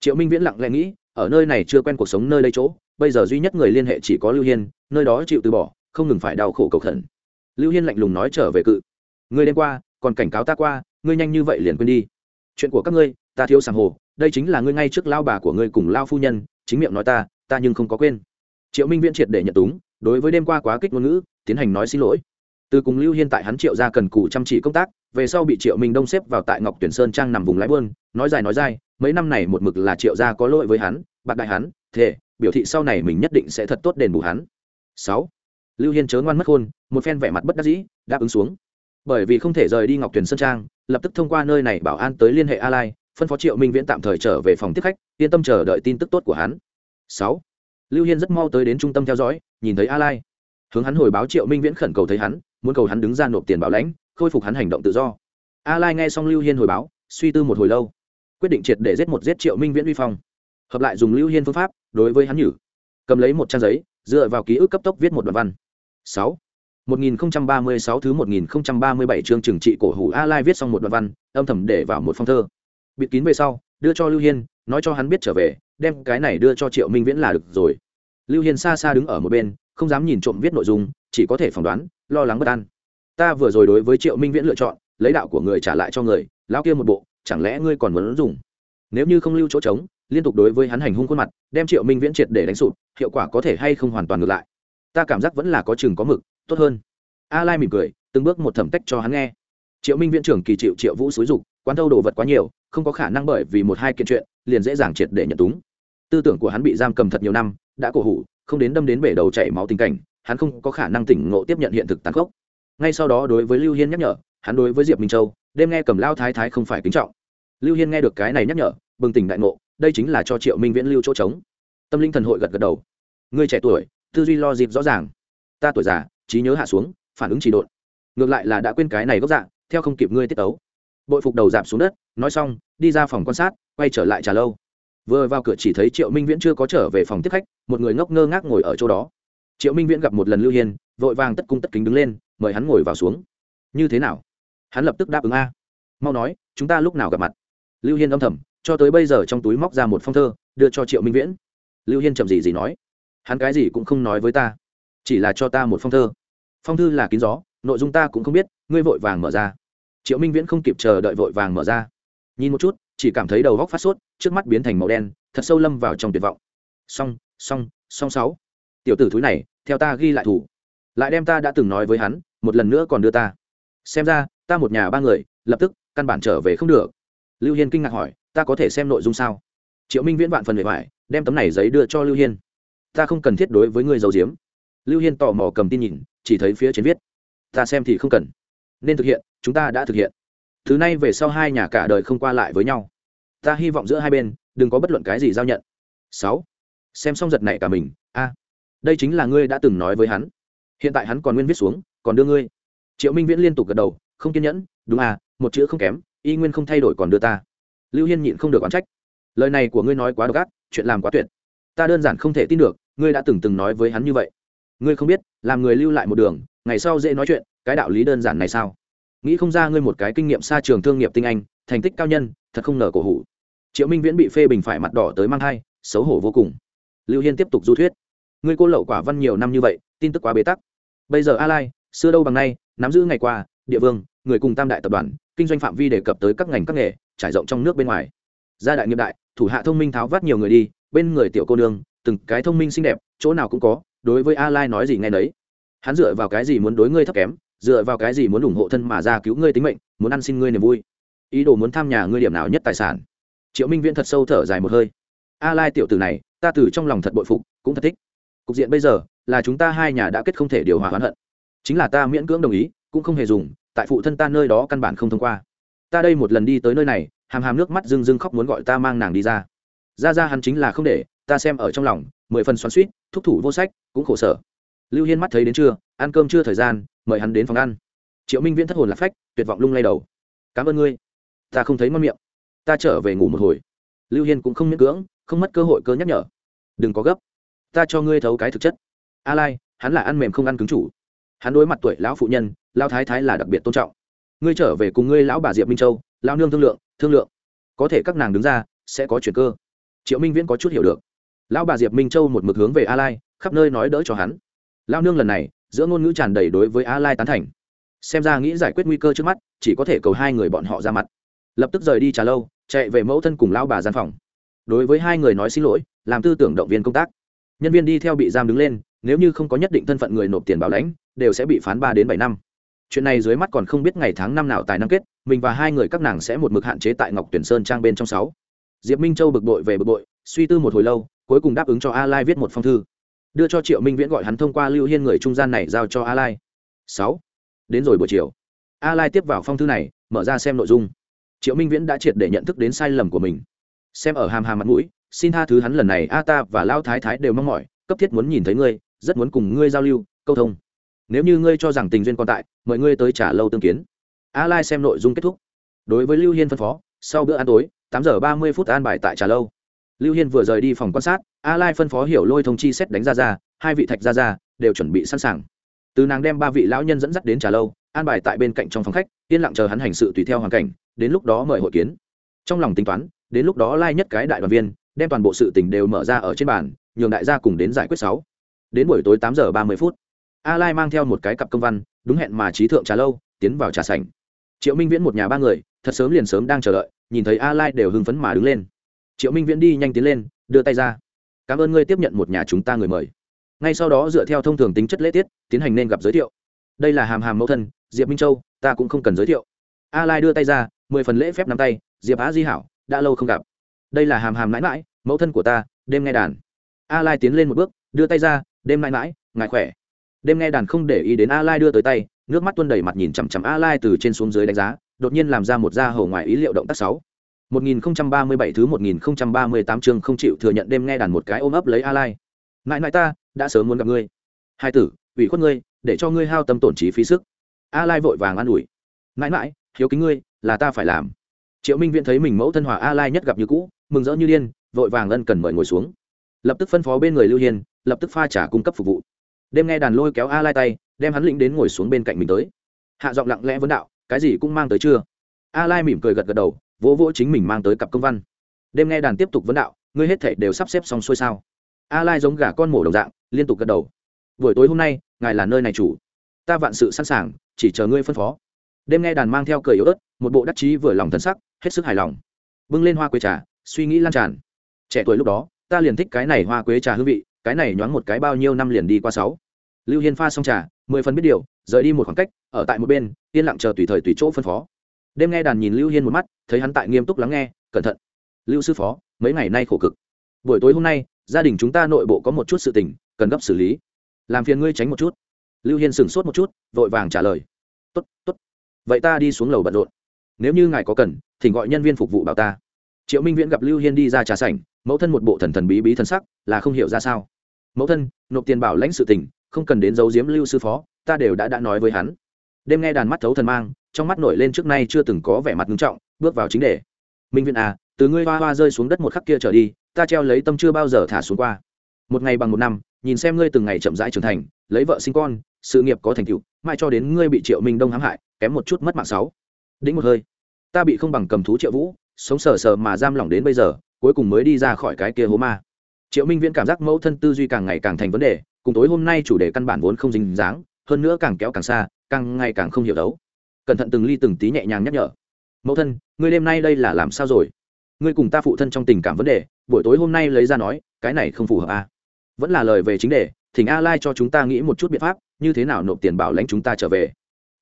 Triệu minh viễn lặng lẽ nghĩ, ở nơi này chưa quen cuộc sống nơi đây chỗ, bây giờ duy nhất người liên hệ chỉ có lưu hiên, nơi đó chịu từ bỏ, không ngừng phải đau khổ cầu khẩn. Lưu hiên lạnh lùng nói trở về cự. Ngươi đêm qua, còn cảnh cáo ta qua, ngươi nhanh như vậy liền quên đi chuyện của các ngươi, ta thiếu sàng hồ, đây chính là ngươi ngay trước lao bà của ngươi cùng lao phu nhân, chính miệng nói ta ta nhưng không có quên. Triệu minh viễn triệt để nhận túng, đối với đêm qua quá kích ngôn ngữ, tiến hành nói xin lỗi. Từ cùng lưu hiên tại hắn triệu ra cần cù chăm chỉ công tác, về sau bị triệu minh đông xếp vào tại ngọc tuyển sơn trang nằm vùng lái buôn, nói dài nói dài, mấy năm này một mực là triệu gia có lỗi với hắn bạc đại hắn thể biểu thị sau này mình nhất định sẽ thật tốt đền bù hắn. Sáu, lưu hiên chớ ngoan mất khôn, một phen vẻ mặt bất đắc dĩ, đáp ứng xuống bởi vì không thể rời đi ngọc Tuyền sơn trang, lập tức thông qua nơi này bảo an tới liên hệ a lai phân phó triệu minh viễn tạm thời trở về phòng tiếp khách, yên tâm chờ đợi tin tức tốt của hắn. Sáu, lưu hiên rất mau tới đến trung tâm theo dõi, nhìn thấy a lai hướng hắn hồi báo triệu minh viễn khẩn cầu thấy hắn, muốn cầu hắn đứng ra nộp tiền bảo lãnh, khôi phục hắn hành động tự do. A lai nghe xong lưu hiên hồi báo, suy tư một hồi lâu, quyết định triệt để giết một giết triệu minh viễn uy phong. Hợp lại dùng lưu hiên phương pháp, đối với hắn nhử. Cầm lấy một trang giấy, dựa vào ký ức cấp tốc viết một đoạn văn. Sáu 1036 thứ 1037 chương trừng trị cổ hủ A Lai viết xong một đoạn văn, âm thầm để vào một phong thơ. Bịt kín về sau, đưa cho Lưu Hiên, nói cho hắn biết trở về, đem cái này đưa cho Triệu Minh Viễn là được rồi. Lưu Hiên xa xa đứng ở một bên, không dám nhìn trộm viết nội dung, chỉ có thể phỏng đoán, lo lắng bất an. Ta vừa rồi đối với Triệu Minh Viễn lựa chọn, lấy đạo của người trả lại cho người, lão kia một bộ, chẳng lẽ ngươi còn muốn dùng? Nếu như không lưu chỗ trống, liên tục đối với hắn hành hung khuôn mặt, đem Triệu Minh Viễn triệt để đánh sụp, hiệu quả có thể hay không hoàn toàn ngược lại. Ta cảm giác vẫn là có chừng có mực, tốt hơn. A lai mỉm cười, từng bước một thẩm tách cho hắn nghe. Triệu minh viện trưởng kỳ triệu triệu vũ xúi dục, quán thâu đồ vật quá nhiều, không có khả năng bởi vì một hai kiện chuyện, liền dễ dàng triệt để nhận túng. Tư tưởng của hắn bị giam cầm thật nhiều năm, đã cổ hủ, không đến đâm đến bể đầu chảy máu tình cảnh, hắn không có khả năng tỉnh ngộ tiếp nhận hiện thực tàn khốc. Ngay sau đó đối với lưu hiên nhắc nhở, hắn đối với diệp minh châu, đêm nghe cầm lao thái thái không phải kính trọng. Lưu hiên nghe được cái này nhắc nhở, bừng tỉnh đại ngộ, đây chính là cho triệu minh viễn lưu chỗ trống. Tâm linh thần hội gật gật đầu. Người trẻ tuổi, tư duy lo dịp rõ ràng. Ta tuổi già trí nhớ hạ xuống, phản ứng chỉ độn. Ngược lại là đã quên cái này gốc dạng theo không kịp ngươi tiết tấu. Bội phục đầu giảm xuống đất, nói xong, đi ra phòng quan sát, quay trở lại trà lâu. Vừa vào cửa chỉ thấy triệu minh viễn chưa có trở về phòng tiếp khách, một người ngốc ngơ ngác ngồi ở chỗ đó. Triệu minh viễn gặp một lần lưu hiên, vội vàng tất cung tất kính đứng lên, mời hắn ngồi vào xuống. Như thế nào? Hắn lập tức đáp ứng a. Mau nói, chúng ta lúc nào gặp mặt? Lưu hiên âm thầm, cho tới bây giờ trong túi móc ra một phong thơ, đưa cho triệu minh viễn. Lưu hiên chậm gì gì nói. Hắn cái gì cũng không nói với ta, chỉ là cho ta một phong thơ phong thư là kín gió, nội dung ta cũng không biết, ngươi vội vàng mở ra. Triệu minh viễn không kịp chờ đợi vội vàng mở ra. Nhìn một chút, chỉ cảm thấy đầu góc phát sốt, trước mắt biến thành màu đen, thật sâu lâm vào trong tuyệt vọng. Song song song sáu. Tiểu tử thúi này, theo ta ghi lại thủ. Lại đem ta đã từng nói với hắn, một lần nữa còn đưa ta. Xem ra, ta một nhà ba người, lập tức, căn bản trở về không được. Lưu hiên kinh ngạc hỏi, ta có thể xem nội dung sao? Triệu minh viễn vạn phần bề ngoài đem tấm này giấy đưa cho lưu hiên. Ta không cần thiết đối với ngươi giàu diếm lưu hiên tò mò cầm tin nhìn chỉ thấy phía trên viết, ta xem thì không cần. Nên thực hiện, chúng ta đã thực hiện. Thứ này về sau hai nhà cả đời không qua lại với nhau. Ta hy vọng giữa hai bên, đừng có bất luận cái gì giao nhận. Sáu. Xem xong giật này cả mình, a, đây chính là ngươi đã từng nói với hắn. Hiện tại hắn còn nguyên viết xuống, còn đưa ngươi. Triệu minh viễn liên tục gật đầu, không kiên nhẫn, đúng à một chữ không kém, y nguyên không thay đổi còn đưa ta. Lưu hiên nhịn không được oán trách, lời này của ngươi nói quá độc ác, chuyện làm quá tuyệt. Ta đơn giản không thể tin được, ngươi đã từng từng nói với hắn như vậy ngươi không biết, làm người lưu lại một đường, ngày sau dễ nói chuyện, cái đạo lý đơn giản này sao? Nghĩ không ra ngươi một cái kinh nghiệm xa trường thương nghiệp tinh anh, thành tích cao nhân, thật không nở cổ hủ. Triệu minh viễn bị phê bình phải mặt đỏ tới mang thai, xấu hổ vô cùng. Lưu hiên tiếp tục du thuyết. Ngươi cô lậu quả văn nhiều năm như vậy, tin tức quá bế tắc. Bây giờ a lai xưa đâu bằng nay, nắm giữ ngày qua, địa vương, người cùng tam đại tập đoàn, kinh doanh phạm vi đề cập tới các ngành các nghề, trải rộng trong nước bên ngoài. Gia đại nghiệp đại, thủ hạ thông minh tháo vát nhiều người đi, bên người tiểu cô nương, từng cái thông minh xinh đẹp, chỗ nào cũng có đối với a lai nói gì nghe nấy. Hắn dựa vào cái gì muốn đối ngươi thấp kém, dựa vào cái gì muốn ủng hộ thân mà ra cứu ngươi tính mệnh, muốn ăn xin ngươi niềm vui? Ý đồ muốn tham nhà ngươi điểm nào nhất tài sản? Triệu minh viễn thật sâu thở dài một hơi. A lai tiểu tử này, ta từ trong lòng thật bội phục, cũng thật thích. Cục diện bây giờ, là chúng ta hai nhà đã kết không thể điều hòa oán hận. Chính là ta miễn cưỡng đồng ý, cũng không hề dùng, tại phụ thân ta nơi đó căn bản không thông qua. Ta đây một lần đi tới nơi này, hàm hàm nước mắt rưng rưng khóc muốn gọi ta mang nàng đi ra. Ra ra hắn chính là không để ta xem ở trong lòng, mười phần xoắn suýt thúc thủ vô sách, cũng khổ sở. Lưu hiên mắt thấy đến trưa ăn cơm chưa thời gian, mời hắn đến phòng ăn. Triệu minh viễn thất hồn lạc phách, tuyệt vọng lung lay đầu. Cảm ơn ngươi. Ta không thấy ngon miệng. Ta trở về ngủ một hồi. Lưu hiên cũng không miễn cưỡng, không mất cơ hội cơ nhắc nhở. Đừng có gấp. Ta cho ngươi thấu cái thực chất. A lai, hắn là ăn mềm không ăn cứng chủ. Hắn đối mặt tuổi lão phụ nhân lao thái thái là đặc biệt tôn trọng. Ngươi trở về cùng ngươi lão bà diệp minh châu lao nương thương lượng thương lượng. Có thể các nàng đứng ra, sẽ có chuyện cơ. Triệu minh viễn có chút hiểu được lão bà diệp minh châu một mực hướng về a lai, khắp nơi nói đỡ cho hắn. Lao nương lần này, giữa ngôn ngữ tràn đầy đối với a lai tán thành. Xem ra nghĩ giải quyết nguy cơ trước mắt, chỉ có thể cầu hai người bọn họ ra mặt. Lập tức rời đi trà lâu, chạy về mẫu thân cùng lão bà gian phòng. Đối với hai người nói xin lỗi, làm tư tưởng động viên công tác. Nhân viên đi theo bị giam đứng lên, nếu như không có nhất định thân phận người nộp tiền bảo lãnh, đều sẽ bị phán ba đến bảy năm. Chuyện này dưới mắt còn không biết ngày tháng năm nào tài năng kết, mình và hai người các nàng sẽ một mực hạn chế tại ngọc tuyển sơn trang bên trong sáu. Diệp minh châu bực bội về bực bội, suy tư một hồi lâu cuối cùng đáp ứng cho a lai viết một phong thư. Đưa cho triệu minh viễn gọi hắn thông qua lưu hiên người trung gian này giao cho a lai sáu. Đến rồi buổi chiều. A lai tiếp vào phong thư này, mở ra xem nội dung. Triệu minh viễn đã triệt để nhận thức đến sai lầm của mình. Xem ở hàm hàm mặt mũi, xin tha thứ hắn lần này, a ta và lao thái thái đều mong mỏi, cấp thiết muốn nhìn thấy ngươi, rất muốn cùng ngươi giao lưu, câu thông. Nếu như ngươi cho rằng tình duyên còn tại, mời ngươi tới trả lâu tương kiến. A lai xem nội dung kết thúc. Đối với lưu hiên phân phó, sau bữa ăn tối, tám giờ ba mươi phút an bài tại trà lâu lưu hiên vừa rời đi phòng quan sát a lai phân phó hiểu lôi thông chi xét đánh ra ra, hai vị thạch ra ra, đều chuẩn bị sẵn sàng. Từ nàng đem ba vị lão nhân dẫn dắt đến trà lâu, an bài tại bên cạnh trong phòng khách, yên lặng chờ hắn hành sự tùy theo hoàn cảnh, đến lúc đó mời hội kiến. Trong lòng tính toán, đến lúc đó lai nhất cái đại đoàn viên, đem toàn bộ sự tình đều mở ra ở trên bàn, nhường đại gia cùng đến giải quyết sáu. Đến buổi tối tám giờ ba mươi phút a lai mang theo một cái cặp công văn, đúng hẹn mà trí thượng trà lâu, tiến vào trà sảnh. Triệu minh viễn một nhà ba người, thật sớm liền sớm đang chờ đợi, nhìn thấy a lai đều hưng phấn mà đứng lên triệu minh viễn đi nhanh tiến lên, đưa tay ra. Cảm ơn ngươi tiếp nhận một nhà chúng ta người mời. Ngay sau đó dựa theo thông thường tính chất lễ tiết, tiến hành nên gặp giới thiệu. Đây là hàm hàm mẫu thân, diệp minh châu, ta cũng không cần giới thiệu. A lai đưa tay ra, mười phần lễ phép nắm tay, diệp á di hảo, đã lâu không gặp. Đây là hàm hàm mãi mãi, mẫu thân của ta, đêm nghe đàn. A lai tiến lên một bước, đưa tay ra, đêm mãi mãi, ngài khỏe. Đêm nghe đàn không để ý đến a lai đưa tới tay, nước mắt tuôn đầy mặt nhìn chằm chằm a lai từ trên xuống dưới đánh giá, đột nhiên làm ra một da hầu ngoài ý liệu động tác sáu. 1037 thứ 1038 chương không chịu thừa nhận đêm nghe đàn một cái ôm ấp lấy a lai ngại ngại ta đã sớm muốn gặp ngươi. Hai tử ủy khuất ngươi để cho ngươi hao tâm tổn trí phí sức. A lai vội vàng an ủi. Ngại ngại, hiếu kính ngươi là ta phải làm. Triệu minh viễn thấy mình mẫu thân hòa a lai nhất gặp như cũ mừng rỡ như điên vội vàng ân cần mời ngồi xuống. Lập tức phân phó bên người lưu hiên lập tức pha trả cung cấp phục vụ. Đêm nghe đàn lôi kéo a lai tay đem hắn lĩnh đến ngồi xuống bên cạnh mình tới. Hạ giọng lặng lẽ vấn đạo cái gì cũng mang tới chưa? A lai mỉm cười gật gật đầu vỗ vỗ chính mình mang tới cặp công văn. Đêm nghe đàn tiếp tục vấn đạo, ngươi hết thể đều sắp xếp xong xuôi sao? A lai giống gà con mổ đồng dạng, liên tục gật đầu. Buổi tối hôm nay, ngài là nơi này chủ. Ta vạn sự sẵn sàng, chỉ chờ ngươi phân phó. Đêm nghe đàn mang theo cười yếu ớt, một bộ đắc chí vừa lòng thân sắc, hết sức hài lòng. Bưng lên hoa quế trà, suy nghĩ lan tràn. Trẻ tuổi lúc đó, ta liền thích cái này hoa quế trà hương vị, cái này nhoáng một cái bao nhiêu năm liền đi qua sáu. Lưu hiên pha xong trà, mười phần biết điều, rời đi một khoảng cách, ở tại một bên, yên lặng chờ tùy thời tùy chỗ phân phó đêm nghe đàn nhìn lưu hiên một mắt, thấy hắn tại nghiêm túc lắng nghe, cẩn thận. Lưu sư phó, mấy ngày nay khổ cực. Buổi tối hôm nay, gia đình chúng ta nội bộ có một chút sự tình, cần gấp xử lý. Làm phiền ngươi tránh một chút. Lưu hiên sửng sốt một chút, vội vàng trả lời. Tốt tốt. Vậy ta đi xuống lầu bận rộn. Nếu như ngài có cần thì gọi nhân viên phục vụ bảo ta. Triệu minh viễn gặp lưu hiên đi ra trà sảnh, mẫu thân một bộ thần thần bí bí thần sắc, là không hiểu ra sao. Mẫu thân, nộp tiền bảo lãnh sự tình, không cần đến giấu giếm lưu sư phó, ta đều đã đã nói với hắn. Đêm nghe đàn mắt thấu thần mang trong mắt nổi lên trước nay chưa từng có vẻ mặt nghiêm trọng, bước vào chính đề. Minh viễn à từ ngươi hoa hoa rơi xuống đất một khắc kia trở đi, ta treo lấy tâm chưa bao giờ thả xuống qua. Một ngày bằng một năm, nhìn xem ngươi từng ngày chậm rãi trưởng thành, lấy vợ sinh con, sự nghiệp có thành tựu, mãi cho đến ngươi bị triệu minh đông hãm hại, kém một chút mất mạng sáu. Đĩnh một hơi. Ta bị không bằng cầm thú triệu vũ, sống sờ sờ mà giam lỏng đến bây giờ, cuối cùng mới đi ra khỏi cái kia hố ma. Triệu minh viễn cảm giác mẫu thân tư duy càng ngày càng thành vấn đề, cùng tối hôm nay chủ đề căn bản vốn không dính dáng, hơn nữa càng kéo càng xa, càng ngày càng không hiểu đấu cẩn thận từng ly từng tí nhẹ nhàng nhắc nhở. Mẫu thân, ngươi đêm nay đây là làm sao rồi? Ngươi cùng ta phụ thân trong tình cảm vấn đề, buổi tối hôm nay lấy ra nói, cái này không phù hợp a à? vẫn là lời về chính đề, thỉnh a lai cho chúng ta nghĩ một chút biện pháp, như thế nào nộp tiền bảo lãnh chúng ta trở về.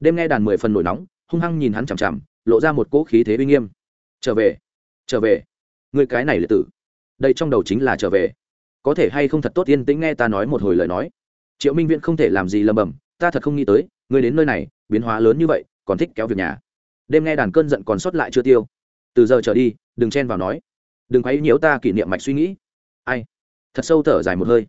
Đêm nghe đàn mười phần nổi nóng, hung hăng nhìn hắn chằm chằm, lộ ra một cỗ khí thế uy nghiêm. Trở về trở về. Người cái này là tử. Đây trong đầu chính là trở về. Có thể hay không thật tốt yên tĩnh nghe ta nói một hồi lời nói. Triệu minh viễn không thể làm gì lầm bầm, ta thật không nghĩ tới người đến nơi này, biến hóa lớn như vậy còn thích kéo việc nhà. Đêm nghe đàn cơn giận còn sót lại chưa tiêu. Từ giờ trở đi, đừng chen vào nói. Đừng quấy nhiễu ta kỷ niệm mạch suy nghĩ. Ai? Thật sâu thở dài một hơi.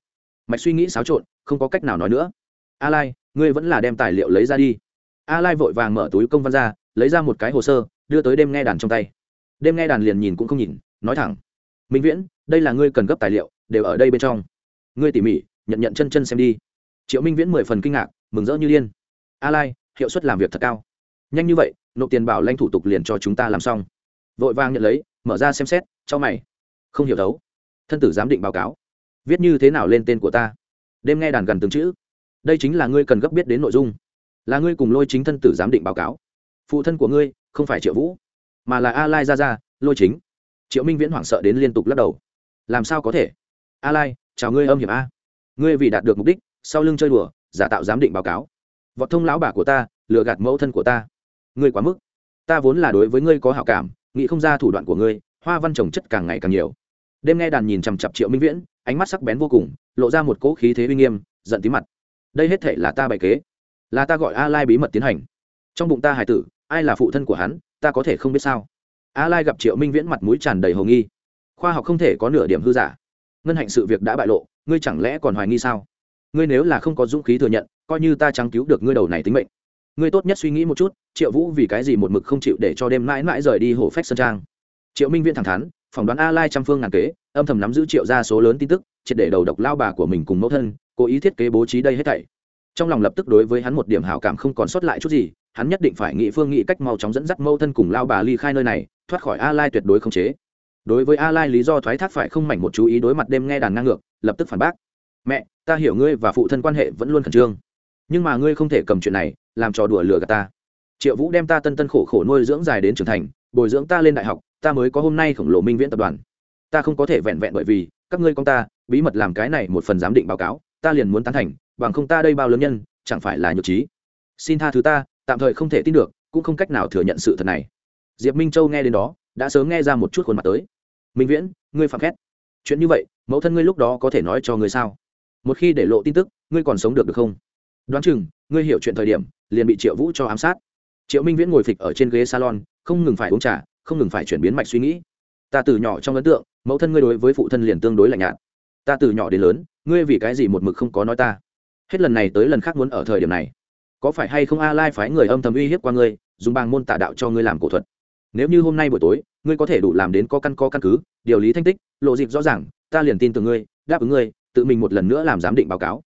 Mạch suy nghĩ xáo trộn, không có cách nào nói nữa. A lai ngươi vẫn là đem tài liệu lấy ra đi. A lai vội vàng mở túi công văn ra, lấy ra một cái hồ sơ, đưa tới đêm nghe đàn trong tay. Đêm nghe đàn liền nhìn cũng không nhìn, nói thẳng. Minh viễn, đây là ngươi cần gấp tài liệu, đều ở đây bên trong. Ngươi tỉ mỉ, nhận nhận chân chân xem đi. Triệu minh viễn mười phần kinh ngạc, mừng rỡ như điên. A lai hiệu suất làm việc thật cao nhanh như vậy, nộp tiền bảo lãnh thủ tục liền cho chúng ta làm xong. Vội vàng nhận lấy, mở ra xem xét, cho mày. Không hiểu đấu. Thân tử giám định báo cáo. Viết như thế nào lên tên của ta? Đêm nghe đàn gần từng chữ. Đây chính là ngươi cần gấp biết đến nội dung. Là ngươi cùng lôi chính thân tử giám định báo cáo. Phụ thân của ngươi, không phải triệu vũ, mà là a lai ra ra lôi chính. Triệu minh viễn hoảng sợ đến liên tục lắc đầu. Làm sao có thể? A lai, chào ngươi âm hiểm a. Ngươi vì đạt được mục đích, sau lưng chơi đùa, giả tạo giám định báo cáo. Vọt thông lão bà của ta, lừa gạt mẫu thân của ta ngươi quá mức. Ta vốn là đối với ngươi có hảo cảm, nghĩ không ra thủ đoạn của ngươi, hoa văn trồng chất càng ngày càng nhiều. Đêm nghe đàn nhìn chằm chặp triệu minh viễn, ánh mắt sắc bén vô cùng, lộ ra một cỗ khí thế uy nghiêm, giận tí mặt. Đây hết thể là ta bày kế, là ta gọi a lai bí mật tiến hành. Trong bụng ta hải tử, ai là phụ thân của hắn, ta có thể không biết sao? A lai gặp triệu minh viễn mặt mũi tràn đầy hồ nghi. Khoa học không thể có nửa điểm hư giả. Ngân hạnh sự việc đã bại lộ, ngươi chẳng lẽ còn hoài nghi sao? Ngươi nếu là không có dũng khí thừa nhận, coi như ta trắng cứu được ngươi đầu này tính mệnh ngươi tốt nhất suy nghĩ một chút, triệu vũ vì cái gì một mực không chịu để cho đêm mãi mãi rời đi hồ phách sơn trang? Triệu minh viễn thẳng thắn, phỏng đoán a lai trăm phương ngàn kế, âm thầm nắm giữ triệu ra số lớn tin tức, triệt để đầu độc lao bà của mình cùng mẫu thân, cố ý thiết kế bố trí đây hết thảy. Trong lòng lập tức đối với hắn một điểm hảo cảm không còn sót lại chút gì, hắn nhất định phải nghĩ phương nghĩ cách mau chóng dẫn dắt mẫu thân cùng lao bà ly khai nơi này, thoát khỏi a lai tuyệt đối không chế. Đối với a lai lý do thoái thác phải không mảnh một chú ý đối mặt đêm nghe đàn ngang ngược, lập tức phản bác. Mẹ, ta hiểu ngươi và phụ thân quan hệ vẫn luôn khẩn trương nhưng mà ngươi không thể cầm chuyện này, làm trò đùa lừa gạt ta. Triệu vũ đem ta tân tân khổ khổ nuôi dưỡng dài đến trưởng thành, bồi dưỡng ta lên đại học, ta mới có hôm nay khổng lồ minh viễn tập đoàn. Ta không có thể vẹn vẹn bởi vì, các ngươi con ta, bí mật làm cái này một phần giám định báo cáo, ta liền muốn tán thành, bằng không ta đây bao lớn nhân, chẳng phải là nhược trí. Xin tha thứ ta, tạm thời không thể tin được, cũng không cách nào thừa nhận sự thật này. Diệp minh châu nghe đến đó, đã sớm nghe ra một chút khuôn mặt tới. Minh viễn, ngươi phạm khét. Chuyện như vậy, mẫu thân ngươi lúc đó có thể nói cho ngươi sao? Một khi để lộ tin tức, ngươi còn sống được được không? Đoán chừng, ngươi hiểu chuyện thời điểm, liền bị triệu vũ cho ám sát. Triệu minh viễn ngồi phịch ở trên ghế salon, không ngừng phải uống trà, không ngừng phải chuyển biến mạch suy nghĩ. Ta từ nhỏ trong ấn tượng, mẫu thân ngươi đối với phụ thân liền tương đối lạnh nhạt. Ta từ nhỏ đến lớn, ngươi vì cái gì một mực không có nói ta? Hết lần này tới lần khác muốn ở thời điểm này. Có phải hay không a lai phái người âm thầm uy hiếp qua ngươi, dùng bàng môn tả đạo cho ngươi làm cổ thuật? Nếu như hôm nay buổi tối, ngươi có thể đủ làm đến có căn có căn cứ, điều lý thanh tích, lộ dịp rõ ràng, ta liền tin từ ngươi, đáp ứng ngươi, tự mình một lần nữa làm giám định báo cáo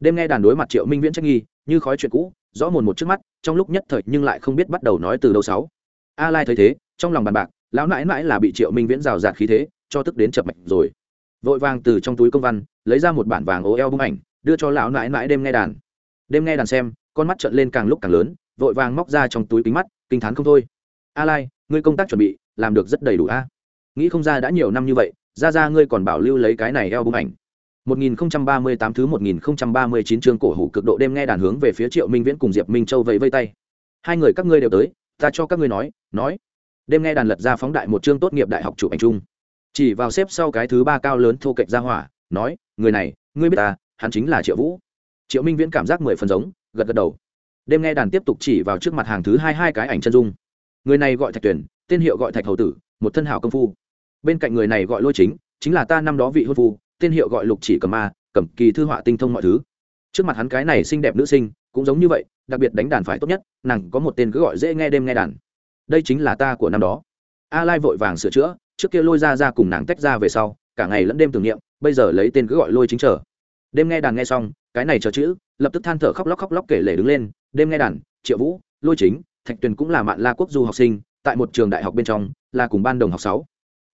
đêm nghe đàn đối mặt triệu minh viễn trách nghi, như khói chuyện cũ, rõ mồn một trước mắt, trong lúc nhất thời nhưng lại không biết bắt đầu nói từ đâu sáu. A lai thấy thế, trong lòng bàn bạc, lão nãi nãi là bị triệu minh viễn rào rạt khí thế, cho tức đến chập mạch rồi. Vội vàng từ trong túi công văn, lấy ra một bản vàng ố eo bung ảnh, đưa cho lão nãi nãi đêm nghe đàn. Đêm nghe đàn xem, con mắt trợn lên càng lúc càng lớn, vội vàng móc ra trong túi kính mắt, kinh thán không thôi. A lai, ngươi công tác chuẩn bị, làm được rất đầy đủ a. Nghĩ không ra đã nhiều năm như vậy, ra ra ngươi còn bảo lưu lấy cái này eo bung ảnh. 1038 thứ 1039 chương cổ hủ cực độ đêm nghe đàn hướng về phía Triệu Minh Viễn cùng Diệp Minh Châu vẫy vây tay. Hai người các ngươi đều tới, ta cho các ngươi nói, nói. Đêm nghe đàn lật ra phóng đại một chương tốt nghiệp đại học chụp ảnh chung. Chỉ vào xếp sau cái thứ ba cao lớn thô kệch ra hỏa, nói, người này, ngươi biết ta, hắn chính là Triệu Vũ. Triệu Minh Viễn cảm giác mười phần giống, gật gật đầu đêm nghe đàn tiếp tục chỉ vào trước mặt hàng thứ hai hai cái ảnh chân dung người này gọi thạch tuyển tên hiệu gọi thạch hầu tử một thân hảo công phu bên cạnh người này gọi lôi chính chính là ta năm đó vị hôn phu tên hiệu gọi lục chỉ cầm ma, cầm kỳ thư họa tinh thông mọi thứ. Trước mặt hắn cái này xinh đẹp nữ sinh, cũng giống như vậy, đặc biệt đánh đàn phải tốt nhất, nàng có một tên cứ gọi dễ nghe đêm nghe đàn. Đây chính là ta của năm đó. A lai vội vàng sửa chữa, trước kia lôi ra ra cùng nàng tách ra về sau, cả ngày lẫn đêm tưởng niệm, bây giờ lấy tên cứ gọi lôi chính trở đêm nghe đàn nghe xong, cái này chờ chữ, lập tức than thở khóc lóc khóc lóc kể lể đứng lên, đêm nghe đàn, triệu vũ, lôi chính, thạch tuyền cũng là mạn la quốc du học sinh, tại một trường đại học bên trong, là cùng ban đồng học sáu.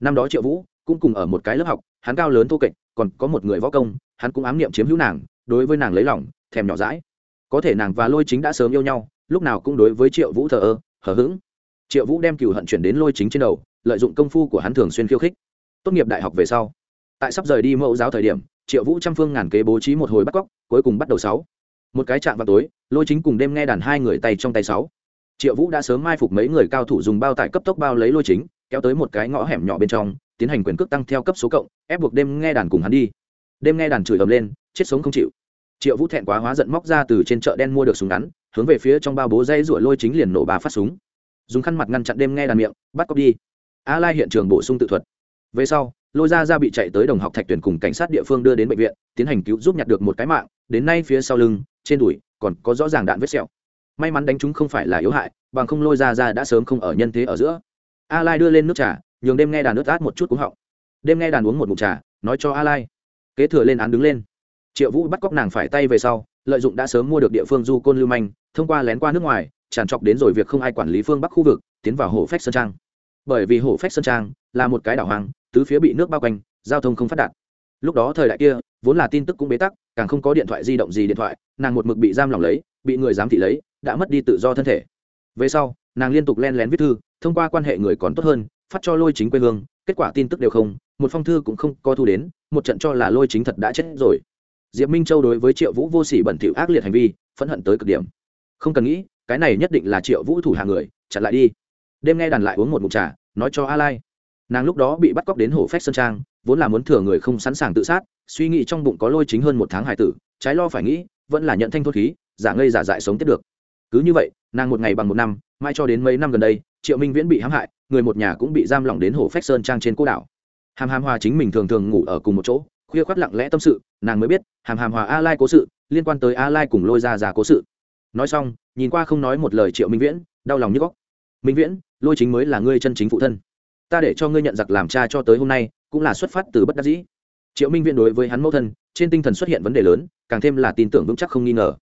Năm đó triệu vũ cũng cùng ở một cái lớp học, hắn cao lớn thô kệch còn có một người võ công, hắn cũng ám niệm chiếm hữu nàng, đối với nàng lấy lòng, thèm nhỏ dãi. Có thể nàng và lôi chính đã sớm yêu nhau, lúc nào cũng đối với triệu vũ thờ ơ, hờ hững. Triệu vũ đem cựu hận chuyển đến lôi chính trên đầu, lợi dụng công phu của hắn thường xuyên khiêu khích. Tốt nghiệp đại học về sau, tại sắp rời đi mẫu giáo thời điểm, triệu vũ trăm phương ngàn kế bố trí một hồi bắt cóc, cuối cùng bắt đầu sáu. Một cái chạm vào tối, lôi chính cùng đêm nghe đàn hai người tay trong tay sáu. Triệu vũ đã sớm mai phục mấy người cao thủ dùng bao tải cấp tốc bao lấy lôi chính, kéo tới một cái ngõ hẻm nhỏ bên trong tiến hành quyền cước tăng theo cấp số cộng, ép buộc đêm nghe đàn cùng hắn đi. Đêm nghe đàn chửi ầm lên, chết sống không chịu. Triệu vũ thẹn quá hóa giận móc ra từ trên chợ đen mua được súng ngắn, hướng về phía trong bao bố dây rủa lôi chính liền nổ bà phát súng. Dùng khăn mặt ngăn chặn đêm nghe đàn miệng, bắt cóc đi. A lai hiện trường bổ sung tự thuật. Về sau, lôi ra ra bị chạy tới đồng học thạch tuyển cùng cảnh sát địa phương đưa đến bệnh viện, tiến hành cứu giúp nhặt được một cái mạng, đến nay phía sau lưng, trên đùi, còn có rõ ràng đạn vết sẹo. May mắn đánh chúng không phải là yếu hại, bằng không lôi ra ra đã sớm không ở nhân thế ở giữa. A lai đưa lên nước trà nhường đêm nghe đàn nước át một chút cúng họng. Đêm nghe đàn uống một mụn trà, nói cho a lai. Kế thừa lên án đứng lên. Triệu vũ bắt cóc nàng phải tay về sau, lợi dụng đã sớm mua được địa phương du côn lưu manh, thông qua lén qua nước ngoài, tràn trọc đến rồi việc không ai quản lý phương bắc khu vực, tiến vào hồ phách sơn trang. Bởi vì hồ phách sơn trang là một cái đảo hoang, tứ phía bị nước bao quanh, giao thông không phát đạt. Lúc đó thời đại kia, vốn là tin tức cũng bế tắc, càng không có điện thoại di động gì điện thoại, nàng một mực bị giam lỏng lấy, bị người giám thị lấy, đã mất đi tự do thân thể. Về sau, nàng liên tục len lén viết thư, thông qua quan hệ người còn tốt hơn phát cho lôi chính quê hương, kết quả tin tức đều không, một phong thư cũng không có thu đến, một trận cho là lôi chính thật đã chết rồi. Diệp minh châu đối với triệu vũ vô sỉ bẩn thỉu ác liệt hành vi, phẫn hận tới cực điểm. Không cần nghĩ, cái này nhất định là triệu vũ thủ hàng người, chặn lại đi. Đêm nghe đàn lại uống một mụt trà, nói cho a lai. Nàng lúc đó bị bắt cóc đến hồ phách sơn trang, vốn là muốn thừa người không sẵn sàng tự sát, suy nghĩ trong bụng có lôi chính hơn một tháng hải tử, trái lo phải nghĩ, vẫn là nhận thanh thốt khí, giả ngây giả dại sống tiếp được. Cứ như vậy, nàng một ngày bằng một năm mai cho đến mấy năm gần đây, triệu minh viễn bị hãm hại người một nhà cũng bị giam lỏng đến hồ phách sơn trang trên cô đảo. Hàm hàm hòa chính mình thường thường ngủ ở cùng một chỗ, khuya khoắt lặng lẽ tâm sự, nàng mới biết, hàm hàm hòa a lai cố sự, liên quan tới a lai cùng lôi ra già cố sự. Nói xong, nhìn qua không nói một lời triệu minh viễn, đau lòng như góc. Minh viễn, lôi chính mới là ngươi chân chính phụ thân. Ta để cho ngươi nhận giặc làm cha cho tới hôm nay, cũng là xuất phát từ bất đắc dĩ. Triệu minh viễn đối với hắn mẫu thân, trên tinh thần xuất hiện vấn đề lớn, càng thêm là tin tưởng vững chắc không nghi ngờ.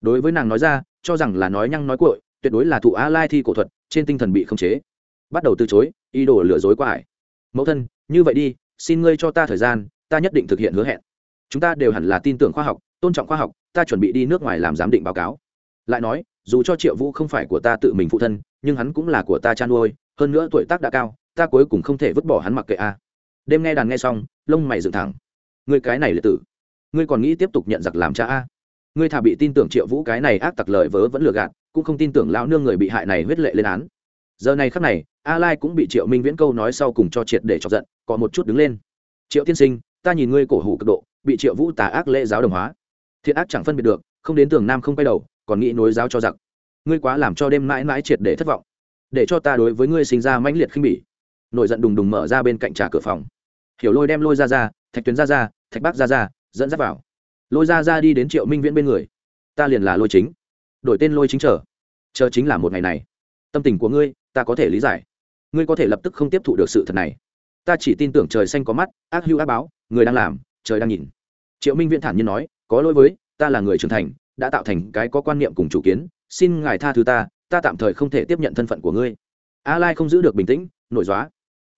Đối với nàng nói ra, cho rằng là nói nhăng nói cội tuyệt đối là thụ a lai thi cổ thuật, trên tinh thần bị khống chế bắt đầu từ chối, ý đồ lừa dối qua ải. Mẫu thân, như vậy đi, xin ngươi cho ta thời gian, ta nhất định thực hiện hứa hẹn. Chúng ta đều hẳn là tin tưởng khoa học, tôn trọng khoa học, ta chuẩn bị đi nước ngoài làm giám định báo cáo. Lại nói, dù cho triệu vũ không phải của ta tự mình phụ thân, nhưng hắn cũng là của ta chăn nuôi, hơn nữa tuổi tác đã cao, ta cuối cùng không thể vứt bỏ hắn mặc kệ a. Đêm nghe đàn nghe xong, lông mày dựng thẳng. Người cái này là tử. Ngươi còn nghĩ tiếp tục nhận giặc làm cha a? Ngươi thà bị tin tưởng triệu vũ cái này ác tặc lời vớ vẫn lừa gạt, cũng không tin tưởng lão nương người bị hại này huyết lệ lên án giờ này khắc này, a lai cũng bị triệu minh viễn câu nói sau cùng cho triệt để chọc giận còn một chút đứng lên. Triệu tiên sinh, ta nhìn ngươi cổ hủ cực độ, bị triệu vũ tà ác lễ giáo đồng hóa. Thiện ác chẳng phân biệt được, không đến tường nam không quay đầu, còn nghĩ nối giáo cho giặc. Ngươi quá làm cho đêm mãi mãi triệt để thất vọng. Để cho ta đối với ngươi sinh ra mãnh liệt khinh bỉ. Nổi giận đùng đùng mở ra bên cạnh trà cửa phòng. Hiểu lôi đem lôi ra ra thạch tuyến ra ra thạch bác ra ra dẫn dắt vào. Lôi ra ra đi đến triệu minh viễn bên người. Ta liền là lôi chính. Đổi tên lôi chính trở chờ chính là một ngày này. Tâm tình của ngươi ta có thể lý giải. Ngươi có thể lập tức không tiếp thụ được sự thật này. Ta chỉ tin tưởng trời xanh có mắt, ác hưu ác báo, người đang làm, trời đang nhìn. Triệu minh viễn thản nhiên nói, có lỗi với, ta là người trưởng thành, đã tạo thành cái có quan niệm cùng chủ kiến, xin ngài tha thứ ta ta tạm thời không thể tiếp nhận thân phận của ngươi. A lai không giữ được bình tĩnh, nổi dóa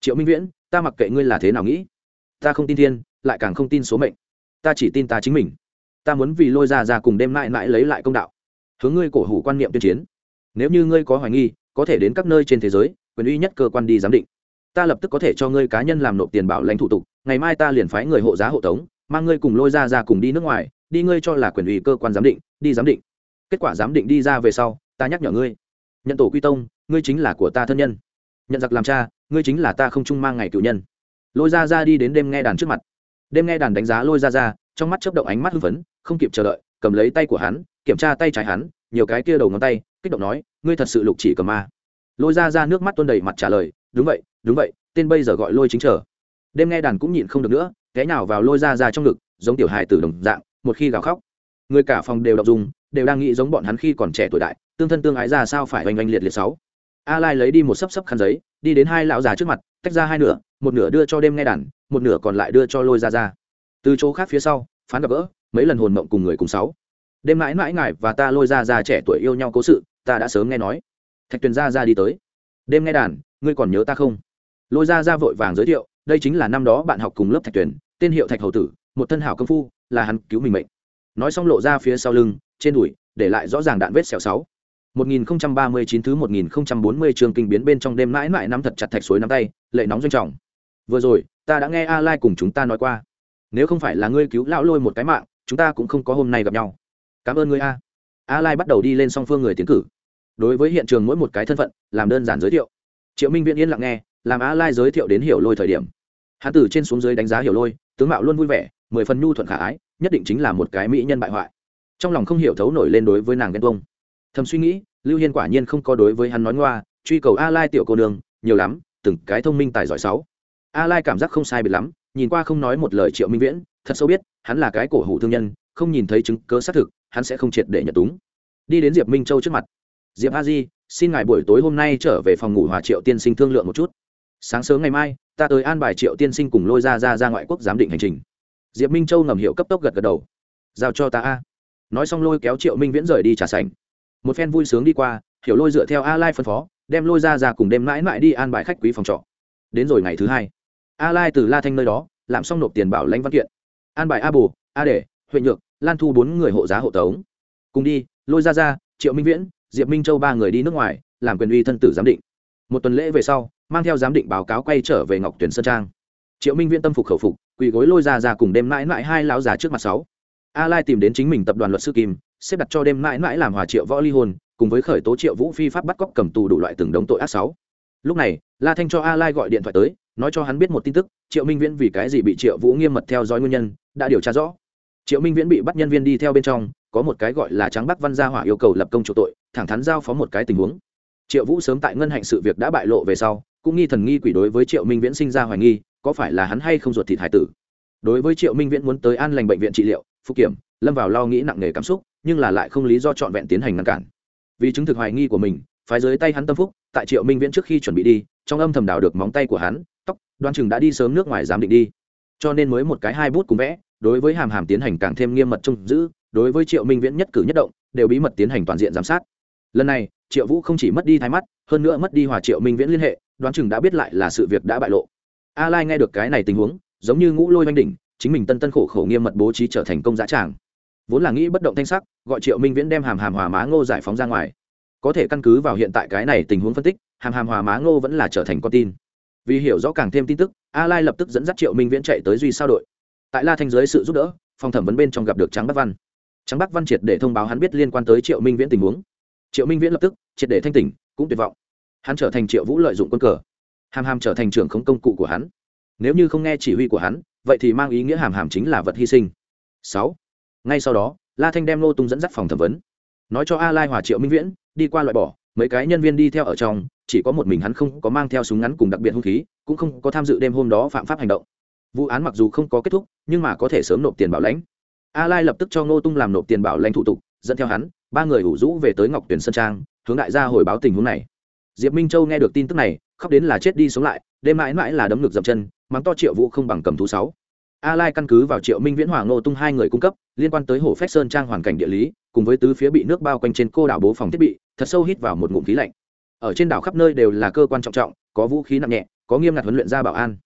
triệu minh viễn, ta mặc kệ ngươi là thế nào nghĩ. Ta không tin thiên, lại càng không tin số mệnh. Ta chỉ tin ta chính mình. Ta muốn vì lôi ra ra cùng đêm mãi mãi lấy lại công đạo. Hướng ngươi cổ hủ quan niệm tuyên chiến. Nếu như ngươi có hoài nghi có thể đến các nơi trên thế giới, quyền uy nhất cơ quan đi giám định. Ta lập tức có thể cho ngươi cá nhân làm nộp tiền bảo lãnh thủ tục, ngày mai ta liền phái người hộ giá hộ tống, mang ngươi cùng lôi ra ra cùng đi nước ngoài, đi ngươi cho là quyền uy cơ quan giám định, đi giám định. Kết quả giám định đi ra về sau, ta nhắc nhở ngươi. Nhận tổ quy tông, ngươi chính là của ta thân nhân. Nhận giặc làm cha, ngươi chính là ta không trung mang ngày cựu nhân. Lôi ra ra đi đến đêm nghe đàn trước mặt. Đêm nghe đàn đánh giá lôi ra ra, trong mắt chấp động ánh mắt hưng phấn, không kịp chờ đợi, cầm lấy tay của hắn, kiểm tra tay trái hắn nhiều cái kia đầu ngón tay, kích động nói, ngươi thật sự lục chỉ cầm ma. Lôi ra ra nước mắt tuôn đầy mặt trả lời, đúng vậy đúng vậy, tên bây giờ gọi lôi chính trở. Đêm nghe đàn cũng nhịn không được nữa cái nào vào lôi ra ra trong ngực, giống tiểu hài tử đồng dạng, một khi gào khóc. Người cả phòng đều đọc dùng, đều đang nghĩ giống bọn hắn khi còn trẻ tuổi đại, tương thân tương ái ra sao phải oanh oanh liệt liệt sáu. A lai lấy đi một sấp sấp khăn giấy, đi đến hai lão già trước mặt, tách ra hai nửa, một nửa đưa cho đêm nghe đàn, một nửa còn lại đưa cho lôi ra ra từ chỗ khác phía sau, phán gặp gỡ, mấy lần hồn mộng cùng người cùng sáu đêm mãi mãi ngài và ta lôi ra già trẻ tuổi yêu nhau cố sự ta đã sớm nghe nói. Thạch tuyền ra ra đi tới. Đêm nghe đàn ngươi còn nhớ ta không? Lôi ra ra vội vàng giới thiệu đây chính là năm đó bạn học cùng lớp thạch tuyền tên hiệu thạch hầu tử một thân hảo công phu là hắn cứu mình mệnh. Nói xong lộ ra phía sau lưng trên đùi để lại rõ ràng đạn vết xẻo sáu. 1039 thứ 1040 trường kinh biến bên trong đêm mãi mãi nắm thật chặt thạch suối nắm tay, lệ nóng doanh trọng. Vừa rồi, ta đã nghe A Lai cùng chúng ta nói qua, nếu không phải là ngươi cứu lão lôi một cái mạng, chúng ta cũng không có hôm nay gặp nhau. Cảm ơn người a. A Lai bắt đầu đi lên song phương người tiến cử. Đối với hiện trường mỗi một cái thân phận, làm đơn giản giới thiệu. Triệu Minh Viễn yên lặng nghe, làm A Lai giới thiệu đến hiểu lôi thời điểm. hắn từ trên xuống dưới đánh giá hiểu lôi tướng mạo luôn vui vẻ mười phần nhu thuận khả ái nhất định chính là một cái mỹ nhân bại hoại trong lòng không hiểu thấu nổi lên đối với nàng ghen tuông thầm suy nghĩ lưu hiên quả nhiên không có đối với hắn nói ngoa truy cầu a lai tiểu cô đường nhiều lắm từng cái thông minh tài giỏi sáu a lai cảm giác không sai biệt lắm nhìn qua không nói một lời triệu minh viễn thật sâu biết hắn là cái cổ hủ thương nhân không nhìn thấy chứng cớ xác thực hắn sẽ không triệt để nhận túng. Đi đến diệp minh châu trước mặt. Diệp a di, xin ngài buổi tối hôm nay trở về phòng ngủ hòa triệu tiên sinh thương lượng một chút. Sáng sớm ngày mai, ta tới an bài triệu tiên sinh cùng lôi ra ra ra ngoại quốc giám định hành trình. Diệp minh châu ngầm hiệu cấp tốc gật gật đầu. Giao cho ta a. Nói xong lôi kéo triệu minh viễn rời đi trả sảnh. Một phen vui sướng đi qua, hiểu lôi dựa theo a lai phân phó, đem lôi ra ra cùng đem mãi mãi đi an bài khách quý phòng trọ. Đến rồi ngày thứ hai. A lai từ la thanh nơi đó làm xong nộp tiền bảo lãnh văn kiện. An bài a bù a để huệ nhược, lan thu bốn người hộ giá hộ tống. Cùng đi, lôi ra ra triệu minh viễn, diệp minh châu ba người đi nước ngoài, làm quyền uy thân tử giám định. Một tuần lễ về sau, mang theo giám định báo cáo quay trở về ngọc tuyển sơn trang. Triệu minh viễn tâm phục khẩu phục, quỳ gối lôi ra ra cùng đêm mãi mãi hai lão già trước mặt sáu. A lai tìm đến chính mình tập đoàn luật sư kim, xếp đặt cho đêm mãi mãi làm hòa triệu võ ly hôn, cùng với khởi tố triệu vũ phi pháp bắt cóc cầm tù đủ loại từng đống tội ác sáu. Lúc này, la thanh cho a lai gọi điện thoại tới, nói cho hắn biết một tin tức, triệu minh viễn vì cái gì bị triệu vũ nghiêm mật theo dõi nguyên nhân, đã điều tra rõ triệu minh viễn bị bắt nhân viên đi theo bên trong, có một cái gọi là trắng bắc văn gia hỏa yêu cầu lập công chủ tội, thẳng thắn giao phó một cái tình huống. Triệu vũ sớm tại ngân hạnh sự việc đã bại lộ về sau, cũng nghi thần nghi quỷ đối với triệu minh viễn sinh ra hoài nghi, có phải là hắn hay không ruột thịt hải tử. Đối với triệu minh viễn muốn tới an lành bệnh viện trị liệu phục kiểm, lâm vào lo nghĩ nặng nề cảm xúc, nhưng là lại không lý do trọn vẹn tiến hành ngăn cản. Vì chứng thực hoài nghi của mình, phái dưới tay hắn tâm phúc, tại triệu minh viễn trước khi chuẩn bị đi, trong âm thầm đào được móng tay của hắn, tóc, đoan chừng đã đi sớm nước ngoài giám định đi. Cho nên mới một cái hai bút cùng vẽ đối với hàm hàm tiến hành càng thêm nghiêm mật trông giữ, đối với triệu minh viễn nhất cử nhất động, đều bí mật tiến hành toàn diện giám sát. Lần này, triệu vũ không chỉ mất đi thái mắt, hơn nữa mất đi hòa triệu minh viễn liên hệ, đoán chừng đã biết lại là sự việc đã bại lộ. A lai nghe được cái này tình huống, giống như ngũ lôi oanh đỉnh, chính mình tân tân khổ khổ nghiêm mật bố trí trở thành công giá tràng. Vốn là nghĩ bất động thanh sắc, gọi triệu minh viễn đem hàm hàm hòa má ngô giải phóng ra ngoài. Có thể căn cứ vào hiện tại cái này tình huống phân tích, hàm hàm hòa má ngô vẫn là trở thành con tin. Vì hiểu rõ càng thêm tin tức, a lai lập tức dẫn dắt triệu minh viễn chạy tới duy sao đội tại la thanh giới sự giúp đỡ, phòng thẩm vấn bên trong gặp được trắng bắc văn. Trắng bắc văn triệt để thông báo hắn biết liên quan tới triệu minh viễn tình huống. Triệu minh viễn lập tức triệt để thanh tỉnh, cũng tuyệt vọng. Hắn trở thành triệu vũ lợi dụng quân cờ. Hàm hàm trở thành trưởng không công cụ của hắn. Nếu như không nghe chỉ huy của hắn, vậy thì mang ý nghĩa hàm hàm chính là vật hy sinh. Sáu. Ngay sau đó, la thanh đem lô tung dẫn dắt phòng thẩm vấn. Nói cho a lai hòa triệu minh viễn, đi qua loại bỏ, mấy cái nhân viên đi theo ở trong, chỉ có một mình hắn không có mang theo súng ngắn cùng đặc biệt hung khí, cũng không có tham dự đêm hôm đó phạm pháp hành động vụ án mặc dù không có kết thúc, nhưng mà có thể sớm nộp tiền bảo lãnh. A lai lập tức cho ngô tung làm nộp tiền bảo lãnh thủ tục, dẫn theo hắn, ba người ủ rũ về tới ngọc tuyển sơn trang, hướng đại gia hồi báo tình huống này. Diệp minh châu nghe được tin tức này, khóc đến là chết đi sống lại, đêm mãi mãi là đấm ngực dập chân, mắng to triệu vũ không bằng cầm thú sáu. A lai căn cứ vào triệu minh viễn hoàng ngô tung hai người cung cấp, liên quan tới hồ phách sơn trang hoàn cảnh địa lý, cùng với tứ phía bị nước bao quanh trên cô đảo bố phòng thiết bị, thật sâu hít vào một ngụm khí lạnh. Ở trên đảo khắp nơi đều là cơ quan trọng trọng, có vũ khí nặng nhẹ, có nghiêm ngặt huấn luyện ra bảo an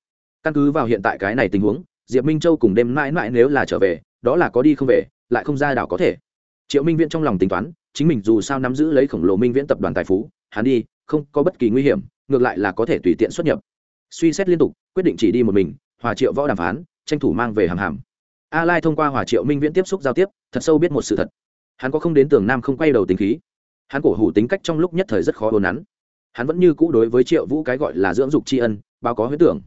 căn cứ vào hiện tại cái này tình huống, diệp minh châu cùng đêm mãi mãi nếu là trở về, đó là có đi không về, lại không ra đảo có thể. Triệu minh viễn trong lòng tính toán, chính mình dù sao nắm giữ lấy khổng lồ minh viễn tập đoàn tài phú, hắn đi, không có bất kỳ nguy hiểm, ngược lại là có thể tùy tiện xuất nhập. Suy xét liên tục, quyết định chỉ đi một mình, hòa triệu võ đàm phán, tranh thủ mang về hàng hàm. A lai thông qua hòa triệu minh viễn tiếp xúc giao tiếp, thật sâu biết một sự thật. Hắn có không đến tường nam không quay đầu tính khí. Hắn cổ hủ tính cách trong lúc nhất thời rất khó ồn nắn. Hắn vẫn như cũ đối với triệu vũ cái gọi là dưỡng dục tri ân bao có huyết tưởng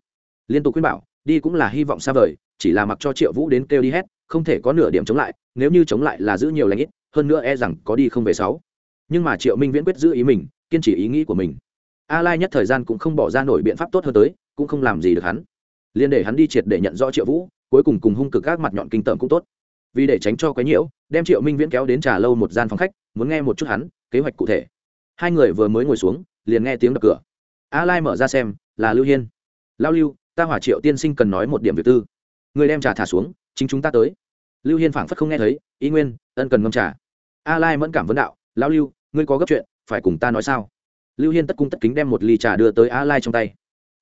liên tục khuyên bảo, đi cũng là hy vọng xa vời, chỉ là mặc cho triệu vũ đến kêu đi hết, không thể có nửa điểm chống lại, nếu như chống lại là giữ nhiều lãnh ít, hơn nữa e rằng có đi không về sáu. Nhưng mà triệu minh viễn quyết giữ ý mình, kiên trì ý nghĩ của mình. A lai nhất thời gian cũng không bỏ ra nổi biện pháp tốt hơn tới, cũng không làm gì được hắn. Liền để hắn đi triệt để nhận rõ triệu vũ, cuối cùng cùng hung cực các mặt nhọn kinh tởm cũng tốt. Vì để tránh cho quấy nhiễu, đem triệu minh viễn kéo đến trà lâu một gian phòng khách, muốn nghe một chút hắn, kế hoạch cụ thể. Hai người vừa mới ngồi xuống, liền nghe tiếng đập cửa. A lai mở ra xem, là lưu hiên. Lao lưu ta hỏa triệu tiên sinh cần nói một điểm việc tư. Người đem trà thả xuống, chính chúng ta tới. Lưu hiên phảng phất không nghe thấy, ý nguyên, ân cần ngâm trà. A lai mẫn cảm vấn đạo lao lưu, ngươi có gấp chuyện, phải cùng ta nói sao? Lưu hiên tất cung tất kính đem một ly trà đưa tới a lai trong tay.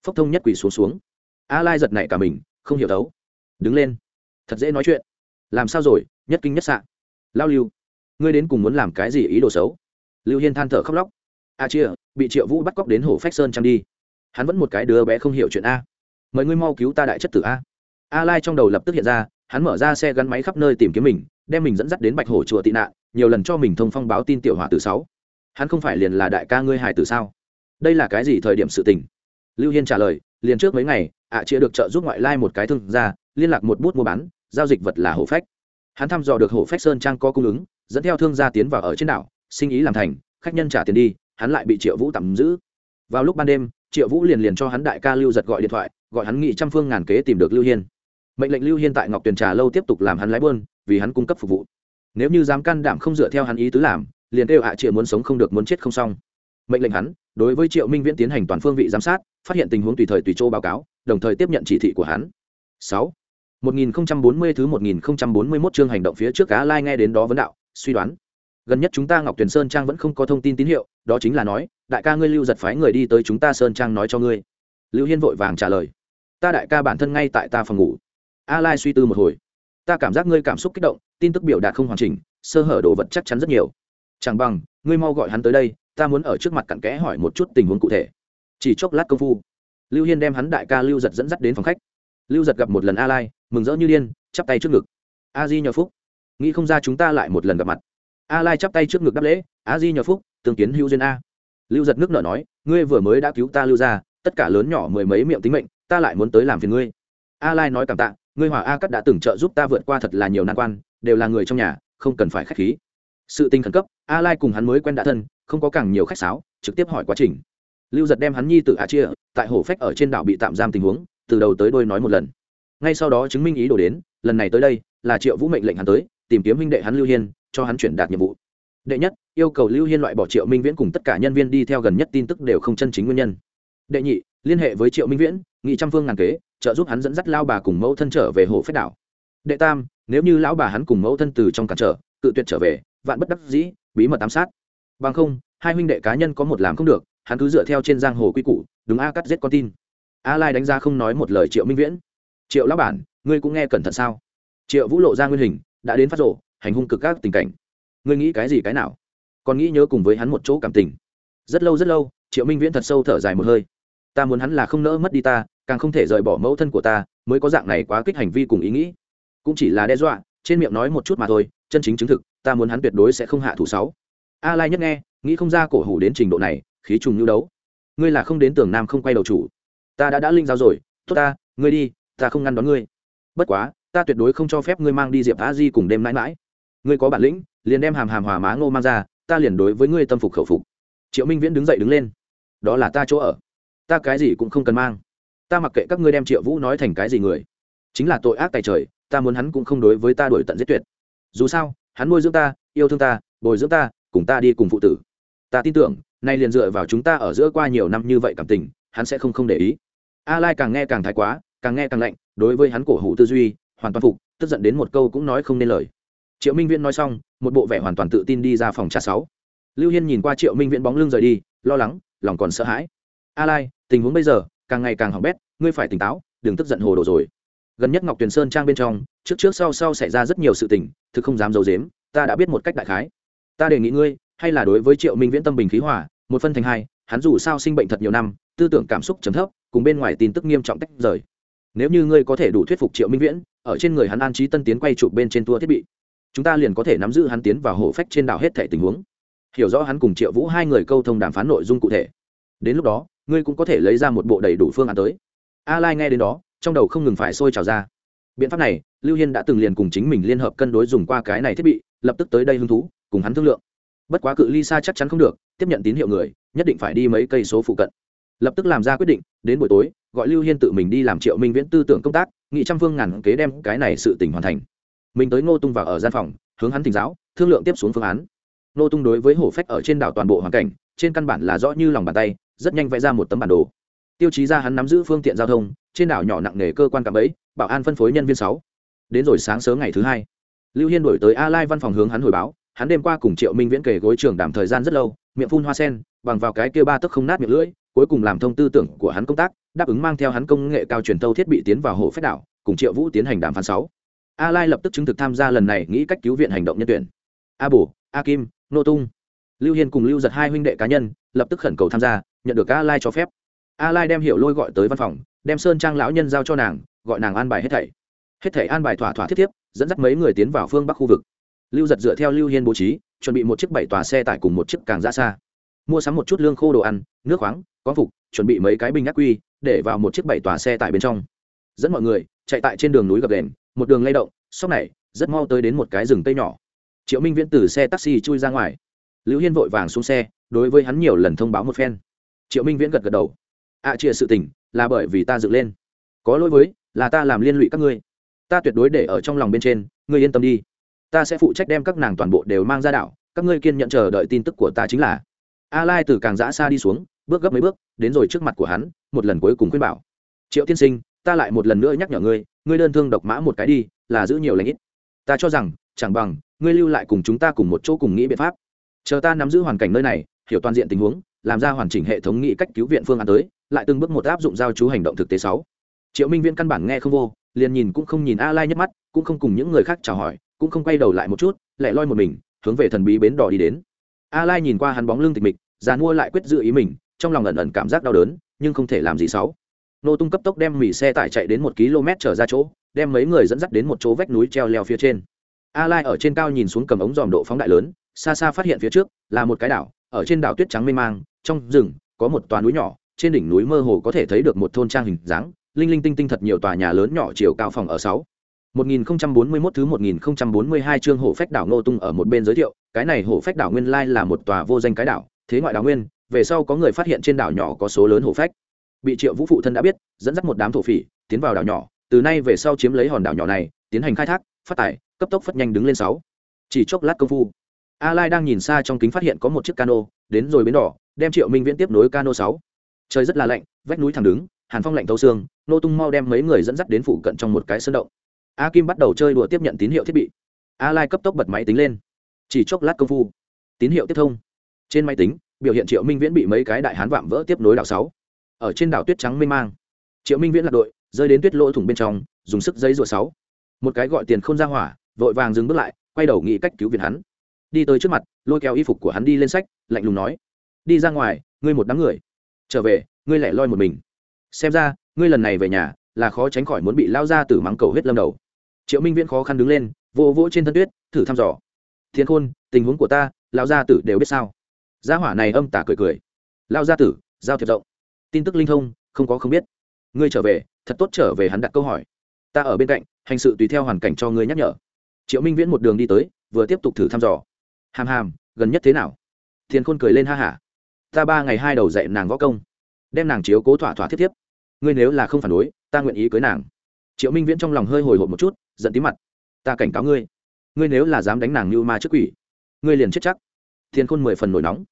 Phốc thông nhất quỷ xuống xuống. A lai giật nảy cả mình, không hiểu thấu. đứng lên, thật dễ nói chuyện. Làm sao rồi, nhất kinh nhất sạn lao lưu, ngươi đến cùng muốn làm cái gì ý đồ xấu? Lưu hiên than thở khóc lóc. A chia, bị triệu vũ bắt cóc đến hồ phách sơn chăm đi? Hắn vẫn một cái đứa bé không hiểu chuyện a mời ngươi mau cứu ta đại chất tử a. A lai trong đầu lập tức hiện ra, hắn mở ra xe gắn máy khắp nơi tìm kiếm mình, đem mình dẫn dắt đến bạch hổ chùa tị nạn, nhiều lần cho mình thông phong báo tin tiểu hỏa từ sáu. Hắn không phải liền là đại ca ngươi hải từ sao? Đây là cái gì thời điểm sự tình? Lưu hiên trả lời, liền trước mấy ngày, ạ chia được trợ giúp ngoại lai một cái thương ra liên lạc một bút mua bán, giao dịch vật là hổ phách. Hắn thăm dò được hổ phách sơn trang có cung ứng, dẫn theo thương gia tiến vào ở trên đảo, sinh ý làm thành, khách nhân trả tiền đi, hắn lại bị triệu vũ tạm giữ. Vào lúc ban đêm, triệu vũ liền liền cho hắn đại ca lưu giật gọi điện thoại gọi hắn nghị trăm phương ngàn kế tìm được lưu hiên. Mệnh lệnh lưu hiên tại ngọc tuyền trà lâu tiếp tục làm hắn lái bơn vì hắn cung cấp phục vụ. Nếu như dám can đảm không dựa theo hắn ý tứ làm, liền kêu hạ triệu muốn sống không được muốn chết không xong. Mệnh lệnh hắn, đối với triệu minh viễn tiến hành toàn phương vị giám sát, phát hiện tình huống tùy thời tùy chỗ báo cáo, đồng thời tiếp nhận chỉ thị của hắn. Sáu. 1040 thứ 1041 chương hành động phía trước cá lai nghe đến đó vấn đạo, suy đoán. Gần nhất chúng ta ngọc tuyền sơn trang vẫn không có thông tin tín hiệu, đó chính là nói, đại ca ngươi lưu giật phái người đi tới chúng ta sơn trang nói cho ngươi. Lưu hiên vội vàng trả lời ta đại ca bản thân ngay tại ta phòng ngủ. A lai suy tư một hồi. Ta cảm giác ngươi cảm xúc kích động, tin tức biểu đạt không hoàn chỉnh, sơ hở đồ vật chắc chắn rất nhiều. Chẳng bằng, ngươi mau gọi hắn tới đây, ta muốn ở trước mặt cặn kẽ hỏi một chút tình huống cụ thể. Chỉ chốc lát công phu, lưu hiên đem hắn đại ca lưu giật dẫn dắt đến phòng khách. Lưu giật gặp một lần a lai, mừng rỡ như điên, chắp tay trước ngực. A di nhờ phúc, nghĩ không ra chúng ta lại một lần gặp mặt. A lai chắp tay trước ngực đáp lễ, a di nhờ phúc, tương kiến hữu duyên a. Lưu giật nước nở nói, ngươi vừa mới đã cứu ta lưu ra tất cả lớn nhỏ mười mấy miệng tính mệnh ta lại muốn tới làm phiền ngươi. A lai nói cảm tạ, ngươi hòa a cắt đã từng trợ giúp ta vượt qua thật là nhiều nan quan, đều là người trong nhà, không cần phải khách khí. Sự tình khẩn cấp, a lai cùng hắn mới quen đã thân, không có càng nhiều khách sáo, trực tiếp hỏi quá trình. Lưu giật đem hắn nhi từ a chia, tại hồ phách ở trên đảo bị tạm giam tình huống, từ đầu tới đôi nói một lần. Ngay sau đó chứng minh ý đồ đến, lần này tới đây, là triệu vũ mệnh lệnh hắn tới, tìm kiếm huynh đệ hắn lưu hiên, cho hắn chuyển đạt nhiệm vụ. Đệ nhất, yêu cầu lưu hiên loại bỏ triệu minh viễn cùng tất cả nhân viên đi theo gần nhất tin tức đều không chân chính nguyên nhân. Đệ nhị liên hệ với triệu minh viễn nghị trăm phương ngàn kế trợ giúp hắn dẫn dắt lao bà cùng mẫu thân trở về hồ phép đảo đệ tam nếu như lão bà hắn cùng mẫu thân từ trong cản trở cự tuyệt trở về vạn bất đắc dĩ bí mật ám sát bằng không hai huynh đệ cá nhân có một làm không được hắn cứ dựa theo trên giang hồ quy củ đúng a cắt giết con tin a lai đánh ra không nói một lời triệu minh viễn triệu lão bản ngươi cũng nghe cẩn thận sao triệu vũ lộ ra nguyên hình đã đến phát rộ hành hung cực các tình cảnh ngươi nghĩ cái gì cái nào còn nghĩ nhớ cùng với hắn một chỗ cảm tình rất lâu rất lâu triệu minh viễn thật sâu thở dài một hơi ta muốn hắn là không nỡ mất đi ta, càng không thể rời bỏ mẫu thân của ta, mới có dạng này quá kích hành vi cùng ý nghĩ. Cũng chỉ là đe dọa, trên miệng nói một chút mà thôi, chân chính chứng thực, ta muốn hắn tuyệt đối sẽ không hạ thủ sáu. A lai nhất nghe, nghĩ không ra cổ hủ đến trình độ này, khí trùng nhu đấu. Ngươi là không đến tường nam không quay đầu chủ. Ta đã đã linh giao rồi, tốt ta, ngươi đi, ta không ngăn đón ngươi. Bất quá, ta tuyệt đối không cho phép ngươi mang đi diệp a di cùng đêm mãi mãi. Ngươi có bản lĩnh, liền đem hàm hàm hòa má ngô mang ra, ta liền đối với ngươi tâm phục khẩu phục. Triệu minh viễn đứng dậy đứng lên. Đó là ta chỗ ở ta cái gì cũng không cần mang. Ta mặc kệ các ngươi đem triệu vũ nói thành cái gì người. Chính là tội ác tài trời, ta muốn hắn cũng không đối với ta đổi tận giết tuyệt. Dù sao, hắn nuôi dưỡng ta, yêu thương ta, bồi dưỡng ta, cùng ta đi cùng phụ tử. Ta tin tưởng, nay liền dựa vào chúng ta ở giữa qua nhiều năm như vậy cảm tình, hắn sẽ không không để ý. A lai càng nghe càng thái quá, càng nghe càng lạnh, đối với hắn cổ hủ tư duy, hoàn toàn phục, tức giận đến một câu cũng nói không nên lời. Triệu minh viễn nói xong, một bộ vẻ hoàn toàn tự tin đi ra phòng trà sáu. Lưu hiên nhìn qua triệu minh viễn bóng lưng rời đi, lo lắng, lòng còn sợ hãi a lai, tình huống bây giờ, càng ngày càng hỏng bét, ngươi phải tỉnh táo, đừng tức giận hồ đồ rồi. Gần nhất ngọc tuyền sơn trang bên trong, trước trước sau sau xảy ra rất nhiều sự tình, thực không dám giấu dếm ta đã biết một cách đại khái. Ta đề nghị ngươi, hay là đối với triệu minh viễn tâm bình khí hỏa một phân thành hai, hắn dù sao sinh bệnh thật nhiều năm, tư tưởng cảm xúc chấm thấp, cùng bên ngoài tin tức nghiêm trọng tách rời. Nếu như ngươi có thể đủ thuyết phục triệu minh viễn, ở trên người hắn an trí tân tiến quay chụp bên trên tua thiết bị, chúng ta liền có thể nắm giữ hắn tiến vào hộ phách trên đảo hết thể tình huống. Hiểu rõ hắn cùng triệu vũ hai người câu thông đàm phán nội dung cụ thể đến lúc đó, ngươi cũng có thể lấy ra một bộ đầy đủ phương án tới. A lai nghe đến đó, trong đầu không ngừng phải sôi trào ra. Biện pháp này, lưu hiên đã từng liền cùng chính mình liên hợp cân đối dùng qua cái này thiết bị, lập tức tới đây hứng thú, cùng hắn thương lượng. Bất quá cự ly xa chắc chắn không được, tiếp nhận tín hiệu người, nhất định phải đi mấy cây số phụ cận. Lập tức làm ra quyết định, đến buổi tối, gọi lưu hiên tự mình đi làm triệu minh viễn tư tưởng công tác, nghị trăm phương ngàn kế đem cái này sự tình hoàn thành. Mình tới ngô tung vào ở gian phòng, hướng hắn thỉnh giáo, thương lượng tiếp xuống phương án. Ngô tung đối với hổ phách ở trên đảo toàn bộ hoàn cảnh, trên căn bản là rõ như lòng bàn tay rất nhanh vẽ ra một tấm bản đồ. Tiêu chí ra hắn nắm giữ phương tiện giao thông, trên đảo nhỏ nặng nề cơ quan cạm ấy bảo an phân phối nhân viên sáu. Đến rồi sáng sớm ngày thứ hai, lưu hiên đổi tới a lai văn phòng hướng hắn hồi báo, hắn đêm qua cùng triệu minh viễn kể gối trường đảm thời gian rất lâu, miệng phun hoa sen, bằng vào cái kia ba tấc không nát miệng lưỡi, cuối cùng làm thông tư tưởng của hắn công tác, đáp ứng mang theo hắn công nghệ cao truyền tâu thiết bị tiến vào hồ phép đảo, cùng triệu vũ tiến hành đàm phán sáu. A lai lập tức chứng thực tham gia lần này nghĩ cách cứu viện hành động nhân tuyển. A bổ a kim, nô tung lưu hiên cùng lưu giật hai huynh đệ cá nhân, lập tức khẩn cầu tham gia, nhận được a lai cho phép. A lai đem hiểu lôi gọi tới văn phòng, đem sơn trang lão nhân giao cho nàng, gọi nàng an bài hết thảy. Hết thảy an bài thỏa thỏa thiết tiếp dẫn dắt mấy người tiến vào phương bắc khu vực. Lưu giật dựa theo lưu hiên bố trí, chuẩn bị một chiếc bảy tòa xe tải cùng một chiếc càng ra xa. Mua sắm một chút lương khô đồ ăn, nước khoáng, có phục, chuẩn bị mấy cái bình ác quy, để vào một chiếc bảy tòa xe tải bên trong. Dẫn mọi người, chạy tại trên đường núi gập đền, một đường lay động, sóc này, rất mau tới đến một cái rừng tây nhỏ. Triệu minh viễn từ xe taxi chui ra ngoài lưu hiên vội vàng xuống xe đối với hắn nhiều lần thông báo một phen. Triệu minh viễn gật gật đầu. Ạ à, chia sự tình là bởi vì ta dựng lên. Có lỗi với là ta làm liên lụy các ngươi. Ta tuyệt đối để ở trong lòng bên trên ngươi yên tâm đi. Ta sẽ phụ trách đem các nàng toàn bộ đều mang ra đảo các ngươi kiên nhận chờ đợi tin tức của ta chính là. A lai từ càng giã xa đi xuống bước gấp mấy bước đến rồi trước mặt của hắn một lần cuối cùng khuyên bảo. Triệu tiên sinh ta lại một lần nữa nhắc nhở ngươi ngươi đơn thương độc mã một cái đi là giữ nhiều lãnh ít. Ta cho rằng chẳng bằng ngươi lưu lại cùng chúng ta cùng một chỗ cùng nghĩ biện pháp chờ ta nắm giữ hoàn cảnh nơi này, hiểu toàn diện tình huống, làm ra hoàn chỉnh hệ thống nghị cách cứu viện phương án tới, lại từng bước một áp dụng giao chú hành động thực tế sáu. Triệu minh viễn căn bản nghe không vô, liền nhìn cũng không nhìn a lai nhất mắt, cũng không cùng những người khác chào hỏi, cũng không quay đầu lại một chút lại loi một mình, hướng về thần bí bến đỏ đi đến. A lai nhìn qua hắn bóng lưng tịch mịch, già mua lại quyết giữ ý mình, trong lòng ẩn ẩn cảm giác đau đớn, nhưng không thể làm gì xấu nô tung cấp tốc đem mì xe tải chạy đến một km trở ra chỗ, đem mấy người dẫn dắt đến một chỗ vách núi treo leo phía trên. A lai ở trên cao nhìn xuống cầm ống dòm độ phóng đại lớn xa xa phát hiện phía trước là một cái đảo ở trên đảo tuyết trắng mênh mang trong rừng có một tòa núi nhỏ trên đỉnh núi mơ hồ có thể thấy được một thôn trang hình dáng linh linh tinh tinh thật nhiều tòa nhà lớn nhỏ chiều cao phòng ở sáu 1041 thứ 1042 chương hổ phách đảo Ngô Tung ở một bên giới thiệu, cái này hổ phách đảo nguyên lai là một tòa vô danh cái đảo, thế ngoại đảo nguyên, về sau có người phát hiện trên đảo nhỏ có số lớn hổ phách. Bị Triệu Vũ phụ thân đã biết, dẫn dắt một đám thổ phỉ, tiến vào đảo nhỏ, từ nay về sau chiếm lấy hòn đảo nhỏ này, tiến hành khai thác, phát tài, cấp tốc phát nhanh đứng lên sáu. Chỉ chốc lát công phu, A Lai đang nhìn xa trong kính phát hiện có một chiếc cano, đến rồi bến đỏ, đem Triệu Minh Viễn tiếp nối cano 6. Trời rất là lạnh, vách núi thẳng đứng, hàn phong lạnh thấu xương, nô tung mau đem mấy người dẫn dắt đến phụ cận trong một cái sơn động. A kim bắt đầu chơi đùa tiếp nhận tín hiệu thiết bị. A lai cấp tốc bật máy tính lên. Chỉ chốc lát công phu tín hiệu tiếp thông. Trên máy tính biểu hiện triệu minh viễn bị mấy cái đại hán vạm vỡ tiếp nối đảo sáu. Ở trên đảo tuyết trắng mênh mang. Triệu minh viễn lạc đội rơi đến tuyết lỗ thủng bên trong dùng sức giấy rùa sáu. Một cái gọi tiền không ra hỏa vội vàng dừng bước lại quay đầu nghĩ cách cứu viện hắn đi tới trước mặt, lôi kéo y phục của hắn đi lên sách, lạnh lùng nói, đi ra ngoài, ngươi một đám người, trở về, ngươi lại loi một mình. Xem ra, ngươi lần này về nhà, là khó tránh khỏi muốn bị lao ra từ mắng cầu hết lâm đầu. Triệu minh viễn khó khăn đứng lên vô vỗ trên thân tuyết, thử thăm dò. Thiên khôn, tình huống của ta lao gia tử đều biết sao? Gia hỏa này âm tả cười cười. Lao gia tử, giao thiệp rộng. Tin tức linh thông, không có không biết. Ngươi trở về, thật tốt trở về hắn đặt câu hỏi. Ta ở bên cạnh, hành sự tùy theo hoàn cảnh cho ngươi nhắc nhở. Triệu minh viễn một đường đi tới, vừa tiếp tục thử thăm dò hàm hàm, gần nhất thế nào? Thiên khôn cười lên ha hả. Ta ba ngày hai đầu dạy nàng võ công, đem nàng chiếu cố thỏa thỏa thiết thiếp. Ngươi nếu là không phản đối, ta nguyện ý cưới nàng. Triệu minh viễn trong lòng hơi hồi hộp một chút, giận tí mặt. Ta cảnh cáo ngươi ngươi nếu là dám đánh nàng như ma trước quỷ, ngươi liền chết chắc. Thiên khôn mười phần nổi nóng.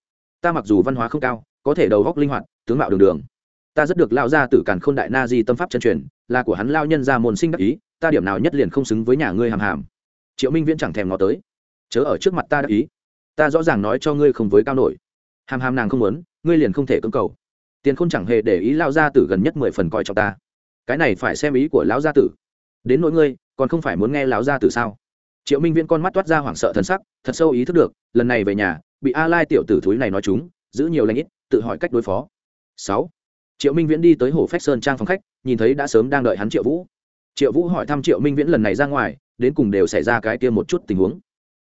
Ta mặc dù văn hóa không cao, có thể đầu góc linh hoạt, tướng mạo đường đường. Ta rất được lao ra từ càn khôn đại na di tâm pháp chân truyền, là của hắn lao nhân ra môn sinh đắc ý, ta điểm nào nhất liền không xứng với nhà ngươi hàm hàm. Triệu minh viễn chẳng thèm ngó tới. Chớ ở trước mặt ta đắc ý ta rõ ràng nói cho ngươi không với cao nổi. Hàm hàm nàng không muốn, ngươi liền không thể cưỡng cầu. Tiền khôn chẳng hề để ý lao gia tử gần nhất mười phần coi cho ta. Cái này phải xem ý của lão gia tử. Đến nỗi ngươi, còn không phải muốn nghe lão gia tử sao? Triệu minh viễn con mắt toát ra hoảng sợ thân sắc, thật sâu ý thức được, lần này về nhà, bị a lai tiểu tử thúi này nói chúng, giữ nhiều lãnh ít, tự hỏi cách đối phó. Sáu. Triệu minh viễn đi tới hồ phách sơn trang phòng khách, nhìn thấy đã sớm đang đợi hắn triệu vũ. Triệu vũ hỏi thăm triệu minh viễn lần này ra ngoài, đến cùng đều xảy ra cái kia một chút tình huống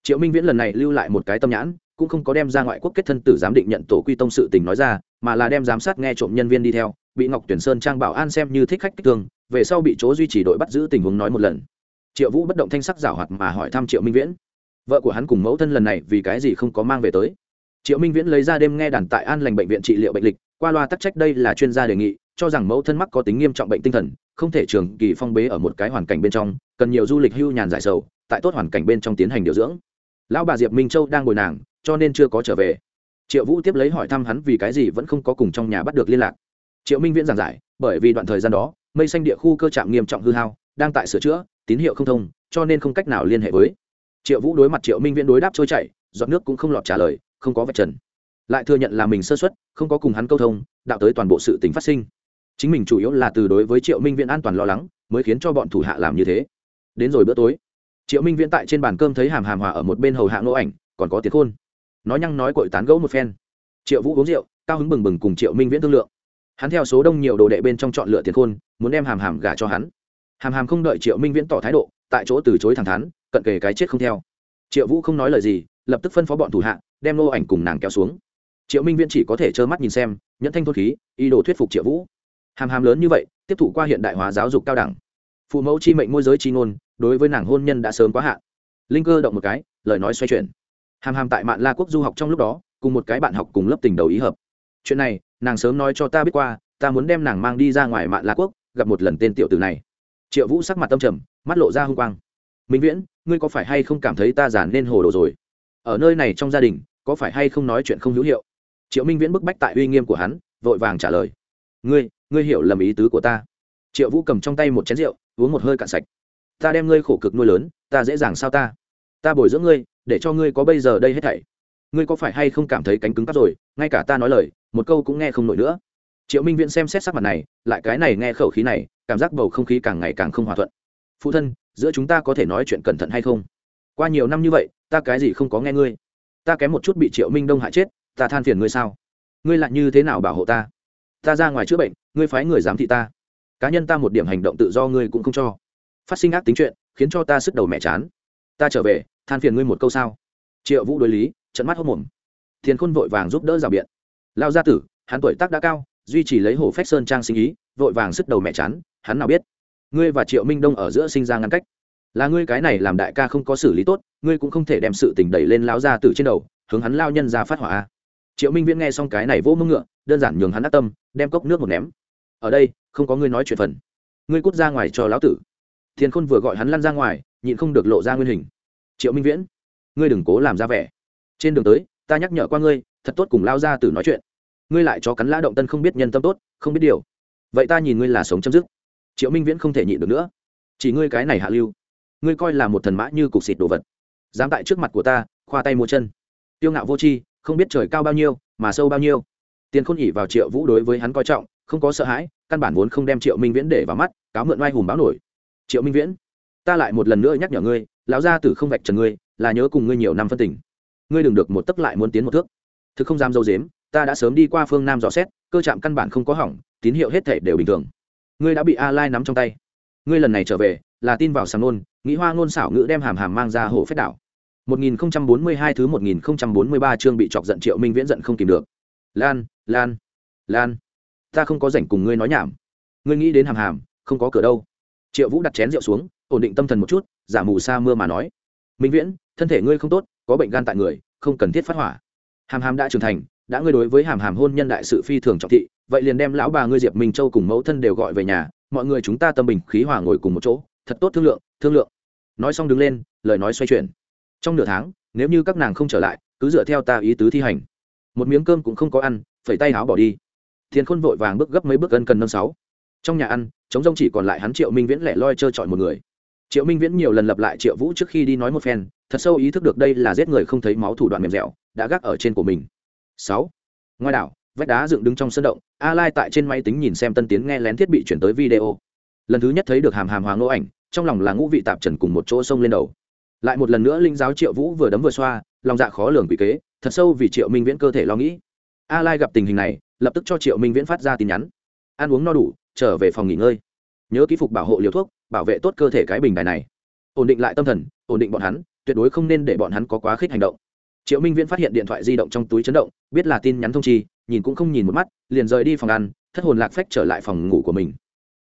triệu minh viễn lần này lưu lại một cái tâm nhãn, cũng không có đem ra ngoại quốc kết thân tử giám định nhận tổ quy tông sự tình nói ra, mà là đem giám sát nghe trộm nhân viên đi theo, bị ngọc tuyển sơn trang bảo an xem như thích khách kích thương về sau bị chỗ duy trì đội bắt giữ tình huống nói một lần. Triệu vũ bất động thanh sắc giảo hoạt mà hỏi thăm triệu minh viễn. Vợ của hắn cùng mẫu thân lần này vì cái gì không có mang về tới? Triệu minh viễn lấy ra đêm nghe đàn tại an lành bệnh viện trị liệu bệnh lịch, qua loa tắc trách đây là chuyên gia đề nghị, cho rằng mẫu thân mắc có tính nghiêm trọng bệnh tinh thần, không thể trường kỳ phong bế ở một cái hoàn cảnh bên trong, cần nhiều du lịch hưu nhàn giải sầu, tại tốt hoàn cảnh bên trong tiến hành điều dưỡng lão bà diệp minh châu đang ngồi nàng, cho nên chưa có trở về. Triệu vũ tiếp lấy hỏi thăm hắn vì cái gì vẫn không có cùng trong nhà bắt được liên lạc. Triệu minh viễn giảng giải, bởi vì đoạn thời gian đó, mây xanh địa khu cơ trạm nghiêm trọng hư hao, đang tại sửa chữa, tín hiệu không thông, cho nên không cách nào liên hệ với. Triệu vũ đối mặt triệu minh viễn đối đáp trôi chảy dọn nước cũng không lọt trả lời, không có vạch trần. Lại thừa nhận là mình sơ xuất không có cùng hắn câu thông, đạo tới toàn bộ sự tình phát sinh. Chính mình chủ yếu là từ đối với triệu minh viễn an toàn lo lắng, mới khiến cho bọn thủ hạ làm như thế. Đến rồi bữa tối triệu minh viễn tại trên bàn cơm thấy hàm hàm hòa ở một bên hầu hạ ngô ảnh, còn có tiệt khôn. Nói nhăng nói cội tán gẫu một phen. Triệu vũ uống rượu, cao hứng bừng bừng cùng triệu minh viễn thương lượng. Hắn theo số đông nhiều đồ đệ bên trong chọn lựa tiệt khôn, muốn đem hàm hàm gả cho hắn. Hàm hàm không đợi triệu minh viễn tỏ thái độ, tại chỗ từ chối thẳng thắn, cận kề cái chết không theo. Triệu vũ không nói lời gì, lập tức phân phó bọn thủ hạ, đem nô ảnh cùng nàng kéo xuống. Triệu minh viễn chỉ có thể trơ mắt nhìn xem, nhẫn thanh thôn khí, ý đồ thuyết phục triệu vũ. Hàm hàm lớn như vậy, tiếp thụ qua hiện đại hóa giáo dục cao đẳng. Phụ mẫu chi mệnh môi giới chi ngôn đối với nàng hôn nhân đã sớm quá hạn. Linh cơ động một cái, lời nói xoay chuyển. Hàm hàm tại mạn la quốc du học trong lúc đó, cùng một cái bạn học cùng lớp tình đầu ý hợp. Chuyện này, nàng sớm nói cho ta biết qua, ta muốn đem nàng mang đi ra ngoài mạn la quốc, gặp một lần tên tiểu tử này. Triệu vũ sắc mặt tâm trầm, mắt lộ ra h u n g quang. Minh viễn, ngươi có phải hay không cảm thấy ta giản nên hồ đồ rồi? Ở nơi này trong gia đình, có phải hay không nói chuyện không hữu hiệu? Triệu minh viễn bức bách tại uy nghiêm của hắn, vội vàng trả lời. Ngươi ngươi hiểu lầm ý tứ của ta. Triệu vũ cầm trong tay một chén rượu, uống một hơi cạn sạch ta đem ngươi khổ cực nuôi lớn, ta dễ dàng sao ta? Ta bồi dưỡng ngươi, để cho ngươi có bây giờ đây hết thảy. Ngươi có phải hay không cảm thấy cánh cứng cắp rồi? Ngay cả ta nói lời, một câu cũng nghe không nổi nữa. Triệu minh viễn xem xét sắc mặt này, lại cái này nghe khẩu khí này, cảm giác bầu không khí càng ngày càng không hòa thuận. Phụ thân, giữa chúng ta có thể nói chuyện cẩn thận hay không? Qua nhiều năm như vậy, ta cái gì không có nghe ngươi? Ta kém một chút bị triệu minh đông hại chết, ta than phiền ngươi sao? Ngươi lại như thế nào bảo hộ ta? Ta ra ngoài chữa bệnh, ngươi phái người giám thị ta. Cá nhân ta một điểm hành động tự do ngươi cũng không cho phát sinh ác tính chuyện, khiến cho ta sức đầu mẹ chán. Ta trở về, than phiền ngươi một câu sao? Triệu vũ đối lý trận mắt hốc mồm thiền khôn vội vàng giúp đỡ rào biện. Lao gia tử, hắn tuổi tác đã cao, duy trì lấy hồ phách sơn trang sinh ý, vội vàng sức đầu mẹ chán, hắn nào biết? Ngươi và triệu minh đông ở giữa sinh ra ngăn cách. Là ngươi cái này làm đại ca không có xử lý tốt, ngươi cũng không thể đem sự tình đẩy lên lão gia tử trên đầu, hướng hắn lao nhân ra phát hỏa triệu minh viễn nghe xong cái này vỗ mưng ngựa, đơn giản nhường hắn đắc tâm, đem cốc nước một ném. Ở đây, không có ngươi nói chuyện phần. Ngươi cút ra ngoài cho lão tử thiên khôn vừa gọi hắn lăn ra ngoài, nhịn không được lộ ra nguyên hình. Triệu minh viễn, ngươi đừng cố làm ra vẻ. Trên đường tới, ta nhắc nhở qua ngươi, thật tốt cùng lao ra từ nói chuyện. Ngươi lại cho cắn lã động tân không biết nhân tâm tốt, không biết điều. Vậy ta nhìn ngươi là sống chấm dứt. Triệu minh viễn không thể nhịn được nữa. Chỉ ngươi cái này hạ lưu, ngươi coi là một thần mã như cục xịt đồ vật. Dám tại trước mặt của ta, khoa tay mua chân. Tiêu ngạo vô tri, không biết trời cao bao nhiêu, mà sâu bao nhiêu. Tiền khôn ỉ vào triệu vũ đối với hắn coi trọng, không có sợ hãi, căn bản vốn không đem triệu minh viễn để vào mắt, cáo mượn oai hùng báo nổi triệu minh viễn, ta lại một lần nữa nhắc nhở ngươi, lão gia tử không vạch trần ngươi, là nhớ cùng ngươi nhiều năm phân tình. Ngươi đừng được một tấc lại muốn tiến một thước. Thực không dám dâu dếm, ta đã sớm đi qua phương nam dò xét, cơ trạm căn bản không có hỏng, tín hiệu hết thể đều bình thường. Ngươi đã bị a lai nắm trong tay. Ngươi lần này trở về, là tin vào sàng nôn, nghĩ hoa ngôn xảo ngữ đem hàm hàm mang ra hổ phết đảo. 1042 thứ 1043 chương bị chọc giận triệu minh viễn giận không kìm được. Lan lan lan, ta không có rảnh cùng ngươi nói nhảm. Ngươi nghĩ đến hàm hàm, không có cửa đâu triệu vũ đặt chén rượu xuống, ổn định tâm thần một chút, giả mù sa mưa mà nói. Minh viễn, thân thể ngươi không tốt, có bệnh gan tại người, không cần thiết phát hỏa. Hàm hàm đã trưởng thành, đã ngươi đối với hàm hàm hôn nhân đại sự phi thường trọng thị, vậy liền đem lão bà ngươi diệp minh châu cùng mẫu thân đều gọi về nhà, mọi người chúng ta tâm bình khí hòa ngồi cùng một chỗ, thật tốt thương lượng thương lượng. Nói xong đứng lên, lời nói xoay chuyển. Trong nửa tháng, nếu như các nàng không trở lại, cứ dựa theo ta ý tứ thi hành. Một miếng cơm cũng không có ăn, phẩy tay áo bỏ đi. Thiên khôn vội vàng bước gấp mấy bước ân cần năm sáu trong nhà ăn chống rông chỉ còn lại hắn triệu minh viễn lẻ loi trơ trọi một người. Triệu minh viễn nhiều lần lập lại triệu vũ trước khi đi nói một phen, thật sâu ý thức được đây là giết người không thấy máu thủ đoạn mềm dẻo, đã gác ở trên của mình. Sáu. Ngoài đảo, vách đá dựng đứng trong sân động, a lai tại trên máy tính nhìn xem tân tiến nghe lén thiết bị chuyển tới video. Lần thứ nhất thấy được hàm hàm hoàng ngô ảnh, trong lòng là ngũ vị tạp trần cùng một chỗ sông lên đầu. Lại một lần nữa linh giáo triệu vũ vừa đấm vừa xoa, lòng dạ khó lường quỷ kế, thật sâu vì triệu minh viễn cơ thể lo nghĩ. A lai gặp tình hình này, lập tức cho triệu minh viễn phát ra tin nhắn. Ăn uống no đủ trở về phòng nghỉ ngơi. Nhớ ký phục bảo hộ liều thuốc, bảo vệ tốt cơ thể cái bình đài này. Ổn định lại tâm thần, ổn định bọn hắn, tuyệt đối không nên để bọn hắn có quá khích hành động. Triệu minh viễn phát hiện điện thoại di động trong túi chấn động, biết là tin nhắn thông chi, nhìn cũng không nhìn một mắt, liền rời đi phòng ăn, thất hồn lạc phách trở lại phòng ngủ của mình.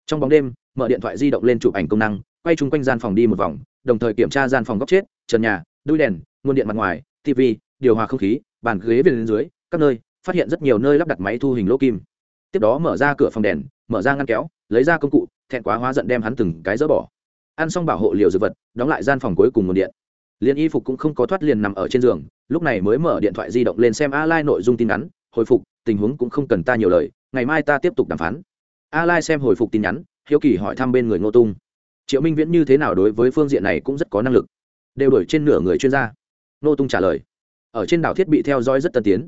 Trong bóng đêm, mở điện thoại di động lên chụp ảnh công năng, quay chung quanh gian phòng đi một vòng, đồng thời kiểm tra gian phòng góc chết, trần nhà, đuôi đèn, nguồn điện mặt ngoài tv điều hòa không khí, bàn ghế về lên dưới, các nơi, phát hiện rất nhiều nơi lắp đặt máy thu hình lỗ kim. Tiếp đó mở ra cửa phòng đèn mở ra ngăn kéo, lấy ra công cụ, thẹn quá hóa giận đem hắn từng cái dỡ bỏ. Ăn xong bảo hộ liều dược vật, đóng lại gian phòng cuối cùng nguồn điện. Liền y phục cũng không có thoát liền nằm ở trên giường, lúc này mới mở điện thoại di động lên xem a lai nội dung tin nhắn, hồi phục, tình huống cũng không cần ta nhiều lời, ngày mai ta tiếp tục đàm phán. A lai xem hồi phục tin nhắn, hiếu kỳ hỏi thăm bên người ngô tung. Triệu minh viễn như thế nào đối với phương diện này cũng rất có năng lực. Đều đổi trên nửa người chuyên gia. Ngô tung trả lời. Ở trên đảo thiết bị theo dõi rất tân tiến.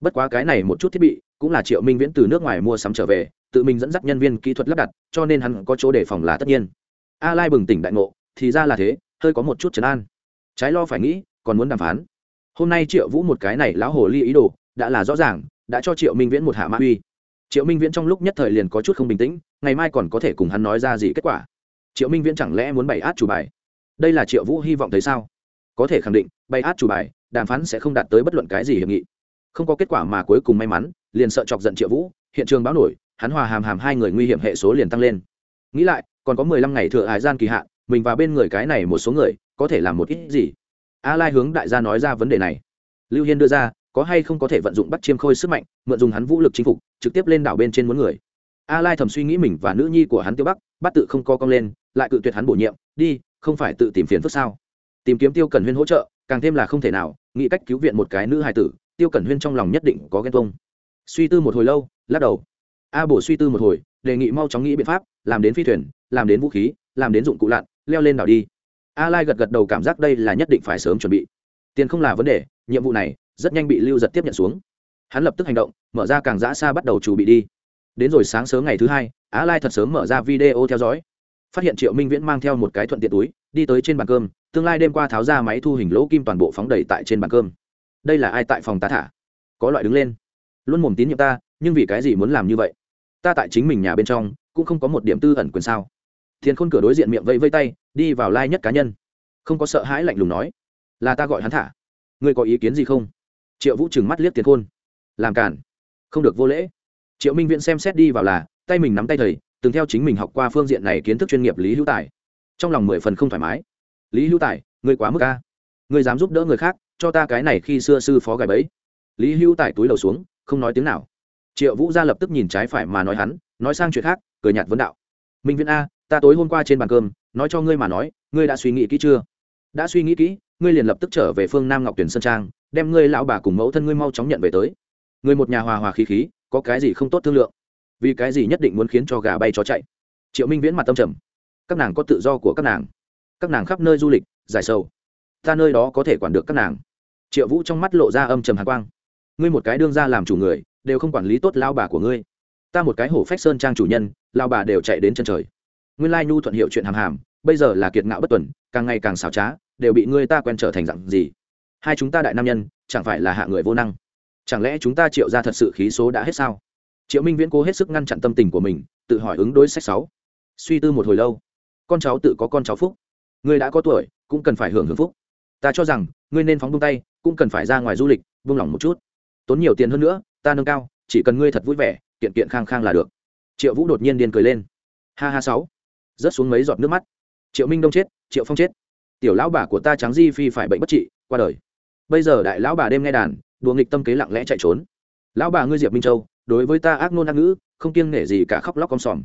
Bất quá cái này một chút thiết bị, cũng là triệu minh viễn từ nước ngoài mua sắm trở về tự mình dẫn dắt nhân viên kỹ thuật lắp đặt, cho nên hắn có chỗ đề phòng là tất nhiên. A lai bừng tỉnh đại ngộ, thì ra là thế, hơi có một chút trấn an. Trái lo phải nghĩ, còn muốn đàm phán. Hôm nay triệu vũ một cái này lão hồ ly ý đồ, đã là rõ ràng, đã cho triệu minh viễn một hạ mã uy. Triệu minh viễn trong lúc nhất thời liền có chút không bình tĩnh, ngày mai còn có thể cùng hắn nói ra gì kết quả. Triệu minh viễn chẳng lẽ muốn bày át chủ bài? Đây là triệu vũ hy vọng thấy sao? Có thể khẳng định, bày át chủ bài, đàm phán sẽ không đạt tới bất luận cái gì hiệp nghị. Không có kết quả mà cuối cùng may mắn, liền sợ chọc giận triệu vũ, hiện trường báo nổi hắn hòa hàm hàm hai người nguy hiểm hệ số liền tăng lên. Nghĩ lại, còn có mười lăm ngày thừa hải gian kỳ hạn, mình và bên người cái này một số người, có thể làm một ít gì? A lai hướng đại gia nói ra vấn đề này. Lưu hiên đưa ra, có hay không có thể vận dụng bắt chiêm khôi sức mạnh, mượn dùng hắn vũ lực chinh phục, trực tiếp lên đảo bên trên muốn người. A lai thầm suy nghĩ mình và nữ nhi của hắn tiêu bắc, bắt tự không co cong lên, lại cự tuyệt hắn bổ nhiệm, đi, không phải tự tìm phiền phức sao? Tìm kiếm tiêu cần huyên hỗ trợ, càng thêm là không thể nào, nghĩ cách cứu viện một cái nữ hài tử, tiêu cẩn huyên trong lòng nhất định có ghen tuông. Suy tư một hồi lâu, lắc đầu a bổ suy tư một hồi, đề nghị mau chóng nghĩ biện pháp, làm đến phi thuyền, làm đến vũ khí, làm đến dụng cụ lặn, leo lên đảo đi. A lai gật gật đầu cảm giác đây là nhất định phải sớm chuẩn bị. Tiền không là vấn đề, nhiệm vụ này rất nhanh bị lưu giật tiếp nhận xuống. Hắn lập tức hành động, mở ra càng giã xa bắt đầu chuẩn bị đi. Đến rồi sáng sớm ngày thứ hai, a lai thật sớm mở ra video theo dõi. Phát hiện triệu minh viễn mang theo một cái thuận tiện túi, đi tới trên bàn cơm, tương lai đêm qua tháo ra máy thu hình lỗ kim toàn bộ phóng đầy tại trên bàn cơm. Đây là ai tại phòng tá thả? Có loại đứng lên. Luôn mồm tín nhiệm ta, nhưng vì cái gì muốn làm như vậy? Ta tại chính mình nhà bên trong cũng không có một điểm tư ẩn quyền sao? Thiên khôn cửa đối diện miệng vẫy vây tay, đi vào lai、like、nhất cá nhân. Không có sợ hãi lạnh lùng nói, là ta gọi hắn thả. Ngươi có ý kiến gì không? Triệu vũ trừng mắt liếc tiền khôn. Làm cản. Không được vô lễ. Triệu minh viễn xem xét đi vào là, tay mình nắm tay thầy, từng theo chính mình học qua phương diện này kiến thức chuyên nghiệp lý hữu tài. Trong lòng mười phần không thoải mái. Lý hữu tài, ngươi quá mức ca ngươi dám giúp đỡ người khác, cho ta cái này khi xưa sư phó gài bẫy. Lý hữu tài túi đầu xuống, không nói tiếng nào triệu vũ gia lập tức nhìn trái phải mà nói hắn, nói sang chuyện khác, cười nhạt vấn đạo. Minh viễn a, ta tối hôm qua trên bàn cơm, nói cho ngươi mà nói, ngươi đã suy nghĩ kỹ chưa? Đã suy nghĩ kỹ, ngươi liền lập tức trở về phương nam ngọc tuyển sơn trang, đem ngươi lão bà cùng mẫu thân ngươi mau chóng nhận về tới. Người một nhà hòa hòa khí khí, có cái gì không tốt thương lượng? Vì cái gì nhất định muốn khiến cho gà bay chó chạy? Triệu minh viễn mặt tâm trầm. Các nàng có tự do của các nàng. Các nàng khắp nơi du lịch, giải sâu. ta nơi đó có thể quản được các nàng. Triệu vũ trong mắt lộ ra âm trầm hạ quang. Ngươi một cái đương ra làm chủ người đều không quản lý tốt lao bà của ngươi. Ta một cái hổ phách sơn trang chủ nhân, lao bà đều chạy đến chân trời. Nguyên lai nhu thuận hiệu chuyện hàm hàm, bây giờ là kiệt ngạo bất tuần, càng ngày càng xảo trá, đều bị ngươi ta quen trở thành dặn gì? Hai chúng ta đại nam nhân, chẳng phải là hạ người vô năng? Chẳng lẽ chúng ta triệu ra thật sự khí số đã hết sao? Triệu minh viễn cố hết sức ngăn chặn tâm tình của mình, tự hỏi ứng đối sách sáu. Suy tư một hồi lâu, con cháu tự có con cháu phúc. Ngươi đã có tuổi, cũng cần phải hưởng hưởng phúc. Ta cho rằng, ngươi nên phóng bông tay, cũng cần phải ra ngoài du lịch, vung lòng một chút. Tốn nhiều tiền hơn nữa ta nâng cao, chỉ cần ngươi thật vui vẻ, kiện kiện khang khang là được. Triệu vũ đột nhiên điên cười lên. Ha ha sáu. Rớt xuống mấy giọt nước mắt. Triệu minh đông chết, triệu phong chết. Tiểu lão bà của ta trắng di phi phải bệnh bất trị, qua đời. Bây giờ đại lão bà đêm nghe đàn, đùa nghịch tâm kế lặng lẽ chạy trốn. Lão bà ngươi diệp minh châu, đối với ta ác nôn ác ngữ, không kiêng nể gì cả khóc lóc con sòm.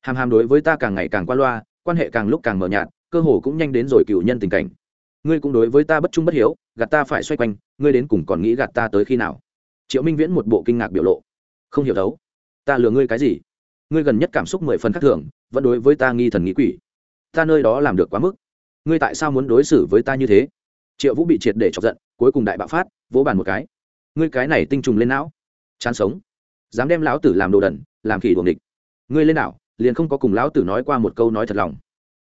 Hàm hàm đối với ta càng ngày càng qua loa, quan hệ càng lúc càng mờ nhạt, cơ hồ cũng nhanh đến rồi cựu nhân tình cảnh. Ngươi cũng đối với ta bất trung bất hiếu, gạt ta phải xoay quanh, ngươi đến cùng còn nghĩ gạt ta tới khi nào? Triệu minh viễn một bộ kinh ngạc biểu lộ. Không hiểu đấu. Ta lừa ngươi cái gì? Ngươi gần nhất cảm xúc mười phần khác thường, vẫn đối với ta nghi thần nghĩ quỷ. Ta nơi đó làm được quá mức. Ngươi tại sao muốn đối xử với ta như thế? Triệu vũ bị triệt để chọc giận, cuối cùng đại bạo phát, vỗ bàn một cái. Ngươi cái này tinh trùng lên não. Chán sống. Dám đem lão tử làm đồ đẩn làm khỉ đuồng địch. Ngươi lên nào liền không có cùng lão tử nói qua một câu nói thật lòng.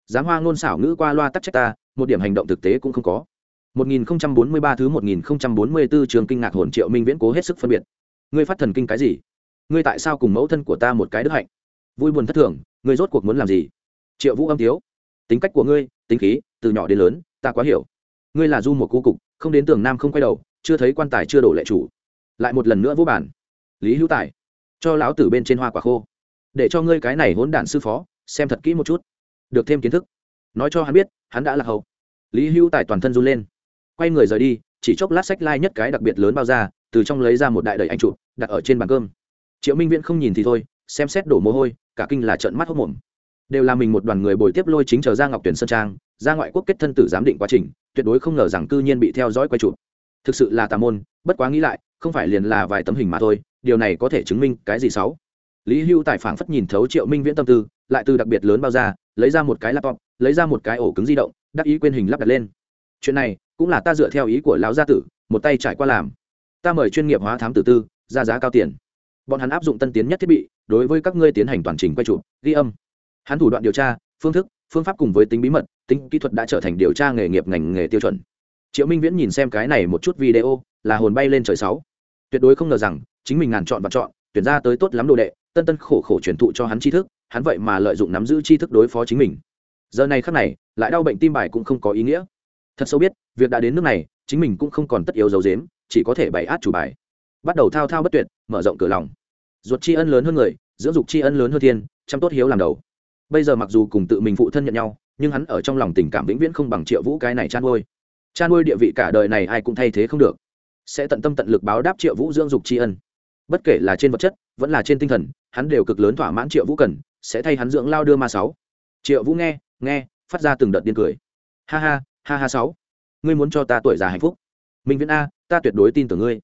Dám hoa ngôn xảo ngữ qua loa tắc trách ta, một điểm hành động thực tế cũng không có. 1043 thứ 1044 trường kinh ngạc hồn triệu minh viễn cố hết sức phân biệt. Ngươi phát thần kinh cái gì? Ngươi tại sao cùng mẫu thân của ta một cái đức hạnh? Vui buồn thất thường, ngươi rốt cuộc muốn làm gì? Triệu vũ âm thiếu. tính cách của ngươi, tính khí, từ nhỏ đến lớn, ta quá hiểu. Ngươi là du một cô cục, không đến tường nam không quay đầu, chưa thấy quan tài chưa đổ lệ chủ. Lại một lần nữa vô bản. Lý hữu tài. Cho lão tử bên trên hoa quả khô. Để cho ngươi cái này hỗn đản sư phó, xem thật kỹ một chút. Được thêm kiến thức. Nói cho hắn biết, hắn đã là hầu lý hữu tài toàn thân run lên quay người rời đi, chỉ chốc lát sách lai、like、nhất cái đặc biệt lớn bao ra, từ trong lấy ra một đại đầy anh trụ đặt ở trên bàn cơm. Triệu minh viễn không nhìn thì thôi, xem xét đổ mồ hôi, cả kinh là trận mắt hốc mồm. Đều là mình một đoàn người bồi tiếp lôi chính chờ ra ngọc tuyển sơn trang, ra ngoại quốc kết thân tử giám định quá trình, tuyệt đối không ngờ rằng cư nhiên bị theo dõi quay chụp. Thực sự là tà môn, bất quá nghĩ lại, không phải liền là vài tấm hình mà thôi, điều này có thể chứng minh cái gì xấu lý hưu tài phảng phất nhìn thấu triệu minh viễn tâm tư, lại từ đặc biệt lớn bao ra, lấy ra một cái laptop, lấy ra một cái ổ cứng di động, đắc ý quên hình lắp đặt lên. Chuyện này cũng là ta dựa theo ý của lão gia tử, một tay trải qua làm. Ta mời chuyên nghiệp hóa thám tử tư, ra giá cao tiền. Bọn hắn áp dụng tân tiến nhất thiết bị, đối với các ngươi tiến hành toàn trình quay chụp, ghi âm. Hắn thủ đoạn điều tra, phương thức, phương pháp cùng với tính bí mật, tính kỹ thuật đã trở thành điều tra nghề nghiệp ngành nghề tiêu chuẩn. Triệu minh viễn nhìn xem cái này một chút video, là hồn bay lên trời sáu. Tuyệt đối không ngờ rằng, chính mình ngàn chọn và chọn, tuyển ra tới tốt lắm đồ đệ, tân tân khổ khổ truyền thụ cho hắn tri thức, hắn vậy mà lợi dụng nắm giữ tri thức đối phó chính mình. Giờ này khắc này, lại đau bệnh tim bài cũng không có ý nghĩa thật sâu biết, việc đã đến nước này, chính mình cũng không còn tất yếu dấu dếm, chỉ có thể bày át chủ bài. Bắt đầu thao thao bất tuyệt, mở rộng cửa lòng. Ruột tri ân lớn hơn người, dưỡng dục tri ân lớn hơn thiên, chăm tốt hiếu làm đầu. Bây giờ mặc dù cùng tự mình phụ thân nhận nhau, nhưng hắn ở trong lòng tình cảm vĩnh viễn không bằng triệu vũ cái này chăn nuôi chăn nuôi địa vị cả đời này ai cũng thay thế không được. Sẽ tận tâm tận lực báo đáp triệu vũ dưỡng dục tri ân. Bất kể là trên vật chất, vẫn là trên tinh thần, hắn đều cực lớn thỏa mãn triệu vũ cần, sẽ thay hắn dưỡng lao đưa ma sáu. Triệu vũ nghe nghe, phát ra từng đợt điên cười. Ha ha ha ha sáu. Ngươi muốn cho ta tuổi già hạnh phúc. Minh viễn a, ta tuyệt đối tin tưởng ngươi.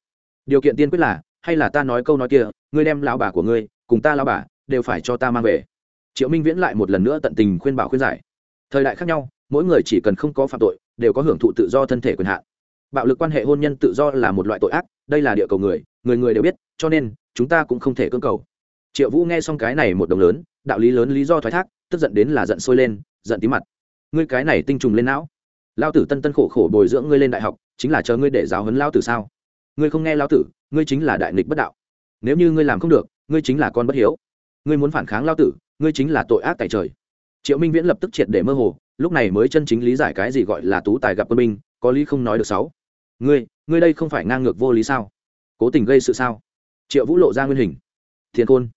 Điều kiện tiên quyết là, hay là ta nói câu nói kia, ngươi đem lão bà của ngươi, cùng ta lão bà, đều phải cho ta mang về. Triệu minh viễn lại một lần nữa tận tình khuyên bảo khuyên giải. Thời đại khác nhau, mỗi người chỉ cần không có phạm tội, đều có hưởng thụ tự do thân thể quyền hạn. Bạo lực quan hệ hôn nhân tự do là một loại tội ác, đây là địa cầu người người người đều biết, cho nên, chúng ta cũng không thể cưỡng cầu. Triệu vũ nghe xong cái này một đồng lớn, đạo lý lớn lý do thoái thác, tức giận đến là giận sôi lên, giận tí mặt. Ngươi cái này tinh trùng lên não lao tử tân tân khổ khổ bồi dưỡng ngươi lên đại học, chính là chờ ngươi để giáo huấn lao tử sao? Ngươi không nghe lao tử, ngươi chính là đại nghịch bất đạo. Nếu như ngươi làm không được, ngươi chính là con bất hiếu. Ngươi muốn phản kháng lao tử, ngươi chính là tội ác tại trời. Triệu minh viễn lập tức triệt để mơ hồ, lúc này mới chân chính lý giải cái gì gọi là tú tài gặp quân minh có lý không nói được sáu. Ngươi ngươi đây không phải ngang ngược vô lý sao? Cố tình gây sự sao? Triệu vũ lộ ra nguyên hình. Thiên côn,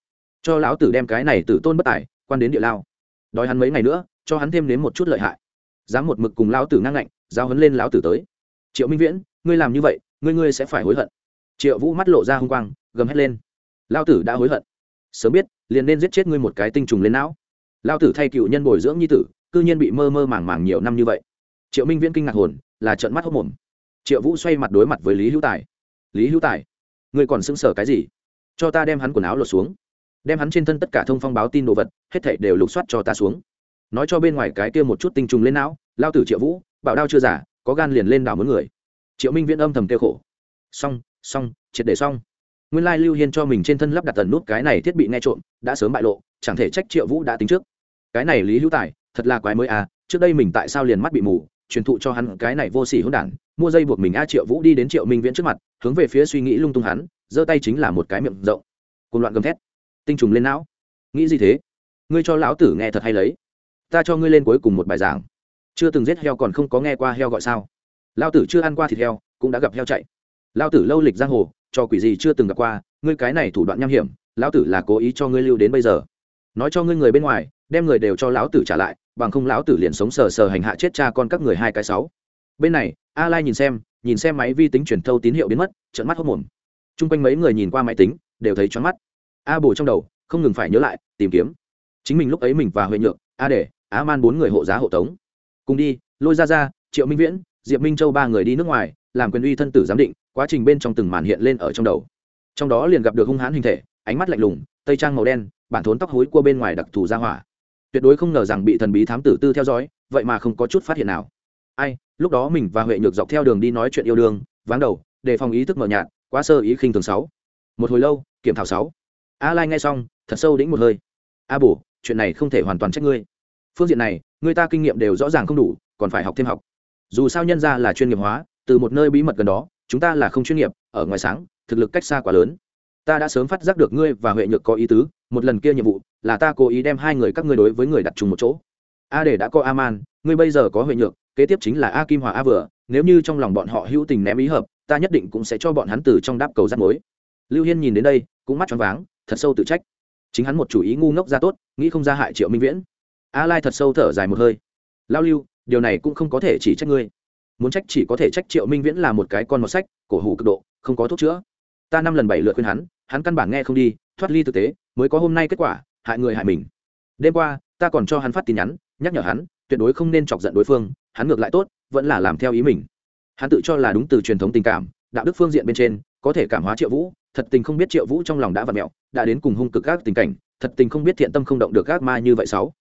cho lão tử đem cái này tử tôn bất tài, quan đến địa lao. Đói hắn mấy ngày nữa, cho hắn thêm đến một chút lợi hại dám một mực cùng lão tử ngang ngạnh giao hấn lên lão tử tới. Triệu minh viễn, ngươi làm như vậy, ngươi ngươi sẽ phải hối hận. Triệu vũ mắt lộ ra h u n g quang, gầm hét lên. Lão tử đã hối hận. Sớm biết, liền nên giết chết ngươi một cái tinh trùng lên não. Lão tử thay cựu nhân bồi dưỡng nhi tử, cư nhiên bị mơ mơ màng màng nhiều năm như vậy. Triệu minh viễn kinh ngạc hồn, là trận mắt hốc mồm. Triệu vũ xoay mặt đối mặt với lý hữu tài. Lý hữu tài, ngươi còn xứng sở cái gì? Cho ta đem hắn quần áo lột xuống. Đem hắn trên thân tất cả thông phong báo tin đồ vật, hết thảy đều lục soát cho ta xuống nói cho bên ngoài cái kia một chút tinh trùng lên não, lao tử triệu vũ, bảo đao chưa giả, có gan liền lên đảo mướn người. Triệu minh viễn âm thầm kêu khổ. Xong xong, triệt để xong. Nguyên lai lưu hiên cho mình trên thân lắp đặt tần nút cái này thiết bị nghe trộm, đã sớm bại lộ, chẳng thể trách triệu vũ đã tính trước. Cái này lý hữu tài, thật là quái mới à trước đây mình tại sao liền mắt bị mù, truyền thụ cho hắn cái này vô sỉ hỗn đản, mua dây buộc mình a triệu vũ đi đến triệu minh viễn trước mặt, hướng về phía suy nghĩ lung tung hắn, giơ tay chính là một cái miệng rộng. Cùng loạn gầm thét. Tinh trùng lên não. Nghĩ gì thế? Ngươi cho lão tử nghe thật hay lấy ta cho ngươi lên cuối cùng một bài giảng. Chưa từng giết heo còn không có nghe qua heo gọi sao? Lao tử chưa ăn qua thịt heo, cũng đã gặp heo chạy. Lao tử lâu lịch giang hồ, cho quỷ gì chưa từng gặp qua, ngươi cái này thủ đoạn nham hiểm, lão tử là cố ý cho ngươi lưu đến bây giờ. Nói cho ngươi người bên ngoài, đem người đều cho lão tử trả lại, bằng không lão tử liền sống sờ sờ hành hạ chết cha con các người hai cái sáu. Bên này, a lai nhìn xem nhìn xem máy vi tính truyền thâu tín hiệu biến mất trận mắt hốc mồm. Chung quanh mấy người nhìn qua máy tính, đều thấy choáng mắt. A bổ trong đầu, không ngừng phải nhớ lại, tìm kiếm. Chính mình lúc ấy mình và huệ nhượng a để á man bốn người hộ giá hộ tống. Cùng đi, lôi ra ra, triệu minh viễn, diệp minh châu ba người đi nước ngoài, làm quyền uy thân tử giám định, quá trình bên trong từng màn hiện lên ở trong đầu. Trong đó liền gặp được hung hãn hình thể, ánh mắt lạnh lùng, tây trang màu đen, bản thốn tóc hối cua bên ngoài đặc thù ra hỏa. Tuyệt đối không ngờ rằng bị thần bí thám tử tư theo dõi, vậy mà không có chút phát hiện nào. Ai, lúc đó mình và huệ nhược dọc theo đường đi nói chuyện yêu đương vắng đầu, đề phòng ý thức mờ nhạt, quá sơ ý khinh thường sáu. Một hồi lâu, kiểm thảo sáu. A lai nghe xong, thật sâu đĩnh một hơi. A bổ, chuyện này không thể hoàn toàn trách ngươi phương diện này, người ta kinh nghiệm đều rõ ràng không đủ, còn phải học thêm học. Dù sao nhân ra là chuyên nghiệp hóa, từ một nơi bí mật gần đó, chúng ta là không chuyên nghiệp, ở ngoài sáng, thực lực cách xa quá lớn. Ta đã sớm phát giác được ngươi và huệ nhược có ý tứ, một lần kia nhiệm vụ, là ta cố ý đem hai người các ngươi đối với người đặt chung một chỗ. A để đã có a man ngươi bây giờ có huệ nhược, kế tiếp chính là a kim hòa a vừa, nếu như trong lòng bọn họ hữu tình ném ý hợp, ta nhất định cũng sẽ cho bọn hắn từ trong đáp cầu rắt mối. Lưu hiên nhìn đến đây, cũng mắt choáng váng, thật sâu tự trách. Chính hắn một chủ ý ngu ngốc ra tốt, nghĩ không ra hại triệu minh viễn a lai thật sâu thở dài một hơi. Lao lưu, điều này cũng không có thể chỉ trách ngươi. Muốn trách chỉ có thể trách triệu minh viễn là một cái con một sách, cổ hủ cực độ, không có thuốc chữa. Ta năm lần bảy lượt khuyên hắn hắn căn bản nghe không đi, thoát ly thực tế, mới có hôm nay kết quả, hại người hại mình. Đêm qua, ta còn cho hắn phát tin nhắn, nhắc nhở hắn, tuyệt đối không nên chọc giận đối phương, hắn ngược lại tốt, vẫn là làm theo ý mình. Hắn tự cho là đúng từ truyền thống tình cảm, đạo đức phương diện bên trên, có thể cảm hóa triệu vũ, thật tình không biết triệu vũ trong lòng đã vặt mẹo, đã đến cùng hung cực các tình cảnh, thật tình không biết thiện tâm không động được các ma như vậy sáu.